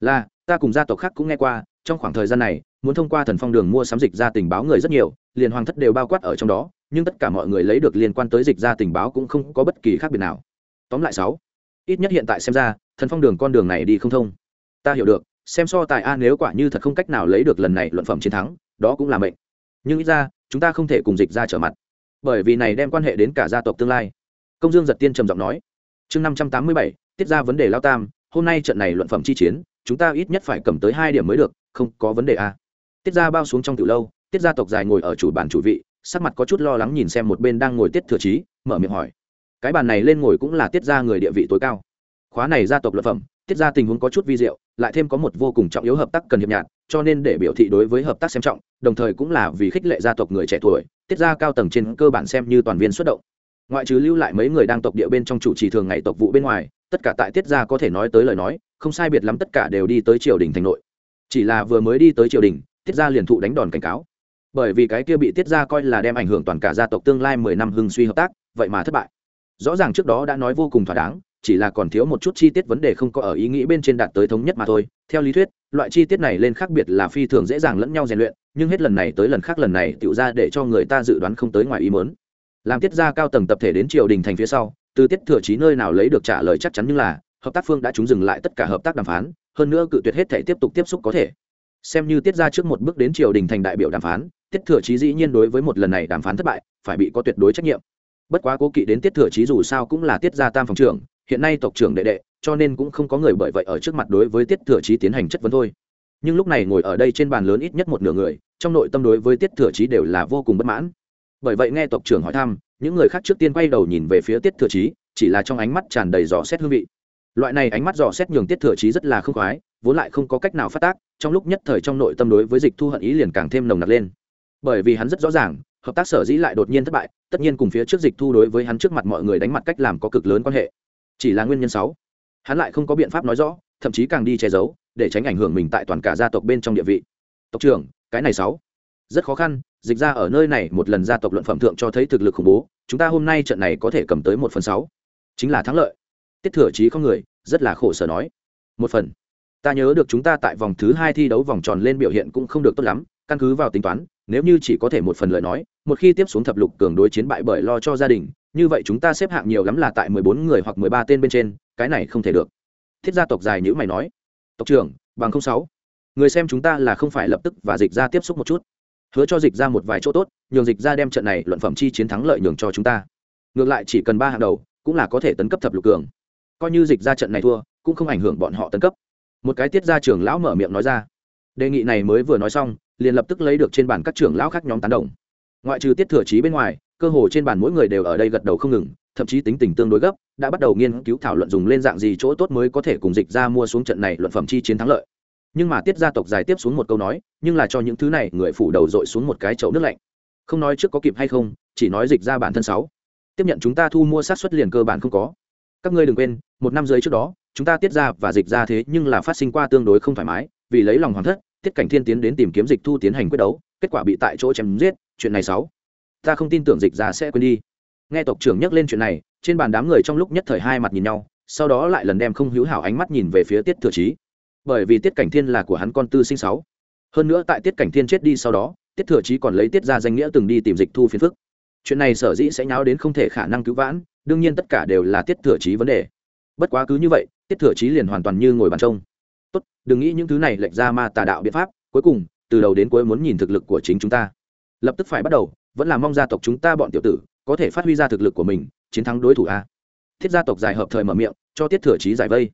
[SPEAKER 1] Là, ta cùng gia tộc khác cũng nghe qua, trong khoảng thời gian này, muốn thông qua thần phong đường mua sắm dịch ra tình báo người rất nhiều, liền hoàng thất đều bao quát ở trong đó, nhưng tất cả mọi người lấy được liên quan tới dịch ra tình báo cũng không có bất kỳ khác biệt nào. Tóm lại sáu, ít nhất hiện tại xem ra, thần phong đường con đường này đi không thông ta hiểu được, xem so tài a nếu quả như thật không cách nào lấy được lần này luận phẩm chiến thắng, đó cũng là mệnh. Nhưng ít ra, chúng ta không thể cùng dịch ra trở mặt. Bởi vì này đem quan hệ đến cả gia tộc tương lai. Công dương giật tiên trầm giọng nói. Chương năm trăm tám mươi bảy, tiết ra vấn đề lao tam, hôm nay trận này luận phẩm chi chiến, chúng ta ít nhất phải cầm tới hai điểm mới được, không có vấn đề a. Tiết ra bao xuống trong từ lâu, tiết gia tộc dài ngồi ở chủ bàn chủ vị, sắc mặt có chút lo lắng nhìn xem một bên đang ngồi tiết thừa trí, mở miệng hỏi. Cái bàn này lên ngồi cũng là tiết ra người địa vị tối cao. Khóa này gia tộc luật phẩm tiết ra tình huống có chút vi diệu, lại thêm có một vô cùng trọng yếu hợp tác cần hiệp nhạt, cho nên để biểu thị đối với hợp tác xem trọng, đồng thời cũng là vì khích lệ gia tộc người trẻ tuổi, tiết ra cao tầng trên cơ bản xem như toàn viên xuất động. Ngoại trừ lưu lại mấy người đang tộc địa bên trong chủ trì thường ngày tộc vụ bên ngoài, tất cả tại tiết gia có thể nói tới lời nói, không sai biệt lắm tất cả đều đi tới triều đình thành nội. Chỉ là vừa mới đi tới triều đình, tiết gia liền thụ đánh đòn cảnh cáo. Bởi vì cái kia bị tiết gia coi là đem ảnh hưởng toàn cả gia tộc tương lai mười năm hưng suy hợp tác, vậy mà thất bại. Rõ ràng trước đó đã nói vô cùng thỏa đáng chỉ là còn thiếu một chút chi tiết vấn đề không có ở ý nghĩ bên trên đạt tới thống nhất mà thôi. Theo lý thuyết, loại chi tiết này lên khác biệt là phi thường dễ dàng lẫn nhau rèn luyện, nhưng hết lần này tới lần khác lần này tựu ra để cho người ta dự đoán không tới ngoài ý mớn làm tiết gia cao tầng tập thể đến triều đình thành phía sau, từ tiết thừa trí nơi nào lấy được trả lời chắc chắn như là, hợp tác phương đã chúng dừng lại tất cả hợp tác đàm phán, hơn nữa cự tuyệt hết thể tiếp tục tiếp xúc có thể. Xem như tiết ra trước một bước đến triều đình thành đại biểu đàm phán, tiết thừa trí dĩ nhiên đối với một lần này đàm phán thất bại, phải bị có tuyệt đối trách nhiệm. Bất quá cố kỵ đến tiết thừa trí dù sao cũng là tiết gia tam phòng trưởng hiện nay tộc trưởng đệ đệ, cho nên cũng không có người bởi vậy ở trước mặt đối với tiết thừa trí tiến hành chất vấn thôi. Nhưng lúc này ngồi ở đây trên bàn lớn ít nhất một nửa người, trong nội tâm đối với tiết thừa trí đều là vô cùng bất mãn. Bởi vậy nghe tộc trưởng hỏi thăm, những người khác trước tiên quay đầu nhìn về phía tiết thừa trí chỉ là trong ánh mắt tràn đầy dò xét hương vị. Loại này ánh mắt dò xét nhường tiết thừa trí rất là không khoái, vốn lại không có cách nào phát tác, trong lúc nhất thời trong nội tâm đối với dịch thu hận ý liền càng thêm nồng nặc lên. Bởi vì hắn rất rõ ràng, hợp tác sở dĩ lại đột nhiên thất bại, tất nhiên cùng phía trước dịch thu đối với hắn trước mặt mọi người đánh mặt cách làm có cực lớn quan hệ chỉ là nguyên nhân sáu. Hắn lại không có biện pháp nói rõ, thậm chí càng đi che giấu, để tránh ảnh hưởng mình tại toàn cả gia tộc bên trong địa vị. Tộc trưởng, cái này sáu. Rất khó khăn, dịch ra ở nơi này một lần gia tộc luận phẩm thượng cho thấy thực lực khủng bố, chúng ta hôm nay trận này có thể cầm tới một phần sáu. Chính là thắng lợi. Tiết thừa trí không người, rất là khổ sở nói. Một phần. Ta nhớ được chúng ta tại vòng thứ hai thi đấu vòng tròn lên biểu hiện cũng không được tốt lắm, căn cứ vào tính toán, nếu như chỉ có thể một phần lời nói, một khi tiếp xuống thập lục cường đối chiến bại bởi lo cho gia đình như vậy chúng ta xếp hạng nhiều lắm là tại mười bốn người hoặc mười ba tên bên trên, cái này không thể được. Thiết gia tộc dài nhữ mày nói. Tộc trưởng, bằng không sáu. Người xem chúng ta là không phải lập tức và dịch ra tiếp xúc một chút. Hứa cho dịch ra một vài chỗ tốt, nhường dịch ra đem trận này luận phẩm chi chiến thắng lợi nhường cho chúng ta. Ngược lại chỉ cần ba hạng đầu, cũng là có thể tấn cấp thập lục cường. Coi như dịch ra trận này thua, cũng không ảnh hưởng bọn họ tấn cấp. Một cái tiết ra trưởng lão mở miệng nói ra. Đề nghị này mới vừa nói xong, liền lập tức lấy được trên bàn các trưởng lão khác nhóm tán đồng. Ngoại trừ tiết thừa trí bên ngoài cơ hồ trên bàn mỗi người đều ở đây gật đầu không ngừng, thậm chí tính tình tương đối gấp, đã bắt đầu nghiên cứu thảo luận dùng lên dạng gì chỗ tốt mới có thể cùng dịch ra mua xuống trận này luận phẩm chi chiến thắng lợi. Nhưng mà tiết gia tộc dài tiếp xuống một câu nói, nhưng là cho những thứ này người phủ đầu dội xuống một cái chậu nước lạnh. Không nói trước có kịp hay không, chỉ nói dịch ra bản thân sáu. Tiếp nhận chúng ta thu mua sát xuất liền cơ bản không có. Các ngươi đừng quên, một năm dưới trước đó, chúng ta tiết ra và dịch ra thế nhưng là phát sinh qua tương đối không thoải mái, vì lấy lòng hoàng thất, tiết cảnh thiên tiến đến tìm kiếm dịch thu tiến hành quyết đấu, kết quả bị tại chỗ chém giết, chuyện này sáu ta không tin tưởng dịch ra sẽ quên đi. Nghe tộc trưởng nhắc lên chuyện này, trên bàn đám người trong lúc nhất thời hai mặt nhìn nhau, sau đó lại lần đem không hữu hảo ánh mắt nhìn về phía tiết thừa trí bởi vì tiết cảnh thiên là của hắn con tư sinh sáu. Hơn nữa tại tiết cảnh thiên chết đi sau đó, tiết thừa trí còn lấy tiết ra danh nghĩa từng đi tìm dịch thu phiền phức. Chuyện này sở dĩ sẽ nháo đến không thể khả năng cứu vãn, đương nhiên tất cả đều là tiết thừa trí vấn đề. Bất quá cứ như vậy, tiết thừa trí liền hoàn toàn như ngồi bàn trông. Tốt, đừng nghĩ những thứ này lệch ra ma tà đạo biện pháp, cuối cùng, từ đầu đến cuối muốn nhìn thực lực của chính chúng ta. Lập tức phải bắt đầu vẫn là mong gia tộc chúng ta bọn tiểu tử, có thể phát huy ra thực lực của mình, chiến thắng đối thủ a. Thiết gia tộc dài hợp thời mở miệng, cho tiết thừa trí giải vây.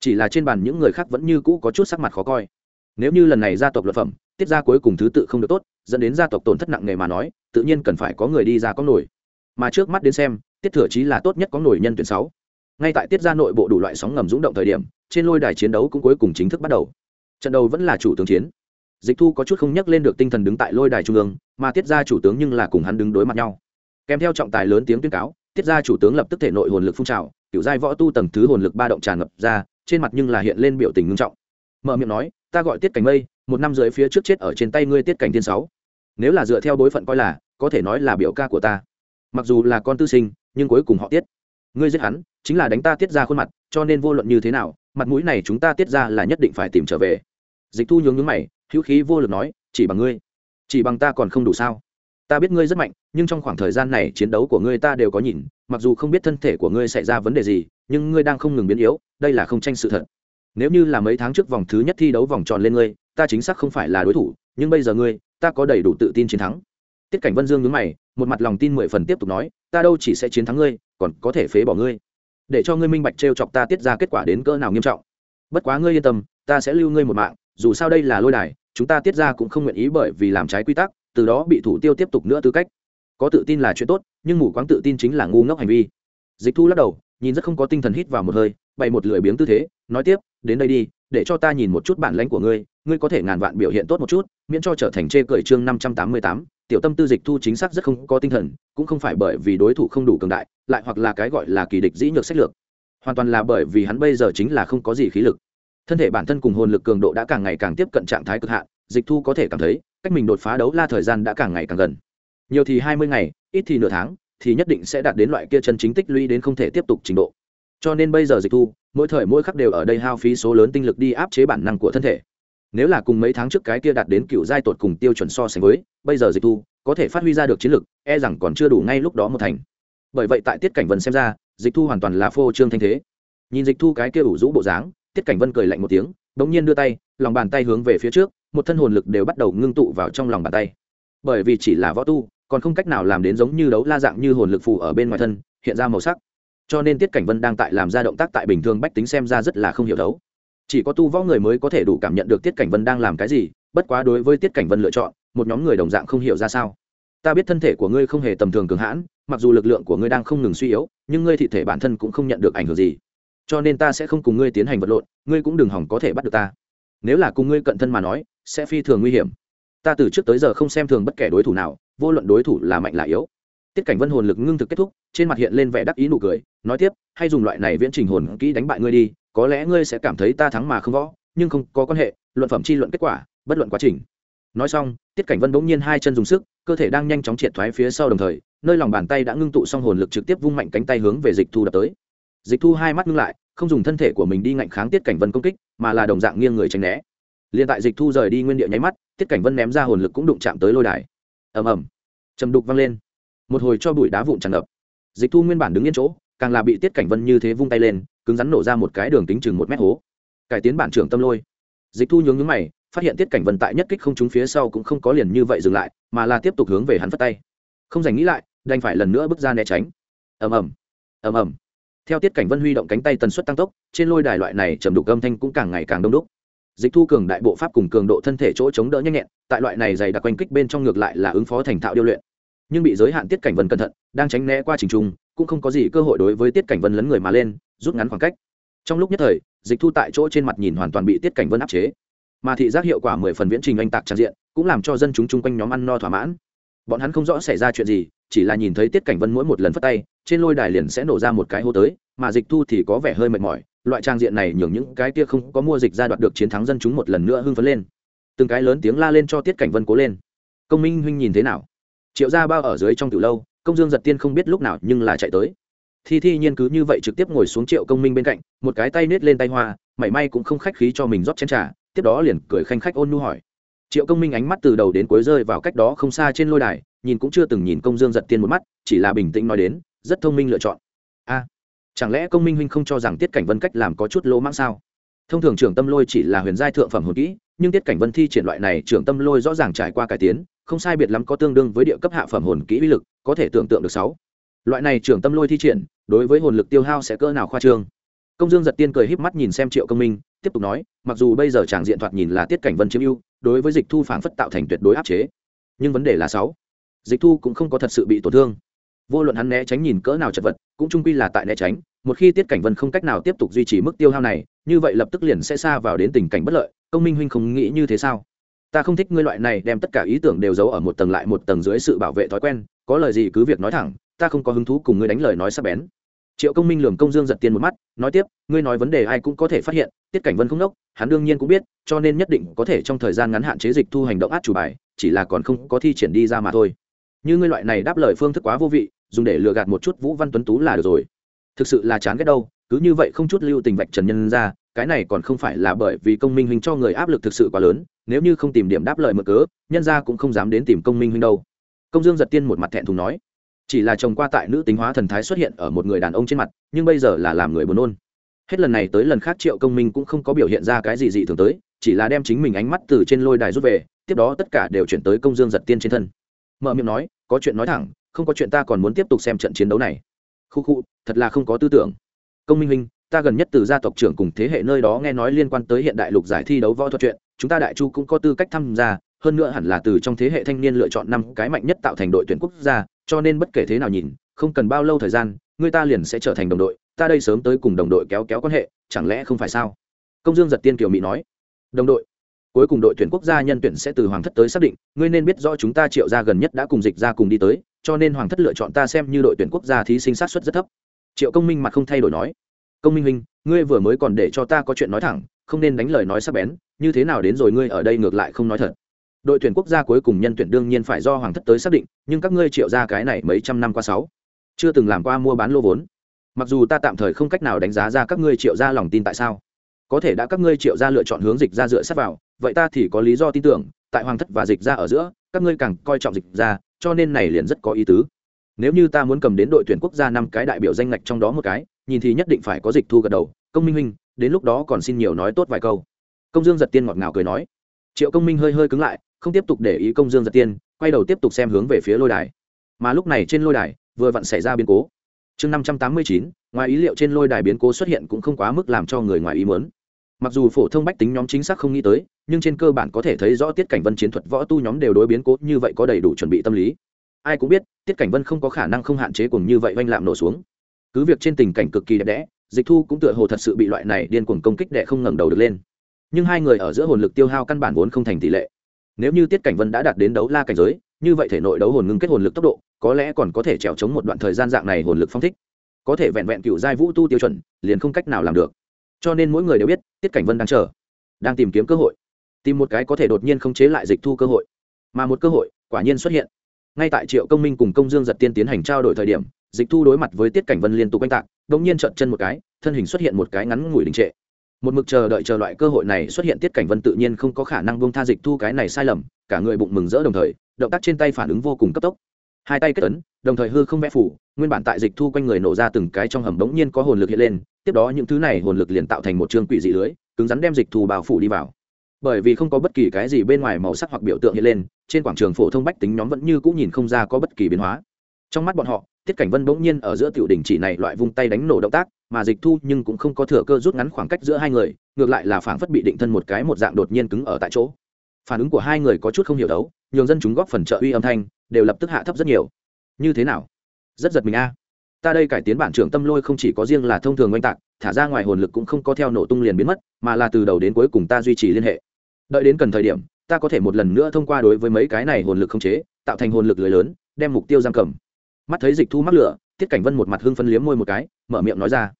[SPEAKER 1] Chỉ là trên bàn những người khác vẫn như cũ có chút sắc mặt khó coi. Nếu như lần này gia tộc luật phẩm, tiết gia cuối cùng thứ tự không được tốt, dẫn đến gia tộc tổn thất nặng nề mà nói, tự nhiên cần phải có người đi ra có nổi. Mà trước mắt đến xem, tiết thừa chí là tốt nhất có nổi nhân tuyển sáu. Ngay tại tiết gia nội bộ đủ loại sóng ngầm rúng động thời điểm, trên lôi đài chiến đấu cũng cuối cùng chính thức bắt đầu. Trận đầu vẫn là chủ tướng chiến dịch thu có chút không nhắc lên được tinh thần đứng tại lôi đài trung ương, mà tiết gia chủ tướng nhưng là cùng hắn đứng đối mặt nhau. Kèm theo trọng tài lớn tiếng tuyên cáo, tiết gia chủ tướng lập tức thể nội hồn lực phun trào, kiểu giai võ tu tầng thứ hồn lực ba động tràn ngập ra, trên mặt nhưng là hiện lên biểu tình ngưng trọng. Mở miệng nói, ta gọi tiết cảnh mây, một năm dưới phía trước chết ở trên tay ngươi tiết cảnh thiên sáu. Nếu là dựa theo bối phận coi là, có thể nói là biểu ca của ta. Mặc dù là con tư sinh, nhưng cuối cùng họ tiết. Ngươi giết hắn, chính là đánh ta tiết ra khuôn mặt, cho nên vô luận như thế nào, mặt mũi này chúng ta tiết ra là nhất định phải tìm trở về dịch thu nhướng nhướng mày, hữu khí vô lực nói, chỉ bằng ngươi, chỉ bằng ta còn không đủ sao? Ta biết ngươi rất mạnh, nhưng trong khoảng thời gian này chiến đấu của ngươi ta đều có nhìn, mặc dù không biết thân thể của ngươi xảy ra vấn đề gì, nhưng ngươi đang không ngừng biến yếu, đây là không tranh sự thật. Nếu như là mấy tháng trước vòng thứ nhất thi đấu vòng tròn lên ngươi, ta chính xác không phải là đối thủ, nhưng bây giờ ngươi, ta có đầy đủ tự tin chiến thắng. Tiết cảnh vân dương nhướng mày, một mặt lòng tin mười phần tiếp tục nói, ta đâu chỉ sẽ chiến thắng ngươi, còn có thể phế bỏ ngươi. Để cho ngươi minh bạch t chọc ta tiết ra kết quả đến cỡ nào nghiêm trọng. Bất quá ngươi yên tâm, ta sẽ lưu ngươi một mạng dù sao đây là lôi đài, chúng ta tiết ra cũng không nguyện ý bởi vì làm trái quy tắc, từ đó bị thủ tiêu tiếp tục nữa tư cách. Có tự tin là chuyện tốt, nhưng mù quáng tự tin chính là ngu ngốc hành vi. Dịch thu lắc đầu, nhìn rất không có tinh thần hít vào một hơi, bày một lười biếng tư thế, nói tiếp, đến đây đi, để cho ta nhìn một chút bản lãnh của ngươi ngươi có thể ngàn vạn biểu hiện tốt một chút, miễn cho trở thành chê cười chương năm trăm tám mươi tám, tiểu tâm tư dịch thu chính xác rất không có tinh thần, cũng không phải bởi vì đối thủ không đủ cường đại, lại hoặc là cái gọi là kỳ địch dĩ nhược sách lược. Hoàn toàn là bởi vì hắn bây giờ chính là không có gì khí lực thân thể bản thân cùng hồn lực cường độ đã càng ngày càng tiếp cận trạng thái cực hạn, dịch thu có thể cảm thấy, cách mình đột phá đấu la thời gian đã càng ngày càng gần. Nhiều thì hai mươi ngày, ít thì nửa tháng, thì nhất định sẽ đạt đến loại kia chân chính tích lũy đến không thể tiếp tục trình độ. Cho nên bây giờ dịch thu, mỗi thời mỗi khắc đều ở đây hao phí số lớn tinh lực đi áp chế bản năng của thân thể. Nếu là cùng mấy tháng trước cái kia đạt đến cựu giai tột cùng tiêu chuẩn so sánh với, bây giờ dịch thu có thể phát huy ra được chiến lực e rằng còn chưa đủ ngay lúc đó một thành. Bởi vậy tại tiết cảnh vân xem ra, dịch thu hoàn toàn là phô trương thanh thế. Nhìn dịch thu cái kia ủ rũ bộ dáng tiết cảnh vân cười lạnh một tiếng đ ỗ n g nhiên đưa tay, lòng bàn tay hướng về phía trước, một thân hồn lực đều bắt đầu ngưng tụ vào trong lòng bàn tay. Bởi vì chỉ là võ tu, còn không cách nào làm đến giống như đấu la dạng như hồn lực phù ở bên ngoài thân, hiện ra màu sắc. Cho nên tiết cảnh vân đang tại làm ra động tác tại bình thường bách tính xem ra rất là không hiểu đấu. Chỉ có tu võ người mới có thể đủ cảm nhận được tiết cảnh vân đang làm cái gì, bất quá đối với tiết cảnh vân lựa chọn, một nhóm người đồng dạng không hiểu ra sao. Ta biết thân thể của ngươi không hề tầm thường cường hãn, mặc dù lực lượng của ngươi đang không ngừng suy yếu, nhưng ngươi thị thể bản thân cũng không nhận được ảnh hưởng gì cho nên ta sẽ không cùng ngươi tiến hành vật lộn, ngươi cũng đừng hỏng có thể bắt được ta. Nếu là cùng ngươi cận thân mà nói, sẽ phi thường nguy hiểm. Ta từ trước tới giờ không xem thường bất kể đối thủ nào, vô luận đối thủ là mạnh là yếu. Tiết cảnh vân hồn lực ngưng thực kết thúc, trên mặt hiện lên vẻ đắc ý nụ cười, nói tiếp, hay dùng loại này viễn trình hồn kỹ đánh bại ngươi đi, có lẽ ngươi sẽ cảm thấy ta thắng mà không võ, nhưng không có quan hệ, luận phẩm chi luận kết quả, bất luận quá trình. Nói xong, tiết cảnh vân bỗng nhiên hai chân dùng sức, cơ thể đang nhanh chóng triệt thoái phía sau đồng thời, nơi lòng bàn tay đã ngưng tụ xong hồn lực trực tiếp vung mạnh cánh tay hướng về dịch thu đập tới dịch thu hai mắt ngưng lại, không dùng thân thể của mình đi ngạnh kháng tiết cảnh vân công kích, mà là đồng dạng nghiêng người tránh né. Liền tại dịch thu rời đi nguyên địa nháy mắt, tiết cảnh vân ném ra hồn lực cũng đụng chạm tới lôi đài. Ầm ầm. Chầm đục văng lên. Một hồi cho bụi đá vụn tràn ngập. Dịch thu nguyên bản đứng yên chỗ, càng là bị tiết cảnh vân như thế vung tay lên, cứng rắn nổ ra một cái đường tính chừng một mét hố. Cải tiến bản trưởng tâm lôi. Dịch thu nhướng nhướng mày, phát hiện tiết cảnh vân tại nhất kích không trúng phía sau cũng không có liền như vậy dừng lại, mà là tiếp tục hướng về hắn phất tay. Không dành nghĩ lại, đành phải lần nữa bước ra né tránh. Ầm ầm. Ầm ầm theo tiết cảnh vân huy động cánh tay tần suất tăng tốc, trên lôi đài loại này trầm đục âm thanh cũng càng ngày càng đông đúc. Dịch thu cường đại bộ pháp cùng cường độ thân thể chỗ chống đỡ nhanh nhẹn, tại loại này dày đặc quanh kích bên trong ngược lại là ứng phó thành thạo điêu luyện. Nhưng bị giới hạn tiết cảnh vân cẩn thận, đang tránh né qua trình trung cũng không có gì cơ hội đối với tiết cảnh vân lấn người mà lên, rút ngắn khoảng cách. Trong lúc nhất thời, dịch thu tại chỗ trên mặt nhìn hoàn toàn bị tiết cảnh vân áp chế. Mà thị giác hiệu quả mười phần viễn trình oanh tạc tràn diện, cũng làm cho dân chúng chung quanh nhóm ăn no thỏa mãn. Bọn hắn không rõ xảy ra chuyện gì chỉ là nhìn thấy tiết cảnh vân mỗi một lần phất tay, trên lôi đài liền sẽ nổ ra một cái hô tới, mà dịch thu thì có vẻ hơi mệt mỏi, loại trang diện này nhường những cái kia không có mua dịch ra đoạt được chiến thắng dân chúng một lần nữa hưng phấn lên. Từng cái lớn tiếng la lên cho tiết cảnh vân cố lên. Công minh huynh nhìn thế nào? Triệu gia bao ở dưới trong từ lâu, công dương giật tiên không biết lúc nào nhưng là chạy tới. Thi thi nhiên cứ như vậy trực tiếp ngồi xuống triệu công minh bên cạnh, một cái tay nết lên tay hoa, mảy may cũng không khách khí cho mình rót chén trà, tiếp đó liền cười khanh khách ôn nhu hỏi. Triệu công minh ánh mắt từ đầu đến cuối rơi vào cách đó không xa trên lôi đài nhìn cũng chưa từng nhìn công dương giật tiên một mắt, chỉ là bình tĩnh nói đến, rất thông minh lựa chọn. A, chẳng lẽ công minh huynh không cho rằng tiết cảnh vân cách làm có chút lỗ mãng sao? Thông thường trưởng tâm lôi chỉ là huyền giai thượng phẩm hồn kỹ, nhưng tiết cảnh vân thi triển loại này trưởng tâm lôi rõ ràng trải qua cải tiến, không sai biệt lắm có tương đương với địa cấp hạ phẩm hồn kỹ uy lực, có thể tưởng tượng được sáu. Loại này trưởng tâm lôi thi triển, đối với hồn lực tiêu hao sẽ cỡ nào khoa trương? Công dương giật tiên cười híp mắt nhìn xem triệu công minh, tiếp tục nói, mặc dù bây giờ chàng diện thoạt nhìn là tiết cảnh vân chiếm ưu, đối với dịch thu phản phất tạo thành tuyệt đối áp chế. Nhưng vấn đề là sáu dịch thu cũng không có thật sự bị tổn thương. Vô luận hắn né tránh nhìn cỡ nào chật vật, cũng trung quy là tại né tránh, một khi tiết cảnh vân không cách nào tiếp tục duy trì mức tiêu hao này, như vậy lập tức liền sẽ xa vào đến tình cảnh bất lợi, công minh huynh không nghĩ như thế sao? Ta không thích ngươi loại này đem tất cả ý tưởng đều giấu ở một tầng lại một tầng dưới sự bảo vệ thói quen, có lời gì cứ việc nói thẳng, ta không có hứng thú cùng ngươi đánh lời nói sắp bén. Triệu công minh lường công dương giật tiên một mắt, nói tiếp, ngươi nói vấn đề ai cũng có thể phát hiện, tiết cảnh vân không đốc, hắn đương nhiên cũng biết, cho nên nhất định có thể trong thời gian ngắn hạn chế dịch thu hành động át chủ bài, chỉ là còn không có thi triển đi ra mà thôi như ngươi loại này đáp lời phương thức quá vô vị, dùng để lừa gạt một chút vũ văn tuấn tú là được rồi. Thực sự là chán ghét đâu, cứ như vậy không chút lưu tình vạch trần nhân ra, cái này còn không phải là bởi vì công minh huynh cho người áp lực thực sự quá lớn, nếu như không tìm điểm đáp lời mở cớ, nhân ra cũng không dám đến tìm công minh huynh đâu. Công dương giật tiên một mặt thẹn thùng nói. Chỉ là chồng qua tại nữ tính hóa thần thái xuất hiện ở một người đàn ông trên mặt, nhưng bây giờ là làm người buồn nôn. Hết lần này tới lần khác triệu công minh cũng không có biểu hiện ra cái gì dị thường tới, chỉ là đem chính mình ánh mắt từ trên lôi đài rút về, tiếp đó tất cả đều chuyển tới công dương giật tiên trên thân mở miệng nói, có chuyện nói thẳng, không có chuyện ta còn muốn tiếp tục xem trận chiến đấu này. Khu khu, thật là không có tư tưởng. Công minh minh ta gần nhất từ gia tộc trưởng cùng thế hệ nơi đó nghe nói liên quan tới hiện đại lục giải thi đấu võ thuật chuyện, chúng ta đại chu cũng có tư cách tham gia, hơn nữa hẳn là từ trong thế hệ thanh niên lựa chọn năm cái mạnh nhất tạo thành đội tuyển quốc gia, cho nên bất kể thế nào nhìn, không cần bao lâu thời gian, người ta liền sẽ trở thành đồng đội, ta đây sớm tới cùng đồng đội kéo kéo quan hệ, chẳng lẽ không phải sao? Công dương giật tiên kiều mỹ nói. Đồng đội cuối cùng đội tuyển quốc gia nhân tuyển sẽ từ hoàng thất tới xác định, ngươi nên biết rõ chúng ta triệu ra gần nhất đã cùng dịch ra cùng đi tới, cho nên hoàng thất lựa chọn ta xem như đội tuyển quốc gia thí sinh sát xuất rất thấp. Triệu công minh mặt không thay đổi nói. Công minh huynh, ngươi vừa mới còn để cho ta có chuyện nói thẳng, không nên đánh lời nói sắc bén, như thế nào đến rồi ngươi ở đây ngược lại không nói thật. Đội tuyển quốc gia cuối cùng nhân tuyển đương nhiên phải do hoàng thất tới xác định, nhưng các ngươi triệu ra cái này mấy trăm năm qua sáu, chưa từng làm qua mua bán lô vốn. Mặc dù ta tạm thời không cách nào đánh giá ra các ngươi triệu ra lòng tin tại sao, có thể đã các ngươi triệu ra lựa chọn hướng dịch ra dựa sát vào vậy ta thì có lý do tin tưởng, tại hoàng thất và dịch ra ở giữa, các ngươi càng coi trọng dịch ra, cho nên này liền rất có ý tứ. Nếu như ta muốn cầm đến đội tuyển quốc gia năm cái đại biểu danh ngạch trong đó một cái, nhìn thì nhất định phải có dịch thu gật đầu. Công minh huynh, đến lúc đó còn xin nhiều nói tốt vài câu. Công dương giật tiên ngọt ngào cười nói. Triệu công minh hơi hơi cứng lại, không tiếp tục để ý công dương giật tiên, quay đầu tiếp tục xem hướng về phía lôi đài. Mà lúc này trên lôi đài, vừa vặn xảy ra biến cố. Chương năm trăm tám mươi chín, ngoài ý liệu trên lôi đài biến cố xuất hiện cũng không quá mức làm cho người ngoài ý muốn mặc dù phổ thông bách tính nhóm chính xác không nghĩ tới, nhưng trên cơ bản có thể thấy rõ tiết cảnh vân chiến thuật võ tu nhóm đều đối biến cố như vậy có đầy đủ chuẩn bị tâm lý. Ai cũng biết, tiết cảnh vân không có khả năng không hạn chế cùng như vậy oanh lạm nổ xuống. Cứ việc trên tình cảnh cực kỳ đẹp đẽ, dịch thu cũng tựa hồ thật sự bị loại này điên cuồng công kích đệ không ngẩng đầu được lên. Nhưng hai người ở giữa hồn lực tiêu hao căn bản vốn không thành tỷ lệ. Nếu như tiết cảnh vân đã đạt đến đấu la cảnh giới, như vậy thể nội đấu hồn ngưng kết hồn lực tốc độ, có lẽ còn có thể trèo chống một đoạn thời gian dạng này hồn lực phong thích. Có thể vẹn vẹn cựu giai vũ tu tiêu chuẩn, liền không cách nào làm được cho nên mỗi người đều biết, tiết cảnh vân đang chờ, đang tìm kiếm cơ hội, tìm một cái có thể đột nhiên không chế lại dịch thu cơ hội. Mà một cơ hội, quả nhiên xuất hiện. Ngay tại triệu công minh cùng công dương giật tiên tiến hành trao đổi thời điểm, dịch thu đối mặt với tiết cảnh vân liên tục oanh tạc đ ỗ n g nhiên trợn chân một cái, thân hình xuất hiện một cái ngắn ngủi đình trệ. Một mực chờ đợi chờ loại cơ hội này xuất hiện, tiết cảnh vân tự nhiên không có khả năng bông tha dịch thu cái này sai lầm, cả người bụng mừng rỡ đồng thời, động tác trên tay phản ứng vô cùng cấp tốc. Hai tay kết ấn, đồng thời hư không vẽ phủ, nguyên bản tại dịch thu quanh người nổ ra từng cái trong hầm đống nhiên có hồn lực hiện lên tiếp đó những thứ này hồn lực liền tạo thành một chương quỷ dị lưới, cứng rắn đem dịch thu bao phủ đi vào. Bởi vì không có bất kỳ cái gì bên ngoài màu sắc hoặc biểu tượng hiện lên, trên quảng trường phổ thông bách tính nhóm vẫn như cũng nhìn không ra có bất kỳ biến hóa. Trong mắt bọn họ, tiết cảnh vân bỗng nhiên ở giữa tiểu đỉnh chỉ này loại vung tay đánh nổ động tác, mà dịch thu nhưng cũng không có thừa cơ rút ngắn khoảng cách giữa hai người, ngược lại là phảng phất bị định thân một cái một dạng đột nhiên cứng ở tại chỗ. Phản ứng của hai người có chút không hiểu đấu, nhường dân chúng góp phần trợ uy âm thanh, đều lập tức hạ thấp rất nhiều. Như thế nào? Rất giật mình a ta đây cải tiến bản trưởng tâm lôi không chỉ có riêng là thông thường oanh tạc, thả ra ngoài hồn lực cũng không có theo nổ tung liền biến mất, mà là từ đầu đến cuối cùng ta duy trì liên hệ. Đợi đến cần thời điểm, ta có thể một lần nữa thông qua đối với mấy cái này hồn lực không chế, tạo thành hồn lực lưới lớn, đem mục tiêu giam cầm. Mắt thấy dịch thu mắc lửa, tiết cảnh vân một mặt hưng phân liếm môi một cái, mở miệng nói ra.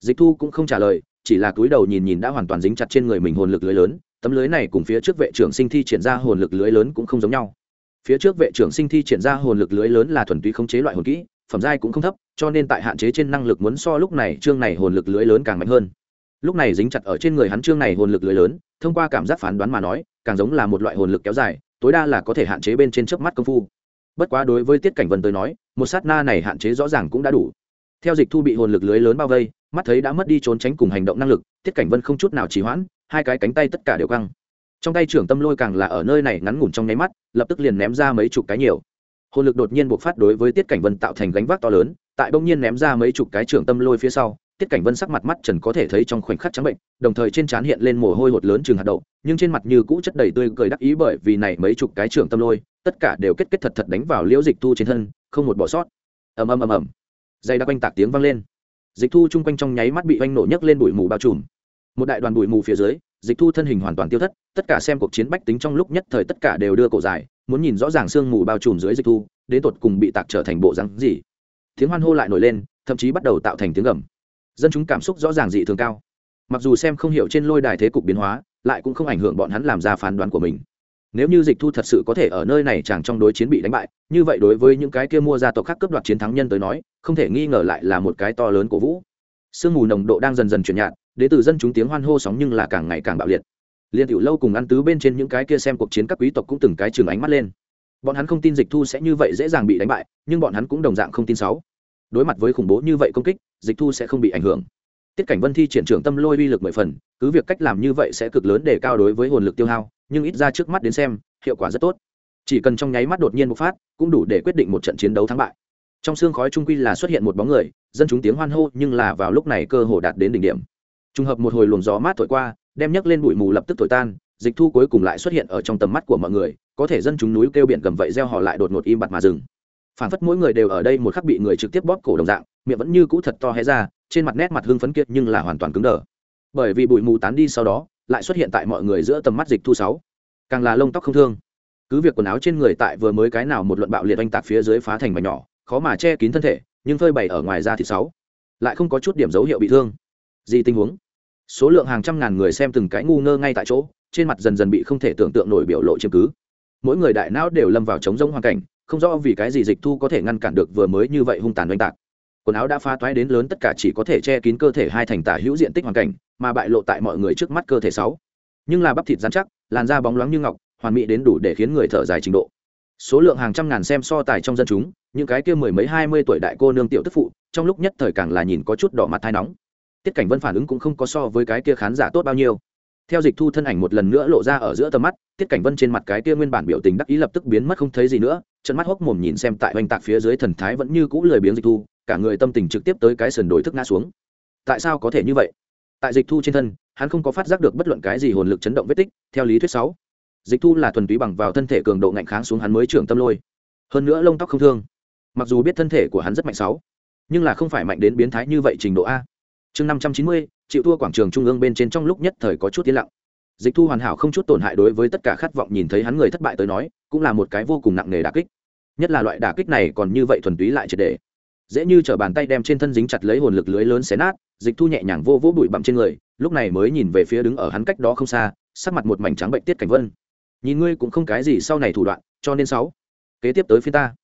[SPEAKER 1] Dịch thu cũng không trả lời, chỉ là cúi đầu nhìn nhìn đã hoàn toàn dính chặt trên người mình hồn lực lưới lớn, tấm lưới này cùng phía trước vệ trưởng sinh thi triển ra hồn lực lưới lớn cũng không giống nhau. Phía trước vệ trưởng sinh thi triển ra hồn lực lưới lớn là thuần túy khống chế loại hồn kỹ phẩm giai cũng không thấp, cho nên tại hạn chế trên năng lực muốn so lúc này chương này hồn lực lưới lớn càng mạnh hơn. Lúc này dính chặt ở trên người hắn chương này hồn lực lưới lớn, thông qua cảm giác phán đoán mà nói, càng giống là một loại hồn lực kéo dài, tối đa là có thể hạn chế bên trên chớp mắt công phu. Bất quá đối với tiết cảnh vân tới nói, một sát na này hạn chế rõ ràng cũng đã đủ. Theo dịch thu bị hồn lực lưới lớn bao vây, mắt thấy đã mất đi trốn tránh cùng hành động năng lực, tiết cảnh vân không chút nào trì hoãn, hai cái cánh tay tất cả đều căng. Trong tay trưởng tâm lôi càng là ở nơi này ngắn ngủn trong nháy mắt, lập tức liền ném ra mấy chục cái nhiều hồn lực đột nhiên bộc phát đối với tiết cảnh vân tạo thành gánh vác to lớn, tại bỗng nhiên ném ra mấy chục cái trưởng tâm lôi phía sau, tiết cảnh vân sắc mặt mắt trần có thể thấy trong khoảnh khắc trắng bệnh, đồng thời trên trán hiện lên mồ hôi hột lớn chừng hạt đậu, nhưng trên mặt như cũ chất đầy tươi cười đắc ý bởi vì này mấy chục cái trưởng tâm lôi, tất cả đều kết kết thật thật đánh vào liễu dịch thu trên thân, không một bỏ sót. Ầm ầm ầm ầm. Dây đã quanh tạc tiếng vang lên. Dịch thu chung quanh trong nháy mắt bị oanh nổ nhấc lên bụi mù bao trùm. Một đại đoàn bụi mù phía dưới dịch thu thân hình hoàn toàn tiêu thất, tất cả xem cuộc chiến bách tính trong lúc nhất thời tất cả đều đưa cổ dài, muốn nhìn rõ ràng sương mù bao trùm dưới dịch thu, đến tột cùng bị tạc trở thành bộ rắn gì. Tiếng hoan hô lại nổi lên, thậm chí bắt đầu tạo thành tiếng gầm. Dân chúng cảm xúc rõ ràng dị thường cao. Mặc dù xem không hiểu trên lôi đài thế cục biến hóa, lại cũng không ảnh hưởng bọn hắn làm ra phán đoán của mình. Nếu như dịch thu thật sự có thể ở nơi này chẳng trong đối chiến bị đánh bại, như vậy đối với những cái kia mua gia tộc khác cướp đoạt chiến thắng nhân tới nói, không thể nghi ngờ lại là một cái to lớn của vũ sương mù nồng độ đang dần dần chuyển nhạt đến từ dân chúng tiếng hoan hô sóng nhưng là càng ngày càng bạo liệt. Liên tiểu lâu cùng ăn tứ bên trên những cái kia xem cuộc chiến các quý tộc cũng từng cái trường ánh mắt lên. Bọn hắn không tin dịch thu sẽ như vậy dễ dàng bị đánh bại, nhưng bọn hắn cũng đồng dạng không tin sáu. Đối mặt với khủng bố như vậy công kích, dịch thu sẽ không bị ảnh hưởng. Tiết cảnh vân thi triển trưởng tâm lôi uy lực mười phần, cứ việc cách làm như vậy sẽ cực lớn để cao đối với hồn lực tiêu hao, nhưng ít ra trước mắt đến xem, hiệu quả rất tốt. Chỉ cần trong nháy mắt đột nhiên bộc phát, cũng đủ để quyết định một trận chiến đấu thắng bại. Trong xương khói trung quy là xuất hiện một bóng người dân chúng tiếng hoan hô nhưng là vào lúc này cơ hồ đạt đến đỉnh điểm. Trùng hợp một hồi luồng gió mát thổi qua, đem nhấc lên bụi mù lập tức thổi tan, dịch thu cuối cùng lại xuất hiện ở trong tầm mắt của mọi người, có thể dân chúng núi kêu biển gầm vậy gieo họ lại đột ngột im bặt mà dừng. Phản phất mỗi người đều ở đây một khắc bị người trực tiếp bóp cổ đồng dạng, miệng vẫn như cũ thật to hé ra, trên mặt nét mặt hưng phấn kiệt nhưng là hoàn toàn cứng đờ. Bởi vì bụi mù tán đi sau đó, lại xuất hiện tại mọi người giữa tầm mắt dịch thu sáu. Càng là lông tóc không thương. Cứ việc quần áo trên người tại vừa mới cái nào một luận bạo liệt oanh tạc phía dưới phá thành mảnh nhỏ, khó mà che kín thân thể nhưng phơi bày ở ngoài ra thì sáu, lại không có chút điểm dấu hiệu bị thương. Gì tình huống? Số lượng hàng trăm ngàn người xem từng cái ngu ngơ ngay tại chỗ, trên mặt dần dần bị không thể tưởng tượng nổi biểu lộ chứng cứ. Mỗi người đại não đều lâm vào trống rỗng hoàn cảnh, không rõ vì cái gì dịch thu có thể ngăn cản được vừa mới như vậy hung tàn oanh tạc. Quần áo đã pha toái đến lớn tất cả chỉ có thể che kín cơ thể hai thành tả hữu diện tích hoàn cảnh, mà bại lộ tại mọi người trước mắt cơ thể sáu. Nhưng là bắp thịt dán chắc, làn da bóng loáng như ngọc, hoàn mỹ đến đủ để khiến người thở dài trình độ. Số lượng hàng trăm ngàn xem so tài trong dân chúng những cái kia mười mấy, hai mươi tuổi đại cô nương tiểu tức phụ, trong lúc nhất thời càng là nhìn có chút đỏ mặt thai nóng. Tiết cảnh vân phản ứng cũng không có so với cái kia khán giả tốt bao nhiêu. Theo dịch thu thân ảnh một lần nữa lộ ra ở giữa tầm mắt, tiết cảnh vân trên mặt cái kia nguyên bản biểu tình đắc ý lập tức biến mất không thấy gì nữa, trận mắt hốc mồm nhìn xem tại oanh tạc phía dưới thần thái vẫn như cũ lười biếng dịch thu, cả người tâm tình trực tiếp tới cái sườn đổi thức ngã xuống. Tại sao có thể như vậy? Tại dịch thu trên thân, hắn không có phát giác được bất luận cái gì hồn lực chấn động vết tích, theo lý thuyết sáu. Dịch thu là thuần túy bằng vào thân thể cường độ ngạnh kháng xuống hắn mới trưởng tâm lôi. Hơn nữa lông tóc không thương mặc dù biết thân thể của hắn rất mạnh sáu, nhưng là không phải mạnh đến biến thái như vậy trình độ a. Chương năm trăm chín mươi, chịu thua quảng trường trung ương bên trên trong lúc nhất thời có chút tiến lặng. Dịch thu hoàn hảo không chút tổn hại đối với tất cả khát vọng nhìn thấy hắn người thất bại tới nói, cũng là một cái vô cùng nặng nề đà kích. Nhất là loại đà kích này còn như vậy thuần túy lại triệt đề dễ như t bàn tay đem trên thân dính chặt lấy hồn lực lưới lớn xé nát, dịch thu nhẹ nhàng vô vỗ bụi bặm trên người, lúc này mới nhìn về phía đứng ở hắn cách đó không xa, sắc mặt một mảnh trắng bệnh tiết cảnh vân. Nhìn ngươi cũng không cái gì sau này thủ đoạn, cho nên sáu, kế tiếp tới phía ta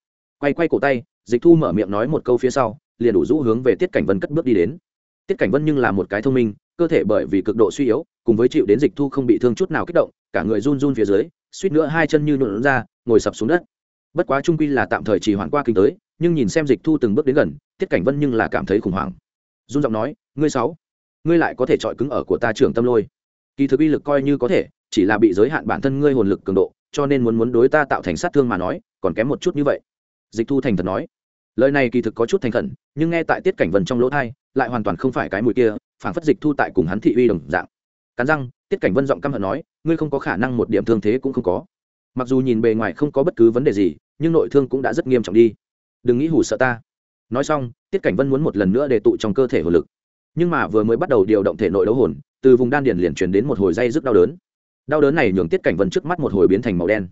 [SPEAKER 1] quay quay cổ tay, dịch thu mở miệng nói một câu phía sau, liền đủ rũ hướng về tiết cảnh vân cất bước đi đến. Tiết cảnh vân nhưng là một cái thông minh, cơ thể bởi vì cực độ suy yếu, cùng với chịu đến dịch thu không bị thương chút nào kích động, cả người run run phía dưới, suýt nữa hai chân như nụn ra, ngồi sập xuống đất. Bất quá trung quy là tạm thời chỉ hoãn qua kinh tới, nhưng nhìn xem dịch thu từng bước đến gần, tiết cảnh vân nhưng là cảm thấy khủng hoảng. Run giọng nói, ngươi sáu, ngươi lại có thể chọi cứng ở của ta trưởng tâm lôi. Kỳ thực uy lực coi như có thể, chỉ là bị giới hạn bản thân ngươi hồn lực cường độ, cho nên muốn muốn đối ta tạo thành sát thương mà nói, còn kém một chút như vậy dịch thu thành thật nói. Lời này kỳ thực có chút thành khẩn, nhưng nghe tại tiết cảnh vân trong lỗ thai lại hoàn toàn không phải cái mùi kia phản phất dịch thu tại cùng hắn thị uy đồng dạng. Cắn răng, tiết cảnh vân giọng căm hận nói, ngươi không có khả năng một điểm thương thế cũng không có. Mặc dù nhìn bề ngoài không có bất cứ vấn đề gì, nhưng nội thương cũng đã rất nghiêm trọng đi. Đừng nghĩ hủ sợ ta. Nói xong, tiết cảnh vân muốn một lần nữa để tụ trong cơ thể hồn lực. Nhưng mà vừa mới bắt đầu điều động thể nội đấu hồn, từ vùng đan điền liền chuyển đến một hồi dây rất đau đớn. Đau đớn này nhường tiết cảnh vân trước mắt một hồi biến thành màu đen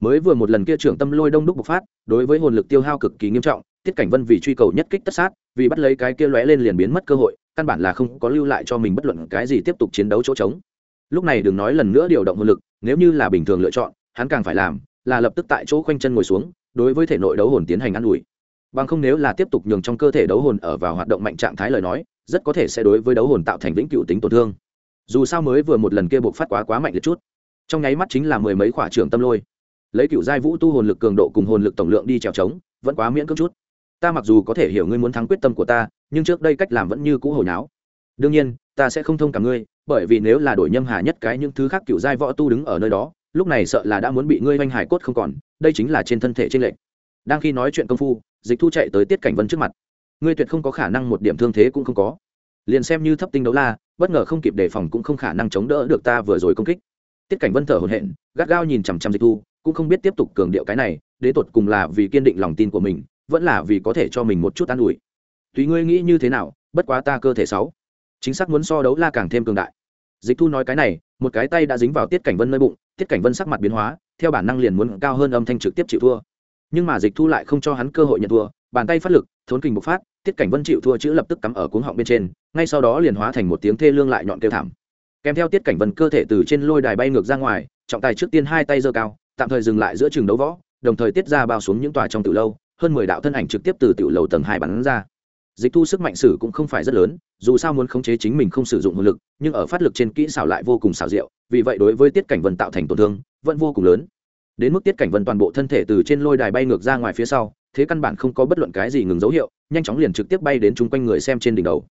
[SPEAKER 1] mới vừa một lần kia trưởng tâm lôi đông đúc bộc phát, đối với hồn lực tiêu hao cực kỳ nghiêm trọng, tiết cảnh vân vì truy cầu nhất kích tất sát, vì bắt lấy cái kia lóe lên liền biến mất cơ hội, căn bản là không có lưu lại cho mình bất luận cái gì tiếp tục chiến đấu chỗ trống. Lúc này đừng nói lần nữa điều động hồn lực, nếu như là bình thường lựa chọn, hắn càng phải làm là lập tức tại chỗ khoanh chân ngồi xuống, đối với thể nội đấu hồn tiến hành ă n ủi. Bằng không nếu là tiếp tục nhường trong cơ thể đấu hồn ở vào hoạt động mạnh trạng thái lời nói, rất có thể sẽ đối với đấu hồn tạo thành vĩnh cựu tính tổn thương. Dù sao mới vừa một lần kia buộc phát quá quá mạnh một chút. Trong nháy mắt chính là mười mấy khỏa trưởng tâm lôi lấy cựu giai vũ tu hồn lực cường độ cùng hồn lực tổng lượng đi trèo trống, vẫn quá miễn cưỡng chút. Ta mặc dù có thể hiểu ngươi muốn thắng quyết tâm của ta, nhưng trước đây cách làm vẫn như cũ hồi náo. Đương nhiên, ta sẽ không thông cảm ngươi, bởi vì nếu là đổi nhâm hà nhất cái những thứ khác cựu giai võ tu đứng ở nơi đó, lúc này sợ là đã muốn bị ngươi oanh hải cốt không còn, đây chính là trên thân thể trên lệnh đang khi nói chuyện công phu, dịch thu chạy tới tiết cảnh vân trước mặt. Ngươi tuyệt không có khả năng một điểm thương thế cũng không có. Liền xem như thấp tinh đấu la, bất ngờ không kịp đề phòng cũng không khả năng chống đỡ được ta vừa rồi công kích. Tiết cảnh vân thở hồn hện gắt gao nhìn chằm chằm dịch thu cũng không biết tiếp tục cường điệu cái này đến tột cùng là vì kiên định lòng tin của mình, vẫn là vì có thể cho mình một chút an ủi. Tùy ngươi nghĩ như thế nào, bất quá ta cơ thể sáu. Chính xác muốn so đấu la càng thêm cường đại. Dịch thu nói cái này, một cái tay đã dính vào tiết cảnh vân nơi bụng, tiết cảnh vân sắc mặt biến hóa, theo bản năng liền muốn cao hơn âm thanh trực tiếp chịu thua. Nhưng mà dịch thu lại không cho hắn cơ hội nhận thua, bàn tay phát lực, thốn kình bộc phát, tiết cảnh vân chịu thua chữ lập tức cắm ở cuống họng bên trên, ngay sau đó liền hóa thành một tiếng thê lương lại nhọn kêu thảm. Kèm theo tiết cảnh vân cơ thể từ trên lôi đài bay ngược ra ngoài, trọng tài trước tiên hai tay giơ cao tạm thời dừng lại giữa trường đấu võ, đồng thời tiết ra bao xuống những tòa trong tiểu lâu, hơn mười đạo thân ảnh trực tiếp từ tiểu lầu tầng hai bắn ra. Dịch thu sức mạnh sử cũng không phải rất lớn, dù sao muốn khống chế chính mình không sử dụng hồn lực, nhưng ở phát lực trên kỹ xảo lại vô cùng xảo diệu, vì vậy đối với tiết cảnh vân tạo thành tổn thương, vẫn vô cùng lớn. Đến mức tiết cảnh vân toàn bộ thân thể từ trên lôi đài bay ngược ra ngoài phía sau, thế căn bản không có bất luận cái gì ngừng dấu hiệu, nhanh chóng liền trực tiếp bay đến chung quanh người xem trên đỉnh đầu.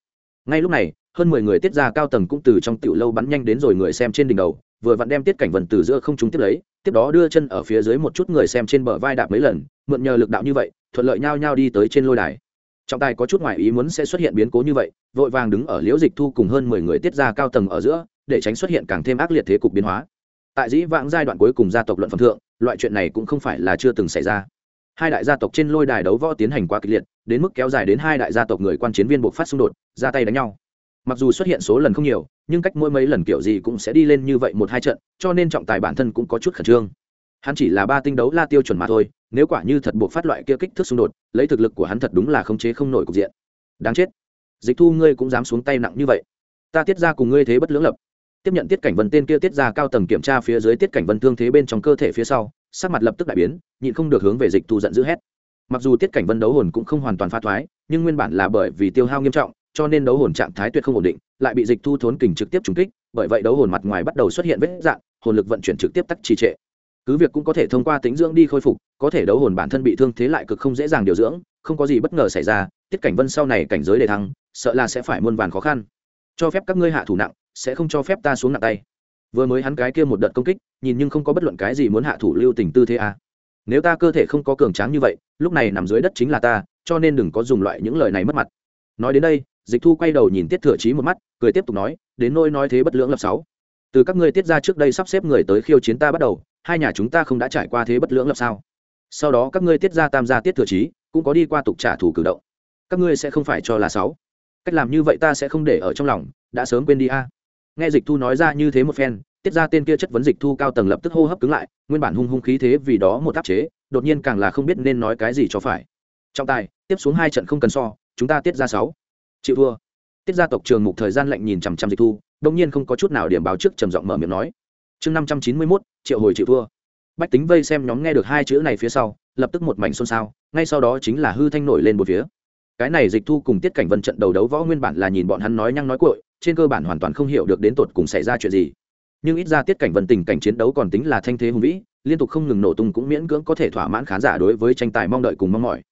[SPEAKER 1] Ngay lúc này, hơn mười người tiết ra cao tầng cũng từ trong tiểu lâu bắn nhanh đến rồi người xem trên đỉnh đầu vừa vặn đem tiết cảnh vần từ giữa không trung tiếp lấy, tiếp đó đưa chân ở phía dưới một chút người xem trên bờ vai đạp mấy lần, mượn nhờ lực đạo như vậy, thuận lợi nhau nhau đi tới trên lôi đài. Trọng tài có chút ngoài ý muốn sẽ xuất hiện biến cố như vậy, vội vàng đứng ở liễu dịch thu cùng hơn mười người tiết ra cao tầng ở giữa, để tránh xuất hiện càng thêm ác liệt thế cục biến hóa. Tại dĩ vãng giai đoạn cuối cùng gia tộc luận phẩm thượng, loại chuyện này cũng không phải là chưa từng xảy ra. Hai đại gia tộc trên lôi đài đấu võ tiến hành quá kịch liệt, đến mức kéo dài đến hai đại gia tộc người quan chiến viên buộc phát xung đột, ra tay đánh nhau mặc dù xuất hiện số lần không nhiều, nhưng cách mỗi mấy lần kiểu gì cũng sẽ đi lên như vậy một hai trận, cho nên trọng tài bản thân cũng có chút khẩn trương. Hắn chỉ là ba tinh đấu la tiêu chuẩn mà thôi, nếu quả như thật buộc phát loại kia kích thước xung đột, lấy thực lực của hắn thật đúng là khống chế không nổi cục diện. Đáng chết. Dịch thu ngươi cũng dám xuống tay nặng như vậy. Ta tiết ra cùng ngươi thế bất lưỡng lập. Tiếp nhận tiết cảnh vân tên kia tiết ra cao tầng kiểm tra phía dưới tiết cảnh vân thương thế bên trong cơ thể phía sau, sắc mặt lập tức đại biến, nhịn không được hướng về dịch thu giận dữ hét. Mặc dù tiết cảnh vân đấu hồn cũng không hoàn toàn pha thoái, nhưng nguyên bản là bởi vì tiêu hao nghiêm trọng cho nên đấu hồn trạng thái tuyệt không ổn định, lại bị dịch thu thốn kình trực tiếp trúng kích, bởi vậy đấu hồn mặt ngoài bắt đầu xuất hiện vết dạng, hồn lực vận chuyển trực tiếp tắc trì trệ. Cứ việc cũng có thể thông qua tính dưỡng đi khôi phục, có thể đấu hồn bản thân bị thương thế lại cực không dễ dàng điều dưỡng, không có gì bất ngờ xảy ra, tiết cảnh vân sau này cảnh giới đề thăng, sợ là sẽ phải muôn vàn khó khăn. Cho phép các ngươi hạ thủ nặng, sẽ không cho phép ta xuống nặng tay. Vừa mới hắn cái kia một đợt công kích, nhìn nhưng không có bất luận cái gì muốn hạ thủ lưu tình tư thế à. nếu ta cơ thể không có cường tráng như vậy, lúc này nằm dưới đất chính là ta, cho nên đừng có dùng loại những lời này mất mặt. Nói đến đây dịch thu quay đầu nhìn tiết thừa trí một mắt, cười tiếp tục nói, đến nôi nói thế bất lưỡng lập sáu. Từ các ngươi tiết ra trước đây sắp xếp người tới khiêu chiến ta bắt đầu, hai nhà chúng ta không đã trải qua thế bất lưỡng lập sao? Sau đó các ngươi tiết ra tam gia tiết thừa trí cũng có đi qua tục trả thù cử động. Các ngươi sẽ không phải cho là sáu. Cách làm như vậy ta sẽ không để ở trong lòng, đã sớm quên đi a. Nghe dịch thu nói ra như thế một phen, tiết ra tên kia chất vấn dịch thu cao tầng lập tức hô hấp cứng lại, nguyên bản hung hung khí thế vì đó một áp chế, đột nhiên càng là không biết nên nói cái gì cho phải. Trọng tài, tiếp xuống hai trận không cần so, chúng ta tiết ra sáu chịu thua. Tiết gia tộc trường mục thời gian lạnh nhìn chằm chằm dịch thu đông nhiên không có chút nào điểm báo trước trầm giọng mở miệng nói. Chương năm trăm chín mươi mốt, triệu hồi chịu thua. Bách tính vây xem nhóm nghe được hai chữ này phía sau, lập tức một mảnh xôn xao, ngay sau đó chính là hư thanh nổi lên một phía. Cái này dịch thu cùng tiết cảnh vân trận đầu đấu võ nguyên bản là nhìn bọn hắn nói nhăng nói cội trên cơ bản hoàn toàn không hiểu được đến tột cùng xảy ra chuyện gì. Nhưng ít ra tiết cảnh vân tình cảnh chiến đấu còn tính là thanh thế hùng vĩ, liên tục không ngừng nổ tung cũng miễn cưỡng có thể thỏa mãn khán giả đối với tranh tài mong đợi cùng mong mỏi.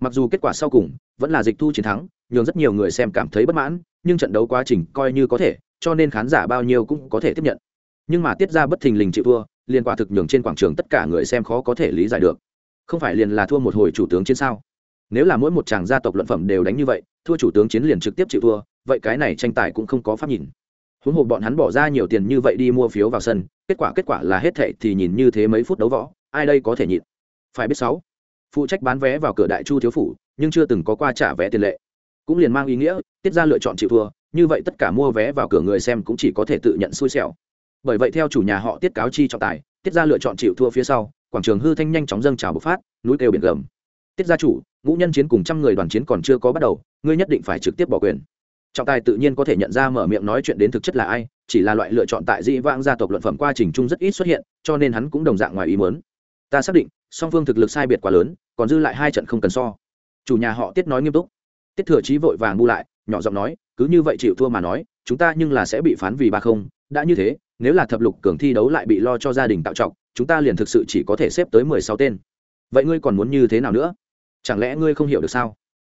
[SPEAKER 1] Mặc dù kết quả sau cùng vẫn là dịch thu chiến thắng nhường rất nhiều người xem cảm thấy bất mãn, nhưng trận đấu quá trình coi như có thể, cho nên khán giả bao nhiêu cũng có thể tiếp nhận. Nhưng mà tiết ra bất thình lình chịu thua liên quả thực nhường trên quảng trường tất cả người xem khó có thể lý giải được. Không phải liền là thua một hồi chủ tướng chiến sao? Nếu là mỗi một chàng gia tộc luận phẩm đều đánh như vậy, thua chủ tướng chiến liền trực tiếp chịu thua, vậy cái này tranh tài cũng không có pháp nhìn. Huống hồ bọn hắn bỏ ra nhiều tiền như vậy đi mua phiếu vào sân, kết quả kết quả là hết thệ thì nhìn như thế mấy phút đấu võ, ai đây có thể nhịn? Phải biết sáu, phụ trách bán vé vào cửa đại chu thiếu phủ, nhưng chưa từng có qua trả vé tiền lệ cũng liền mang ý nghĩa, tiết ra lựa chọn chịu thua, như vậy tất cả mua vé vào cửa người xem cũng chỉ có thể tự nhận xui xẻo. Bởi vậy theo chủ nhà họ tiết cáo chi trọng tài, tiết ra lựa chọn chịu thua phía sau, quảng trường hư thanh nhanh chóng dâng trào bộc phát, núi kêu biển gầm. Tiết gia chủ, ngũ nhân chiến cùng trăm người đoàn chiến còn chưa có bắt đầu, ngươi nhất định phải trực tiếp bỏ quyền. Trọng tài tự nhiên có thể nhận ra mở miệng nói chuyện đến thực chất là ai, chỉ là loại lựa chọn tại dĩ vãng gia tộc luận phẩm qua trình chung rất ít xuất hiện, cho nên hắn cũng đồng dạng ngoài ý muốn. Ta xác định, song phương thực lực sai biệt quá lớn, còn dư lại hai trận không cần so. Chủ nhà họ tiết nói nghiêm túc tiết thừa trí vội vàng bu lại, nhỏ giọng nói, cứ như vậy chịu thua mà nói, chúng ta nhưng là sẽ bị phán vì ba không. Đã như thế, nếu là thập lục cường thi đấu lại bị lo cho gia đình tạo trọng, chúng ta liền thực sự chỉ có thể xếp tới mười sáu tên. Vậy ngươi còn muốn như thế nào nữa? Chẳng lẽ ngươi không hiểu được sao?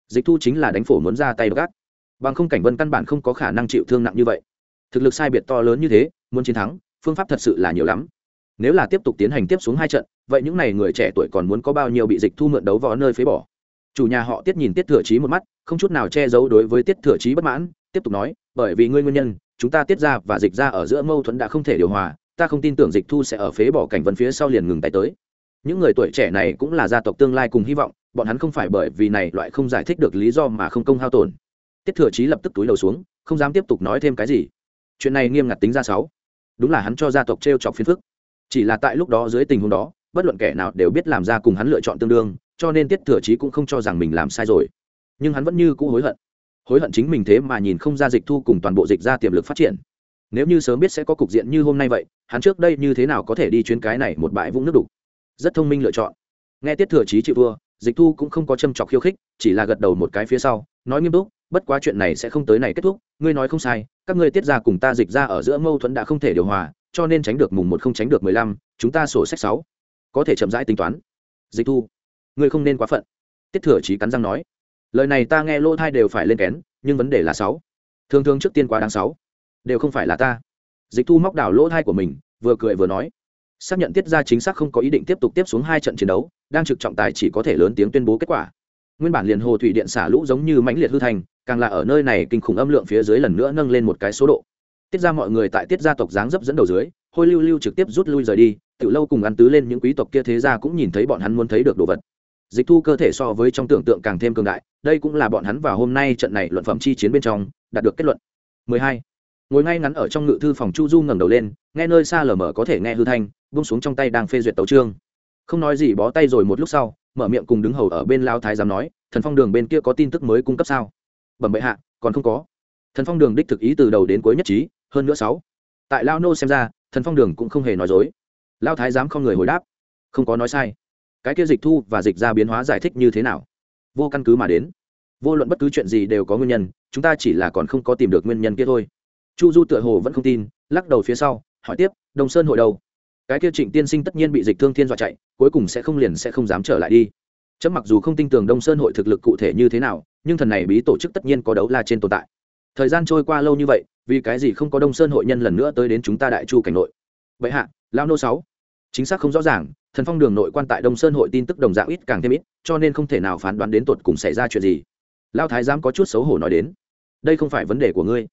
[SPEAKER 1] Dịch thu chính là đánh phổ muốn ra tay gác bằng không cảnh vân căn bản không có khả năng chịu thương nặng như vậy. Thực lực sai biệt to lớn như thế, muốn chiến thắng, phương pháp thật sự là nhiều lắm. Nếu là tiếp tục tiến hành tiếp xuống hai trận, vậy những n à y người trẻ tuổi còn muốn có bao nhiêu bị dịch thu mượn đấu võ nơi phế bỏ? Chủ nhà họ tiết nhìn tiết thừa trí một mắt, không chút nào che giấu đối với tiết thừa trí bất mãn, tiếp tục nói, bởi vì ngươi nguyên nhân, chúng ta tiết ra và dịch ra ở giữa mâu thuẫn đã không thể điều hòa, ta không tin tưởng dịch thu sẽ ở phế bỏ cảnh vân phía sau liền ngừng tay tới. Những người tuổi trẻ này cũng là gia tộc tương lai cùng hy vọng, bọn hắn không phải bởi vì này loại không giải thích được lý do mà không công hao tổn. Tiết thừa trí lập tức túi đầu xuống, không dám tiếp tục nói thêm cái gì. Chuyện này nghiêm ngặt tính ra sáu. Đúng là hắn cho gia tộc t r e o chọc phiền phức. Chỉ là tại lúc đó dưới tình huống đó, bất luận kẻ nào đều biết làm ra cùng hắn lựa chọn tương đương cho nên tiết thừa trí cũng không cho rằng mình làm sai rồi. Nhưng hắn vẫn như cũ hối hận. Hối hận chính mình thế mà nhìn không ra dịch thu cùng toàn bộ dịch ra tiềm lực phát triển. Nếu như sớm biết sẽ có cục diện như hôm nay vậy, hắn trước đây như thế nào có thể đi chuyến cái này một bãi vũng nước đục? Rất thông minh lựa chọn. Nghe tiết thừa trí chịu thua, dịch thu cũng không có châm chọc khiêu khích, chỉ là gật đầu một cái phía sau, nói nghiêm túc, bất quá chuyện này sẽ không tới này kết thúc, ngươi nói không sai, các ngươi tiết ra cùng ta dịch ra ở giữa mâu thuẫn đã không thể điều hòa, cho nên tránh được mùng một không tránh được mười lăm, chúng ta sổ sách sáu. Có thể chậm rãi tính toán. Dịch thu ngươi không nên quá phận. Tiết thừa trí cắn răng nói, lời này ta nghe lỗ thai đều phải lên kén, nhưng vấn đề là sáu. Thường thường trước tiên quá đáng sáu, đều không phải là ta. Dịch thu móc đảo lỗ thai của mình, vừa cười vừa nói, xác nhận tiết ra chính xác không có ý định tiếp tục tiếp xuống hai trận chiến đấu, đang trực trọng tài chỉ có thể lớn tiếng tuyên bố kết quả. Nguyên bản liền hồ thủy điện xả lũ giống như mãnh liệt hư thành, càng là ở nơi này kinh khủng âm lượng phía dưới lần nữa nâng lên một cái số độ. Tiết ra mọi người tại tiết gia tộc dáng dấp dẫn đầu dưới, hôi lưu lưu trực tiếp rút lui rời đi tự lâu cùng ăn tứ lên những quý tộc kia thế ra cũng nhìn thấy bọn hắn muốn thấy được đồ vật dịch thu cơ thể so với trong tưởng tượng càng thêm cường đại, đây cũng là bọn hắn vào hôm nay trận này luận phẩm chi chiến bên trong, đạt được kết luận. 12. ngồi ngay ngắn ở trong ngự thư phòng chu du ngẩng đầu lên, nghe nơi xa lờ mờ có thể nghe hư thanh bung xuống trong tay đang phê duyệt tấu trương không nói gì bó tay rồi một lúc sau, mở miệng cùng đứng hầu ở bên lao thái giám nói, thần phong đường bên kia có tin tức mới cung cấp sao? Bẩm bệ hạ, còn không có. Thần phong đường đích thực ý từ đầu đến cuối nhất trí, hơn nữa sáu. Tại lao nô xem ra, thần phong đường cũng không hề nói dối. Lao thái giám không người hồi đáp. Không có nói sai cái kia dịch thu và dịch ra biến hóa giải thích như thế nào? Vô căn cứ mà đến. Vô luận bất cứ chuyện gì đều có nguyên nhân, chúng ta chỉ là còn không có tìm được nguyên nhân kia thôi. Chu du tựa hồ vẫn không tin, lắc đầu phía sau, hỏi tiếp đông sơn hội đầu cái kia trịnh tiên sinh tất nhiên bị dịch thương thiên dọa chạy, cuối cùng sẽ không liền sẽ không dám trở lại đi. Chấm mặc dù không tin tưởng đông sơn hội thực lực cụ thể như thế nào, nhưng thần này bí tổ chức tất nhiên có đấu la trên tồn tại. Thời gian trôi qua lâu như vậy, vì cái gì không có đông sơn hội nhân lần nữa tới đến chúng ta đại chu cảnh nội? Vậy hạ lao nô sáu. Chính xác không rõ ràng thần phong đường nội quan tại đông sơn hội tin tức đồng dạng ít càng thêm ít, cho nên không thể nào phán đoán đến tột cùng xảy ra chuyện gì. Lao thái giám có chút xấu hổ nói đến, đây không phải vấn đề của ngươi.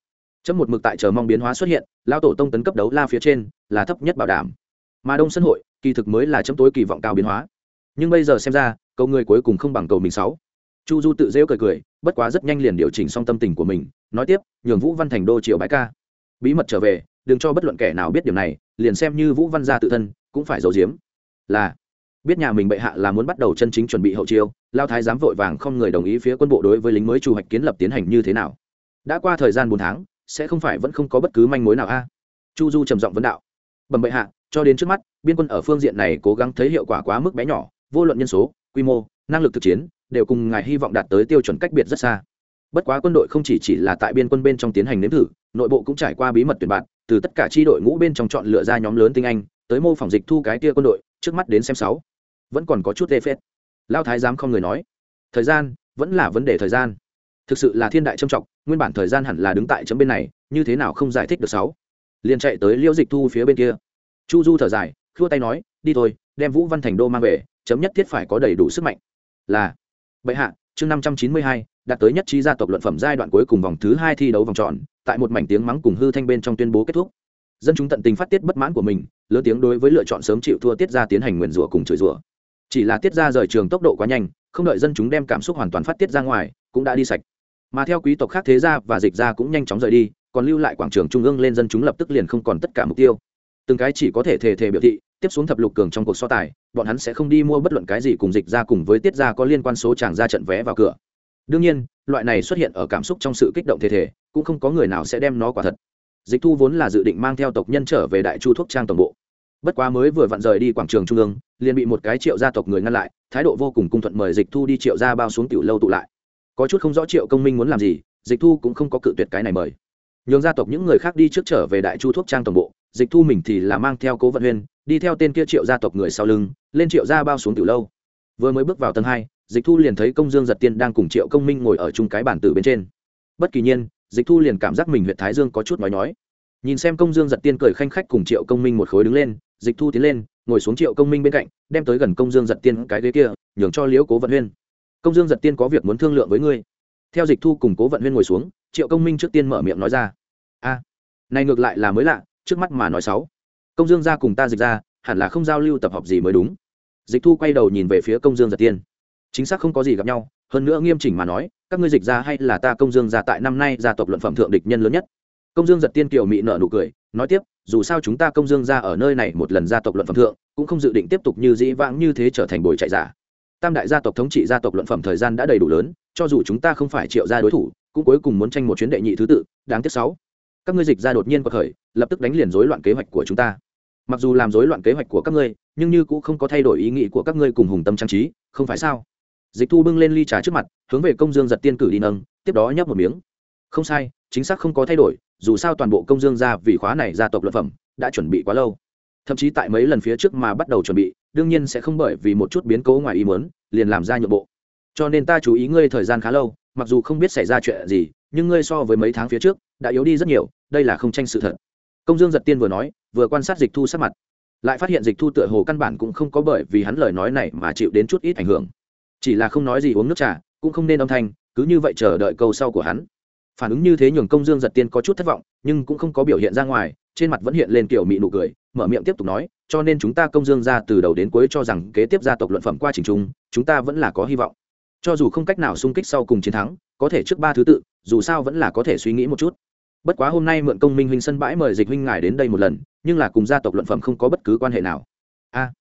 [SPEAKER 1] Chấm một mực tại chờ mong biến hóa xuất hiện lao tổ tông tấn cấp đấu la phía trên là thấp nhất bảo đảm. Mà đông sân hội, kỳ thực mới là chấm tối kỳ vọng cao biến hóa. Nhưng bây giờ xem ra, cầu người cuối cùng không bằng cầu mình sáu. Chu du tự rêu cười cười, bất quá rất nhanh liền điều chỉnh xong tâm tình của mình, nói tiếp, nhường vũ văn thành đô triệu bái ca. Bí mật trở về, đừng cho bất luận kẻ nào biết điều này, liền xem như vũ văn gia tự thân, cũng phải giấu giếm là, biết nhà mình bệ hạ là muốn bắt đầu chân chính chuẩn bị hậu chiêu, lao thái giám vội vàng không người đồng ý phía quân bộ đối với lính mới chủ hoạch kiến lập tiến hành như thế nào? Đã qua thời gian bốn tháng, sẽ không phải vẫn không có bất cứ manh mối nào a? Chu du trầm giọng vấn đạo. Bẩm bệ hạ, cho đến trước mắt, biên quân ở phương diện này cố gắng thấy hiệu quả quá mức bé nhỏ, vô luận nhân số, quy mô, năng lực thực chiến, đều cùng ngài hy vọng đạt tới tiêu chuẩn cách biệt rất xa. Bất quá quân đội không chỉ chỉ là tại biên quân bên trong tiến hành nếm thử, nội bộ cũng trải qua bí mật tuyển bạn, từ tất cả tri đội ngũ bên trong chọn lựa ra nhóm lớn tinh anh, tới mô phỏng dịch thu cái tia quân đội trước mắt đến xem sáu. Vẫn còn có chút tê phết. Lao thái giám không người nói. Thời gian, vẫn là vấn đề thời gian. Thực sự là thiên đại trâm trọng, nguyên bản thời gian hẳn là đứng tại chấm bên này, như thế nào không giải thích được sáu. Liền chạy tới liễu dịch thu phía bên kia. Chu du thở dài, khua tay nói, đi thôi, đem vũ văn thành đô mang về, chấm nhất thiết phải có đầy đủ sức mạnh. Là, bệ hạ, chương năm trăm chín mươi hai, đạt tới nhất trí gia tộc luận phẩm giai đoạn cuối cùng vòng thứ hai thi đấu vòng tròn, tại một mảnh tiếng mắng cùng hư thanh bên trong tuyên bố kết thúc. Dân chúng tận tình phát tiết bất mãn của mình lớn tiếng đối với lựa chọn sớm chịu thua tiết ra tiến hành nguyền rủa cùng chửi rủa. Chỉ là tiết ra rời trường tốc độ quá nhanh, không đợi dân chúng đem cảm xúc hoàn toàn phát tiết ra ngoài, cũng đã đi sạch. Mà theo quý tộc khác thế gia và dịch gia cũng nhanh chóng rời đi, còn lưu lại quảng trường trung ương lên dân chúng lập tức liền không còn tất cả mục tiêu. Từng cái chỉ có thể thề thề biểu thị, tiếp xuống thập lục cường trong cuộc so tài, bọn hắn sẽ không đi mua bất luận cái gì cùng dịch ra cùng với tiết ra có liên quan số chàng ra trận vé vào cửa. Đương nhiên, loại này xuất hiện ở cảm xúc trong sự kích động thể thể cũng không có người nào sẽ đem nó quả thật dịch thu vốn là dự định mang theo tộc nhân trở về đại chu thuốc trang tổng bộ. Bất quá mới vừa vặn rời đi quảng trường trung ương, liền bị một cái triệu gia tộc người ngăn lại, thái độ vô cùng cung thuận mời dịch thu đi triệu gia bao xuống tiểu lâu tụ lại. Có chút không rõ triệu công minh muốn làm gì, dịch thu cũng không có cự tuyệt cái này mời. Nhường gia tộc những người khác đi trước trở về đại chu thuốc trang tổng bộ, dịch thu mình thì là mang theo cố vận huyên, đi theo tên kia triệu gia tộc người sau lưng, lên triệu gia bao xuống tiểu lâu. Vừa mới bước vào tầng hai, dịch thu liền thấy công dương giật tiên đang cùng triệu công minh ngồi ở chung cái bản tử bên trên. Bất kỳ nhiên dịch thu liền cảm giác mình huyện thái dương có chút nói nói. Nhìn xem công dương giật tiên cười khanh khách cùng triệu công minh một khối đứng lên, dịch thu tiến lên, ngồi xuống triệu công minh bên cạnh, đem tới gần công dương giật tiên cái ghế kia, nhường cho liễu cố vận huyên. Công dương giật tiên có việc muốn thương lượng với ngươi. Theo dịch thu cùng cố vận huyên ngồi xuống, triệu công minh trước tiên mở miệng nói ra. A, này ngược lại là mới lạ, trước mắt mà nói sáu công dương ra cùng ta dịch ra hẳn là không giao lưu tập hợp gì mới đúng. Dịch thu quay đầu nhìn về phía công dương giật tiên. Chính xác không có gì gặp nhau hơn nữa nghiêm chỉnh mà nói, các ngươi dịch ra hay là ta công dương ra tại năm nay gia tộc luận phẩm thượng địch nhân lớn nhất. Công dương giật tiên kiều mị nợ nụ cười, nói tiếp, dù sao chúng ta công dương ra ở nơi này một lần gia tộc luận phẩm thượng, cũng không dự định tiếp tục như dĩ vãng như thế trở thành bồi chạy giả. Tam đại gia tộc thống trị gia tộc luận phẩm thời gian đã đầy đủ lớn, cho dù chúng ta không phải triệu gia đối thủ, cũng cuối cùng muốn tranh một chuyến đệ nhị thứ tự, đáng tiếc sáu. Các ngươi dịch ra đột nhiên có khởi, lập tức đánh liền rối loạn kế hoạch của chúng ta. Mặc dù làm rối loạn kế hoạch của các ngươi, nhưng như cũng không có thay đổi ý nghĩ của các ngươi cùng hùng tâm trang trí, không phải sao? Dịch thu bưng lên ly trà trước mặt, hướng về công dương giật tiên cử đi nâng, tiếp đó nhấp một miếng. Không sai, chính xác không có thay đổi, dù sao toàn bộ công dương ra vì khóa này gia tộc luật phẩm, đã chuẩn bị quá lâu. Thậm chí tại mấy lần phía trước mà bắt đầu chuẩn bị, đương nhiên sẽ không bởi vì một chút biến cố ngoài ý muốn, liền làm ra nhượng bộ. Cho nên ta chú ý ngươi thời gian khá lâu, mặc dù không biết xảy ra chuyện gì, nhưng ngươi so với mấy tháng phía trước, đã yếu đi rất nhiều, đây là không tranh sự thật. Công dương giật tiên vừa nói, vừa quan sát dịch thu sắc mặt. Lại phát hiện dịch thu tựa hồ căn bản cũng không có bởi vì hắn lời nói này mà chịu đến chút ít ảnh hưởng chỉ là không nói gì uống nước trà, cũng không nên âm thanh, cứ như vậy chờ đợi câu sau của hắn. Phản ứng như thế nhường công dương giật tiên có chút thất vọng, nhưng cũng không có biểu hiện ra ngoài, trên mặt vẫn hiện lên kiểu mị nụ cười, mở miệng tiếp tục nói, cho nên chúng ta công dương ra từ đầu đến cuối cho rằng kế tiếp gia tộc luận phẩm qua trình trung, chúng ta vẫn là có hy vọng. Cho dù không cách nào xung kích sau cùng chiến thắng, có thể trước ba thứ tự, dù sao vẫn là có thể suy nghĩ một chút. Bất quá hôm nay mượn công minh huynh sân bãi mời dịch huynh ngài đến đây một lần, nhưng là cùng gia tộc luận phẩm không có bất cứ quan hệ nào. A,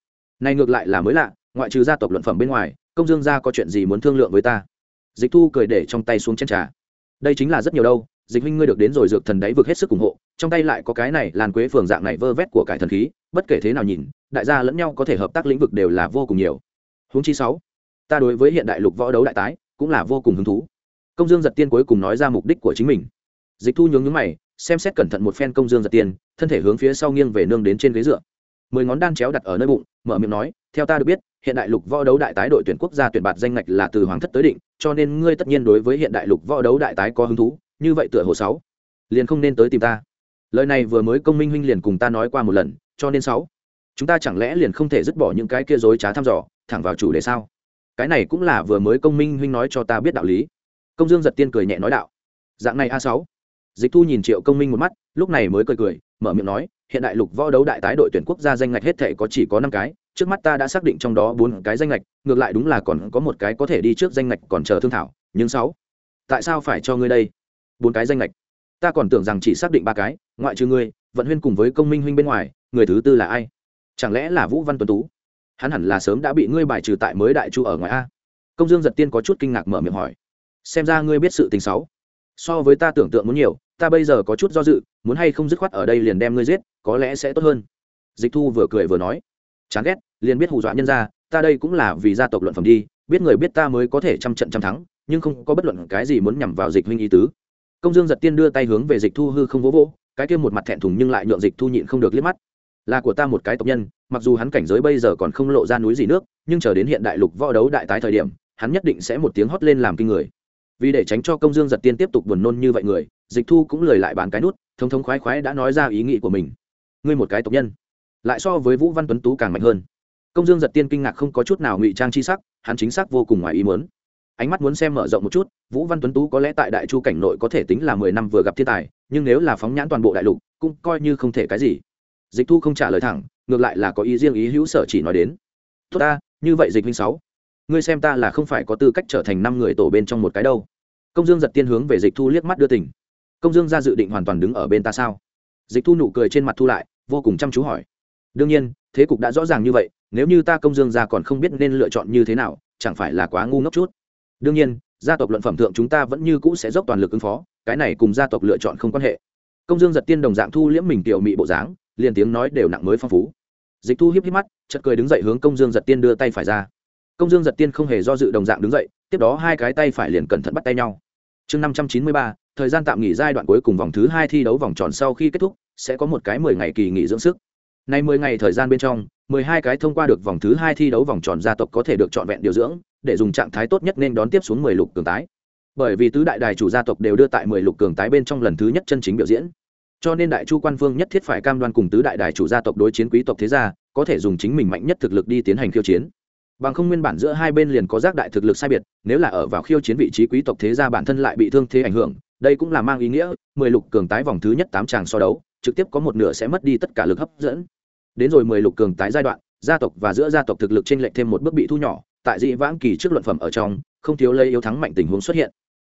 [SPEAKER 1] này ngược lại là mới lạ, ngoại trừ gia tộc luận phẩm bên ngoài công dương gia có chuyện gì muốn thương lượng với ta? Dịch thu cười để trong tay xuống chén trà. Đây chính là rất nhiều đâu, dịch huynh ngươi được đến rồi dược thần đáy vực hết sức ủng hộ, trong tay lại có cái này, làn quế phường dạng này vơ vét của cải thần khí, bất kể thế nào nhìn, đại gia lẫn nhau có thể hợp tác lĩnh vực đều là vô cùng nhiều. Huống chi sáu, ta đối với hiện đại lục võ đấu đại tái, cũng là vô cùng hứng thú. Công dương giật tiên cuối cùng nói ra mục đích của chính mình. Dịch thu nhướng nhướng mày, xem xét cẩn thận một phen công dương giật tiên, thân thể hướng phía sau nghiêng về nương đến trên ghế dựa mười ngón đan chéo đặt ở nơi bụng, mở miệng nói, theo ta được biết, hiện đại lục võ đấu đại tái đội tuyển quốc gia tuyển bạt danh ngạch là từ hoàng thất tới định, cho nên ngươi tất nhiên đối với hiện đại lục võ đấu đại tái có hứng thú, như vậy tựa hồ sáu. Liền không nên tới tìm ta. Lời này vừa mới công minh huynh liền cùng ta nói qua một lần, cho nên sáu. Chúng ta chẳng lẽ liền không thể dứt bỏ những cái kia dối trá thăm dò, thẳng vào chủ đề sao? Cái này cũng là vừa mới công minh huynh nói cho ta biết đạo lý. Công dương giật tiên cười nhẹ nói đạo. Dạng này a sáu. Dịch thu nhìn triệu công minh một mắt, lúc này mới cười cười, mở miệng nói hiện đại lục võ đấu đại tái đội tuyển quốc gia danh ngạch hết thể có chỉ có năm cái, trước mắt ta đã xác định trong đó bốn cái danh ngạch, ngược lại đúng là còn có một cái có thể đi trước danh ngạch còn chờ thương thảo, nhưng sáu, tại sao phải cho ngươi đây? Bốn cái danh ngạch. Ta còn tưởng rằng chỉ xác định ba cái, ngoại trừ ngươi, vận huyên cùng với công minh huynh bên ngoài, người thứ tư là ai? Chẳng lẽ là vũ văn tuấn tú? Hắn hẳn là sớm đã bị ngươi bài trừ tại mới đại chu ở ngoài a. Công dương giật tiên có chút kinh ngạc mở miệng hỏi. Xem ra ngươi biết sự tình xấu so với ta tưởng tượng muốn nhiều, ta bây giờ có chút do dự, muốn hay không dứt khoát ở đây liền đem ngươi giết có lẽ sẽ tốt hơn. Dịch thu vừa cười vừa nói, chán ghét, liền biết hù dọa nhân ra ta đây cũng là vì gia tộc luận phẩm đi, biết người biết ta mới có thể trăm trận trăm thắng, nhưng không có bất luận cái gì muốn nhằm vào dịch huynh ý tứ. Công dương giật tiên đưa tay hướng về dịch thu hư không vỗ vỗ, cái kia một mặt thẹn thùng nhưng lại nhượng dịch thu nhịn không được liếc mắt. Là của ta một cái tộc nhân, mặc dù hắn cảnh giới bây giờ còn không lộ ra núi gì nước, nhưng chờ đến hiện đại lục võ đấu đại tái thời điểm, hắn nhất định sẽ một tiếng hót lên làm kinh người. Vì để tránh cho công dương giật tiên tiếp tục buồn nôn như vậy người, dịch thu cũng lời lại bàn cái nút, thông thống khoái khoái đã nói ra ý nghĩ của mình ngươi một cái tộc nhân. Lại so với vũ văn tuấn tú càng mạnh hơn. Công dương giật tiên kinh ngạc không có chút nào ngụy trang chi sắc, hắn chính xác vô cùng ngoài ý muốn. Ánh mắt muốn xem mở rộng một chút, vũ văn tuấn tú có lẽ tại đại chu cảnh nội có thể tính là mười năm vừa gặp thiên tài, nhưng nếu là phóng nhãn toàn bộ đại lục, cũng coi như không thể cái gì. Dịch thu không trả lời thẳng, ngược lại là có ý riêng ý hữu sở chỉ nói đến. Tốt ta, như vậy dịch linh sáu, ngươi xem ta là không phải có tư cách trở thành năm người tổ bên trong một cái đâu. Công dương giật tiên hướng về dịch thu liếc mắt đưa tỉnh công dương ra dự định hoàn toàn đứng ở bên ta sao? Dịch thu nụ cười trên mặt thu lại vô cùng chăm chú hỏi. Đương nhiên, thế cục đã rõ ràng như vậy, nếu như ta công dương gia còn không biết nên lựa chọn như thế nào, chẳng phải là quá ngu ngốc chút. Đương nhiên, gia tộc luận phẩm thượng chúng ta vẫn như cũ sẽ dốc toàn lực ứng phó, cái này cùng gia tộc lựa chọn không quan hệ. Công dương giật tiên đồng dạng thu liễm mình tiểu mị bộ dáng, liền tiếng nói đều nặng mới phong phú. Dịch thu hiếp hiếp mắt chật cười đứng dậy hướng công dương giật tiên đưa tay phải ra. Công dương giật tiên không hề do dự đồng dạng đứng dậy, tiếp đó hai cái tay phải liền cẩn thận bắt tay nhau. Chương năm trăm chín mươi ba, thời gian tạm nghỉ giai đoạn cuối cùng vòng thứ hai thi đấu vòng tròn sau khi kết thúc sẽ có một cái mười ngày kỳ nghỉ dưỡng sức. Nay mười ngày thời gian bên trong, mười hai cái thông qua được vòng thứ hai thi đấu vòng tròn gia tộc có thể được trọn vẹn điều dưỡng, để dùng trạng thái tốt nhất nên đón tiếp xuống mười lục cường tái. Bởi vì tứ đại đài chủ gia tộc đều đưa tại mười lục cường tái bên trong lần thứ nhất chân chính biểu diễn. Cho nên đại chu quan vương nhất thiết phải cam đoan cùng tứ đại đài chủ gia tộc đối chiến quý tộc thế gia, có thể dùng chính mình mạnh nhất thực lực đi tiến hành khiêu chiến. Bằng không nguyên bản giữa hai bên liền có giác đại thực lực sai biệt, nếu là ở vào khiêu chiến vị trí quý tộc thế gia bản thân lại bị thương thế ảnh hưởng, đây cũng là mang ý nghĩa, mười lục cường tái vòng thứ nhất tám tràng so đấu trực tiếp có một nửa sẽ mất đi tất cả lực hấp dẫn. Đến rồi mười lục cường tái giai đoạn, gia tộc và giữa gia tộc thực lực trên lệch thêm một bước bị thu nhỏ, tại dị vãng kỳ trước luận phẩm ở trong, không thiếu lây yếu thắng mạnh tình huống xuất hiện.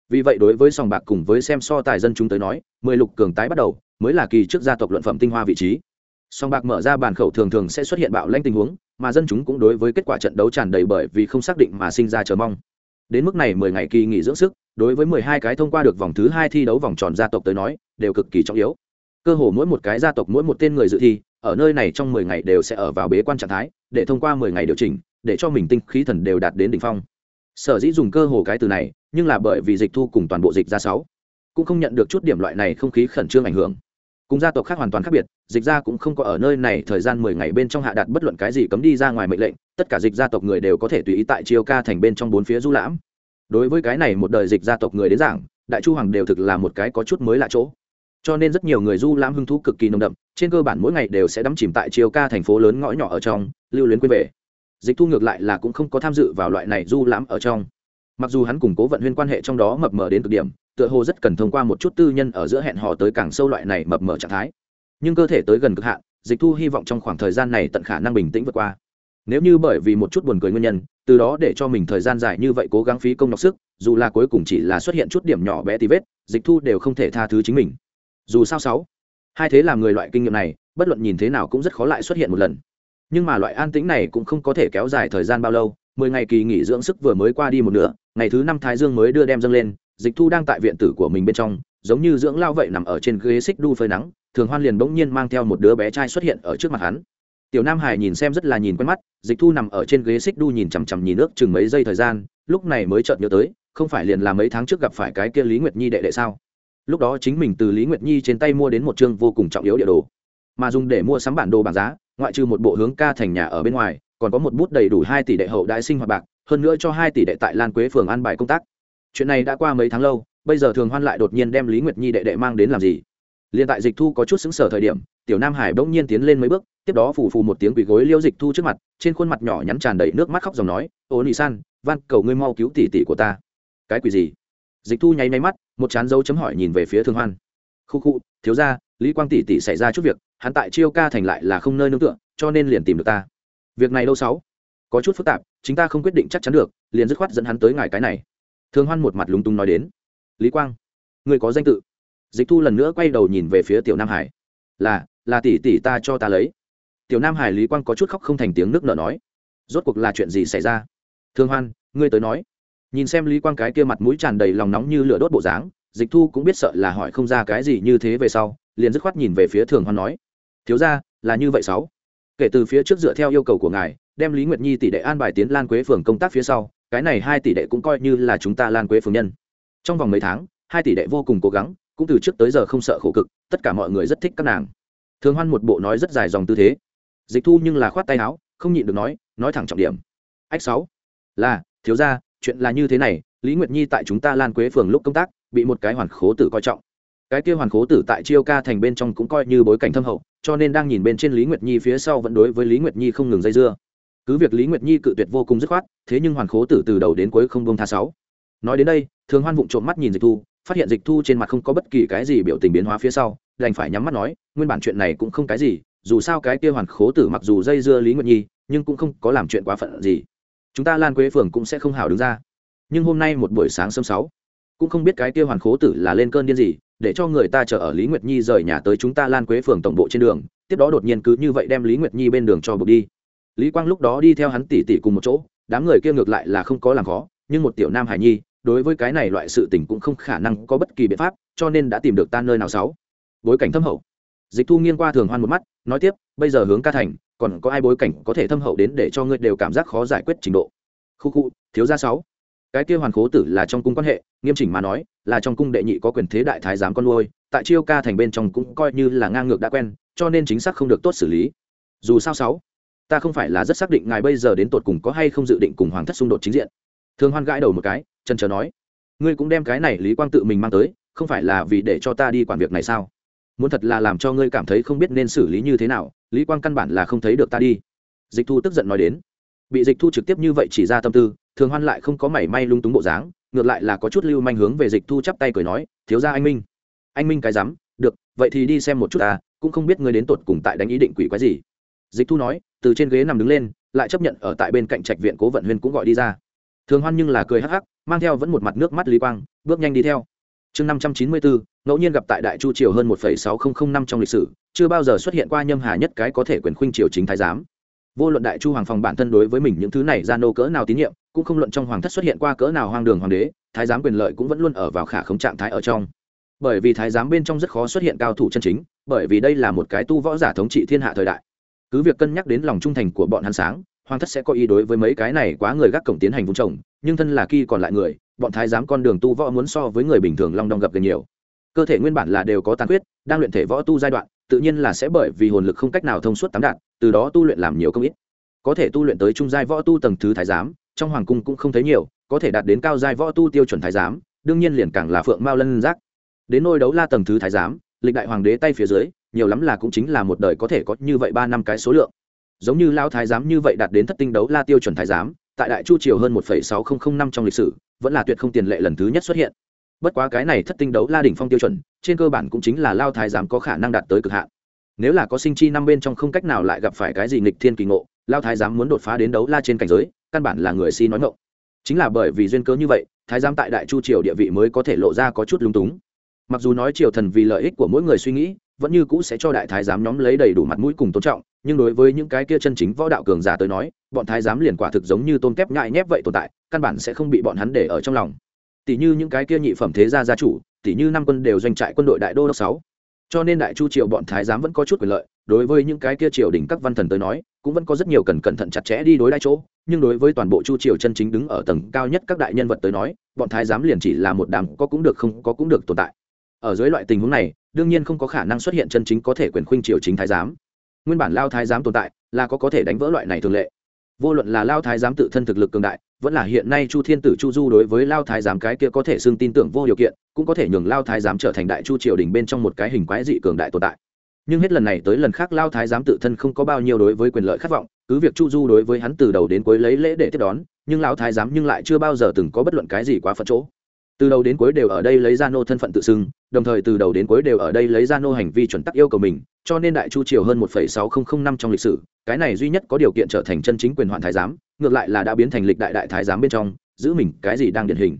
[SPEAKER 1] Vì vậy đối với sòng bạc cùng với xem so tài dân chúng tới nói, mười lục cường tái bắt đầu mới là kỳ trước gia tộc luận phẩm tinh hoa vị trí. Song bạc mở ra bàn khẩu thường thường sẽ xuất hiện bạo lanh tình huống, mà dân chúng cũng đối với kết quả trận đấu tràn đầy bởi vì không xác định mà sinh ra chờ mong. Đến mức này mười ngày kỳ nghỉ dưỡng sức, đối với mười hai cái thông qua được vòng thứ hai thi đấu vòng tròn gia tộc tới nói, đều cực kỳ trọng yếu cơ hồ mỗi một cái gia tộc, mỗi một tên người dự thi, ở nơi này trong mười ngày đều sẽ ở vào bế quan trạng thái, để thông qua mười ngày điều chỉnh, để cho mình tinh khí thần đều đạt đến đỉnh phong. Sở dĩ dùng cơ hồ cái từ này, nhưng là bởi vì dịch thu cùng toàn bộ dịch ra sáu. Cũng không nhận được chút điểm loại này không khí khẩn trương ảnh hưởng. Cùng gia tộc khác hoàn toàn khác biệt, dịch ra cũng không có ở nơi này thời gian mười ngày bên trong hạ đạt bất luận cái gì cấm đi ra ngoài mệnh lệnh, tất cả dịch gia tộc người đều có thể tùy ý tại chiêu ca thành bên trong bốn phía du lãm. Đối với cái này một đời dịch gia tộc người đến giảng, đại chu hoàng đều thực là một cái có chút mới lạ chỗ cho nên rất nhiều người du lãm hứng thú cực kỳ nồng đậm, trên cơ bản mỗi ngày đều sẽ đắm chìm tại chiều ca thành phố lớn ngõ nhỏ ở trong, lưu luyến quên về. Dịch thu ngược lại là cũng không có tham dự vào loại này du lãm ở trong. Mặc dù hắn củng cố vận huyên quan hệ trong đó mập mờ đến cực điểm, tựa hồ rất cần thông qua một chút tư nhân ở giữa hẹn hò tới càng sâu loại này mập mờ trạng thái. Nhưng cơ thể tới gần cực hạn, dịch thu hy vọng trong khoảng thời gian này tận khả năng bình tĩnh vượt qua. Nếu như bởi vì một chút buồn cười nguyên nhân, từ đó để cho mình thời gian dài như vậy cố gắng phí công nhọc sức, dù là cuối cùng chỉ là xuất hiện chút điểm nhỏ bé tí vết, dịch thu đều không thể tha thứ chính mình dù sao sáu. Hai thế làm người loại kinh nghiệm này, bất luận nhìn thế nào cũng rất khó lại xuất hiện một lần. Nhưng mà loại an tĩnh này cũng không có thể kéo dài thời gian bao lâu, mười ngày kỳ nghỉ dưỡng sức vừa mới qua đi một nửa, ngày thứ năm thái dương mới đưa đem dâng lên, dịch thu đang tại viện tử của mình bên trong, giống như dưỡng lao vậy nằm ở trên ghế xích đu phơi nắng, thường hoan liền bỗng nhiên mang theo một đứa bé trai xuất hiện ở trước mặt hắn. Tiểu nam hải nhìn xem rất là nhìn quen mắt, dịch thu nằm ở trên ghế xích đu nhìn chằm chằm nhìn nước chừng mấy giây thời gian, lúc này mới chợt nhớ tới, không phải liền là mấy tháng trước gặp phải cái kia lý nguyệt nhi đệ đệ sao? Lúc đó chính mình từ lý nguyệt nhi trên tay mua đến một chương vô cùng trọng yếu địa đồ. Mà dùng để mua sắm bản đồ bảng giá, ngoại trừ một bộ hướng ca thành nhà ở bên ngoài, còn có một bút đầy đủ hai tỷ đệ hậu đại sinh hoạt bạc, hơn nữa cho hai tỷ đệ tại lan quế phường an bài công tác. Chuyện này đã qua mấy tháng lâu, bây giờ thường hoan lại đột nhiên đem lý nguyệt nhi đệ đệ mang đến làm gì? Liền tại dịch thu có chút xứng sở thời điểm, tiểu nam hải bỗng nhiên tiến lên mấy bước, tiếp đó phủ phù một tiếng quỳ gối liêu dịch thu trước mặt, trên khuôn mặt nhỏ nhắn tràn đầy nước mắt khóc dòng nói, ô nị san, van, cầu ngươi mau cứu tỷ tỷ của ta. Cái quỷ gì? Dịch thu nháy máy mắt, một chán dấu chấm hỏi nhìn về phía thương hoan. Khu khu, thiếu ra lý quang tỷ tỷ xảy ra chút việc, hắn tại chiêu ca thành lại là không nơi nương tựa, cho nên liền tìm được ta. Việc này lâu sáu? Có chút phức tạp, chính ta không quyết định chắc chắn được, liền dứt khoát dẫn hắn tới ngài cái này. Thương hoan một mặt lúng túng nói đến. Lý quang, người có danh tự. Dịch thu lần nữa quay đầu nhìn về phía tiểu nam hải. Là là tỷ tỷ ta cho ta lấy. Tiểu nam hải lý quang có chút khóc không thành tiếng nước nở nói. Rốt cuộc là chuyện gì xảy ra? Thương hoan, ngươi tới nói nhìn xem lý quang cái kia mặt mũi tràn đầy lòng nóng như lửa đốt bộ dáng, dịch thu cũng biết sợ là hỏi không ra cái gì như thế về sau, liền dứt khoát nhìn về phía thường hoan nói, thiếu ra là như vậy sáu. Kể từ phía trước dựa theo yêu cầu của ngài, đem lý nguyệt nhi tỷ đệ an bài tiến lan quế phường công tác phía sau, cái này hai tỷ đệ cũng coi như là chúng ta lan quế phường nhân. Trong vòng mấy tháng, hai tỷ đệ vô cùng cố gắng, cũng từ trước tới giờ không sợ khổ cực, tất cả mọi người rất thích các nàng. Thường hoan một bộ nói rất dài dòng tư thế. Dịch thu nhưng là khoát tay áo, không nhịn được nói nói thẳng trọng điểm. Ách sáu, là, thiếu ra chuyện là như thế này, lý nguyệt nhi tại chúng ta lan quế phường lúc công tác, bị một cái hoàn khố tử coi trọng. Cái kia hoàn khố tử tại chiêu ca thành bên trong cũng coi như bối cảnh thâm hậu, cho nên đang nhìn bên trên lý nguyệt nhi phía sau vẫn đối với lý nguyệt nhi không ngừng dây dưa. Cứ việc lý nguyệt nhi cự tuyệt vô cùng dứt khoát, thế nhưng hoàn khố tử từ đầu đến cuối không bông tha sáu. Nói đến đây, thường hoan vụng trộm mắt nhìn dịch thu, phát hiện dịch thu trên mặt không có bất kỳ cái gì biểu tình biến hóa phía sau, đành phải nhắm mắt nói, nguyên bản chuyện này cũng không cái gì, dù sao cái kia hoàn khố tử mặc dù dây dưa lý nguyệt nhi, nhưng cũng không có làm chuyện quá phận gì chúng ta lan quế phường cũng sẽ không hảo đứng ra. Nhưng hôm nay một buổi sáng sớm sáu, cũng không biết cái kia hoàn khố tử là lên cơn điên gì, để cho người ta chờ ở lý nguyệt nhi rời nhà tới chúng ta lan quế phường tổng bộ trên đường, tiếp đó đột nhiên cứ như vậy đem lý nguyệt nhi bên đường cho buộc đi. Lý quang lúc đó đi theo hắn tỉ tỉ cùng một chỗ, đám người kia ngược lại là không có làm khó, nhưng một tiểu nam hải nhi, đối với cái này loại sự tình cũng không khả năng có bất kỳ biện pháp, cho nên đã tìm được ta nơi nào sáu. Bối cảnh thâm hậu. Dịch thu nghiêng qua thường hoan một mắt, nói tiếp, bây giờ hướng ca thành còn có ai bối cảnh có thể thâm hậu đến để cho ngươi đều cảm giác khó giải quyết trình độ. Khu khu, thiếu gia sáu. Cái kia hoàn khố tử là trong cung quan hệ, nghiêm chỉnh mà nói, là trong cung đệ nhị có quyền thế đại thái giám con nuôi, tại chiêu ca thành bên trong cũng coi như là ngang ngược đã quen, cho nên chính xác không được tốt xử lý. Dù sao sáu, ta không phải là rất xác định ngài bây giờ đến tột cùng có hay không dự định cùng hoàng thất xung đột chính diện. Thường hoan gãi đầu một cái chân chờ nói, ngươi cũng đem cái này lý quang tự mình mang tới, không phải là vì để cho ta đi quản việc này sao? Muốn thật là làm cho ngươi cảm thấy không biết nên xử lý như thế nào lý quang căn bản là không thấy được ta đi. Dịch thu tức giận nói đến. Bị dịch thu trực tiếp như vậy chỉ ra tâm tư, thường hoan lại không có mảy may lung túng bộ dáng, ngược lại là có chút lưu manh hướng về dịch thu chắp tay cười nói, thiếu ra anh minh anh minh cái rắm, được, vậy thì đi xem một chút ta, cũng không biết ngươi đến tột cùng tại đánh ý định quỷ quái gì. Dịch thu nói, từ trên ghế nằm đứng lên, lại chấp nhận ở tại bên cạnh trạch viện cố vận huyên cũng gọi đi ra. Thường hoan nhưng là cười hắc hắc, mang theo vẫn một mặt nước mắt lý quang, bước nhanh đi theo. Chương năm trăm chín mươi bốn ngẫu nhiên gặp tại đại chu triều hơn một sáu nghìn năm trong lịch sử, chưa bao giờ xuất hiện qua nhâm hà nhất cái có thể quyền khuynh triều chính thái giám. Vô luận đại chu hoàng phòng bản thân đối với mình những thứ này ra nô cỡ nào tín nhiệm, cũng không luận trong hoàng thất xuất hiện qua cỡ nào hoang đường hoàng đế, thái giám quyền lợi cũng vẫn luôn ở vào khả không trạng thái ở trong. Bởi vì thái giám bên trong rất khó xuất hiện cao thủ chân chính, bởi vì đây là một cái tu võ giả thống trị thiên hạ thời đại. Cứ việc cân nhắc đến lòng trung thành của bọn hắn sáng, hoàng thất sẽ có ý đối với mấy cái này quá người gác cổng tiến hành vùng trồng, nhưng thân là khi còn lại người, bọn thái giám con đường tu võ muốn so với người bình thường long đong gặp gần nhiều cơ thể nguyên bản là đều có tàn huyết đang luyện thể võ tu giai đoạn, tự nhiên là sẽ bởi vì hồn lực không cách nào thông suốt tám đạn từ đó tu luyện làm nhiều công ít. Có thể tu luyện tới trung giai võ tu tầng thứ thái giám, trong hoàng cung cũng không thấy nhiều, có thể đạt đến cao giai võ tu tiêu chuẩn thái giám, đương nhiên liền càng là phượng mao lân giác. Đến nôi đấu la tầng thứ thái giám, lịch đại hoàng đế tay phía dưới, nhiều lắm là cũng chính là một đời có thể có như vậy ba năm cái số lượng. Giống như lao thái giám như vậy đạt đến thất tinh đấu la tiêu chuẩn thái giám, tại đại chu triều hơn một sáu nghìn năm trong lịch sử, vẫn là tuyệt không tiền lệ lần thứ nhất xuất hiện bất quá cái này thất tinh đấu la đỉnh phong tiêu chuẩn, trên cơ bản cũng chính là lao thái giám có khả năng đạt tới cực hạn. Nếu là có sinh chi năm bên trong không cách nào lại gặp phải cái gì nghịch thiên kỳ ngộ, lao thái giám muốn đột phá đến đấu la trên cảnh giới, căn bản là người si nói ngộ. Chính là bởi vì duyên cớ như vậy, thái giám tại đại chu triều địa vị mới có thể lộ ra có chút lung túng. Mặc dù nói triều thần vì lợi ích của mỗi người suy nghĩ, vẫn như cũ sẽ cho đại thái giám nhóm lấy đầy đủ mặt mũi cùng tôn trọng, nhưng đối với những cái kia chân chính võ đạo cường giả tới nói, bọn thái giám liền quả thực giống như tôn kép ngại nhép vậy tồn tại, căn bản sẽ không bị bọn hắn để ở trong lòng tỷ như những cái kia nhị phẩm thế gia gia chủ tỷ như năm quân đều doanh trại quân đội đại đô đốc sáu. Cho nên đại chu triều bọn thái giám vẫn có chút quyền lợi, đối với những cái kia triều đình các văn thần tới nói, cũng vẫn có rất nhiều cần cẩn thận chặt chẽ đi đối đãi chỗ. Nhưng đối với toàn bộ chu triều chân chính đứng ở tầng cao nhất các đại nhân vật tới nói, bọn thái giám liền chỉ là một đám có cũng được không có cũng được tồn tại. Ở dưới loại tình huống này, đương nhiên không có khả năng xuất hiện chân chính có thể quyền khuynh triều chính thái giám. Nguyên bản lao thái giám tồn tại, là có có thể đánh vỡ loại này thường lệ vô luận là lao thái giám tự thân thực lực cường đại, vẫn là hiện nay chu thiên tử chu du đối với lao thái giám cái kia có thể xưng tin tưởng vô điều kiện, cũng có thể nhường lao thái giám trở thành đại chu triều đình bên trong một cái hình quái dị cường đại tồn tại. Nhưng hết lần này tới lần khác lao thái giám tự thân không có bao nhiêu đối với quyền lợi khát vọng, cứ việc chu du đối với hắn từ đầu đến cuối lấy lễ để tiếp đón, nhưng lao thái giám nhưng lại chưa bao giờ từng có bất luận cái gì quá phận chỗ từ đầu đến cuối đều ở đây lấy ra nô thân phận tự xưng, đồng thời từ đầu đến cuối đều ở đây lấy ra nô hành vi chuẩn tắc yêu cầu mình, cho nên đại chu triều hơn một sáu nghìn năm trong lịch sử, cái này duy nhất có điều kiện trở thành chân chính quyền hoạn thái giám, ngược lại là đã biến thành lịch đại đại thái giám bên trong, giữ mình cái gì đang điển hình.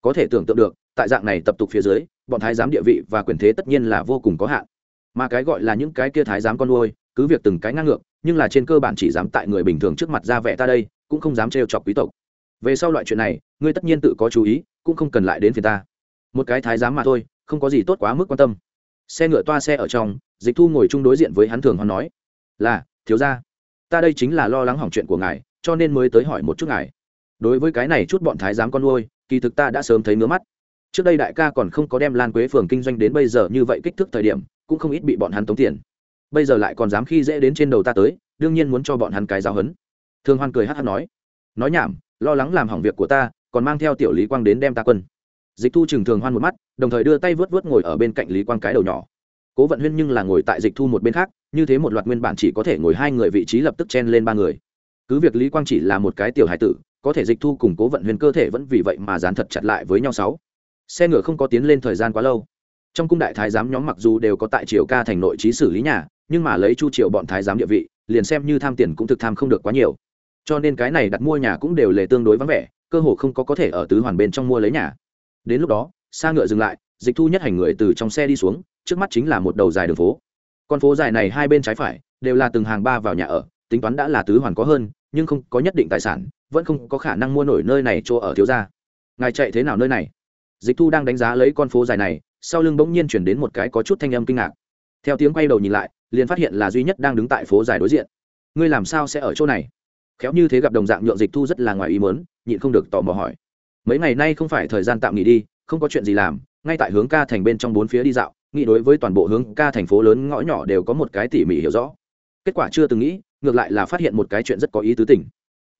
[SPEAKER 1] Có thể tưởng tượng được, tại dạng này tập tục phía dưới, bọn thái giám địa vị và quyền thế tất nhiên là vô cùng có hạn. Mà cái gọi là những cái kia thái giám con nuôi, cứ việc từng cái ngang ngược, nhưng là trên cơ bản chỉ dám tại người bình thường trước mặt ra vẻ ta đây, cũng không dám trêu chọc quý tộc về sau loại chuyện này, ngươi tất nhiên tự có chú ý, cũng không cần lại đến phiền ta. Một cái thái giám mà thôi, không có gì tốt quá mức quan tâm. Xe ngựa toa xe ở trong, dịch thu ngồi chung đối diện với hắn thường hoan nói, là, thiếu ra ta đây chính là lo lắng hỏng chuyện của ngài, cho nên mới tới hỏi một chút ngài. Đối với cái này chút bọn thái giám con nuôi, kỳ thực ta đã sớm thấy ngứa mắt. Trước đây đại ca còn không có đem lan quế phường kinh doanh đến bây giờ như vậy kích thước thời điểm, cũng không ít bị bọn hắn tống tiền. Bây giờ lại còn dám khi dễ đến trên đầu ta tới, đương nhiên muốn cho bọn hắn cái giáo hấn thường hoan cười hát hát nói nói nhảm lo lắng làm hỏng việc của ta, còn mang theo tiểu lý quang đến đem ta quân. Dịch thu trừng thường hoan một mắt, đồng thời đưa tay vớt vớt ngồi ở bên cạnh lý quang cái đầu nhỏ. Cố vận huyên nhưng là ngồi tại dịch thu một bên khác, như thế một loạt nguyên bản chỉ có thể ngồi hai người vị trí lập tức chen lên ba người. Cứ việc lý quang chỉ là một cái tiểu hải tử, có thể dịch thu cùng cố vận Huyên cơ thể vẫn vì vậy mà dán thật chặt lại với nhau sáu. Xe ngựa không có tiến lên thời gian quá lâu. Trong cung đại thái giám nhóm mặc dù đều có tại triều ca thành nội trí xử lý nhà, nhưng mà lấy chu triều bọn thái giám địa vị, liền xem như tham tiền cũng thực tham không được quá nhiều cho nên cái này đặt mua nhà cũng đều lề tương đối vắng vẻ, cơ hồ không có có thể ở tứ hoàn bên trong mua lấy nhà. Đến lúc đó, xa ngựa dừng lại, dịch thu nhất hành người từ trong xe đi xuống, trước mắt chính là một đầu dài đường phố. Con phố dài này hai bên trái phải, đều là từng hàng ba vào nhà ở, tính toán đã là tứ hoàn có hơn, nhưng không có nhất định tài sản, vẫn không có khả năng mua nổi nơi này chỗ ở thiếu gia. Ngài chạy thế nào nơi này? Dịch thu đang đánh giá lấy con phố dài này, sau lưng bỗng nhiên chuyển đến một cái có chút thanh âm kinh ngạc. Theo tiếng quay đầu nhìn lại, liền phát hiện là duy nhất đang đứng tại phố dài đối diện. Ngươi làm sao sẽ ở chỗ này? Khéo như thế gặp đồng dạng nhượng dịch thu rất là ngoài ý mớn nhịn không được tò mò hỏi. Mấy ngày nay không phải thời gian tạm nghỉ đi, không có chuyện gì làm, ngay tại hướng ca thành bên trong bốn phía đi dạo, nghĩ đối với toàn bộ hướng ca thành phố lớn ngõ nhỏ đều có một cái tỉ mỉ hiểu rõ. Kết quả chưa từng nghĩ, ngược lại là phát hiện một cái chuyện rất có ý tứ tỉnh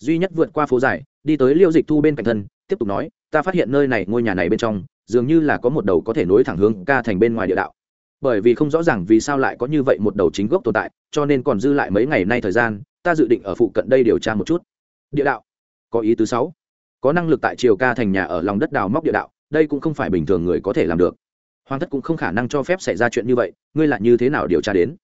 [SPEAKER 1] duy nhất vượt qua phố dài, đi tới liêu dịch thu bên cạnh thân, tiếp tục nói, ta phát hiện nơi này, ngôi nhà này bên trong, dường như là có một đầu có thể nối thẳng hướng ca thành bên ngoài địa đạo. Bởi vì không rõ ràng vì sao lại có như vậy một đầu chính gốc tồn tại, cho nên còn dư lại mấy ngày nay thời gian ta dự định ở phụ cận đây điều tra một chút. Địa đạo. Có ý tứ sáu. Có năng lực tại triều ca thành nhà ở lòng đất đào móc địa đạo, đây cũng không phải bình thường người có thể làm được. Hoàng thất cũng không khả năng cho phép xảy ra chuyện như vậy, ngươi lại như thế nào điều tra đến?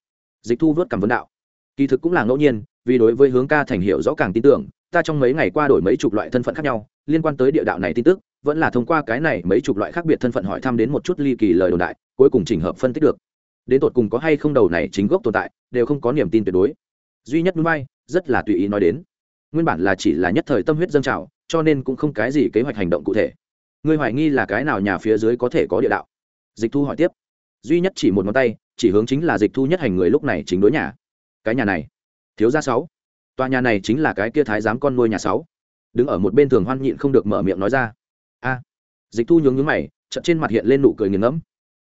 [SPEAKER 1] Dịch thu vớt cảm vấn đạo. Kỳ thực cũng là ngẫu nhiên, vì đối với hướng ca thành hiệu rõ càng tin tưởng, ta trong mấy ngày qua đổi mấy chục loại thân phận khác nhau, liên quan tới địa đạo này tin tức, vẫn là thông qua cái này mấy chục loại khác biệt thân phận hỏi thăm đến một chút ly kỳ lời đồn đại, cuối cùng chỉnh hợp phân tích được. Đến tột cùng có hay không đầu này chính gốc tồn tại, đều không có niềm tin tuyệt đối duy nhất núi bay, rất là tùy ý nói đến. Nguyên bản là chỉ là nhất thời tâm huyết dâng trào, cho nên cũng không cái gì kế hoạch hành động cụ thể. Ngươi hoài nghi là cái nào nhà phía dưới có thể có địa đạo? Dịch thu hỏi tiếp. Duy nhất chỉ một ngón tay, chỉ hướng chính là dịch thu nhất hành người lúc này chính đối nhà. Cái nhà này, thiếu gia sáu. Tòa nhà này chính là cái kia thái giám con nuôi nhà sáu. Đứng ở một bên thường hoan nhịn không được mở miệng nói ra. A. Dịch thu nhướng nhướng mày, chợt trên mặt hiện lên nụ cười nghiền ngẫm.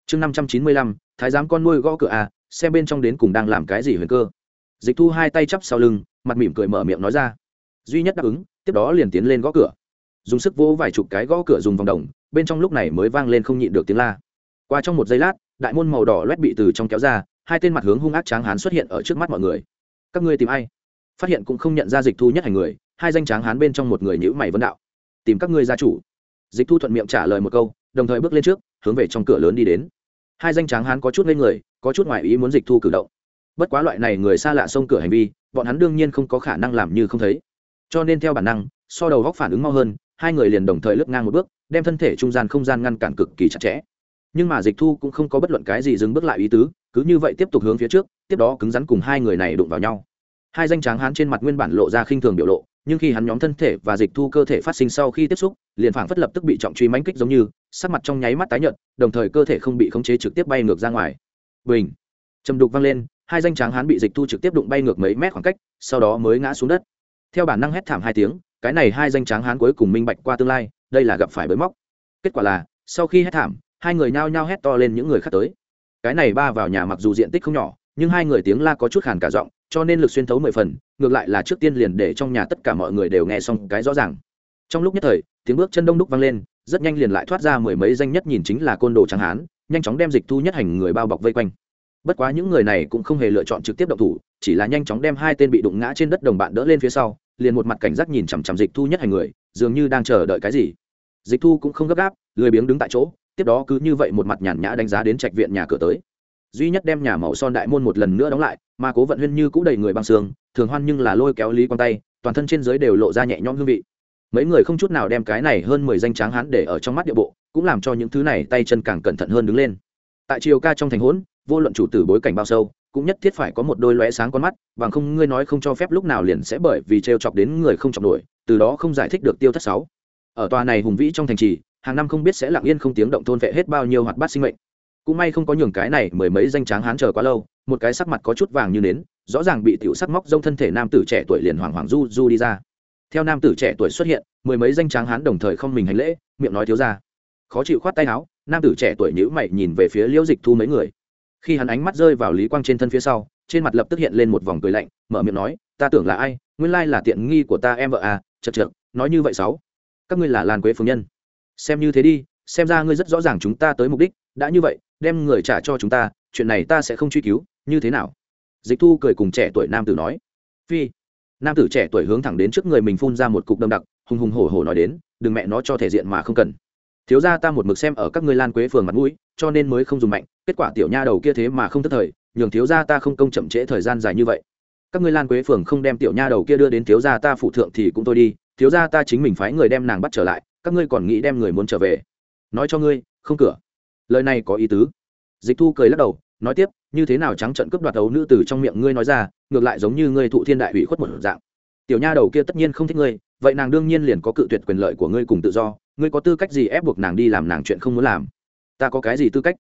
[SPEAKER 1] Chương năm trăm chín mươi lăm, thái giám con nuôi gõ cửa a, xem bên trong đến cùng đang làm cái gì huyền cơ dịch thu hai tay chắp sau lưng, mặt mỉm cười mở miệng nói ra. Duy nhất đáp ứng, tiếp đó liền tiến lên gõ cửa. Dùng sức vỗ vài chục cái gõ cửa dùng vòng đồng, bên trong lúc này mới vang lên không nhịn được tiếng la. Qua trong một giây lát, đại môn màu đỏ loét bị từ trong kéo ra, hai tên mặt hướng hung ác tráng hán xuất hiện ở trước mắt mọi người. Các ngươi tìm ai? Phát hiện cũng không nhận ra dịch thu nhất hành người, hai danh tráng hán bên trong một người nhữ mày vấn đạo. Tìm các ngươi gia chủ. Dịch thu thuận miệng trả lời một câu, đồng thời bước lên trước, hướng về trong cửa lớn đi đến. Hai danh tráng hán có chút lên người, có chút ngoại ý muốn dịch thu cử động bất quá loại này người xa lạ xông cửa hành vi, bọn hắn đương nhiên không có khả năng làm như không thấy. Cho nên theo bản năng, so đầu góc phản ứng mau hơn, hai người liền đồng thời lướt ngang một bước, đem thân thể trung gian không gian ngăn cản cực kỳ chặt chẽ. Nhưng mà dịch thu cũng không có bất luận cái gì dừng bước lại ý tứ, cứ như vậy tiếp tục hướng phía trước, tiếp đó cứng rắn cùng hai người này đụng vào nhau. Hai danh tráng hán trên mặt nguyên bản lộ ra khinh thường biểu lộ, nhưng khi hắn nhóm thân thể và dịch thu cơ thể phát sinh sau khi tiếp xúc, liền phảng phất lập tức bị trọng truy mánh kích giống như, sắc mặt trong nháy mắt tái nhợt, đồng thời cơ thể không bị khống chế trực tiếp bay ngược ra ngoài. Bình! Trầm đục vang lên hai danh tráng hán bị dịch thu trực tiếp đụng bay ngược mấy mét khoảng cách, sau đó mới ngã xuống đất. Theo bản năng hét thảm hai tiếng, cái này hai danh tráng hán cuối cùng minh bạch qua tương lai, đây là gặp phải bới móc. Kết quả là, sau khi hét thảm, hai người nhao nhao hét to lên những người khác tới. Cái này ba vào nhà mặc dù diện tích không nhỏ, nhưng hai người tiếng la có chút khàn cả giọng, cho nên lực xuyên thấu mười phần, ngược lại là trước tiên liền để trong nhà tất cả mọi người đều nghe xong cái rõ ràng. Trong lúc nhất thời, tiếng bước chân đông đúc vang lên, rất nhanh liền lại thoát ra mười mấy danh nhất nhìn chính là côn đồ tráng hán, nhanh chóng đem dịch thu nhất hành người bao bọc vây quanh bất quá những người này cũng không hề lựa chọn trực tiếp động thủ, chỉ là nhanh chóng đem hai tên bị đụng ngã trên đất đồng bạn đỡ lên phía sau, liền một mặt cảnh giác nhìn chằm chằm dịch thu nhất hành người, dường như đang chờ đợi cái gì. Dịch thu cũng không gấp gáp, lười biếng đứng tại chỗ, tiếp đó cứ như vậy một mặt nhàn nhã đánh giá đến trạch viện nhà cửa tới. Duy nhất đem nhà màu son đại môn một lần nữa đóng lại, mà cố vận huyên như cũ đầy người băng xương, thường hoan nhưng là lôi kéo lý quan tay, toàn thân trên dưới đều lộ ra nhẹ nhõm hương vị. Mấy người không chút nào đem cái này hơn mười danh tráng hán để ở trong mắt địa bộ, cũng làm cho những thứ này tay chân càng cẩn thận hơn đứng lên. Tại triều ca trong thành hỗn vô luận chủ tử bối cảnh bao sâu, cũng nhất thiết phải có một đôi lóe sáng con mắt, bằng không ngươi nói không cho phép lúc nào liền sẽ bởi vì t chọc đến người không chọc nổi, từ đó không giải thích được tiêu thất sáu. Ở tòa này hùng vĩ trong thành trì, hàng năm không biết sẽ lặng yên không tiếng động thôn vệ hết bao nhiêu hoạt bát sinh mệnh. Cũng may không có nhường cái này mười mấy danh tráng hán chờ quá lâu, một cái sắc mặt có chút vàng như nến, rõ ràng bị tiểu sắc móc rông thân thể nam tử trẻ tuổi liền hoàng hoàng du du đi ra. Theo nam tử trẻ tuổi xuất hiện, mười mấy danh tráng hán đồng thời không mình hành lễ, miệng nói thiếu ra. Khó chịu khoát tay áo, nam tử trẻ tuổi nhữ mày nhìn về phía liễu dịch thu mấy người khi hắn ánh mắt rơi vào lý quang trên thân phía sau, trên mặt lập tức hiện lên một vòng cười lạnh, mở miệng nói, ta tưởng là ai? Nguyên lai là tiện nghi của ta em vợ à chật chật nói như vậy sáu. Các ngươi là lan quế phương nhân. Xem như thế đi, xem ra ngươi rất rõ ràng chúng ta tới mục đích, đã như vậy, đem người trả cho chúng ta, chuyện này ta sẽ không truy cứu, như thế nào? Dịch thu cười cùng trẻ tuổi nam tử nói. Phi. Nam tử trẻ tuổi hướng thẳng đến trước người mình phun ra một cục đâm đặc, hùng hùng hổ hổ nói đến, đừng mẹ nó cho thể diện mà không cần thiếu ra ta một mực xem ở các ngươi lan quế phường mặt mũi, cho nên mới không dùng mạnh, kết quả tiểu nha đầu kia thế mà không thất thời, nhường thiếu ra ta không công chậm trễ thời gian dài như vậy. Các ngươi lan quế phường không đem tiểu nha đầu kia đưa đến thiếu gia ta phụ thượng thì cũng thôi đi, thiếu gia ta chính mình phái người đem nàng bắt trở lại, các ngươi còn nghĩ đem người muốn trở về. Nói cho ngươi, không cửa. Lời này có ý tứ. Dịch thu cười lắc đầu, nói tiếp, như thế nào trắng trận cướp đoạt ấu nữ từ trong miệng ngươi nói ra, ngược lại giống như ngươi thụ thiên đại ủy khuất một dạng. Tiểu nha đầu kia tất nhiên không thích ngươi, vậy nàng đương nhiên liền có cự tuyệt quyền lợi của ngươi cùng tự do ngươi có tư cách gì ép buộc nàng đi làm nàng chuyện không muốn làm? Ta có cái gì tư cách?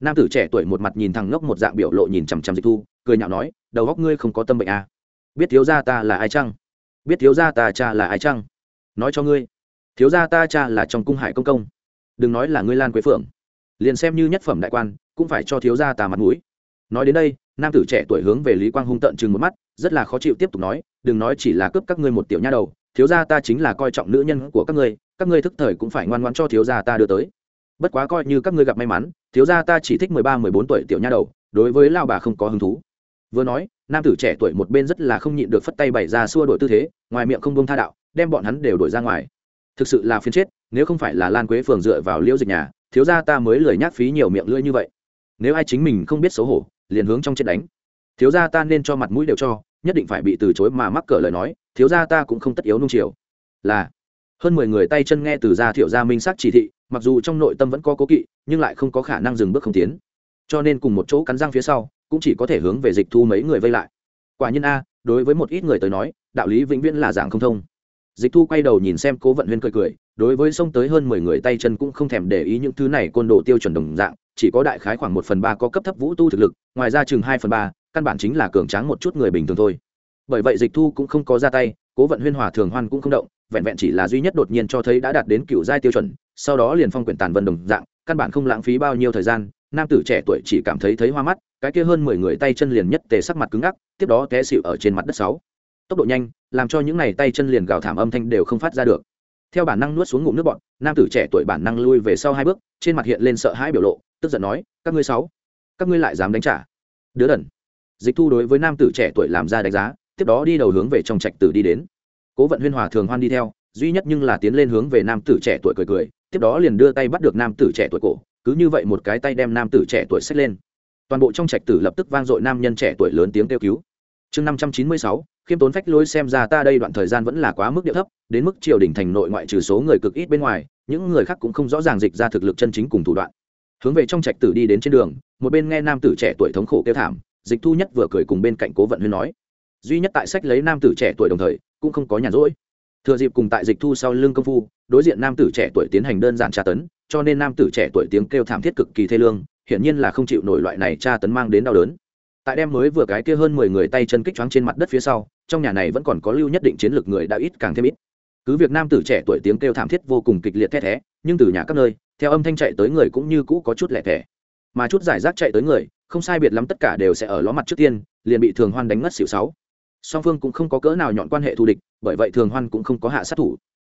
[SPEAKER 1] Nam tử trẻ tuổi một mặt nhìn thằng ngốc một dạng biểu lộ nhìn chằm chằm dịch thu, cười nhạo nói, đầu góc ngươi không có tâm bệnh à. biết thiếu gia ta là ai chăng? Biết thiếu gia ta cha là ai chăng? Nói cho ngươi, thiếu gia ta cha là trong cung hải công công. Đừng nói là ngươi lan quế phượng. Liền xem như nhất phẩm đại quan, cũng phải cho thiếu gia ta mặt mũi. Nói đến đây, nam tử trẻ tuổi hướng về lý quang hung tận chừng một mắt, rất là khó chịu tiếp tục nói, đừng nói chỉ là cướp các ngươi một tiểu nha đầu thiếu gia ta chính là coi trọng nữ nhân của các ngươi các ngươi thức thời cũng phải ngoan ngoãn cho thiếu gia ta đưa tới. Bất quá coi như các ngươi gặp may mắn, thiếu gia ta chỉ thích mười ba, mười bốn tuổi tiểu nha đầu, đối với lao bà không có hứng thú. Vừa nói, nam tử trẻ tuổi một bên rất là không nhịn được phất tay bày ra xua đổi tư thế, ngoài miệng không bông tha đạo, đem bọn hắn đều đổi ra ngoài. Thực sự là phiên chết, nếu không phải là lan quế phường dựa vào liễu dịch nhà, thiếu gia ta mới lười nhắc phí nhiều miệng lưỡi như vậy. Nếu ai chính mình không biết xấu hổ, liền hướng trong chết đánh. Thiếu gia ta nên cho mặt mũi đều cho, nhất định phải bị từ chối mà mắc cỡ lời nói thiếu gia ta cũng không tất yếu nung chiều. Là, hơn mười người tay chân nghe từ gia thiệu gia minh sắc chỉ thị, mặc dù trong nội tâm vẫn có cố kỵ, nhưng lại không có khả năng dừng bước không tiến. Cho nên cùng một chỗ cắn răng phía sau, cũng chỉ có thể hướng về dịch thu mấy người vây lại. Quả nhiên a, đối với một ít người tới nói, đạo lý vĩnh viễn là dạng không thông. Dịch thu quay đầu nhìn xem cố vận huyên cười cười, đối với sông tới hơn mười người tay chân cũng không thèm để ý những thứ này côn đồ tiêu chuẩn đồng dạng, chỉ có đại khái khoảng một phần ba có cấp thấp vũ tu thực lực, ngoài ra chừng hai phần ba, căn bản chính là cường tráng một chút người bình thường thôi bởi vậy dịch thu cũng không có ra tay, cố vận huyên hòa thường hoan cũng không động, vẹn vẹn chỉ là duy nhất đột nhiên cho thấy đã đạt đến cựu giai tiêu chuẩn, sau đó liền phong quyển tàn vân đồng dạng, căn bản không lãng phí bao nhiêu thời gian, nam tử trẻ tuổi chỉ cảm thấy thấy hoa mắt, cái kia hơn mười người tay chân liền nhất tề sắc mặt cứng ngắc, tiếp đó té xịu ở trên mặt đất sáu. Tốc độ nhanh, làm cho những này tay chân liền gào thảm âm thanh đều không phát ra được. Theo bản năng nuốt xuống ngụm nước bọn nam tử trẻ tuổi bản năng lui về sau hai bước, trên mặt hiện lên sợ hãi biểu lộ, tức giận nói, các ngươi sáu, các ngươi lại dám đánh trả? Đứa đần. Dịch thu đối với nam tử trẻ tuổi làm ra đánh giá tiếp đó đi đầu hướng về trong trạch tử đi đến. Cố vận huyên hòa thường hoan đi theo, duy nhất nhưng là tiến lên hướng về nam tử trẻ tuổi cười cười, tiếp đó liền đưa tay bắt được nam tử trẻ tuổi cổ, cứ như vậy một cái tay đem nam tử trẻ tuổi xách lên. Toàn bộ trong trạch tử lập tức vang dội nam nhân trẻ tuổi lớn tiếng kêu cứu. Chương năm trăm chín mươi sáu, khiêm tốn phách lối xem ra ta đây đoạn thời gian vẫn là quá mức địa thấp, đến mức triều đình thành nội ngoại trừ số người cực ít bên ngoài, những người khác cũng không rõ ràng dịch ra thực lực chân chính cùng thủ đoạn. Hướng về trong trạch tử đi đến trên đường, một bên nghe nam tử trẻ tuổi thống khổ kêu thảm, dịch thu nhất vừa cười cùng bên cạnh cố vận huyên nói duy nhất tại sách lấy nam tử trẻ tuổi đồng thời, cũng không có nhàn rỗi. Thừa dịp cùng tại dịch thu sau lưng công phu, đối diện nam tử trẻ tuổi tiến hành đơn giản tra tấn, cho nên nam tử trẻ tuổi tiếng kêu thảm thiết cực kỳ thê lương, hiển nhiên là không chịu nổi loại này tra tấn mang đến đau đớn. Tại đem mới vừa cái kia hơn mười người tay chân kích choáng trên mặt đất phía sau, trong nhà này vẫn còn có lưu nhất định chiến lược người đã ít càng thêm ít. Cứ việc nam tử trẻ tuổi tiếng kêu thảm thiết vô cùng kịch liệt the thé, nhưng từ nhà các nơi, theo âm thanh chạy tới người cũng như cũ có chút lẻ thẻ. Mà chút giải rác chạy tới người, không sai biệt lắm tất cả đều sẽ ở ló mặt trước tiên, liền bị thường hoan đánh ngất xỉu sáu song phương cũng không có cỡ nào nhọn quan hệ thù địch, bởi vậy thường hoan cũng không có hạ sát thủ.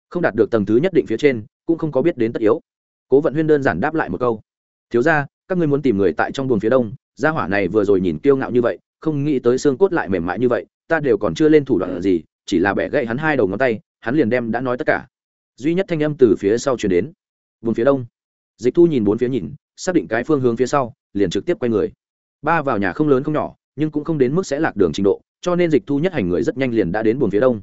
[SPEAKER 1] Không đạt được tầng thứ nhất định phía trên, cũng không có biết đến tất yếu. Cố vận huyên đơn giản đáp lại một câu. Thiếu ra các ngươi muốn tìm người tại trong buồng phía đông, gia hỏa này vừa rồi nhìn kiêu ngạo như vậy, không nghĩ tới xương cốt lại mềm mại như vậy, ta đều còn chưa lên thủ đoạn gì, chỉ là bẻ gậy hắn hai đầu ngón tay, hắn liền đem đã nói tất cả. Duy nhất thanh âm từ phía sau chuyển đến. Vùng phía đông. Dịch thu nhìn bốn phía nhìn, xác định cái phương hướng phía sau, liền trực tiếp quay người. Ba vào nhà không lớn không nhỏ, nhưng cũng không đến mức sẽ lạc đường trình độ cho nên dịch thu nhất hành người rất nhanh liền đã đến buồng phía đông.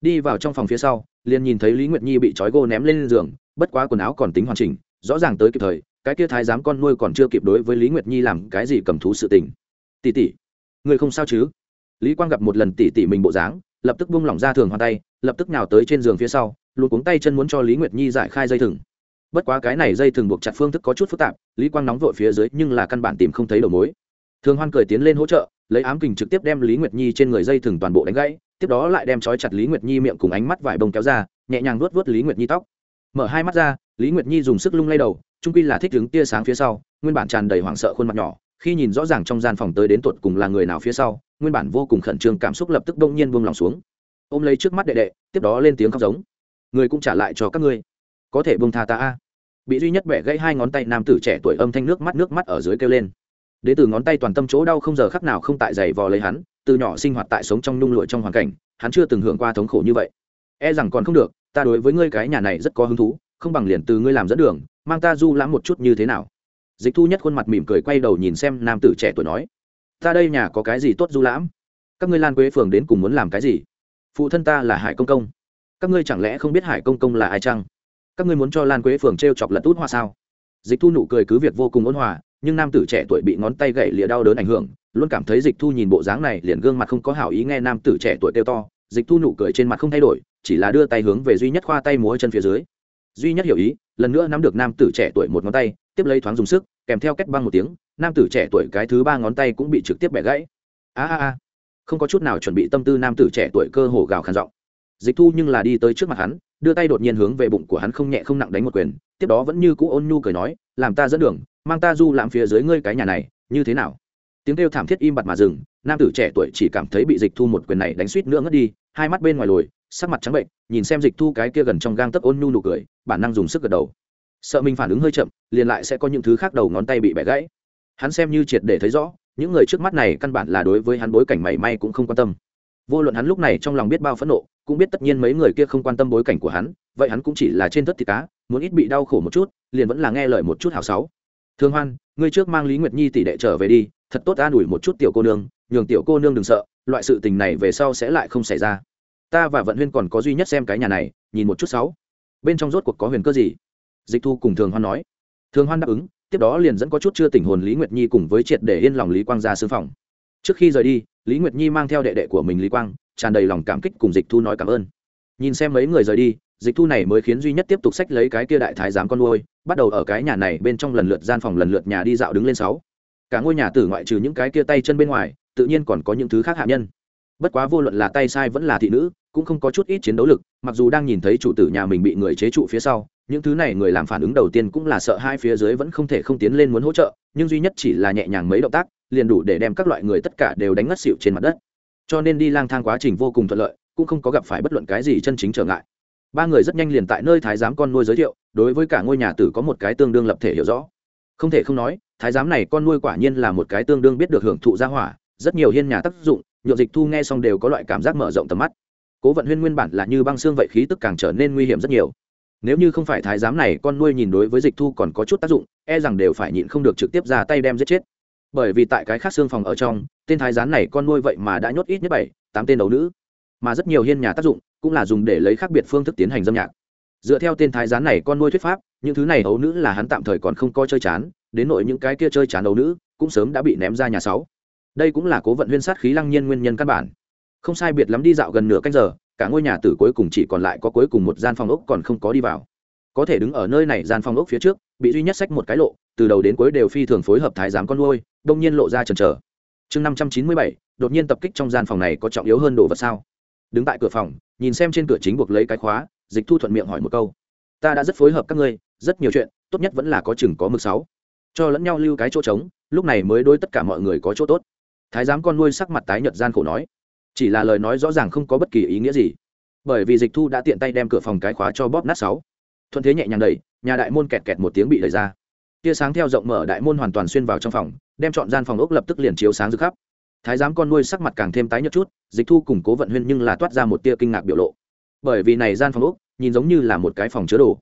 [SPEAKER 1] Đi vào trong phòng phía sau, liền nhìn thấy lý nguyệt nhi bị trói gô ném lên giường, bất quá quần áo còn tính hoàn chỉnh, rõ ràng tới kịp thời, cái kia thái giám con nuôi còn chưa kịp đối với lý nguyệt nhi làm cái gì cầm thú sự tình. Tỷ tỷ, người không sao chứ? Lý quang gặp một lần tỷ tỷ mình bộ dáng, lập tức buông lỏng ra thường hoàn tay, lập tức nào tới trên giường phía sau, luôn cuống tay chân muốn cho lý nguyệt nhi giải khai dây thừng. Bất quá cái này dây thừng buộc chặt phương thức có chút phức tạp, lý quang nóng vội phía dưới nhưng là căn bản tìm không thấy đầu mối. Thường hoan cười tiến lên hỗ trợ lấy ám kình trực tiếp đem lý nguyệt nhi trên người dây thừng toàn bộ đánh gãy, tiếp đó lại đem trói chặt lý nguyệt nhi miệng cùng ánh mắt vải bông kéo ra, nhẹ nhàng vuốt vuốt lý nguyệt nhi tóc. Mở hai mắt ra, lý nguyệt nhi dùng sức lung lay đầu, trung quy là thích đứng tia sáng phía sau, nguyên bản tràn đầy hoảng sợ khuôn mặt nhỏ, khi nhìn rõ ràng trong gian phòng tới đến tột cùng là người nào phía sau, nguyên bản vô cùng khẩn trương cảm xúc lập tức đông nhiên buông lòng xuống. Ôm lấy trước mắt đệ đệ, tiếp đó lên tiếng khóc giống. Người cũng trả lại cho các ngươi. Có thể buông tha ta a. Bị duy nhất bẻ gãy hai ngón tay nam tử trẻ tuổi âm thanh nước mắt nước mắt ở dưới kêu lên đ ế từ ngón tay toàn tâm chỗ đau không giờ khắc nào không tại giày vò lấy hắn, từ nhỏ sinh hoạt tại sống trong nung lụi trong hoàn cảnh, hắn chưa từng hưởng qua thống khổ như vậy. E rằng còn không được, ta đối với ngươi cái nhà này rất có hứng thú, không bằng liền từ ngươi làm dẫn đường, mang ta du lãm một chút như thế nào. Dịch thu nhất khuôn mặt mỉm cười quay đầu nhìn xem nam tử trẻ tuổi nói, ta đây nhà có cái gì tốt du lãm? Các ngươi lan quế phường đến cùng muốn làm cái gì? Phụ thân ta là hải công công. Các ngươi chẳng lẽ không biết hải công công là ai chăng? Các ngươi muốn cho lan quế phường t r e o chọc lật út hoa sao? Dịch thu nụ cười cứ việc vô cùng ôn hòa, nhưng nam tử trẻ tuổi bị ngón tay gậy lìa đau đớn ảnh hưởng, luôn cảm thấy dịch thu nhìn bộ dáng này liền gương mặt không có hảo ý nghe nam tử trẻ tuổi kêu to. Dịch thu nụ cười trên mặt không thay đổi, chỉ là đưa tay hướng về duy nhất khoa tay múa chân phía dưới. Duy nhất hiểu ý, lần nữa nắm được nam tử trẻ tuổi một ngón tay, tiếp lấy thoáng dùng sức, kèm theo cách băng một tiếng, nam tử trẻ tuổi cái thứ ba ngón tay cũng bị trực tiếp bẻ gãy. A a a. Không có chút nào chuẩn bị tâm tư nam tử trẻ tuổi cơ hồ gào khàn giọng dịch thu nhưng là đi tới trước mặt hắn, đưa tay đột nhiên hướng về bụng của hắn không nhẹ không nặng đánh một quyền, tiếp đó vẫn như cũ ôn nhu cười nói, làm ta dẫn đường, mang ta du làm phía dưới ngươi cái nhà này, như thế nào? Tiếng kêu thảm thiết im bặt mà dừng, nam tử trẻ tuổi chỉ cảm thấy bị dịch thu một quyền này đánh suýt nữa ngất đi, hai mắt bên ngoài lồi, sắc mặt trắng bệnh, nhìn xem dịch thu cái kia gần trong gang tấc ôn nhu nụ cười, bản năng dùng sức gật đầu. Sợ mình phản ứng hơi chậm, liền lại sẽ có những thứ khác đầu ngón tay bị bẻ gãy. Hắn xem như triệt để thấy rõ, những người trước mắt này căn bản là đối với hắn bối cảnh mảy may cũng không quan tâm vô luận hắn lúc này trong lòng biết bao phẫn nộ, cũng biết tất nhiên mấy người kia không quan tâm bối cảnh của hắn, vậy hắn cũng chỉ là trên thất thịt cá, muốn ít bị đau khổ một chút, liền vẫn là nghe lời một chút hào sáu. Thương hoan, ngươi trước mang lý nguyệt nhi tỷ đệ trở về đi, thật tốt an ủi một chút tiểu cô nương, nhường tiểu cô nương đừng sợ, loại sự tình này về sau sẽ lại không xảy ra. Ta và vận huyên còn có duy nhất xem cái nhà này, nhìn một chút sáu. Bên trong rốt cuộc có huyền cơ gì? Dịch thu cùng thường hoan nói. Thường hoan đáp ứng, tiếp đó liền dẫn có chút chưa tỉnh hồn lý nguyệt nhi cùng với triệt để yên lòng lý quang ra sư phòng. Trước khi rời đi lý nguyệt nhi mang theo đệ đệ của mình lý quang, tràn đầy lòng cảm kích cùng dịch thu nói cảm ơn. Nhìn xem mấy người rời đi, dịch thu này mới khiến duy nhất tiếp tục sách lấy cái kia đại thái giám con nuôi, bắt đầu ở cái nhà này bên trong lần lượt gian phòng lần lượt nhà đi dạo đứng lên sáu. Cả ngôi nhà tử ngoại trừ những cái kia tay chân bên ngoài, tự nhiên còn có những thứ khác hạ nhân. Bất quá vô luận là tay sai vẫn là thị nữ, cũng không có chút ít chiến đấu lực, mặc dù đang nhìn thấy chủ tử nhà mình bị người chế trụ phía sau những thứ này người làm phản ứng đầu tiên cũng là sợ hai phía dưới vẫn không thể không tiến lên muốn hỗ trợ, nhưng duy nhất chỉ là nhẹ nhàng mấy động tác, liền đủ để đem các loại người tất cả đều đánh ngất xịu trên mặt đất. Cho nên đi lang thang quá trình vô cùng thuận lợi, cũng không có gặp phải bất luận cái gì chân chính trở ngại. Ba người rất nhanh liền tại nơi thái giám con nuôi giới thiệu, đối với cả ngôi nhà tử có một cái tương đương lập thể hiểu rõ. Không thể không nói, thái giám này con nuôi quả nhiên là một cái tương đương biết được hưởng thụ gia hỏa, rất nhiều hiên nhà tác dụng, nhộn dịch thu nghe xong đều có loại cảm giác mở rộng tầm mắt. Cố vận huyên nguyên bản là như băng xương vậy, khí tức càng trở nên nguy hiểm rất nhiều nếu như không phải thái giám này, con nuôi nhìn đối với dịch thu còn có chút tác dụng e rằng đều phải nhịn không được trực tiếp ra tay đem giết chết. Bởi vì tại cái khác xương phòng ở trong, tên thái giám này con nuôi vậy mà đã nhốt ít nhất bảy, tám tên đấu nữ. Mà rất nhiều hiên nhà tác dụng cũng là dùng để lấy khác biệt phương thức tiến hành dâm nhạc. Dựa theo tên thái giám này con nuôi thuyết pháp, những thứ này đấu nữ là hắn tạm thời còn không coi chơi chán, đến nội những cái kia chơi chán đấu nữ cũng sớm đã bị ném ra nhà sáu. Đây cũng là cố vận huyên sát khí lăng nhiên nguyên nhân căn bản. Không sai biệt lắm đi dạo gần nửa canh giờ cả ngôi nhà tử cuối cùng chỉ còn lại có cuối cùng một gian phòng ốc còn không có đi vào. Có thể đứng ở nơi này gian phòng ốc phía trước, bị duy nhất sách một cái lộ, từ đầu đến cuối đều phi thường phối hợp thái giám con nuôi, đông nhiên lộ ra chần chờ. Chương năm trăm chín mươi bảy, đột nhiên tập kích trong gian phòng này có trọng yếu hơn đồ vật sao? Đứng tại cửa phòng, nhìn xem trên cửa chính buộc lấy cái khóa, dịch thu thuận miệng hỏi một câu. Ta đã rất phối hợp các ngươi, rất nhiều chuyện, tốt nhất vẫn là có chừng có mực sáu. Cho lẫn nhau lưu cái chỗ trống, lúc này mới đối tất cả mọi người có chỗ tốt. Thái giám con nuôi sắc mặt tái nhợt gian khổ nói chỉ là lời nói rõ ràng không có bất kỳ ý nghĩa gì. Bởi vì dịch thu đã tiện tay đem cửa phòng cái khóa cho bóp nát sáu. Thuận thế nhẹ nhàng đẩy, nhà đại môn kẹt kẹt một tiếng bị đẩy ra. Tia sáng theo rộng mở đại môn hoàn toàn xuyên vào trong phòng, đem chọn gian phòng ốc lập tức liền chiếu sáng rực khắp. Thái giám con nuôi sắc mặt càng thêm tái nhợt chút, dịch thu củng cố vận huyên nhưng là toát ra một tia kinh ngạc biểu lộ. Bởi vì này gian phòng ốc, nhìn giống như là một cái phòng chứa đồ.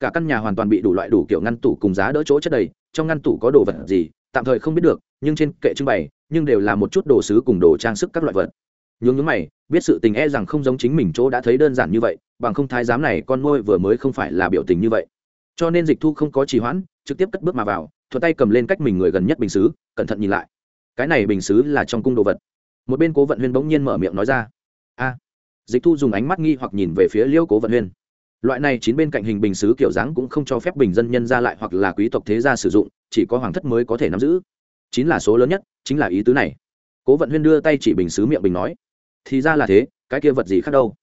[SPEAKER 1] Cả căn nhà hoàn toàn bị đủ loại đủ kiểu ngăn tủ cùng giá đỡ chỗ chất đầy, trong ngăn tủ có đồ vật gì, tạm thời không biết được, nhưng trên kệ trưng bày, nhưng đều là một chút đồ sứ cùng đồ trang sức các loại vật nhướng nhướng mày, biết sự tình e rằng không giống chính mình chỗ đã thấy đơn giản như vậy, bằng không thái giám này con nuôi vừa mới không phải là biểu tình như vậy. Cho nên dịch thu không có trì hoãn, trực tiếp cất bước mà vào thuật tay cầm lên cách mình người gần nhất bình xứ, cẩn thận nhìn lại. Cái này bình xứ là trong cung đồ vật. Một bên cố vận huyên bỗng nhiên mở miệng nói ra. A. Dịch thu dùng ánh mắt nghi hoặc nhìn về phía liêu cố vận huyên. Loại này chín bên cạnh hình bình xứ kiểu dáng cũng không cho phép bình dân nhân ra lại hoặc là quý tộc thế gia sử dụng, chỉ có hoàng thất mới có thể nắm giữ. Chín là số lớn nhất, chính là ý tứ này. Cố vận huyên đưa tay chỉ bình xứ miệng bình nói thì ra là thế, cái kia vật gì khác đâu?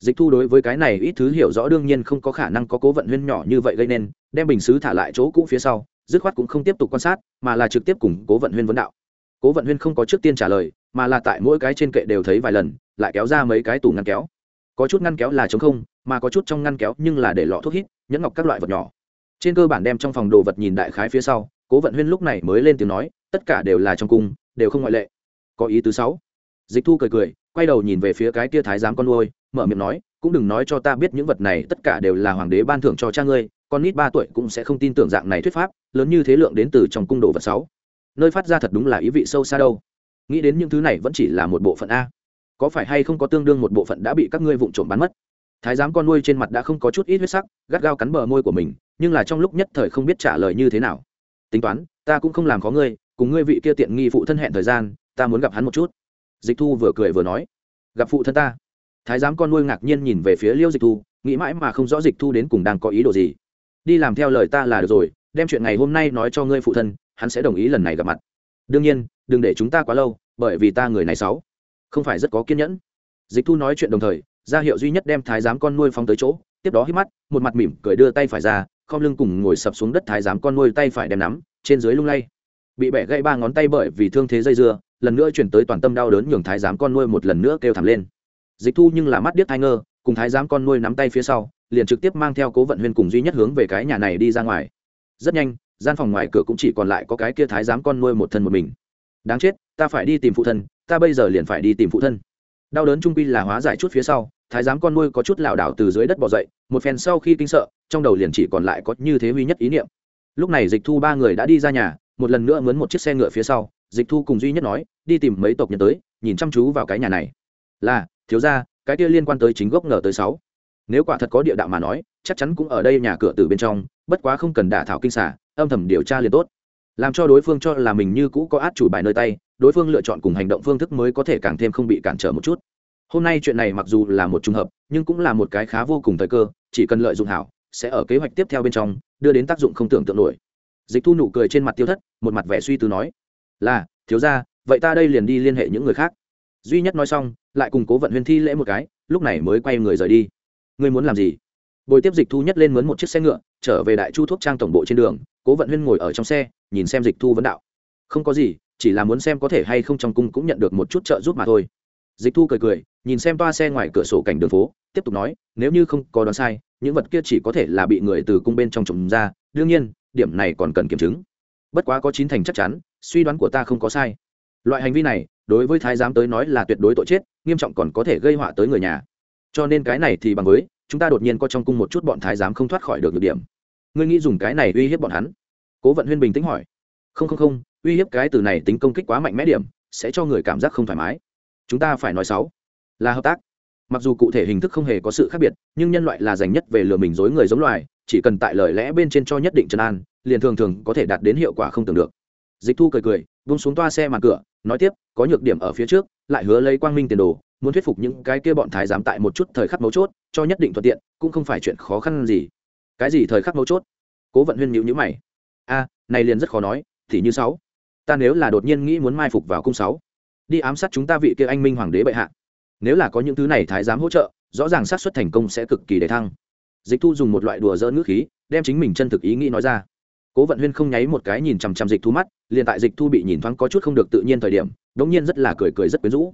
[SPEAKER 1] Dịch thu đối với cái này ít thứ hiểu rõ đương nhiên không có khả năng có cố vận huyên nhỏ như vậy gây nên, đem bình xứ thả lại chỗ cũ phía sau, dứt khoát cũng không tiếp tục quan sát, mà là trực tiếp cùng cố vận huyên vấn đạo. Cố vận huyên không có trước tiên trả lời, mà là tại mỗi cái trên kệ đều thấy vài lần, lại kéo ra mấy cái tủ ngăn kéo. Có chút ngăn kéo là chống không, mà có chút trong ngăn kéo nhưng là để lọ thuốc hít, nhẫn ngọc các loại vật nhỏ. Trên cơ bản đem trong phòng đồ vật nhìn đại khái phía sau, cố vận huyên lúc này mới lên tiếng nói, tất cả đều là trong cung, đều không ngoại lệ. Có ý tứ sáu dịch thu cười cười, quay đầu nhìn về phía cái kia thái giám con nuôi, mở miệng nói, cũng đừng nói cho ta biết những vật này, tất cả đều là hoàng đế ban thưởng cho cha ngươi, con nít ba tuổi cũng sẽ không tin tưởng dạng này thuyết pháp, lớn như thế lượng đến từ trong cung đồ vật sáu. Nơi phát ra thật đúng là ý vị sâu xa đâu. Nghĩ đến những thứ này vẫn chỉ là một bộ phận a. Có phải hay không có tương đương một bộ phận đã bị các ngươi vụng trộm bán mất? Thái giám con nuôi trên mặt đã không có chút ít huyết sắc, gắt gao cắn bờ môi của mình, nhưng là trong lúc nhất thời không biết trả lời như thế nào. Tính toán, ta cũng không làm khó ngươi, cùng ngươi vị kia tiện nghi phụ thân hẹn thời gian, ta muốn gặp hắn một chút dịch thu vừa cười vừa nói, gặp phụ thân ta. Thái giám con nuôi ngạc nhiên nhìn về phía liêu dịch thu, nghĩ mãi mà không rõ dịch thu đến cùng đang có ý đồ gì. Đi làm theo lời ta là được rồi, đem chuyện ngày hôm nay nói cho ngươi phụ thân, hắn sẽ đồng ý lần này gặp mặt. Đương nhiên, đừng để chúng ta quá lâu, bởi vì ta người này xấu. Không phải rất có kiên nhẫn. Dịch thu nói chuyện đồng thời, ra hiệu duy nhất đem thái giám con nuôi phóng tới chỗ, tiếp đó hít mắt, một mặt mỉm cười đưa tay phải ra không lưng cùng ngồi sập xuống đất thái giám con nuôi tay phải đem nắm, trên dưới lung lay. Bị bẻ gãy ba ngón tay bởi vì thương thế dây dưa lần nữa chuyển tới toàn tâm đau đớn nhường thái giám con nuôi một lần nữa kêu thảm lên. Dịch thu nhưng là mắt điếc thai ngơ, cùng thái giám con nuôi nắm tay phía sau, liền trực tiếp mang theo cố vận huyên cùng duy nhất hướng về cái nhà này đi ra ngoài. Rất nhanh, gian phòng ngoài cửa cũng chỉ còn lại có cái kia thái giám con nuôi một thân một mình. Đáng chết, ta phải đi tìm phụ thân, ta bây giờ liền phải đi tìm phụ thân. Đau đớn trung pi là hóa giải chút phía sau, thái giám con nuôi có chút lảo đảo từ dưới đất bỏ dậy, một phen sau khi kinh sợ, trong đầu liền chỉ còn lại có như thế huy nhất ý niệm. Lúc này dịch thu ba người đã đi ra nhà, một lần nữa mướn một chiếc xe ngựa phía sau dịch thu cùng duy nhất nói, đi tìm mấy tộc nhân tới, nhìn chăm chú vào cái nhà này. Là, thiếu ra cái kia liên quan tới chính gốc ngờ tới sáu. Nếu quả thật có địa đạo mà nói, chắc chắn cũng ở đây nhà cửa từ bên trong, bất quá không cần đả thảo kinh xả, âm thầm điều tra liền tốt. Làm cho đối phương cho là mình như cũ có át chủ bài nơi tay, đối phương lựa chọn cùng hành động phương thức mới có thể càng thêm không bị cản trở một chút. Hôm nay chuyện này mặc dù là một trùng hợp, nhưng cũng là một cái khá vô cùng thời cơ, chỉ cần lợi dụng hảo, sẽ ở kế hoạch tiếp theo bên trong, đưa đến tác dụng không tưởng tượng nổi. Dịch thu nụ cười trên mặt tiêu thất, một mặt vẻ suy tư nói là, thiếu ra vậy ta đây liền đi liên hệ những người khác. Duy nhất nói xong, lại cùng cố vận huyền thi lễ một cái, lúc này mới quay người rời đi. Ngươi muốn làm gì? Bồi tiếp dịch thu nhất lên mướn một chiếc xe ngựa, trở về đại chu thuốc trang tổng bộ trên đường, cố vận huyên ngồi ở trong xe, nhìn xem dịch thu vấn đạo. Không có gì, chỉ là muốn xem có thể hay không trong cung cũng nhận được một chút trợ giúp mà thôi. Dịch thu cười cười, nhìn xem toa xe ngoài cửa sổ cảnh đường phố, tiếp tục nói, nếu như không có đoán sai, những vật kia chỉ có thể là bị người từ cung bên trong trộm ra, đương nhiên, điểm này còn cần kiểm chứng bất quá có chín thành chắc chắn, suy đoán của ta không có sai. Loại hành vi này, đối với thái giám tới nói là tuyệt đối tội chết, nghiêm trọng còn có thể gây họa tới người nhà. Cho nên cái này thì bằng với, chúng ta đột nhiên có trong cung một chút bọn thái giám không thoát khỏi được nhược điểm. Ngươi nghĩ dùng cái này uy hiếp bọn hắn? Cố vận huyên bình tĩnh hỏi. Không không không, uy hiếp cái từ này tính công kích quá mạnh mẽ điểm, sẽ cho người cảm giác không thoải mái. Chúng ta phải nói sáu. Là hợp tác. Mặc dù cụ thể hình thức không hề có sự khác biệt, nhưng nhân loại là dành nhất về lừa mình dối người giống loài, chỉ cần tại lời lẽ bên trên cho nhất định trấn an liền thường thường có thể đạt đến hiệu quả không tưởng được. Dịch thu cười cười vung xuống toa xe màn cửa, nói tiếp, có nhược điểm ở phía trước, lại hứa lấy quang minh tiền đồ, muốn thuyết phục những cái kia bọn thái giám tại một chút thời khắc mấu chốt, cho nhất định thuận tiện, cũng không phải chuyện khó khăn gì. Cái gì thời khắc mấu chốt? Cố vận huyên nhữ nhữ mày. A, này liền rất khó nói, thì như sáu. Ta nếu là đột nhiên nghĩ muốn mai phục vào cung sáu, đi ám sát chúng ta vị kia anh minh hoàng đế bệ hạ. Nếu là có những thứ này thái giám hỗ trợ, rõ ràng xác suất thành công sẽ cực kỳ đề thăng. Dịch thu dùng một loại đùa dỡ ngữ khí, đem chính mình chân thực ý nghĩ nói ra cố vận huyên không nháy một cái nhìn chằm chằm dịch thu mắt, liền tại dịch thu bị nhìn thoáng có chút không được tự nhiên thời điểm, đống nhiên rất là cười cười rất quyến rũ.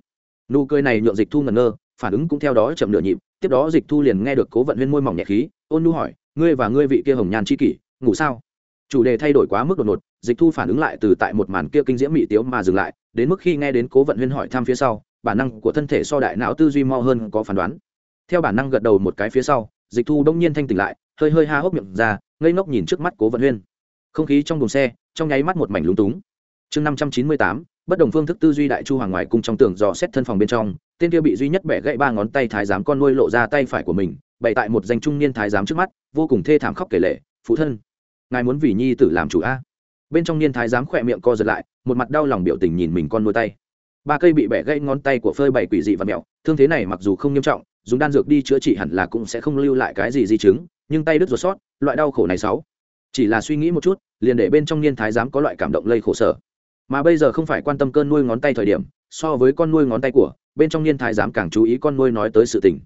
[SPEAKER 1] Nụ cười này nhượng dịch thu ngẩn ngơ, phản ứng cũng theo đó chậm nửa nhịp, tiếp đó dịch thu liền nghe được cố vận huyên môi mỏng nhẹ khí, ôn nu hỏi, ngươi và ngươi vị kia hồng nhàn c h i kỷ, ngủ sao? Chủ đề thay đổi quá mức đột ngột, dịch thu phản ứng lại từ tại một màn kia kinh diễm mỹ tiếu mà dừng lại, đến mức khi nghe đến cố vận huyên hỏi thăm phía sau, bản năng của thân thể so đại não tư duy mo hơn có phán đoán. Theo bản năng gật đầu một cái phía sau, dịch thu đông nhiên thanh tỉnh lại, hơi hơi ha hốc miệng ra, ngây ngốc nhìn trước mắt cố vận huyên không khí trong buồng xe, trong nháy mắt một mảnh lúng túng. Chương năm trăm chín mươi tám, bất đồng phương thức tư duy đại chu hoàng ngoài cung trong tường dò xét thân phòng bên trong, tên kia bị duy nhất bẻ gãy ba ngón tay thái giám con nuôi lộ ra tay phải của mình, bày tại một danh trung niên thái giám trước mắt, vô cùng thê thảm khóc kể lệ phụ thân, ngài muốn vì nhi tử làm chủ a? Bên trong niên thái giám khỏe miệng co giật lại, một mặt đau lòng biểu tình nhìn mình con nuôi tay. Ba cây bị bẻ gãy ngón tay của phơi bày quỷ dị và mẹo, thương thế này mặc dù không nghiêm trọng, dùng đan dược đi chữa trị hẳn là cũng sẽ không lưu lại cái gì di chứng, nhưng tay đứt ruột sót, loại đau khổ này sáu chỉ là suy nghĩ một chút, liền để bên trong niên thái giám có loại cảm động lây khổ sở. Mà bây giờ không phải quan tâm cơn nuôi ngón tay thời điểm, so với con nuôi ngón tay của, bên trong niên thái giám càng chú ý con nuôi nói tới sự tình.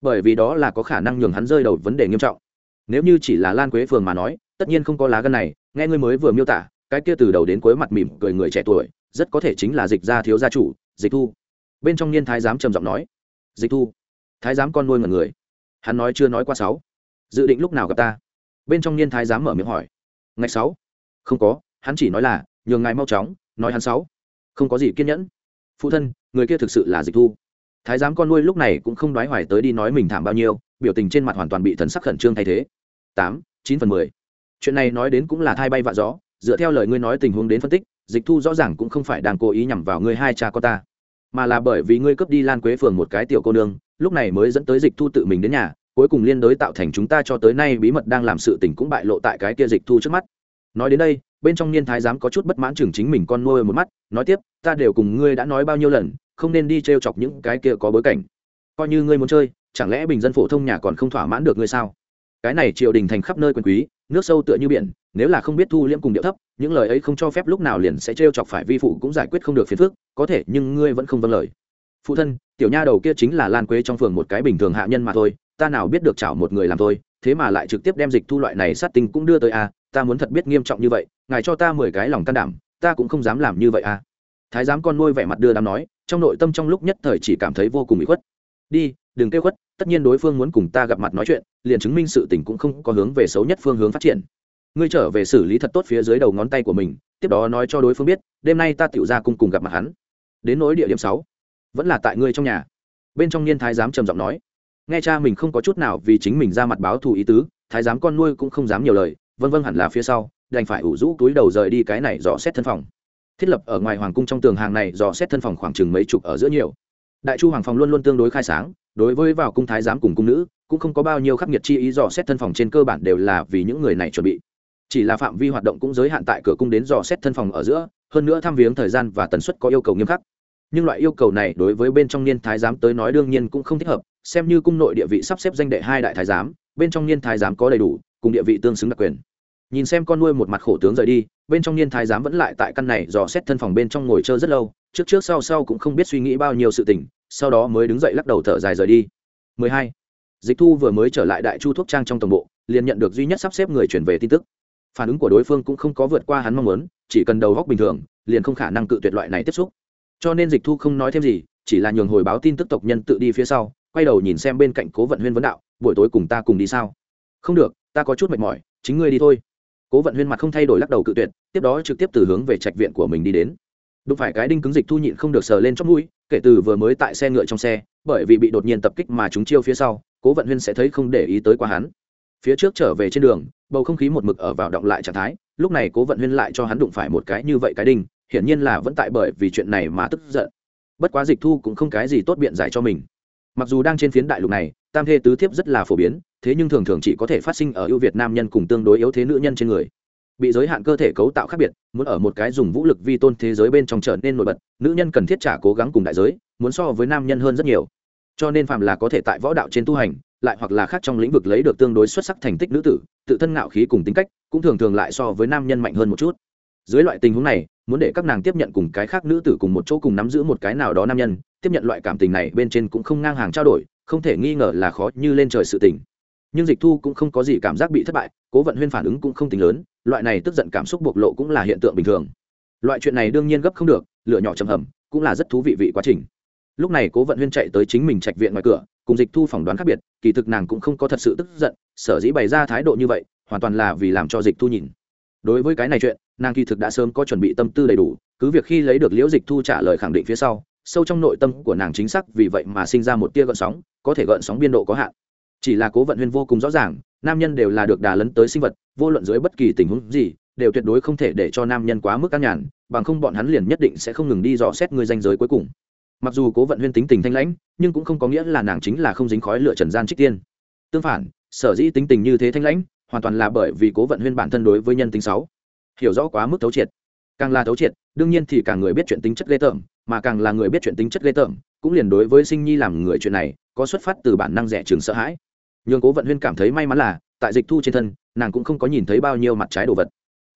[SPEAKER 1] Bởi vì đó là có khả năng nhường hắn rơi đầu vấn đề nghiêm trọng. Nếu như chỉ là lan quế phường mà nói, tất nhiên không có lá gân này, nghe ngươi mới vừa miêu tả, cái kia từ đầu đến cuối mặt mỉm cười người trẻ tuổi, rất có thể chính là dịch gia thiếu gia chủ, dịch thu. Bên trong niên thái giám trầm giọng nói, dịch thu, thái giám con nuôi ngần người. Hắn nói chưa nói qua sáu dự định lúc nào gặp ta? Bên trong niên thái giám mở miệng hỏi. Ngày sáu. Không có, hắn chỉ nói là, nhường ngài mau chóng, nói hắn sáu. Không có gì kiên nhẫn. Phụ thân, người kia thực sự là dịch thu. Thái giám con nuôi lúc này cũng không đoái hoài tới đi nói mình thảm bao nhiêu, biểu tình trên mặt hoàn toàn bị thần sắc khẩn trương thay thế. Tám, chín phần mười. Chuyện này nói đến cũng là thai bay vạ gió, dựa theo lời ngươi nói tình huống đến phân tích, dịch thu rõ ràng cũng không phải đang cố ý nhằm vào ngươi hai cha con ta, mà là bởi vì ngươi cướp đi lan quế phường một cái tiểu cô nương, lúc này mới dẫn tới dịch thu tự mình đến nhà cuối cùng liên đối tạo thành chúng ta cho tới nay bí mật đang làm sự tình cũng bại lộ tại cái kia dịch thu trước mắt. Nói đến đây, bên trong niên thái giám có chút bất mãn chừng chính mình con nuôi một mắt, nói tiếp, ta đều cùng ngươi đã nói bao nhiêu lần, không nên đi t r e o chọc những cái kia có bối cảnh. Coi như ngươi muốn chơi, chẳng lẽ bình dân phổ thông nhà còn không thỏa mãn được ngươi sao? Cái này triều đình thành khắp nơi quyền quý, nước sâu tựa như biển, nếu là không biết thu liễm cùng điệu thấp, những lời ấy không cho phép lúc nào liền sẽ t r e o chọc phải vi phụ cũng giải quyết không được phiền phức, có thể, nhưng ngươi vẫn không vâng lời. Phụ thân, tiểu nha đầu kia chính là lan quế trong phường một cái bình thường hạ nhân mà thôi ta nào biết được chảo một người làm thôi, thế mà lại trực tiếp đem dịch thu loại này sát tinh cũng đưa tới a ta muốn thật biết nghiêm trọng như vậy, ngài cho ta mười cái lòng can đảm, ta cũng không dám làm như vậy à. Thái giám con nuôi vẻ mặt đưa đám nói, trong nội tâm trong lúc nhất thời chỉ cảm thấy vô cùng bị khuất. Đi, đừng kêu khuất, tất nhiên đối phương muốn cùng ta gặp mặt nói chuyện, liền chứng minh sự tình cũng không có hướng về xấu nhất phương hướng phát triển. Ngươi trở về xử lý thật tốt phía dưới đầu ngón tay của mình, tiếp đó nói cho đối phương biết, đêm nay ta tiểu ra cùng cùng gặp mặt hắn. Đến nỗi địa điểm sáu, vẫn là tại ngươi trong nhà. Bên trong niên thái giám trầm giọng nói nghe cha mình không có chút nào vì chính mình ra mặt báo thù ý tứ, thái giám con nuôi cũng không dám nhiều lời vân vân hẳn là phía sau, đành phải ủ rũ túi đầu rời đi cái này dò xét thân phòng. Thiết lập ở ngoài hoàng cung trong tường hàng này, dò xét thân phòng khoảng chừng mấy chục ở giữa nhiều. Đại chu hoàng phòng luôn luôn tương đối khai sáng, đối với vào cung thái giám cùng cung nữ, cũng không có bao nhiêu khắc nghiệt chi ý dò xét thân phòng trên cơ bản đều là vì những người này chuẩn bị. Chỉ là phạm vi hoạt động cũng giới hạn tại cửa cung đến dò xét thân phòng ở giữa, hơn nữa thăm viếng thời gian và tần suất có yêu cầu nghiêm khắc. Nhưng loại yêu cầu này đối với bên trong niên thái giám tới nói đương nhiên cũng không thích hợp xem như cung nội địa vị sắp xếp danh đệ hai đại thái giám, bên trong niên thái giám có đầy đủ, cùng địa vị tương xứng đặc quyền. Nhìn xem con nuôi một mặt khổ tướng rời đi, bên trong niên thái giám vẫn lại tại căn này dò xét thân phòng bên trong ngồi chơi rất lâu, trước trước sau sau cũng không biết suy nghĩ bao nhiêu sự tình, sau đó mới đứng dậy lắc đầu thở dài rời đi. 12. dịch thu vừa mới trở lại đại chu thuốc trang trong tổng bộ, liền nhận được duy nhất sắp xếp người chuyển về tin tức. Phản ứng của đối phương cũng không có vượt qua hắn mong muốn, chỉ cần đầu góc bình thường, liền không khả năng cự tuyệt loại này tiếp xúc. Cho nên dịch thu không nói thêm gì, chỉ là nhường hồi báo tin tức tộc nhân tự đi phía sau quay đầu nhìn xem bên cạnh cố vận huyên vấn đạo, buổi tối cùng ta cùng đi sao? Không được, ta có chút mệt mỏi, chính ngươi đi thôi. Cố vận huyên mặt không thay đổi lắc đầu cự tuyệt, tiếp đó trực tiếp từ hướng về trạch viện của mình đi đến. Đụng phải cái đinh cứng dịch thu nhịn không được sờ lên trong mũi, kể từ vừa mới tại xe ngựa trong xe, bởi vì bị đột nhiên tập kích mà chúng chiêu phía sau, cố vận huyên sẽ thấy không để ý tới qua hắn. Phía trước trở về trên đường, bầu không khí một mực ở vào động lại trạng thái, lúc này cố vận huyên lại cho hắn đụng phải một cái như vậy cái đinh, hiển nhiên là vẫn tại bởi vì chuyện này mà tức giận. Bất quá dịch thu cũng không cái gì tốt biện giải cho mình mặc dù đang trên phiến đại lục này, tam thê tứ thiếp rất là phổ biến, thế nhưng thường thường chỉ có thể phát sinh ở ưu việt nam nhân cùng tương đối yếu thế nữ nhân trên người. Bị giới hạn cơ thể cấu tạo khác biệt, muốn ở một cái dùng vũ lực vi tôn thế giới bên trong trở nên nổi bật, nữ nhân cần thiết trả cố gắng cùng đại giới, muốn so với nam nhân hơn rất nhiều. Cho nên phạm là có thể tại võ đạo trên tu hành, lại hoặc là khác trong lĩnh vực lấy được tương đối xuất sắc thành tích nữ tử, tự thân ngạo khí cùng tính cách, cũng thường thường lại so với nam nhân mạnh hơn một chút. Dưới loại tình huống này muốn để các nàng tiếp nhận cùng cái khác nữ tử cùng một chỗ cùng nắm giữ một cái nào đó nam nhân, tiếp nhận loại cảm tình này bên trên cũng không ngang hàng trao đổi, không thể nghi ngờ là khó như lên trời sự tình. Nhưng dịch thu cũng không có gì cảm giác bị thất bại, cố vận huyên phản ứng cũng không tính lớn, loại này tức giận cảm xúc bộc lộ cũng là hiện tượng bình thường. Loại chuyện này đương nhiên gấp không được, lửa nhỏ chầm hầm, cũng là rất thú vị vị quá trình. Lúc này cố vận huyên chạy tới chính mình trạch viện ngoài cửa, cùng dịch thu phỏng đoán khác biệt, kỳ thực nàng cũng không có thật sự tức giận, sở dĩ bày ra thái độ như vậy, hoàn toàn là vì làm cho dịch thu nhìn. Đối với cái này chuyện nàng kỳ thực đã sớm có chuẩn bị tâm tư đầy đủ, cứ việc khi lấy được liễu dịch thu trả lời khẳng định phía sau, sâu trong nội tâm của nàng chính xác vì vậy mà sinh ra một tia gợn sóng, có thể gợn sóng biên độ có hạn. Chỉ là cố vận huyên vô cùng rõ ràng, nam nhân đều là được đà lấn tới sinh vật, vô luận dưới bất kỳ tình huống gì, đều tuyệt đối không thể để cho nam nhân quá mức căng nhàn, bằng không bọn hắn liền nhất định sẽ không ngừng đi dò xét người danh giới cuối cùng. Mặc dù cố vận huyên tính tình thanh lãnh, nhưng cũng không có nghĩa là nàng chính là không dính khói lựa trần gian trích tiên. Tương phản, sở dĩ tính tình như thế thanh lãnh, hoàn toàn là bởi vì cố vận huyên bản thân đối với nhân tính sáu hiểu rõ quá mức thấu triệt. Càng là thấu triệt, đương nhiên thì càng người biết chuyện tính chất ghê tởm, mà càng là người biết chuyện tính chất ghê tởm, cũng liền đối với sinh nhi làm người chuyện này, có xuất phát từ bản năng rẻ trường sợ hãi. Nhường cố vận huyên cảm thấy may mắn là, tại dịch thu trên thân, nàng cũng không có nhìn thấy bao nhiêu mặt trái đồ vật.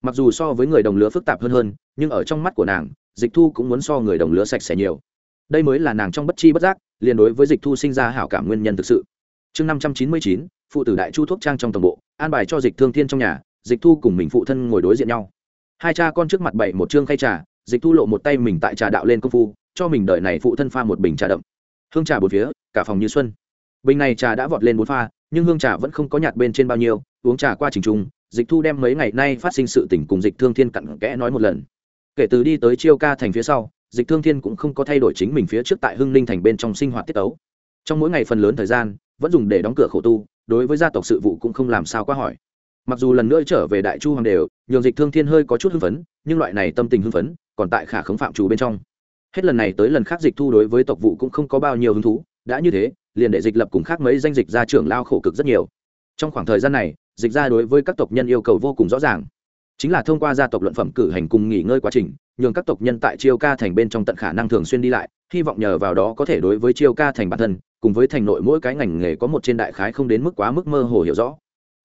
[SPEAKER 1] Mặc dù so với người đồng lứa phức tạp hơn hơn, nhưng ở trong mắt của nàng, dịch thu cũng muốn so người đồng lứa sạch sẽ nhiều. Đây mới là nàng trong bất chi bất giác, liền đối với dịch thu sinh ra hảo cảm nguyên nhân thực sự. Chương năm trăm chín mươi chín, phụ tử đại chu thuốc trang trong tổng bộ, an bài cho dịch thương thiên trong nhà dịch thu cùng mình phụ thân ngồi đối diện nhau. Hai cha con trước mặt bậy một chương khay trà, dịch thu lộ một tay mình tại trà đạo lên công phu, cho mình đợi này phụ thân pha một bình trà đậm. Hương trà bốn phía, cả phòng như xuân. Bình này trà đã vọt lên bốn pha, nhưng hương trà vẫn không có nhạt bên trên bao nhiêu, uống trà qua trình trung, dịch thu đem mấy ngày nay phát sinh sự tình cùng dịch thương thiên cặn kẽ nói một lần. Kể từ đi tới chiêu ca thành phía sau, dịch thương thiên cũng không có thay đổi chính mình phía trước tại hưng ninh thành bên trong sinh hoạt tiết tấu. Trong mỗi ngày phần lớn thời gian, vẫn dùng để đóng cửa khổ tu, đối với gia tộc sự vụ cũng không làm sao quá hỏi mặc dù lần nữa trở về đại chu hoàng đều, nhường dịch thương thiên hơi có chút hưng phấn, nhưng loại này tâm tình hưng phấn còn tại khả khống phạm chủ bên trong. Hết lần này tới lần khác dịch thu đối với tộc vụ cũng không có bao nhiêu hứng thú, đã như thế, liền để dịch lập cùng khác mấy danh dịch ra trưởng lao khổ cực rất nhiều. Trong khoảng thời gian này, dịch ra đối với các tộc nhân yêu cầu vô cùng rõ ràng. Chính là thông qua gia tộc luận phẩm cử hành cùng nghỉ ngơi quá trình, nhường các tộc nhân tại chiêu ca thành bên trong tận khả năng thường xuyên đi lại, hy vọng nhờ vào đó có thể đối với chiêu ca thành bản thân, cùng với thành nội mỗi cái ngành nghề có một trên đại khái không đến mức quá mức mơ hồ hiểu rõ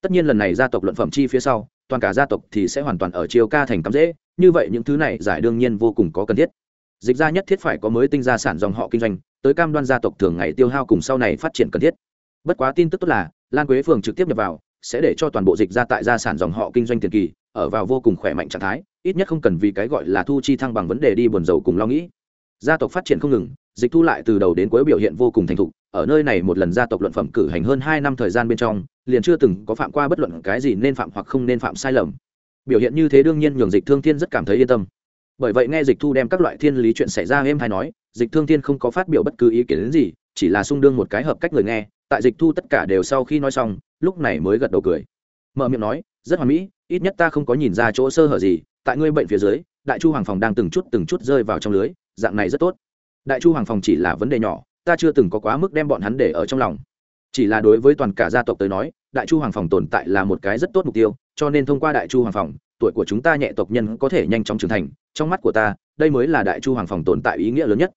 [SPEAKER 1] tất nhiên lần này gia tộc luận phẩm chi phía sau, toàn cả gia tộc thì sẽ hoàn toàn ở chiêu ca thành cắm dễ, như vậy những thứ này giải đương nhiên vô cùng có cần thiết. Dịch ra nhất thiết phải có mới tinh gia sản dòng họ kinh doanh, tới cam đoan gia tộc thường ngày tiêu hao cùng sau này phát triển cần thiết. Bất quá tin tức tốt là, lan quế phường trực tiếp nhập vào, sẽ để cho toàn bộ dịch ra tại gia sản dòng họ kinh doanh tiền kỳ, ở vào vô cùng khỏe mạnh trạng thái, ít nhất không cần vì cái gọi là thu chi thăng bằng vấn đề đi buồn dầu cùng lo nghĩ. Gia tộc phát triển không ngừng, dịch thu lại từ đầu đến cuối biểu hiện vô cùng thành thục ở nơi này một lần gia tộc luận phẩm cử hành hơn hai năm thời gian bên trong, liền chưa từng có phạm qua bất luận cái gì nên phạm hoặc không nên phạm sai lầm. Biểu hiện như thế đương nhiên nhường dịch thương thiên rất cảm thấy yên tâm. Bởi vậy nghe dịch thu đem các loại thiên lý chuyện xảy ra êm hay nói, dịch thương thiên không có phát biểu bất cứ ý kiến gì, chỉ là sung đương một cái hợp cách người nghe, tại dịch thu tất cả đều sau khi nói xong, lúc này mới gật đầu cười. Mở miệng nói, rất hoàn mỹ, ít nhất ta không có nhìn ra chỗ sơ hở gì, tại ngươi bệnh phía dưới, đại chu hoàng phòng đang từng chút từng chút rơi vào trong lưới, dạng này rất tốt. Đại chu hoàng phòng chỉ là vấn đề nhỏ ta chưa từng có quá mức đem bọn hắn để ở trong lòng. Chỉ là đối với toàn cả gia tộc tới nói, đại chu hoàng phòng tồn tại là một cái rất tốt mục tiêu, cho nên thông qua đại chu hoàng phòng, tuổi của chúng ta nhẹ tộc nhân có thể nhanh chóng trưởng thành, trong mắt của ta, đây mới là đại chu hoàng phòng tồn tại ý nghĩa lớn nhất.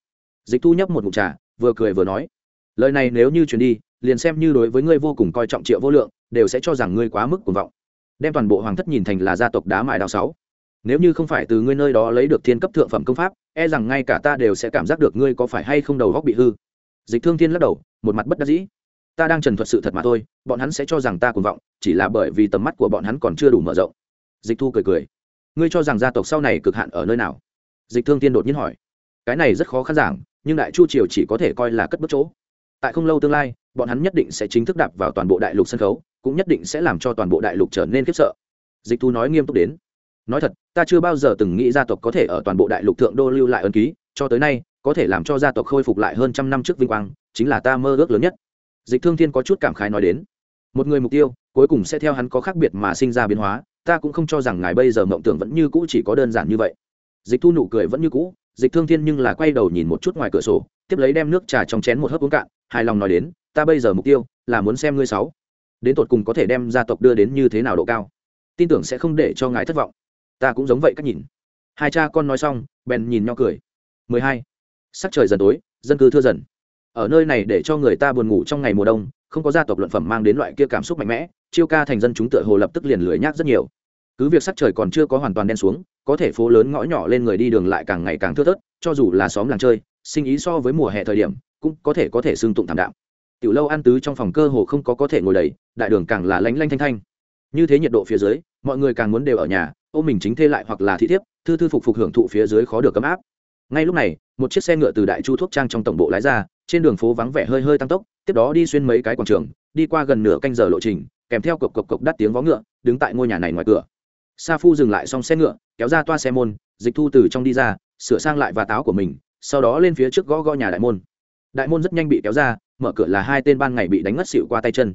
[SPEAKER 1] Dịch thu nhấp một mục trà, vừa cười vừa nói, lời này nếu như truyền đi, liền xem như đối với ngươi vô cùng coi trọng triệu vô lượng, đều sẽ cho rằng ngươi quá mức cuồng vọng. Đem toàn bộ hoàng thất nhìn thành là gia tộc đá mại đào sáu. Nếu như không phải từ ngươi nơi đó lấy được thiên cấp thượng phẩm công pháp e rằng ngay cả ta đều sẽ cảm giác được ngươi có phải hay không đầu góc bị hư dịch thương thiên lắc đầu, một mặt bất đắc dĩ. Ta đang trần thuật sự thật mà thôi, bọn hắn sẽ cho rằng ta cuồng vọng, chỉ là bởi vì tầm mắt của bọn hắn còn chưa đủ mở rộng. Dịch thu cười cười. Ngươi cho rằng gia tộc sau này cực hạn ở nơi nào? Dịch thương tiên đột nhiên hỏi. Cái này rất khó khăn giảng, nhưng đại chu triều chỉ có thể coi là cất bước chỗ. Tại không lâu tương lai, bọn hắn nhất định sẽ chính thức đạp vào toàn bộ đại lục sân khấu, cũng nhất định sẽ làm cho toàn bộ đại lục trở nên khiếp sợ. Dịch thu nói nghiêm túc đến. Nói thật, ta chưa bao giờ từng nghĩ gia tộc có thể ở toàn bộ đại lục thượng đô lưu lại ân ký, cho tới nay có thể làm cho gia tộc khôi phục lại hơn trăm năm trước vinh quang, chính là ta mơ ước lớn nhất. Dịch thương thiên có chút cảm khái nói đến, một người mục tiêu, cuối cùng sẽ theo hắn có khác biệt mà sinh ra biến hóa, ta cũng không cho rằng ngài bây giờ mộng tưởng vẫn như cũ chỉ có đơn giản như vậy. Dịch thu nụ cười vẫn như cũ, dịch thương thiên nhưng là quay đầu nhìn một chút ngoài cửa sổ, tiếp lấy đem nước trà trong chén một hớp uống cạn, hài lòng nói đến, ta bây giờ mục tiêu là muốn xem ngươi sáu. Đến tột cùng có thể đem gia tộc đưa đến như thế nào độ cao? Tin tưởng sẽ không để cho ngài thất vọng. Ta cũng giống vậy cách nhìn. Hai cha con nói xong, bèn nhìn nhau cười. 12 sắc trời dần tối, dân cư thưa dần. Ở nơi này để cho người ta buồn ngủ trong ngày mùa đông, không có gia tộc luận phẩm mang đến loại kia cảm xúc mạnh mẽ, chiêu ca thành dân chúng tựa hồ lập tức liền lười nhác rất nhiều. Cứ việc sắc trời còn chưa có hoàn toàn đen xuống, có thể phố lớn ngõ nhỏ lên người đi đường lại càng ngày càng thưa thớt, cho dù là xóm làng chơi, sinh ý so với mùa hè thời điểm, cũng có thể có thể xương tụng thảm đạm. Tiểu lâu ăn tứ trong phòng cơ hồ không có có thể ngồi đầy, đại đường càng là lánh lanh thanh thanh. Như thế nhiệt độ phía dưới, mọi người càng muốn đều ở nhà, ô mình chính thê lại hoặc là thị thiếp, thư thư phục phục hưởng thụ phía dưới khó được ấm áp. Ngay lúc này một chiếc xe ngựa từ đại chu thuốc trang trong tổng bộ lái ra, trên đường phố vắng vẻ hơi hơi tăng tốc, tiếp đó đi xuyên mấy cái quảng trường, đi qua gần nửa canh giờ lộ trình, kèm theo cộc cộc cộc đắt tiếng vó ngựa, đứng tại ngôi nhà này ngoài cửa. Sa phu dừng lại xong xe ngựa, kéo ra toa xe môn, dịch thu từ trong đi ra, sửa sang lại và táo của mình, sau đó lên phía trước gõ gõ nhà đại môn. Đại môn rất nhanh bị kéo ra, mở cửa là hai tên ban ngày bị đánh ngất xịu qua tay chân.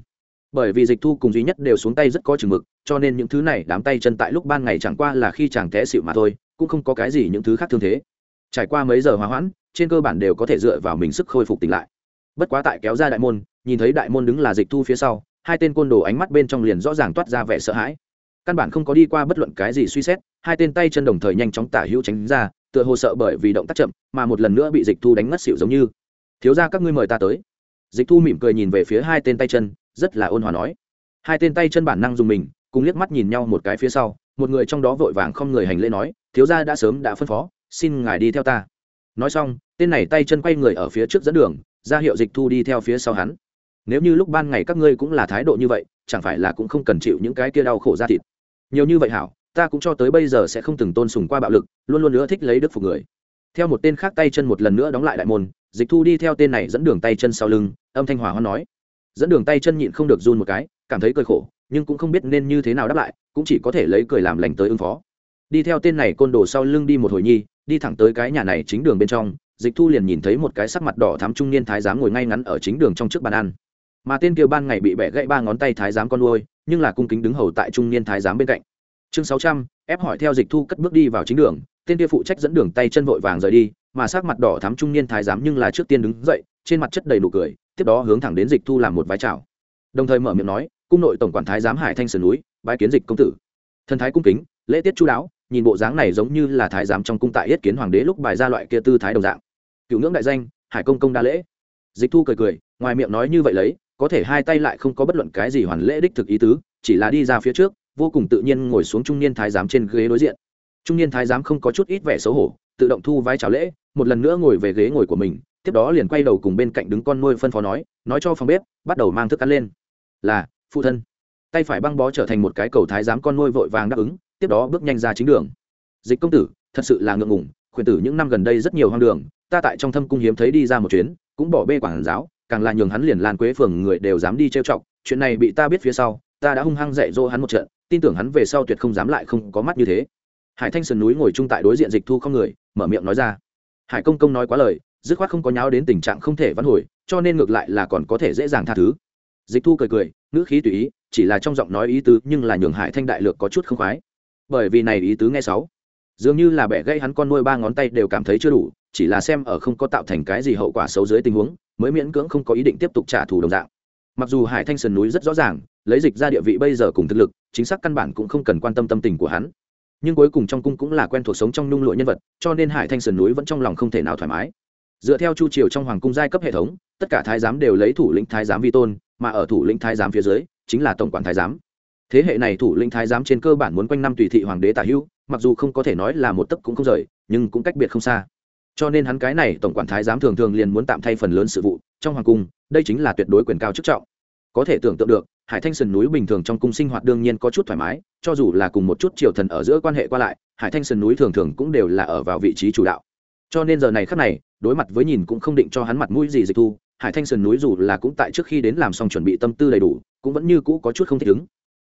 [SPEAKER 1] Bởi vì dịch thu cùng duy nhất đều xuống tay rất có chừng mực, cho nên những thứ này đám tay chân tại lúc ban ngày chẳng qua là khi chàng té xịu mà thôi, cũng không có cái gì những thứ khác thương thế trải qua mấy giờ hòa hoãn, trên cơ bản đều có thể dựa vào mình sức khôi phục tỉnh lại. Bất quá tại kéo ra đại môn, nhìn thấy đại môn đứng là dịch thu phía sau, hai tên côn đồ ánh mắt bên trong liền rõ ràng toát ra vẻ sợ hãi. Căn bản không có đi qua bất luận cái gì suy xét, hai tên tay chân đồng thời nhanh chóng tả hữu tránh ra, tựa hồ sợ bởi vì động tác chậm, mà một lần nữa bị dịch thu đánh ngất xỉu giống như. Thiếu ra các ngươi mời ta tới. Dịch thu mỉm cười nhìn về phía hai tên tay chân, rất là ôn hòa nói. Hai tên tay chân bản năng dùng mình, cùng liếc mắt nhìn nhau một cái phía sau, một người trong đó vội vàng không người hành lễ nói, thiếu gia đã sớm đã phân phó xin ngài đi theo ta. Nói xong, tên này tay chân quay người ở phía trước dẫn đường, ra hiệu dịch thu đi theo phía sau hắn. Nếu như lúc ban ngày các ngươi cũng là thái độ như vậy, chẳng phải là cũng không cần chịu những cái kia đau khổ ra thịt. Nhiều như vậy hảo, ta cũng cho tới bây giờ sẽ không từng tôn sùng qua bạo lực, luôn luôn nữa thích lấy đức phục người. Theo một tên khác tay chân một lần nữa đóng lại đại môn, dịch thu đi theo tên này dẫn đường tay chân sau lưng, âm thanh hòa hoan nói. Dẫn đường tay chân nhịn không được run một cái, cảm thấy cười khổ, nhưng cũng không biết nên như thế nào đáp lại, cũng chỉ có thể lấy cười làm lành tới ứng phó đi theo tên này côn đồ sau lưng đi một hồi nhi, đi thẳng tới cái nhà này chính đường bên trong, dịch thu liền nhìn thấy một cái sắc mặt đỏ thắm trung niên thái giám ngồi ngay ngắn ở chính đường trong trước bàn ăn. Mà tên kia ban ngày bị bẻ gãy ba ngón tay thái giám con nuôi, nhưng là cung kính đứng hầu tại trung niên thái giám bên cạnh. Chương sáu trăm, ép hỏi theo dịch thu cất bước đi vào chính đường, tên kia phụ trách dẫn đường tay chân vội vàng rời đi, mà sắc mặt đỏ thắm trung niên thái giám nhưng là trước tiên đứng dậy, trên mặt chất đầy nụ cười, tiếp đó hướng thẳng đến dịch thu làm một vái chào. Đồng thời mở miệng nói, cung nội tổng quản thái giám hải thanh sườn núi, bái kiến dịch công tử. Thần thái cung kính, lễ tiết chú đáo nhìn bộ dáng này giống như là thái giám trong cung tại yết kiến hoàng đế lúc bài ra loại kia tư thái đồng dạng. Cựu ngưỡng đại danh, hải công công đa lễ. Dịch thu cười cười, ngoài miệng nói như vậy lấy, có thể hai tay lại không có bất luận cái gì hoàn lễ đích thực ý tứ, chỉ là đi ra phía trước, vô cùng tự nhiên ngồi xuống trung niên thái giám trên ghế đối diện. Trung niên thái giám không có chút ít vẻ xấu hổ, tự động thu vai chào lễ, một lần nữa ngồi về ghế ngồi của mình, tiếp đó liền quay đầu cùng bên cạnh đứng con nuôi phân phó nói nói cho phòng bếp, bắt đầu mang thức ăn lên. Là, phụ thân. Tay phải băng bó trở thành một cái cầu thái giám con nuôi vội vàng đáp ứng tiếp đó bước nhanh ra chính đường. Dịch công tử, thật sự là ngượng ngùng khuyển tử những năm gần đây rất nhiều hoang đường, ta tại trong thâm cung hiếm thấy đi ra một chuyến, cũng bỏ bê quản giáo, càng là nhường hắn liền lan quế phường người đều dám đi trêu chọc, chuyện này bị ta biết phía sau, ta đã hung hăng dạy dỗ hắn một trận, tin tưởng hắn về sau tuyệt không dám lại không có mắt như thế. Hải thanh sườn núi ngồi chung tại đối diện dịch thu không người, mở miệng nói ra. Hải công công nói quá lời, dứt khoát không có nháo đến tình trạng không thể vãn hồi, cho nên ngược lại là còn có thể dễ dàng tha thứ. Dịch thu cười cười, ngữ khí tùy ý, chỉ là trong giọng nói ý tứ, nhưng là nhường hải thanh đại lược có chút không khoái bởi vì này ý tứ nghe sáu. Dường như là bẻ gây hắn con nuôi ba ngón tay đều cảm thấy chưa đủ, chỉ là xem ở không có tạo thành cái gì hậu quả xấu dưới tình huống, mới miễn cưỡng không có ý định tiếp tục trả thù đồng dạng. Mặc dù hải thanh sườn núi rất rõ ràng, lấy dịch ra địa vị bây giờ cùng thực lực, chính xác căn bản cũng không cần quan tâm tâm tình của hắn. Nhưng cuối cùng trong cung cũng là quen thuộc sống trong nhung lụa nhân vật, cho nên hải thanh sườn núi vẫn trong lòng không thể nào thoải mái. Dựa theo chu triều trong hoàng cung giai cấp hệ thống, tất cả thái giám đều lấy thủ lĩnh thái giám vi tôn, mà ở thủ lĩnh thái giám phía dưới, chính là tổng quản thái giám thế hệ này thủ lĩnh thái giám trên cơ bản muốn quanh năm tùy thị hoàng đế tả hữu, mặc dù không có thể nói là một tấc cũng không rời, nhưng cũng cách biệt không xa. Cho nên hắn cái này tổng quản thái giám thường thường liền muốn tạm thay phần lớn sự vụ, trong hoàng cung, đây chính là tuyệt đối quyền cao chức trọng. Có thể tưởng tượng được, hải thanh sườn núi bình thường trong cung sinh hoạt đương nhiên có chút thoải mái, cho dù là cùng một chút triều thần ở giữa quan hệ qua lại, hải thanh sườn núi thường thường cũng đều là ở vào vị trí chủ đạo. Cho nên giờ này khắc này, đối mặt với nhìn cũng không định cho hắn mặt mũi gì dịch thu, hải thanh sườn núi dù là cũng tại trước khi đến làm xong chuẩn bị tâm tư đầy đủ, cũng vẫn như cũ có chút không thích ứng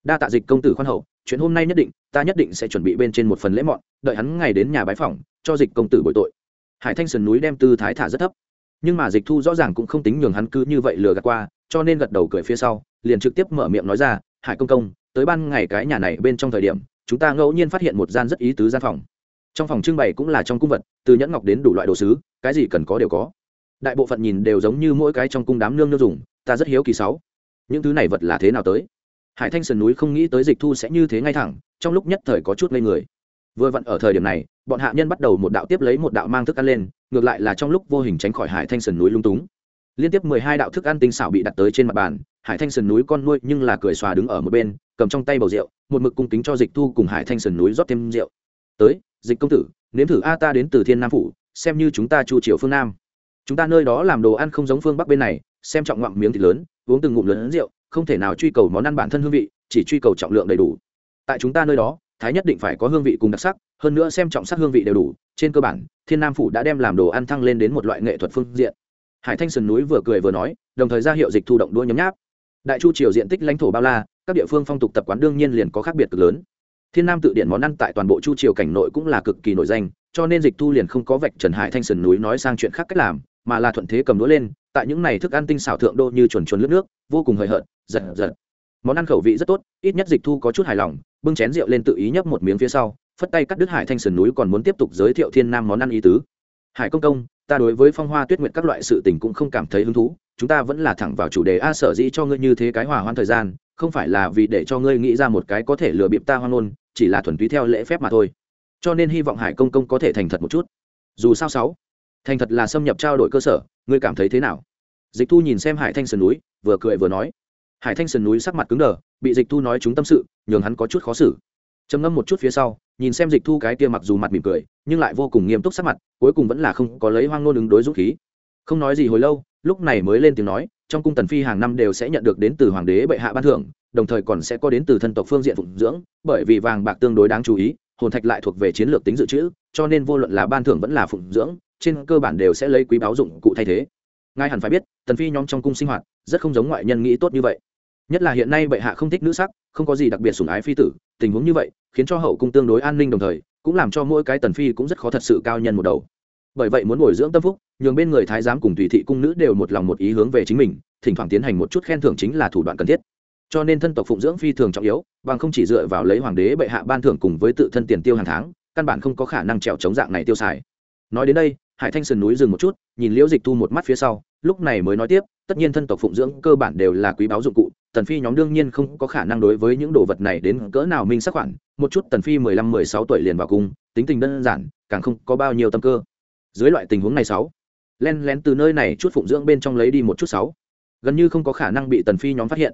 [SPEAKER 1] đa tạ dịch công tử khoan hậu chuyện hôm nay nhất định ta nhất định sẽ chuẩn bị bên trên một phần lễ mọn đợi hắn ngày đến nhà bái phòng, cho dịch công tử bội tội. Hải thanh sườn núi đem tư thái thả rất thấp. Nhưng mà dịch thu rõ ràng cũng không tính nhường hắn cứ như vậy lừa gạt qua cho nên gật đầu cười phía sau liền trực tiếp mở miệng nói ra hải công công tới ban ngày cái nhà này bên trong thời điểm chúng ta ngẫu nhiên phát hiện một gian rất ý tứ gian phòng. Trong phòng trưng bày cũng là trong cung vật từ nhẫn ngọc đến đủ loại đồ sứ cái gì cần có đều có. Đại bộ phận nhìn đều giống như mỗi cái trong cung đám nương nương dùng ta rất hiếu kỳ sáu. Những thứ này vật là thế nào tới? Hải thanh sườn núi không nghĩ tới dịch thu sẽ như thế ngay thẳng, trong lúc nhất thời có chút ngây người. Vừa vặn ở thời điểm này, bọn hạ nhân bắt đầu một đạo tiếp lấy một đạo mang thức ăn lên, ngược lại là trong lúc vô hình tránh khỏi hải thanh sườn núi lung túng. Liên tiếp mười hai đạo thức ăn tinh xảo bị đặt tới trên mặt bàn, hải thanh sườn núi con nuôi nhưng là cười xòa đứng ở một bên, cầm trong tay bầu rượu, một mực cung kính cho dịch thu cùng hải thanh sườn núi rót thêm rượu. Tới, dịch công tử, nếm thử a ta đến từ thiên nam phủ, xem như chúng ta chu triều phương nam. Chúng ta nơi đó làm đồ ăn không giống phương bắc bên này, xem trọng ngoạm miếng thịt lớn, uống từng ngụm lớn rượu không thể nào truy cầu món ăn bản thân hương vị, chỉ truy cầu trọng lượng đầy đủ. Tại chúng ta nơi đó, thái nhất định phải có hương vị cùng đặc sắc, hơn nữa xem trọng sắc hương vị đều đủ. Trên cơ bản, thiên nam phủ đã đem làm đồ ăn thăng lên đến một loại nghệ thuật phương diện. Hải thanh sườn núi vừa cười vừa nói, đồng thời ra hiệu dịch thu động đua nhấm nháp. Đại chu triều diện tích lãnh thổ bao la, các địa phương phong tục tập quán đương nhiên liền có khác biệt cực lớn. Thiên nam tự điển món ăn tại toàn bộ chu triều cảnh nội cũng là cực kỳ nổi danh, cho nên dịch thu liền không có vạch trần hải thanh sườn núi nói sang chuyện khác cách làm, mà là thuận thế cầm đũa lên, tại những này thức ăn tinh xảo thượng đô như chuồn chuồn lướt nước, vô cùng hời hợt giật giật. Món ăn khẩu vị rất tốt, ít nhất dịch thu có chút hài lòng, bưng chén rượu lên tự ý nhấp một miếng phía sau, phất tay cắt đứt hải thanh sườn núi còn muốn tiếp tục giới thiệu thiên nam món ăn ý tứ. Hải công công, ta đối với phong hoa tuyết nguyện các loại sự tình cũng không cảm thấy hứng thú, chúng ta vẫn là thẳng vào chủ đề a sở dĩ cho ngươi như thế cái hòa hoan thời gian, không phải là vì để cho ngươi nghĩ ra một cái có thể lừa bịp ta hoan ngôn, chỉ là thuần túy theo lễ phép mà thôi. Cho nên hy vọng hải công công có thể thành thật một chút. Dù sao sáu, thành thật là xâm nhập trao đổi cơ sở, ngươi cảm thấy thế nào? Dịch thu nhìn xem hải thanh sườn núi, vừa cười vừa nói hải thanh sườn núi sắc mặt cứng đờ, bị dịch thu nói chúng tâm sự, nhường hắn có chút khó xử. Trầm ngâm một chút phía sau, nhìn xem dịch thu cái kia mặc dù mặt mỉm cười, nhưng lại vô cùng nghiêm túc sắc mặt, cuối cùng vẫn là không có lấy hoang nôn ứng đối dũng khí. Không nói gì hồi lâu, lúc này mới lên tiếng nói, trong cung tần phi hàng năm đều sẽ nhận được đến từ hoàng đế bệ hạ ban thưởng, đồng thời còn sẽ có đến từ thân tộc phương diện phụng dưỡng, bởi vì vàng bạc tương đối đáng chú ý, hồn thạch lại thuộc về chiến lược tính dự trữ, cho nên vô luận là ban thưởng vẫn là phụng dưỡng, trên cơ bản đều sẽ lấy quý báo dụng cụ thay thế. Ngài hẳn phải biết, tần phi nhóm trong cung sinh hoạt, rất không giống ngoại nhân nghĩ tốt như vậy nhất là hiện nay bệ hạ không thích nữ sắc, không có gì đặc biệt sủng ái phi tử, tình huống như vậy, khiến cho hậu cung tương đối an ninh đồng thời, cũng làm cho mỗi cái tần phi cũng rất khó thật sự cao nhân một đầu. Bởi vậy muốn bồi dưỡng tâm phúc, nhường bên người thái giám cùng tùy thị cung nữ đều một lòng một ý hướng về chính mình, thỉnh thoảng tiến hành một chút khen thưởng chính là thủ đoạn cần thiết. Cho nên thân tộc phụng dưỡng phi thường trọng yếu, bằng không chỉ dựa vào lấy hoàng đế bệ hạ ban thưởng cùng với tự thân tiền tiêu hàng tháng, căn bản không có khả năng trèo chống dạng này tiêu xài. Nói đến đây, hải thanh sơn núi dừng một chút, nhìn liễu dịch thu một mắt phía sau, lúc này mới nói tiếp, tất nhiên thân tộc phụng dưỡng cơ bản đều là quý báu dụng cụ tần phi nhóm đương nhiên không có khả năng đối với những đồ vật này đến cỡ nào minh sắc khoản, một chút tần phi mười lăm mười sáu tuổi liền vào cung, tính tình đơn giản, càng không có bao nhiêu tâm cơ. Dưới loại tình huống này sáu len lén từ nơi này chút phụng dưỡng bên trong lấy đi một chút sáu. Gần như không có khả năng bị tần phi nhóm phát hiện.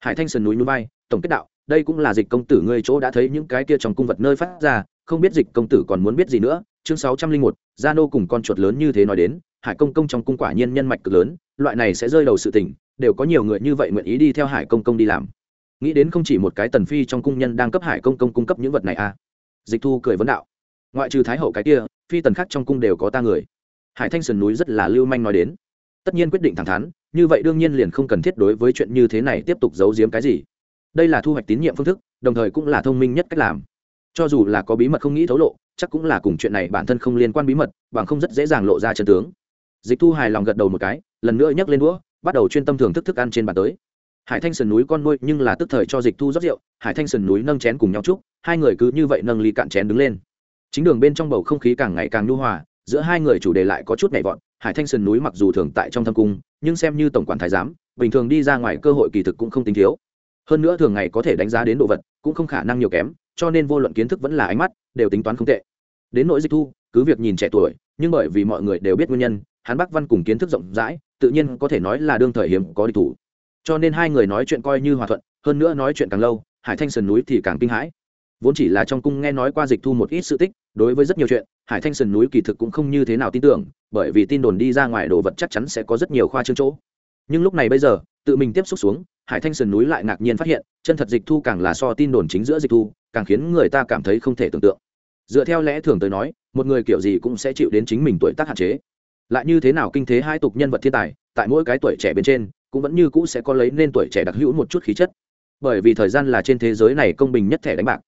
[SPEAKER 1] Hải thanh sơn núi núi vai, tổng kết đạo, đây cũng là dịch công tử ngươi chỗ đã thấy những cái kia trong cung vật nơi phát ra, không biết dịch công tử còn muốn biết gì nữa. Chương sáu trăm linh một, gia nô cùng con chuột lớn như thế nói đến, hải công công trong cung quả nhiên nhân mạch cực lớn, loại này sẽ rơi đầu sự tình đều có nhiều người như vậy nguyện ý đi theo hải công công đi làm. Nghĩ đến không chỉ một cái tần phi trong cung nhân đang cấp hải công công cung cấp những vật này à? Dịch thu cười vấn đạo. Ngoại trừ thái hậu cái kia, phi tần khác trong cung đều có ta người. Hải thanh sườn núi rất là lưu manh nói đến. Tất nhiên quyết định thẳng thắn, như vậy đương nhiên liền không cần thiết đối với chuyện như thế này tiếp tục giấu giếm cái gì. Đây là thu hoạch tín nhiệm phương thức, đồng thời cũng là thông minh nhất cách làm. Cho dù là có bí mật không nghĩ thấu lộ, chắc cũng là cùng chuyện này bản thân không liên quan bí mật, bằng không rất dễ dàng lộ ra chân tướng. Dịch thu hài lòng gật đầu một cái, lần nữa nhấc lên đũa bắt đầu chuyên tâm thưởng thức thức ăn trên bàn tới. Hải thanh sườn núi con nuôi nhưng là tức thời cho dịch thu rót rượu, hải thanh sườn núi nâng chén cùng nhau chúc, hai người cứ như vậy nâng ly cạn chén đứng lên. Chính đường bên trong bầu không khí càng ngày càng nhu hòa, giữa hai người chủ đề lại có chút nhảy vọt, hải thanh sườn núi mặc dù thường tại trong thâm cung, nhưng xem như tổng quản thái giám, bình thường đi ra ngoài cơ hội kỳ thực cũng không tính thiếu. Hơn nữa thường ngày có thể đánh giá đến đồ vật, cũng không khả năng nhiều kém, cho nên vô luận kiến thức vẫn là ánh mắt, đều tính toán không tệ. Đến nỗi dịch thu, cứ việc nhìn trẻ tuổi, nhưng bởi vì mọi người đều biết nguyên nhân, hắn bắc văn cùng kiến thức rộng rãi tự nhiên có thể nói là đương thời hiếm có địch thủ. Cho nên hai người nói chuyện coi như hòa thuận, hơn nữa nói chuyện càng lâu, hải thanh sườn núi thì càng kinh hãi. Vốn chỉ là trong cung nghe nói qua dịch thu một ít sự tích, đối với rất nhiều chuyện, hải thanh sườn núi kỳ thực cũng không như thế nào tin tưởng, bởi vì tin đồn đi ra ngoài đồ vật chắc chắn sẽ có rất nhiều khoa trương chỗ. Nhưng lúc này bây giờ, tự mình tiếp xúc xuống, hải thanh sườn núi lại ngạc nhiên phát hiện, chân thật dịch thu càng là so tin đồn chính giữa dịch thu, càng khiến người ta cảm thấy không thể tưởng tượng. Dựa theo lẽ thường tới nói, một người kiểu gì cũng sẽ chịu đến chính mình tuổi tác hạn chế lại như thế nào kinh thế hai tục nhân vật thiên tài, tại mỗi cái tuổi trẻ bên trên, cũng vẫn như cũ sẽ có lấy nên tuổi trẻ đặc hữu một chút khí chất. Bởi vì thời gian là trên thế giới này công bình nhất thẻ đánh bạc.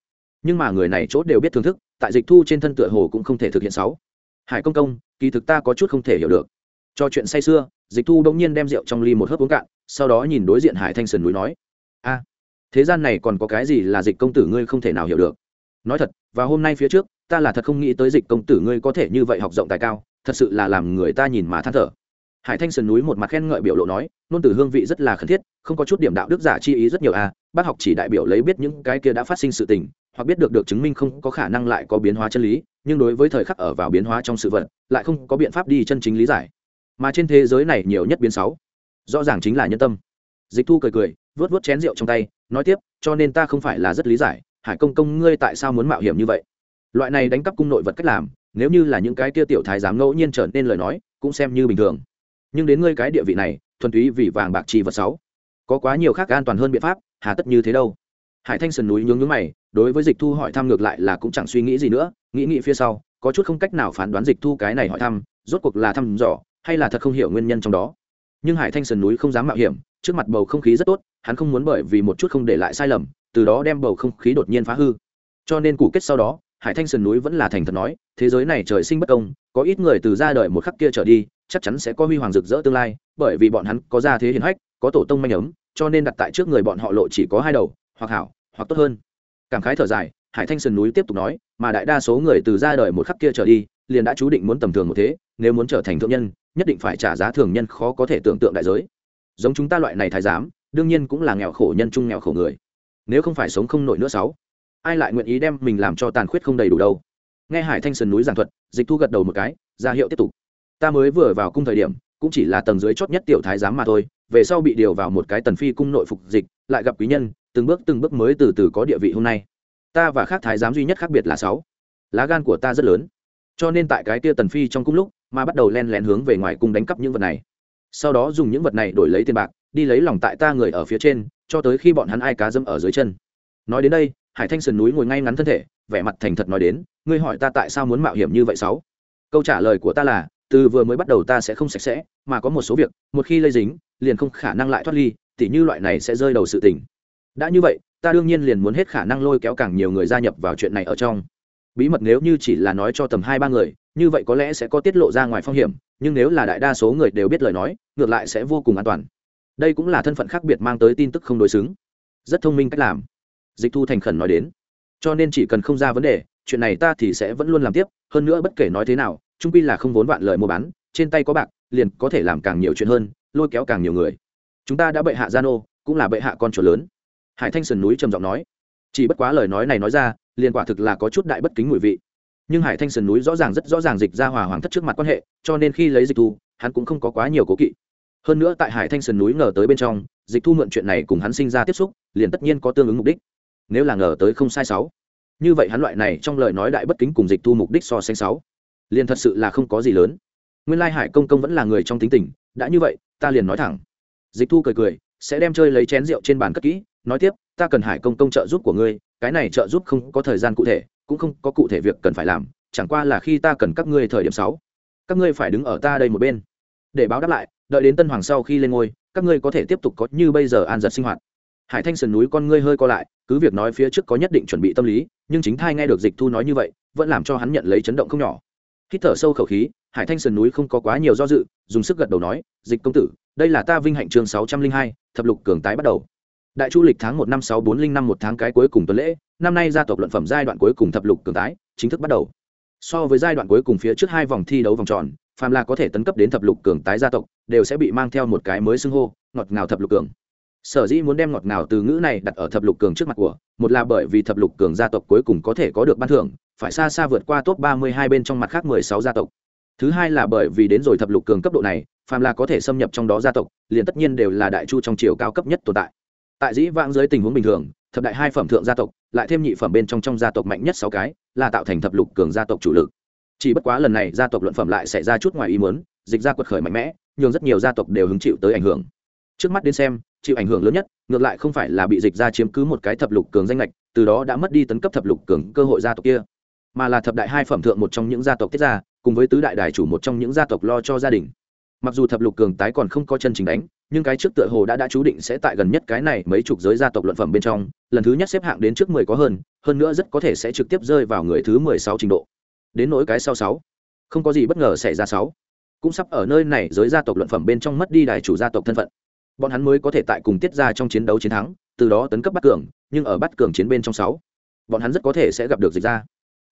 [SPEAKER 1] Nhưng mà người này chốt đều biết thưởng thức, tại dịch thu trên thân tựa hồ cũng không thể thực hiện sáu. Hải công công, kỳ thực ta có chút không thể hiểu được. Cho chuyện say xưa, dịch thu bỗng nhiên đem rượu trong ly một hớp uống cạn, sau đó nhìn đối diện hải thanh sườn núi nói, a, thế gian này còn có cái gì là dịch công tử ngươi không thể nào hiểu được? Nói thật, và hôm nay phía trước, ta là thật không nghĩ tới dịch công tử ngươi có thể như vậy học rộng tài cao thật sự là làm người ta nhìn mà than thở. Hải thanh sườn núi một mặt khen ngợi biểu lộ nói, nôn từ hương vị rất là khẩn thiết, không có chút điểm đạo đức giả chi ý rất nhiều a bác học chỉ đại biểu lấy biết những cái kia đã phát sinh sự tình, hoặc biết được được chứng minh không có khả năng lại có biến hóa chân lý, nhưng đối với thời khắc ở vào biến hóa trong sự vật, lại không có biện pháp đi chân chính lý giải. Mà trên thế giới này nhiều nhất biến sáu, rõ ràng chính là nhân tâm. Dịch thu cười cười vớt vớt chén rượu trong tay, nói tiếp, cho nên ta không phải là rất lý giải, hải công công, ngươi tại sao muốn mạo hiểm như vậy? Loại này đánh cắp cung nội vật cách làm nếu như là những cái kia tiểu thái giám ngẫu nhiên trở nên lời nói, cũng xem như bình thường. Nhưng đến ngươi cái địa vị này, thuần túy vì vàng bạc chi vật sáu. Có quá nhiều khác an toàn hơn biện pháp, hà tất như thế đâu. Hải thanh sườn núi nhướng nhướng mày, đối với dịch thu hỏi thăm ngược lại là cũng chẳng suy nghĩ gì nữa, nghĩ nghĩ phía sau, có chút không cách nào phán đoán dịch thu cái này hỏi thăm, rốt cuộc là thăm dò, hay là thật không hiểu nguyên nhân trong đó. Nhưng hải thanh sườn núi không dám mạo hiểm, trước mặt bầu không khí rất tốt, hắn không muốn bởi vì một chút không để lại sai lầm, từ đó đem bầu không khí đột nhiên phá hư. Cho nên củ kết sau đó hải thanh sườn núi vẫn là thành thật nói, thế giới này trời sinh bất công, có ít người từ ra đời một khắc kia trở đi, chắc chắn sẽ có huy hoàng rực rỡ tương lai, bởi vì bọn hắn có gia thế hiền hách, có tổ tông manh ấm, cho nên đặt tại trước người bọn họ lộ chỉ có hai đầu, hoặc hảo, hoặc tốt hơn. Cảm khái thở dài, hải thanh sườn núi tiếp tục nói, mà đại đa số người từ ra đời một khắc kia trở đi, liền đã chú định muốn tầm thường một thế, nếu muốn trở thành thượng nhân, nhất định phải trả giá thường nhân khó có thể tưởng tượng đại giới. Giống chúng ta loại này thái giám, đương nhiên cũng là nghèo khổ nhân chung nghèo khổ người. Nếu không phải sống không nổi nữa sáu ai lại nguyện ý đem mình làm cho tàn khuyết không đầy đủ đâu. Nghe hải thanh sơn núi giảng thuật, dịch thu gật đầu một cái, ra hiệu tiếp tục. Ta mới vừa vào cung thời điểm, cũng chỉ là tầng dưới chót nhất tiểu thái giám mà thôi, về sau bị điều vào một cái tần phi cung nội phục dịch, lại gặp quý nhân, từng bước từng bước mới từ từ có địa vị hôm nay. Ta và khác thái giám duy nhất khác biệt là sáu. Lá gan của ta rất lớn. Cho nên tại cái tia tần phi trong cung lúc, mà bắt đầu len lén hướng về ngoài cung đánh cắp những vật này. Sau đó dùng những vật này đổi lấy tiền bạc, đi lấy lòng tại ta người ở phía trên, cho tới khi bọn hắn ai cá dâm ở dưới chân. Nói đến đây hải thanh sườn núi ngồi ngay ngắn thân thể, vẻ mặt thành thật nói đến, ngươi hỏi ta tại sao muốn mạo hiểm như vậy sáu? Câu trả lời của ta là, từ vừa mới bắt đầu ta sẽ không sạch sẽ, mà có một số việc, một khi lây dính, liền không khả năng lại thoát ly, tỉ như loại này sẽ rơi đầu sự tình. Đã như vậy, ta đương nhiên liền muốn hết khả năng lôi kéo càng nhiều người gia nhập vào chuyện này ở trong. Bí mật nếu như chỉ là nói cho tầm hai ba người, như vậy có lẽ sẽ có tiết lộ ra ngoài phong hiểm, nhưng nếu là đại đa số người đều biết lời nói, ngược lại sẽ vô cùng an toàn. Đây cũng là thân phận khác biệt mang tới tin tức không đối xứng. Rất thông minh cách làm dịch thu thành khẩn nói đến. Cho nên chỉ cần không ra vấn đề, chuyện này ta thì sẽ vẫn luôn làm tiếp, hơn nữa bất kể nói thế nào, trung pi là không vốn vạn lời mua bán, trên tay có bạc, liền có thể làm càng nhiều chuyện hơn, lôi kéo càng nhiều người. Chúng ta đã bệ hạ gia nô, cũng là bệ hạ con chuột lớn. Hải thanh sườn núi trầm giọng nói. Chỉ bất quá lời nói này nói ra, liền quả thực là có chút đại bất kính mùi vị. Nhưng hải thanh sườn núi rõ ràng rất rõ ràng dịch ra hòa hoàng thất trước mặt quan hệ, cho nên khi lấy dịch thu, hắn cũng không có quá nhiều cố kỵ. Hơn nữa tại hải thanh sườn núi ngờ tới bên trong, dịch thu mượn chuyện này cùng hắn sinh ra tiếp xúc, liền tất nhiên có tương ứng mục đích nếu là ngờ tới không sai sáu. Như vậy hắn loại này trong lời nói đại bất kính cùng dịch thu mục đích so sánh sáu. Liền thật sự là không có gì lớn. Nguyên lai hải công công vẫn là người trong tính tình, đã như vậy, ta liền nói thẳng. Dịch thu cười cười, sẽ đem chơi lấy chén rượu trên bàn cất kỹ, nói tiếp, ta cần hải công công trợ giúp của ngươi, cái này trợ giúp không có thời gian cụ thể, cũng không có cụ thể việc cần phải làm, chẳng qua là khi ta cần các ngươi thời điểm sáu. Các ngươi phải đứng ở ta đây một bên. Để báo đáp lại, đợi đến tân hoàng sau khi lên ngôi, các ngươi có thể tiếp tục có như bây giờ an giật sinh hoạt hải thanh sườn núi con ngươi hơi co lại, cứ việc nói phía trước có nhất định chuẩn bị tâm lý, nhưng chính thai nghe được dịch thu nói như vậy, vẫn làm cho hắn nhận lấy chấn động không nhỏ. Hít thở sâu khẩu khí, hải thanh sườn núi không có quá nhiều do dự, dùng sức gật đầu nói, dịch công tử, đây là ta vinh hạnh chương sáu trăm linh hai, thập lục cường tái bắt đầu. Đại chu lịch tháng một năm sáu bốn linh năm một tháng cái cuối cùng tuần lễ, năm nay gia tộc luận phẩm giai đoạn cuối cùng thập lục cường tái, chính thức bắt đầu. So với giai đoạn cuối cùng phía trước hai vòng thi đấu vòng tròn, phàm là có thể tấn cấp đến thập lục cường tái gia tộc, đều sẽ bị mang theo một cái mới xưng hô, ngọt ngào thập lục cường sở dĩ muốn đem ngọt ngào từ ngữ này đặt ở thập lục cường trước mặt của, một là bởi vì thập lục cường gia tộc cuối cùng có thể có được ban thưởng, phải xa xa vượt qua top ba mươi hai bên trong mặt khác mười sáu gia tộc. Thứ hai là bởi vì đến rồi thập lục cường cấp độ này, phàm là có thể xâm nhập trong đó gia tộc, liền tất nhiên đều là đại chu trong chiều cao cấp nhất tồn tại. Tại dĩ vãng dưới tình huống bình thường, thập đại hai phẩm thượng gia tộc, lại thêm nhị phẩm bên trong trong gia tộc mạnh nhất sáu cái, là tạo thành thập lục cường gia tộc chủ lực. Chỉ bất quá lần này gia tộc luận phẩm lại xảy ra chút ngoài ý muốn, dịch ra quật khởi mạnh mẽ nhưng rất nhiều gia tộc đều hứng chịu tới ảnh hưởng trước mắt đến xem, chịu ảnh hưởng lớn nhất, ngược lại không phải là bị dịch ra chiếm cứ một cái thập lục cường danh lệch từ đó đã mất đi tấn cấp thập lục cường cơ hội gia tộc kia. Mà là thập đại hai phẩm thượng một trong những gia tộc tiết ra, cùng với tứ đại đài chủ một trong những gia tộc lo cho gia đình. Mặc dù thập lục cường tái còn không có chân chính đánh, nhưng cái trước tựa hồ đã đã chú định sẽ tại gần nhất cái này mấy chục giới gia tộc luận phẩm bên trong, lần thứ nhất xếp hạng đến trước mười có hơn hơn nữa rất có thể sẽ trực tiếp rơi vào người thứ mười sáu trình độ. Đến nỗi cái sau sáu, không có gì bất ngờ xảy ra sáu. Cũng sắp ở nơi này giới gia tộc luận phẩm bên trong mất đi đài chủ gia tộc thân phận bọn hắn mới có thể tại cùng tiết ra trong chiến đấu chiến thắng, từ đó tấn cấp bắt cường, nhưng ở bắt cường chiến bên trong sáu, bọn hắn rất có thể sẽ gặp được dịch ra.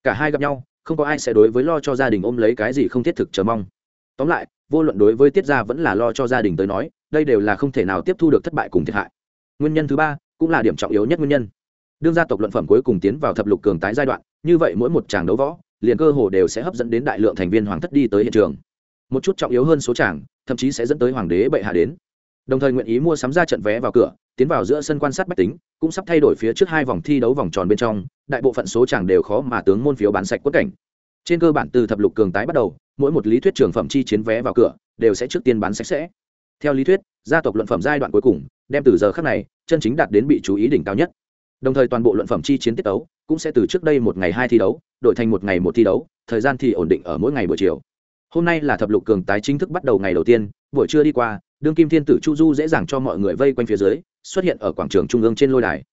[SPEAKER 1] Cả hai gặp nhau, không có ai sẽ đối với lo cho gia đình ôm lấy cái gì không thiết thực chờ mong. Tóm lại, vô luận đối với tiết gia vẫn là lo cho gia đình tới nói, đây đều là không thể nào tiếp thu được thất bại cùng thiệt hại. Nguyên nhân thứ ba cũng là điểm trọng yếu nhất nguyên nhân. Đương gia tộc luận phẩm cuối cùng tiến vào thập lục cường tái giai đoạn, như vậy mỗi một tràng đấu võ, liền cơ hồ đều sẽ hấp dẫn đến đại lượng thành viên hoàng thất đi tới hiện trường. Một chút trọng yếu hơn số tràng thậm chí sẽ dẫn tới hoàng đế bệ hạ đến đồng thời nguyện ý mua sắm ra trận vé vào cửa, tiến vào giữa sân quan sát bách tính, cũng sắp thay đổi phía trước hai vòng thi đấu vòng tròn bên trong, đại bộ phận số chàng đều khó mà tướng môn phiếu bán sạch quất cảnh. Trên cơ bản từ thập lục cường tái bắt đầu, mỗi một lý thuyết trường phẩm chi chiến vé vào cửa, đều sẽ trước tiên bán sạch sẽ. Theo lý thuyết, gia tộc luận phẩm giai đoạn cuối cùng, đem từ giờ khác này, chân chính đạt đến bị chú ý đỉnh cao nhất. Đồng thời toàn bộ luận phẩm chi chiến tiết đấu cũng sẽ từ trước đây một ngày hai thi đấu, đổi thành một ngày một thi đấu, thời gian thì ổn định ở mỗi ngày buổi chiều. Hôm nay là thập lục cường tái chính thức bắt đầu ngày đầu tiên, buổi trưa đi qua đương kim thiên tử chu du dễ dàng cho mọi người vây quanh phía dưới, xuất hiện ở quảng trường trung ương trên lôi đài.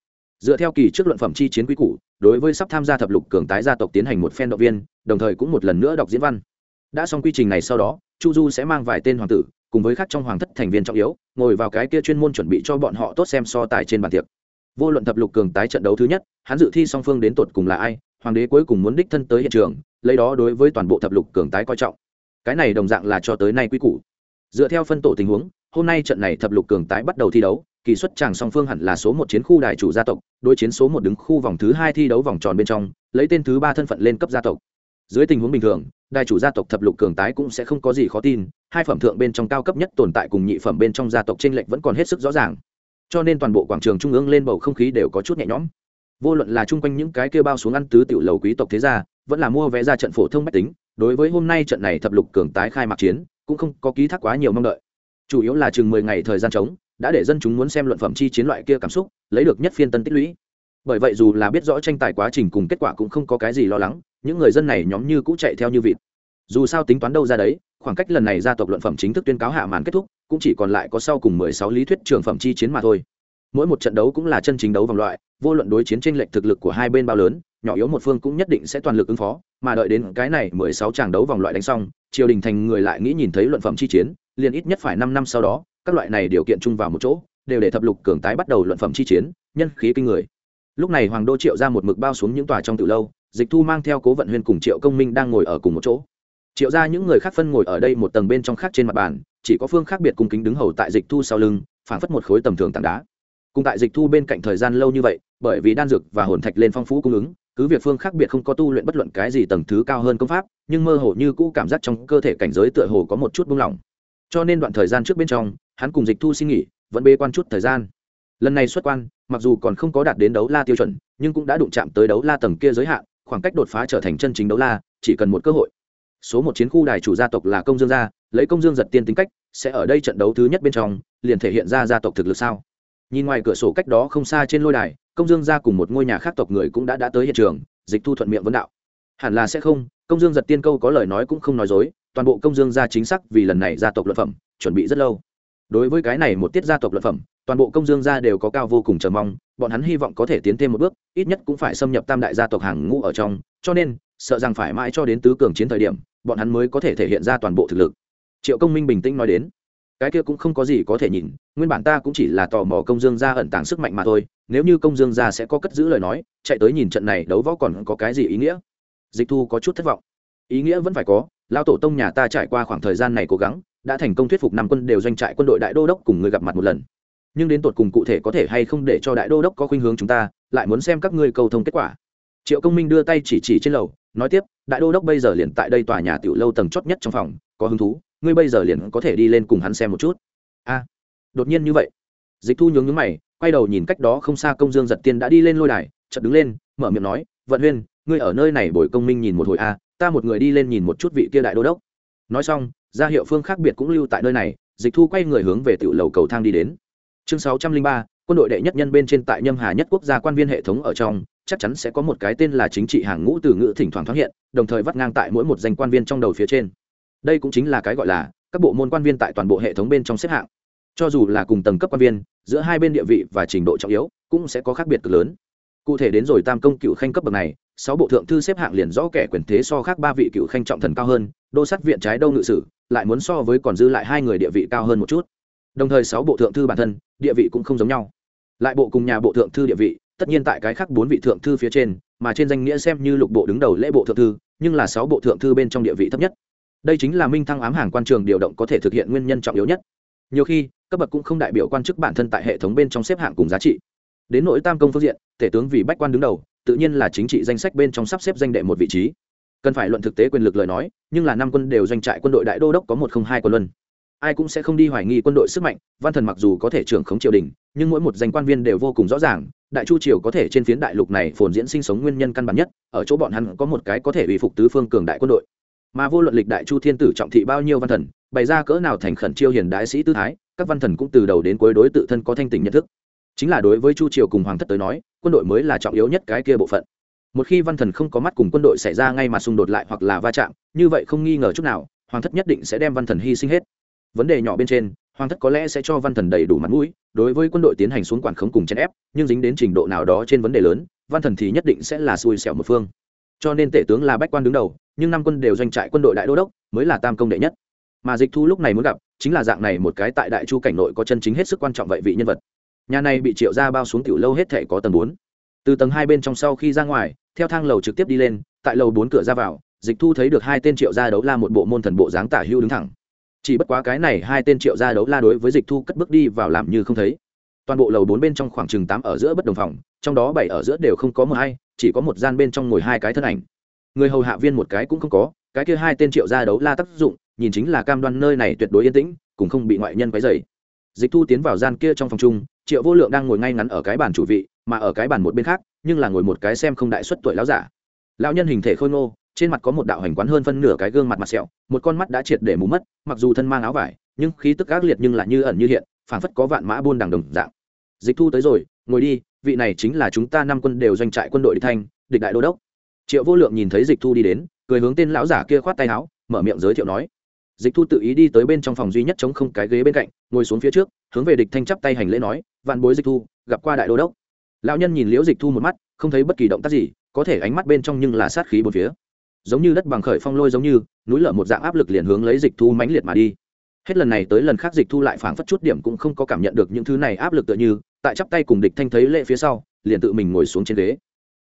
[SPEAKER 1] Dựa theo kỳ trước luận phẩm chi chiến quý cũ đối với sắp tham gia thập lục cường tái gia tộc tiến hành một phen động viên, đồng thời cũng một lần nữa đọc diễn văn. Đã xong quy trình này sau đó, chu du sẽ mang vài tên hoàng tử, cùng với khác trong hoàng thất thành viên trọng yếu, ngồi vào cái kia chuyên môn chuẩn bị cho bọn họ tốt xem so tài trên bàn tiệc. Vô luận thập lục cường tái trận đấu thứ nhất, hắn dự thi song phương đến tột cùng là ai, hoàng đế cuối cùng muốn đích thân tới hiện trường, lấy đó đối với toàn bộ thập lục cường tái coi trọng. Cái này đồng dạng là cho tới nay quy củ dựa theo phân tổ tình huống, hôm nay trận này thập lục cường tái bắt đầu thi đấu, kỳ xuất chàng song phương hẳn là số một chiến khu đại chủ gia tộc, đối chiến số một đứng khu vòng thứ hai thi đấu vòng tròn bên trong, lấy tên thứ ba thân phận lên cấp gia tộc. Dưới tình huống bình thường, đại chủ gia tộc thập lục cường tái cũng sẽ không có gì khó tin, hai phẩm thượng bên trong cao cấp nhất tồn tại cùng nhị phẩm bên trong gia tộc trên lệnh vẫn còn hết sức rõ ràng. Cho nên toàn bộ quảng trường trung ương lên bầu không khí đều có chút nhẹ nhõm. Vô luận là chung quanh những cái kêu bao xuống ăn tứ tiểu lầu quý tộc thế gia, vẫn là mua vé ra trận phổ thông mách tính, đối với hôm nay trận này thập lục cường tái khai mạc chiến cũng không có ký thác quá nhiều mong đợi. Chủ yếu là chừng mười ngày thời gian trống, đã để dân chúng muốn xem luận phẩm chi chiến loại kia cảm xúc, lấy được nhất phiên tân tích lũy. Bởi vậy dù là biết rõ tranh tài quá trình cùng kết quả cũng không có cái gì lo lắng, những người dân này nhóm như cũ chạy theo như vịt. Dù sao tính toán đâu ra đấy, khoảng cách lần này gia tộc luận phẩm chính thức tuyên cáo hạ màn kết thúc, cũng chỉ còn lại có sau cùng mười sáu lý thuyết trường phẩm chi chiến mà thôi. Mỗi một trận đấu cũng là chân chính đấu vòng loại, vô luận đối chiến tranh lệch thực lực của hai bên bao lớn nhỏ yếu một phương cũng nhất định sẽ toàn lực ứng phó, mà đợi đến cái này mười sáu tràng đấu vòng loại đánh xong, triều đình thành người lại nghĩ nhìn thấy luận phẩm chi chiến, liền ít nhất phải năm năm sau đó, các loại này điều kiện chung vào một chỗ, đều để thập lục cường tái bắt đầu luận phẩm chi chiến, nhân khí kinh người. Lúc này hoàng đô triệu ra một mực bao xuống những tòa trong từ lâu, dịch thu mang theo cố vận huyên cùng triệu công minh đang ngồi ở cùng một chỗ. Triệu ra những người khác phân ngồi ở đây một tầng bên trong khác trên mặt bàn, chỉ có phương khác biệt cung kính đứng hầu tại dịch thu sau lưng, phảng phất một khối tầm thường tảng đá. Cùng tại dịch thu bên cạnh thời gian lâu như vậy, bởi vì đan dược và hồn thạch lên phong phú cung ứng cứ việc phương khác biệt không có tu luyện bất luận cái gì tầng thứ cao hơn công pháp, nhưng mơ hồ như cũ cảm giác trong cơ thể cảnh giới tựa hồ có một chút buông lỏng. Cho nên đoạn thời gian trước bên trong, hắn cùng dịch thu xin nghỉ, vẫn bê quan chút thời gian. Lần này xuất quan, mặc dù còn không có đạt đến đấu la tiêu chuẩn, nhưng cũng đã đụng chạm tới đấu la tầng kia giới hạn, khoảng cách đột phá trở thành chân chính đấu la, chỉ cần một cơ hội. Số một chiến khu đài chủ gia tộc là công dương gia, lấy công dương giật tiên tính cách, sẽ ở đây trận đấu thứ nhất bên trong, liền thể hiện ra gia tộc thực lực sao? Nhìn ngoài cửa sổ cách đó không xa trên lôi đài công dương gia cùng một ngôi nhà khác tộc người cũng đã đã tới hiện trường, dịch thu thuận miệng vấn đạo. Hẳn là sẽ không, công dương giật tiên câu có lời nói cũng không nói dối, toàn bộ công dương gia chính xác vì lần này gia tộc luận phẩm, chuẩn bị rất lâu. Đối với cái này một tiết gia tộc luận phẩm, toàn bộ công dương gia đều có cao vô cùng chờ mong, bọn hắn hy vọng có thể tiến thêm một bước, ít nhất cũng phải xâm nhập tam đại gia tộc hàng ngũ ở trong, cho nên, sợ rằng phải mãi cho đến tứ cường chiến thời điểm, bọn hắn mới có thể thể hiện ra toàn bộ thực lực. Triệu công minh bình tĩnh nói đến cái kia cũng không có gì có thể nhìn, nguyên bản ta cũng chỉ là tò mò công dương gia ẩn tàng sức mạnh mà thôi, nếu như công dương gia sẽ có cất giữ lời nói, chạy tới nhìn trận này đấu võ còn có cái gì ý nghĩa? Dịch thu có chút thất vọng. Ý nghĩa vẫn phải có lao tổ tông nhà ta trải qua khoảng thời gian này cố gắng, đã thành công thuyết phục năm quân đều doanh trại quân đội đại đô đốc cùng người gặp mặt một lần. Nhưng đến tột cùng cụ thể có thể hay không để cho đại đô đốc có khuynh hướng chúng ta, lại muốn xem các ngươi cầu thông kết quả. Triệu công minh đưa tay chỉ chỉ trên lầu, nói tiếp, đại đô đốc bây giờ liền tại đây tòa nhà tiểu lâu tầng chót nhất trong phòng, có hứng thú ngươi bây giờ liền có thể đi lên cùng hắn xem một chút. A, đột nhiên như vậy, dịch thu nhướng nhướng mày, quay đầu nhìn cách đó không xa công dương giật tiên đã đi lên lôi đài, chợt đứng lên, mở miệng nói, vận huyên, ngươi ở nơi này bồi công minh nhìn một hồi a, ta một người đi lên nhìn một chút vị kia đại đô đốc. Nói xong, ra hiệu phương khác biệt cũng lưu tại nơi này, dịch thu quay người hướng về tiểu lầu cầu thang đi đến. Chương sáu trăm linh ba, quân đội đệ nhất nhân bên trên tại nhâm hà nhất quốc gia quan viên hệ thống ở trong, chắc chắn sẽ có một cái tên là chính trị hàng ngũ từ ngữ thỉnh thoảng thoáng hiện, đồng thời vắt ngang tại mỗi một danh quan viên trong đầu phía trên đây cũng chính là cái gọi là, các bộ môn quan viên tại toàn bộ hệ thống bên trong xếp hạng. Cho dù là cùng tầng cấp quan viên, giữa hai bên địa vị và trình độ trọng yếu, cũng sẽ có khác biệt cực lớn. Cụ thể đến rồi tam công cựu khanh cấp bậc này, sáu bộ thượng thư xếp hạng liền rõ kẻ quyền thế so khác ba vị cựu khanh trọng thần cao hơn, đô sát viện trái đâu ngự sử, lại muốn so với còn dư lại hai người địa vị cao hơn một chút. Đồng thời sáu bộ thượng thư bản thân, địa vị cũng không giống nhau. Lại bộ cùng nhà bộ thượng thư địa vị, tất nhiên tại cái khác bốn vị thượng thư phía trên, mà trên danh nghĩa xem như lục bộ đứng đầu lễ bộ thượng thư, nhưng là sáu bộ thượng thư bên trong địa vị thấp nhất đây chính là minh thăng ám hàng quan trường điều động có thể thực hiện nguyên nhân trọng yếu nhất. Nhiều khi, cấp bậc cũng không đại biểu quan chức bản thân tại hệ thống bên trong xếp hạng cùng giá trị. Đến nỗi tam công phương diện, tể tướng vì bách quan đứng đầu, tự nhiên là chính trị danh sách bên trong sắp xếp danh đệ một vị trí. Cần phải luận thực tế quyền lực lời nói, nhưng là năm quân đều doanh trại quân đội đại đô đốc có một không hai quân luân. Ai cũng sẽ không đi hoài nghi quân đội sức mạnh, văn thần mặc dù có thể trưởng khống triều đình, nhưng mỗi một danh quan viên đều vô cùng rõ ràng, đại chu triều có thể trên phiến đại lục này phồn diễn sinh sống nguyên nhân căn bản nhất, ở chỗ bọn hắn có một cái có thể bị phục tứ phương cường đại quân đội mà vô luận lịch đại chu thiên tử trọng thị bao nhiêu văn thần, bày ra cỡ nào thành khẩn chiêu hiền đại sĩ tư thái, các văn thần cũng từ đầu đến cuối đối tự thân có thanh tình nhận thức. Chính là đối với chu triều cùng hoàng thất tới nói, quân đội mới là trọng yếu nhất cái kia bộ phận. Một khi văn thần không có mắt cùng quân đội xảy ra ngay mà xung đột lại hoặc là va chạm, như vậy không nghi ngờ chút nào, hoàng thất nhất định sẽ đem văn thần hy sinh hết. Vấn đề nhỏ bên trên, hoàng thất có lẽ sẽ cho văn thần đầy đủ mặt mũi, đối với quân đội tiến hành xuống quản khống cùng chèn ép, nhưng dính đến trình độ nào đó trên vấn đề lớn, văn thần thì nhất định sẽ là xui xẻo một phương. Cho nên tể tướng là bách quan đứng đầu nhưng năm quân đều doanh trại quân đội đại đô đốc mới là tam công đệ nhất. Mà dịch thu lúc này muốn gặp, chính là dạng này một cái tại đại chu cảnh nội có chân chính hết sức quan trọng vậy vị nhân vật. Nhà này bị triệu ra bao xuống tiểu lâu hết thể có tầng bốn. Từ tầng hai bên trong sau khi ra ngoài, theo thang lầu trực tiếp đi lên, tại lầu bốn cửa ra vào, dịch thu thấy được hai tên triệu gia đấu la một bộ môn thần bộ dáng tả hưu đứng thẳng. Chỉ bất quá cái này hai tên triệu gia đấu la đối với dịch thu cất bước đi vào làm như không thấy. Toàn bộ lầu bốn bên trong khoảng chừng tám ở giữa bất đồng phòng, trong đó bảy ở giữa đều không có mờ hay chỉ có một gian bên trong ngồi hai cái thân ảnh người hầu hạ viên một cái cũng không có, cái kia hai tên triệu gia đấu la tác dụng, nhìn chính là cam đoan nơi này tuyệt đối yên tĩnh cũng không bị ngoại nhân quấy dày dịch thu tiến vào gian kia trong phòng chung, triệu vô lượng đang ngồi ngay ngắn ở cái bàn chủ vị, mà ở cái bàn một bên khác, nhưng là ngồi một cái xem không đại xuất tuổi lão giả. Lão nhân hình thể khôi ngô, trên mặt có một đạo hành quán hơn phân nửa cái gương mặt mặt sẹo, một con mắt đã triệt để mù mất, mặc dù thân mang áo vải, nhưng khí tức ác liệt nhưng lại như ẩn như hiện, phảng phất có vạn mã buôn đằng đồng dạng. Dịch thu tới rồi, ngồi đi, vị này chính là chúng ta năm quân đều doanh trại quân đội địch thanh, địch đại đô đốc triệu vô lượng nhìn thấy dịch thu đi đến, cười hướng tên lão giả kia khoát tay áo, mở miệng giới thiệu nói. Dịch thu tự ý đi tới bên trong phòng duy nhất chống không cái ghế bên cạnh, ngồi xuống phía trước, hướng về địch thanh chắp tay hành lễ nói, vạn bối dịch thu, gặp qua đại đô đốc. Lão nhân nhìn liễu dịch thu một mắt, không thấy bất kỳ động tác gì, có thể ánh mắt bên trong nhưng là sát khí bốn phía. Giống như đất bằng khởi phong lôi giống như, núi lở một dạng áp lực liền hướng lấy dịch thu mãnh liệt mà đi. Hết lần này tới lần khác dịch thu lại phảng phất chút điểm cũng không có cảm nhận được những thứ này áp lực tựa như, tại chắp tay cùng địch thanh thấy lệ phía sau, liền tự mình ngồi xuống trên ghế.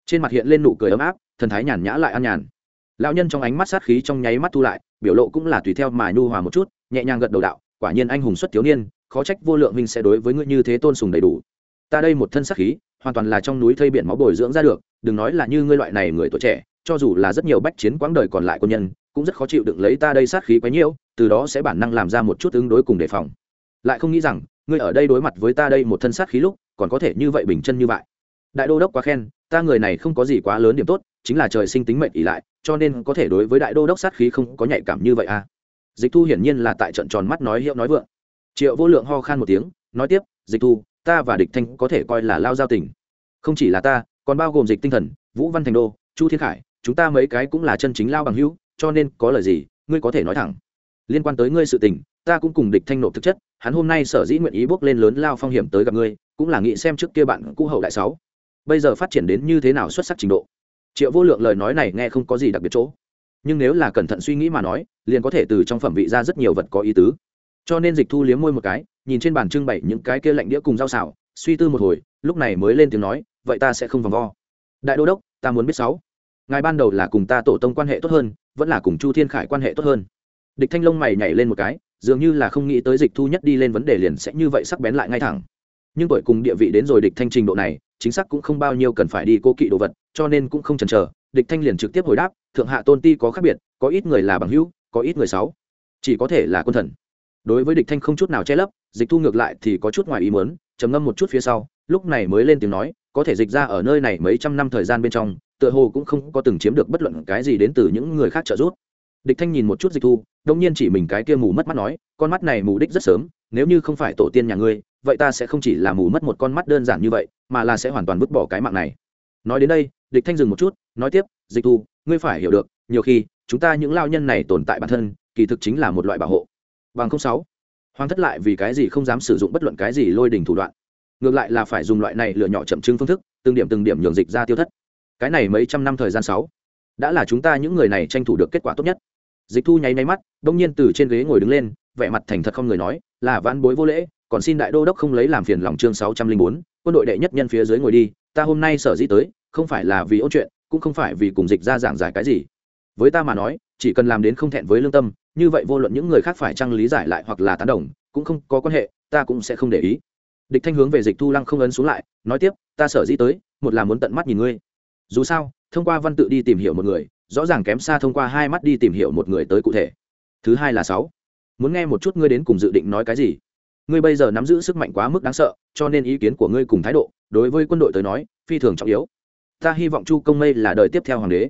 [SPEAKER 1] Trên mặt hiện lên nụ cười ấm áp thần thái nhàn nhã lại an nhàn. Lão nhân trong ánh mắt sát khí trong nháy mắt thu lại, biểu lộ cũng là tùy theo mà nhu hòa một chút, nhẹ nhàng gật đầu đạo, quả nhiên anh hùng xuất thiếu niên, khó trách vô lượng minh sẽ đối với ngươi như thế tôn sùng đầy đủ. Ta đây một thân sát khí, hoàn toàn là trong núi thây biển máu bồi dưỡng ra được, đừng nói là như ngươi loại này người tuổi trẻ, cho dù là rất nhiều bách chiến quãng đời còn lại quân nhân, cũng rất khó chịu đựng lấy ta đây sát khí quá nhiễu từ đó sẽ bản năng làm ra một chút ứng đối cùng đề phòng. Lại không nghĩ rằng, ngươi ở đây đối mặt với ta đây một thân sát khí lúc, còn có thể như vậy bình chân như vậy. Đại đô đốc quá khen, ta người này không có gì quá lớn điểm tốt chính là trời sinh tính mệnh ỉ lại, cho nên có thể đối với đại đô đốc sát khí không có nhạy cảm như vậy à. Dịch thu hiển nhiên là tại trận tròn mắt nói hiệu nói vượng. Triệu vô lượng ho khan một tiếng, nói tiếp, dịch thu, ta và địch thanh có thể coi là lao giao tình. Không chỉ là ta, còn bao gồm dịch tinh thần, vũ văn thành đô, chu thiên khải, chúng ta mấy cái cũng là chân chính lao bằng hữu, cho nên có lời gì, ngươi có thể nói thẳng. Liên quan tới ngươi sự tình, ta cũng cùng địch thanh nộp thực chất, hắn hôm nay sở dĩ nguyện ý bước lên lớn lao phong hiểm tới gặp ngươi, cũng là nghĩ xem trước kia bạn cũ hậu đại sáu. Bây giờ phát triển đến như thế nào xuất sắc trình độ triệu vô lượng lời nói này nghe không có gì đặc biệt chỗ. Nhưng nếu là cẩn thận suy nghĩ mà nói, liền có thể từ trong phẩm vị ra rất nhiều vật có ý tứ. Cho nên dịch thu liếm môi một cái, nhìn trên bàn trưng bày những cái kia lạnh đĩa cùng rau xào, suy tư một hồi, lúc này mới lên tiếng nói, vậy ta sẽ không vòng vo. Đại đô đốc, ta muốn biết sáu. Ngài ban đầu là cùng ta tổ tông quan hệ tốt hơn, vẫn là cùng chu thiên khải quan hệ tốt hơn? Địch thanh long mày nhảy lên một cái, dường như là không nghĩ tới dịch thu nhất đi lên vấn đề liền sẽ như vậy sắc bén lại ngay thẳng nhưng tuổi cùng địa vị đến rồi địch thanh trình độ này, chính xác cũng không bao nhiêu cần phải đi cô kỵ đồ vật, cho nên cũng không chần chờ, địch thanh liền trực tiếp hồi đáp, thượng hạ tôn ti có khác biệt, có ít người là bằng hữu, có ít người sáu. Chỉ có thể là quân thần. Đối với địch thanh không chút nào che lấp, dịch thu ngược lại thì có chút ngoài ý muốn, trầm ngâm một chút phía sau, lúc này mới lên tiếng nói, có thể dịch ra ở nơi này mấy trăm năm thời gian bên trong, tựa hồ cũng không có từng chiếm được bất luận cái gì đến từ những người khác trợ giúp. Địch thanh nhìn một chút dịch thu, đông nhiên chỉ mình cái kia mù mất mắt nói, con mắt này mù đích rất sớm, nếu như không phải tổ tiên nhà ngươi vậy ta sẽ không chỉ là mù mất một con mắt đơn giản như vậy, mà là sẽ hoàn toàn vứt bỏ cái mạng này. Nói đến đây, địch thanh dừng một chút, nói tiếp, dịch thu, ngươi phải hiểu được, nhiều khi, chúng ta những lao nhân này tồn tại bản thân, kỳ thực chính là một loại bảo hộ. Bằng không sáu, hoàng thất lại vì cái gì không dám sử dụng bất luận cái gì lôi đình thủ đoạn? Ngược lại là phải dùng loại này lựa nhỏ chậm chứng phương thức, từng điểm từng điểm nhường dịch ra tiêu thất. Cái này mấy trăm năm thời gian sáu, đã là chúng ta những người này tranh thủ được kết quả tốt nhất. Dịch thu nháy nháy mắt, đông nhiên từ trên ghế ngồi đứng lên, vẻ mặt thành thật không người nói, là vãn bối vô lễ còn xin đại đô đốc không lấy làm phiền lòng chương sáu trăm linh bốn, quân đội đệ nhất nhân phía dưới ngồi đi, ta hôm nay sở dĩ tới, không phải là vì ôn chuyện, cũng không phải vì cùng dịch ra giảng giải cái gì. Với ta mà nói, chỉ cần làm đến không thẹn với lương tâm, như vậy vô luận những người khác phải chăng lý giải lại hoặc là tán đồng, cũng không có quan hệ, ta cũng sẽ không để ý. Địch thanh hướng về dịch thu lăng không ấn xuống lại, nói tiếp, ta sở dĩ tới, một là muốn tận mắt nhìn ngươi. Dù sao, thông qua văn tự đi tìm hiểu một người, rõ ràng kém xa thông qua hai mắt đi tìm hiểu một người tới cụ thể. Thứ hai là sáu. Muốn nghe một chút ngươi đến cùng dự định nói cái gì? Ngươi bây giờ nắm giữ sức mạnh quá mức đáng sợ, cho nên ý kiến của ngươi cùng thái độ, đối với quân đội tới nói, phi thường trọng yếu. Ta hy vọng chu công mây là đời tiếp theo hoàng đế.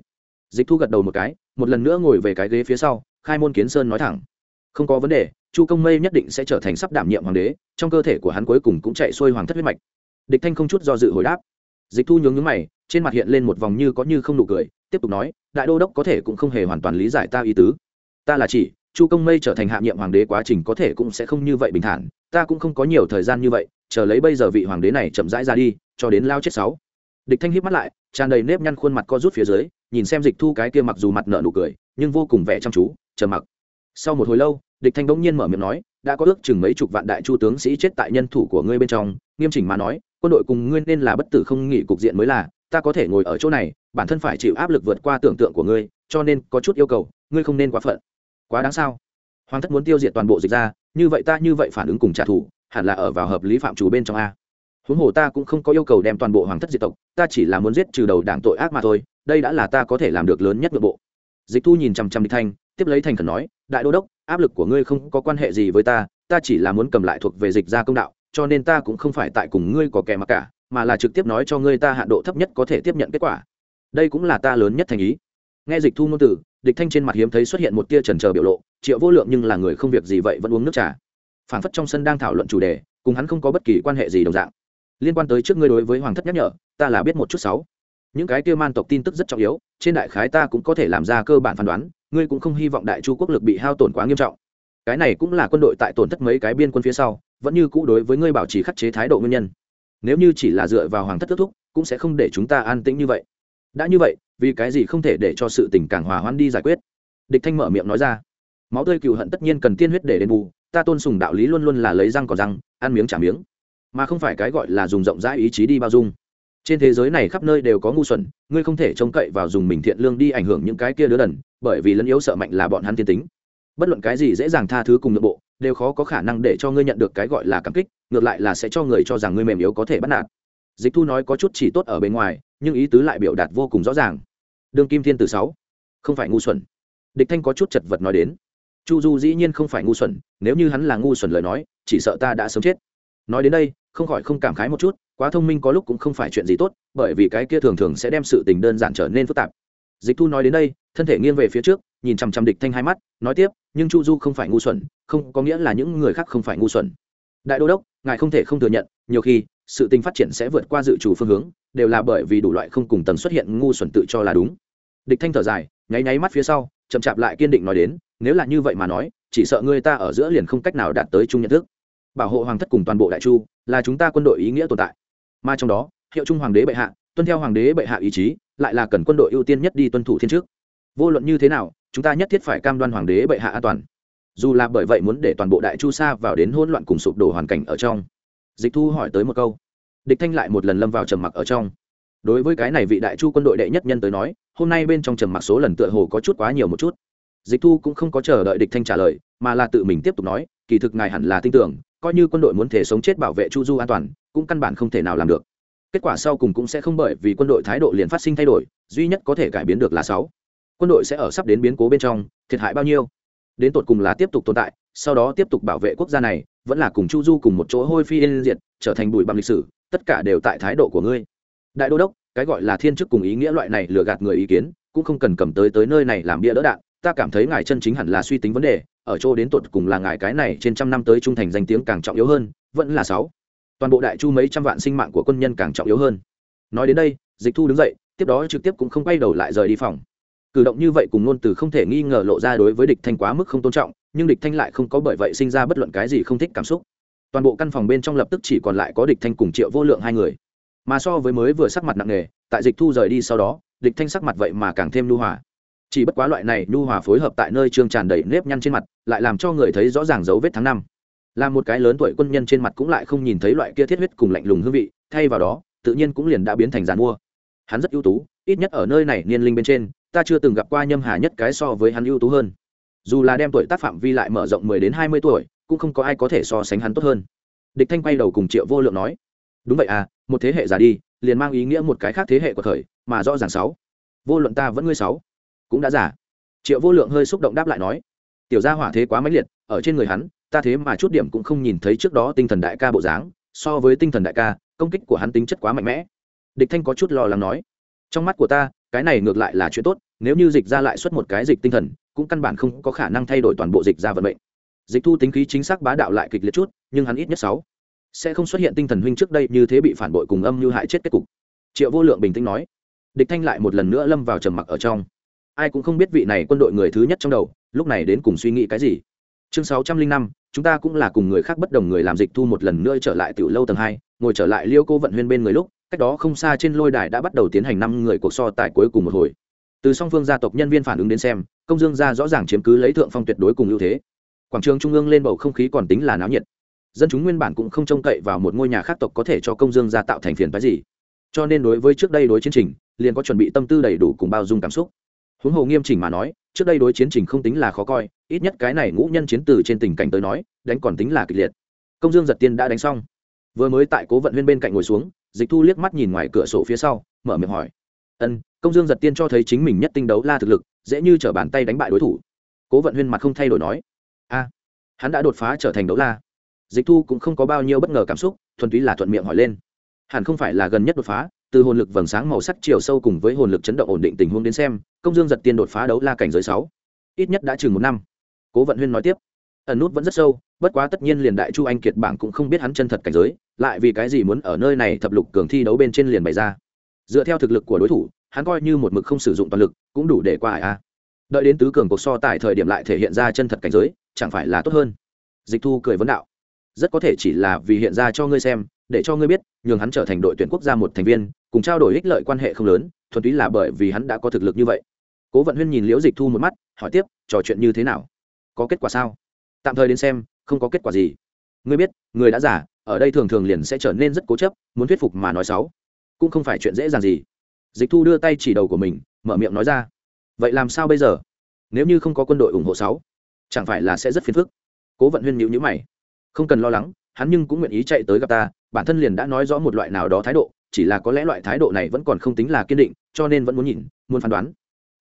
[SPEAKER 1] Dịch thu gật đầu một cái, một lần nữa ngồi về cái ghế phía sau, khai môn kiến sơn nói thẳng. Không có vấn đề, chu công mây nhất định sẽ trở thành sắp đảm nhiệm hoàng đế, trong cơ thể của hắn cuối cùng cũng chạy xuôi hoàng thất huyết mạch. Địch thanh không chút do dự hồi đáp. Dịch thu nhướng nhướng mày, trên mặt hiện lên một vòng như có như không nụ cười, tiếp tục nói, đại đô đốc có thể cũng không hề hoàn toàn lý giải ta ý tứ. Ta là chỉ chu công mây trở thành hạ nhiệm hoàng đế quá trình có thể cũng sẽ không như vậy bình thản, ta cũng không có nhiều thời gian như vậy, chờ lấy bây giờ vị hoàng đế này chậm rãi ra đi, cho đến lao chết sáu. Địch thanh híp mắt lại, tràn đầy nếp nhăn khuôn mặt co rút phía dưới, nhìn xem dịch thu cái kia mặc dù mặt nợ nụ cười, nhưng vô cùng vẻ chăm chú chờ mặc. Sau một hồi lâu, địch thanh bỗng nhiên mở miệng nói, đã có ước chừng mấy chục vạn đại chu tướng sĩ chết tại nhân thủ của ngươi bên trong, nghiêm chỉnh mà nói, quân đội cùng ngươi nên là bất tử không nghỉ cục diện mới là, ta có thể ngồi ở chỗ này, bản thân phải chịu áp lực vượt qua tưởng tượng của ngươi, cho nên có chút yêu cầu, ngươi không nên quá phận quá đáng sao? Hoàng thất muốn tiêu diệt toàn bộ dịch ra như vậy ta như vậy phản ứng cùng trả thù, hẳn là ở vào hợp lý phạm chủ bên trong a. Huống hồ ta cũng không có yêu cầu đem toàn bộ hoàng thất diệt tộc, ta chỉ là muốn giết trừ đầu đảng tội ác mà thôi, đây đã là ta có thể làm được lớn nhất nội bộ. Dịch thu nhìn chằm chằm địch thanh, tiếp lấy thành khẩn nói, đại đô đốc, áp lực của ngươi không có quan hệ gì với ta ta chỉ là muốn cầm lại thuộc về dịch ra công đạo, cho nên ta cũng không phải tại cùng ngươi có kẻ mặc cả, mà là trực tiếp nói cho ngươi ta hạn độ thấp nhất có thể tiếp nhận kết quả. Đây cũng là ta lớn nhất thành ý. Nghe dịch thu ngôn từ địch thanh trên mặt hiếm thấy xuất hiện một tia trần trờ biểu lộ, triệu vô lượng nhưng là người không việc gì vậy vẫn uống nước trà. Phản phất trong sân đang thảo luận chủ đề, cùng hắn không có bất kỳ quan hệ gì đồng dạng. Liên quan tới trước ngươi đối với hoàng thất nhắc nhở, ta là biết một chút sáu. Những cái kia man tộc tin tức rất trọng yếu, trên đại khái ta cũng có thể làm ra cơ bản phán đoán, ngươi cũng không hy vọng đại chu quốc lực bị hao tổn quá nghiêm trọng. Cái này cũng là quân đội tại tổn thất mấy cái biên quân phía sau, vẫn như cũ đối với ngươi bảo trì khắc chế thái độ nguyên nhân. Nếu như chỉ là dựa vào hoàng thất kết thúc, cũng sẽ không để chúng ta an tĩnh như vậy đã như vậy, vì cái gì không thể để cho sự tình càng hòa hoãn đi giải quyết? Địch thanh mở miệng nói ra. Máu tươi cựu hận tất nhiên cần tiên huyết để đền bù, ta tôn sùng đạo lý luôn luôn là lấy răng còn răng, ăn miếng trả miếng. Mà không phải cái gọi là dùng rộng rãi ý chí đi bao dung. Trên thế giới này khắp nơi đều có ngu xuẩn, ngươi không thể trông cậy vào dùng mình thiện lương đi ảnh hưởng những cái kia đứa đần, bởi vì lẫn yếu sợ mạnh là bọn hắn tiên tính. Bất luận cái gì dễ dàng tha thứ cùng nội bộ, đều khó có khả năng để cho ngươi nhận được cái gọi là cảm kích, ngược lại là sẽ cho người cho rằng ngươi mềm yếu có thể bắt nạt dịch thu nói có chút chỉ tốt ở bên ngoài, nhưng ý tứ lại biểu đạt vô cùng rõ ràng. Đương kim thiên từ sáu, không phải ngu xuẩn. Địch thanh có chút chật vật nói đến. Chu du dĩ nhiên không phải ngu xuẩn, nếu như hắn là ngu xuẩn lời nói, chỉ sợ ta đã sớm chết. Nói đến đây, không khỏi không cảm khái một chút, quá thông minh có lúc cũng không phải chuyện gì tốt, bởi vì cái kia thường thường sẽ đem sự tình đơn giản trở nên phức tạp. Dịch thu nói đến đây, thân thể nghiêng về phía trước, nhìn chằm chằm địch thanh hai mắt, nói tiếp, nhưng chu du không phải ngu xuẩn, không có nghĩa là những người khác không phải ngu xuẩn. Đại đô đốc ngài không thể không thừa nhận, nhiều khi, sự tình phát triển sẽ vượt qua dự chủ phương hướng, đều là bởi vì đủ loại không cùng tầng xuất hiện ngu xuẩn tự cho là đúng. Địch thanh thở dài, nháy nháy mắt phía sau, chậm chạp lại kiên định nói đến, nếu là như vậy mà nói, chỉ sợ người ta ở giữa liền không cách nào đạt tới chung nhận thức. Bảo hộ hoàng thất cùng toàn bộ đại chu, là chúng ta quân đội ý nghĩa tồn tại. Mà trong đó, hiệu trung hoàng đế bệ hạ, tuân theo hoàng đế bệ hạ ý chí, lại là cần quân đội ưu tiên nhất đi tuân thủ thiên trước vô luận như thế nào, chúng ta nhất thiết phải cam đoan hoàng đế bệ hạ an toàn dù là bởi vậy muốn để toàn bộ đại chu sa vào đến hỗn loạn cùng sụp đổ hoàn cảnh ở trong. Dịch thu hỏi tới một câu. Địch thanh lại một lần lâm vào trầm mặc ở trong. Đối với cái này vị đại chu quân đội đệ nhất nhân tới nói, hôm nay bên trong trầm mặc số lần tựa hồ có chút quá nhiều một chút. Dịch thu cũng không có chờ đợi địch thanh trả lời, mà là tự mình tiếp tục nói, kỳ thực ngài hẳn là tin tưởng, coi như quân đội muốn thể sống chết bảo vệ chu du an toàn, cũng căn bản không thể nào làm được. Kết quả sau cùng cũng sẽ không bởi vì quân đội thái độ liền phát sinh thay đổi, duy nhất có thể cải biến được là sáu. Quân đội sẽ ở sắp đến biến cố bên trong, thiệt hại bao nhiêu? Đến tột cùng là tiếp tục tồn tại, sau đó tiếp tục bảo vệ quốc gia này, vẫn là cùng chu du cùng một chỗ hôi phi yên diệt, trở thành bụi bằng lịch sử, tất cả đều tại thái độ của ngươi. Đại đô đốc, cái gọi là thiên chức cùng ý nghĩa loại này lừa gạt người ý kiến, cũng không cần cầm tới tới nơi này làm bia đỡ đạn, ta cảm thấy ngài chân chính hẳn là suy tính vấn đề, ở chỗ đến tột cùng là ngài cái này trên trăm năm tới trung thành danh tiếng càng trọng yếu hơn, vẫn là sáu. Toàn bộ đại chu mấy trăm vạn sinh mạng của quân nhân càng trọng yếu hơn. Nói đến đây, dịch thu đứng dậy, tiếp đó trực tiếp cũng không quay đầu lại rời đi phòng cử động như vậy cùng ngôn từ không thể nghi ngờ lộ ra đối với địch thanh quá mức không tôn trọng, nhưng địch thanh lại không có bởi vậy sinh ra bất luận cái gì không thích cảm xúc. Toàn bộ căn phòng bên trong lập tức chỉ còn lại có địch thanh cùng triệu vô lượng hai người. Mà so với mới vừa sắc mặt nặng nề, tại dịch thu rời đi sau đó, địch thanh sắc mặt vậy mà càng thêm nhu hòa. Chỉ bất quá loại này nhu hòa phối hợp tại nơi trương tràn đầy nếp nhăn trên mặt, lại làm cho người thấy rõ ràng dấu vết tháng năm. Là một cái lớn tuổi quân nhân trên mặt cũng lại không nhìn thấy loại kia thiết huyết cùng lạnh lùng hương vị, thay vào đó, tự nhiên cũng liền đã biến thành giàn mua. Hắn rất ưu tú, ít nhất ở nơi này niên linh bên trên ta chưa từng gặp qua nhâm hà nhất cái so với hắn ưu tú hơn. Dù là đem tuổi tác phạm vi lại mở rộng mười đến hai mươi tuổi, cũng không có ai có thể so sánh hắn tốt hơn. Địch thanh quay đầu cùng triệu vô lượng nói, đúng vậy à một thế hệ già đi, liền mang ý nghĩa một cái khác thế hệ của thời, mà rõ ràng sáu. Vô luận ta vẫn ngươi sáu. Cũng đã giả. Triệu vô lượng hơi xúc động đáp lại nói, tiểu gia hỏa thế quá mãnh liệt, ở trên người hắn, ta thế mà chút điểm cũng không nhìn thấy trước đó tinh thần đại ca bộ dáng, so với tinh thần đại ca, công kích của hắn tính chất quá mạnh mẽ. Địch thanh có chút lo lắng nói, trong mắt của ta cái này ngược lại là chuyện tốt, nếu như dịch ra lại xuất một cái dịch tinh thần, cũng căn bản không có khả năng thay đổi toàn bộ dịch ra vận mệnh. Dịch thu tính khí chính xác bá đạo lại kịch liệt chút, nhưng hắn ít nhất sáu sẽ không xuất hiện tinh thần huynh trước đây như thế bị phản bội cùng âm như hại chết kết cục. Triệu vô lượng bình tĩnh nói. Địch thanh lại một lần nữa lâm vào trầm mặc ở trong. Ai cũng không biết vị này quân đội người thứ nhất trong đầu, lúc này đến cùng suy nghĩ cái gì. Chương sáu trăm linh năm, chúng ta cũng là cùng người khác bất đồng người làm dịch thu một lần nữa trở lại tiểu lâu tầng hai, ngồi trở lại liêu cô vận huyên bên người lúc cách đó không xa trên lôi đài đã bắt đầu tiến hành năm người cuộc so tài cuối cùng một hồi. Từ song phương gia tộc nhân viên phản ứng đến xem, công dương gia rõ ràng chiếm cứ lấy thượng phong tuyệt đối cùng ưu thế. Quảng trường trung ương lên bầu không khí còn tính là náo nhiệt. Dân chúng nguyên bản cũng không trông cậy vào một ngôi nhà khác tộc có thể cho công dương gia tạo thành phiền phái gì. Cho nên đối với trước đây đối chiến trình, liền có chuẩn bị tâm tư đầy đủ cùng bao dung cảm xúc. Huống hồ nghiêm chỉnh mà nói, trước đây đối chiến trình không tính là khó coi, ít nhất cái này ngũ nhân chiến từ trên tình cảnh tới nói, đánh còn tính là kịch liệt. Công dương giật tiên đã đánh xong. Vừa mới tại cố vận huyên bên cạnh ngồi xuống dịch thu liếc mắt nhìn ngoài cửa sổ phía sau, mở miệng hỏi. Ân, công dương giật tiên cho thấy chính mình nhất tinh đấu la thực lực, dễ như t r ở bàn tay đánh bại đối thủ. Cố vận huyên mặt không thay đổi nói. A, hắn đã đột phá trở thành đấu la. Dịch thu cũng không có bao nhiêu bất ngờ cảm xúc, thuần túy là thuận miệng hỏi lên. Hẳn không phải là gần nhất đột phá, từ hồn lực vầng sáng màu sắc chiều sâu cùng với hồn lực chấn động ổn định tình huống đến xem, công dương giật tiên đột phá đấu la cảnh giới sáu, ít nhất đã chừng một năm. Cố vận huyên nói tiếp. Ẩn nút vẫn rất sâu, bất quá tất nhiên liền đại chu anh kiệt bảng cũng không biết hắn chân thật cảnh giới lại vì cái gì muốn ở nơi này thập lục cường thi đấu bên trên liền bày ra. Dựa theo thực lực của đối thủ, hắn coi như một mực không sử dụng toàn lực, cũng đủ để qua hải a. Đợi đến tứ cường cuộc so tại thời điểm lại thể hiện ra chân thật cảnh giới, chẳng phải là tốt hơn? Dịch thu cười vấn đạo. Rất có thể chỉ là vì hiện ra cho ngươi xem, để cho ngươi biết, nhường hắn trở thành đội tuyển quốc gia một thành viên, cùng trao đổi ích lợi quan hệ không lớn, thuần túy là bởi vì hắn đã có thực lực như vậy. Cố vận huyên nhìn liễu dịch thu một mắt, hỏi tiếp, trò chuyện như thế nào? Có kết quả sao? Tạm thời đến xem, không có kết quả gì ngươi biết, người đã giả ở đây thường thường liền sẽ trở nên rất cố chấp, muốn thuyết phục mà nói xấu. Cũng không phải chuyện dễ dàng gì. Dịch thu đưa tay chỉ đầu của mình, mở miệng nói ra. Vậy làm sao bây giờ? Nếu như không có quân đội ủng hộ sáu, chẳng phải là sẽ rất phiền phức? Cố vận huyên nhíu nhíu mày. Không cần lo lắng, hắn nhưng cũng nguyện ý chạy tới gặp ta, bản thân liền đã nói rõ một loại nào đó thái độ, chỉ là có lẽ loại thái độ này vẫn còn không tính là kiên định, cho nên vẫn muốn nhìn, muốn phán đoán.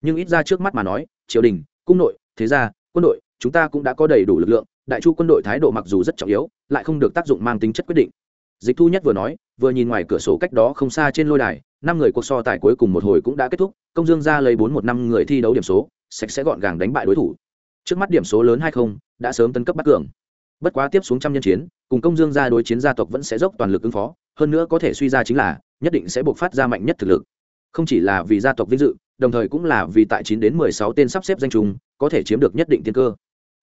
[SPEAKER 1] Nhưng ít ra trước mắt mà nói, triều đình, cung nội, thế gia, quân đội, chúng ta cũng đã có đầy đủ lực lượng đại chu quân đội thái độ mặc dù rất trọng yếu, lại không được tác dụng mang tính chất quyết định. Dịch thu nhất vừa nói, vừa nhìn ngoài cửa sổ cách đó không xa trên lôi đài, năm người cuộc so tài cuối cùng một hồi cũng đã kết thúc, công dương ra lấy bốn một năm người thi đấu điểm số, sạch sẽ gọn gàng đánh bại đối thủ. Trước mắt điểm số lớn hay không, đã sớm tấn cấp bắt cường. Bất quá tiếp xuống trăm nhân chiến, cùng công dương ra đối chiến gia tộc vẫn sẽ dốc toàn lực ứng phó, hơn nữa có thể suy ra chính là, nhất định sẽ buộc phát ra mạnh nhất thực lực. Không chỉ là vì gia tộc vinh dự, đồng thời cũng là vì tại chín đến mười sáu tên sắp xếp danh trùng có thể chiếm được nhất định tiên cơ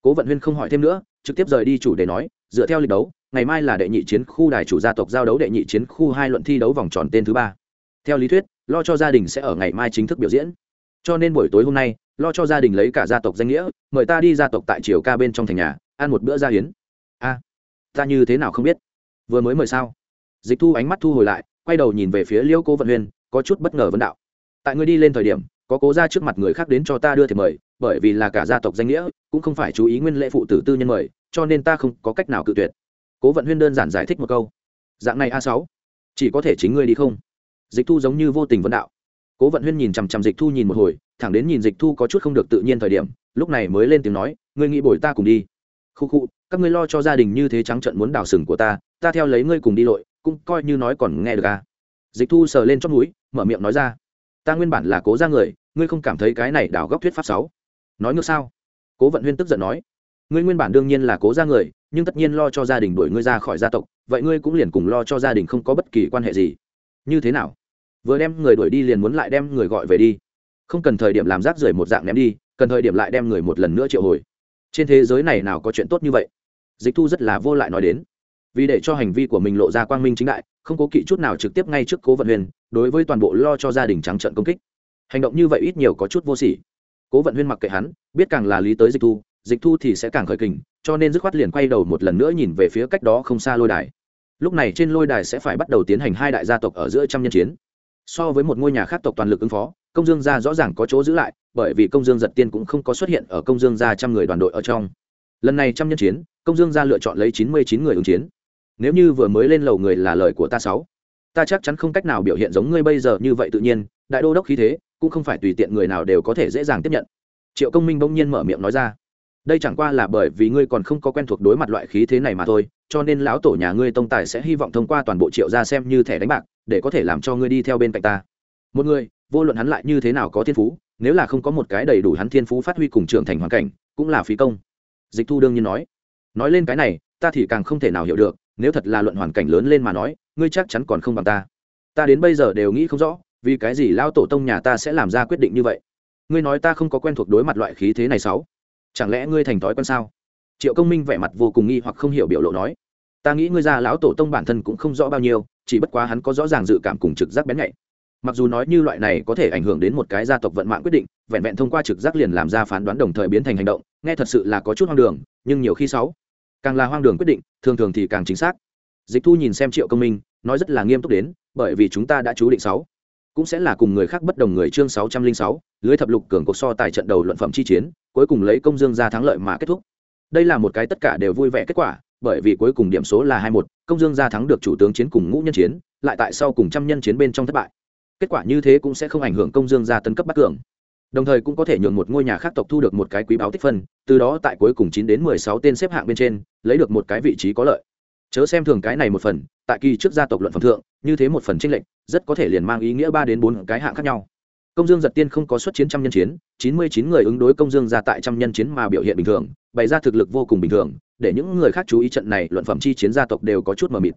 [SPEAKER 1] cố vận huyên không hỏi thêm nữa, trực tiếp rời đi chủ đề nói, dựa theo lịch đấu, ngày mai là đệ nhị chiến khu đài chủ gia tộc giao đấu đệ nhị chiến khu hai luận thi đấu vòng tròn tên thứ ba. Theo lý thuyết, lo cho gia đình sẽ ở ngày mai chính thức biểu diễn. Cho nên buổi tối hôm nay, lo cho gia đình lấy cả gia tộc danh nghĩa, mời ta đi gia tộc tại triều ca bên trong thành nhà, ăn một bữa gia hiến a, ta như thế nào không biết? Vừa mới mời sao? Dịch thu ánh mắt thu hồi lại, quay đầu nhìn về phía liêu cố vận huyên, có chút bất ngờ vấn đạo. Tại ngươi đi lên thời điểm, có cố ra trước mặt người khác đến cho ta đưa thì mời, bởi vì là cả gia tộc danh nghĩa cũng không phải chú ý nguyên lễ phụ tử tư nhân mời, cho nên ta không có cách nào cự tuyệt. Cố vận huyên đơn giản giải thích một câu. Dạng này a sáu, chỉ có thể chính ngươi đi không? Dịch thu giống như vô tình vấn đạo. Cố vận huyên nhìn chằm chằm dịch thu nhìn một hồi, thẳng đến nhìn dịch thu có chút không được tự nhiên thời điểm, lúc này mới lên tiếng nói, ngươi nghĩ bồi ta cùng đi. Khu khu, các ngươi lo cho gia đình như thế trắng trận muốn đào sừng của ta ta theo lấy ngươi cùng đi lội, cũng coi như nói còn nghe được à? Dịch thu sờ lên chót núi mở miệng nói ra, ta nguyên bản là cố ra người, ngươi không cảm thấy cái này đào góc thuyết pháp sáu nói ngược sao? Cố vận huyên tức giận nói, ngươi nguyên bản đương nhiên là cố ra người, nhưng tất nhiên lo cho gia đình đuổi ngươi ra khỏi gia tộc, vậy ngươi cũng liền cùng lo cho gia đình không có bất kỳ quan hệ gì. Như thế nào? Vừa đem người đuổi đi liền muốn lại đem người gọi về đi. Không cần thời điểm làm rác rưởi một dạng ném đi, cần thời điểm lại đem người một lần nữa triệu hồi. Trên thế giới này nào có chuyện tốt như vậy? Dịch thu rất là vô lại nói đến. Vì để cho hành vi của mình lộ ra quang minh chính đại, không cố kỵ chút nào trực tiếp ngay trước cố vận huyền đối với toàn bộ lo cho gia đình trắng trận công kích. Hành động như vậy ít nhiều có chút vô sỉ cố vận huyên mặc kệ hắn, biết càng là lý tới dịch thu dịch thu thì sẽ càng khởi kình, cho nên dứt khoát liền quay đầu một lần nữa nhìn về phía cách đó không xa lôi đài. Lúc này trên lôi đài sẽ phải bắt đầu tiến hành hai đại gia tộc ở giữa trăm nhân chiến. So với một ngôi nhà khác tộc toàn lực ứng phó, công dương gia rõ ràng có chỗ giữ lại, bởi vì công dương giật tiên cũng không có xuất hiện ở công dương gia trăm người đoàn đội ở trong. Lần này trăm nhân chiến, công dương gia lựa chọn lấy chín mươi chín người ứng chiến. Nếu như vừa mới lên lầu người là lời của ta sáu, ta chắc chắn không cách nào biểu hiện giống ngươi bây giờ như vậy tự nhiên, đại đô đốc khí thế cũng không phải tùy tiện người nào đều có thể dễ dàng tiếp nhận. Triệu công minh bỗng nhiên mở miệng nói ra, đây chẳng qua là bởi vì ngươi còn không có quen thuộc đối mặt loại khí thế này mà thôi, cho nên lão tổ nhà ngươi tông tài sẽ hy vọng thông qua toàn bộ triệu ra xem như thẻ đánh bạc, để có thể làm cho ngươi đi theo bên cạnh ta. Một người, vô luận hắn lại như thế nào có thiên phú, nếu là không có một cái đầy đủ hắn thiên phú phát huy cùng trưởng thành hoàn cảnh, cũng là phí công. Dịch thu đương nhiên nói nói lên cái này, ta thì càng không thể nào hiểu được, nếu thật là luận hoàn cảnh lớn lên mà nói, ngươi chắc chắn còn không bằng ta. Ta đến bây giờ đều nghĩ không rõ vì cái gì lao tổ tông nhà ta sẽ làm ra quyết định như vậy? Ngươi nói ta không có quen thuộc đối mặt loại khí thế này sáu. Chẳng lẽ ngươi thành thói quen sao? Triệu công minh vẻ mặt vô cùng nghi hoặc không hiểu biểu lộ nói. Ta nghĩ ngươi ra lão tổ tông bản thân cũng không rõ bao nhiêu, chỉ bất quá hắn có rõ ràng dự cảm cùng trực giác bén nhạy. Mặc dù nói như loại này có thể ảnh hưởng đến một cái gia tộc vận mạng quyết định, vẹn vẹn thông qua trực giác liền làm ra phán đoán đồng thời biến thành hành động, nghe thật sự là có chút hoang đường, nhưng nhiều khi sáu. Càng là hoang đường quyết định, thường thường thì càng chính xác. Dịch thu nhìn xem triệu công minh, nói rất là nghiêm túc đến, bởi vì chúng ta đã chú định sáu cũng sẽ là cùng người khác bất đồng người chương sáu trăm linh sáu, lưới thập lục cường cuộc so tài trận đầu luận phẩm chi chiến, cuối cùng lấy công dương ra thắng lợi mà kết thúc. Đây là một cái tất cả đều vui vẻ kết quả, bởi vì cuối cùng điểm số là hai một, công dương ra thắng được chủ tướng chiến cùng ngũ nhân chiến, lại tại sau cùng trăm nhân chiến bên trong thất bại. Kết quả như thế cũng sẽ không ảnh hưởng công dương ra tấn cấp bắt cường. Đồng thời cũng có thể nhường một ngôi nhà khác tộc thu được một cái quý báo tích phân, từ đó tại cuối cùng chín đến mười sáu tên xếp hạng bên trên, lấy được một cái vị trí có lợi chớ xem thường cái này một phần, tại kỳ trước gia tộc luận phẩm thượng, như thế một phần tranh lệch, rất có thể liền mang ý nghĩa ba đến bốn cái hạng khác nhau. Công dương giật tiên không có xuất chiến trăm nhân chiến, chín mươi chín người ứng đối công dương ra tại trăm nhân chiến mà biểu hiện bình thường, bày ra thực lực vô cùng bình thường, để những người khác chú ý trận này luận phẩm chi chiến gia tộc đều có chút mờ mịt.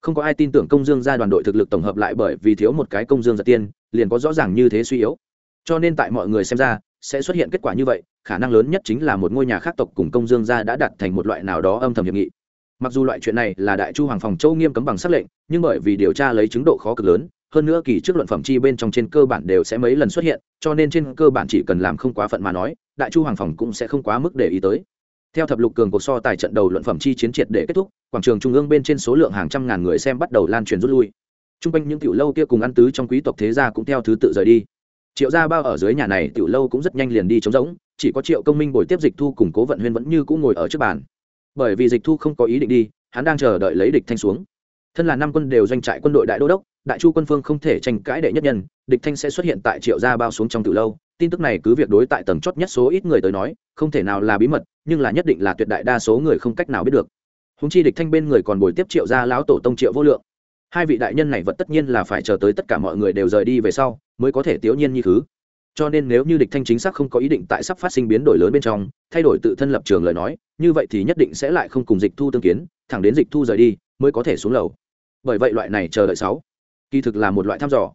[SPEAKER 1] Không có ai tin tưởng công dương ra đoàn đội thực lực tổng hợp lại bởi vì thiếu một cái công dương giật tiên, liền có rõ ràng như thế suy yếu. Cho nên tại mọi người xem ra, sẽ xuất hiện kết quả như vậy, khả năng lớn nhất chính là một ngôi nhà khác tộc cùng công dương gia đã đặt thành một loại nào đó âm thầm hiệp nghị mặc dù loại chuyện này là đại chu hoàng phòng châu nghiêm cấm bằng sắc lệnh, nhưng bởi vì điều tra lấy chứng độ khó cực lớn, hơn nữa kỳ trước luận phẩm chi bên trong trên cơ bản đều sẽ mấy lần xuất hiện, cho nên trên cơ bản chỉ cần làm không quá phận mà nói, đại chu hoàng phòng cũng sẽ không quá mức để ý tới. Theo thập lục cường cuộc so tài trận đầu luận phẩm chi chiến triệt để kết thúc, quảng trường trung ương bên trên số lượng hàng trăm ngàn người xem bắt đầu lan truyền rút lui. T r u n g quanh những tiểu lâu kia cùng ăn tứ trong quý tộc thế gia cũng theo thứ tự rời đi. Triệu gia bao ở dưới nhà này tiểu lâu cũng rất nhanh liền đi trống rỗng, chỉ có triệu công minh bồi tiếp dịch thu cùng cố vận huyên vẫn như cũng ngồi ở trước bàn bởi vì dịch thu không có ý định đi, hắn đang chờ đợi lấy địch thanh xuống. Thân là năm quân đều doanh trại quân đội đại đô đốc, đại chu quân phương không thể tranh cãi đệ nhất nhân, địch thanh sẽ xuất hiện tại triệu gia bao xuống trong từ lâu. Tin tức này cứ việc đối tại tầng chót nhất số ít người tới nói, không thể nào là bí mật, nhưng là nhất định là tuyệt đại đa số người không cách nào biết được. Húng chi địch thanh bên người còn bồi tiếp triệu gia lão tổ tông triệu vô lượng. Hai vị đại nhân này vật tất nhiên là phải chờ tới tất cả mọi người đều rời đi về sau, mới có thể tiểu nhiên như thứ cho nên nếu như địch thanh chính xác không có ý định tại sắp phát sinh biến đổi lớn bên trong, thay đổi tự thân lập trường lời nói, như vậy thì nhất định sẽ lại không cùng dịch thu tương kiến, thẳng đến dịch thu rời đi, mới có thể xuống lầu. Bởi vậy loại này chờ đợi sáu, kỳ thực là một loại thăm dò.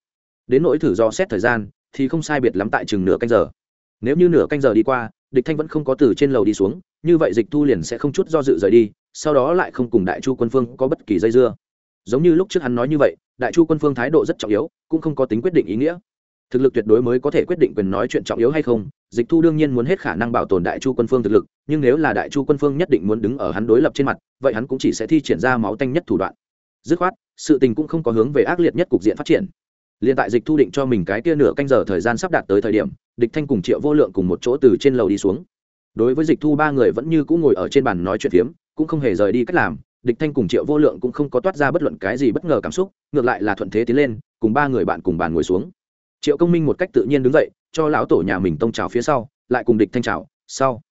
[SPEAKER 1] Đến nỗi thử do xét thời gian, thì không sai biệt lắm tại chừng nửa canh giờ. Nếu như nửa canh giờ đi qua, địch thanh vẫn không có từ trên lầu đi xuống, như vậy dịch thu liền sẽ không chút do dự rời đi, sau đó lại không cùng đại chu quân phương có bất kỳ dây dưa. Giống như lúc trước hắn nói như vậy, đại chu quân phương thái độ rất trọng yếu, cũng không có tính quyết định ý nghĩa thực lực tuyệt đối mới có thể quyết định quyền nói chuyện trọng yếu hay không, dịch thu đương nhiên muốn hết khả năng bảo tồn đại chu quân phương thực lực, nhưng nếu là đại chu quân phương nhất định muốn đứng ở hắn đối lập trên mặt, vậy hắn cũng chỉ sẽ thi triển ra máu tanh nhất thủ đoạn. Dứt khoát, sự tình cũng không có hướng về ác liệt nhất cục diện phát triển. Liền tại dịch thu định cho mình cái kia nửa canh giờ thời gian sắp đạt tới thời điểm, địch thanh cùng triệu vô lượng cùng một chỗ từ trên lầu đi xuống. Đối với dịch thu, ba người vẫn như cũng ngồi ở trên bàn nói chuyện phiếm, cũng không hề rời đi cách làm, địch thanh cùng triệu vô lượng cũng không có toát ra bất luận cái gì bất ngờ cảm xúc, ngược lại là thuận thế tiến lên, cùng ba người bạn cùng bàn ngồi xuống triệu công minh một cách tự nhiên đứng dậy, cho lão tổ nhà mình tông trào phía sau, lại cùng địch thanh trào sau.